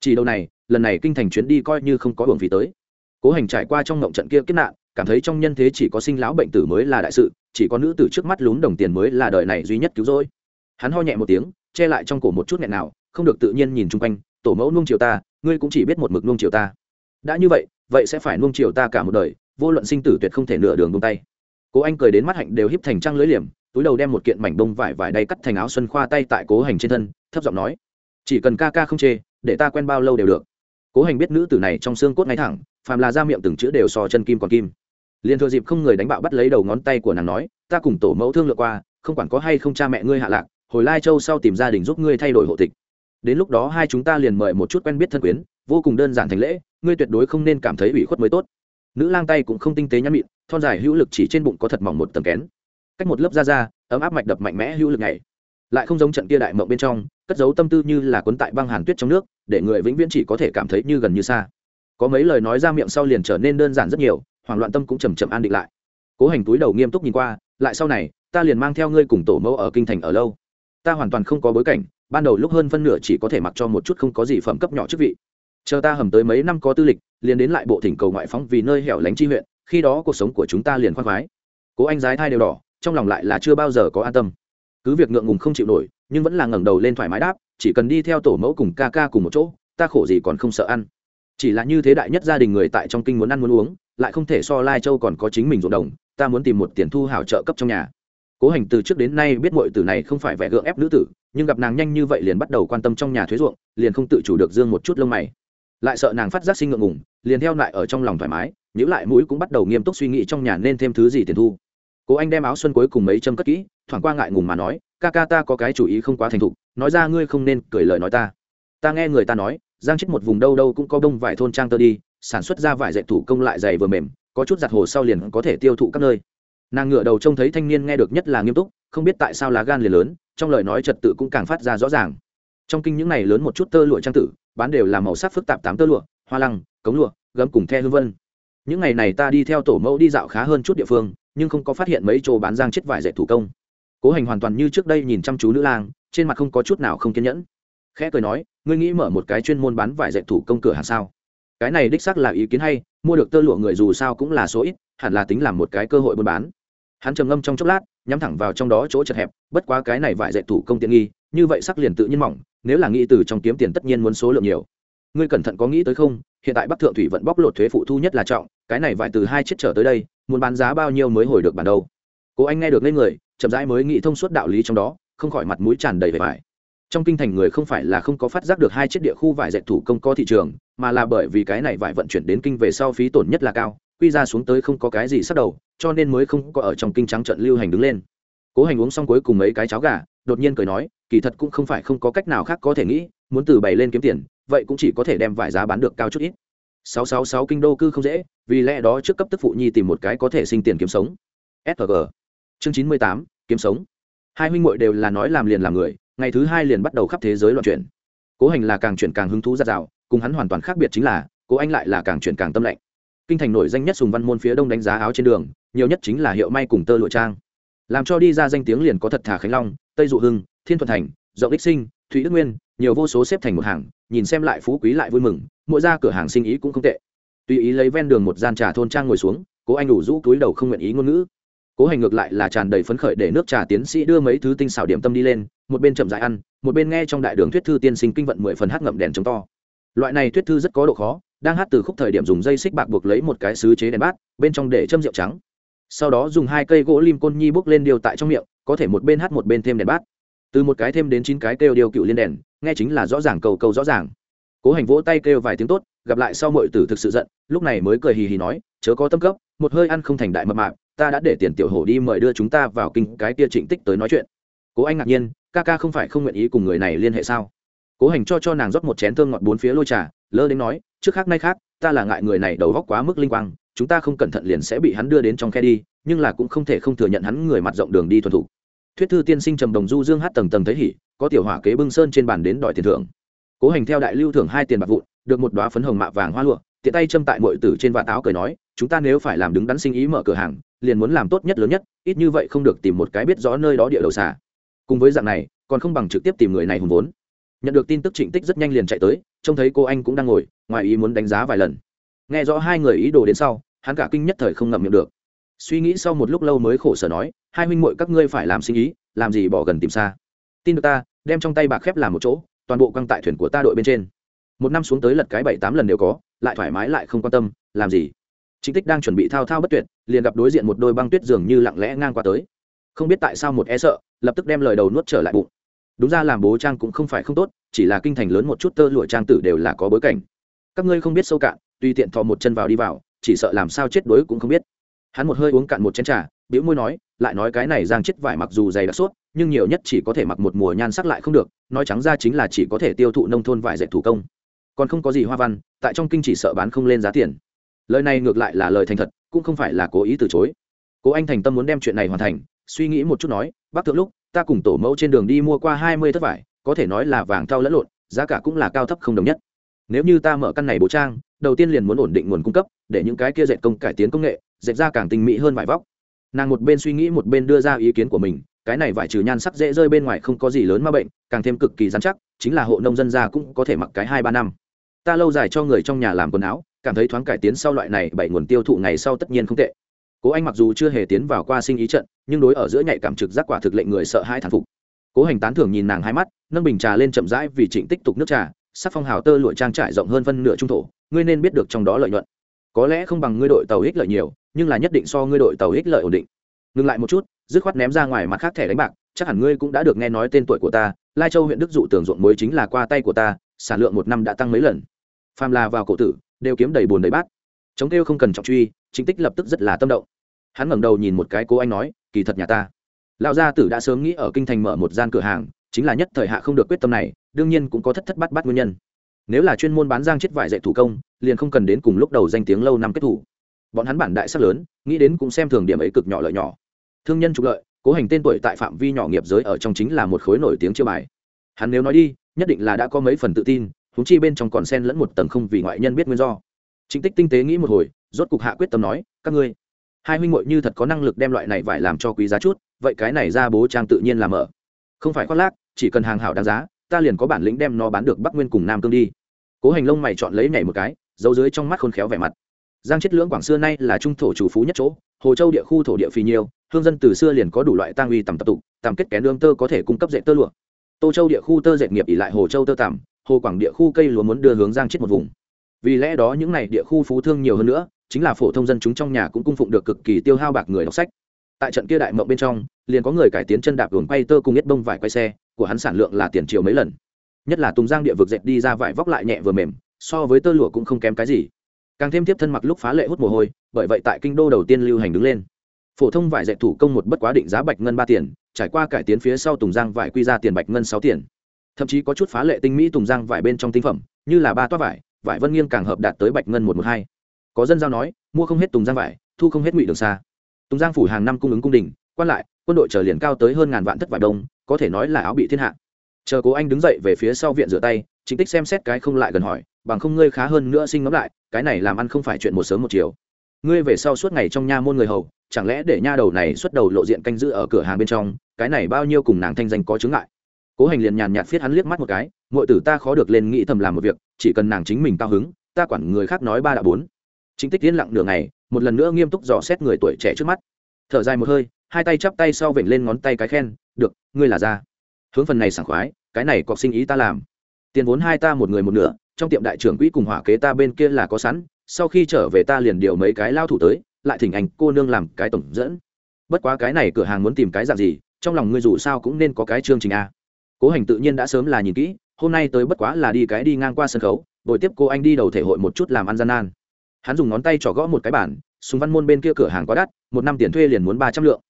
Chỉ đâu này, lần này kinh thành chuyến đi coi như không có hưởng phí tới. Cố hành trải qua trong ngộng trận kia kết nạn, cảm thấy trong nhân thế chỉ có sinh lão bệnh tử mới là đại sự, chỉ có nữ tử trước mắt lún đồng tiền mới là đời này duy nhất cứu rỗi. Hắn ho nhẹ một tiếng, che lại trong cổ một chút nghẹn nào, không được tự nhiên nhìn chung quanh, tổ mẫu nuông chiều ta, ngươi cũng chỉ biết một mực nuông chiều ta. Đã như vậy vậy sẽ phải nuông chiều ta cả một đời, vô luận sinh tử tuyệt không thể nửa đường buông tay. Cố anh cười đến mắt hạnh đều híp thành trăng lưới liềm túi đầu đem một kiện mảnh bông vải vải đay cắt thành áo xuân khoa tay tại cố hành trên thân, thấp giọng nói, chỉ cần ca ca không chê, để ta quen bao lâu đều được. Cố hành biết nữ tử này trong xương cốt ngay thẳng, phàm là ra miệng từng chữ đều so chân kim còn kim. Liền thừa dịp không người đánh bạo bắt lấy đầu ngón tay của nàng nói, ta cùng tổ mẫu thương lượng qua, không quản có hay không cha mẹ ngươi hạ lạc, hồi lai châu sau tìm gia đình giúp ngươi thay đổi hộ tịch. Đến lúc đó hai chúng ta liền mời một chút quen biết thân quyến, vô cùng đơn giản thành lễ, ngươi tuyệt đối không nên cảm thấy ủy khuất mới tốt. Nữ lang tay cũng không tinh tế nhăn mịn, thon dài hữu lực chỉ trên bụng có thật mỏng một tầng kén cách một lớp da da, ấm áp mạch đập mạnh mẽ hữu lực này lại không giống trận kia đại mộng bên trong, cất giấu tâm tư như là cuốn tại băng hàn tuyết trong nước, để người vĩnh viễn chỉ có thể cảm thấy như gần như xa. Có mấy lời nói ra miệng sau liền trở nên đơn giản rất nhiều, hoảng loạn tâm cũng chầm chậm an định lại. Cố hành túi đầu nghiêm túc nhìn qua, lại sau này, ta liền mang theo ngươi cùng tổ mẫu ở kinh thành ở lâu. Ta hoàn toàn không có bối cảnh, ban đầu lúc hơn phân nửa chỉ có thể mặc cho một chút không có gì phẩm cấp nhỏ chức vị. Chờ ta hầm tới mấy năm có tư lịch, liền đến lại bộ thỉnh cầu ngoại phóng vì nơi hẻo lánh chi huyện, khi đó cuộc sống của chúng ta liền khoan khoái. Cố anh giái thai đều đỏ trong lòng lại là chưa bao giờ có an tâm. Cứ việc ngượng ngùng không chịu nổi, nhưng vẫn là ngẩng đầu lên thoải mái đáp, chỉ cần đi theo tổ mẫu cùng ca ca cùng một chỗ, ta khổ gì còn không sợ ăn. Chỉ là như thế đại nhất gia đình người tại trong kinh muốn ăn muốn uống, lại không thể so lai châu còn có chính mình ruộng đồng, ta muốn tìm một tiền thu hảo trợ cấp trong nhà. Cố hành từ trước đến nay biết mọi tử này không phải vẻ gượng ép nữ tử, nhưng gặp nàng nhanh như vậy liền bắt đầu quan tâm trong nhà thuế ruộng, liền không tự chủ được dương một chút lông mày. Lại sợ nàng phát giác sinh ngượng ngùng, liền theo lại ở trong lòng thoải mái nhữ lại mũi cũng bắt đầu nghiêm túc suy nghĩ trong nhà nên thêm thứ gì tiền thu cố anh đem áo xuân cuối cùng mấy châm cất kỹ, thoảng qua ngại ngùng mà nói, ca ca ta có cái chủ ý không quá thành thục, nói ra ngươi không nên cười lời nói ta. Ta nghe người ta nói, giang chết một vùng đâu đâu cũng có đông vải thôn trang tơ đi, sản xuất ra vải dạy thủ công lại dày vừa mềm, có chút giặt hồ sau liền có thể tiêu thụ các nơi. Nàng ngựa đầu trông thấy thanh niên nghe được nhất là nghiêm túc, không biết tại sao lá gan liền lớn, trong lời nói trật tự cũng càng phát ra rõ ràng. Trong kinh những này lớn một chút tơ lụa trang tử, bán đều là màu sắc phức tạp tám tơ lụa, hoa lăng, cống lụa, gấm cùng the hương vân. Những ngày này ta đi theo tổ mẫu đi dạo khá hơn chút địa phương nhưng không có phát hiện mấy chỗ bán giang chết vải dệt thủ công. Cố hành hoàn toàn như trước đây nhìn chăm chú nữ lang, trên mặt không có chút nào không kiên nhẫn. Khẽ cười nói, ngươi nghĩ mở một cái chuyên môn bán vải dệt thủ công cửa hàng sao? Cái này đích xác là ý kiến hay, mua được tơ lụa người dù sao cũng là số ít, hẳn là tính làm một cái cơ hội buôn bán. Hắn trầm ngâm trong chốc lát, nhắm thẳng vào trong đó chỗ chật hẹp, bất quá cái này vải dệt thủ công tiện nghi, như vậy sắc liền tự nhiên mỏng, nếu là nghĩ từ trong kiếm tiền tất nhiên muốn số lượng nhiều. Ngươi cẩn thận có nghĩ tới không? Hiện tại bắc thượng thủy vận bóc lột thuế phụ thu nhất là trọng, cái này vải từ hai chiếc trở tới đây muốn bán giá bao nhiêu mới hồi được bản đâu. Cố anh nghe được lên người, chậm rãi mới nghĩ thông suốt đạo lý trong đó, không khỏi mặt mũi tràn đầy vẻ vải. Trong kinh thành người không phải là không có phát giác được hai chiếc địa khu vải dệt thủ công có thị trường, mà là bởi vì cái này vải vận chuyển đến kinh về sau phí tổn nhất là cao, quy ra xuống tới không có cái gì sắp đầu, cho nên mới không có ở trong kinh trắng trận lưu hành đứng lên. Cố hành uống xong cuối cùng mấy cái cháo gà, đột nhiên cười nói, kỳ thật cũng không phải không có cách nào khác có thể nghĩ, muốn từ bày lên kiếm tiền, vậy cũng chỉ có thể đem vải giá bán được cao chút ít sáu sáu sáu kinh đô cư không dễ, vì lẽ đó trước cấp tức phụ nhi tìm một cái có thể sinh tiền kiếm sống. Sg chương chín mươi tám, kiếm sống. Hai huynh muội đều là nói làm liền làm người, ngày thứ hai liền bắt đầu khắp thế giới loạn chuyển. Cố hành là càng chuyển càng hứng thú ra rào, cùng hắn hoàn toàn khác biệt chính là, cố anh lại là càng chuyển càng tâm lạnh. Kinh thành nổi danh nhất sùng văn môn phía đông đánh giá áo trên đường, nhiều nhất chính là hiệu may cùng tơ lụa trang. Làm cho đi ra danh tiếng liền có thật thà khánh long, tây dụ hưng, thiên thuận thành, rộng ích sinh, thụy đức nguyên, nhiều vô số xếp thành một hàng, nhìn xem lại phú quý lại vui mừng mỗi ra cửa hàng sinh ý cũng không tệ. Tùy ý lấy ven đường một gian trà thôn trang ngồi xuống, cố anh đủ rũ túi đầu không nguyện ý ngôn ngữ. Cố hành ngược lại là tràn đầy phấn khởi để nước trà tiến sĩ đưa mấy thứ tinh xảo điểm tâm đi lên, một bên chậm dại ăn, một bên nghe trong đại đường thuyết thư tiên sinh kinh vận mười phần hát ngậm đèn chống to. Loại này thuyết thư rất có độ khó, đang hát từ khúc thời điểm dùng dây xích bạc buộc lấy một cái sứ chế đèn bát, bên trong để châm rượu trắng. Sau đó dùng hai cây gỗ lim côn nhi bốc lên điều tại trong miệng, có thể một bên hát một bên thêm đèn bát. Từ một cái thêm đến chín cái kêu điều cựu liên đèn, nghe chính là rõ ràng, cầu cầu rõ ràng cố hành vỗ tay kêu vài tiếng tốt, gặp lại sau mọi tử thực sự giận, lúc này mới cười hì hì nói, chớ có tâm cấp, một hơi ăn không thành đại mập mạp, ta đã để tiền tiểu hổ đi mời đưa chúng ta vào kinh, cái kia trịnh tích tới nói chuyện. Cố anh ngạc nhiên, ca ca không phải không nguyện ý cùng người này liên hệ sao? Cố hành cho cho nàng rót một chén thơm ngọt bốn phía lôi trà, lơ đến nói, trước khác nay khác, ta là ngại người này đầu góc quá mức linh quang, chúng ta không cẩn thận liền sẽ bị hắn đưa đến trong khe đi, nhưng là cũng không thể không thừa nhận hắn người mặt rộng đường đi thuần thủ thuyết thư tiên sinh trầm đồng du dương hát tầng tầng thấy hỉ, có tiểu hỏa kế bưng sơn trên bàn đến đòi tiền thưởng cố hành theo đại lưu thưởng hai tiền bạc vụn, được một đoá phấn hồng mạ vàng hoa lụa, tiện tay châm tại mọi tử trên vạt áo cười nói, chúng ta nếu phải làm đứng đắn sinh ý mở cửa hàng, liền muốn làm tốt nhất lớn nhất, ít như vậy không được tìm một cái biết rõ nơi đó địa đầu xả cùng với dạng này, còn không bằng trực tiếp tìm người này hùng vốn. Nhận được tin tức trịnh tích rất nhanh liền chạy tới, trông thấy cô anh cũng đang ngồi, ngoài ý muốn đánh giá vài lần. Nghe rõ hai người ý đồ đến sau, hắn cả kinh nhất thời không ngậm miệng được. Suy nghĩ sau một lúc lâu mới khổ sở nói, hai huynh muội các ngươi phải làm sinh ý, làm gì bỏ gần tìm xa? Tin được ta, đem trong tay bạc khép làm một chỗ toàn bộ căng tại thuyền của ta đội bên trên. Một năm xuống tới lật cái bảy tám lần đều có, lại thoải mái lại không quan tâm, làm gì? Chính tích đang chuẩn bị thao thao bất tuyệt, liền gặp đối diện một đôi băng tuyết dường như lặng lẽ ngang qua tới. Không biết tại sao một e sợ, lập tức đem lời đầu nuốt trở lại bụng. Đúng ra làm bố trang cũng không phải không tốt, chỉ là kinh thành lớn một chút tơ lụa trang tử đều là có bối cảnh. Các ngươi không biết sâu cạn tuy tiện thò một chân vào đi vào, chỉ sợ làm sao chết đối cũng không biết. Hắn một hơi uống cạn một chén trà biểu môi nói, lại nói cái này giang chết vải mặc dù dày đã suốt nhưng nhiều nhất chỉ có thể mặc một mùa nhan sắc lại không được, nói trắng ra chính là chỉ có thể tiêu thụ nông thôn vải dệt thủ công. Còn không có gì hoa văn, tại trong kinh chỉ sợ bán không lên giá tiền. Lời này ngược lại là lời thành thật, cũng không phải là cố ý từ chối. Cố anh thành tâm muốn đem chuyện này hoàn thành, suy nghĩ một chút nói, bác thượng lúc, ta cùng tổ mẫu trên đường đi mua qua hai mươi thất vải, có thể nói là vàng thau lẫn lộn, giá cả cũng là cao thấp không đồng nhất. Nếu như ta mở căn này bố trang, đầu tiên liền muốn ổn định nguồn cung cấp, để những cái kia dệt công cải tiến công nghệ, dệt ra càng tinh mỹ hơn vải vóc. Nàng một bên suy nghĩ một bên đưa ra ý kiến của mình cái này vải trừ nhan sắc dễ rơi bên ngoài không có gì lớn mà bệnh, càng thêm cực kỳ dán chắc, chính là hộ nông dân ra cũng có thể mặc cái hai ba năm. Ta lâu dài cho người trong nhà làm quần áo, cảm thấy thoáng cải tiến sau loại này bảy nguồn tiêu thụ ngày sau tất nhiên không tệ. Cố anh mặc dù chưa hề tiến vào qua sinh ý trận, nhưng đối ở giữa nhạy cảm trực giác quả thực lệnh người sợ hai thản phục. Cố hành tán thưởng nhìn nàng hai mắt, nâng bình trà lên chậm rãi vì trịnh tích tục nước trà, sắc phong hào tơ lụa trang trải rộng hơn phân nửa trung thổ, ngươi nên biết được trong đó lợi nhuận. Có lẽ không bằng ngươi đội tàu ích lợi nhiều, nhưng là nhất định so ngươi đội tàu ích lợi ổn định. Ngừng lại một chút dứt khoát ném ra ngoài mặt khác thẻ đánh bạc, chắc hẳn ngươi cũng đã được nghe nói tên tuổi của ta, lai châu huyện đức dụ tưởng ruộng mới chính là qua tay của ta, sản lượng một năm đã tăng mấy lần. Phàm là vào cổ tử, đều kiếm đầy bùn đầy bát. Chống kêu không cần trọng truy, chính tích lập tức rất là tâm động. Hắn ngẩng đầu nhìn một cái cô anh nói, kỳ thật nhà ta. Lão gia tử đã sớm nghĩ ở kinh thành mở một gian cửa hàng, chính là nhất thời hạ không được quyết tâm này, đương nhiên cũng có thất thất bát bát nguyên nhân. Nếu là chuyên môn bán giang chết vải dạy thủ công, liền không cần đến cùng lúc đầu danh tiếng lâu năm kết thủ. Bọn hắn bản đại sắc lớn, nghĩ đến cũng xem thường điểm ấy cực nhỏ lợi nhỏ thương nhân trục lợi, cố hành tên tuổi tại phạm vi nhỏ nghiệp giới ở trong chính là một khối nổi tiếng chưa bài. Hắn nếu nói đi, nhất định là đã có mấy phần tự tin húng chi bên trong còn sen lẫn một tầng không vì ngoại nhân biết nguyên do. Chính tích tinh tế nghĩ một hồi, rốt cục hạ quyết tâm nói, các ngươi, hai huynh muội như thật có năng lực đem loại này vải làm cho quý giá chút, vậy cái này ra bố trang tự nhiên làm ở không phải khoác lác, chỉ cần hàng hảo đáng giá, ta liền có bản lĩnh đem nó bán được bắc nguyên cùng nam cương đi. Cố hành lông mày chọn lấy nhảy một cái dấu dưới trong mắt khôn khéo vẻ mặt. Giang chết lưỡng quảng xưa nay là trung thổ chủ phú nhất chỗ, hồ châu địa khu thổ địa phì nhiều hương dân từ xưa liền có đủ loại tang uy tầm tập tục tầm kết kén lương tơ có thể cung cấp dệt tơ lụa. Tô châu địa khu tơ dệt nghiệp ỉ lại hồ châu tơ tằm, hồ quảng địa khu cây lúa muốn đưa hướng giang chết một vùng. Vì lẽ đó những n à y địa khu phú thương nhiều hơn nữa, chính là phổ thông dân chúng trong nhà cũng cung phụng được cực kỳ tiêu hao bạc người đọc sách. Tại trận kia đại mộng bên trong, liền có người cải tiến chân đạp gồm quay tơ cùng nhất bông vải quay xe, của hắn sản lượng là tiền triệu mấy lần. Nhất là tùng giang địa vực dệt đi ra vải vóc lại nhẹ vừa mềm, so với tơ lụa cũng không kém cái gì. Càng thêm tiếp thân mặc lúc phá lệ hút mồ hôi, bởi vậy tại kinh đô đầu tiên lưu hành đứng lên phổ thông vải dệt thủ công một bất quá định giá bạch ngân ba tiền, trải qua cải tiến phía sau tùng giang vải quy ra tiền bạch ngân sáu tiền. Thậm chí có chút phá lệ tinh mỹ tùng giang vải bên trong tinh phẩm, như là ba toa vải vải vân nghiêng càng hợp đạt tới bạch ngân một một hai. Có dân giao nói, mua không hết tùng giang vải, thu không hết ngụy đường xa tùng giang phủ hàng năm cung ứng cung đình, quan lại, quân đội trở liền cao tới hơn ngàn vạn thất vải đông, có thể nói là áo bị thiên hạ. Chờ cố anh đứng dậy về phía sau viện rửa tay, chính tích xem xét cái không lại gần hỏi, bằng không ngươi khá hơn nữa sinh ngẫm lại, cái này làm ăn không phải chuyện một sớm một chiều ngươi về sau suốt ngày trong nha môn người hầu, chẳng lẽ để nha đầu này xuất đầu lộ diện canh giữ ở cửa hàng bên trong, cái này bao nhiêu cùng nàng thanh danh có chứng ngại? Cố hành liền nhàn nhạt viết hắn liếc mắt một cái mọi tử ta khó được lên nghĩ thầm làm một việc, chỉ cần nàng chính mình cao hứng, ta quản người khác nói ba đã bốn. Chính tích yên lặng nửa ngày, một lần nữa nghiêm túc dò xét người tuổi trẻ trước mắt. Thở dài một hơi, hai tay chắp tay sau vểnh lên ngón tay cái khen, được, ngươi là ra hướng phần này sảng khoái, cái này có sinh ý ta làm. Tiền vốn hai ta một người một nửa, trong tiệm đại trưởng quỹ cùng hỏa kế ta bên kia là có sẵn sau khi trở về ta liền điều mấy cái lao thủ tới, lại thỉnh anh cô nương làm cái tổng dẫn. Bất quá cái này cửa hàng muốn tìm cái dạng gì, trong lòng ngươi dù sao cũng nên có cái chương trình a. Cố hành tự nhiên đã sớm là nhìn kỹ, hôm nay tới bất quá là đi cái đi ngang qua sân khấu, bồi tiếp cô anh đi đầu thể hội một chút làm ăn gian nan. Hắn dùng ngón tay trỏ gõ một cái bản súng văn môn bên kia cửa hàng quá đắt, một năm tiền thuê liền muốn ba trăm lượng.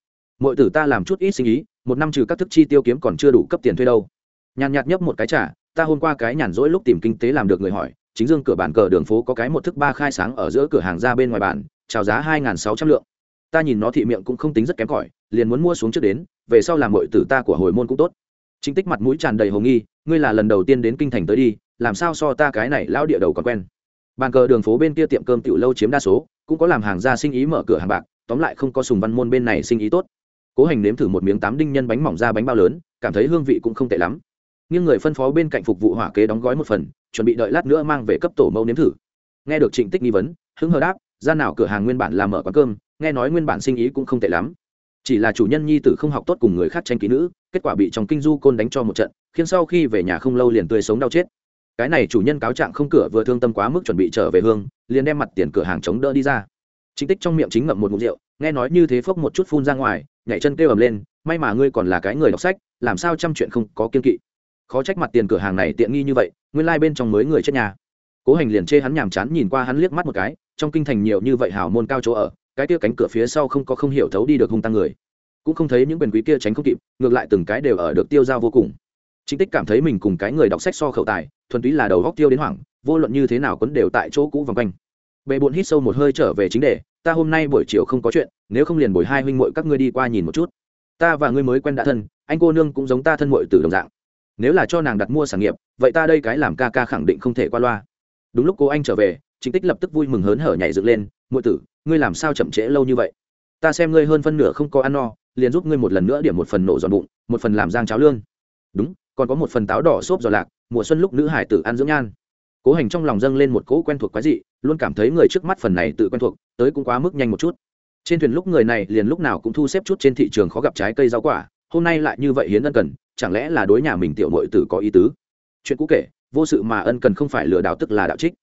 Mọi tử ta làm chút ít sinh ý, một năm trừ các thức chi tiêu kiếm còn chưa đủ cấp tiền thuê đâu. Nhàn nhạt nhấp một cái trả ta hôm qua cái nhàn rỗi lúc tìm kinh tế làm được người hỏi chính dương cửa bản cờ đường phố có cái một thức ba khai sáng ở giữa cửa hàng ra bên ngoài bản, chào giá hai sáu trăm lượng. Ta nhìn nó thị miệng cũng không tính rất kém cỏi, liền muốn mua xuống trước đến, về sau làm mọi tử ta của hồi môn cũng tốt. Chính tích mặt mũi tràn đầy hồ nghi, ngươi là lần đầu tiên đến kinh thành tới đi, làm sao so ta cái này lão địa đầu còn quen? Bàn cờ đường phố bên kia tiệm cơm tiểu lâu chiếm đa số, cũng có làm hàng ra sinh ý mở cửa hàng bạc, tóm lại không có sùng văn môn bên này sinh ý tốt. Cố hành nếm thử một miếng tám đinh nhân bánh mỏng ra bánh bao lớn, cảm thấy hương vị cũng không tệ lắm. Nhưng người phân phó bên cạnh phục vụ hỏa kế đóng gói một phần chuẩn bị đợi lát nữa mang về cấp tổ mẫu nếm thử. Nghe được trịnh tích nghi vấn, hứng hờ đáp ra nào cửa hàng nguyên bản làm mở quán cơm, nghe nói nguyên bản sinh ý cũng không tệ lắm. Chỉ là chủ nhân nhi tử không học tốt cùng người khác tranh ký nữ, kết quả bị trong kinh du côn đánh cho một trận, khiến sau khi về nhà không lâu liền tươi sống đau chết. Cái này chủ nhân cáo trạng không cửa vừa thương tâm quá mức chuẩn bị trở về hương, liền đem mặt tiền cửa hàng chống đỡ đi ra. Chính tích trong miệng chính ngậm một ngụm rượu, nghe nói như thế phốc một chút phun ra ngoài, nhảy chân kêu ầm lên, may mà ngươi còn là cái người đọc sách, làm sao trăm chuyện không có kiên kỵ? Khó trách mặt tiền cửa hàng này tiện nghi như vậy nguyên lai bên trong mới người chết nhà. Cố hành liền chê hắn nhàm chán nhìn qua hắn liếc mắt một cái, trong kinh thành nhiều như vậy hào môn cao chỗ ở, cái kia cánh cửa phía sau không có không hiểu thấu đi được hung tăng người. Cũng không thấy những quyền quý kia tránh không kịp, ngược lại từng cái đều ở được tiêu dao vô cùng. Chính tích cảm thấy mình cùng cái người đọc sách so khẩu tài, thuần túy là đầu góc tiêu đến hoảng, vô luận như thế nào quấn đều tại chỗ cũ vòng quanh. Bệ bụn hít sâu một hơi trở về chính đề, ta hôm nay buổi chiều không có chuyện, nếu không liền buổi hai huynh muội các ngươi đi qua nhìn một chút. Ta và ngươi mới quen đã thân, anh cô nương cũng giống ta thân muội từ đồng dạng nếu là cho nàng đặt mua sản nghiệp, vậy ta đây cái làm ca ca khẳng định không thể qua loa. Đúng lúc cô anh trở về chính tích lập tức vui mừng hớn hở nhảy dựng lên, muội tử, ngươi làm sao chậm trễ lâu như vậy? Ta xem ngươi hơn phân nửa không có ăn no, liền giúp ngươi một lần nữa điểm một phần nổ giòn bụng, một phần làm giang cháo lương. Đúng, còn có một phần táo đỏ xốp giò lạc, mùa xuân lúc nữ hải tử ăn dưỡng nhan. Cố hành trong lòng dâng lên một cỗ quen thuộc quái dị, luôn cảm thấy người trước mắt phần này tự quen thuộc, tới cũng quá mức nhanh một chút. Trên thuyền lúc người này liền lúc nào cũng thu xếp chút trên thị trường khó gặp trái cây rau quả, hôm nay lại như vậy hiến ân cần chẳng lẽ là đối nhà mình tiểu mội tử có ý tứ? Chuyện cũ kể, vô sự mà ân cần không phải lừa đảo tức là đạo trích.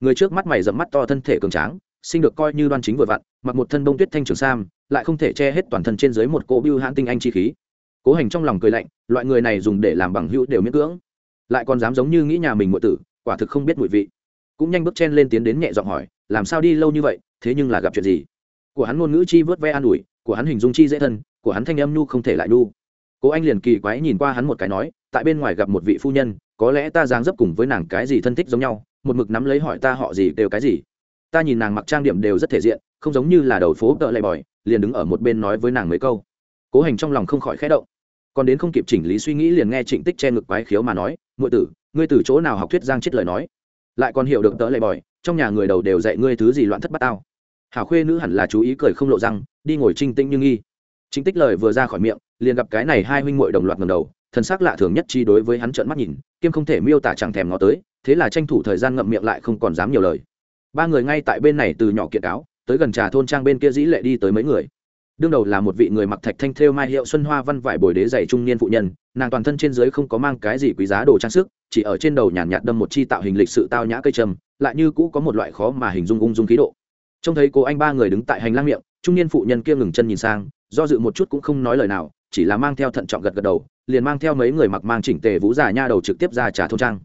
Người trước mắt mày dẫm mắt to thân thể cường tráng, sinh được coi như đoan chính vừa vặn, mặc một thân bông tuyết thanh trường sam, lại không thể che hết toàn thân trên dưới một cỗ bưu hãn tinh anh chi khí. Cố hành trong lòng cười lạnh, loại người này dùng để làm bằng hữu đều miễn cưỡng. Lại còn dám giống như nghĩ nhà mình ngụy tử, quả thực không biết mùi vị. Cũng nhanh bước chen lên tiến đến nhẹ giọng hỏi, làm sao đi lâu như vậy, thế nhưng là gặp chuyện gì? Của hắn ngôn ngữ chi vớt ve an ủi, của hắn hình dung chi dễ thân, của hắn thanh âm nhu không thể lại nhu cố anh liền kỳ quái nhìn qua hắn một cái nói, tại bên ngoài gặp một vị phu nhân, có lẽ ta dáng dấp cùng với nàng cái gì thân thích giống nhau, một mực nắm lấy hỏi ta họ gì đều cái gì. Ta nhìn nàng mặc trang điểm đều rất thể diện, không giống như là đầu phố tợ lệ bòi, liền đứng ở một bên nói với nàng mấy câu. Cố hành trong lòng không khỏi khẽ động. Còn đến không kịp chỉnh lý suy nghĩ liền nghe trịnh tích che ngực quái khiếu mà nói ngụy tử, ngươi từ chỗ nào học thuyết giang chết lời nói? Lại còn hiểu được tớ lệ bòi, trong nhà người đầu đều dạy ngươi thứ gì loạn thất bát tao. Hảo khuê nữ hẳn là chú ý cười không lộ răng, đi ngồi trinh tĩnh như nghi chính tích lời vừa ra khỏi miệng liền gặp cái này hai huynh muội đồng loạt ngầm đầu thần sắc lạ thường nhất chi đối với hắn trợn mắt nhìn kiêm không thể miêu tả chẳng thèm ngó tới thế là tranh thủ thời gian ngậm miệng lại không còn dám nhiều lời. Ba người ngay tại bên này từ nhỏ kiện cáo tới gần trà thôn trang bên kia dĩ lệ đi tới mấy người. Đương đầu là một vị người mặc thạch thanh thêu mai hiệu xuân hoa văn vải bồi đế dày trung niên phụ nhân nàng toàn thân trên dưới không có mang cái gì quý giá đồ trang sức chỉ ở trên đầu nhàn nhạt, đâm một chi tạo hình lịch sự tao nhã cây trầm lại như cũ có một loại khó mà hình dung ung dung khí độ. Trông thấy cô anh ba người đứng tại hành lang miệng trung niên phụ nhân kia ngừng chân nhìn sang do dự một chút cũng không nói lời nào, chỉ là mang theo thận trọng gật gật đầu, liền mang theo mấy người mặc mang chỉnh tề vũ giả nha đầu trực tiếp ra trà thôn trang.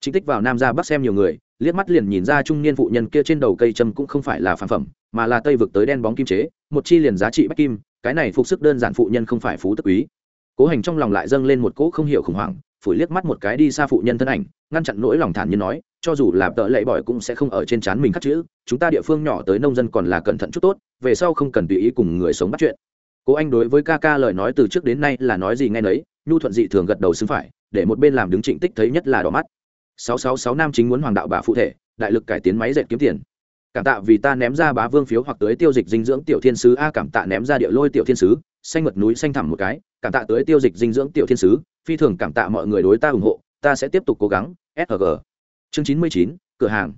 Chính tích vào nam ra bắc xem nhiều người, liếc mắt liền nhìn ra trung niên phụ nhân kia trên đầu cây châm cũng không phải là phản phẩm, mà là tây vực tới đen bóng kim chế, một chi liền giá trị bách kim, cái này phục sức đơn giản phụ nhân không phải phú tức quý. Cố hành trong lòng lại dâng lên một cỗ không hiểu khủng hoảng, phủi liếc mắt một cái đi xa phụ nhân thân ảnh, ngăn chặn nỗi lòng thản nhiên nói, cho dù là tợ lệ bỏi cũng sẽ không ở trên trán mình khắc chữ, chúng ta địa phương nhỏ tới nông dân còn là cẩn thận chút tốt, về sau không cần tùy ý cùng người sống bắt chuyện cố anh đối với ca ca lời nói từ trước đến nay là nói gì nghe nấy, nhu thuận dị thường gật đầu xứng phải, để một bên làm đứng trịnh tích thấy nhất là đỏ mắt. Sáu sáu sáu nam chính muốn hoàng đạo bà phụ thể, đại lực cải tiến máy dệt kiếm tiền. Cảm tạ vì ta ném ra bá vương phiếu hoặc tới tiêu dịch dinh dưỡng tiểu thiên sứ. A, cảm tạ ném ra địa lôi tiểu thiên sứ, xanh mật núi xanh thẳm một cái, cảm tạ tới tiêu dịch dinh dưỡng tiểu thiên sứ, phi thường cảm tạ mọi người đối ta ủng hộ, ta sẽ tiếp tục cố gắng. Sg chương chín mươi chín, cửa hàng.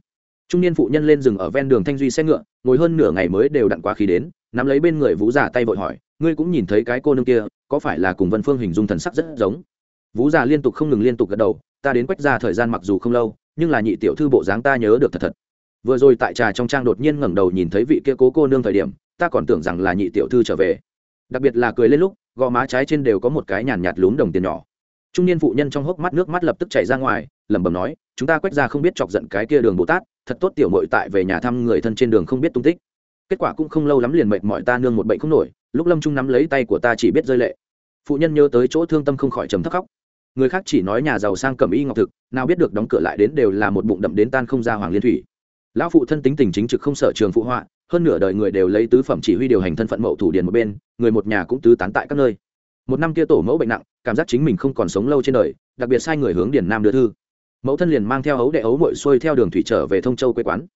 Trung niên phụ nhân lên rừng ở ven đường thanh duy xe ngựa, ngồi hơn nửa ngày mới đều đặn quá khí đến, nắm lấy bên người vũ giả tay vội hỏi ngươi cũng nhìn thấy cái cô nương kia, có phải là cùng vân phương hình dung thần sắc rất giống? Vũ già liên tục không ngừng liên tục gật đầu, ta đến quách ra thời gian mặc dù không lâu, nhưng là nhị tiểu thư bộ dáng ta nhớ được thật thật. Vừa rồi tại trà trong trang đột nhiên ngẩng đầu nhìn thấy vị kia cố cô nương thời điểm, ta còn tưởng rằng là nhị tiểu thư trở về. Đặc biệt là cười lên lúc, gò má trái trên đều có một cái nhàn nhạt lún đồng tiền nhỏ. Trung niên phụ nhân trong hốc mắt nước mắt lập tức chảy ra ngoài, lẩm bẩm nói, chúng ta quét ra không biết chọc giận cái kia đường bồ tát, thật tốt tiểu mội tại về nhà thăm người thân trên đường không biết tung tích. Kết quả cũng không lâu lắm liền mệt mỏi ta nương một bệnh không nổi lúc lâm trung nắm lấy tay của ta chỉ biết rơi lệ phụ nhân nhớ tới chỗ thương tâm không khỏi trầm thấp khóc người khác chỉ nói nhà giàu sang cẩm y ngọc thực nào biết được đóng cửa lại đến đều là một bụng đậm đến tan không ra hoàng liên thủy lão phụ thân tính tình chính trực không sợ trường phụ họa hơn nửa đời người đều lấy tứ phẩm chỉ huy điều hành thân phận mậu thủ điền một bên người một nhà cũng tứ tán tại các nơi một năm kia tổ mẫu bệnh nặng cảm giác chính mình không còn sống lâu trên đời đặc biệt sai người hướng điền nam đưa thư mẫu thân liền mang theo ấu đệ ấu mội xuôi theo đường thủy trở về thông châu quê quán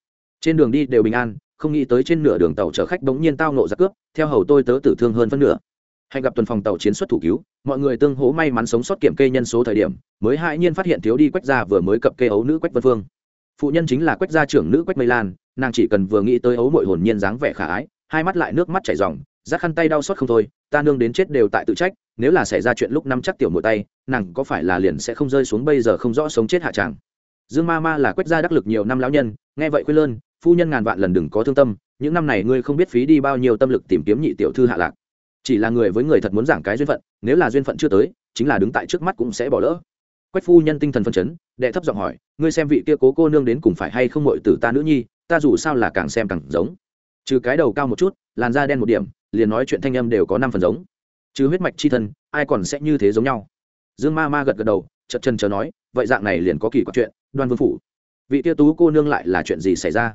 trên đường đi đều bình an không nghĩ tới trên nửa đường tàu chở khách bỗng nhiên tao nộ giặc cướp, theo hầu tôi tớ tử thương hơn phân nửa. Hay gặp tuần phòng tàu chiến xuất thủ cứu, mọi người tương hố may mắn sống sót kiểm kê nhân số thời điểm, mới hãi nhiên phát hiện thiếu đi quách gia vừa mới cập kê ấu nữ quách vân phương. Phụ nhân chính là quách gia trưởng nữ quách mây lan, nàng chỉ cần vừa nghĩ tới ấu mội hồn nhiên dáng vẻ khả ái, hai mắt lại nước mắt chảy ròng rác khăn tay đau xót không thôi, ta nương đến chết đều tại tự trách, nếu là xảy ra chuyện lúc năm chắc tiểu mội tay, nàng có phải là liền sẽ không rơi xuống bây giờ không rõ sống chết hạ tràng dương ma ma là quách gia đắc lực nhiều năm lão nhân, nghe vậy khuyên lơn, phu nhân ngàn vạn lần đừng có thương tâm, những năm này ngươi không biết phí đi bao nhiêu tâm lực tìm kiếm nhị tiểu thư hạ lạc. Chỉ là người với người thật muốn giảng cái duyên phận, nếu là duyên phận chưa tới, chính là đứng tại trước mắt cũng sẽ bỏ lỡ. Quách phu nhân tinh thần phân chấn, đệ thấp giọng hỏi, ngươi xem vị kia cố cô nương đến cùng phải hay không mội từ ta nữ nhi, ta dù sao là càng xem càng giống. Trừ cái đầu cao một chút, làn da đen một điểm, liền nói chuyện thanh âm đều có năm phần giống. Trừ huyết mạch c h i thân, ai còn sẽ như thế giống nhau? Dương ma ma gật gật đầu chật chân chờ nói vậy dạng này liền có kỳ quặc chuyện, đoan vương phủ. Vị tia tú cô nương lại là chuyện gì xảy ra?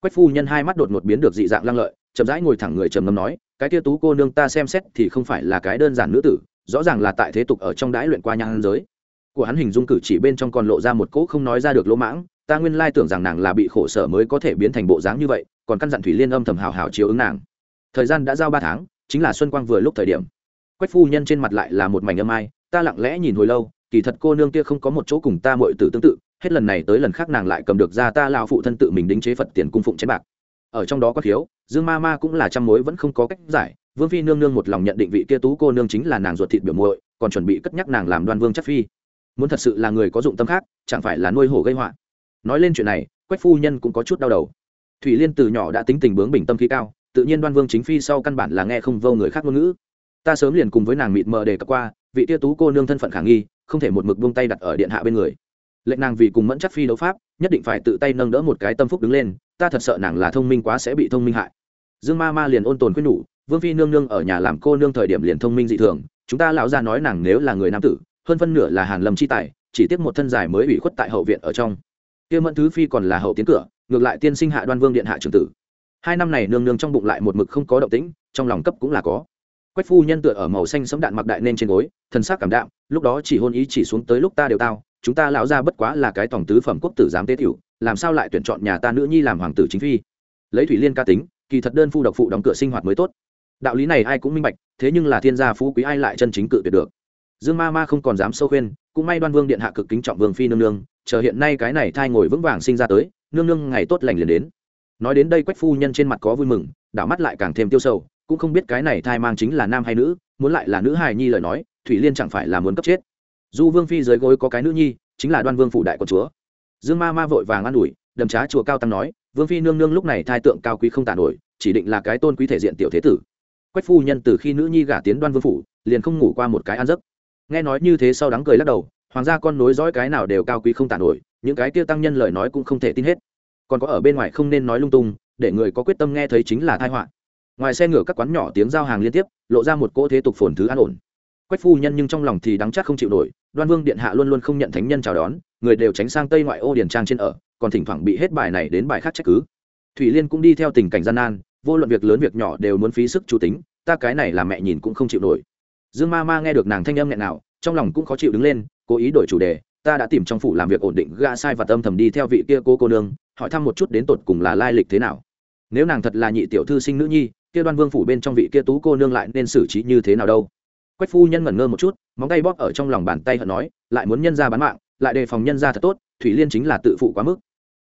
Quách phu nhân hai mắt đột ngột biến được dị dạng lăng lợi, chậm rãi ngồi thẳng người trầm ngâm nói, cái tia tú cô nương ta xem xét thì không phải là cái đơn giản nữ tử, rõ ràng là tại thế tục ở trong đãi luyện qua nhang giới. Của hắn hình dung cử chỉ bên trong còn lộ ra một cỗ không nói ra được lỗ mãng, ta nguyên lai tưởng rằng nàng là bị khổ sở mới có thể biến thành bộ dáng như vậy, còn căn dặn thủy liên âm thầm hào hào chiếu ứng nàng. Thời gian đã giao ba tháng, chính là xuân quang vừa lúc thời điểm. Quách phu nhân trên mặt lại là một mảnh âm ai, ta lặng lẽ nhìn hồi lâu kỳ thật cô nương kia không có một chỗ cùng ta mọi tử tương tự, hết lần này tới lần khác nàng lại cầm được ra ta lao phụ thân tự mình đính chế phật tiền cung phụng chén bạc. Ở trong đó có thiếu, dương ma ma cũng là trăm mối vẫn không có cách giải, vương phi nương nương một lòng nhận định vị kia tú cô nương chính là nàng ruột thịt biểu muội, còn chuẩn bị cất nhắc nàng làm đoan vương chắc phi. Muốn thật sự là người có dụng tâm khác, chẳng phải là nuôi hổ gây họa. Nói lên chuyện này, quách phu nhân cũng có chút đau đầu. Thủy liên từ nhỏ đã tính tình bướng bình tâm khí cao, tự nhiên đoan vương chính phi sau căn bản là nghe không vô người khác ngôn ngữ. Ta sớm liền cùng với nàng mịt mờ đề cập qua vị tia tú cô nương thân phận khả nghi, không thể một mực buông tay đặt ở điện hạ bên người. Lệnh nàng vì cùng mẫn chắc phi đấu pháp, nhất định phải tự tay nâng đỡ một cái tâm phúc đứng lên, ta thật sợ nàng là thông minh quá sẽ bị thông minh hại. Dương ma ma liền ôn tồn khuyên nhủ, vương phi nương nương ở nhà làm cô nương thời điểm liền thông minh dị thường, chúng ta lão ra nói nàng nếu là người nam tử, hơn phân nửa là hàn lâm chi tài, chỉ tiếc một thân dài mới ủy khuất tại hậu viện ở trong. Kia mẫn thứ phi còn là hậu tiến cửa, ngược lại tiên sinh hạ đoan vương điện hạ trưởng tử. Hai năm này nương nương trong bụng lại một mực không có động tĩnh, trong lòng cấp cũng là có quách phu nhân tựa ở màu xanh sẫm đạn mặc đại nên trên gối, thần sắc cảm đạm, lúc đó chỉ hôn ý chỉ xuống tới lúc ta đều tao, chúng ta lão ra bất quá là cái tổng tứ phẩm quốc tử giám tế tiểu, làm sao lại tuyển chọn nhà ta nữ nhi làm hoàng tử chính phi? Lấy thủy liên ca tính, kỳ thật đơn phu độc phụ đóng cửa sinh hoạt mới tốt. Đạo lý này ai cũng minh bạch, thế nhưng là thiên gia phú quý ai lại chân chính cự tuyệt được. Dương ma ma không còn dám sâu khuyên, cũng may đoan vương điện hạ cực kính trọng vương phi nương nương, chờ hiện nay cái này thai ngồi vững vàng sinh ra tới, nương nương ngày tốt lành liền đến. Nói đến đây quách phu nhân trên mặt có vui mừng, đảo mắt lại càng thêm tiêu sầu cũng không biết cái này thai mang chính là nam hay nữ, muốn lại là nữ hài nhi lời nói, thủy liên chẳng phải là muốn cấp chết. Du vương phi dưới gối có cái nữ nhi, chính là đoan vương phủ đại con chúa. Dương ma ma vội vàng an ủi, đầm trá chùa cao tăng nói, vương phi nương nương lúc này thai tượng cao quý không tàn nổi, chỉ định là cái tôn quý thể diện tiểu thế tử. Quách phu nhân từ khi nữ nhi gả tiến đoan vương phủ, liền không ngủ qua một cái ăn giấc. Nghe nói như thế sau đắng cười lắc đầu, hoàng gia con nối dõi cái nào đều cao quý không tàn nổi, những cái kia tăng nhân lời nói cũng không thể tin hết. Còn có ở bên ngoài không nên nói lung tung, để người có quyết tâm nghe thấy chính là thai họa ngoài xe ngựa các quán nhỏ tiếng giao hàng liên tiếp, lộ ra một cỗ thế tục phồn thứ an ổn. Quách phu nhân nhưng trong lòng thì đắng chắc không chịu nổi, đoan vương điện hạ luôn luôn không nhận thánh nhân chào đón, người đều tránh sang tây ngoại ô điền trang trên ở, còn thỉnh thoảng bị hết bài này đến bài khác trách cứ. Thủy liên cũng đi theo tình cảnh gian nan, vô luận việc lớn việc nhỏ đều muốn phí sức chú tính, ta cái này là mẹ nhìn cũng không chịu nổi. Dương ma ma nghe được nàng thanh âm nghẹn nào, trong lòng cũng khó chịu đứng lên, cố ý đổi chủ đề, ta đã tìm trong phủ làm việc ổn định, gã sai và tâm thầm đi theo vị kia cô cô nương, hỏi thăm một chút đến tột cùng là lai lịch thế nào. Nếu nàng thật là nhị tiểu thư sinh nữ nhi kia đoan vương phủ bên trong vị kia tú cô nương lại nên xử trí như thế nào đâu? Quách phu nhân ngẩn ngơ một chút, móng tay bóp ở trong lòng bàn tay hận nói, lại muốn nhân ra bán mạng, lại đề phòng nhân ra thật tốt, thủy liên chính là tự phụ quá mức.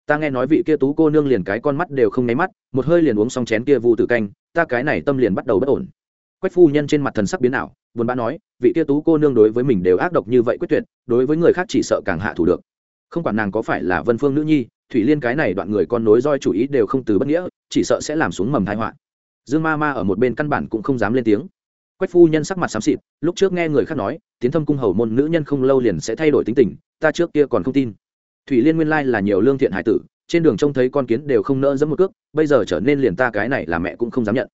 Ta nghe nói vị kia tú cô nương liền cái con mắt đều không nháy mắt, một hơi liền uống xong chén kia vu tử canh, ta cái này tâm liền bắt đầu bất ổn. Quách phu nhân trên mặt thần sắc biến ảo, buồn bã nói, vị kia tú cô nương đối với mình đều ác độc như vậy quyết tuyệt, đối với người khác chỉ sợ càng hạ thủ được. Không quản nàng có phải là vân phương nữ nhi, thủy liên cái này đoạn người con nối roi chủ ý đều không từ bất nghĩa, chỉ sợ sẽ làm xuống mầm thái họa dương ma ma ở một bên căn bản cũng không dám lên tiếng. Quách phu nhân sắc mặt xám xịt, lúc trước nghe người khác nói, tiến thâm cung hầu môn nữ nhân không lâu liền sẽ thay đổi tính tình, ta trước kia còn không tin. Thủy liên nguyên lai là nhiều lương thiện hải tử, trên đường trông thấy con kiến đều không nỡ dẫm một cước, bây giờ trở nên liền ta cái này là mẹ cũng không dám nhận.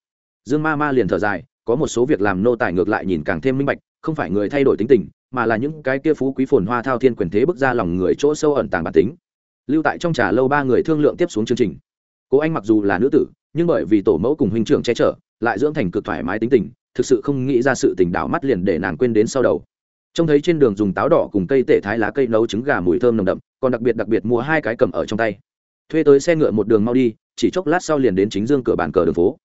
Dương ma ma liền thở dài, có một số việc làm nô tài ngược lại nhìn càng thêm minh bạch, không phải người thay đổi tính tình, mà là những cái kia phú quý phồn hoa thao thiên quyền thế bước ra lòng người chỗ sâu ẩn tàng bản tính. Lưu tại trong trà lâu ba người thương lượng tiếp xuống chương trình. Cố anh mặc dù là nữ tử nhưng bởi vì tổ mẫu cùng huynh trưởng che chở, lại dưỡng thành cực thoải mái tính tình, thực sự không nghĩ ra sự tình đảo mắt liền để nàng quên đến sau đầu. Trông thấy trên đường dùng táo đỏ cùng cây tể thái lá cây nấu trứng gà mùi thơm nồng đậm, còn đặc biệt đặc biệt mua hai cái cầm ở trong tay. Thuê tới xe ngựa một đường mau đi, chỉ chốc lát sau liền đến chính dương cửa bàn cờ đường phố.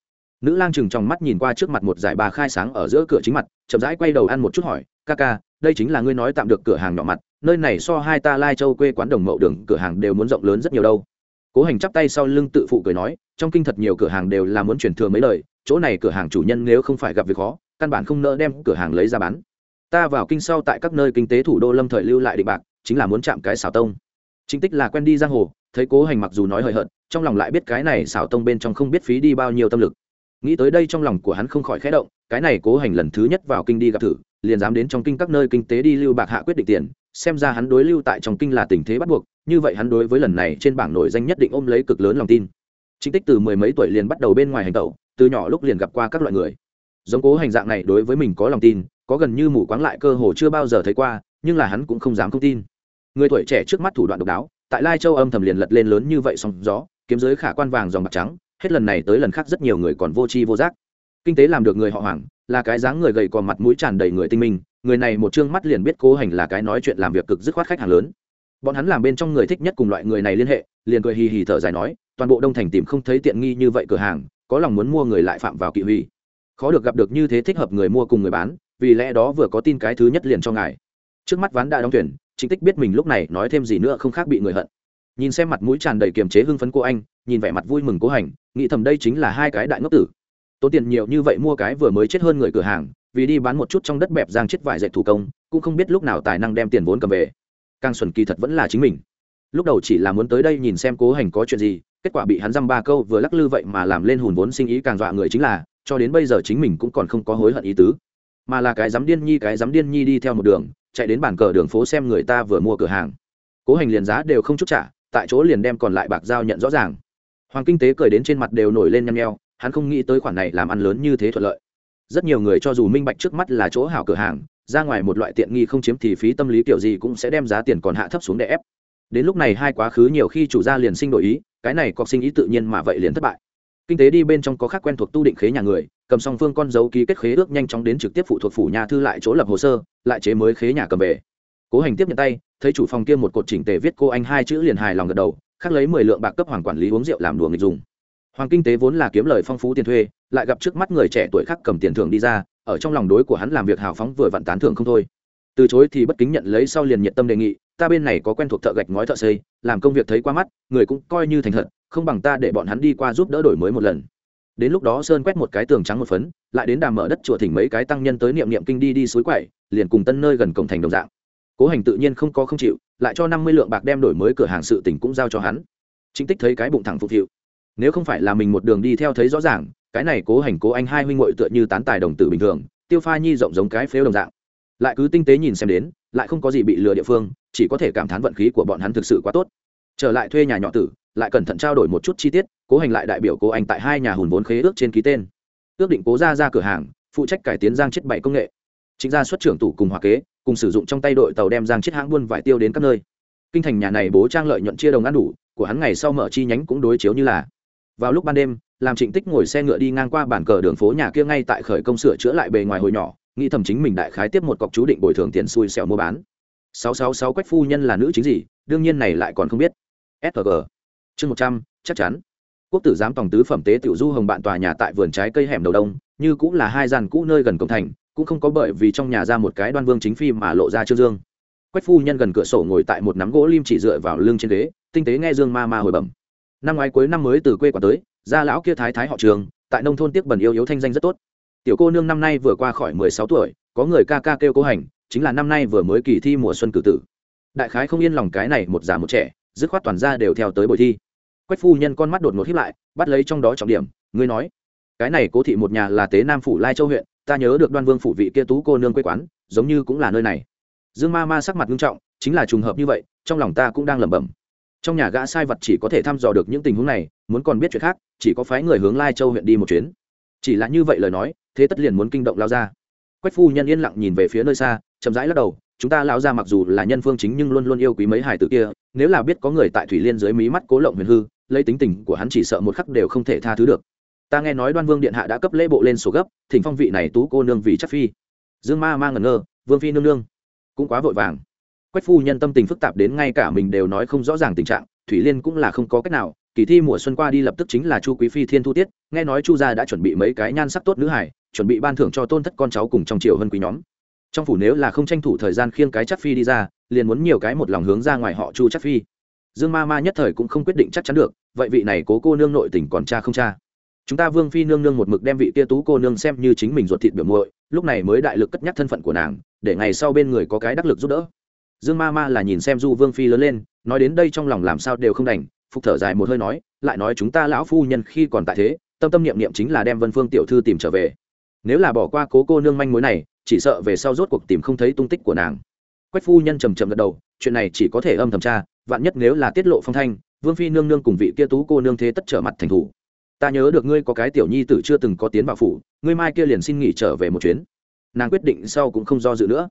Nữ lang chừng trong mắt nhìn qua trước mặt một giải bà khai sáng ở giữa cửa chính mặt, chậm rãi quay đầu ăn một chút hỏi, ca ca, đây chính là ngươi nói tạm được cửa hàng nhỏ mặt, nơi này so hai ta lai châu quê quán đồng mậu đường cửa hàng đều muốn rộng lớn rất nhiều đâu. Cố hành chắp tay sau lưng tự phụ cười nói trong kinh thật nhiều cửa hàng đều là muốn chuyển thừa mấy lời, chỗ này cửa hàng chủ nhân nếu không phải gặp việc khó, căn bản không nỡ đem cửa hàng lấy ra bán. Ta vào kinh sau tại các nơi kinh tế thủ đô lâm thời lưu lại định bạc, chính là muốn chạm cái xảo tông. Chính tích là quen đi giang hồ, thấy cố hành mặc dù nói hời hợt, trong lòng lại biết cái này xảo tông bên trong không biết phí đi bao nhiêu tâm lực. Nghĩ tới đây trong lòng của hắn không khỏi khẽ động, cái này cố hành lần thứ nhất vào kinh đi gặp thử, liền dám đến trong kinh các nơi kinh tế đi lưu bạc hạ quyết định tiền, xem ra hắn đối lưu tại trong kinh là tình thế bắt buộc, như vậy hắn đối với lần này trên bảng nổi danh nhất định ôm lấy cực lớn lòng tin chính tích từ mười mấy tuổi liền bắt đầu bên ngoài hành tẩu từ nhỏ lúc liền gặp qua các loại người. Giống cố hành dạng này đối với mình có lòng tin có gần như mù quáng lại cơ hồ chưa bao giờ thấy qua nhưng là hắn cũng không dám không tin. Người tuổi trẻ trước mắt thủ đoạn độc đáo tại lai châu âm thầm liền lật lên lớn như vậy song gió kiếm giới khả quan vàng dòng bạc trắng hết lần này tới lần khác rất nhiều người còn vô tri vô giác. Kinh tế làm được người họ hoảng, là cái dáng người gầy còn mặt mũi tràn đầy người tinh minh người này một chương mắt liền biết cố hành là cái nói chuyện làm việc cực dứt khoát khách hàng lớn. Bọn hắn làm bên trong người thích nhất cùng loại người này liên hệ liền cười hì hì thở dài nói toàn bộ đông thành tìm không thấy tiện nghi như vậy cửa hàng, có lòng muốn mua người lại phạm vào kỵ huy. Khó được gặp được như thế thích hợp người mua cùng người bán, vì lẽ đó vừa có tin cái thứ nhất liền cho ngài. Trước mắt ván đã đóng thuyền, chính tích biết mình lúc này nói thêm gì nữa không khác bị người hận. Nhìn xem mặt mũi tràn đầy kiềm chế hưng phấn cô anh, nhìn vẻ mặt vui mừng cố hành, nghĩ thầm đây chính là hai cái đại ngốc tử. Tốn tiền nhiều như vậy mua cái vừa mới chết hơn người cửa hàng, vì đi bán một chút trong đất bẹp giang chết vải dệt thủ công, cũng không biết lúc nào tài năng đem tiền vốn cầm về. Càng xuẩn kỳ thật vẫn là chính mình. Lúc đầu chỉ là muốn tới đây nhìn xem cố hành có chuyện gì kết quả bị hắn dăm ba câu vừa lắc lư vậy mà làm lên hùn vốn sinh ý càng dọa người chính là, cho đến bây giờ chính mình cũng còn không có hối hận ý tứ. Mà là cái dám điên nhi, cái dám điên nhi đi theo một đường, chạy đến bàn cờ đường phố xem người ta vừa mua cửa hàng. Cố hành liền giá đều không chút trả, tại chỗ liền đem còn lại bạc giao nhận rõ ràng. Hoàng kinh tế cười đến trên mặt đều nổi lên nhăm nheo, hắn không nghĩ tới khoản này làm ăn lớn như thế thuận lợi. Rất nhiều người cho dù minh bạch trước mắt là chỗ hảo cửa hàng, ra ngoài một loại tiện nghi không chiếm thì phí tâm lý kiểu gì cũng sẽ đem giá tiền còn hạ thấp xuống để ép. Đến lúc này hai quá khứ nhiều khi chủ gia liền sinh đổi ý cái này cọc sinh ý tự nhiên mà vậy liền thất bại. Kinh tế đi bên trong có khác quen thuộc tu định khế nhà người, cầm song phương con dấu ký kết khế ước nhanh chóng đến trực tiếp phụ thuộc phủ nhà thư lại chỗ lập hồ sơ, lại chế mới khế nhà cầm về. Cố hành tiếp nhận tay, thấy chủ phòng kia một cột chỉnh tề viết cô anh hai chữ liền hài lòng gật đầu khắc lấy mười lượng bạc cấp hoàng quản lý uống rượu làm đùa nghịch dùng. Hoàng kinh tế vốn là kiếm lời phong phú tiền thuê, lại gặp trước mắt người trẻ tuổi khác cầm tiền thưởng đi ra, ở trong lòng đối của hắn làm việc hào phóng vừa vặn tán thưởng không thôi. Từ chối thì bất kính nhận lấy sau liền nhiệt tâm đề nghị, ta bên này có quen thuộc thợ gạch ngói thợ xây làm công việc thấy qua mắt, người cũng coi như thành thật, không bằng ta để bọn hắn đi qua giúp đỡ đổi mới một lần. Đến lúc đó sơn quét một cái tường trắng một phấn, lại đến đàm mở đất chùa thỉnh mấy cái tăng nhân tới niệm niệm kinh đi đi suối quậy liền cùng tân nơi gần cổng thành đồng dạng. Cố hành tự nhiên không có không chịu, lại cho năm mươi lượng bạc đem đổi mới cửa hàng sự tỉnh cũng giao cho hắn. Chính tích thấy cái bụng thẳng phục hiệu. Nếu không phải là mình một đường đi theo thấy rõ ràng, cái này cố hành cố anh hai huynh ngội tựa như tán tài đồng tử bình thường, tiêu pha nhi rộng giống cái phếu đồng dạng. Lại cứ tinh tế nhìn xem đến lại không có gì bị lừa địa phương, chỉ có thể cảm thán vận khí của bọn hắn thực sự quá tốt. Trở lại thuê nhà nhỏ tử, lại cẩn thận trao đổi một chút chi tiết, cố hành lại đại biểu cố anh tại hai nhà hùn vốn khế ước trên ký tên. Ước định cố ra ra cửa hàng, phụ trách cải tiến giang chết bảy công nghệ. Chính ra xuất trưởng tủ cùng hòa kế, cùng sử dụng trong tay đội tàu đem giang chết hãng buôn vải tiêu đến các nơi. Kinh thành nhà này bố trang lợi nhuận chia đồng ăn đủ, của hắn ngày sau mở chi nhánh cũng đối chiếu như là. Vào lúc ban đêm, làm trịnh tích ngồi xe ngựa đi ngang qua bản cờ đường phố nhà kia ngay tại khởi công sửa chữa lại bề ngoài hồi nhỏ nghĩ thầm chính mình đại khái tiếp một cọc chú định bồi thường tiền xui xẻo mua bán. Sáu sáu sáu quách phu nhân là nữ chính gì, đương nhiên này lại còn không biết. Sg chương một trăm, chắc chắn. Quốc tử giám tổng tứ phẩm tế tiểu du hồng bạn tòa nhà tại vườn trái cây hẻm đầu đông, như cũng là hai gian cũ nơi gần cổng thành, cũng không có bởi vì trong nhà ra một cái đoan vương chính phi mà lộ ra trương dương. Quách phu nhân gần cửa sổ ngồi tại một nắm gỗ lim chỉ dựa vào lưng trên ghế, tinh tế nghe dương ma ma hồi bẩm. Năm ngoái cuối năm mới từ quê quả tới, gia lão kia thái thái họ trường, tại nông thôn tiếc bẩn yêu yếu thanh danh rất tốt tiểu cô nương năm nay vừa qua khỏi mười sáu tuổi, có người ca ca kêu cố hành, chính là năm nay vừa mới kỳ thi mùa xuân cử tử. Đại khái không yên lòng cái này một già một trẻ, dứt khoát toàn ra đều theo tới buổi thi. Quách phu nhân con mắt đột ngột hiếp lại, bắt lấy trong đó trọng điểm, ngươi nói, cái này cố thị một nhà là tế nam phủ lai châu huyện, ta nhớ được đoan vương phủ vị kia tú cô nương quê quán, giống như cũng là nơi này. Dương ma ma sắc mặt nghiêm trọng, chính là trùng hợp như vậy, trong lòng ta cũng đang lẩm bẩm. Trong nhà gã sai vật chỉ có thể thăm dò được những tình huống này, muốn còn biết chuyện khác, chỉ có phái người hướng lai châu huyện đi một chuyến chỉ là như vậy lời nói, thế tất liền muốn kinh động lao ra quách phu nhân yên lặng nhìn về phía nơi xa, chậm rãi lắc đầu, chúng ta lao ra mặc dù là nhân phương chính nhưng luôn luôn yêu quý mấy hải tử kia, nếu là biết có người tại thủy liên dưới mí mắt cố lộng huyền hư, lấy tính tình của hắn chỉ sợ một khắc đều không thể tha thứ được. Ta nghe nói đoan vương điện hạ đã cấp lễ bộ lên sổ gấp, thỉnh phong vị này tú cô nương vì chắc phi. Dương ma ma ngẩn ngơ, vương phi nương nương. Cũng quá vội vàng. Quách phu nhân tâm tình phức tạp đến ngay cả mình đều nói không rõ ràng tình trạng, thủy liên cũng là không có cách nào kỳ thi mùa xuân qua đi lập tức chính là chu quý phi thiên thu tiết, nghe nói chu gia đã chuẩn bị mấy cái nhan sắc tốt nữ hải, chuẩn bị ban thưởng cho tôn thất con cháu cùng trong triều hơn quý nhóm. Trong phủ nếu là không tranh thủ thời gian khiêng cái chắc phi đi ra, liền muốn nhiều cái một lòng hướng ra ngoài họ chu chắc phi. Dương ma ma nhất thời cũng không quyết định chắc chắn được, vậy vị này cố cô nương nội tình còn cha không cha? Chúng ta vương phi nương nương một mực đem vị tia tú cô nương xem như chính mình ruột thịt biểu muội, lúc này mới đại lực cất nhắc thân phận của nàng, để ngày sau bên người có cái đắc lực giúp đỡ. Dương ma ma là nhìn xem du vương phi lớn lên, nói đến đây trong lòng làm sao đều không đành phục thở dài một hơi nói, lại nói chúng ta lão phu nhân khi còn tại thế, tâm tâm niệm niệm chính là đem vân phương tiểu thư tìm trở về. Nếu là bỏ qua cố cô nương manh mối này, chỉ sợ về sau rốt cuộc tìm không thấy tung tích của nàng. Quách phu nhân trầm trầm gật đầu, chuyện này chỉ có thể âm thầm tra, vạn nhất nếu là tiết lộ phong thanh, vương phi nương nương cùng vị kia tú cô nương thế tất trở mặt thành thủ. Ta nhớ được ngươi có cái tiểu nhi tử chưa từng có tiến vào phủ, ngươi mai kia liền xin nghỉ trở về một chuyến. Nàng quyết định sau cũng không do dự nữa.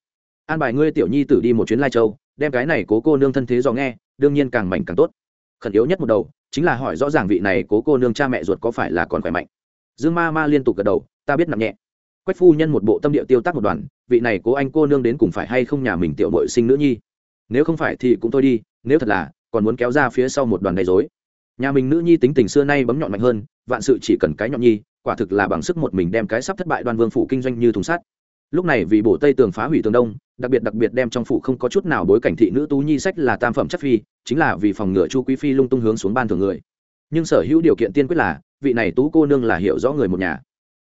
An bài ngươi tiểu nhi tử đi một chuyến lai châu, đem cái này cố cô nương thân thế do nghe, đương nhiên càng mạnh càng tốt khẩn yếu nhất một đầu, chính là hỏi rõ ràng vị này cố cô nương cha mẹ ruột có phải là còn khỏe mạnh. Dương ma ma liên tục gật đầu, ta biết nặng nhẹ. Quách phu nhân một bộ tâm địa tiêu tác một đoàn, vị này cố anh cô nương đến cùng phải hay không nhà mình tiểu mội sinh nữ nhi? Nếu không phải thì cũng thôi đi, nếu thật là, còn muốn kéo ra phía sau một đoàn gây dối nhà mình nữ nhi tính tình xưa nay bấm nhọn mạnh hơn, vạn sự chỉ cần cái nhọn nhi, quả thực là bằng sức một mình đem cái sắp thất bại đoan vương phủ kinh doanh như thùng sắt lúc này vì bổ tây tường phá hủy tường đông, đặc biệt đặc biệt đem trong phủ không có chút nào bối cảnh thị nữ tú nhi sách là tam phẩm chất phi, chính là vì phòng ngừa chu quý phi lung tung hướng xuống ban thường người. Nhưng sở hữu điều kiện tiên quyết là, vị này tú cô nương là hiểu rõ người một nhà.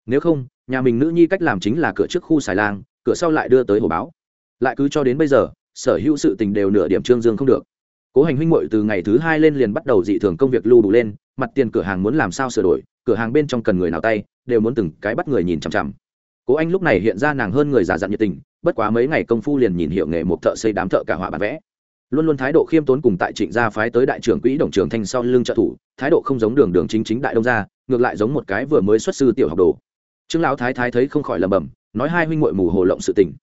Nếu không, nhà mình nữ nhi cách làm chính là cửa trước khu xài lang, cửa sau lại đưa tới hồ báo. Lại cứ cho đến bây giờ, sở hữu sự tình đều nửa điểm trương dương không được. Cố hành huynh muội từ ngày thứ hai lên liền bắt đầu dị thường công việc lưu đủ lên, mặt tiền cửa hàng muốn làm sao sửa đổi, cửa hàng bên trong cần người nào tay, đều muốn từng cái bắt người nhìn chằm chằm cố anh lúc này hiện ra nàng hơn người già dặn nhiệt tình, bất quá mấy ngày công phu liền nhìn hiệu nghề một thợ xây đám thợ cả họa bản vẽ. Luôn luôn thái độ khiêm tốn cùng tại trịnh gia phái tới đại trưởng quỹ đồng trường thanh sau lưng trợ thủ, thái độ không giống đường đường chính chính đại đông gia, ngược lại giống một cái vừa mới xuất sư tiểu học đồ. Trương lão thái thái thấy không khỏi lầm bầm nói hai huynh muội mù hồ lộng sự tình.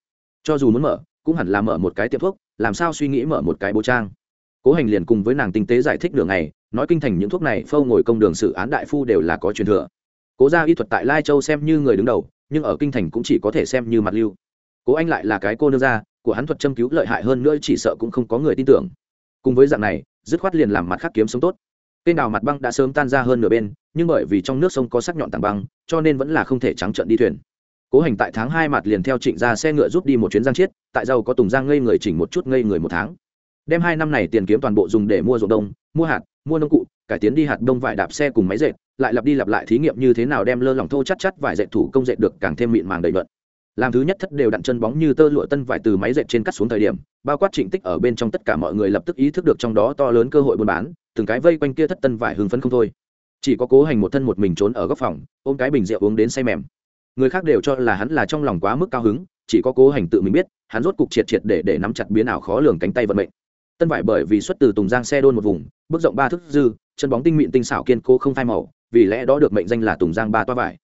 Cho dù muốn mở, cũng hẳn là mở một cái tiệm thuốc, làm sao suy nghĩ mở một cái bố trang. Cố hành liền cùng với nàng tinh tế giải thích đường này, nói kinh thành những thuốc này phâu ngồi công đường xử án đại phu đều là có truyền thừa. Cố gia y thuật tại lai châu xem như người đứng đầu nhưng ở kinh thành cũng chỉ có thể xem như mặt lưu. Cố anh lại là cái cô nương gia, của hắn thuật châm cứu lợi hại hơn nữa chỉ sợ cũng không có người tin tưởng. Cùng với dạng này, dứt khoát liền làm mặt khác kiếm sống tốt. Kênh đào mặt băng đã sớm tan ra hơn nửa bên, nhưng bởi vì trong nước sông có sắc nhọn tảng băng, cho nên vẫn là không thể trắng trợn đi thuyền. Cố hành tại tháng hai mặt liền theo trịnh ra xe ngựa giúp đi một chuyến giang chiết, tại giàu có tùng giang ngây người chỉnh một chút ngây người một tháng. Đem hai năm này tiền kiếm toàn bộ dùng để mua ruộng đông, mua hạt, mua nông cụ cải tiến đi hạt đông vải đạp xe cùng máy dệt, lại lặp đi lặp lại thí nghiệm như thế nào đem lơ lỏng thô chắc chắc vải dệt thủ công dệt được càng thêm mịn màng đầy luận làm thứ nhất thất đều đặn chân bóng như tơ lụa tân vải từ máy dệt trên cắt xuống thời điểm, bao quát trịnh tích ở bên trong tất cả mọi người lập tức ý thức được trong đó to lớn cơ hội buôn bán, từng cái vây quanh kia thất tân vải hưng phấn không thôi. Chỉ có cố hành một thân một mình trốn ở góc phòng, ôm cái bình rượu uống đến say mềm. Người khác đều cho là hắn là trong lòng quá mức cao hứng, chỉ có cố hành tự mình biết, hắn rốt cục triệt triệt để để nắm chặt biến ảo khó lường cánh tay vận mệnh. Tân vải bởi vì xuất từ tùng giang xe đôn một vùng, bước rộng ba thước dư chân bóng tinh mịn tinh xảo kiên cố không phai màu, vì lẽ đó được mệnh danh là tùng giang ba toa vải.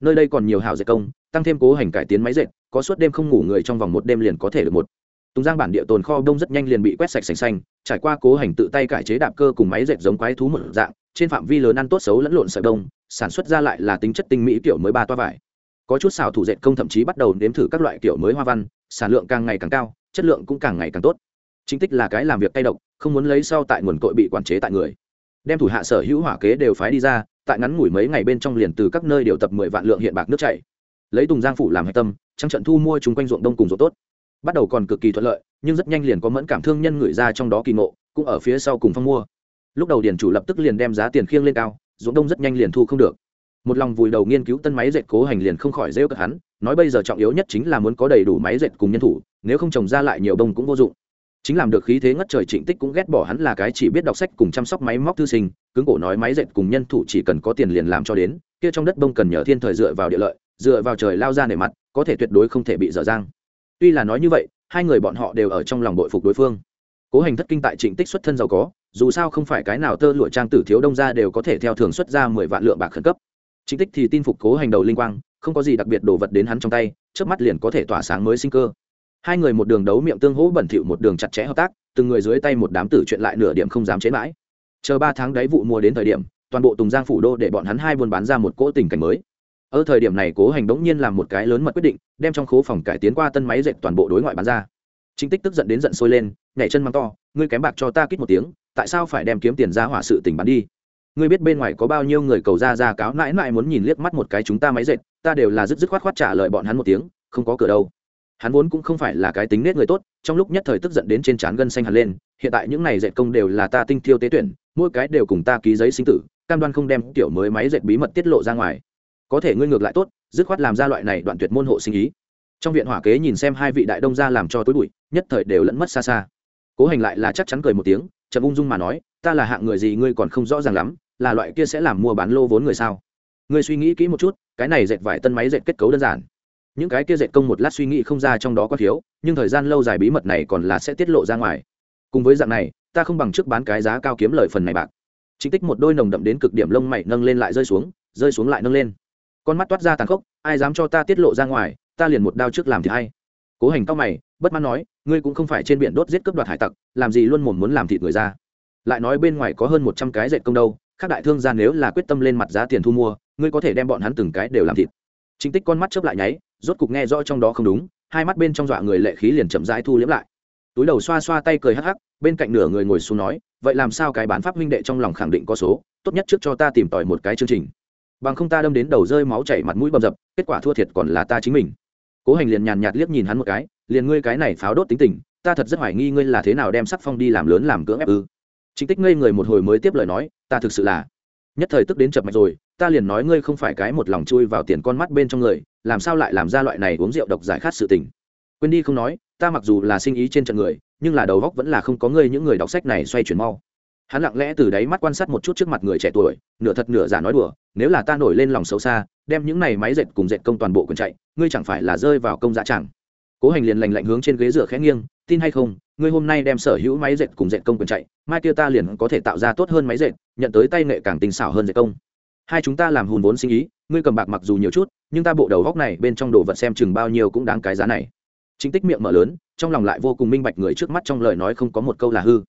Nơi đây còn nhiều hào dệt công, tăng thêm cố hành cải tiến máy dệt, có suốt đêm không ngủ người trong vòng một đêm liền có thể được một. Tùng giang bản địa tồn kho đông rất nhanh liền bị quét sạch sành xanh, trải qua cố hành tự tay cải chế đạp cơ cùng máy dệt giống quái thú một dạng, trên phạm vi lớn ăn tốt xấu lẫn lộn sợi đông, sản xuất ra lại là tính chất tinh mỹ kiểu mới ba toa vải. Có chút xào thủ dệt công thậm chí bắt đầu nếm thử các loại kiểu mới hoa văn, sản lượng càng ngày càng cao, chất lượng cũng càng ngày càng tốt. Chính tích là cái làm việc tay độc, không muốn lấy sau tại nguồn cội bị quản chế tại người đem thủ hạ sở hữu hỏa kế đều phái đi ra, tại ngắn ngủi mấy ngày bên trong liền từ các nơi điều tập mười vạn lượng hiện bạc nước chảy. Lấy tùng giang phủ làm hạch tâm trăng trận thu mua chung quanh ruộng đông cùng ruộng tốt. Bắt đầu còn cực kỳ thuận lợi, nhưng rất nhanh liền có mẫn cảm thương nhân gửi ra trong đó kỳ ngộ, cũng ở phía sau cùng phong mua. Lúc đầu Điền chủ lập tức liền đem giá tiền khiêng lên cao, ruộng đông rất nhanh liền thu không được. Một lòng vùi đầu nghiên cứu tân máy dệt cố hành liền không khỏi rêu cực hắn, nói bây giờ trọng yếu nhất chính là muốn có đầy đủ máy dệt cùng nhân thủ, nếu không trồng ra lại nhiều đông cũng vô dụng chính làm được khí thế ngất trời trịnh tích cũng ghét bỏ hắn là cái chỉ biết đọc sách cùng chăm sóc máy móc thư sinh, cứng cổ nói máy dệt cùng nhân thủ chỉ cần có tiền liền làm cho đến, kia trong đất bông cần nhờ thiên thời dựa vào địa lợi, dựa vào trời lao ra nề mặt, có thể tuyệt đối không thể bị dở dang. Tuy là nói như vậy, hai người bọn họ đều ở trong lòng bội phục đối phương. Cố hành thất kinh tại trịnh tích xuất thân giàu có, dù sao không phải cái nào tơ lụa trang tử thiếu đông ra đều có thể theo thường xuất ra mười vạn lượng bạc khẩn cấp. Trịnh tích thì tin phục cố hành đầu linh quang, không có gì đặc biệt đồ vật đến hắn trong tay trước mắt liền có thể tỏa sáng mới sinh cơ hai người một đường đấu miệng tương hỗ bẩn thỉu, một đường chặt chẽ hợp tác, từng người dưới tay một đám tử chuyện lại nửa điểm không dám chế mãi. Chờ ba tháng đấy vụ mua đến thời điểm, toàn bộ tùng giang phủ đô để bọn hắn hai buôn bán ra một cỗ tình cảnh mới. Ở thời điểm này cố hành đống nhiên làm một cái lớn mật quyết định, đem trong khố phòng cải tiến qua tân máy dệt toàn bộ đối ngoại bán ra. Chính tích tức giận đến giận sôi lên, nhảy chân mắng to, ngươi kém bạc cho ta kít một tiếng, tại sao phải đem kiếm tiền ra hỏa sự tình bán đi? Ngươi biết bên ngoài có bao nhiêu người cầu ra ra cáo mãi mãi muốn nhìn liếc mắt một cái chúng ta máy dệt, ta đều là dứt dứt khoát khoát trả lời bọn hắn một tiếng, không có cửa đâu hắn vốn cũng không phải là cái tính nết người tốt, trong lúc nhất thời tức giận đến trên trán gân xanh hẳn lên, hiện tại những này dệt công đều là ta tinh thiêu tế tuyển, mỗi cái đều cùng ta ký giấy sinh tử, cam đoan không đem tiểu mới máy dệt bí mật tiết lộ ra ngoài. Có thể ngươi ngược lại tốt, dứt khoát làm ra loại này đoạn tuyệt môn hộ sinh ý. Trong viện hỏa kế nhìn xem hai vị đại đông gia làm cho tối bụi, nhất thời đều lẫn mất xa xa. Cố hành lại là chắc chắn cười một tiếng, chậm ung dung mà nói, ta là hạng người gì ngươi còn không rõ ràng lắm, là loại kia sẽ làm mua bán lô vốn người sao? Ngươi suy nghĩ kỹ một chút, cái này dệt vải tân máy dệt kết cấu đơn giản những cái kia dệt công một lát suy nghĩ không ra trong đó có thiếu, nhưng thời gian lâu dài bí mật này còn là sẽ tiết lộ ra ngoài. Cùng với dạng này, ta không bằng trước bán cái giá cao kiếm lời phần này bạc. Chính tích một đôi nồng đậm đến cực điểm lông mày nâng lên lại rơi xuống rơi xuống lại nâng lên. Con mắt toát ra tàn khốc, ai dám cho ta tiết lộ ra ngoài, ta liền một đao trước làm thì hay. Cố hành cao mày, bất mãn nói, ngươi cũng không phải trên biển đốt giết cướp đoạt hải tặc, làm gì luôn mồm muốn làm thịt người ra. Lại nói bên ngoài có hơn một trăm cái dệt công đâu các đại thương gia nếu là quyết tâm lên mặt giá tiền thu mua, ngươi có thể đem bọn hắn từng cái đều làm thịt chính tích con mắt chớp lại nháy, rốt cục nghe rõ trong đó không đúng, hai mắt bên trong dọa người lệ khí liền chậm rãi thu liễm lại. Túi đầu xoa xoa tay cười hắc hắc, bên cạnh nửa người ngồi xuống nói, vậy làm sao cái bán pháp huynh đệ trong lòng khẳng định có số, tốt nhất trước cho ta tìm tòi một cái chương trình. Bằng không ta đâm đến đầu rơi máu chảy mặt mũi bầm dập, kết quả thua thiệt còn là ta chính mình. Cố hành liền nhàn nhạt liếc nhìn hắn một cái, liền ngươi cái này pháo đốt tính tình, ta thật rất hoài nghi ngươi là thế nào đem sắc phong đi làm lớn làm cưỡng ép ư? Chính tích ngây người một hồi mới tiếp lời nói, ta thực sự là nhất thời tức đến chập mạch rồi, ta liền nói ngươi không phải cái một lòng chui vào tiền con mắt bên trong người, làm sao lại làm ra loại này uống rượu độc giải khát sự tình. Quên đi không nói, ta mặc dù là sinh ý trên trận người, nhưng là đầu góc vẫn là không có ngươi những người đọc sách này xoay chuyển mau. Hắn lặng lẽ từ đáy mắt quan sát một chút trước mặt người trẻ tuổi, nửa thật nửa giả nói đùa, nếu là ta nổi lên lòng xấu xa, đem những này máy dệt cùng dệt công toàn bộ quần chạy, ngươi chẳng phải là rơi vào công dạ chẳng. Cố hành liền lành lạnh hướng trên ghế dựa khẽ nghiêng, tin hay không, ngươi hôm nay đem sở hữu máy dệt cùng dệt công quần chạy, mai kia ta liền có thể tạo ra tốt hơn máy dệt nhận tới tay nghệ càng tinh xảo hơn dệt công. Hai chúng ta làm hùn vốn sinh ý, ngươi cầm bạc mặc dù nhiều chút, nhưng ta bộ đầu góc này bên trong đồ vật xem chừng bao nhiêu cũng đáng cái giá này. Chính tích miệng mở lớn, trong lòng lại vô cùng minh bạch người trước mắt trong lời nói không có một câu là hư.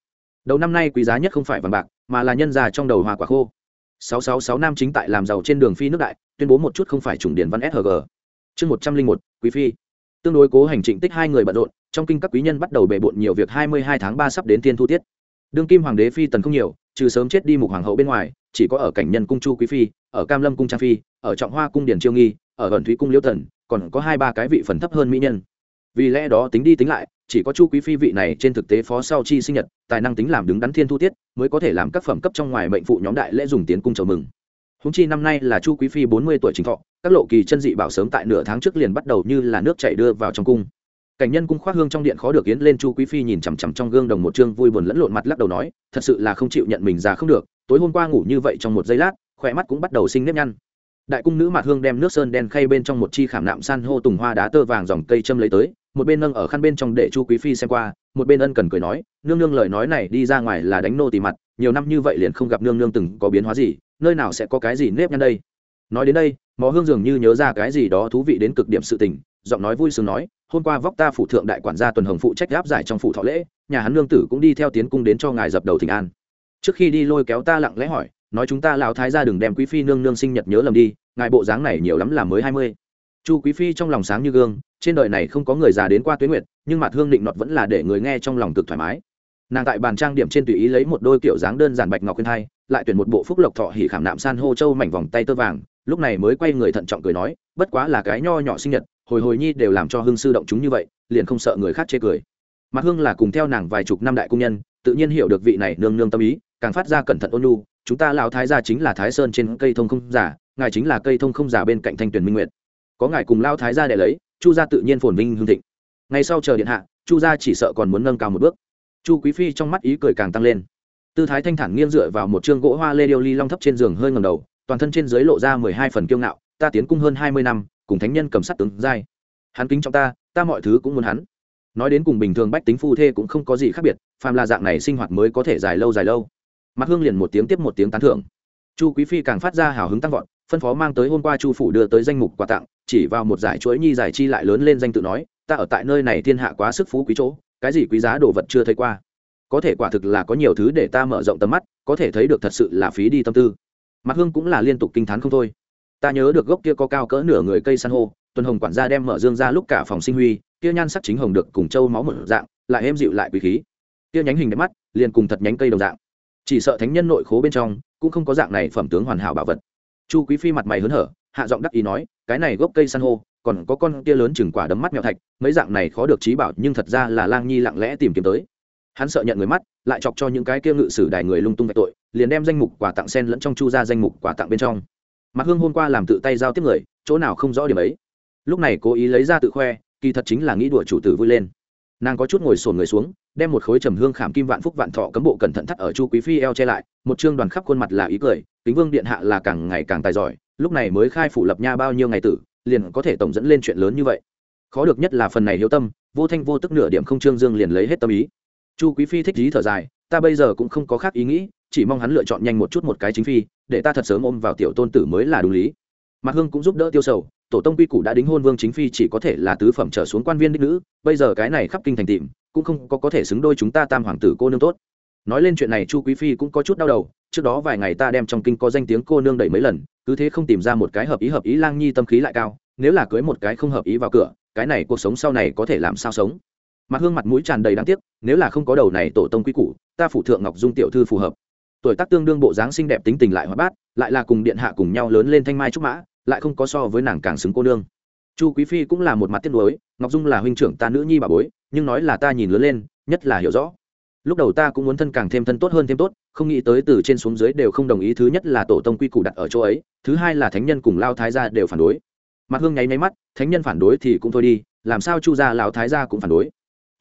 Đầu năm nay quý giá nhất không phải vàng bạc, mà là nhân già trong đầu hoa quả khô. 666 nam chính tại làm giàu trên đường phi nước đại, tuyên bố một chút không phải chủng điển văn sg chương một trăm linh một, quý phi. Tương đối cố hành trịnh tích hai người bận rộn, trong kinh các quý nhân bắt đầu bề bộn nhiều việc hai mươi hai tháng ba sắp đến tiên thu tiết đương kim hoàng đế phi tần không nhiều, trừ sớm chết đi mục hoàng hậu bên ngoài, chỉ có ở cảnh nhân cung chu quý phi, ở cam lâm cung trang phi, ở trọng hoa cung điển chiêu nghi, ở ẩn thúy cung liễu tần còn có hai ba cái vị phần thấp hơn mỹ nhân. Vì lẽ đó tính đi tính lại, chỉ có chu quý phi vị này trên thực tế phó sau chi sinh nhật, tài năng tính làm đứng đắn thiên thu tiết, mới có thể làm các phẩm cấp trong ngoài mệnh phụ nhóm đại lễ dùng tiến cung chầu mừng. Húng chi năm nay là chu quý phi bốn mươi tuổi chính thọ, các lộ kỳ chân dị bảo sớm tại nửa tháng trước liền bắt đầu như là nước chảy đưa vào trong cung cảnh nhân cung khoác hương trong điện khó được yến lên chu quý phi nhìn chằm chằm trong gương đồng một chương vui buồn lẫn lộn mặt lắc đầu nói, thật sự là không chịu nhận mình già không được, tối hôm qua ngủ như vậy trong một giây lát, khỏe mắt cũng bắt đầu sinh nếp nhăn. Đại cung nữ mặt hương đem nước sơn đen khay bên trong một chi khảm nạm san hô tùng hoa đá tơ vàng dòng cây châm lấy tới, một bên nâng ở khăn bên trong để chu quý phi xem qua, một bên ân cần cười nói, nương nương lời nói này đi ra ngoài là đánh nô tì mặt, nhiều năm như vậy liền không gặp nương nương từng có biến hóa gì, nơi nào sẽ có cái gì nếp nhăn đây? Nói đến đây mò hương dường như nhớ ra cái gì đó thú vị đến cực điểm sự tình, giọng nói vui sướng nói hôm qua vóc ta phủ thượng đại quản gia tuần hồng phụ trách áp giải trong phủ thọ lễ, nhà hắn nương tử cũng đi theo tiến cung đến cho ngài dập đầu thỉnh an. Trước khi đi lôi kéo ta lặng lẽ hỏi, nói chúng ta lão thái ra đừng đem quý phi nương nương sinh nhật nhớ lầm đi, ngài bộ dáng này nhiều lắm là mới hai mươi. Chu quý phi trong lòng sáng như gương, trên đời này không có người già đến qua tuyến nguyệt, nhưng mặt hương định nọt vẫn là để người nghe trong lòng cực thoải mái. Nàng tại bàn trang điểm trên tùy ý lấy một đôi kiểu dáng đơn giản bạch ngọc khuyên thai lại tuyển một bộ phúc lộc thọ hỉ khảm nạm san hô châu mảnh vòng tay tơ vàng lúc này mới quay người thận trọng cười nói, bất quá là cái nho nhỏ sinh nhật, hồi hồi nhi đều làm cho hương sư động chúng như vậy, liền không sợ người khác chê cười. Mặt hương là cùng theo nàng vài chục năm đại công nhân, tự nhiên hiểu được vị này nương nương tâm ý, càng phát ra cẩn thận ôn nhu, chúng ta lão thái gia chính là thái sơn trên cây thông không giả, ngài chính là cây thông không giả bên cạnh thanh tuyển minh nguyệt. Có ngài cùng lao thái gia để lấy, chu gia tự nhiên phồn vinh hương thịnh. Ngay sau chờ điện hạ, chu gia chỉ sợ còn muốn nâng cao một bước. Chu quý phi trong mắt ý cười càng tăng lên. Tư thái thanh thản nghiêng dựa vào một chương gỗ hoa lê điêu ly long thấp trên giường hơi ngầm đầu toàn thân trên dưới lộ ra mười hai phần kiêu ngạo, ta tiến cung hơn hai mươi năm, cùng thánh nhân cầm sắt tướng giai. Hắn kính trọng ta ta mọi thứ cũng muốn hắn. Nói đến cùng bình thường bách tính phu thê cũng không có gì khác biệt, phàm là dạng này sinh hoạt mới có thể dài lâu dài lâu. Mặt hương liền một tiếng tiếp một tiếng tán thưởng. Chu quý phi càng phát ra hào hứng tăng vọt, phân phó mang tới hôm qua chu phủ đưa tới danh mục quà tặng, chỉ vào một giải chuỗi nhi giải chi lại lớn lên danh tự nói, ta ở tại nơi này thiên hạ quá sức phú quý chỗ, cái gì quý giá đồ vật chưa thấy qua. Có thể quả thực là có nhiều thứ để ta mở rộng tầm mắt, có thể thấy được thật sự là phí đi tâm tư mặt hương cũng là liên tục kinh t h á n không thôi. Ta nhớ được gốc kia có cao cỡ nửa người cây san hô, tuần hồng quản gia đem mở dương ra lúc cả phòng sinh huy, kia nhan sắc chính hồng được cùng châu máu một dạng, lại êm dịu lại quý khí. Kia nhánh hình đẹp mắt, liền cùng thật nhánh cây đồng dạng. Chỉ sợ thánh nhân nội khố bên trong, cũng không có dạng này phẩm tướng hoàn hảo bảo vật. Chu quý phi mặt mày hớn hở, hạ giọng đắc ý nói, cái này gốc cây san hô, còn có con kia lớn chừng quả đấm mắt mèo thạch, mấy dạng này khó được trí bảo nhưng thật ra là lang nhi lặng lẽ tìm kiếm tới. Hắn sợ nhận người mắt lại chọc cho những cái kia ngự sử đài người lung tung vạch tội, liền đem danh mục quà tặng sen lẫn trong chu ra danh mục quà tặng bên trong. Mặt hương hôm qua làm tự tay giao tiếp người, chỗ nào không rõ điểm ấy. Lúc này cố ý lấy ra tự khoe, kỳ thật chính là nghĩ đùa chủ tử vui lên. Nàng có chút ngồi sồn người xuống, đem một khối trầm hương khảm kim vạn phúc vạn thọ cấm bộ cẩn thận thắt ở chu quý phi eo che lại, một chương đoàn khắp khuôn mặt là ý cười, kính vương điện hạ là càng ngày càng tài giỏi, lúc này mới khai phủ lập nha bao nhiêu ngày tử, liền có thể tổng dẫn lên chuyện lớn như vậy. Khó được nhất là phần này hiếu tâm, vô thanh vô tức nửa điểm không trương dương liền lấy hết tâm ý chu quý phi thích dí thở dài, ta bây giờ cũng không có khác ý nghĩ, chỉ mong hắn lựa chọn nhanh một chút một cái chính phi, để ta thật sớm ôm vào tiểu tôn tử mới là đúng lý. Mạc hương cũng giúp đỡ tiêu sầu, tổ tông quy củ đã đính hôn vương chính phi chỉ có thể là tứ phẩm trở xuống quan viên đích nữ, bây giờ cái này khắp kinh thành tìm, cũng không có có thể xứng đôi chúng ta tam hoàng tử cô nương tốt. Nói lên chuyện này, chu quý phi cũng có chút đau đầu, trước đó vài ngày ta đem trong kinh có danh tiếng cô nương đẩy mấy lần, cứ thế không tìm ra một cái hợp ý hợp ý lang nhi tâm khí lại cao, nếu là cưới một cái không hợp ý vào cửa, cái này cuộc sống sau này có thể làm sao sống? Mặt hương mặt mũi tràn đầy đáng tiếc, nếu là không có đầu này tổ tông quy củ, ta phủ thượng ngọc dung tiểu thư phù hợp. Tuổi tác tương đương bộ dáng xinh đẹp tính tình lại hoa bát, lại là cùng điện hạ cùng nhau lớn lên thanh mai trúc mã, lại không có so với nàng càng xứng cô nương. Chu quý phi cũng là một mặt tiếc nuối, ngọc dung là huynh trưởng ta nữ nhi bà bối, nhưng nói là ta nhìn lớn lên, nhất là hiểu rõ. Lúc đầu ta cũng muốn thân càng thêm thân tốt hơn thêm tốt, không nghĩ tới từ trên xuống dưới đều không đồng ý thứ nhất là tổ tông quy củ đặt ở chỗ ấy, thứ hai là thánh nhân cùng lao thái gia đều phản đối. Mặt hương nháy máy mắt, thánh nhân phản đối thì cũng thôi đi, làm sao chu gia lão thái gia cũng phản đối?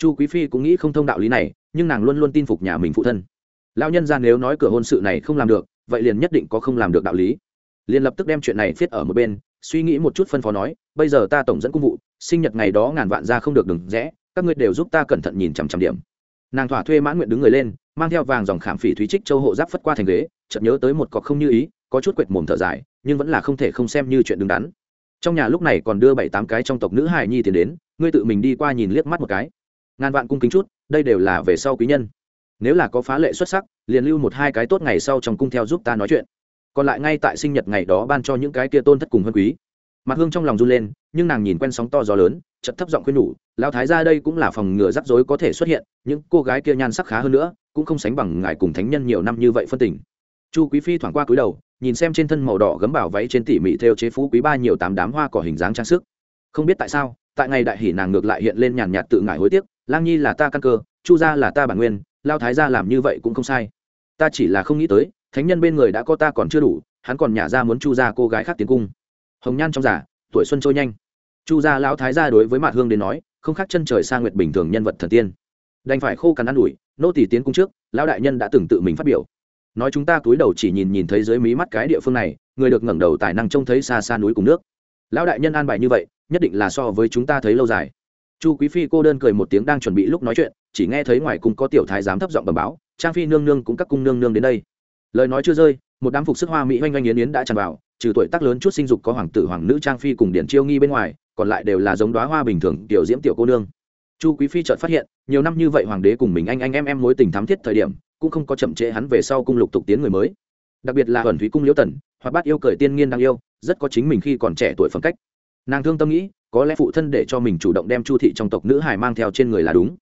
Chu quý phi cũng nghĩ không thông đạo lý này, nhưng nàng luôn luôn tin phục nhà mình phụ thân. Lao nhân ra nếu nói cửa hôn sự này không làm được, vậy liền nhất định có không làm được đạo lý. Liền lập tức đem chuyện này viết ở một bên, suy nghĩ một chút phân phó nói, bây giờ ta tổng dẫn cung vụ, sinh nhật ngày đó ngàn vạn ra không được đừng rẽ, các ngươi đều giúp ta cẩn thận nhìn chằm chằm điểm. Nàng thỏa thuê mãn nguyện đứng người lên, mang theo vàng dòng khảm phỉ thúy trích châu hộ giáp phất qua thành ghế, chợt nhớ tới một cọc không như ý, có chút quệt mồm thở dài, nhưng vẫn là không thể không xem như chuyện đứng đắn. Trong nhà lúc này còn đưa bảy tám cái trong tộc nữ hài nhi tiền đến, ngươi tự mình đi qua nhìn liếc mắt một cái ngàn vạn cung kính chút, đây đều là về sau quý nhân. Nếu là có phá lệ xuất sắc, liền lưu một hai cái tốt ngày sau trong cung theo giúp ta nói chuyện. Còn lại ngay tại sinh nhật ngày đó ban cho những cái kia tôn thất cùng hơn quý. Mặt hương trong lòng run lên, nhưng nàng nhìn quen sóng to gió lớn chật thấp giọng khuyên nhủ, lão thái ra đây cũng là phòng ngừa rắc rối có thể xuất hiện, những cô gái kia nhan sắc khá hơn nữa, cũng không sánh bằng ngài cùng thánh nhân nhiều năm như vậy phân tình. Chu quý phi thoảng qua cúi đầu, nhìn xem trên thân màu đỏ gấm bảo váy trên tỉ mỉ theo chế phú quý ba nhiều tám đám hoa cỏ hình dáng trang sức. Không biết tại sao tại ngày đại hỷ nàng ngược lại hiện lên nhàn nhạt tự ngại hối tiếc, lang nhi là ta căn cơ, chu gia là ta bản nguyên, lao thái gia làm như vậy cũng không sai. Ta chỉ là không nghĩ tới, thánh nhân bên người đã có ta còn chưa đủ, hắn còn nhả ra muốn chu gia cô gái khác tiến cung. Hồng nhan trong giả, tuổi xuân trôi nhanh. Chu gia lão thái gia đối với mạt hương đến nói, không khác chân trời sa nguyệt bình thường nhân vật thần tiên. Đành phải khô cằn ăn ủi, nô tỷ tiến cung trước, lão đại nhân đã từng tự mình phát biểu. Nói chúng ta túi đầu chỉ nhìn nhìn thấy dưới mí mắt cái địa phương này, người được ngẩng đầu tài năng trông thấy xa xa núi cùng nước. Lão đại nhân an bài như vậy nhất định là so với chúng ta thấy lâu dài. Chu quý phi cô đơn cười một tiếng đang chuẩn bị lúc nói chuyện, chỉ nghe thấy ngoài cung có tiểu thái giám thấp giọng bẩm báo, trang phi nương nương cũng các cung nương nương đến đây. Lời nói chưa rơi, một đám phục sức hoa mỹ oanh oanh yến yến đã tràn vào, trừ tuổi tác lớn chút sinh dục có hoàng tử hoàng nữ trang phi cùng điển chiêu nghi bên ngoài, còn lại đều là giống đoá hoa bình thường, tiểu diễm tiểu cô nương. Chu quý phi chợt phát hiện, nhiều năm như vậy hoàng đế cùng mình anh anh em em mối tình thắm thiết thời điểm, cũng không có chậm trễ hắn về sau cung lục tục tiến người mới. Đặc biệt là ẩn thúy cung liễu tần hoặc bát yêu cởi tiên nghiên đang yêu, rất có chính mình khi còn trẻ tuổi phẩm cách nàng thương tâm nghĩ, có lẽ phụ thân để cho mình chủ động đem chu thị trong tộc nữ hải mang theo trên người là đúng.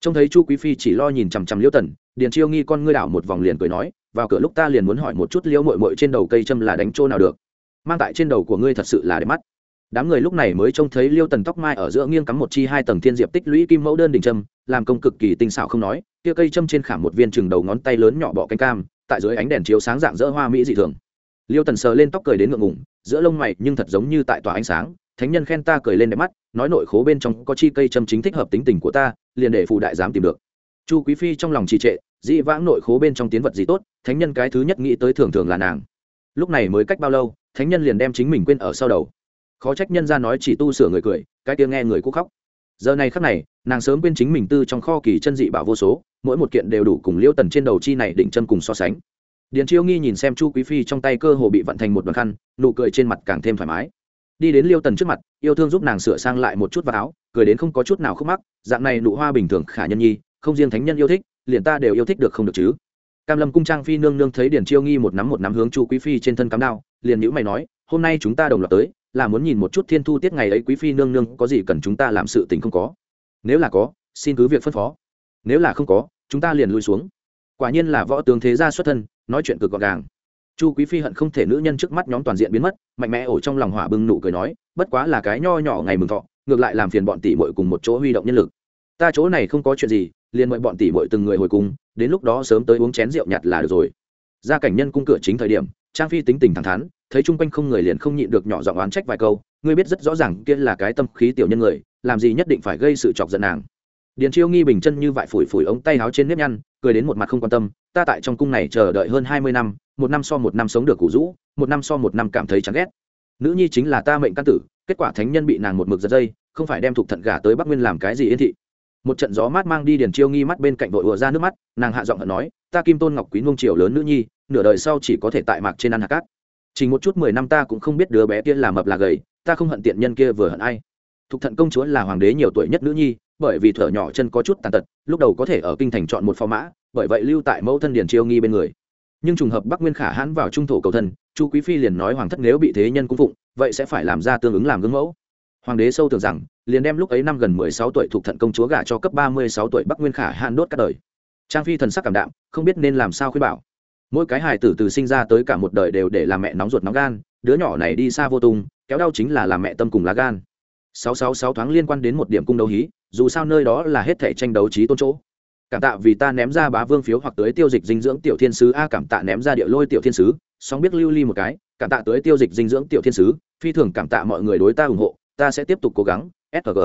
Trông thấy chu quý phi chỉ lo nhìn chằm chằm liễu tần, điền chiêu nghi con ngươi đảo một vòng liền cười nói, vào cửa lúc ta liền muốn hỏi một chút liễu mội mội trên đầu cây châm là đánh trô nào được? Mang tại trên đầu của ngươi thật sự là đẹp mắt. Đám người lúc này mới trông thấy liêu tần tóc mai ở giữa nghiêng cắm một chi hai tầng thiên diệp tích lũy kim mẫu đơn đình châm, làm công cực kỳ tinh xảo không nói, kia cây châm trên khảm một viên chừng đầu ngón tay lớn nhỏ bọ canh cam, tại dưới ánh đèn chiếu sáng dạng dỡ hoa mỹ dị thường. Liêu tần sờ lên tóc cười đến ngượng ngùng, giữa lông mày nhưng thật giống như tại tòa ánh sáng thánh nhân khen ta cười lên đẹp mắt, nói nội khố bên trong có chi cây châm chính thích hợp tính tình của ta, liền để phù đại dám tìm được. Chu quý phi trong lòng trì trệ dị vãng nội khố bên trong tiến vật gì tốt, thánh nhân cái thứ nhất nghĩ tới thường thường là nàng. Lúc này mới cách bao lâu, thánh nhân liền đem chính mình quên ở sau đầu. Khó trách nhân ra nói chỉ tu sửa người cười, cái tiếng nghe người cũng khóc. Giờ này khắc này, nàng sớm quên chính mình tư trong kho kỳ chân dị bảo vô số, mỗi một kiện đều đủ cùng liêu tần trên đầu chi này định chân cùng so sánh. Điền chiêu nghi nhìn xem chu quý phi trong tay cơ hồ bị vận thành một đoàn khăn, nụ cười trên mặt càng thêm thoải mái đi đến liêu tần trước mặt, yêu thương giúp nàng sửa sang lại một chút vào áo, cười đến không có chút nào khúc mắc, dạng này nụ hoa bình thường khả nhân nhi, không riêng thánh nhân yêu thích, liền ta đều yêu thích được không được chứ. Cam lâm cung trang phi nương nương thấy điền chiêu nghi một nắm một nắm hướng chu quý phi trên thân cắm đao, liền nhữ mày nói, hôm nay chúng ta đồng loạt tới, là muốn nhìn một chút thiên thu tiết ngày ấy quý phi nương nương có gì cần chúng ta làm sự tình không có. Nếu là có, xin cứ việc phân phó. Nếu là không có, chúng ta liền lui xuống. Quả nhiên là võ tướng thế gia xuất thân, nói chuyện cực gọn gàng chu quý phi hận không thể nữ nhân trước mắt nhóm toàn diện biến mất, mạnh mẽ ổ trong lòng hỏa bưng nụ cười nói, bất quá là cái nho nhỏ ngày mừng thọ, ngược lại làm phiền bọn tỷ muội cùng một chỗ huy động nhân lực. Ta chỗ này không có chuyện gì, liền mời bọn tỷ muội từng người hồi cung, đến lúc đó sớm tới uống chén rượu nhạt là được rồi. Ra cảnh nhân cung cửa chính thời điểm, trang phi tính tình thẳng thắn, thấy chung quanh không người liền không nhịn được nhỏ giọng oán trách vài câu, ngươi biết rất rõ ràng kia là cái tâm khí tiểu nhân người, làm gì nhất định phải gây sự chọc giận nàng. Điền chiêu nghi bình chân như vại phủi phủi ống tay áo trên nếp nhăn, cười đến một mặt không quan tâm ta tại trong cung này chờ đợi hơn hai mươi năm, một năm so một năm sống được củ rũ, một năm so một năm cảm thấy chán ghét. Nữ nhi chính là ta mệnh căn tử, kết quả thánh nhân bị nàng một mực giật dây, không phải đem thuộc thận gà tới bắc nguyên làm cái gì yên thị. Một trận gió mát mang đi điền chiêu nghi mắt bên cạnh vội ùa ra nước mắt, nàng hạ giọng hận nói, ta kim tôn ngọc quý nung triều lớn nữ nhi, nửa đời sau chỉ có thể tại mạc trên ăn hạt cát. Chỉ một chút mười năm ta cũng không biết đứa bé kia là mập là gầy, ta không hận tiện nhân kia vừa hận ai. Thục thận công chúa là hoàng đế nhiều tuổi nhất nữ nhi, bởi vì thở nhỏ chân có chút tàn tật, lúc đầu có thể ở kinh thành chọn một phò mã bởi vậy lưu tại mẫu thân điền chiêu nghi bên người. Nhưng trùng hợp bắc nguyên khả hãn vào trung thổ cầu thân, chu quý phi liền nói hoàng thất nếu bị thế nhân cung phụng, vậy sẽ phải làm ra tương ứng làm gương mẫu. Hoàng đế sâu tưởng rằng, liền đem lúc ấy năm gần mười sáu tuổi thuộc thận công chúa gả cho cấp ba mươi sáu tuổi bắc nguyên khả hãn đốt các đời. Trang phi thần sắc cảm đạm, không biết nên làm sao khuyên bảo. Mỗi cái hài tử từ sinh ra tới cả một đời đều để làm mẹ nóng ruột nóng gan, đứa nhỏ này đi xa vô tung, kéo đau chính là làm mẹ tâm cùng lá gan. Sáu sáu sáu thoáng liên quan đến một điểm cung đấu hí, dù sao nơi đó là hết thể tranh đấu trí tôn chỗ cảm tạ vì ta ném ra bá vương phiếu hoặc tới tiêu dịch dinh dưỡng tiểu thiên sứ. A, cảm tạ ném ra địa lôi tiểu thiên sứ. Song biết lưu ly một cái, cảm tạ tới tiêu dịch dinh dưỡng tiểu thiên sứ. Phi thường cảm tạ mọi người đối ta ủng hộ. Ta sẽ tiếp tục cố gắng. Sg